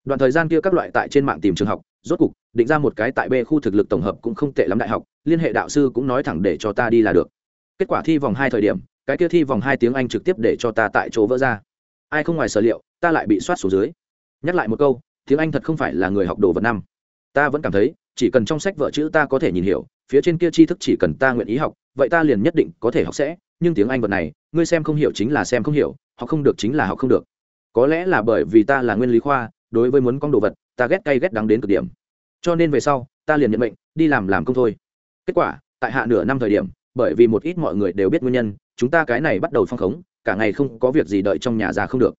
Đoạn thời gian kia các loại tại trên mạng tìm trường học rốt cục định ra một cái tại b khu thực lực tổng hợp cũng không tệ lắm đại học liên hệ đạo sư cũng nói thẳng để cho ta đi là được kết quả thi vòng hai thời điểm, cái kia thi vòng hai tiếng anh trực tiếp để cho ta tại chỗ vỡ ra. Ai không ngoài sở liệu, ta lại bị soát xuống dưới. Nhắc lại một câu, tiếng anh thật không phải là người học đồ vật năm. Ta vẫn cảm thấy, chỉ cần trong sách vợ chữ ta có thể nhìn hiểu, phía trên kia tri thức chỉ cần ta nguyện ý học, vậy ta liền nhất định có thể học sẽ. Nhưng tiếng anh vật này, ngươi xem không hiểu chính là xem không hiểu, học không được chính là học không được. Có lẽ là bởi vì ta là nguyên lý khoa, đối với muốn con đồ vật, ta ghét cay ghét đắng đến cực điểm. Cho nên về sau, ta liền nhận mệnh, đi làm làm công thôi. Kết quả, tại hạ nửa năm thời điểm bởi vì một ít mọi người đều biết nguyên nhân, chúng ta cái này bắt đầu phong khống, cả ngày không có việc gì đợi trong nhà ra không được.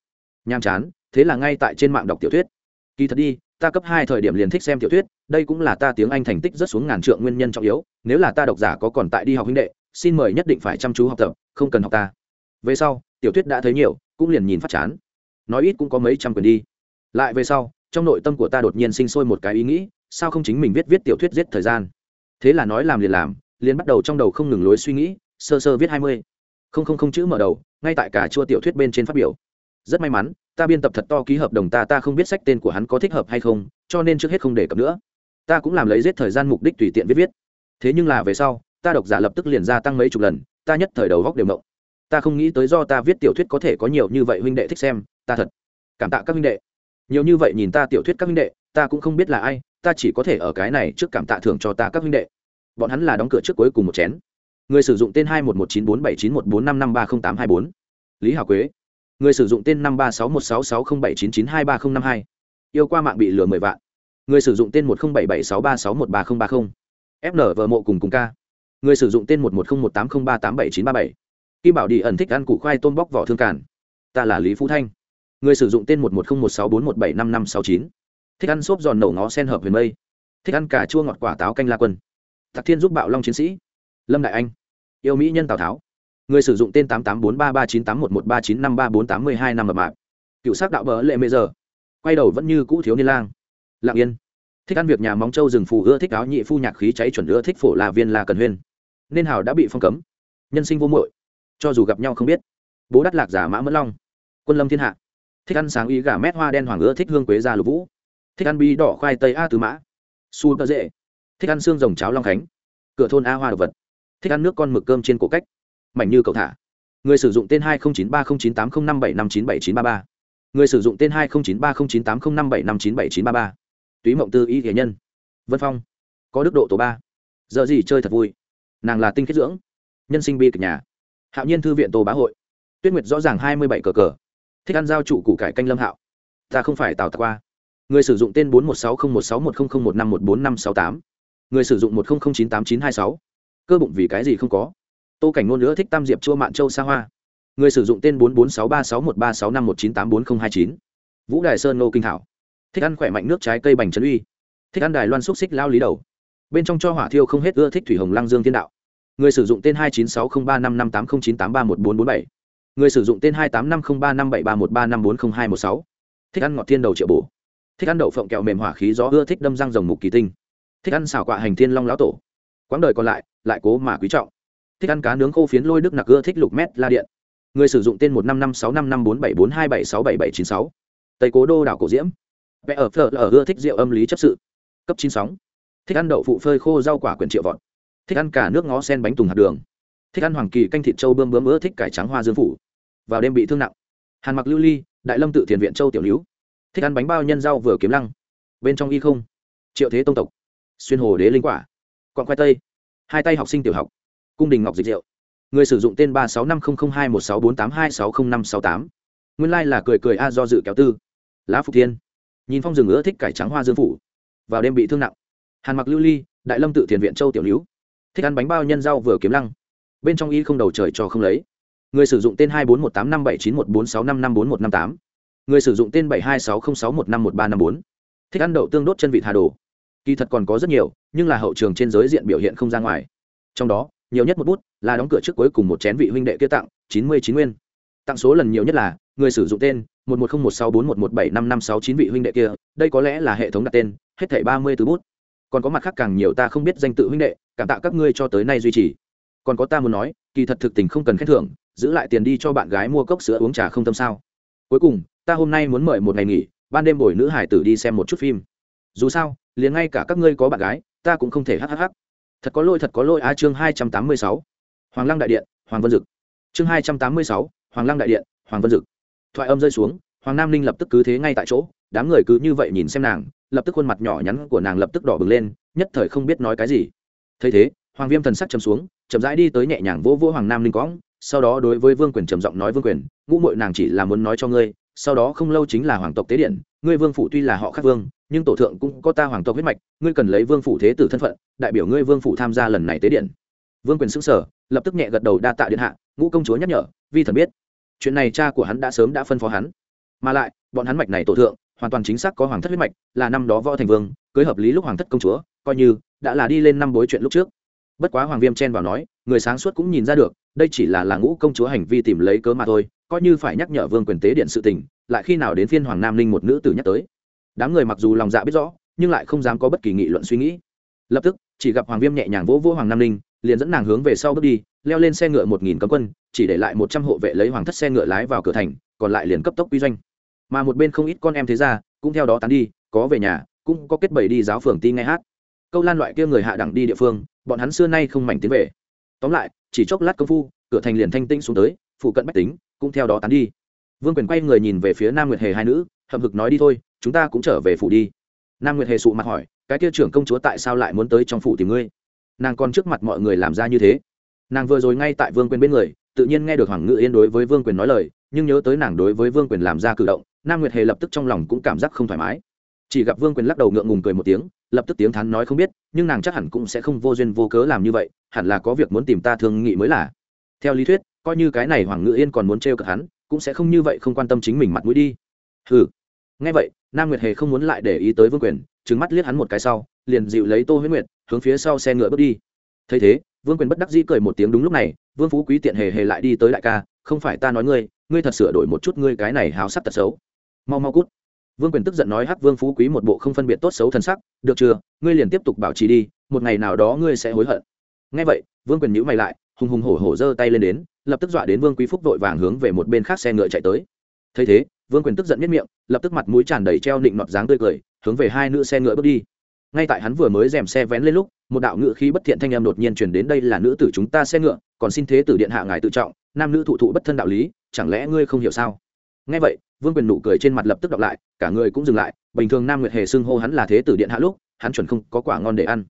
Nham chán, thế là ngay tại trên mạng đọc tiểu thuyết. Kỳ thật đi, ta cấp hai thời điểm liền thích xem tiểu thuyết, đây cũng là ta tiếng anh thành tích rất xuống ngàn trượng nguyên nhân trọng yếu, nếu là ta độc giả có còn tại đi học huynh đệ, xin mời nhất định phải chăm chú học tập, không cần học ta. Về sau, tiểu thuyết đã thấy nhiều, cũng liền nhìn phát chán. Nói ít cũng có mấy trăm quyền đi. Lại về sau, trong nội tâm của ta đột nhiên sinh sôi một cái ý nghĩ, sao không chính mình viết viết tiểu thuyết giết thời gian? Thế là nói làm liền làm liền bắt đầu trong đầu không ngừng lối suy nghĩ, sơ sơ viết hai mươi. Không không không chữ mở đầu, ngay tại cả chua tiểu thuyết bên trên phát biểu. Rất may mắn, ta biên tập thật to ký hợp đồng ta ta không biết sách tên của hắn có thích hợp hay không, cho nên trước hết không đề cập nữa. Ta cũng làm lấy giết thời gian mục đích tùy tiện viết viết. Thế nhưng là về sau, ta độc giả lập tức liền gia tăng mấy chục lần, ta nhất thời đầu góc đều mộng ta không nghĩ tới do ta viết tiểu thuyết có thể có nhiều như vậy huynh đệ thích xem, ta thật cảm tạ các huynh đệ. Nhiều như vậy nhìn ta tiểu thuyết các huynh đệ, ta cũng không biết là ai, ta chỉ có thể ở cái này trước cảm tạ thưởng cho ta các huynh đệ bọn hắn là đóng cửa trước cuối cùng một chén. Người sử dụng tên hai một một chín bốn bảy chín một bốn năm năm ba không tám hai bốn. Lý hảo quế. Người sử dụng tên năm ba sáu một sáu sáu không bảy chín chín hai ba không năm hai. Yêu qua mạng bị lừa mười vạn. Người sử dụng tên một không bảy bảy sáu ba sáu một ba không ba không. Fn vợ mộ cùng cùng ca. Người sử dụng tên một một không một tám không ba tám bảy chín ba bảy. Kim bảo đi ẩn thích ăn củ khoai tôm bóc vỏ thương cản ta là lý phú thanh. Người sử dụng tên một một không một sáu bốn một bảy năm năm sáu chín. Thích ăn xốp giòn nổ ngó sen hợp huyền mây. Thích ăn cà chua ngọt quả táo canh la quân thạc thiên giúp bạo long chiến sĩ. Lâm đại anh. Yêu mỹ nhân tào tháo. Người sử dụng tên tám tám bốn ba ba chín tám một một ba chín năm ba bốn tám mươi hai năm mập mạp. Cựu sắc đạo bờ lệ mê giờ. Quay đầu vẫn như cũ thiếu niên lang. Lạng yên. Thích ăn việc nhà móng châu rừng phù ưa thích áo nhị phu nhạc khí cháy chuẩn ưa thích phổ là viên là cần huyên. Nên hào đã bị phong cấm. Nhân sinh vô muội. Cho dù gặp nhau không biết. Bố đắt lạc giả mã mẫn long. Quân lâm thiên hạ. Thích ăn sáng ý gà mét hoa đen hoàng ưa thích hương quế gia lục vũ. Thích ăn bi đỏ khoai tây a tứ mã. Su tơ dễ thích ăn xương rồng cháo long khánh. Cửa thôn a hoa độc vật. Thích ăn nước con mực cơm trên cổ cách. Mảnh như cậu thả. Người sử dụng tên hai nghìn chín ba không chín tám không năm bảy năm chín bảy chín ba ba. Người sử dụng tên hai nghìn chín ba không chín tám không năm bảy năm chín bảy chín ba ba. Túy mộng tư y thể nhân. Vân phong. Có đức độ tổ ba. Giờ gì chơi thật vui. Nàng là tinh khiết dưỡng. Nhân sinh bi kịch nhà. Hạo nhiên thư viện tổ bá hội. Tuyết nguyệt rõ ràng hai mươi bảy cờ cờ. Thích ăn giao trụ củ cải canh lâm hạo. Ta không phải tào tạc qua. Người sử dụng tên bốn một sáu không một sáu một không không một năm một bốn năm sáu tám người sử dụng một không không chín tám chín hai sáu. Cơ bụng vì cái gì không có? Tô cảnh ngôn nữa thích tam diệp chua mạn châu sa hoa. Người sử dụng tên bốn bốn sáu ba sáu một ba sáu năm một chín tám bốn không hai chín. Vũ đài sơn nô kinh thảo. Thích ăn khỏe mạnh nước trái cây bành trấn uy. Thích ăn đài loan xúc xích lao lý đầu. Bên trong cho hỏa thiêu không hết ưa thích thủy hồng lăng dương thiên đạo. Người sử dụng tên hai chín sáu không ba năm năm tám không chín tám ba một bốn bốn bảy. Người sử dụng tên hai tám năm không ba năm bảy ba một ba năm bốn không hai một sáu. Thích ăn ngọt thiên đầu triệu bổ. Thích ăn đậu phộng kẹo mềm hỏa khí gió ưa thích đâm răng rồng mục kỳ tinh thích ăn xào quạ hành thiên long lão tổ. Quãng đời còn lại lại cố mà quý trọng. Thích ăn cá nướng khô phiến lôi đức nặc ưa thích lục mét la điện. Người sử dụng tên một năm năm sáu năm năm bốn bảy bốn hai bảy sáu bảy bảy chín sáu. Tây cố đô đảo cổ diễm. Vẽ ở phở ở ưa thích rượu âm lý chấp sự. Cấp chín sóng. Thích ăn đậu phụ phơi khô rau quả quyển triệu vọt. Thích ăn cả nước ngó sen bánh tùng hạt đường. Thích ăn hoàng kỳ canh thịt châu bơm bướm ưa thích cải trắng hoa dương phủ. Vào đêm bị thương nặng. Hàn mặc lưu ly, đại lâm tự thiền viện châu tiểu lưu thích ăn bánh bao nhân rau vừa kiếm lăng. Bên trong y không. Triệu thế tông tộc xuyên hồ đế linh quả. Quặng khoai tây. Hai tay học sinh tiểu học. Cung đình ngọc dịch rượu. Người sử dụng tên ba sáu năm không không hai một sáu bốn tám hai sáu không năm sáu tám. Nguyên lai、like、là cười cười a do dự kéo tư. Lá phục thiên. Nhìn phong rừng ưa thích cải trắng hoa dương phủ. Vào đêm bị thương nặng. Hàn mặc lưu ly, đại lâm tự thiền viện châu tiểu lưu thích ăn bánh bao nhân rau vừa kiếm lăng. Bên trong y không đầu trời cho không lấy. Người sử dụng tên hai bốn một tám năm bảy chín một bốn sáu năm năm bốn một năm tám. Người sử dụng tên bảy hai sáu không sáu một năm một ba năm bốn. Thích ăn đậu tương đốt chân vịt hà đồ kỳ thật còn có rất nhiều, nhưng là hậu trường trên giới diện biểu hiện không ra ngoài. Trong đó, nhiều nhất một bút là đóng cửa trước cuối cùng một chén vị huynh đệ kia tặng, chín mươi chín nguyên. Tặng số lần nhiều nhất là, người sử dụng tên, một một không một sáu bốn một một bảy năm năm sáu chín vị huynh đệ kia, đây có lẽ là hệ thống đặt tên, hết thảy ba mươi từ bút. Còn có mặt khác càng nhiều ta không biết danh tự huynh đệ, cảm tạ các ngươi cho tới nay duy trì. Còn có ta muốn nói, kỳ thật thực tình không cần khen thưởng, giữ lại tiền đi cho bạn gái mua cốc sữa uống trà không tâm sao. Cuối cùng, ta hôm nay muốn mời một ngày nghỉ, ban đêm buổi nữ hải tử đi xem một chút phim. Dù sao liền ngay cả các ngươi có bạn gái, ta cũng không thể hhh thật có lỗi, thật có lỗi. A chương hai trăm tám mươi sáu. Hoàng lăng đại điện, hoàng vân dực. Chương hai trăm tám mươi sáu. Hoàng lăng đại điện, hoàng vân dực. Thoại âm rơi xuống, hoàng nam ninh lập tức cứ thế ngay tại chỗ. Đám người cứ như vậy nhìn xem nàng, lập tức khuôn mặt nhỏ nhắn của nàng lập tức đỏ bừng lên, nhất thời không biết nói cái gì. Thấy thế, hoàng viêm thần sắc chấm xuống, chậm rãi đi tới nhẹ nhàng vỗ vỗ hoàng nam ninh cõng, sau đó đối với vương quyền trầm giọng nói, vương quyền, ngũ mội nàng chỉ là muốn nói cho ngươi, sau đó không lâu chính là hoàng tộc tế điện, ngươi vương phủ tuy là họ khác vương nhưng tổ thượng cũng có ta hoàng tộc huyết mạch, ngươi cần lấy vương phủ thế tử thân phận, đại biểu ngươi vương phủ tham gia lần này tế điện. Vương quyền xưng sở lập tức nhẹ gật đầu đa tạ điện hạ, ngũ công chúa nhắc nhở, vi thần biết, chuyện này cha của hắn đã sớm đã phân phó hắn. Mà lại, bọn hắn mạch này tổ thượng, hoàn toàn chính xác có hoàng thất huyết mạch, là năm đó võ thành vương, cưới hợp lý lúc hoàng thất công chúa, coi như đã là đi lên năm bối chuyện lúc trước. Bất quá hoàng viêm chen vào nói, người sáng suốt cũng nhìn ra được, đây chỉ là là ngũ công chúa hành vi tìm lấy cớ mà thôi, coi như phải nhắc nhở vương quyền tế điện sự tình, lại khi nào đến phiên hoàng nam ninh một nữ tử nhắc tới đám người mặc dù lòng dạ biết rõ, nhưng lại không dám có bất kỳ nghị luận suy nghĩ. Lập tức, chỉ gặp hoàng viêm nhẹ nhàng vỗ vỗ hoàng nam ninh, liền dẫn nàng hướng về sau bước đi, leo lên xe ngựa một nghìn cấm quân, chỉ để lại một trăm hộ vệ lấy hoàng thất xe ngựa lái vào cửa thành, còn lại liền cấp tốc quy doanh. Mà một bên không ít con em thế ra cũng theo đó tán đi, có về nhà, cũng có kết bầy đi giáo phường ti nghe hát. Câu lan loại kia người hạ đẳng đi địa phương, bọn hắn xưa nay không mảnh tiến về. Tóm lại, chỉ chốc lát công phu, cửa thành liền thanh tĩnh xuống tới, phụ cận bách tính cũng theo đó tán đi. Vương quyền quay người nhìn về phía nam nguyệt hề hai nữ, hậm hực nói đi thôi chúng ta cũng trở về phủ đi. Nam nguyệt hề sụ mặt hỏi, cái kia trưởng công chúa tại sao lại muốn tới trong phủ tìm ngươi? Nàng còn trước mặt mọi người làm ra như thế. Nàng vừa rồi ngay tại vương quyền bên người, tự nhiên nghe được hoàng ngự yên đối với vương quyền nói lời, nhưng nhớ tới nàng đối với vương quyền làm ra cử động, nam nguyệt hề lập tức trong lòng cũng cảm giác không thoải mái. Chỉ gặp vương quyền lắc đầu ngượng ngùng cười một tiếng, lập tức tiếng thắn nói không biết, nhưng nàng chắc hẳn cũng sẽ không vô duyên vô cớ làm như vậy, hẳn là có việc muốn tìm ta thương nghị mới là. Theo lý thuyết, coi như cái này hoàng ngự yên còn muốn trêu cợt hắn, cũng sẽ không như vậy không quan tâm chính mình mặt mũi đi. Hừ nghe vậy, nam nguyệt hề không muốn lại để ý tới vương quyền trứng mắt liếc hắn một cái sau, liền dịu lấy tô huyết nguyệt, hướng phía sau xe ngựa bước đi. Thấy thế, vương quyền bất đắc dĩ cười một tiếng đúng lúc này, vương phú quý tiện hề hề lại đi tới đại ca, không phải ta nói ngươi ngươi thật sửa đổi một chút ngươi cái này háo sắc tật xấu. Mau mau cút. Vương quyền tức giận nói hắc vương phú quý một bộ không phân biệt tốt xấu thần sắc, được chưa, ngươi liền tiếp tục bảo trì đi, một ngày nào đó ngươi sẽ hối hận. Ngay vậy, vương quyền nhữ mày lại, hùng hùng hổ hổ giơ tay lên đến, lập tức dọa đến vương quý phúc vội vàng hướng về một bên khác xe ngựa chạy tới thấy thế, vương quyền tức giận nhất miệng, lập tức mặt mũi tràn đầy treo nịnh nọt dáng tươi cười, hướng về hai nữ xe ngựa bước đi. Ngay tại hắn vừa mới dèm xe vén lên lúc, một đạo ngựa khí bất thiện thanh em đột nhiên truyền đến, đây là nữ tử chúng ta xe ngựa, còn xin thế tử điện hạ ngài tự trọng, nam nữ thụ thụ bất thân đạo lý, chẳng lẽ ngươi không hiểu sao? Ngay vậy, vương quyền nụ cười trên mặt lập tức đọc lại, cả người cũng dừng lại, bình thường nam nguyệt hề xưng hô hắn là thế tử điện hạ lúc, hắn chuẩn không có quả ngon để ăn.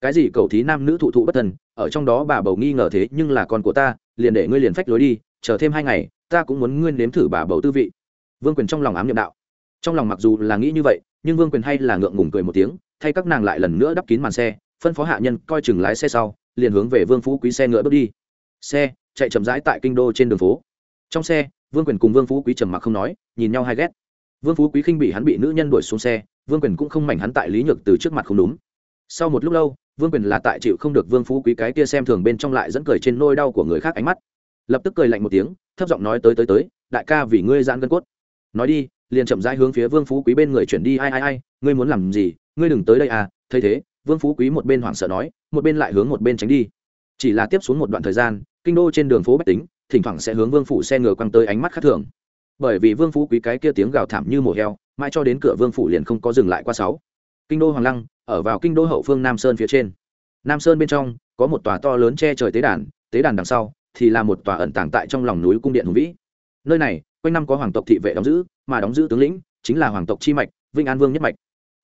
Cái gì cầu thí nam nữ thụ thụ bất thân, ở trong đó bà bầu nghi ngờ thế, nhưng là con của ta, liền để ngươi liền phách lối đi, chờ thêm hai ngày ta cũng muốn ngươi nếm thử bà bầu tư vị. Vương quyền trong lòng ám nhậm đạo. Trong lòng mặc dù là nghĩ như vậy, nhưng vương quyền hay là ngượng ngùng cười một tiếng, thay các nàng lại lần nữa đắp kín màn xe, phân phó hạ nhân coi chừng lái xe sau, liền hướng về vương phú quý xe ngựa bước đi. Xe chạy chậm rãi tại kinh đô trên đường phố. Trong xe, vương quyền cùng vương phú quý trầm mặc không nói, nhìn nhau hay ghét. Vương phú quý khinh bị hắn bị nữ nhân đuổi xuống xe, vương quyền cũng không mảnh hắn tại lý nhược từ trước mặt không đúng. Sau một lúc lâu, vương quyền là tại chịu không được vương phú quý cái kia xem thường bên trong lại dẫn cười trên nôi đau của người khác ánh mắt. Lập tức cười lạnh một tiếng thấp giọng nói tới tới tới, đại ca vì ngươi giãn gân cốt. Nói đi, liền chậm rãi hướng phía vương phú quý bên người chuyển đi, ai ai ai, ngươi muốn làm gì, ngươi đừng tới đây à thấy thế, vương phú quý một bên hoảng sợ nói, một bên lại hướng một bên tránh đi. Chỉ là tiếp xuống một đoạn thời gian, kinh đô trên đường phố bách tính, thỉnh thoảng sẽ hướng vương phủ xe ngựa quăng tới ánh mắt khác thường. Bởi vì vương phú quý cái kia tiếng gào thảm như mổ heo, mãi cho đến cửa vương phủ liền không có dừng lại qua sáu. Kinh đô hoàng lăng, ở vào kinh đô hậu phương nam sơn phía trên. Nam sơn bên trong, có một tòa to lớn che trời tế đàn tế đàn đằng sau thì là một tòa ẩn tàng tại trong lòng núi cung điện hùng vĩ. Nơi này, quanh năm có hoàng tộc thị vệ đóng giữ, mà đóng giữ tướng lĩnh chính là hoàng tộc chi mạch, vinh an vương nhất mạch.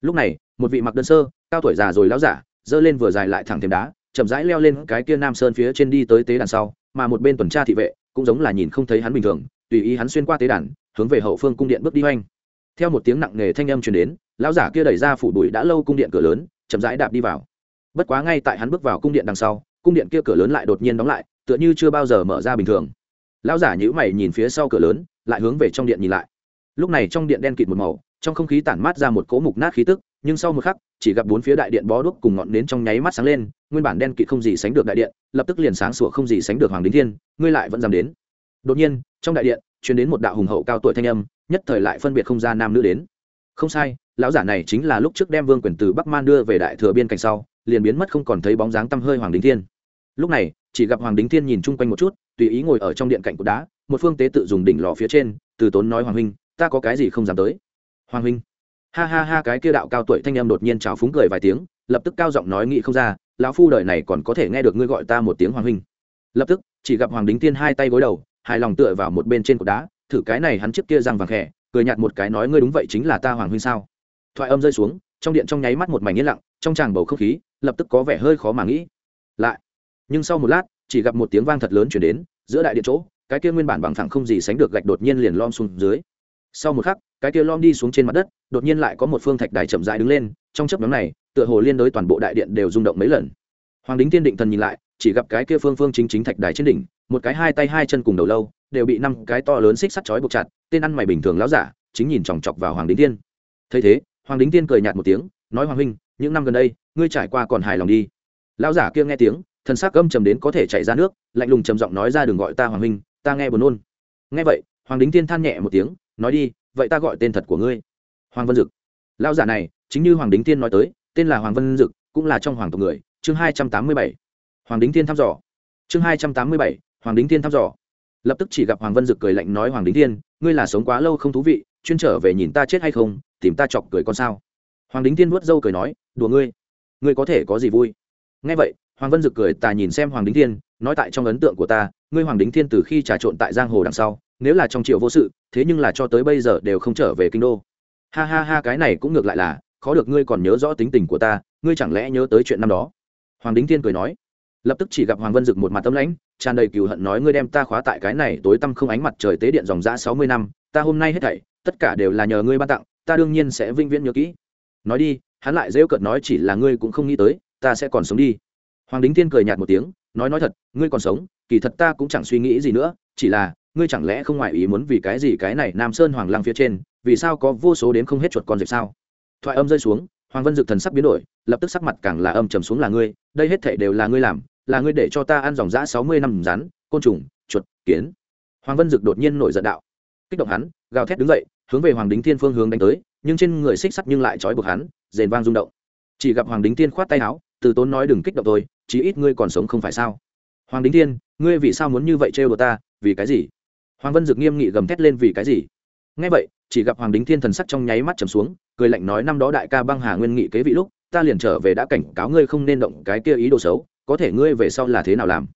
Lúc này, một vị mặc đơn sơ, cao tuổi già rồi lão giả dơ lên vừa dài lại thẳng thêm đá, chậm rãi leo lên cái kia nam sơn phía trên đi tới tế đàn sau, mà một bên tuần tra thị vệ cũng giống là nhìn không thấy hắn bình thường, tùy ý hắn xuyên qua tế đàn, hướng về hậu phương cung điện bước đi hoành theo một tiếng nặng nề thanh âm truyền đến, lão giả kia đẩy ra phủ bụi đã lâu cung điện cửa lớn, chậm rãi đạp đi vào. Bất quá ngay tại hắn bước vào cung điện đằng sau, cung điện kia cửa lớn lại đột nhiên đóng lại tựa như chưa bao giờ mở ra bình thường. Lão giả nhữ mày nhìn phía sau cửa lớn, lại hướng về trong điện nhìn lại. Lúc này trong điện đen kịt một màu, trong không khí tản mát ra một cỗ mục nát khí tức, nhưng sau một khắc, chỉ gặp bốn phía đại điện bó đuốc cùng ngọn nến trong nháy mắt sáng lên, nguyên bản đen kịt không gì sánh được đại điện, lập tức liền sáng sủa không gì sánh được hoàng đính thiên, ngươi lại vẫn dám đến. Đột nhiên, trong đại điện chuyển đến một đạo hùng hậu cao tuổi thanh âm, nhất thời lại phân biệt không ra nam nữ đến. Không sai, lão giả này chính là lúc trước đem vương quyền từ bắc man đưa về đại thừa biên cảnh sau, liền biến mất không còn thấy bóng dáng tăm hơi hoàng đính thiên. Lúc này chỉ gặp hoàng đính thiên nhìn chung quanh một chút, tùy ý ngồi ở trong điện cạnh cột đá, một phương tế tự dùng đỉnh lò phía trên, từ tốn nói, hoàng huynh, ta có cái gì không dám tới? Hoàng huynh. Ha ha ha, cái kia đạo cao tuổi thanh em đột nhiên chào phúng cười vài tiếng, lập tức cao giọng nói nghị không ra, lão phu đời này còn có thể nghe được ngươi gọi ta một tiếng hoàng huynh. Lập tức, chỉ gặp hoàng đính tiên hai tay gối đầu, hài lòng tựa vào một bên trên cột đá, thử cái này hắn trước kia răng vàng khẽ, cười nhạt một cái nói, ngươi đúng vậy chính là ta hoàng huynh sao? Thoại âm rơi xuống, trong điện trong nháy mắt một mảnh yên lặng, trong tràng bầu không khí, lập tức có vẻ hơi khó mà nghĩ. Lại nhưng sau một lát, chỉ gặp một tiếng vang thật lớn chuyển đến, giữa đại điện chỗ, cái kia nguyên bản bằng thẳng không gì sánh được gạch đột nhiên liền lom xuống dưới. Sau một khắc, cái kia lom đi xuống trên mặt đất, đột nhiên lại có một phương thạch đài chậm rãi đứng lên, trong chấp nhóm này, tựa hồ liên đối toàn bộ đại điện đều rung động mấy lần. Hoàng đính tiên định thần nhìn lại, chỉ gặp cái kia phương phương chính chính thạch đài trên đỉnh, một cái hai tay hai chân cùng đầu lâu, đều bị năm cái to lớn xích sắt chói buộc chặt, tên ăn mày bình thường láo giả, chính nhìn chòng chọc vào hoàng đính tiên thấy thế, hoàng đính tiên cười nhạt một tiếng, nói, hoàng huynh, những năm gần đây, ngươi trải qua còn hài lòng đi. Lão giả kia nghe tiếng thần xác âm trầm đến có thể chảy ra nước lạnh lùng trầm giọng nói ra đừng gọi ta hoàng minh, ta nghe buồn nôn. Nghe vậy hoàng đính tiên than nhẹ một tiếng nói đi vậy ta gọi tên thật của ngươi. Hoàng vân dực. Lão giả này chính như hoàng đính tiên nói tới tên là hoàng vân dực cũng là trong hoàng tộc người. Chương hai trăm tám mươi bảy. Hoàng đính tiên thăm dò. Chương hai trăm tám mươi bảy hoàng đính tiên thăm dò. Lập tức chỉ gặp hoàng vân dực cười lạnh nói hoàng đính tiên ngươi là sống quá lâu không thú vị chuyên trở về nhìn ta chết hay không tìm ta chọc cười con sao. Hoàng đính tiên vuốt râu cười nói đùa ngươi ngươi có thể có gì vui. Nghe vậy hoàng vân dực cười, ta nhìn xem hoàng đính thiên, nói tại trong ấn tượng của ta, ngươi hoàng đính thiên từ khi trà trộn tại giang hồ đằng sau, nếu là trong triệu vô sự, thế nhưng là cho tới bây giờ đều không trở về kinh đô. Ha ha ha, cái này cũng ngược lại là, khó được ngươi còn nhớ rõ tính tình của ta, ngươi chẳng lẽ nhớ tới chuyện năm đó? Hoàng đính thiên cười nói. Lập tức chỉ gặp hoàng vân dực một mặt tâm lãnh, tràn đầy cừu hận nói, ngươi đem ta khóa tại cái này tối tăm không ánh mặt trời tế điện dòng giã sáu mươi năm, ta hôm nay hết thảy, tất cả đều là nhờ ngươi ban tặng, ta đương nhiên sẽ vinh viễn nhớ kỹ. Nói đi, hắn lại rêu cợt nói, chỉ là ngươi cũng không nghĩ tới, ta sẽ còn sống đi hoàng đính thiên cười nhạt một tiếng, nói nói thật, ngươi còn sống, kỳ thật ta cũng chẳng suy nghĩ gì nữa, chỉ là, ngươi chẳng lẽ không ngoại ý muốn vì cái gì cái này nam sơn hoàng lăng phía trên, vì sao có vô số đến không hết chuột con dẹp sao? Thoại âm rơi xuống, hoàng vân dực thần sắc biến đổi, lập tức sắc mặt càng là âm trầm xuống là ngươi, đây hết thể đều là ngươi làm, là ngươi để cho ta ăn dòng dã sáu mươi năm rắn, côn trùng, chuột, kiến. Hoàng vân dực đột nhiên nổi giận đạo. Kích động hắn, gào thét đứng dậy, hướng về hoàng đính thiên phương hướng đánh tới, nhưng trên người xích sắt nhưng lại trói buộc hắn, rền vang rung động. Chỉ gặp hoàng đính thiên khoát tay áo từ tốn nói đừng kích động tôi, chí ít ngươi còn sống không phải sao. Hoàng đính thiên, ngươi vì sao muốn như vậy trêu đồ ta, vì cái gì? Hoàng vân dực nghiêm nghị gầm thét lên vì cái gì? Ngay vậy, chỉ gặp hoàng đính thiên thần sắc trong nháy mắt trầm xuống, cười lạnh nói năm đó đại ca băng hà nguyên nghị kế vị lúc, ta liền trở về đã cảnh cáo ngươi không nên động cái kia ý đồ xấu, có thể ngươi về sau là thế nào làm?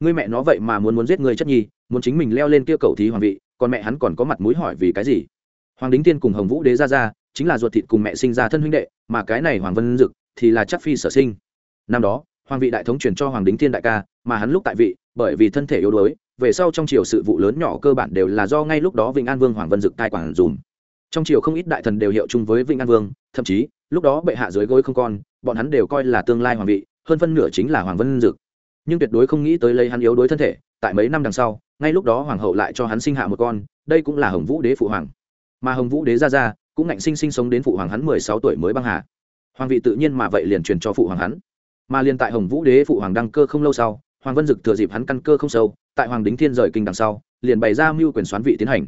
Ngươi mẹ nó vậy mà muốn muốn giết ngươi chất nhi, muốn chính mình leo lên kia cầu thí hoàng vị, còn mẹ hắn còn có mặt mũi hỏi vì cái gì? Hoàng đính thiên cùng hồng vũ đế ra ra, chính là ruột thịt cùng mẹ sinh ra thân huynh đệ, mà cái này hoàng vân dực thì là chắc phi sở sinh năm đó, hoàng vị đại thống truyền cho hoàng đính thiên đại ca, mà hắn lúc tại vị, bởi vì thân thể yếu đuối, về sau trong triều sự vụ lớn nhỏ cơ bản đều là do ngay lúc đó vĩnh an vương hoàng vân dực cai quản dùm. Trong triều không ít đại thần đều hiệu chung với vĩnh an vương, thậm chí, lúc đó bệ hạ dưới gối không con, bọn hắn đều coi là tương lai hoàng vị, hơn phân nửa chính là hoàng vân dực. Nhưng tuyệt đối không nghĩ tới lấy hắn yếu đuối thân thể, tại mấy năm đằng sau, ngay lúc đó hoàng hậu lại cho hắn sinh hạ một con, đây cũng là hồng vũ đế phụ hoàng. Mà hồng vũ đế ra ra, cũng ngạnh sinh sinh sống đến phụ hoàng hắn mười sáu tuổi mới băng hà. Hoàng vị tự nhiên mà vậy liền truyền cho phụ hoàng hắn mà liền tại hồng vũ đế phụ hoàng đăng cơ không lâu sau, hoàng vân dực thừa dịp hắn căn cơ không sâu, tại hoàng đính thiên rời kinh đằng sau, liền bày ra mưu quyền xoán vị tiến hành.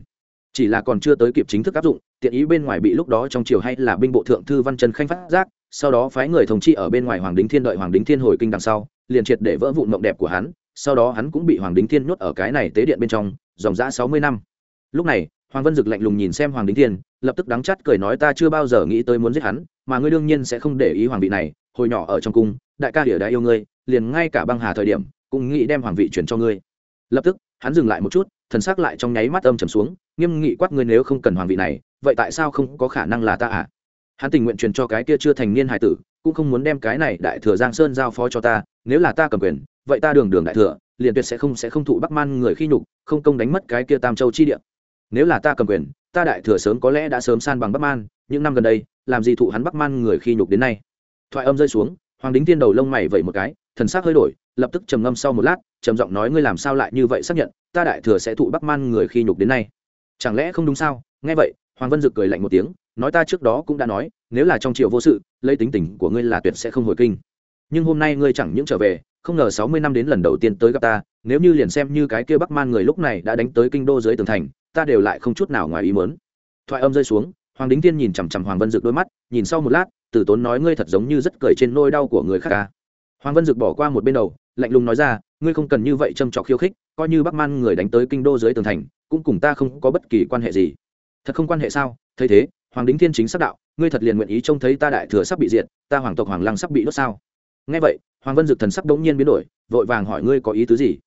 Chỉ là còn chưa tới kịp chính thức áp dụng, tiện ý bên ngoài bị lúc đó trong triều hay là binh bộ thượng thư văn trần khanh phát giác, sau đó phái người thông trị ở bên ngoài hoàng đính thiên đợi hoàng đính thiên hồi kinh đằng sau, liền triệt để vỡ vụn mộng đẹp của hắn, sau đó hắn cũng bị hoàng đính thiên nhốt ở cái này tế điện bên trong, dòng dã sáu mươi năm. Lúc này, hoàng vân dực lạnh lùng nhìn xem hoàng đính thiên, lập tức đắng chắt cười nói ta chưa bao giờ nghĩ tới muốn giết hắn, mà ngươi đương nhiên sẽ không để ý hoàng vị này hồi nhỏ ở trong cung, đại ca địa đã yêu ngươi, liền ngay cả băng hà thời điểm, cũng nghĩ đem hoàng vị chuyển cho ngươi. Lập tức, hắn dừng lại một chút, thần sắc lại trong nháy mắt âm trầm xuống, nghiêm nghị quát ngươi nếu không cần hoàng vị này, vậy tại sao không có khả năng là ta à? Hắn tình nguyện truyền cho cái kia chưa thành niên hải tử, cũng không muốn đem cái này đại thừa giang sơn giao phó cho ta, nếu là ta cầm quyền, vậy ta đường đường đại thừa, liền tuyệt sẽ không sẽ không thụ bắc man người khi nhục, không công đánh mất cái kia tam châu chi địa. Nếu là ta cầm quyền, ta đại thừa sớm có lẽ đã sớm san bằng bắc man, những năm gần đây, làm gì thụ hắn bắc man người khi nhục đến nay? Thoại âm rơi xuống, hoàng đính tiên đầu lông mày vẩy một cái, thần sắc hơi đổi, lập tức trầm ngâm sau một lát, trầm giọng nói, ngươi làm sao lại như vậy xác nhận? Ta đại thừa sẽ thụ bắc man người khi nhục đến nay. Chẳng lẽ không đúng sao? Nghe vậy, hoàng vân dực cười lạnh một tiếng, nói ta trước đó cũng đã nói, nếu là trong triều vô sự, lấy tính tình của ngươi là tuyệt sẽ không hồi kinh. Nhưng hôm nay ngươi chẳng những trở về, không ngờ sáu mươi năm đến lần đầu tiên tới gặp ta, nếu như liền xem như cái kia bắc man người lúc này đã đánh tới kinh đô dưới tường thành, ta đều lại không chút nào ngoài ý mớn thoại âm rơi xuống, hoàng đính tiên nhìn chằm chằm hoàng vân dực đôi mắt, nhìn sau một lát từ tốn nói ngươi thật giống như rất cười trên nôi đau của người khác ca hoàng vân dực bỏ qua một bên đầu, lạnh lùng nói ra, ngươi không cần như vậy châm trọc khiêu khích, coi như bắc man người đánh tới kinh đô dưới tường thành, cũng cùng ta không có bất kỳ quan hệ gì. Thật không quan hệ sao? Thấy thế, hoàng đính thiên chính sắc đạo, ngươi thật liền nguyện ý trông thấy ta đại thừa sắp bị diệt, ta hoàng tộc hoàng lăng sắp bị đốt sao? Ngay vậy, hoàng vân dực thần sắc đống nhiên biến đổi, vội vàng hỏi ngươi có ý tứ gì?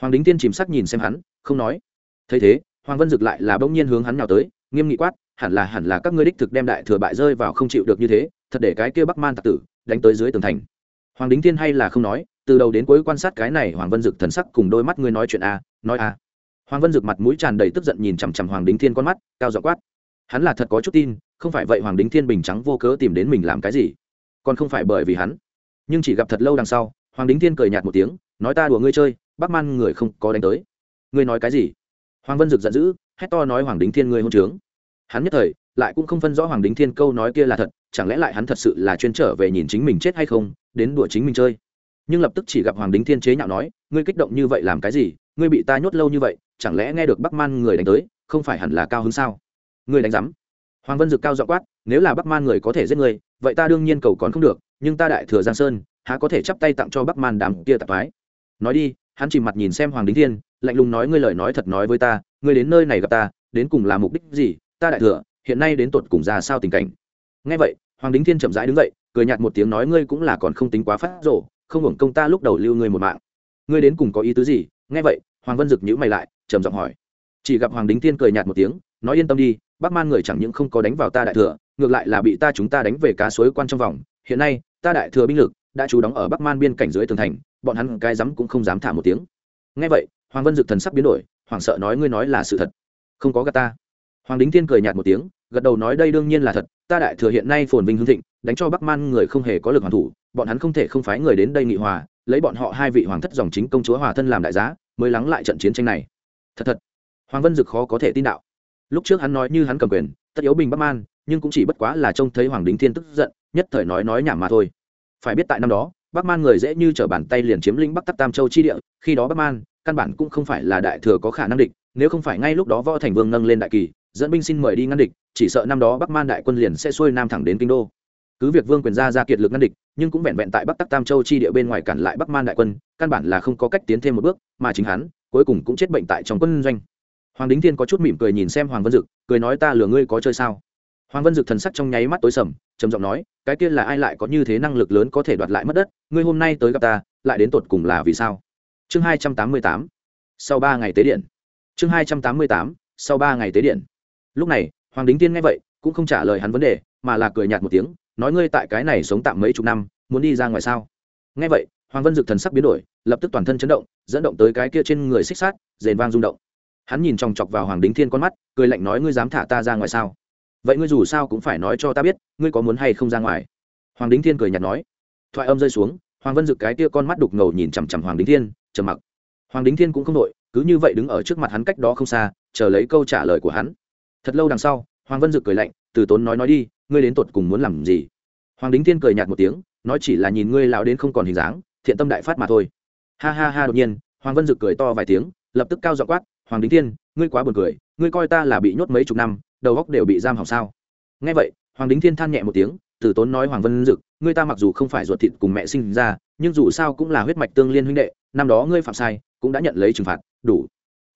Hoàng đính thiên chìm sắc nhìn xem hắn, không nói. Thấy thế, hoàng vân dực lại là bỗng nhiên hướng hắn nào tới, nghiêm nghị quát, hẳn là hẳn là các ngươi đích thực đem đại thừa bại rơi vào không chịu được như thế thật để cái kia bắc man tặc tử đánh tới dưới tường thành. Hoàng đính thiên hay là không nói, từ đầu đến cuối quan sát cái này hoàng vân dực thần sắc cùng đôi mắt ngươi nói chuyện a nói a hoàng vân dực mặt mũi tràn đầy tức giận nhìn chằm chằm hoàng đính thiên con mắt, cao dọ quát. Hắn là thật có chút tin, không phải vậy hoàng đính thiên bình trắng vô cớ tìm đến mình làm cái gì. Còn không phải bởi vì hắn. Nhưng chỉ gặp thật lâu đằng sau, hoàng đính thiên cười nhạt một tiếng, nói ta đùa ngươi chơi, bắc man người không có đánh tới. Ngươi nói cái gì? Hoàng vân dực giận dữ, hét to nói hoàng đính thiên ngươi hôn trướng. Hắn nhất thời lại cũng không phân rõ hoàng đính thiên câu nói kia là thật, chẳng lẽ lại hắn thật sự là chuyên trở về nhìn chính mình chết hay không, đến đùa chính mình chơi? Nhưng lập tức chỉ gặp hoàng đính thiên chế nhạo nói, ngươi kích động như vậy làm cái gì? Ngươi bị ta nhốt lâu như vậy, chẳng lẽ nghe được bắc man người đánh tới, không phải hẳn là cao hứng sao? Ngươi đánh rắm hoàng vân dực cao dọ quát, nếu là bắc man người có thể giết ngươi, vậy ta đương nhiên cầu còn không được, nhưng ta đại thừa giang sơn, há có thể chắp tay tặng cho bắc man đám kia tạp thái nói đi, hắn chìm mặt nhìn xem hoàng đính thiên, lạnh lùng nói, ngươi lời nói thật nói với ta, ngươi đến nơi này gặp ta, đến cùng là mục đích gì? Ta đại thừa hiện nay đến tột cùng ra sao tình cảnh. Ngay vậy, hoàng đính thiên chậm rãi đứng dậy, cười nhạt một tiếng nói, ngươi cũng là còn không tính quá phát rộ không hưởng công ta lúc đầu lưu ngươi một mạng. Ngươi đến cùng có ý tứ gì? Nghe vậy, hoàng vân dực nhữ mày lại, trầm giọng hỏi. Chỉ gặp hoàng đính thiên cười nhạt một tiếng, nói, yên tâm đi, bắc man người chẳng những không có đánh vào ta đại thừa, ngược lại là bị ta chúng ta đánh về cá suối quan trong vòng. Hiện nay, ta đại thừa binh lực đã trú đóng ở bắc man biên cảnh dưới tường thành, bọn hắn cái rắm cũng không dám thả một tiếng. Ngay vậy, hoàng vân dực thần sắc biến đổi hoàng sợ nói, ngươi nói là sự thật, không có gà ta. Hoàng đính thiên cười nhạt một tiếng gật đầu nói đây đương nhiên là thật, ta đại thừa hiện nay phồn vinh hương thịnh, đánh cho bắc man người không hề có lực hoàn thủ, bọn hắn không thể không phái người đến đây nghị hòa, lấy bọn họ hai vị hoàng thất dòng chính công chúa hòa thân làm đại giá, mới lắng lại trận chiến tranh này. Thật thật, hoàng vân dực khó có thể tin đạo. Lúc trước hắn nói như hắn cầm quyền, tất yếu bình bắc man, nhưng cũng chỉ bất quá là trông thấy hoàng đính thiên tức giận, nhất thời nói nói nhảm mà thôi. Phải biết tại năm đó, bắc man người dễ như t r ở bàn tay liền chiếm lĩnh bắc tắc tam châu chi địa, khi đó bắc man, căn bản cũng không phải là đại thừa có khả năng địch, nếu không phải ngay lúc đó võ thành vương nâng lên đại kỳ dẫn binh xin mời đi ngăn địch, chỉ sợ năm đó bắc man đại quân liền sẽ xuôi nam thẳng đến kinh đô. Cứ việc vương quyền gia ra kiệt lực ngăn địch, nhưng cũng vẹn vẹn tại bắc tắc tam châu chi địa bên ngoài cản lại bắc man đại quân, căn bản là không có cách tiến thêm một bước, mà chính hắn, cuối cùng cũng chết bệnh tại trong quân doanh. Hoàng đính thiên có chút mỉm cười nhìn xem hoàng vân dực, cười nói ta lừa ngươi có chơi sao? Hoàng vân dực thần sắc trong nháy mắt tối sầm, trầm giọng nói, cái kia là ai lại có như thế năng lực lớn có thể đoạt lại mất đất? Ngươi hôm nay tới gặp ta, lại đến tột cùng là vì sao? Chương hai trăm tám mươi tám. Sau ba ngày tế điện. Chương hai trăm tám mươi tám. Sau ba ngày tế điện lúc này, hoàng đính tiên nghe vậy, cũng không trả lời hắn vấn đề, mà là cười nhạt một tiếng, nói ngươi tại cái này sống tạm mấy chục năm, muốn đi ra ngoài sao? Nghe vậy, hoàng vân dực thần sắc biến đổi, lập tức toàn thân chấn động, dẫn động tới cái kia trên người xích sát rền vang rung động. Hắn nhìn chòng chọc vào hoàng đính thiên con mắt, cười lạnh nói ngươi dám thả ta ra ngoài sao? Vậy ngươi dù sao cũng phải nói cho ta biết, ngươi có muốn hay không ra ngoài? Hoàng đính thiên cười nhạt nói. Thoại âm rơi xuống, hoàng vân dực cái kia con mắt đục ngầu nhìn chằm chằm hoàng đính thiên, trầm mặc. Hoàng đính thiên cũng không đội cứ như vậy đứng ở trước mặt hắn cách đó không xa, chờ lấy câu trả lời của hắn thật lâu đằng sau, hoàng vân dực cười lạnh, từ tốn nói nói đi, ngươi đến tột cùng muốn làm gì? Hoàng đính thiên cười nhạt một tiếng, nói chỉ là nhìn ngươi lão đến không còn hình dáng, thiện tâm đại phát mà thôi. Ha ha ha, đột nhiên, hoàng vân dực cười to vài tiếng, lập tức cao dọ quát, hoàng đính thiên, ngươi quá buồn cười, ngươi coi ta là bị nhốt mấy chục năm, đầu góc đều bị giam hỏng sao? Nghe vậy, hoàng đính thiên than nhẹ một tiếng, từ tốn nói hoàng vân dực, ngươi ta mặc dù không phải ruột thịt cùng mẹ sinh ra, nhưng dù sao cũng là huyết mạch tương liên huynh đệ, năm đó ngươi phạm sai, cũng đã nhận lấy trừng phạt, đủ.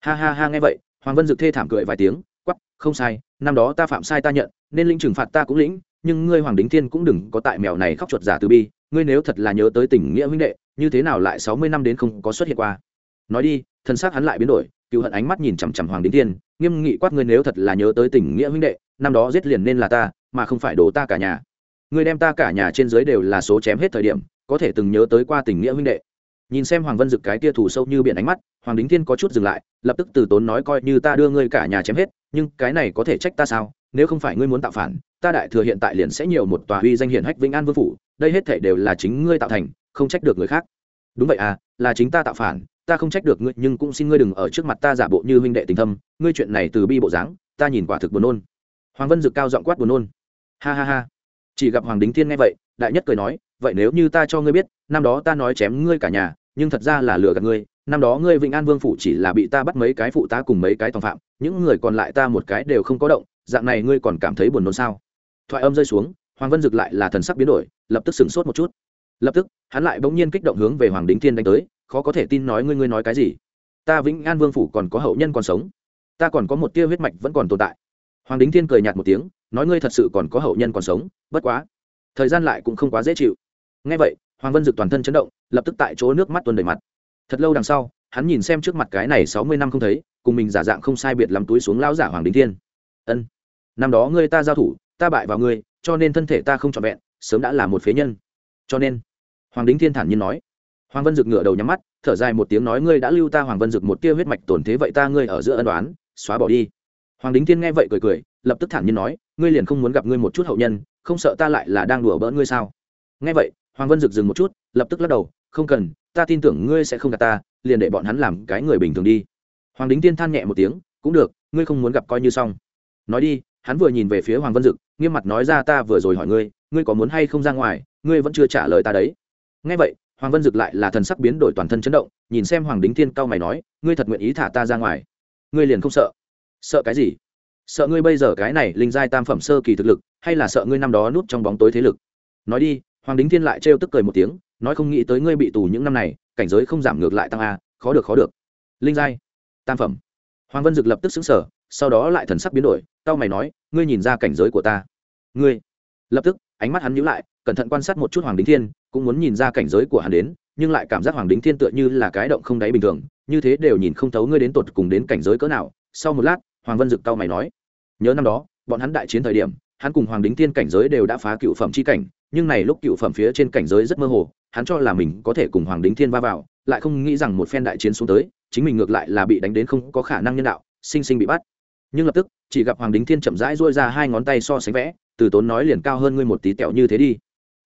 Ha ha ha, nghe vậy, hoàng vân dực thê thảm cười vài tiếng quắp không sai, năm đó ta phạm sai ta nhận, nên lĩnh trừng phạt ta cũng lĩnh, nhưng ngươi hoàng đính thiên cũng đừng có tại mèo này khóc chuột giả từ bi, ngươi nếu thật là nhớ tới tình nghĩa huynh đệ, như thế nào lại sáu mươi năm đến không có xuất hiện qua? Nói đi, thân xác hắn lại biến đổi, cựu hận ánh mắt nhìn chằm chằm hoàng đính thiên, nghiêm nghị quát ngươi nếu thật là nhớ tới tình nghĩa huynh đệ, năm đó giết liền nên là ta, mà không phải đổ ta cả nhà. Ngươi đem ta cả nhà trên dưới đều là số chém hết thời điểm, có thể từng nhớ tới qua tình nghĩa huynh đệ. Nhìn xem hoàng vân dực cái tia thủ sâu như biển ánh mắt, hoàng đính thiên có chút dừng lại, lập tức từ tốn nói coi như ta đưa ngươi cả nhà chém hết nhưng cái này có thể trách ta sao? Nếu không phải ngươi muốn tạo phản, ta đại thừa hiện tại liền sẽ nhiều một tòa uy danh hiển hách vĩnh an vương phủ, đây hết thể đều là chính ngươi tạo thành, không trách được người khác. Đúng vậy à là chính ta tạo phản, ta không trách được ngươi, nhưng cũng xin ngươi đừng ở trước mặt ta giả bộ như huynh đệ tình thâm, ngươi chuyện này từ bi bộ dáng, ta nhìn quả thực buồn nôn. Hoàng vân dực cao giọng quát buồn nôn. Ha ha ha. Chỉ gặp hoàng đính thiên nghe vậy, đại nhất cười nói, vậy nếu như ta cho ngươi biết, năm đó ta nói chém ngươi cả nhà, nhưng thật ra là lừa gạt ngươi, năm đó ngươi vĩnh an vương phủ chỉ là bị ta bắt mấy cái phụ tá cùng mấy cái tòng phạm những người còn lại ta một cái đều không có động, dạng này ngươi còn cảm thấy buồn nôn sao? Thoại âm rơi xuống, hoàng vân dực lại là thần sắc biến đổi, lập tức sửng sốt một chút. Lập tức, hắn lại bỗng nhiên kích động hướng về hoàng đính thiên đánh tới, khó có thể tin nói ngươi ngươi nói cái gì? Ta vĩnh an vương phủ còn có hậu nhân còn sống. Ta còn có một tia huyết mạch vẫn còn tồn tại. Hoàng đính thiên cười nhạt một tiếng, nói ngươi thật sự còn có hậu nhân còn sống, bất quá, thời gian lại cũng không quá dễ chịu. Ngay vậy, hoàng vân dực toàn thân chấn động, lập tức tại chỗ nước mắt tuôn đầy mặt. Thật lâu đằng sau hắn nhìn xem trước mặt cái này sáu mươi năm không thấy, cùng mình giả dạng không sai biệt lắm túi xuống lão giả hoàng đính thiên. Ân, năm đó ngươi ta giao thủ, ta bại vào ngươi, cho nên thân thể ta không trọn vẹn, sớm đã là một phế nhân. Cho nên? Hoàng đính thiên thản nhiên nói. Hoàng vân dực ngửa đầu nhắm mắt, thở dài một tiếng nói, ngươi đã lưu ta hoàng vân dực một tia huyết mạch tổn thế vậy ta ngươi ở giữa ân đoán xóa bỏ đi. Hoàng đính thiên nghe vậy cười cười, lập tức thản nhiên nói, ngươi liền không muốn gặp ngươi một chút hậu nhân, không sợ ta lại là đang đùa bỡn ngươi sao? Nghe vậy, hoàng vân dực dừng một chút, lập tức lắc đầu, không cần, ta tin tưởng ngươi sẽ không gạt ta liền để bọn hắn làm cái người bình thường đi. Hoàng đính tiên than nhẹ một tiếng, cũng được, ngươi không muốn gặp coi như xong. Nói đi, hắn vừa nhìn về phía hoàng vân dực, nghiêm mặt nói ra, ta vừa rồi hỏi ngươi ngươi có muốn hay không ra ngoài, ngươi vẫn chưa trả lời ta đấy. Ngay vậy, hoàng vân dực lại là thần sắc biến đổi toàn thân chấn động, nhìn xem hoàng đính thiên cao mày nói, ngươi thật nguyện ý thả ta ra ngoài? Ngươi liền không sợ? Sợ cái gì? Sợ ngươi bây giờ cái này linh giai tam phẩm sơ kỳ thực lực, hay là sợ ngươi năm đó núp trong bóng tối thế lực? Nói đi, hoàng đính thiên lại trêu tức cười một tiếng, nói, không nghĩ tới ngươi bị tù những năm này cảnh giới không giảm ngược lại tăng a, khó được khó được. Linh giai, tam phẩm. Hoàng vân dực lập tức xứng sở sau đó lại thần sắc biến đổi tao mày nói, ngươi nhìn ra cảnh giới của ta. Ngươi. Lập tức, ánh mắt hắn nhíu lại, cẩn thận quan sát một chút hoàng đính thiên, cũng muốn nhìn ra cảnh giới của hắn đến, nhưng lại cảm giác hoàng đính thiên tựa như là cái động không đáy bình thường, như thế đều nhìn không thấu ngươi đến tột cùng đến cảnh giới cỡ nào. Sau một lát, hoàng vân dực tao mày nói, nhớ năm đó, bọn hắn đại chiến thời điểm, hắn cùng hoàng đính thiên cảnh giới đều đã phá cựu phẩm c h i cảnh, nhưng này lúc cựu phẩm phía trên cảnh giới rất mơ hồ hắn cho là mình có thể cùng hoàng đính thiên va vào, lại không nghĩ rằng một phen đại chiến xuống tới, chính mình ngược lại là bị đánh đến không có khả năng nhân đạo, sinh sinh bị bắt. Nhưng lập tức, chỉ gặp hoàng đính thiên chậm rãi dôi ra hai ngón tay so sánh vẽ, từ tốn nói liền cao hơn ngươi một tí tẹo như thế đi.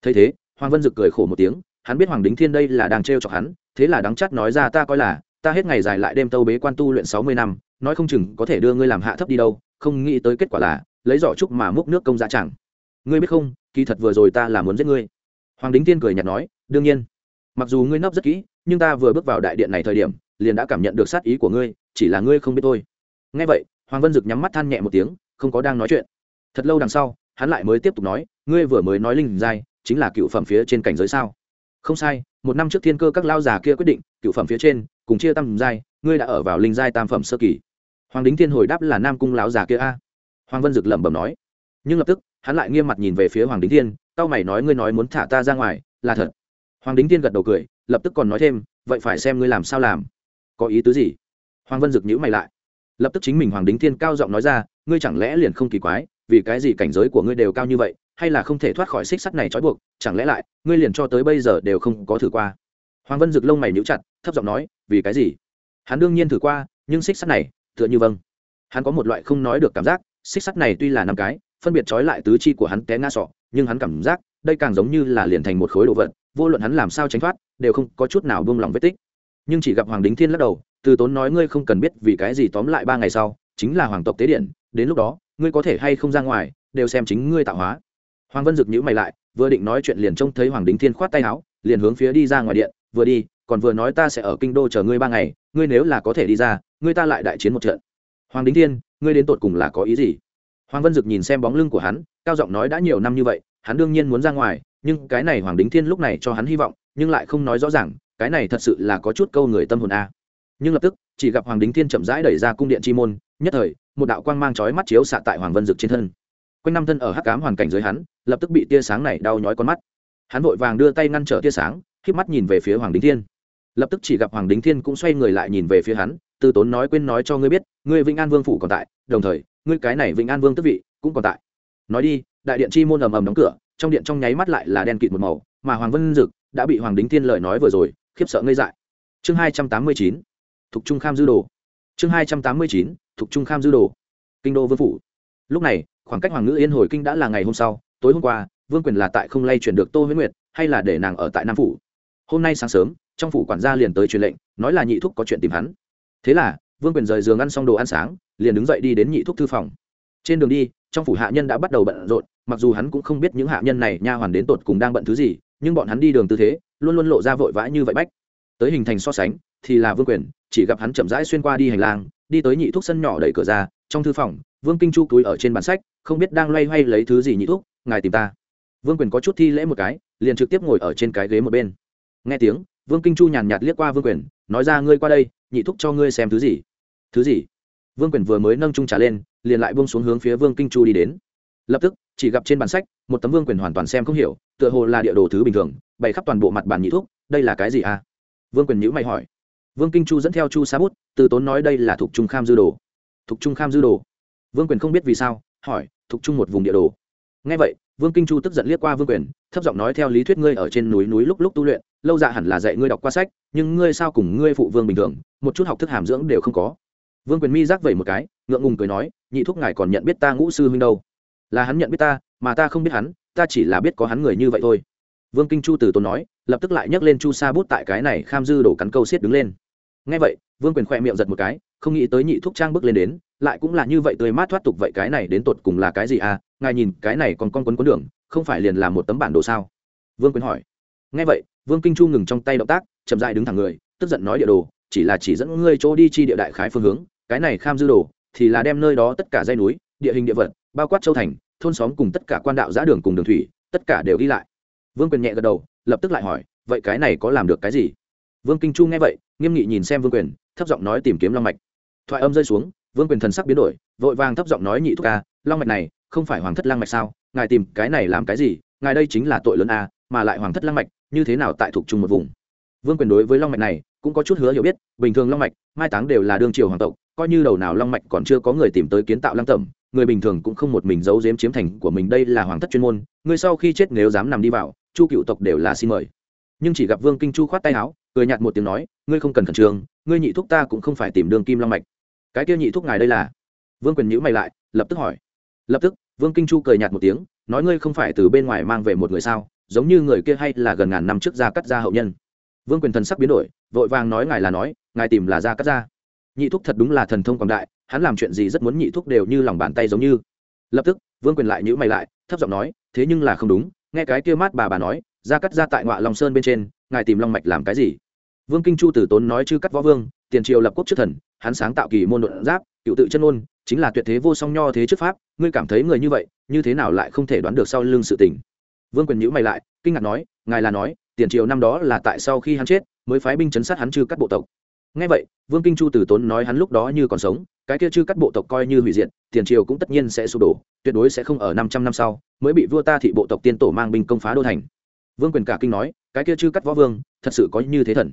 Thấy thế, hoàng vân dực cười khổ một tiếng, hắn biết hoàng đính thiên đây là đang trêu chọc hắn, thế là đắng chắt nói ra ta coi là, ta hết ngày dài lại đêm tâu bế quan tu luyện sáu mươi năm, nói không chừng có thể đưa ngươi làm hạ thấp đi đâu, không nghĩ tới kết quả là, lấy giỏ trúc mà múc nước công dạ chẳng ngươi biết không, kỳ thật vừa rồi ta là muốn giết ngươi. Hoàng đính tiên cười nhạt nói đương nhiên, mặc dù ngươi nấp rất kỹ, nhưng ta vừa bước vào đại điện này thời điểm, liền đã cảm nhận được sát ý của ngươi, chỉ là ngươi không biết thôi. Ngay vậy, hoàng vân dực nhắm mắt than nhẹ một tiếng, không có đang nói chuyện. Thật lâu đằng sau, hắn lại mới tiếp tục nói, ngươi vừa mới nói linh giai, chính là cựu phẩm phía trên cảnh giới sao? Không sai, một năm trước thiên cơ các lao già kia quyết định, cựu phẩm phía trên, cùng chia tam giai, ngươi đã ở vào linh giai tam phẩm sơ kỳ. Hoàng đính thiên hồi đáp là nam cung lão già kia a. Hoàng vân dực lẩm bẩm nói. Nhưng lập tức, hắn lại nghiêm mặt nhìn về phía hoàng đính thiên tao mày nói, ngươi nói muốn thả ta ra ngoài, là thật hoàng đính thiên gật đầu cười, lập tức còn nói thêm, vậy phải xem ngươi làm sao làm. Có ý tứ gì? Hoàng vân dực nhữ mày lại. Lập tức chính mình hoàng đính thiên cao giọng nói ra, ngươi chẳng lẽ liền không kỳ quái, vì cái gì cảnh giới của ngươi đều cao như vậy, hay là không thể thoát khỏi xích sắt này trói buộc, chẳng lẽ lại, ngươi liền cho tới bây giờ đều không có thử qua? Hoàng vân dực lông mày nhíu chặt, thấp giọng nói, vì cái gì? Hắn đương nhiên thử qua, nhưng xích sắt này, tựa như vâng. Hắn có một loại không nói được cảm giác, xích sắt này tuy là năm cái, phân biệt trói lại tứ chi của hắn té ngã sọ, nhưng hắn cảm giác, đây càng giống như là liền thành một khối đồ vật vô luận hắn làm sao tránh thoát, đều không có chút nào buông lỏng vết tích. Nhưng chỉ gặp hoàng đính thiên lắc đầu, từ tốn nói ngươi không cần biết vì cái gì tóm lại ba ngày sau, chính là hoàng tộc tế điện, đến lúc đó, ngươi có thể hay không ra ngoài, đều xem chính ngươi tạo hóa. Hoàng vân dực nhữ mày lại, vừa định nói chuyện liền trông thấy hoàng đính thiên khoát tay áo, liền hướng phía đi ra ngoài điện, vừa đi, còn vừa nói ta sẽ ở kinh đô chờ ngươi ba ngày, ngươi nếu là có thể đi ra, ngươi ta lại đại chiến một trận. Hoàng đính thiên, ngươi đến tột cùng là có ý gì? Hoàng vân dực nhìn xem bóng lưng của hắn, cao giọng nói, đã nhiều năm như vậy, hắn đương nhiên muốn ra ngoài nhưng cái này hoàng đính thiên lúc này cho hắn hy vọng, nhưng lại không nói rõ ràng, cái này thật sự là có chút câu người tâm hồn a. Nhưng lập tức, chỉ gặp hoàng đính thiên chậm rãi đẩy ra cung điện chi môn, nhất thời, một đạo quang mang chói mắt chiếu xạ tại hoàng vân dực trên thân. Quanh năm thân ở hắc cám hoàn cảnh dưới hắn, lập tức bị tia sáng này đau nhói con mắt. Hắn vội vàng đưa tay ngăn trở tia sáng k mắt nhìn về phía hoàng đính thiên. Lập tức chỉ gặp hoàng đính thiên cũng xoay người lại nhìn về phía hắn, từ tốn nói quên nói cho ngươi biết, ngươi vĩnh an vương phủ còn tại, đồng thời, ngươi cái này vĩnh an vương tức vị cũng còn tại. Nói đi, đại điện chi môn ầm ầm đóng cửa trong điện trong nháy mắt lại là đen kịt một màu, mà hoàng vân dực đã bị hoàng đính thiên lời nói vừa rồi, khiếp sợ ngây dại. Chương hai trăm tám mươi chín, thục trung kham dư đồ. Chương hai trăm tám mươi chín, thục trung kham dư đồ. Kinh đô vương phủ. Lúc này, khoảng cách hoàng ngữ yên hồi kinh đã là ngày hôm sau, tối hôm qua, vương quyền là tại không lay chuyển được tô huyết nguyệt, hay là để nàng ở tại nam phủ? Hôm nay sáng sớm, trong phủ quản gia liền tới truyền lệnh, nói là nhị thúc có chuyện tìm hắn. Thế là, vương quyền rời giường ăn xong đồ ăn sáng, liền đứng dậy đi đến nhị thúc thư phòng. Trên đường đi trong phủ hạ nhân đã bắt đầu bận rộn, mặc dù hắn cũng không biết những hạ nhân này nha hoàn đến tột cùng đang bận thứ gì, nhưng bọn hắn đi đường tư thế, luôn luôn lộ ra vội vã như vậy bách. Tới hình thành so sánh, thì là vương quyền, chỉ gặp hắn chậm rãi xuyên qua đi hành lang, đi tới nhị thuốc sân nhỏ đẩy cửa ra, trong thư phòng, vương kinh chu túi ở trên bản sách, không biết đang loay hoay lấy thứ gì nhị thuốc ngài tìm ta. Vương quyền có chút thi lễ một cái, liền trực tiếp ngồi ở trên cái ghế một bên. Nghe tiếng, vương kinh chu nhàn nhạt liếc qua vương quyền, nói ra, ngươi qua đây, nhị thúc cho ngươi xem thứ gì. Thứ gì? Vương quyền vừa mới nâng trung trà lên liền lại buông xuống hướng phía vương kinh chu đi đến. Lập tức chỉ gặp trên bản sách một tấm vương quyền hoàn toàn xem không hiểu tựa hồ là địa đồ thứ bình thường bày khắp toàn bộ mặt bản nhị thuốc, đây là cái gì à? Vương quyền nhữ mày hỏi. Vương kinh chu dẫn theo chu sa bút từ tốn nói đây là thuộc trung kham dư đồ. Thuộc trung kham dư đồ? Vương quyền không biết vì sao hỏi thuộc trung một vùng địa đồ. Ngay vậy vương kinh chu tức giận liếc qua vương quyền thấp giọng nói theo lý thuyết ngươi ở trên núi núi lúc lúc tu luyện lâu dạ hẳn là dạy ngươi đọc qua sách nhưng ngươi sao cùng ngươi phụ vương bình thường một chút học thức hàm dưỡng đều không có vương quyền mi giác vẩy một cái, ngượng ngùng cười nói, nhị thúc ngài còn nhận biết ta ngũ sư huynh đâu? Là hắn nhận biết ta, mà ta không biết hắn, ta chỉ là biết có hắn người như vậy thôi. Vương kinh chu từ tốn nói, lập tức lại nhấc lên chu sa bút tại cái này kham dư đổ cắn câu xiết đứng lên. Ngay vậy, vương quyền khỏe miệng giật một cái, không nghĩ tới nhị thúc trang bước lên đến, lại cũng là như vậy tươi mát thoát tục vậy cái này đến tột cùng là cái gì à? Ngài nhìn, cái này còn con quấn quấn đường, không phải liền là một tấm bản đồ sao? Vương quyền hỏi. Ngay vậy, vương kinh chu ngừng trong tay động tác, chậm dại đứng thẳng người, tức giận nói địa đồ, chỉ là chỉ dẫn ngươi chỗ đi chi địa đại khái phương hướng cái này kham dư đồ thì là đem nơi đó tất cả dây núi, địa hình địa vật, bao quát châu thành, thôn xóm cùng tất cả quan đạo giã đường cùng đường thủy, tất cả đều ghi lại. Vương quyền nhẹ gật đầu, lập tức lại hỏi, vậy cái này có làm được cái gì? Vương kinh chu nghe vậy, nghiêm nghị nhìn xem vương quyền, thấp giọng nói tìm kiếm long mạch. Thoại âm rơi xuống, vương quyền thần sắc biến đổi, vội vàng thấp giọng nói nhị thúc ca, long mạch này, không phải hoàng thất lang mạch sao? Ngài tìm cái này làm cái gì? Ngài đây chính là tội lớn a, mà lại hoàng thất lang mạch, như thế nào tại thuộc chung một vùng? Vương quyền đối với long mạch này, cũng có chút hứa hiểu biết, bình thường long mạch, mai táng đều là đương triều hoàng tộc coi như đầu nào long mạch còn chưa có người tìm tới kiến tạo lăng tẩm, người bình thường cũng không một mình giấu giếm chiếm thành của mình. Đây là hoàng thất chuyên môn, người sau khi chết nếu dám nằm đi vào, chu cựu tộc đều là xin mời. Nhưng chỉ gặp vương kinh chu khoát tay áo, cười nhạt một tiếng nói, ngươi không cần khẩn trương, ngươi nhị thúc ta cũng không phải tìm đường kim long mạch. Cái kia nhị thúc ngài đây là? Vương quyền nhữ mày lại, lập tức hỏi. Lập tức, vương kinh chu cười nhạt một tiếng, nói, ngươi không phải từ bên ngoài mang về một người sao? Giống như người kia hay là gần ngàn năm trước ra cắt ra hậu nhân. Vương quyền thần sắc biến đổi, vội vàng nói, ngài là nói, ngài tìm là ra cắt ra nhị thúc thật đúng là thần thông quảng đại, hắn làm chuyện gì rất muốn nhị thúc đều như lòng bàn tay giống như. Lập tức, vương quyền lại nhữ mày lại, thấp giọng nói, thế nhưng là không đúng, nghe cái kia mát bà bà nói, ra cắt ra tại ngoại long sơn bên trên, ngài tìm long mạch làm cái gì? Vương kinh chu tử tốn nói chư cắt võ vương, tiền triều lập quốc trước thần, hắn sáng tạo kỳ môn luận giáp, cựu tự chân ôn chính là tuyệt thế vô song nho thế trước pháp, ngươi cảm thấy người như vậy, như thế nào lại không thể đoán được sau lưng sự tình? Vương quyền nhữ mày lại, kinh ngạc nói, ngài là nói, tiền triều năm đó là tại sau khi hắn chết, mới phái binh chấn sát hắn chư cắt bộ tộc ngay vậy, vương kinh chu từ tốn nói hắn lúc đó như còn sống, cái kia chư cắt bộ tộc coi như hủy diệt, tiền triều cũng tất nhiên sẽ sụp đổ, tuyệt đối sẽ không ở năm trăm năm sau mới bị vua ta thị bộ tộc tiên tổ mang binh công phá đô thành. Vương quyền cả kinh nói, cái kia chư cắt võ vương, thật sự có như thế thần.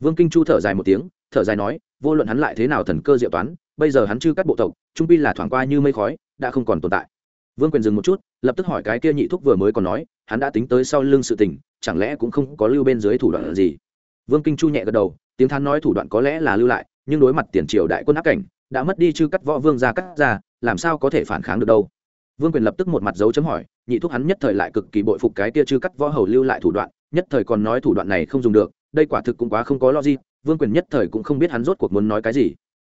Vương kinh chu thở dài một tiếng, thở dài nói, vô luận hắn lại thế nào thần cơ diệu toán, bây giờ hắn chư cắt bộ tộc, trung pi là thoảng qua như mây khói, đã không còn tồn tại. Vương quyền dừng một chút, lập tức hỏi cái kia nhị thúc vừa mới còn nói, hắn đã tính tới sau lưng sự tình, chẳng lẽ cũng không có lưu bên dưới thủ đoạn gì? Vương kinh chu nhẹ gật đầu tiếng thán nói thủ đoạn có lẽ là lưu lại, nhưng đối mặt tiền triều đại quân áp cảnh, đã mất đi chư cắt võ vương ra cắt ra làm sao có thể phản kháng được đâu? Vương quyền lập tức một mặt dấu chấm hỏi, nhị thúc hắn nhất thời lại cực kỳ bội phục cái kia chư cắt võ hầu lưu lại thủ đoạn, nhất thời còn nói thủ đoạn này không dùng được, đây quả thực cũng quá không có logic, vương quyền nhất thời cũng không biết hắn rốt cuộc muốn nói cái gì.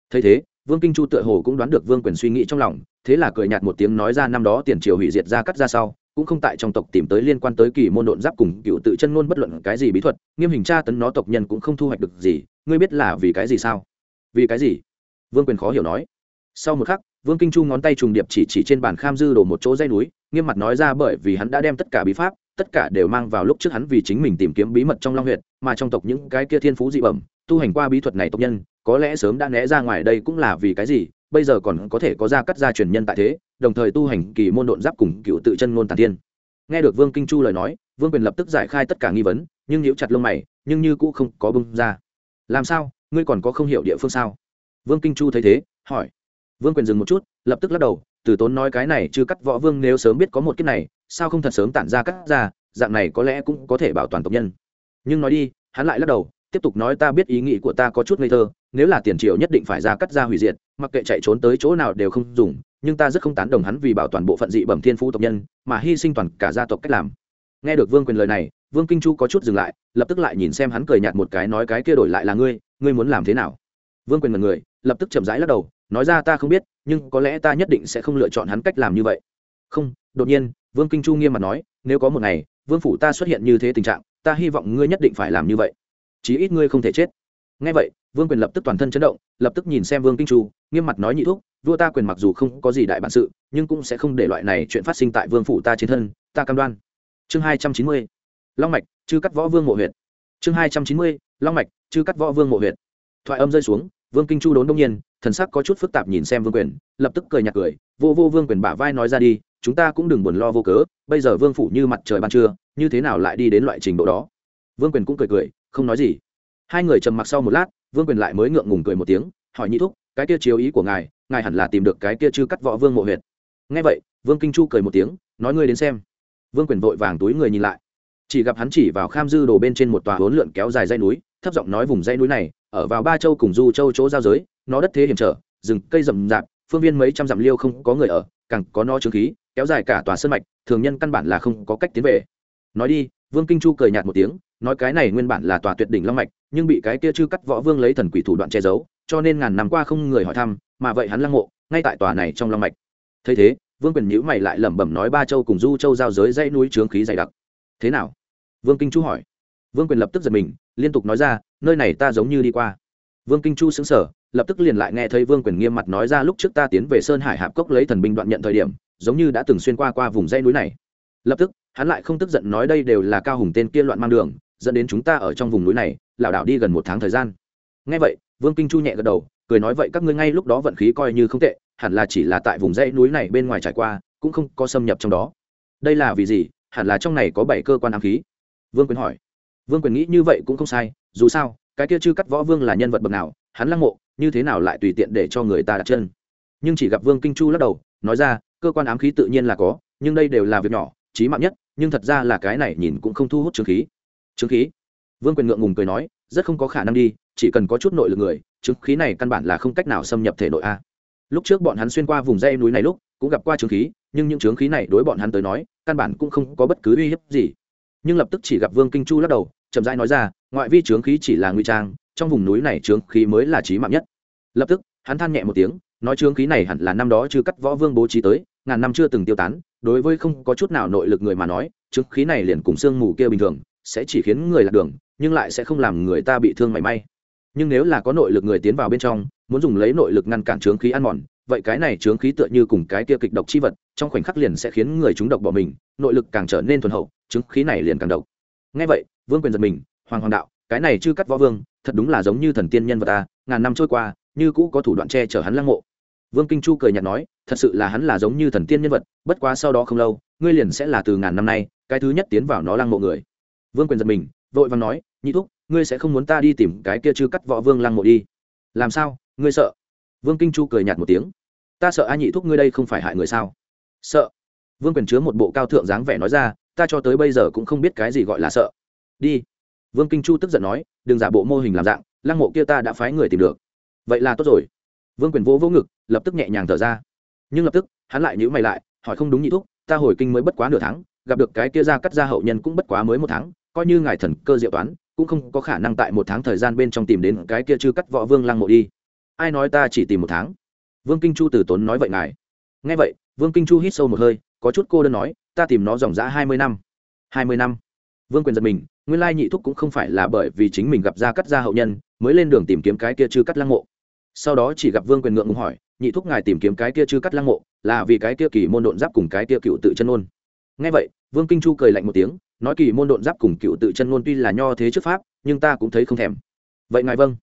Thấy thế, vương kinh chu tựa hồ cũng đoán được vương quyền suy nghĩ trong lòng, thế là cười nhạt một tiếng nói ra năm đó tiền triều hủy diệt ra cắt ra sau cũng không tại trong tộc tìm tới liên quan tới kỳ môn độn giáp cùng cựu tự chân ngôn bất luận cái gì bí thuật, nghiêm hình tra tấn nó tộc nhân cũng không thu hoạch được gì, ngươi biết là vì cái gì sao? Vì cái gì? Vương quyền khó hiểu nói. Sau một khắc, vương kinh chu ngón tay trùng điệp chỉ chỉ trên bàn kham dư đổ một chỗ dây núi, nghiêm mặt nói ra bởi vì hắn đã đem tất cả bí pháp, tất cả đều mang vào lúc trước hắn vì chính mình tìm kiếm bí mật trong long huyện mà trong tộc những cái kia thiên phú dị bẩm, tu hành qua bí thuật này tộc nhân, có lẽ sớm đã né ra ngoài đây cũng là vì cái gì, bây giờ còn có thể có ra cắt ra truyền nhân tại thế đồng thời tu hành kỳ môn độn giáp cùng cựu tự chân ngôn tản thiên. Nghe được vương kinh chu lời nói, vương quyền lập tức giải khai tất cả nghi vấn, nhưng nhíu chặt lông mày, nhưng như cũ không có bưng ra. Làm sao? Ngươi còn có không hiểu địa phương sao? Vương kinh chu thấy thế, hỏi. Vương quyền dừng một chút, lập tức lắc đầu, từ tốn nói cái này chứ cắt võ vương nếu sớm biết có một kiếp này, sao không thật sớm tản ra cắt ra, dạng này có lẽ cũng có thể bảo toàn tộc nhân. Nhưng nói đi, hắn lại lắc đầu, tiếp tục nói, ta biết ý nghĩ của ta có chút ngây thơ, nếu là tiền triều nhất định phải ra cắt ra hủy diệt, mặc kệ chạy trốn tới chỗ nào đều không dùng nhưng ta rất không tán đồng hắn vì bảo toàn bộ phận dị bẩm thiên phú tộc nhân, mà hy sinh toàn cả gia tộc cách làm. Nghe được vương quyền lời này, vương kinh chu có chút dừng lại, lập tức lại nhìn xem hắn cười nhạt một cái nói cái kia đổi lại là ngươi ngươi muốn làm thế nào? Vương quyền mật người, lập tức chậm rãi lắc đầu, nói ra ta không biết, nhưng có lẽ ta nhất định sẽ không lựa chọn hắn cách làm như vậy. Không, đột nhiên, vương kinh chu nghiêm mặt nói, nếu có một ngày, vương phủ ta xuất hiện như thế tình trạng, ta hy vọng ngươi nhất định phải làm như vậy. Chí ít ngươi không thể chết. Ngay vậy vương quyền lập tức toàn thân chấn động, lập tức nhìn xem vương kinh chu, nghiêm mặt nói nhị thúc, vua ta quyền mặc dù không có gì đại bản sự, nhưng cũng sẽ không để loại này chuyện phát sinh tại vương phủ ta trên thân, ta cam đoan. Chương hai trăm chín mươi, long mạch, chư cắt võ vương mộ huyện chương hai trăm chín mươi, long mạch, chư cắt võ vương mộ huyện thoại âm rơi xuống, vương kinh chu đốn đông nhiên, thần sắc có chút phức tạp nhìn xem vương quyền, lập tức cười nhạt cười, vô vô vương quyền bả vai nói ra đi, chúng ta cũng đừng buồn lo vô cớ, bây giờ vương phủ như mặt trời ban trưa, như thế nào lại đi đến loại trình độ đó? Vương quyền cũng cười cười, không nói gì. Hai người trầm mặc sau một lát vương quyền lại mới ngượng ngùng cười một tiếng, hỏi nhị thúc, cái kia chiếu ý của ngài ngài hẳn là tìm được cái kia chư cắt võ vương mộ huyệt. Ngay vậy, vương kinh chu cười một tiếng, nói, ngươi đến xem. Vương quyền vội vàng túi người nhìn lại. Chỉ gặp hắn chỉ vào kham dư đồ bên trên một tòa hốn lượn kéo dài dây núi, thấp giọng nói vùng dây núi này, ở vào ba châu cùng du châu chỗ giao giới, nó đất thế hiểm trở, rừng cây rậm rạp, phương viên mấy trăm dặm liêu không có người ở, càng có nó trướng khí, kéo dài cả tòa sân mạch, thường nhân căn bản là không có cách tiến về. Nói đi, vương kinh chu cười nhạt một tiếng nói cái này nguyên bản là tòa tuyệt đỉnh long mạch, nhưng bị cái kia chư cắt võ vương lấy thần quỷ thủ đoạn che giấu, cho nên ngàn năm qua không người hỏi thăm, mà vậy hắn lăng mộ, ngay tại tòa này trong long mạch. Thấy thế, vương quyền nhữ mày lại lẩm bẩm nói ba châu cùng du châu giao giới dãy núi trướng khí dày đặc. Thế nào? Vương kinh chu hỏi. Vương quyền lập tức giật mình, liên tục nói ra, nơi này ta giống như đi qua. Vương kinh chu xứng sở lập tức liền lại nghe thấy vương quyền nghiêm mặt nói ra lúc trước ta tiến về sơn hải hạp cốc lấy thần binh đoạn nhận thời điểm, giống như đã từng xuyên qua qua vùng dãy núi này. Lập tức, hắn lại không tức giận nói đây đều là cao hùng tên kia loạn mang đường dẫn đến chúng ta ở trong vùng núi này, lảo đảo đi gần một tháng thời gian. Ngay vậy, vương kinh chu nhẹ gật đầu, cười nói vậy các ngươi ngay lúc đó vận khí coi như không tệ, hẳn là chỉ là tại vùng dãy núi này bên ngoài trải qua, cũng không có xâm nhập trong đó. Đây là vì gì? Hẳn là trong này có bảy cơ quan ám khí. Vương quyền hỏi. Vương quyền nghĩ như vậy cũng không sai, dù sao, cái kia chư cắt võ vương là nhân vật bậc nào, hắn lăng mộ, như thế nào lại tùy tiện để cho người ta đặt chân? Nhưng chỉ gặp vương kinh chu lắc đầu, nói ra, cơ quan ám khí tự nhiên là có, nhưng đây đều là việc nhỏ trí mạng nhất, nhưng thật ra là cái này nhìn cũng không thu hút trường khí trướng khí. Vương quyền ngượng ngùng cười nói, rất không có khả năng đi, chỉ cần có chút nội lực người trướng khí này căn bản là không cách nào xâm nhập thể nội a. Lúc trước bọn hắn xuyên qua vùng dây núi này lúc, cũng gặp qua trướng khí, nhưng những trướng khí này đối bọn hắn tới nói, căn bản cũng không có bất cứ uy hiếp gì. Nhưng lập tức chỉ gặp vương kinh chu lắc đầu, chậm rãi nói ra, ngoại vi trướng khí chỉ là nguy trang, trong vùng núi này trướng khí mới là trí mạng nhất. Lập tức, hắn than nhẹ một tiếng, nói trướng khí này hẳn là năm đó chưa cắt võ vương bố trí tới, ngàn năm chưa từng tiêu tán, đối với không có chút nào nội lực người mà nói trướng khí này liền cùng sương mù kia bình thường sẽ chỉ khiến người lạc đường, nhưng lại sẽ không làm người ta bị thương mảy may. Nhưng nếu là có nội lực người tiến vào bên trong, muốn dùng lấy nội lực ngăn cản trướng khí ăn mòn, vậy cái này trướng khí tựa như cùng cái kia kịch độc chi vật, trong khoảnh khắc liền sẽ khiến người chúng độc bỏ mình, nội lực càng trở nên thuần hậu trướng khí này liền càng độc. Ngay vậy, vương quyền giật mình, hoàng hoàng đạo, cái này chưa cắt võ vương, thật đúng là giống như thần tiên nhân vật ta, ngàn năm trôi qua, như cũ có thủ đoạn che chở hắn lăng mộ. Vương kinh chu cười nhạt nói, thật sự là hắn là giống như thần tiên nhân vật, bất quá sau đó không lâu, ngươi liền sẽ là từ ngàn năm nay, cái thứ nhất tiến vào nó lăng mộ người vương quyền giật mình, vội vàng nói, nhị thúc, ngươi sẽ không muốn ta đi tìm cái kia chứ cắt võ vương lăng mộ đi? Làm sao? Ngươi sợ? Vương kinh chu cười nhạt một tiếng. Ta sợ a nhị thúc ngươi đây không phải hại người sao? Sợ? Vương quyền chứa một bộ cao thượng dáng vẻ nói ra, ta cho tới bây giờ cũng không biết cái gì gọi là sợ. Đi. Vương kinh chu tức giận nói, đừng giả bộ mô hình làm dạng, lăng mộ kia ta đã phái người tìm được. Vậy là tốt rồi. Vương quyền vỗ vỗ ngực, lập tức nhẹ nhàng thở ra. Nhưng lập tức, hắn lại nhữ mày lại, hỏi không đúng nhị thúc, ta hồi kinh mới bất quá nửa tháng, gặp được cái kia ra cắt ra hậu nhân cũng bất quá mới một tháng coi như ngài thần cơ diệu toán, cũng không có khả năng tại một tháng thời gian bên trong tìm đến cái kia chư cắt võ vương lăng mộ đi. Ai nói ta chỉ tìm một tháng? Vương kinh chu từ tốn nói vậy ngài. Nghe vậy, vương kinh chu hít sâu một hơi, có chút cô đơn nói, ta tìm nó dòng dã hai mươi năm. Hai mươi năm. Vương quyền giật mình, nguyên lai nhị thúc cũng không phải là bởi vì chính mình gặp ra cắt ra hậu nhân, mới lên đường tìm kiếm cái kia chư cắt lăng mộ. Sau đó chỉ gặp vương quyền ngượng ngùng hỏi, nhị thúc ngài tìm kiếm cái kia chư cắt lăng mộ, là vì cái kia kỳ môn độn giáp cùng cái kia cựu tự chân ôn. Ngay vậy, vương kinh chu cười lạnh một tiếng nói kỳ môn độn giáp cùng cựu tự chân ngôn tuy là nho thế trước pháp, nhưng ta cũng thấy không thèm. Vậy ngài vâng.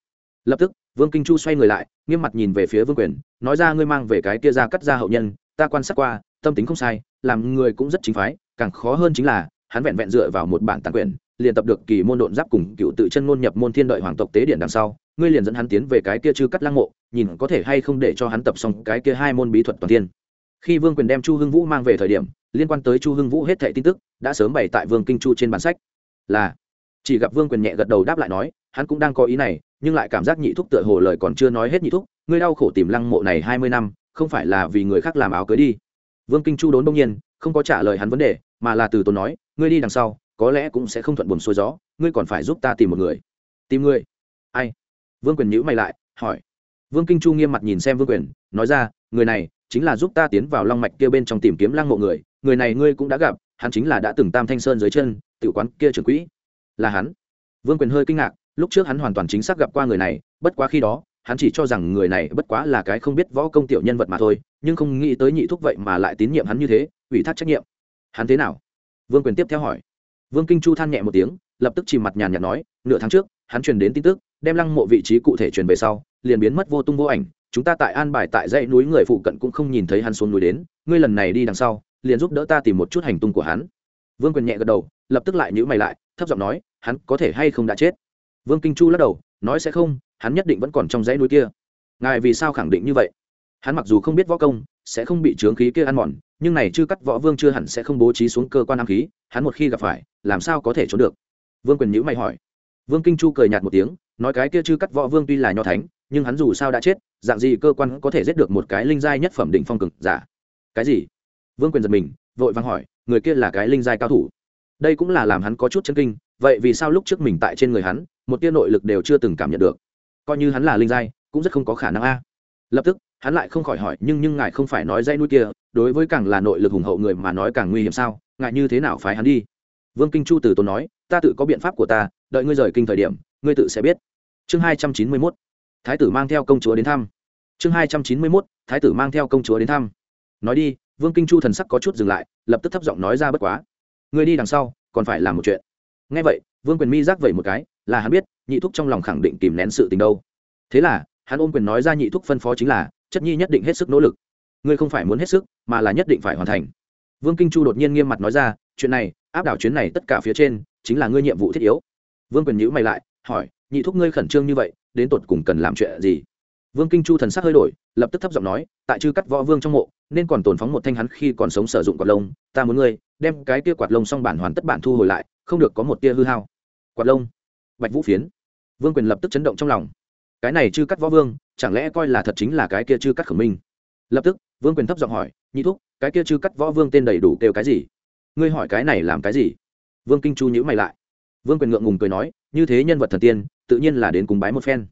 Lập tức, vương kinh chu xoay người lại, nghiêm mặt nhìn về phía vương quyền, nói ra ngươi mang về cái kia ra cắt ra hậu nhân, ta quan sát qua, tâm tính không sai, làm người cũng rất chính phái, càng khó hơn chính là, hắn vẹn vẹn dựa vào một bản tàn quyền liền tập được kỳ môn độn giáp cùng cựu tự chân ngôn nhập môn thiên đợi hoàng tộc tế điện đằng sau, ngươi liền dẫn hắn tiến về cái kia chư cắt lăng mộ, nhìn có thể hay không để cho hắn tập xong cái kia hai môn bí thuật toàn thiên. Khi vương quyền đem chu hưng vũ mang về thời điểm liên quan tới chu hưng vũ hết thệ tin tức, đã sớm bày tại vương kinh chu trên bản sách. Là, chỉ gặp vương quyền nhẹ gật đầu đáp lại nói, hắn cũng đang có ý này, nhưng lại cảm giác nhị thúc tựa hồ lời còn chưa nói hết nhị thúc, ngươi đau khổ tìm lăng mộ này hai mươi năm, không phải là vì người khác làm áo cưới đi. Vương kinh chu đốn đông nhiên, không có trả lời hắn vấn đề, mà là từ tốn nói, ngươi đi đằng sau, có lẽ cũng sẽ không thuận buồn xuôi gió, ngươi còn phải giúp ta tìm một người. Tìm người? Ai? Vương quyền nhữ mày lại, hỏi. Vương kinh chu nghiêm mặt nhìn xem vương quyền, nói ra, người này chính là giúp ta tiến vào long mạch kia bên trong tìm kiếm lăng mộ người người này ngươi cũng đã gặp, hắn chính là đã từng tam thanh sơn dưới chân tự quán kia trưởng quỹ. Là hắn. Vương quyền hơi kinh ngạc, lúc trước hắn hoàn toàn chính xác gặp qua người này, bất quá khi đó, hắn chỉ cho rằng người này bất quá là cái không biết võ công tiểu nhân vật mà thôi, nhưng không nghĩ tới nhị thúc vậy mà lại tín nhiệm hắn như thế, ủy thác trách nhiệm. Hắn thế nào? Vương quyền tiếp theo hỏi. Vương kinh chu than nhẹ một tiếng, lập tức chìm mặt nhàn nhạt nói, nửa tháng trước, hắn truyền đến tin tức, đem lăng mộ vị trí cụ thể truyền về sau, liền biến mất vô tung vô ảnh chúng ta tại an bài tại dãy núi người phụ cận cũng không nhìn thấy hắn xuống núi đến, ngươi lần này đi đằng sau, liền giúp đỡ ta tìm một chút hành tung của hắn. Vương quyền nhẹ gật đầu, lập tức lại nhữ mày lại, thấp giọng nói, hắn có thể hay không đã chết? Vương kinh chu lắc đầu, nói sẽ không, hắn nhất định vẫn còn trong dãy núi kia. Ngài vì sao khẳng định như vậy? Hắn mặc dù không biết võ công, sẽ không bị trướng khí kia ăn mòn, nhưng này chưa cắt võ vương chưa hẳn sẽ không bố trí xuống cơ quan am khí, hắn một khi gặp phải, làm sao có thể trốn được? Vương quyền nhữ mày hỏi. Vương kinh chu cười nhạt một tiếng, nói cái kia chưa cắt võ vương tuy là nho thánh nhưng hắn dù sao đã chết, dạng gì cơ quan có thể giết được một cái linh giai nhất phẩm đỉnh phong cực giả? Cái gì? Vương quyền giật mình, vội vàng hỏi, người kia là cái linh giai cao thủ? Đây cũng là làm hắn có chút chân kinh, vậy vì sao lúc trước mình tại trên người hắn, một tia nội lực đều chưa từng cảm nhận được? Coi như hắn là linh giai, cũng rất không có khả năng a. Lập tức, hắn lại không khỏi hỏi, nhưng nhưng ngài không phải nói dây nuôi kia, đối với càng là nội lực hùng hậu người mà nói càng nguy hiểm sao? Ngài như thế nào phái hắn đi? Vương kinh chu từ tốn nói, ta tự có biện pháp của ta, đợi ngươi rời kinh thời điểm, ngươi tự sẽ biết. Chương hai trăm chín mươi mốt thái tử mang theo công chúa đến thăm. Chương hai trăm chín mươi mốt, thái tử mang theo công chúa đến thăm. Nói đi, vương kinh chu thần sắc có chút dừng lại, lập tức thấp giọng nói ra bất quá. Người đi đằng sau, còn phải làm một chuyện. Ngay vậy, vương quyền mi giác vẩy một cái, là hắn biết, nhị thúc trong lòng khẳng định kìm nén sự tình đâu. Thế là, hắn ôm quyền nói ra nhị thúc phân phó chính là, chất nhi nhất định hết sức nỗ lực. Ngươi không phải muốn hết sức, mà là nhất định phải hoàn thành. Vương kinh chu đột nhiên nghiêm mặt nói ra, chuyện này, áp đảo chuyến này tất cả phía trên, chính là ngươi nhiệm vụ thiết yếu. Vương quyền nhữ mày lại, hỏi nhị thúc ngươi khẩn trương như vậy, đến tột cùng cần làm chuyện gì? Vương kinh chu thần sắc hơi đổi, lập tức thấp giọng nói, tại chư cắt võ vương trong mộ, nên còn tồn phóng một thanh hắn khi còn sống sử dụng quạt lông, ta muốn ngươi, đem cái kia quạt lông xong bản hoàn tất bản thu hồi lại, không được có một tia hư hao. Quạt lông? Bạch vũ phiến. Vương quyền lập tức chấn động trong lòng. Cái này chư cắt võ vương, chẳng lẽ coi là thật chính là cái kia chư cắt khổng minh? Lập tức, vương quyền thấp giọng hỏi, nhị thúc, cái kia chư cắt võ vương tên đầy đủ kêu cái gì? Ngươi hỏi cái này làm cái gì? Vương kinh chu nhữ mày lại vương quyền ngượng ngùng cười nói, như thế nhân vật thần tiên, tự nhiên là đến cùng bái một phen.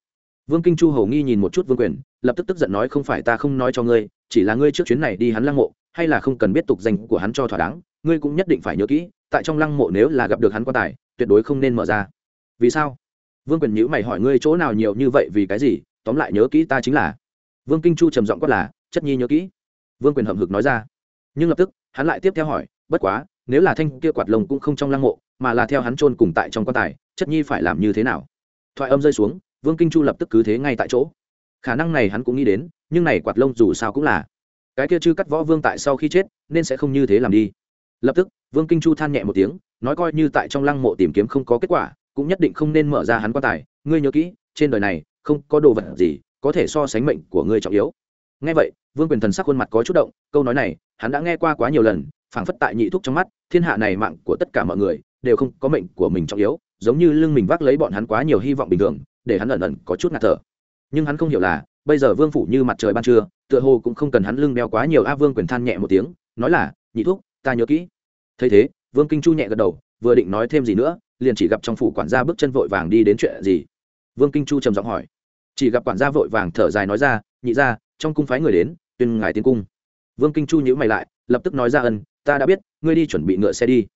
Vương kinh chu hầu nghi nhìn một chút vương quyền, lập tức tức giận nói, không phải ta không nói cho ngươi, chỉ là ngươi trước chuyến này đi hắn lăng mộ, hay là không cần biết tục danh của hắn cho thỏa đáng, ngươi cũng nhất định phải nhớ kỹ, tại trong lăng mộ nếu là gặp được hắn quan tài, tuyệt đối không nên mở ra. Vì sao? Vương quyền nhữ mày hỏi, ngươi chỗ nào nhiều như vậy, vì cái gì? Tóm lại nhớ kỹ ta chính là. Vương kinh chu trầm giọng quát là, chất nhi nhớ kỹ. Vương quyền hậm hực nói ra. Nhưng lập tức, hắn lại tiếp theo hỏi, bất quá nếu là thanh kia quạt lông cũng không trong lăng mộ, mà là theo hắn chôn cùng tại trong quan tài, chất nhi phải làm như thế nào? Thoại âm rơi xuống, vương kinh chu lập tức cứ thế ngay tại chỗ. Khả năng này hắn cũng nghĩ đến, nhưng này quạt lông dù sao cũng là cái kia chư cắt võ vương tại sau khi chết, nên sẽ không như thế làm đi. Lập tức, vương kinh chu than nhẹ một tiếng, nói coi như tại trong lăng mộ tìm kiếm không có kết quả, cũng nhất định không nên mở ra hắn quan tài. Ngươi nhớ kỹ, trên đời này không có đồ vật gì có thể so sánh mệnh của ngươi trọng yếu. Nghe vậy, vương quyền thần sắc khuôn mặt có chút động, câu nói này, hắn đã nghe qua quá nhiều lần phảng phất tại nhị thúc trong mắt, thiên hạ này mạng của tất cả mọi người đều không có mệnh của mình trọng yếu, giống như lưng mình vác lấy bọn hắn quá nhiều hy vọng bình thường, để hắn ẩn ẩn có chút ngạt thở. Nhưng hắn không hiểu là, bây giờ vương phủ như mặt trời ban trưa, tựa hồ cũng không cần hắn lưng đeo quá nhiều a vương quyền than nhẹ một tiếng, nói là, nhị thúc, ta nhớ kỹ. Thấy thế, vương kinh chu nhẹ gật đầu, vừa định nói thêm gì nữa, liền chỉ gặp trong phủ quản gia bước chân vội vàng đi đến chuyện gì. Vương kinh chu trầm giọng hỏi. Chỉ gặp quản gia vội vàng thở dài nói ra, nhị ra trong cung phái người đến, tuyên ngài tiến cung. Vương kinh chu nhữ mày lại, lập tức nói ra ân ta đã biết, ngươi đi chuẩn bị ngựa xe đi.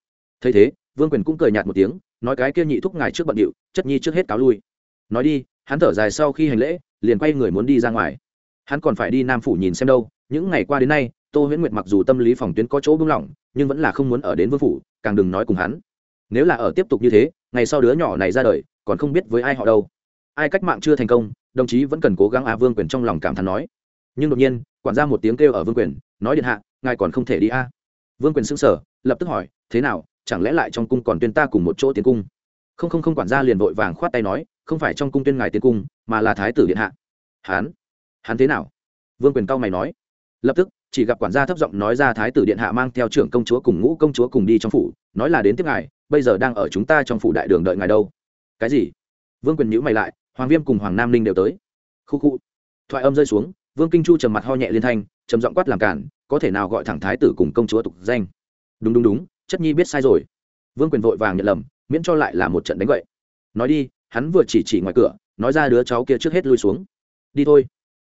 Thấy thế, vương quyền cũng cười nhạt một tiếng, nói cái kia nhị thúc ngài trước bận điệu, chất nhi trước hết cáo lui. Nói đi, hắn thở dài sau khi hành lễ, liền quay người muốn đi ra ngoài. Hắn còn phải đi nam phủ nhìn xem đâu, những ngày qua đến nay, tô huyễn nguyệt mặc dù tâm lý phòng tuyến có chỗ buông lỏng, nhưng vẫn là không muốn ở đến vương phủ, càng đừng nói cùng hắn. Nếu là ở tiếp tục như thế, ngày sau đứa nhỏ này ra đời, còn không biết với ai họ đâu. Ai cách mạng chưa thành công, đồng chí vẫn cần cố gắng à vương quyền trong lòng cảm thán nói. Nhưng đột nhiên, quản ra một tiếng kêu ở vương quyền, nói điện hạ, ngài còn không thể đi a. à vương quyền xưng sở lập tức hỏi, thế nào, chẳng lẽ lại trong cung còn tuyên ta cùng một chỗ tiến cung? Không không không quản gia liền vội vàng khoát tay nói, không phải trong cung tuyên ngài tiến cung, mà là thái tử điện hạ. Hán hán thế nào? Vương quyền cao mày nói. Lập tức, chỉ gặp quản gia thấp giọng nói ra thái tử điện hạ mang theo trưởng công chúa cùng ngũ công chúa cùng đi trong phủ, nói là đến tiếp ngài, bây giờ đang ở chúng ta trong phủ đại đường đợi ngài đâu. Cái gì? Vương quyền nhữ mày lại, hoàng viêm cùng hoàng nam ninh đều tới. Khu khu. Thoại âm rơi xuống, vương kinh chu trầm mặt ho nhẹ liên thanh, trầm giọng quát làm cản có thể nào gọi thẳng thái tử cùng công chúa tục danh? Đúng đúng đúng, chất nhi biết sai rồi. Vương quyền vội vàng nhận lầm, miễn cho lại là một trận đánh vậy nói đi, hắn vừa chỉ chỉ ngoài cửa, nói ra đứa cháu kia trước hết lui xuống. Đi thôi.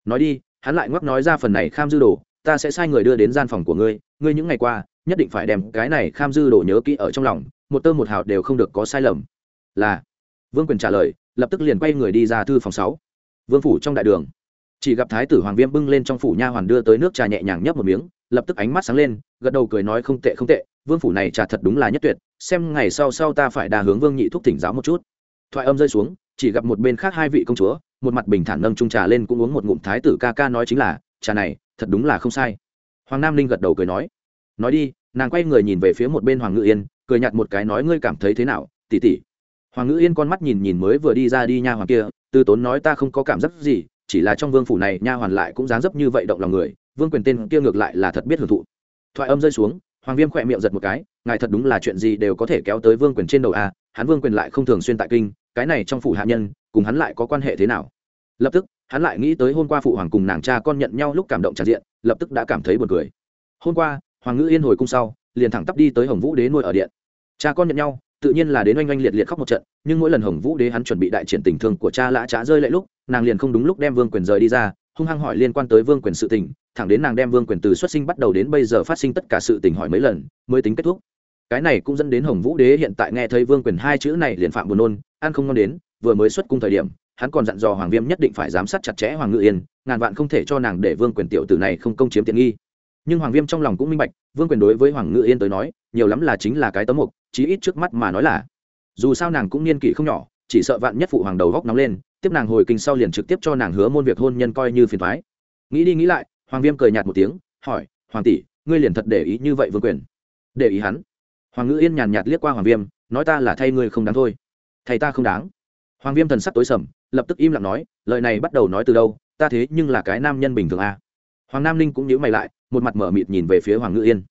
Nói đi, hắn lại ngoắc nói ra phần này kham dư đồ, ta sẽ sai người đưa đến gian phòng của ngươi ngươi những ngày qua, nhất định phải đem cái này kham dư đồ nhớ kỹ ở trong lòng, một tơ một hào đều không được có sai lầm. Là, vương quyền trả lời, lập tức liền quay người đi ra thư phòng sáu. Vương phủ trong đại đường chỉ gặp thái tử hoàng viêm bưng lên trong phủ nha hoàn đưa tới nước trà nhẹ nhàng nhấp một miếng, lập tức ánh mắt sáng lên, gật đầu cười nói không tệ không tệ, vương phủ này trà thật đúng là nhất tuyệt, xem ngày sau sau ta phải đà hướng vương nhị thúc thỉnh giáo một chút. Thoại âm rơi xuống, chỉ gặp một bên khác hai vị công chúa, một mặt bình thản nâng trung trà lên cũng uống một ngụm thái tử ca ca nói chính là, trà này, thật đúng là không sai. Hoàng nam ninh gật đầu cười nói nói đi. Nàng quay người nhìn về phía một bên hoàng ngự yên, cười nhặt một cái nói, ngươi cảm thấy thế nào tỉ tỉ hoàng ngự yên con mắt nhìn nhìn mới vừa đi ra đi nha hoàng kia tư tốn nói, ta không có cảm giác gì chỉ là trong vương phủ này nha hoàn lại cũng dáng dấp như vậy động lòng người, vương quyền tên kia ngược lại là thật biết hưởng thụ. Thoại âm rơi xuống, hoàng viêm khỏe miệng giật một cái, ngài thật đúng là chuyện gì đều có thể kéo tới vương quyền trên đầu a hắn vương quyền lại không thường xuyên tại kinh, cái này trong phủ hạ nhân, cùng hắn lại có quan hệ thế nào? Lập tức, hắn lại nghĩ tới hôm qua phụ hoàng cùng nàng cha con nhận nhau lúc cảm động tràn diện, lập tức đã cảm thấy buồn cười. Hôm qua, hoàng ngữ yên hồi cung sau, liền thẳng tắp đi tới hồng vũ đế nuôi ở điện. Cha con nhận nhau tự nhiên là đến oanh oanh liệt liệt khóc một trận, nhưng mỗi lần hồng vũ đế hắn chuẩn bị đại triển tình thương của cha lã trá rơi lại lúc, nàng liền không đúng lúc đem vương quyền rời đi ra, hung hăng hỏi liên quan tới vương quyền sự tình, thẳng đến nàng đem vương quyền từ xuất sinh bắt đầu đến bây giờ phát sinh tất cả sự tình hỏi mấy lần, mới tính kết thúc. Cái này cũng dẫn đến hồng vũ đế hiện tại nghe thấy vương quyền hai chữ này liền phạm buồn nôn, ăn không ngon đến, vừa mới xuất cung thời điểm, hắn còn dặn dò hoàng viêm nhất định phải giám sát chặt chẽ hoàng ngự yên, ngàn vạn không thể cho nàng để vương quyền tiểu tử này không công chiếm tiện nghi. Nhưng hoàng viêm trong lòng cũng minh bạch, vương quyền đối với hoàng ngự yên tới nói, nhiều lắm là chính là cái tấm mục chí ít trước mắt mà nói là. Dù sao nàng cũng niên kỷ không nhỏ, chỉ sợ vạn nhất phụ hoàng đầu góc nóng lên, tiếp nàng hồi kinh sau liền trực tiếp cho nàng hứa môn việc hôn nhân coi như phiền thoái nghĩ đi nghĩ lại, hoàng viêm cười nhạt một tiếng, hỏi, hoàng tỷ, ngươi liền thật để ý như vậy vương quyền? Để ý hắn. Hoàng ngữ yên nhàn nhạt liếc qua hoàng viêm, nói, ta là thay ngươi không đáng thôi. Thầy ta không đáng? Hoàng viêm thần sắc tối sầm, lập tức im lặng nói, lời này bắt đầu nói từ đâu, ta thế nhưng là cái nam nhân bình thường à. hoàng nam ninh cũng nhíu mày lại, một mặt mở mịt nhìn về phía hoàng ngữ yên.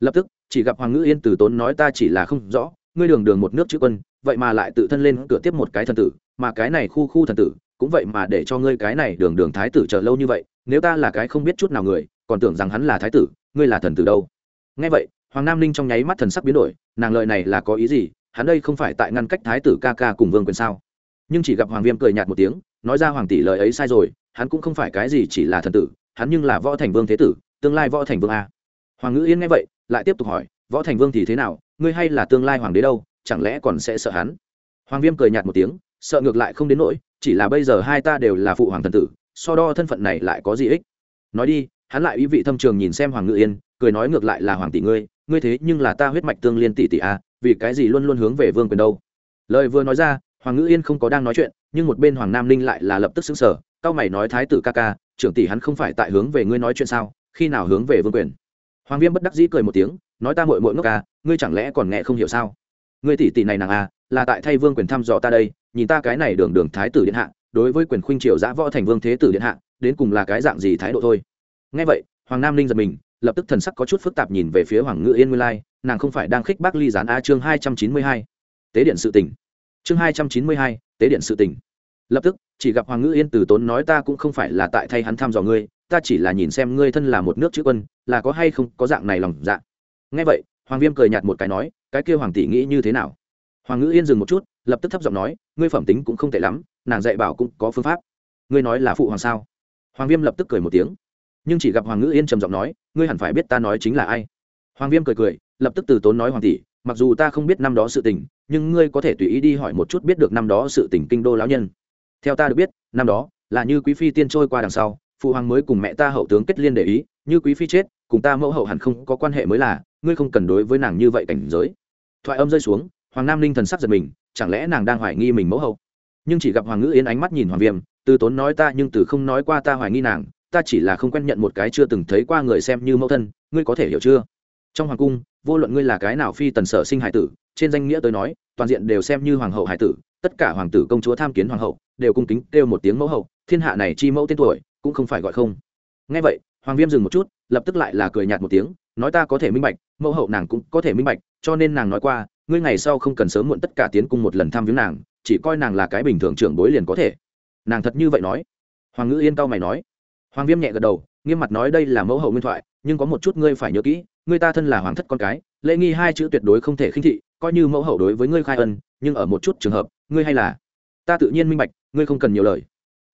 Lập tức chỉ gặp hoàng ngữ yên từ tốn nói ta chỉ là không rõ, ngươi đường đường một nước chữ quân, vậy mà lại tự thân lên cửa tiếp một cái thần tử, mà cái này khu khu thần tử, cũng vậy mà để cho ngươi cái này đường đường thái tử chờ lâu như vậy, nếu ta là cái không biết chút nào người, còn tưởng rằng hắn là thái tử, ngươi là thần tử đâu? Nghe vậy, hoàng nam ninh trong nháy mắt thần sắc biến đổi, nàng lợi này là có ý gì, hắn đây không phải tại ngăn cách thái tử ca ca cùng vương quyền sao? Nhưng chỉ gặp hoàng viêm cười nhạt một tiếng, nói ra hoàng tỷ lời ấy sai rồi, hắn cũng không phải cái gì chỉ là thần tử, hắn nhưng là võ thành vương thế tử, tương lai võ thành vương a. Hoàng ngữ yên nghe vậy lại tiếp tục hỏi, võ thành vương thì thế nào? Ngươi hay là tương lai hoàng đế đâu? Chẳng lẽ còn sẽ sợ hắn? Hoàng viêm cười nhạt một tiếng, sợ ngược lại không đến nỗi, chỉ là bây giờ hai ta đều là phụ hoàng thần tử, so đo thân phận này lại có gì ích? Nói đi, hắn lại ý vị thâm trường nhìn xem hoàng ngự yên, cười nói ngược lại là hoàng tỷ ngươi ngươi thế nhưng là ta huyết mạch tương liên tỷ tỷ a, vì cái gì luôn luôn hướng về vương quyền đâu? Lời vừa nói ra, hoàng ngữ yên không có đang nói chuyện, nhưng một bên hoàng nam ninh lại là lập tức xứng sở cao mày nói, thái tử ca ca, trưởng tỷ hắn không phải tại hướng về ngươi nói chuyện sao? Khi nào hướng về vương quyền? Hoàng viêm bất đắc dĩ cười một tiếng nói ta mội mội ngốc à ngươi chẳng lẽ còn nghe không hiểu sao? Ngươi tỷ tỷ này nàng à, là tại thay vương quyền thăm dò ta đây nhìn ta cái này đường đường thái tử điện hạ đối với quyền khuynh triều giã võ thành vương thế tử điện hạ đến cùng là cái dạng gì thái độ thôi? Nghe vậy hoàng nam ninh giật mình lập tức thần sắc có chút phức tạp nhìn về phía hoàng ngự yên nguyên lai nàng không phải đang khích bác ly gián a chương hai trăm chín mươi hai. Tế điện sự tỉnh chương hai trăm chín mươi hai tế điện sự tỉnh lập tức chỉ gặp hoàng ngự yên từ tốn nói ta cũng không phải là tại thay hắn thăm dò ngươi ta chỉ là nhìn xem ngươi thân là một nước chữ quân, là có hay không có dạng này lòng dạ. Ngay vậy, hoàng viêm cười nhạt một cái nói, cái kia hoàng tỷ nghĩ như thế nào? Hoàng ngữ yên dừng một chút, lập tức thấp giọng nói, ngươi phẩm tính cũng không tệ lắm, nàng dạy bảo cũng có phương pháp. Ngươi nói là phụ hoàng sao? Hoàng viêm lập tức cười một tiếng. Nhưng chỉ gặp hoàng ngữ yên trầm giọng nói, ngươi hẳn phải biết ta nói chính là ai. Hoàng viêm cười cười, lập tức từ tốn nói hoàng tỷ, mặc dù ta không biết năm đó sự tình, nhưng ngươi có thể tùy ý đi hỏi một chút biết được năm đó sự tình kinh đô lão nhân. Theo ta được biết, năm đó là như quý phi tiên trôi qua đằng sau phụ hoàng mới cùng mẹ ta hậu tướng kết liên để ý, như quý phi chết, cùng ta mẫu hậu hẳn không có quan hệ mới là, ngươi không cần đối với nàng như vậy cảnh giới. Thoại âm rơi xuống, hoàng nam ninh thần sắc giật mình, chẳng lẽ nàng đang hoài nghi mình mẫu hậu? Nhưng chỉ gặp hoàng ngữ yên ánh mắt nhìn hoàng viêm, từ tốn nói ta nhưng từ không nói qua ta hoài nghi nàng, ta chỉ là không quen nhận một cái chưa từng thấy qua người xem như mẫu thân, ngươi có thể hiểu chưa? Trong hoàng cung, vô luận ngươi là cái nào phi tần sở sinh hải tử, trên danh nghĩa tôi nói, toàn diện đều xem như hoàng hậu hải tử, tất cả hoàng tử công chúa tham kiến hoàng hậu, đều cung kính kêu một tiếng mẫu hậu, thiên hạ này chi mẫu tên tuổi cũng không phải gọi không. Ngay vậy, hoàng viêm dừng một chút, lập tức lại là cười nhạt một tiếng, nói ta có thể minh bạch, mẫu hậu nàng cũng có thể minh bạch, cho nên nàng nói qua, ngươi ngày sau không cần sớm muộn tất cả tiến cung một lần thăm viếng nàng, chỉ coi nàng là cái bình thường trưởng bối liền có thể. Nàng thật như vậy nói. Hoàng ngữ yên cao mày nói. Hoàng viêm nhẹ gật đầu, nghiêm mặt nói đây là mẫu hậu nguyên thoại, nhưng có một chút ngươi phải nhớ kỹ, ngươi ta thân là hoàng thất con cái, lễ nghi hai chữ tuyệt đối không thể khinh thị, coi như mẫu hậu đối với ngươi khai ân, nhưng ở một chút trường hợp, ngươi hay là, ta tự nhiên minh bạch, ngươi không cần nhiều lời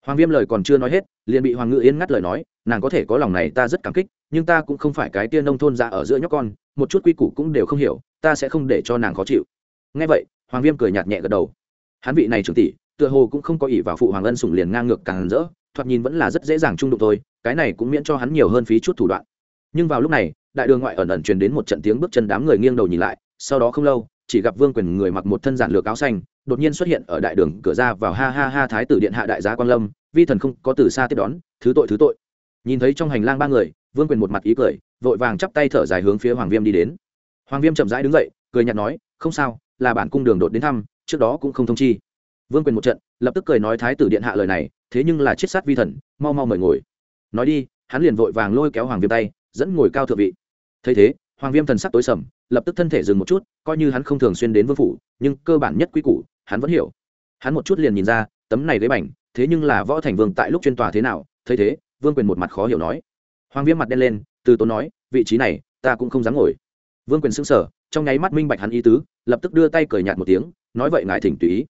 hoàng viêm lời còn chưa nói hết, liền bị hoàng ngự yên ngắt lời nói, nàng có thể có lòng này ta rất cảm kích, nhưng ta cũng không phải cái tia nông thôn ra ở giữa nhóc con, một chút quy củ cũng đều không hiểu, ta sẽ không để cho nàng khó chịu. Ngay vậy, hoàng viêm cười nhạt nhẹ gật đầu. Hắn vị này trưởng tỷ, tựa hồ cũng không có ỷ vào phụ hoàng ân sủng liền ngang ngược càng rỡ, thoạt nhìn vẫn là rất dễ dàng trung đụng thôi, cái này cũng miễn cho hắn nhiều hơn phí chút thủ đoạn. Nhưng vào lúc này, đại đường ngoại ẩn ẩn truyền đến một trận tiếng bước chân đám người nghiêng đầu nhìn lại, sau đó không lâu chỉ gặp vương quyền người mặc một thân giản lược áo xanh, đột nhiên xuất hiện ở đại đường cửa ra vào ha ha ha thái tử điện hạ đại gia quan lâm, vi thần không có từ xa tiếp đón, thứ tội thứ tội. Nhìn thấy trong hành lang ba người, vương quyền một mặt ý cười, vội vàng chắp tay thở dài hướng phía hoàng viêm đi đến. Hoàng viêm chậm rãi đứng dậy, cười nhạt nói, không sao, là bản cung đường đột đến thăm, trước đó cũng không thông chi. Vương quyền một trận, lập tức cười nói thái tử điện hạ lời này, thế nhưng là chiết sát vi thần, mau mau mời ngồi. Nói đi, hắn liền vội vàng lôi kéo hoàng viêm tay, dẫn ngồi cao thượng vị. Thấy thế, hoàng viêm thần sắc tối sầm lập tức thân thể dừng một chút, coi như hắn không thường xuyên đến vương phủ, nhưng cơ bản nhất quy củ, hắn vẫn hiểu. Hắn một chút liền nhìn ra, tấm này ghế bành, thế nhưng là võ thành vương tại lúc chuyên tòa thế nào, thấy thế, vương quyền một mặt khó hiểu nói. Hoàng viêm mặt đen lên, từ tốn nói, vị trí này, ta cũng không dám ngồi. Vương quyền xưng sở trong nháy mắt minh bạch hắn ý tứ, lập tức đưa tay cười nhạt một tiếng, nói vậy ngài thỉnh tùy ý.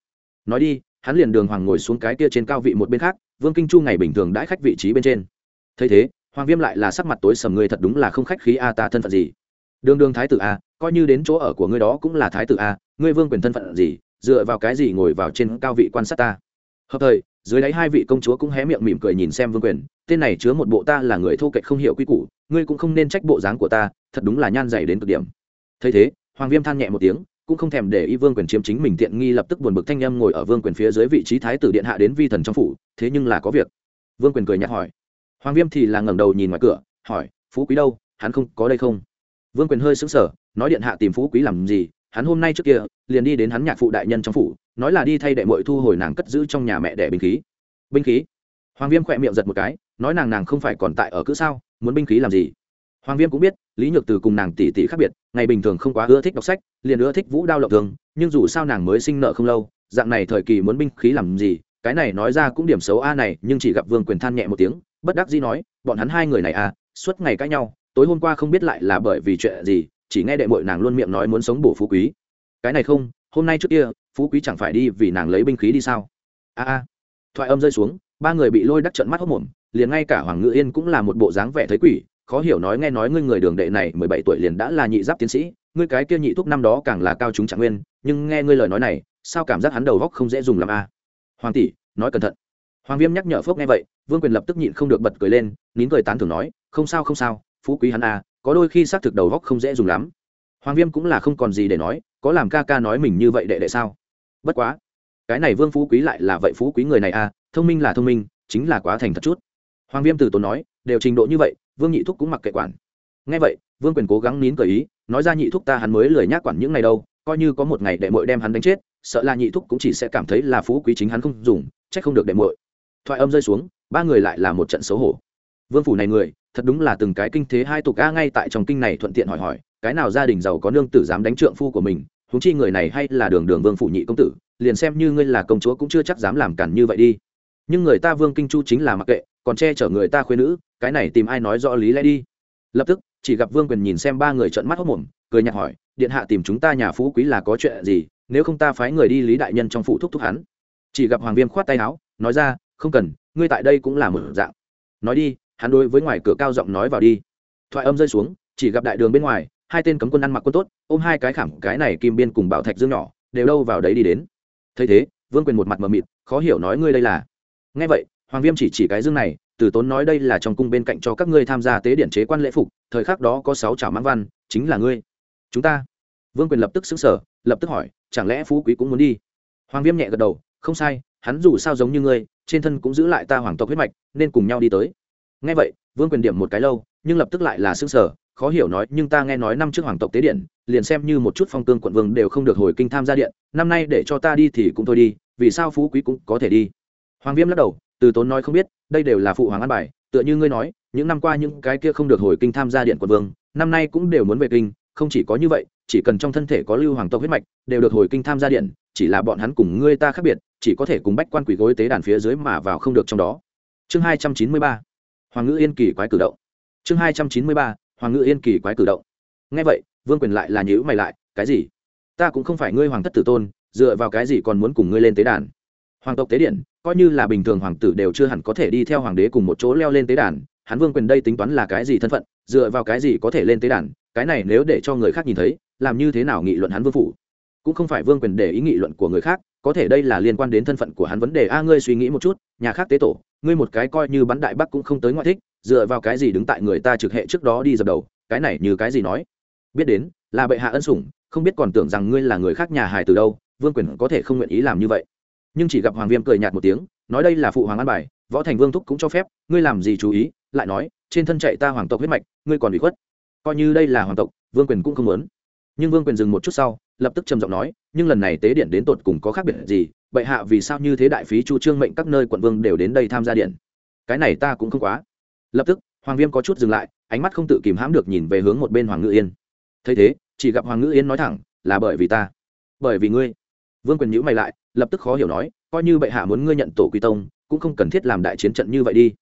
Nói đi, hắn liền đường hoàng ngồi xuống cái kia trên cao vị một bên khác, vương kinh chu ngày bình thường đãi khách vị trí bên trên. Thấy thế, hoàng viêm lại là sắc mặt tối sầm, người thật đúng là không khách khí a, ta thân phận gì? Đường đường thái tử a, coi như đến chỗ ở của ngươi đó cũng là thái tử a, ngươi vương quyền thân phận gì, dựa vào cái gì ngồi vào trên cao vị quan sát ta? Hợp thời, dưới đáy hai vị công chúa cũng hé miệng mỉm cười nhìn xem vương quyền, tên này chứa một bộ ta là người thô kệch không hiểu quy củ, ngươi cũng không nên trách bộ dáng của ta, thật đúng là nhan dày đến cực điểm. Thấy thế, hoàng viêm than nhẹ một tiếng, cũng không thèm để y vương quyền chiếm chính mình tiện nghi lập tức buồn bực thanh â m ngồi ở vương quyền phía dưới vị trí thái tử điện hạ đến vi thần trong phủ, thế nhưng là có việc. Vương quyền cười nhạt hỏi. Hoàng viêm thì là ngẩng đầu nhìn ngoài cửa, hỏi, phú quý đâu, hắn không có đây không? Vương quyền hơi sững sờ, nói điện hạ tìm phú quý làm gì, hắn hôm nay trước kia, liền đi đến hắn nhạc phụ đại nhân trong phủ, nói là đi thay đệ mội thu hồi nàng cất giữ trong nhà mẹ đẻ binh khí. Binh khí? Hoàng viêm khỏe miệng giật một cái, nói nàng nàng không phải còn tại ở cữ sao, muốn binh khí làm gì? Hoàng viêm cũng biết, lý nhược từ cùng nàng tỷ tỷ khác biệt, ngày bình thường không quá ưa thích đọc sách, liền ưa thích vũ đao lộng thường, nhưng dù sao nàng mới sinh nợ không lâu, dạng này thời kỳ muốn binh khí làm gì, cái này nói ra cũng điểm xấu a này, nhưng chỉ gặp vương quyền than nhẹ một tiếng, bất đắc dĩ nói, bọn hắn hai người này à suốt ngày cãi nhau tối hôm qua không biết lại là bởi vì chuyện gì, chỉ nghe đệ mội nàng luôn miệng nói muốn sống bổ phú quý. Cái này không, hôm nay trước kia, phú quý chẳng phải đi vì nàng lấy binh khí đi sao? A a. Thoại âm rơi xuống, ba người bị lôi đắc trận mắt hốc mồm, liền ngay cả hoàng ngự yên cũng là một bộ dáng vẻ thấy quỷ, khó hiểu nói nghe nói ngươi người đường đệ này mười bảy tuổi liền đã là nhị giáp tiến sĩ, ngươi cái kia nhị thuốc năm đó càng là cao chúng trạng nguyên, nhưng nghe ngươi lời nói này, sao cảm giác hắn đầu góc không dễ dùng làm a? Hoàng tỷ, nói cẩn thận. Hoàng viêm nhắc nhở phước nghe vậy, vương quyền lập tức nhịn không được bật cười lên, nín cười tán thưởng nói, không sao không sao phú quý hắn a, có đôi khi xác thực đầu góc không dễ dùng lắm. Hoàng viêm cũng là không còn gì để nói, có làm ca ca nói mình như vậy đệ đệ sao? Bất quá, cái này vương phú quý lại là vậy phú quý người này a, thông minh là thông minh, chính là quá thành thật chút. Hoàng viêm từ tốn nói, đều trình độ như vậy, vương nhị thúc cũng mặc kệ quản. Ngay vậy, vương quyền cố gắng nín cởi ý, nói ra nhị thúc ta hắn mới lười nhác quản những ngày đâu, coi như có một ngày đệ mội đem hắn đánh chết, sợ là nhị thúc cũng chỉ sẽ cảm thấy là phú quý chính hắn không dùng c h ắ c không được đệ mội thoại âm rơi xuống, ba người lại là một trận xấu hổ vương phủ này người, thật đúng là từng cái kinh thế hai tục ca ngay tại trong kinh này thuận tiện hỏi hỏi, cái nào gia đình giàu có nương tử dám đánh trượng phu của mình, huống chi người này hay là đường đường vương phủ nhị công tử, liền xem như ngươi là công chúa cũng chưa chắc dám làm cản như vậy đi. Nhưng người ta vương kinh chu chính là mặc kệ, còn che chở người ta khuyên nữ, cái này tìm ai nói rõ lý lẽ đi. Lập tức, chỉ gặp vương quyền nhìn xem ba người trợn mắt hốc mồm cười nhạt hỏi, điện hạ tìm chúng ta nhà phú quý là có chuyện gì, nếu không ta phái người đi lý đại nhân trong phủ thúc thúc hắn. Chỉ gặp hoàng viêm khoát tay áo, nói ra, không cần, ngươi tại đây cũng là một dạng. Nói đi hắn đối với ngoài cửa cao giọng nói vào đi. Thoại âm rơi xuống, chỉ gặp đại đường bên ngoài, hai tên cấm quân ăn mặc quân tốt, ôm hai cái khảm cái này kim biên cùng bảo thạch dương nhỏ, đều đâu vào đấy đi đến. Thấy thế, vương quyền một mặt mờ mịt, khó hiểu nói ngươi đây là. Ngay vậy, hoàng viêm chỉ chỉ cái dương này, từ tốn nói đây là trong cung bên cạnh cho các ngươi tham gia tế điển chế quan lễ phục, thời khắc đó có sáu trào mãng văn, chính là ngươi. Chúng ta. Vương quyền lập tức xứng sở lập tức hỏi, chẳng lẽ phú quý cũng muốn đi? Hoàng viêm nhẹ gật đầu, không sai, hắn dù sao giống như ngươi, trên thân cũng giữ lại ta hoàng tộc huyết mạch, nên cùng nhau đi tới nghe vậy, vương quyền điểm một cái lâu, nhưng lập tức lại là xứng sở khó hiểu nói, nhưng ta nghe nói năm trước hoàng tộc tế điện, liền xem như một chút phong tương quận vương đều không được hồi kinh tham gia điện, năm nay để cho ta đi thì cũng thôi đi, vì sao phú quý cũng có thể đi? Hoàng viêm lắc đầu, từ tốn nói không biết, đây đều là phụ hoàng an bài, tựa như ngươi nói, những năm qua những cái kia không được hồi kinh tham gia điện quận vương, năm nay cũng đều muốn về kinh, không chỉ có như vậy, chỉ cần trong thân thể có lưu hoàng tộc huyết mạch, đều được hồi kinh tham gia điện, chỉ là bọn hắn cùng ngươi ta khác biệt, chỉ có thể cùng bách quan quỷ gối tế đàn phía dưới mà vào không được trong đó. Chương hai trăm chín mươi ba hoàng ngữ yên kỳ quái cử động. Chương hai trăm chín mươi ba, hoàng ngữ yên kỳ quái cử động. Ngay vậy, vương quyền lại là nhữ mày lại, cái gì? Ta cũng không phải ngươi hoàng thất tử tôn, dựa vào cái gì còn muốn cùng ngươi lên tế đàn? Hoàng tộc tế điện, coi như là bình thường hoàng tử đều chưa hẳn có thể đi theo hoàng đế cùng một chỗ leo lên tế đàn, hắn vương quyền đây tính toán là cái gì thân phận, dựa vào cái gì có thể lên tế đàn, cái này nếu để cho người khác nhìn thấy, làm như thế nào nghị luận hắn vương phủ? Cũng không phải vương quyền để ý nghị luận của người khác, có thể đây là liên quan đến thân phận của hắn vấn đề. A, ngươi suy nghĩ một chút, nhà khác tế tổ ngươi một cái coi như bắn đại bắc cũng không tới ngoại thích, dựa vào cái gì đứng tại người ta trực hệ trước đó đi dập đầu, cái này như cái gì nói? Biết đến, là bệ hạ ân sủng, không biết còn tưởng rằng ngươi là người khác nhà hài từ đâu, vương quyền có thể không nguyện ý làm như vậy. Nhưng chỉ gặp hoàng viêm cười nhạt một tiếng, nói đây là phụ hoàng an bài, võ thành vương thúc cũng cho phép, ngươi làm gì chú ý, lại nói, trên thân chạy ta hoàng tộc huyết mạch, ngươi còn bị khuất. Coi như đây là hoàng tộc, vương quyền cũng không muốn. Nhưng vương quyền dừng một chút sau, lập tức trầm giọng nói, nhưng lần này tế điện đến tột cùng có khác biệt gì bệ hạ vì sao như thế đại phí chu trương mệnh các nơi quận vương đều đến đây tham gia điện? Cái này ta cũng không quá. Lập tức, hoàng viêm có chút dừng lại, ánh mắt không tự kìm hãm được nhìn về hướng một bên hoàng ngự yên. Thấy thế, chỉ gặp hoàng ngự yên nói thẳng, là bởi vì ta, bởi vì ngươi. Vương quyền nhữ mày lại, lập tức khó hiểu nói, coi như bệ hạ muốn ngươi nhận tổ quy tông, cũng không cần thiết làm đại chiến trận như vậy đi.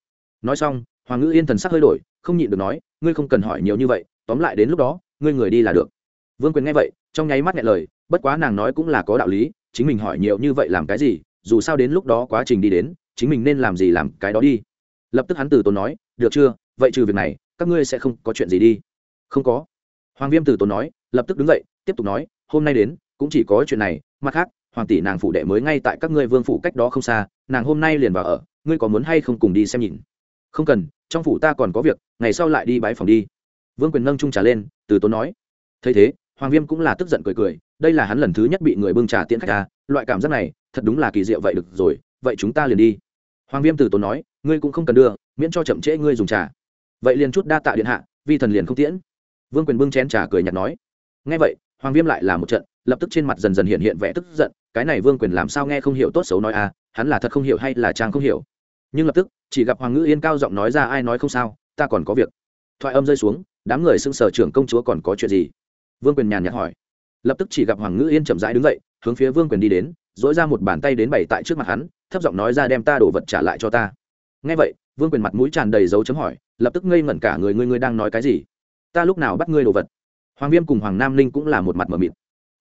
Nói xong, hoàng ngữ yên thần sắc hơi đổi, không nhịn được nói, ngươi không cần hỏi nhiều như vậy, tóm lại đến lúc đó, ngươi người đi là được. Vương quyền nghe vậy, trong nháy mắt nghe lời bất quá nàng nói cũng là có đạo lý, chính mình hỏi nhiều như vậy làm cái gì, dù sao đến lúc đó quá trình đi đến, chính mình nên làm gì làm cái đó đi. Lập tức hắn từ tốn nói, được chưa? Vậy trừ việc này, các ngươi sẽ không có chuyện gì đi. Không có. Hoàng viêm từ tốn nói, lập tức đứng dậy, tiếp tục nói, hôm nay đến, cũng chỉ có chuyện này, mặt khác, hoàng tỷ nàng phụ đệ mới ngay tại các ngươi vương phủ cách đó không xa, nàng hôm nay liền vào ở, ngươi có muốn hay không cùng đi xem nhìn? Không cần, trong phủ ta còn có việc, ngày sau lại đi bái phòng đi. Vương quyền nâng trung trả lên, từ tốn nói. Thấy thế hoàng viêm cũng là tức giận cười cười, đây là hắn lần thứ nhất bị người bưng trà tiễn khách ta loại cảm giác này, thật đúng là kỳ diệu, vậy được rồi, vậy chúng ta liền đi. Hoàng viêm từ tốn nói, ngươi cũng không cần đưa, miễn cho chậm trễ ngươi dùng trà. Vậy liền chút đa tạ điện hạ, vi thần liền không tiễn. Vương quyền bưng chén trà cười nhạt nói. Ngay vậy, hoàng viêm lại là một trận, lập tức trên mặt dần dần hiện hiện vẻ tức giận, cái này vương quyền làm sao nghe không hiểu tốt xấu nói à hắn là thật không hiểu hay là trang không hiểu. Nhưng lập tức, chỉ gặp hoàng ngữ yên cao giọng nói ra ai nói không sao, ta còn có việc. Thoại âm rơi xuống, đám người xưng sở trưởng công chúa còn có chuyện gì? Vương quyền nhàn nhạt hỏi. Lập tức chỉ gặp hoàng ngữ yên chậm rãi đứng dậy, hướng phía vương quyền đi đến dỗi ra một bàn tay đến bày tại trước mặt hắn, thấp giọng nói ra đem ta đổ vật trả lại cho ta. Ngay vậy, vương quyền mặt mũi tràn đầy dấu chấm hỏi, lập tức ngây ngẩn cả người, ngươi ngươi đang nói cái gì? Ta lúc nào bắt ngươi đồ vật? Hoàng viêm cùng hoàng nam ninh cũng là một mặt mờ mịt.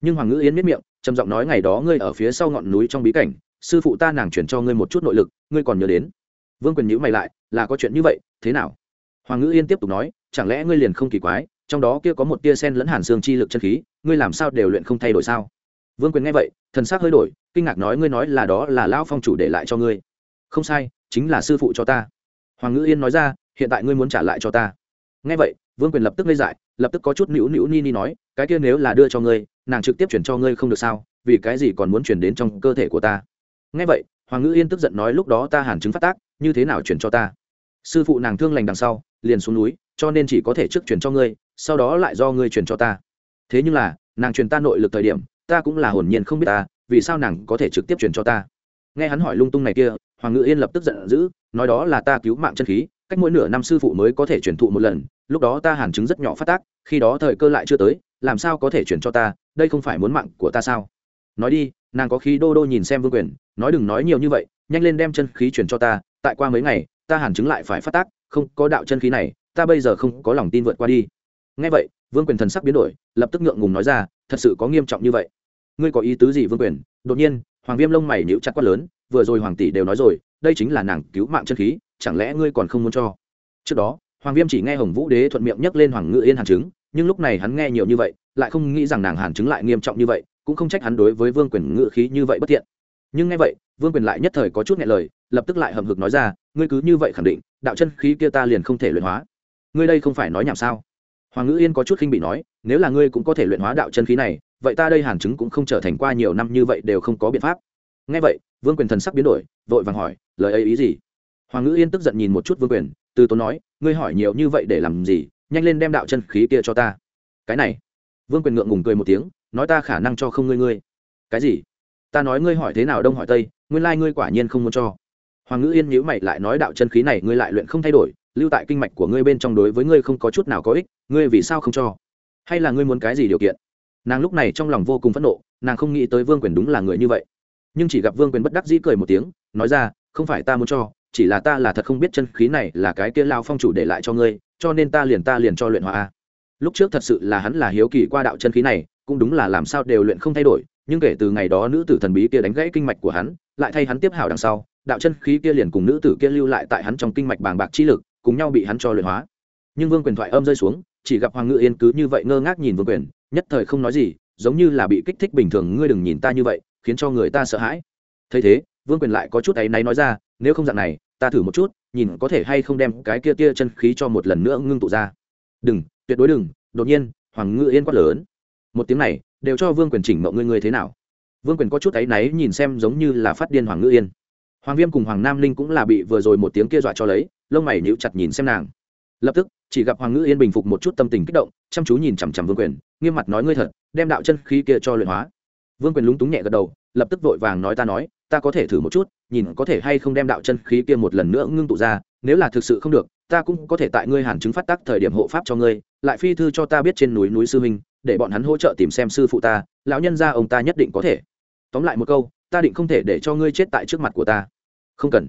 Nhưng hoàng ngữ yến miết miệng, trầm giọng nói ngày đó ngươi ở phía sau ngọn núi trong bí cảnh, sư phụ ta nàng chuyển cho ngươi một chút nội lực, ngươi còn nhớ đến. Vương quyền nhữ mày lại, là có chuyện như vậy, thế nào? Hoàng ngữ yên tiếp tục nói, chẳng lẽ ngươi liền không kỳ quái trong đó kia có một tia sen lẫn hàn xương chi lực chân khí, ngươi làm sao đều luyện không thay đổi sao? Vương quyền nghe vậy, thần s ắ c hơi đổi, kinh ngạc nói ngươi nói là đó là lão phong chủ để lại cho ngươi. Không sai, chính là sư phụ cho ta. Hoàng ngữ yên nói ra, hiện tại ngươi muốn trả lại cho ta. Nghe vậy, vương quyền lập tức ngây dại, lập tức có chút nữu nữu ni ni nói, cái kia nếu là đưa cho ngươi, nàng trực tiếp chuyển cho ngươi không được sao, vì cái gì còn muốn chuyển đến trong cơ thể của ta? Nghe vậy, hoàng ngữ yên tức giận nói lúc đó ta hàn chứng phát tác, như thế nào chuyển cho ta? Sư phụ nàng thương lành đằng sau, liền xuống núi, cho nên chỉ có thể trước chuyển cho ngươi sau đó lại do ngươi truyền cho ta. Thế nhưng là, nàng truyền ta nội lực thời điểm, ta cũng là hồn nhiên không biết ta, vì sao nàng có thể trực tiếp truyền cho ta? Nghe hắn hỏi lung tung này kia, hoàng ngự yên lập tức giận dữ, nói đó là ta cứu mạng chân khí, cách mỗi nửa năm sư phụ mới có thể truyền thụ một lần, lúc đó ta hàn chứng rất nhỏ phát tác, khi đó thời cơ lại chưa tới, làm sao có thể chuyển cho ta, đây không phải muốn mạng của ta sao? Nói đi, nàng có khí đô đô nhìn xem vương quyền, nói đừng nói nhiều như vậy, nhanh lên đem chân khí chuyển cho ta, tại qua mấy ngày, ta hàn chứng lại phải phát tác, không, có đạo chân khí này, ta bây giờ không có lòng tin vượt qua đi ngay vậy, vương quyền thần sắc biến đổi, lập tức ngượng ngùng nói ra, thật sự có nghiêm trọng như vậy? Ngươi có ý tứ gì vương quyền? Đột nhiên, hoàng viêm lông mày nhíu chặt quát lớn, vừa rồi hoàng tỷ đều nói rồi, đây chính là nàng cứu mạng chân khí, chẳng lẽ ngươi còn không muốn cho? Trước đó, hoàng viêm chỉ nghe hồng vũ đế thuận miệng nhắc lên hoàng ngự yên hàn chứng, nhưng lúc này hắn nghe nhiều như vậy, lại không nghĩ rằng nàng hàn chứng lại nghiêm trọng như vậy, cũng không trách hắn đối với vương quyền ngự khí như vậy bất thiện. Nhưng nghe vậy, vương quyền lại nhất thời có chút nghe lời, lập tức lại hầm hực nói ra, ngươi cứ như vậy khẳng định, đạo chân khí kia ta liền không thể luyện hóa. Ngươi đây không phải nói nhảm sao? Hoàng ngữ yên có chút khinh bị nói, nếu là ngươi cũng có thể luyện hóa đạo chân khí này, vậy ta đây hàn chứng cũng không trở thành qua nhiều năm như vậy đều không có biện pháp. Nghe vậy, vương quyền thần sắc biến đổi, vội vàng hỏi, lời ấy ý gì? Hoàng ngữ yên tức giận nhìn một chút vương quyền, từ tốn nói, ngươi hỏi nhiều như vậy để làm gì, nhanh lên đem đạo chân khí kia cho ta. Cái này, vương quyền ngượng ngùng cười một tiếng, nói ta khả năng cho không ngươi ngươi. Cái gì? Ta nói ngươi hỏi thế nào đông hỏi tây, nguyên lai ngươi quả nhiên không muốn cho. Hoàng ngữ yên nhữ mày lại nói đạo chân khí này ngươi lại luyện không thay đổi lưu tại kinh mạch của ngươi bên trong đối với ngươi không có chút nào có ích, ngươi vì sao không cho? Hay là ngươi muốn cái gì điều kiện? Nàng lúc này trong lòng vô cùng phẫn nộ, nàng không nghĩ tới vương quyền đúng là người như vậy. Nhưng chỉ gặp vương quyền bất đắc dĩ cười một tiếng, nói ra, không phải ta muốn cho, chỉ là ta là thật không biết chân khí này là cái kia lao phong chủ để lại cho ngươi, cho nên ta liền ta liền cho luyện hóa lúc trước thật sự là hắn là hiếu kỳ qua đạo chân khí này, cũng đúng là làm sao đều luyện không thay đổi, nhưng kể từ ngày đó nữ tử thần bí kia đánh gãy kinh mạch của hắn, lại thay hắn tiếp hảo đằng sau, đạo chân khí kia liền cùng nữ tử kia lưu lại tại hắn trong kinh mạch bàng bạc chi lực cùng nhau bị hắn cho luyện hóa. Nhưng vương quyền thoại âm rơi xuống, chỉ gặp hoàng ngự yên cứ như vậy ngơ ngác nhìn vương quyền, nhất thời không nói gì, giống như là bị kích thích bình thường, ngươi đừng nhìn ta như vậy, khiến cho người ta sợ hãi. Thấy thế, vương quyền lại có chút áy náy nói ra, nếu không dạng này, ta thử một chút, nhìn có thể hay không đem cái kia tia chân khí cho một lần nữa ngưng tụ ra. Đừng, tuyệt đối đừng. Đột nhiên, hoàng ngự yên quát lớn. Một tiếng này, đều cho vương quyền chỉnh mộng ngươi ngươi thế nào? Vương quyền có chút áy náy nhìn xem giống như là phát điên hoàng ngự yên. Hoàng viêm cùng hoàng nam linh cũng là bị vừa rồi một tiếng kia dọa cho lấy lông mày nhíu chặt nhìn xem nàng. Lập tức, chỉ gặp hoàng ngự yên bình phục một chút tâm tình kích động, chăm chú nhìn chằm chằm vương quyền, nghiêm mặt nói ngươi thật, đem đạo chân khí kia cho luyện hóa. Vương quyền lúng túng nhẹ gật đầu, lập tức vội vàng nói ta nói, ta có thể thử một chút, nhìn có thể hay không đem đạo chân khí kia một lần nữa ngưng tụ ra, nếu là thực sự không được, ta cũng có thể tại ngươi hàn chứng phát tác thời điểm hộ pháp cho ngươi, lại phi thư cho ta biết trên núi núi sư huynh, để bọn hắn hỗ trợ tìm xem sư phụ ta, lão nhân gia ông ta nhất định có thể. Tóm lại một câu, ta định không thể để cho ngươi chết tại trước mặt của ta. Không cần.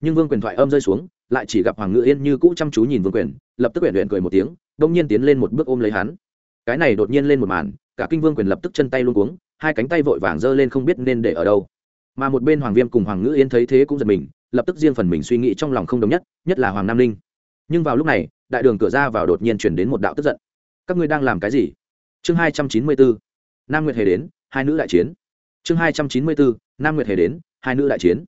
Nhưng vương quyền thoại âm rơi xuống lại chỉ gặp hoàng ngự yên như cũ chăm chú nhìn vương quyền, lập tức huyện luyện cười một tiếng đông nhiên tiến lên một bước ôm lấy hắn. Cái này đột nhiên lên một màn, cả kinh vương quyền lập tức chân tay luôn cuống, hai cánh tay vội vàng giơ lên không biết nên để ở đâu. Mà một bên hoàng viêm cùng hoàng ngự yên thấy thế cũng giật mình, lập tức riêng phần mình suy nghĩ trong lòng không đồng nhất nhất là hoàng nam ninh. Nhưng vào lúc này, đại đường cửa ra vào đột nhiên chuyển đến một đạo tức giận. Các ngươi đang làm cái gì? Chương hai trăm chín mươi bốn, nam nguyệt hề đến, hai nữ đại chiến. Chương hai trăm chín mươi bốn, nam nguyệt hề đến, hai nữ đại chiến.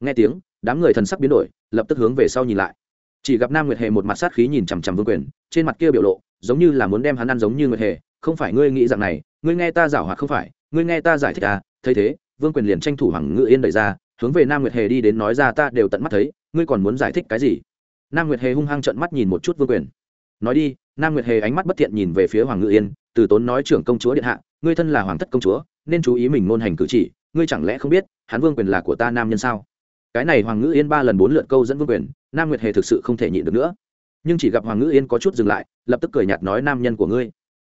Nghe tiếng đám người thần sắc biến đổi, lập tức hướng về sau nhìn lại. Chỉ gặp nam nguyệt hề một mặt sát khí nhìn chằm chằm vương quyền, trên mặt kia biểu lộ, giống như là muốn đem hắn ăn giống như nguyệt hề. Không phải ngươi nghĩ rằng này, ngươi nghe ta giảo hoạt không phải, ngươi nghe ta giải thích à? Thấy thế, vương quyền liền tranh thủ hoàng ngự yên đẩy ra, hướng về nam nguyệt hề đi đến nói ra ta đều tận mắt thấy, ngươi còn muốn giải thích cái gì? Nam nguyệt hề hung hăng trợn mắt nhìn một chút vương quyền. Nói đi, nam nguyệt hề ánh mắt bất thiện nhìn về phía hoàng ngự yên, từ tốn nói trưởng công chúa điện hạ, ngươi thân là hoàng thất công chúa, nên chú ý mình ngôn hành cử chỉ, ngươi chẳng lẽ không biết, hắn vương quyền là của ta nam nhân sao? Cái này hoàng ngữ yên ba lần bốn lượt câu dẫn vương quyền, nam nguyệt hề thực sự không thể nhịn được nữa. Nhưng chỉ gặp hoàng ngữ yên có chút dừng lại, lập tức cười nhạt nói, nam nhân của ngươi.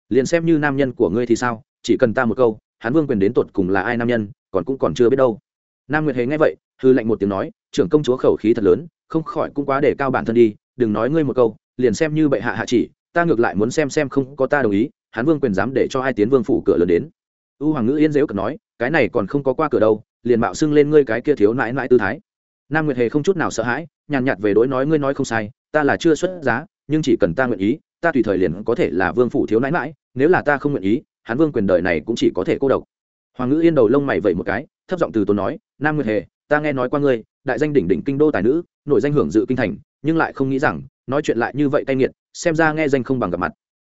Liền xem như nam nhân của ngươi thì sao, chỉ cần ta một câu, hắn vương quyền đến tột cùng là ai nam nhân, còn cũng còn chưa biết đâu. Nam nguyệt hề nghe vậy, hư lệnh một tiếng nói, trưởng công chúa khẩu khí thật lớn, không khỏi cũng quá để cao bản thân đi, đừng nói ngươi một câu, liền xem như bệ hạ hạ chỉ, ta ngược lại muốn xem xem không có ta đồng ý, hắn vương quyền dám để cho hai tiến vương phủ cửa lớn đến. U hoàng ngữ yên dễu cần nói, cái này còn không có qua cửa đâu, liền mạo xưng lên ngươi cái kia thiếu nãi nãi tư thái nam nguyệt hề không chút nào sợ hãi, nhàn nhạt về đối nói ngươi nói không sai, ta là chưa xuất giá, nhưng chỉ cần ta nguyện ý, ta tùy thời liền có thể là vương phủ thiếu nãi nãi, nếu là ta không nguyện ý, hắn vương quyền đời này cũng chỉ có thể cô độc. Hoàng ngữ yên đầu lông mày vẩy một cái, thấp giọng từ tốn nói, nam nguyệt hề, ta nghe nói qua ngươi, đại danh đỉnh đỉnh kinh đô tài nữ nội danh hưởng dự kinh thành, nhưng lại không nghĩ rằng, nói chuyện lại như vậy tay nghiệt, xem ra nghe danh không bằng gặp mặt.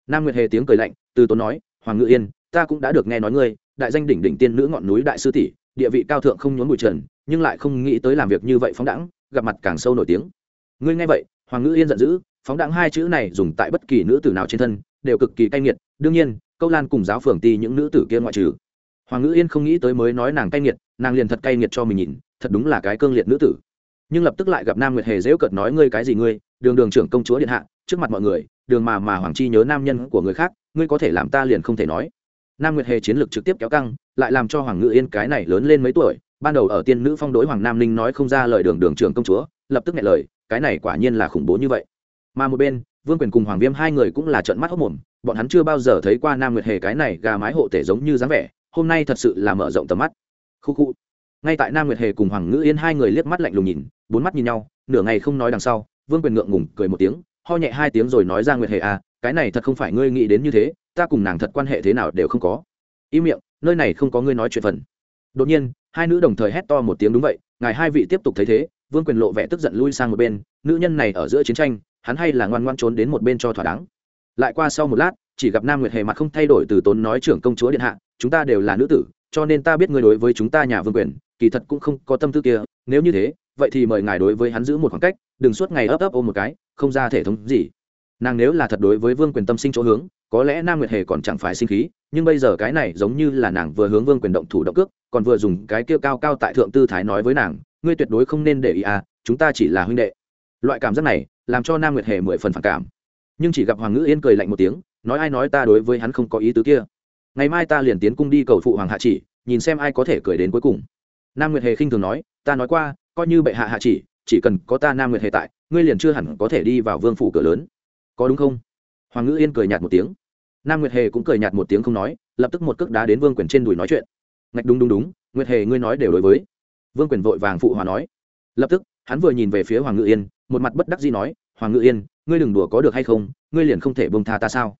Nam nguyệt hề tiếng cười lạnh, từ tốn nói, hoàng ngự yên, ta cũng đã được nghe nói ngươi, đại danh đỉnh đỉnh tiên nữ ngọn núi đại sư tỷ, địa vị cao thượng không nhốn bụi trần nhưng lại không nghĩ tới làm việc như vậy phóng đẳng gặp mặt càng sâu nổi tiếng. Ngươi nghe vậy, hoàng ngữ yên giận dữ, phóng đẳng hai chữ này dùng tại bất kỳ nữ tử nào trên thân, đều cực kỳ cay nghiệt. Đương nhiên, câu lan cùng giáo phường ti những nữ tử kia ngoại trừ. Hoàng ngữ yên không nghĩ tới mới nói nàng cay nghiệt, nàng liền thật cay nghiệt cho mình nhìn, thật đúng là cái cương liệt nữ tử. Nhưng lập tức lại gặp nam nguyệt hề dễu cợt nói, ngươi cái gì ngươi? Đường đường trưởng công chúa điện hạ, trước mặt mọi người, đường mà mà hoàng chi nhớ nam nhân của người khác, ngươi có thể làm ta liền không thể nói. Nam nguyệt hề chiến lược trực tiếp kéo căng, lại làm cho hoàng ngự yên cái này lớn lên mấy tuổi ban đầu ở tiên nữ phong đối hoàng nam ninh nói không ra lời đường đường trưởng công chúa, lập tức nghe lời, cái này quả nhiên là khủng bố như vậy. Mà một bên, vương quyền cùng hoàng viêm hai người cũng là trợn mắt hốc mồm, bọn hắn chưa bao giờ thấy qua nam nguyệt hề cái này gà mái hộ tể giống như dáng vẻ, hôm nay thật sự là mở rộng tầm mắt. Khu khu. Ngay tại nam nguyệt hề cùng hoàng ngữ yên hai người liếc mắt lạnh lùng nhìn, bốn mắt nhìn nhau, nửa ngày không nói đằng sau, vương quyền ngượng ngùng cười một tiếng, ho nhẹ hai tiếng rồi nói ra nguyệt hề à cái này thật không phải ngươi nghĩ đến như thế, ta cùng nàng thật quan hệ thế nào đều không có. Im miệng, nơi này không có ngươi nói chuyện phần đột nhiên, hai nữ đồng thời hét to một tiếng đúng vậy, ngài hai vị tiếp tục thấy thế, vương quyền lộ vẻ tức giận lui sang một bên, nữ nhân này ở giữa chiến tranh, hắn hay là ngoan ngoan trốn đến một bên cho thỏa đáng. Lại qua sau một lát, chỉ gặp nam nguyệt hề mặt không thay đổi từ tốn nói trưởng công chúa điện hạ, chúng ta đều là nữ tử, cho nên ta biết ngươi đối với chúng ta nhà vương quyền, kỳ thật cũng không có tâm tư kia, nếu như thế, vậy thì mời ngài đối với hắn giữ một khoảng cách, đừng suốt ngày ấp ấp ôm một cái, không ra thể thống gì nàng nếu là thật đối với vương quyền tâm sinh chỗ hướng, có lẽ nam nguyệt hề còn chẳng phải sinh khí, nhưng bây giờ cái này giống như là nàng vừa hướng vương quyền động thủ động cước, còn vừa dùng cái kia cao cao tại thượng tư thái nói với nàng, ngươi tuyệt đối không nên để ý à chúng ta chỉ là huynh đệ. Loại cảm giác này làm cho nam nguyệt hề mười phần phản cảm. Nhưng chỉ gặp hoàng ngữ yên cười lạnh một tiếng, nói ai nói ta đối với hắn không có ý tứ kia. Ngày mai ta liền tiến cung đi cầu phụ hoàng hạ chỉ, nhìn xem ai có thể cười đến cuối cùng. Nam nguyệt hề khinh thường nói, ta nói qua, coi như bệ hạ hạ chỉ chỉ cần có ta nam nguyệt hề tại, ngươi liền chưa hẳn có thể đi vào vương phủ cửa lớn có đúng không? Hoàng ngữ yên cười nhạt một tiếng. Nam nguyệt hề cũng cười nhạt một tiếng không nói, lập tức một cước đá đến vương quyền trên đùi nói chuyện. Ngạch đúng đúng đúng, nguyệt hề ngươi nói đều đối với. Vương quyền vội vàng phụ hòa nói. Lập tức, hắn vừa nhìn về phía hoàng ngự yên, một mặt bất đắc dĩ nói, hoàng ngự yên, ngươi đừng đùa có được hay không, ngươi liền không thể bông tha ta sao?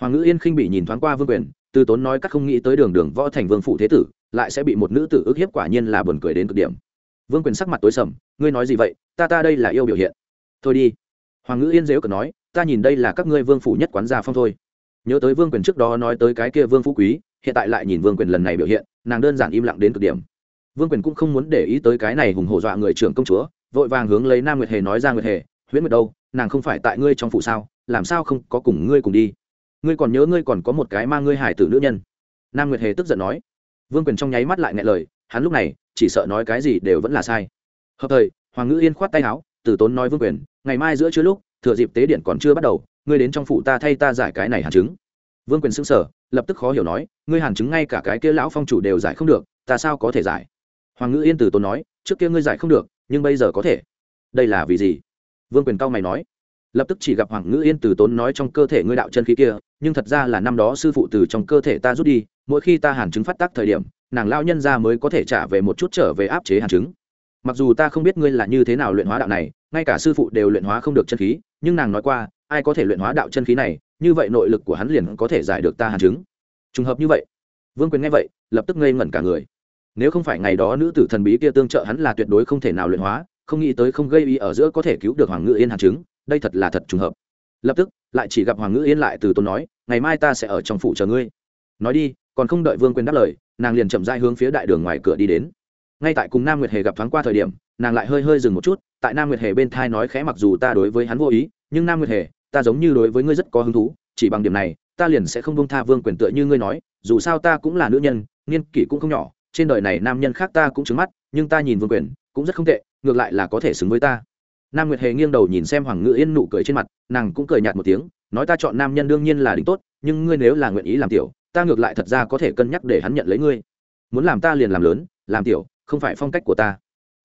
Hoàng ngự yên khinh bị nhìn thoáng qua vương quyền, từ tốn nói các không nghĩ tới đường đường võ thành vương phụ thế tử, lại sẽ bị một nữ tử ức hiếp quả nhiên là buồn cười đến cực điểm. Vương quyền sắc mặt tối sầm, ngươi nói gì vậy? Ta ta đây là yêu biểu hiện. Thôi đi. Hoàng ngữ yên dếu cờ nói ta nhìn đây là các ngươi vương phủ nhất quán gia phong thôi. Nhớ tới vương quyền trước đó nói tới cái kia vương phú quý, hiện tại lại nhìn vương quyền lần này biểu hiện, nàng đơn giản im lặng đến cực điểm. Vương quyền cũng không muốn để ý tới cái này hùng hổ dọa người trưởng công chúa, vội vàng hướng lấy nam nguyệt hề nói ra nguyệt hề, huyễn nguyệt đâu, nàng không phải tại ngươi trong phủ sao, làm sao không có cùng ngươi cùng đi? Ngươi còn nhớ ngươi còn có một cái mang ngươi hải tử nữ nhân? Nam nguyệt hề tức giận nói. Vương quyền trong nháy mắt lại ngại lời, hắn lúc này chỉ sợ nói cái gì đều vẫn là sai. Hợp thời, hoàng ngữ yên khoát tay áo, từ tốn nói vương quyền, ngày mai giữa trưa lúc thừa dịp tế điện còn chưa bắt đầu, ngươi đến trong phủ ta thay ta giải cái này hàn chứng. Vương quyền xưng sở lập tức khó hiểu nói, ngươi hàn chứng ngay cả cái kia lão phong chủ đều giải không được, ta sao có thể giải? Hoàng ngữ yên từ tốn nói, trước kia ngươi giải không được, nhưng bây giờ có thể. Đây là vì gì? Vương quyền cao mày nói. Lập tức chỉ gặp hoàng ngữ yên từ tốn nói trong cơ thể ngươi đạo chân khí kia, nhưng thật ra là năm đó sư phụ từ trong cơ thể ta rút đi, mỗi khi ta hàn chứng phát tác thời điểm, nàng lao nhân ra mới có thể trả về một chút trở về áp chế hàn chứng. Mặc dù ta không biết ngươi là như thế nào luyện hóa đạo này ngay cả sư phụ đều luyện hóa không được chân khí, nhưng nàng nói qua, ai có thể luyện hóa đạo chân khí này, như vậy nội lực của hắn liền có thể giải được ta hàn chứng. Trùng hợp như vậy, vương quyền nghe vậy, lập tức ngây ngẩn cả người. Nếu không phải ngày đó nữ tử thần bí kia tương trợ hắn là tuyệt đối không thể nào luyện hóa, không nghĩ tới không gây ý ở giữa có thể cứu được hoàng ngự yên hàn chứng, đây thật là thật trùng hợp. Lập tức, lại chỉ gặp hoàng ngự yên lại từ tôn nói, ngày mai ta sẽ ở trong phủ chờ ngươi. Nói đi, còn không đợi vương quyền đáp lời, nàng liền chậm dai hướng phía đại đường ngoài cửa đi đến. Ngay tại cùng nam nguyệt hề gặp thoáng qua thời điểm nàng lại hơi hơi dừng một chút, tại nam nguyệt hề bên thai nói khẽ mặc dù ta đối với hắn vô ý, nhưng nam nguyệt hề, ta giống như đối với ngươi rất có hứng thú, chỉ bằng điểm này, ta liền sẽ không bông tha vương quyền tựa như ngươi nói, dù sao ta cũng là nữ nhân, niên kỷ cũng không nhỏ, trên đời này nam nhân khác ta cũng trứng mắt, nhưng ta nhìn vương quyền, cũng rất không tệ, ngược lại là có thể xứng với ta. Nam nguyệt hề nghiêng đầu nhìn xem hoàng ngự yên nụ cười trên mặt, nàng cũng cười nhạt một tiếng, nói ta chọn nam nhân đương nhiên là đỉnh tốt, nhưng ngươi nếu là nguyện ý làm tiểu, ta ngược lại thật ra có thể cân nhắc để hắn nhận lấy ngươi. Muốn làm ta liền làm lớn, làm tiểu, không phải phong cách của ta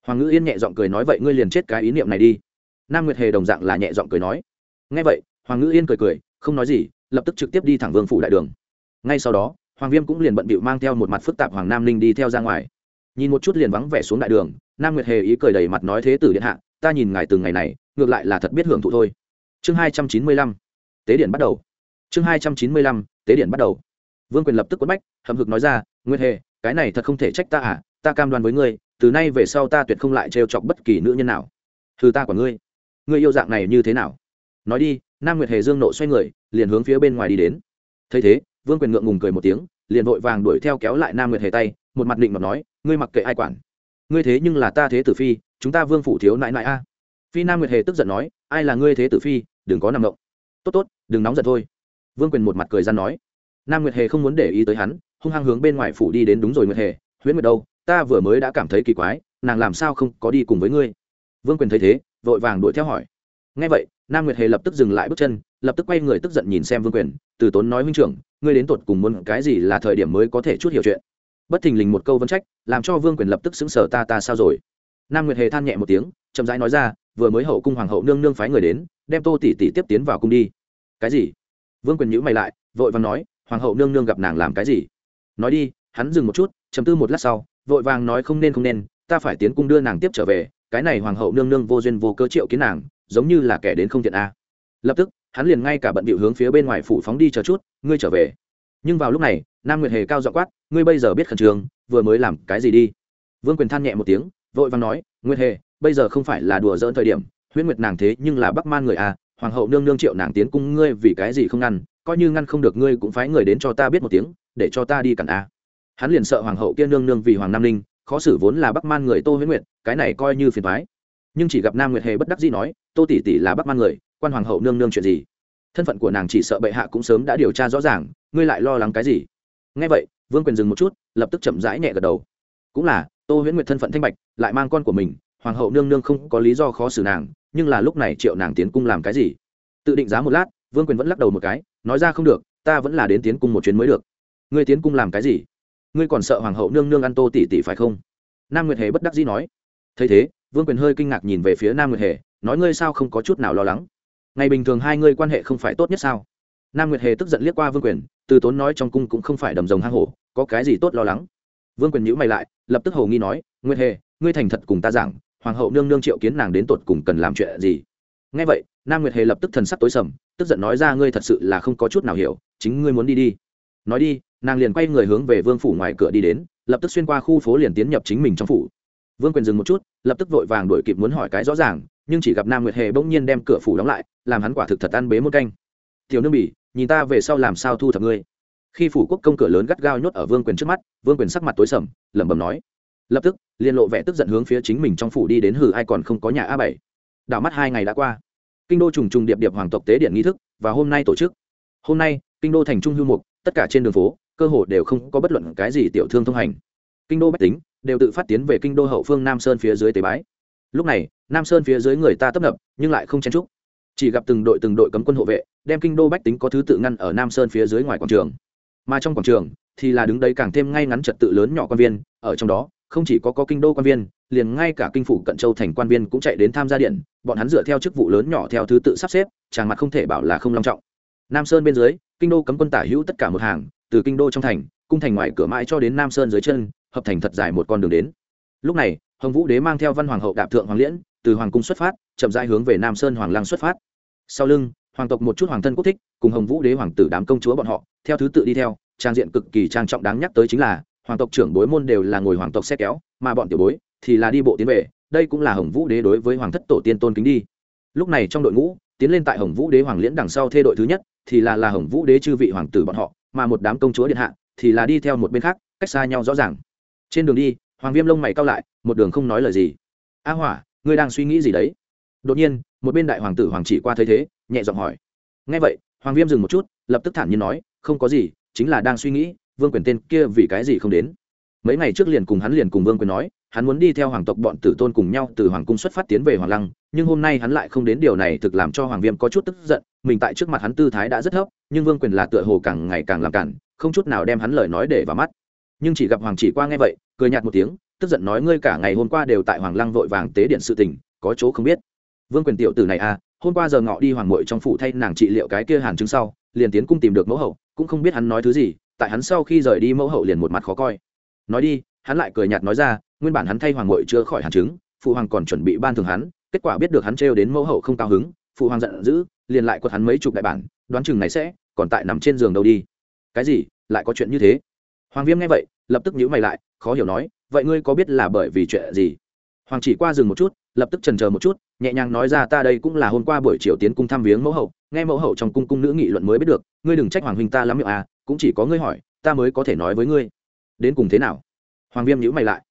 hoàng ngữ yên nhẹ giọng cười nói, vậy ngươi liền chết cái ý niệm này đi. Nam nguyệt hề đồng dạng là nhẹ giọng cười nói. Ngay vậy, hoàng ngữ yên cười cười, không nói gì, lập tức trực tiếp đi thẳng vương phủ đại đường. Ngay sau đó, hoàng viêm cũng liền bận bịu mang theo một mặt phức tạp hoàng nam ninh đi theo ra ngoài. Nhìn một chút liền vắng vẻ xuống đại đường, nam nguyệt hề ý cười đầy mặt nói, thế tử điện hạ, ta nhìn ngài từng ngày này, ngược lại là thật biết hưởng thụ thôi. Chương hai trăm chín mươi lăm, tế điện bắt đầu. Chương hai trăm chín mươi lăm, tế điện bắt đầu. Vương quyền lập tức quất bách, hậm hực nói ra, nguyệt hề, cái này thật không thể trách ta à ta cam đoan với ngươi từ nay về sau ta tuyệt không lại trêu chọc bất kỳ nữ nhân nào. Thư ta của ngươi. Ngươi yêu dạng này như thế nào? Nói đi, nam nguyệt hề dương nộ xoay người, liền hướng phía bên ngoài đi đến. Thấy thế, vương quyền ngượng ngùng cười một tiếng, liền vội vàng đuổi theo kéo lại nam nguyệt hề tay, một mặt định mà nói, ngươi mặc kệ ai quản. Ngươi thế nhưng là ta thế tử phi, chúng ta vương phủ thiếu nại nại a. Phi nam nguyệt hề tức giận nói, ai là ngươi thế tử phi, đừng có nằm động. Tốt tốt, đừng nóng giận thôi. Vương quyền một mặt cười ra nói. Nam nguyệt hề không muốn để ý tới hắn, hung hăng hướng bên ngoài phủ đi đến đúng rồi nguyệt hề, huyễn nguyệt đâu? Ta vừa mới đã cảm thấy kỳ quái, nàng làm sao không có đi cùng với ngươi? Vương quyền thấy thế, vội vàng đuổi theo hỏi. Ngay vậy, nam nguyệt hề lập tức dừng lại bước chân, lập tức quay người tức giận nhìn xem vương quyền, từ tốn nói, huynh trưởng, ngươi đến tột cùng muốn cái gì là thời điểm mới có thể chút hiểu chuyện? Bất thình lình một câu vấn trách, làm cho vương quyền lập tức xứng sở ta ta sao rồi? Nam nguyệt hề than nhẹ một tiếng, chậm rãi nói ra, vừa mới hậu cung hoàng hậu nương nương phái người đến, đem tô tỷ tỷ tiếp tiến vào cung đi. Cái gì? Vương quyền nhữ mày lại, vội vàng nói, hoàng hậu nương nương gặp nàng làm cái gì? Nói đi, hắn dừng một chút chấm tư một lát sau vội vàng nói không nên không nên, ta phải tiến cung đưa nàng tiếp trở về, cái này hoàng hậu nương nương vô duyên vô cơ triệu kiến nàng, giống như là kẻ đến không thiện a. Lập tức, hắn liền ngay cả bận bịu hướng phía bên ngoài phủ phóng đi chờ chút, ngươi trở về. Nhưng vào lúc này, nam nguyệt hề cao dọ quát, ngươi bây giờ biết khẩn trương, vừa mới làm cái gì đi? Vương quyền than nhẹ một tiếng, vội vàng nói, nguyệt hề, bây giờ không phải là đùa dỡn thời điểm, huyễn nguyệt nàng thế nhưng là bắc man người a, hoàng hậu nương nương triệu nàng tiến cung ngươi vì cái gì không ngăn, coi như ngăn không được ngươi cũng phái người đến cho ta biết một tiếng, để cho ta đi cản a hắn liền sợ hoàng hậu kia nương nương vì hoàng nam ninh, khó xử vốn là bắc man người tô huyễn nguyệt, cái này coi như phiền thoái nhưng chỉ gặp nam nguyệt hề bất đắc dĩ nói, tô tỷ tỷ là bắc man người, quan hoàng hậu nương nương chuyện gì? Thân phận của nàng chỉ sợ bệ hạ cũng sớm đã điều tra rõ ràng, ngươi lại lo lắng cái gì? Ngay vậy, vương quyền dừng một chút, lập tức chậm rãi nhẹ gật đầu. Cũng là, tô huyễn nguyệt thân phận thanh bạch, lại mang con của mình, hoàng hậu nương nương không có lý do khó xử nàng, nhưng là lúc này triệu nàng tiến cung làm cái gì? Tự định giá một lát, vương quyền vẫn lắc đầu một cái, nói ra không được, ta vẫn là đến tiến cung một chuyến mới được. Ngươi tiến cung làm cái gì? Ngươi còn sợ hoàng hậu nương nương ăn tô tỷ tỷ phải không? Nam nguyệt hề bất đắc dĩ nói. Thấy thế, vương quyền hơi kinh ngạc nhìn về phía nam nguyệt hề, nói ngươi sao không có chút nào lo lắng? Ngày bình thường hai ngươi quan hệ không phải tốt nhất sao? Nam nguyệt hề tức giận liếc qua vương quyền, từ tốn nói trong cung cũng không phải đầm rồng hang hổ, có cái gì tốt lo lắng? Vương quyền nhữ mày lại, lập tức hầu nghi nói, nguyệt hề, ngươi thành thật cùng ta giảng, hoàng hậu nương nương triệu kiến nàng đến tột cùng cần làm chuyện gì? Ngay vậy, nam nguyệt hề lập tức thần sắc tối sầm, tức giận nói ra ngươi thật sự là không có chút nào hiểu, chính ngươi muốn đi đi nói đi, nàng liền quay người hướng về vương phủ ngoài cửa đi đến, lập tức xuyên qua khu phố liền tiến nhập chính mình trong phủ. Vương quyền dừng một chút, lập tức vội vàng đuổi kịp muốn hỏi cái rõ ràng, nhưng chỉ gặp nam nguyệt hề bỗng nhiên đem cửa phủ đóng lại, làm hắn quả thực thật ăn bế một canh. Tiểu nương bỉ, nhìn ta về sau làm sao thu thập ngươi? Khi phủ quốc công cửa lớn gắt gao nhốt ở vương quyền trước mắt, vương quyền sắc mặt tối sầm, lẩm bẩm nói. Lập tức liên lộ vẻ tức giận hướng phía chính mình trong phủ đi đến hử ai còn không có nhà a bảy? Đảo mắt hai ngày đã qua. Kinh đô trùng trùng điệp điệp hoàng tộc tế điện nghi thức, và hôm nay tổ chức. Hôm nay, kinh đô thành trung hưu mục tất cả trên đường phố, cơ hồ đều không có bất luận cái gì tiểu thương thông hành. Kinh đô bách tính đều tự phát tiến về kinh đô hậu phương nam sơn phía dưới tế bái. Lúc này, nam sơn phía dưới người ta tấp nập, nhưng lại không chen trúc chỉ gặp từng đội từng đội cấm quân hộ vệ, đem kinh đô bách tính có thứ tự ngăn ở nam sơn phía dưới ngoài quảng trường. Mà trong quảng trường thì là đứng đấy càng thêm ngay ngắn trật tự lớn nhỏ quan viên, ở trong đó, không chỉ có có kinh đô quan viên, liền ngay cả kinh phủ cận châu thành quan viên cũng chạy đến tham gia điện, bọn hắn dựa theo chức vụ lớn nhỏ theo thứ tự sắp xếp tràng mặt không thể bảo là không long trọng. Nam sơn bên dưới kinh đô cấm quân tả hữu tất cả một hàng, từ kinh đô trong thành, cung thành ngoài cửa mãi cho đến nam sơn dưới chân, hợp thành thật dài một con đường đến. Lúc này, hồng vũ đế mang theo văn hoàng hậu đạp thượng hoàng liễn, từ hoàng cung xuất phát, chậm rãi hướng về nam sơn hoàng lăng xuất phát. Sau lưng, hoàng tộc một chút hoàng thân quốc thích, cùng hồng vũ đế hoàng tử đám công chúa bọn họ, theo thứ tự đi theo, trang diện cực kỳ trang trọng đáng nhắc tới chính là, hoàng tộc trưởng bối môn đều là ngồi hoàng tộc xe kéo, mà bọn tiểu bối thì là đi bộ tiến về, đây cũng là hồng vũ đế đối với hoàng thất tổ tiên tôn kính đi. Lúc này trong đội ngũ tiến lên tại hồng vũ đế hoàng liễn đằng sau thê đội thứ nhất, thì là là hồng vũ đế chư vị hoàng tử bọn họ, mà một đám công chúa điện hạ, thì là đi theo một bên khác, cách xa nhau rõ ràng. Trên đường đi, hoàng viêm lông mày cao lại, một đường không nói lời gì. A hỏa, ngươi đang suy nghĩ gì đấy? Đột nhiên, một bên đại hoàng tử hoàng chỉ qua thấy thế, nhẹ giọng hỏi. Ngay vậy, hoàng viêm dừng một chút, lập tức thản nhiên nói, không có gì, chính là đang suy nghĩ, vương quyền tên kia vì cái gì không đến? Mấy ngày trước liền cùng hắn liền cùng vương quyền nói hắn muốn đi theo hoàng tộc bọn tử tôn cùng nhau từ hoàng cung xuất phát tiến về hoàng lăng, nhưng hôm nay hắn lại không đến điều này thực làm cho hoàng viêm có chút tức giận, mình tại trước mặt hắn tư thái đã rất thấp, nhưng vương quyền là tựa hồ càng ngày càng làm cản, không chút nào đem hắn lời nói để vào mắt. Nhưng chỉ gặp hoàng chỉ qua nghe vậy, cười nhạt một tiếng, tức giận nói ngươi cả ngày hôm qua đều tại hoàng lăng vội vàng tế điện sự tình, có chỗ không biết. Vương quyền tiểu tử này à hôm qua giờ ngọ đi hoàng mội trong phủ thay nàng trị liệu cái kia hàn chứng sau, liền tiến cung tìm được mẫu hậu, cũng không biết hắn nói thứ gì, tại hắn sau khi rời đi mẫu hậu liền một mặt khó coi. Nói đi, hắn lại cười nhạt nói ra nguyên bản hắn thay hoàng mội chưa khỏi hàn chứng, phụ hoàng còn chuẩn bị ban thường hắn, kết quả biết được hắn trêu đến mẫu hậu không cao hứng, phụ hoàng giận dữ, liền lại quật hắn mấy chục đại bản, đoán chừng này sẽ còn tại nằm trên giường đâu đi. Cái gì? Lại có chuyện như thế? Hoàng viêm nghe vậy, lập tức nhíu mày lại, khó hiểu nói, vậy ngươi có biết là bởi vì chuyện gì? Hoàng chỉ qua dừng một chút, lập tức trần chờ một chút, nhẹ nhàng nói ra, ta đây cũng là hôm qua buổi chiều tiến cung thăm viếng mẫu hậu, nghe mẫu hậu trong cung cung nữ nghị luận mới biết được, ngươi đừng trách hoàng huynh ta lắm miệng à cũng chỉ có ngươi hỏi, ta mới có thể nói với ngươi. Đến cùng thế nào? Hoàng viêm nhữ mày lại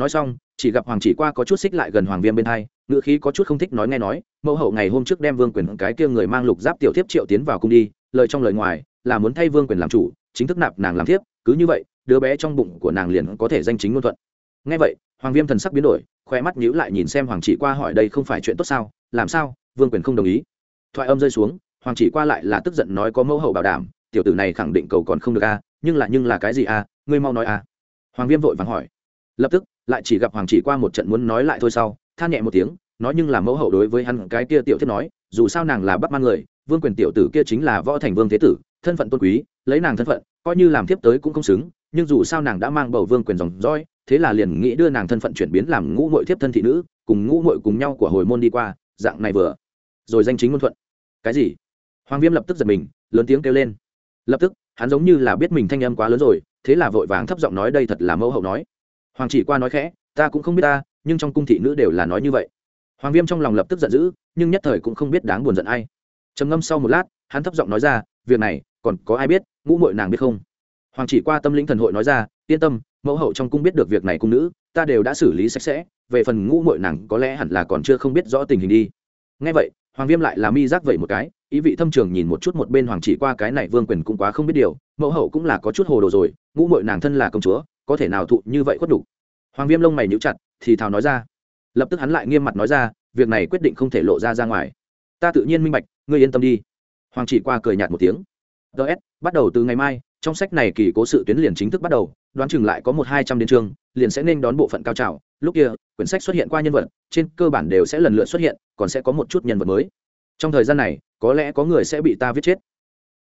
nói xong, chỉ gặp hoàng chỉ qua có chút xích lại gần hoàng viêm bên hai, ngữ khí có chút không thích nói nghe nói, mẫu hậu ngày hôm trước đem vương quyền cái kia người mang lục giáp tiểu thiếp triệu tiến vào cung đi, lời trong lời ngoài, là muốn thay vương quyền làm chủ, chính thức nạp nàng làm thiếp, cứ như vậy, đứa bé trong bụng của nàng liền có thể danh chính ngôn thuận. Nghe vậy, hoàng viêm thần sắc biến đổi khoe mắt nhíu lại nhìn xem hoàng chỉ qua hỏi đây không phải chuyện tốt sao, làm sao, vương quyền không đồng ý. Thoại âm rơi xuống, hoàng chỉ qua lại là tức giận nói có mẫu hậu bảo đảm, tiểu tử này khẳng định cầu còn không được a nhưng là nhưng là cái gì a ngươi mau nói a hoàng viêm vội vàng hỏi. Lập tức lại chỉ gặp hoàng chỉ qua một trận muốn nói lại thôi sau, than nhẹ một tiếng, nói nhưng là mẫu hậu đối với hắn cái kia tiểu thiết nói, dù sao nàng là bắt man người, vương quyền tiểu tử kia chính là võ thành vương thế tử, thân phận tôn quý, lấy nàng thân phận, coi như làm thiếp tới cũng không xứng, nhưng dù sao nàng đã mang bầu vương quyền dòng roi thế là liền nghĩ đưa nàng thân phận chuyển biến làm ngũ mội thiếp thân thị nữ, cùng ngũ mội cùng nhau của hồi môn đi qua, dạng này vừa. Rồi danh chính ngôn thuận. Cái gì? Hoàng viêm lập tức giật mình, lớn tiếng kêu lên. Lập tức, hắn giống như là biết mình thanh âm quá lớn rồi, thế là vội vàng thấp giọng nói đây thật là mẫu hậu nói hoàng chỉ qua nói khẽ, ta cũng không biết ta, nhưng trong cung thị nữ đều là nói như vậy. Hoàng viêm trong lòng lập tức giận dữ, nhưng nhất thời cũng không biết đáng buồn giận ai. Trầm ngâm sau một lát, hắn thấp giọng nói ra, việc này, còn có ai biết, ngũ mội nàng biết không? Hoàng chỉ qua tâm linh thần hội nói ra, yên tâm, mẫu hậu trong cung biết được việc này cung nữ, ta đều đã xử lý sạch sẽ, về phần ngũ mội nàng có lẽ hẳn là còn chưa không biết rõ tình hình đi. Ngay vậy, hoàng viêm lại là mi giác vậy một cái, ý vị thâm trường nhìn một chút một bên hoàng chỉ qua cái này vương quyền cũng quá không biết điều, mẫu hậu cũng là có chút hồ đồ rồi, ngũ mội nàng thân là công chúa có thể nào thụ như vậy khuất đủ hoàng viêm lông mày nhíu chặt, thì thào nói ra. Lập tức hắn lại nghiêm mặt nói ra, việc này quyết định không thể lộ ra ra ngoài. Ta tự nhiên minh bạch, ngươi yên tâm đi. Hoàng chỉ qua cười nhạt một tiếng. Ts bắt đầu từ ngày mai, trong sách này kỳ cố sự tuyến liền chính thức bắt đầu, đoán chừng lại có một hai trăm đến chương, liền sẽ nên đón bộ phận cao trào. Lúc kia, quyển sách xuất hiện qua nhân vật, trên cơ bản đều sẽ lần lượt xuất hiện, còn sẽ có một chút nhân vật mới. Trong thời gian này, có lẽ có người sẽ bị ta viết chết.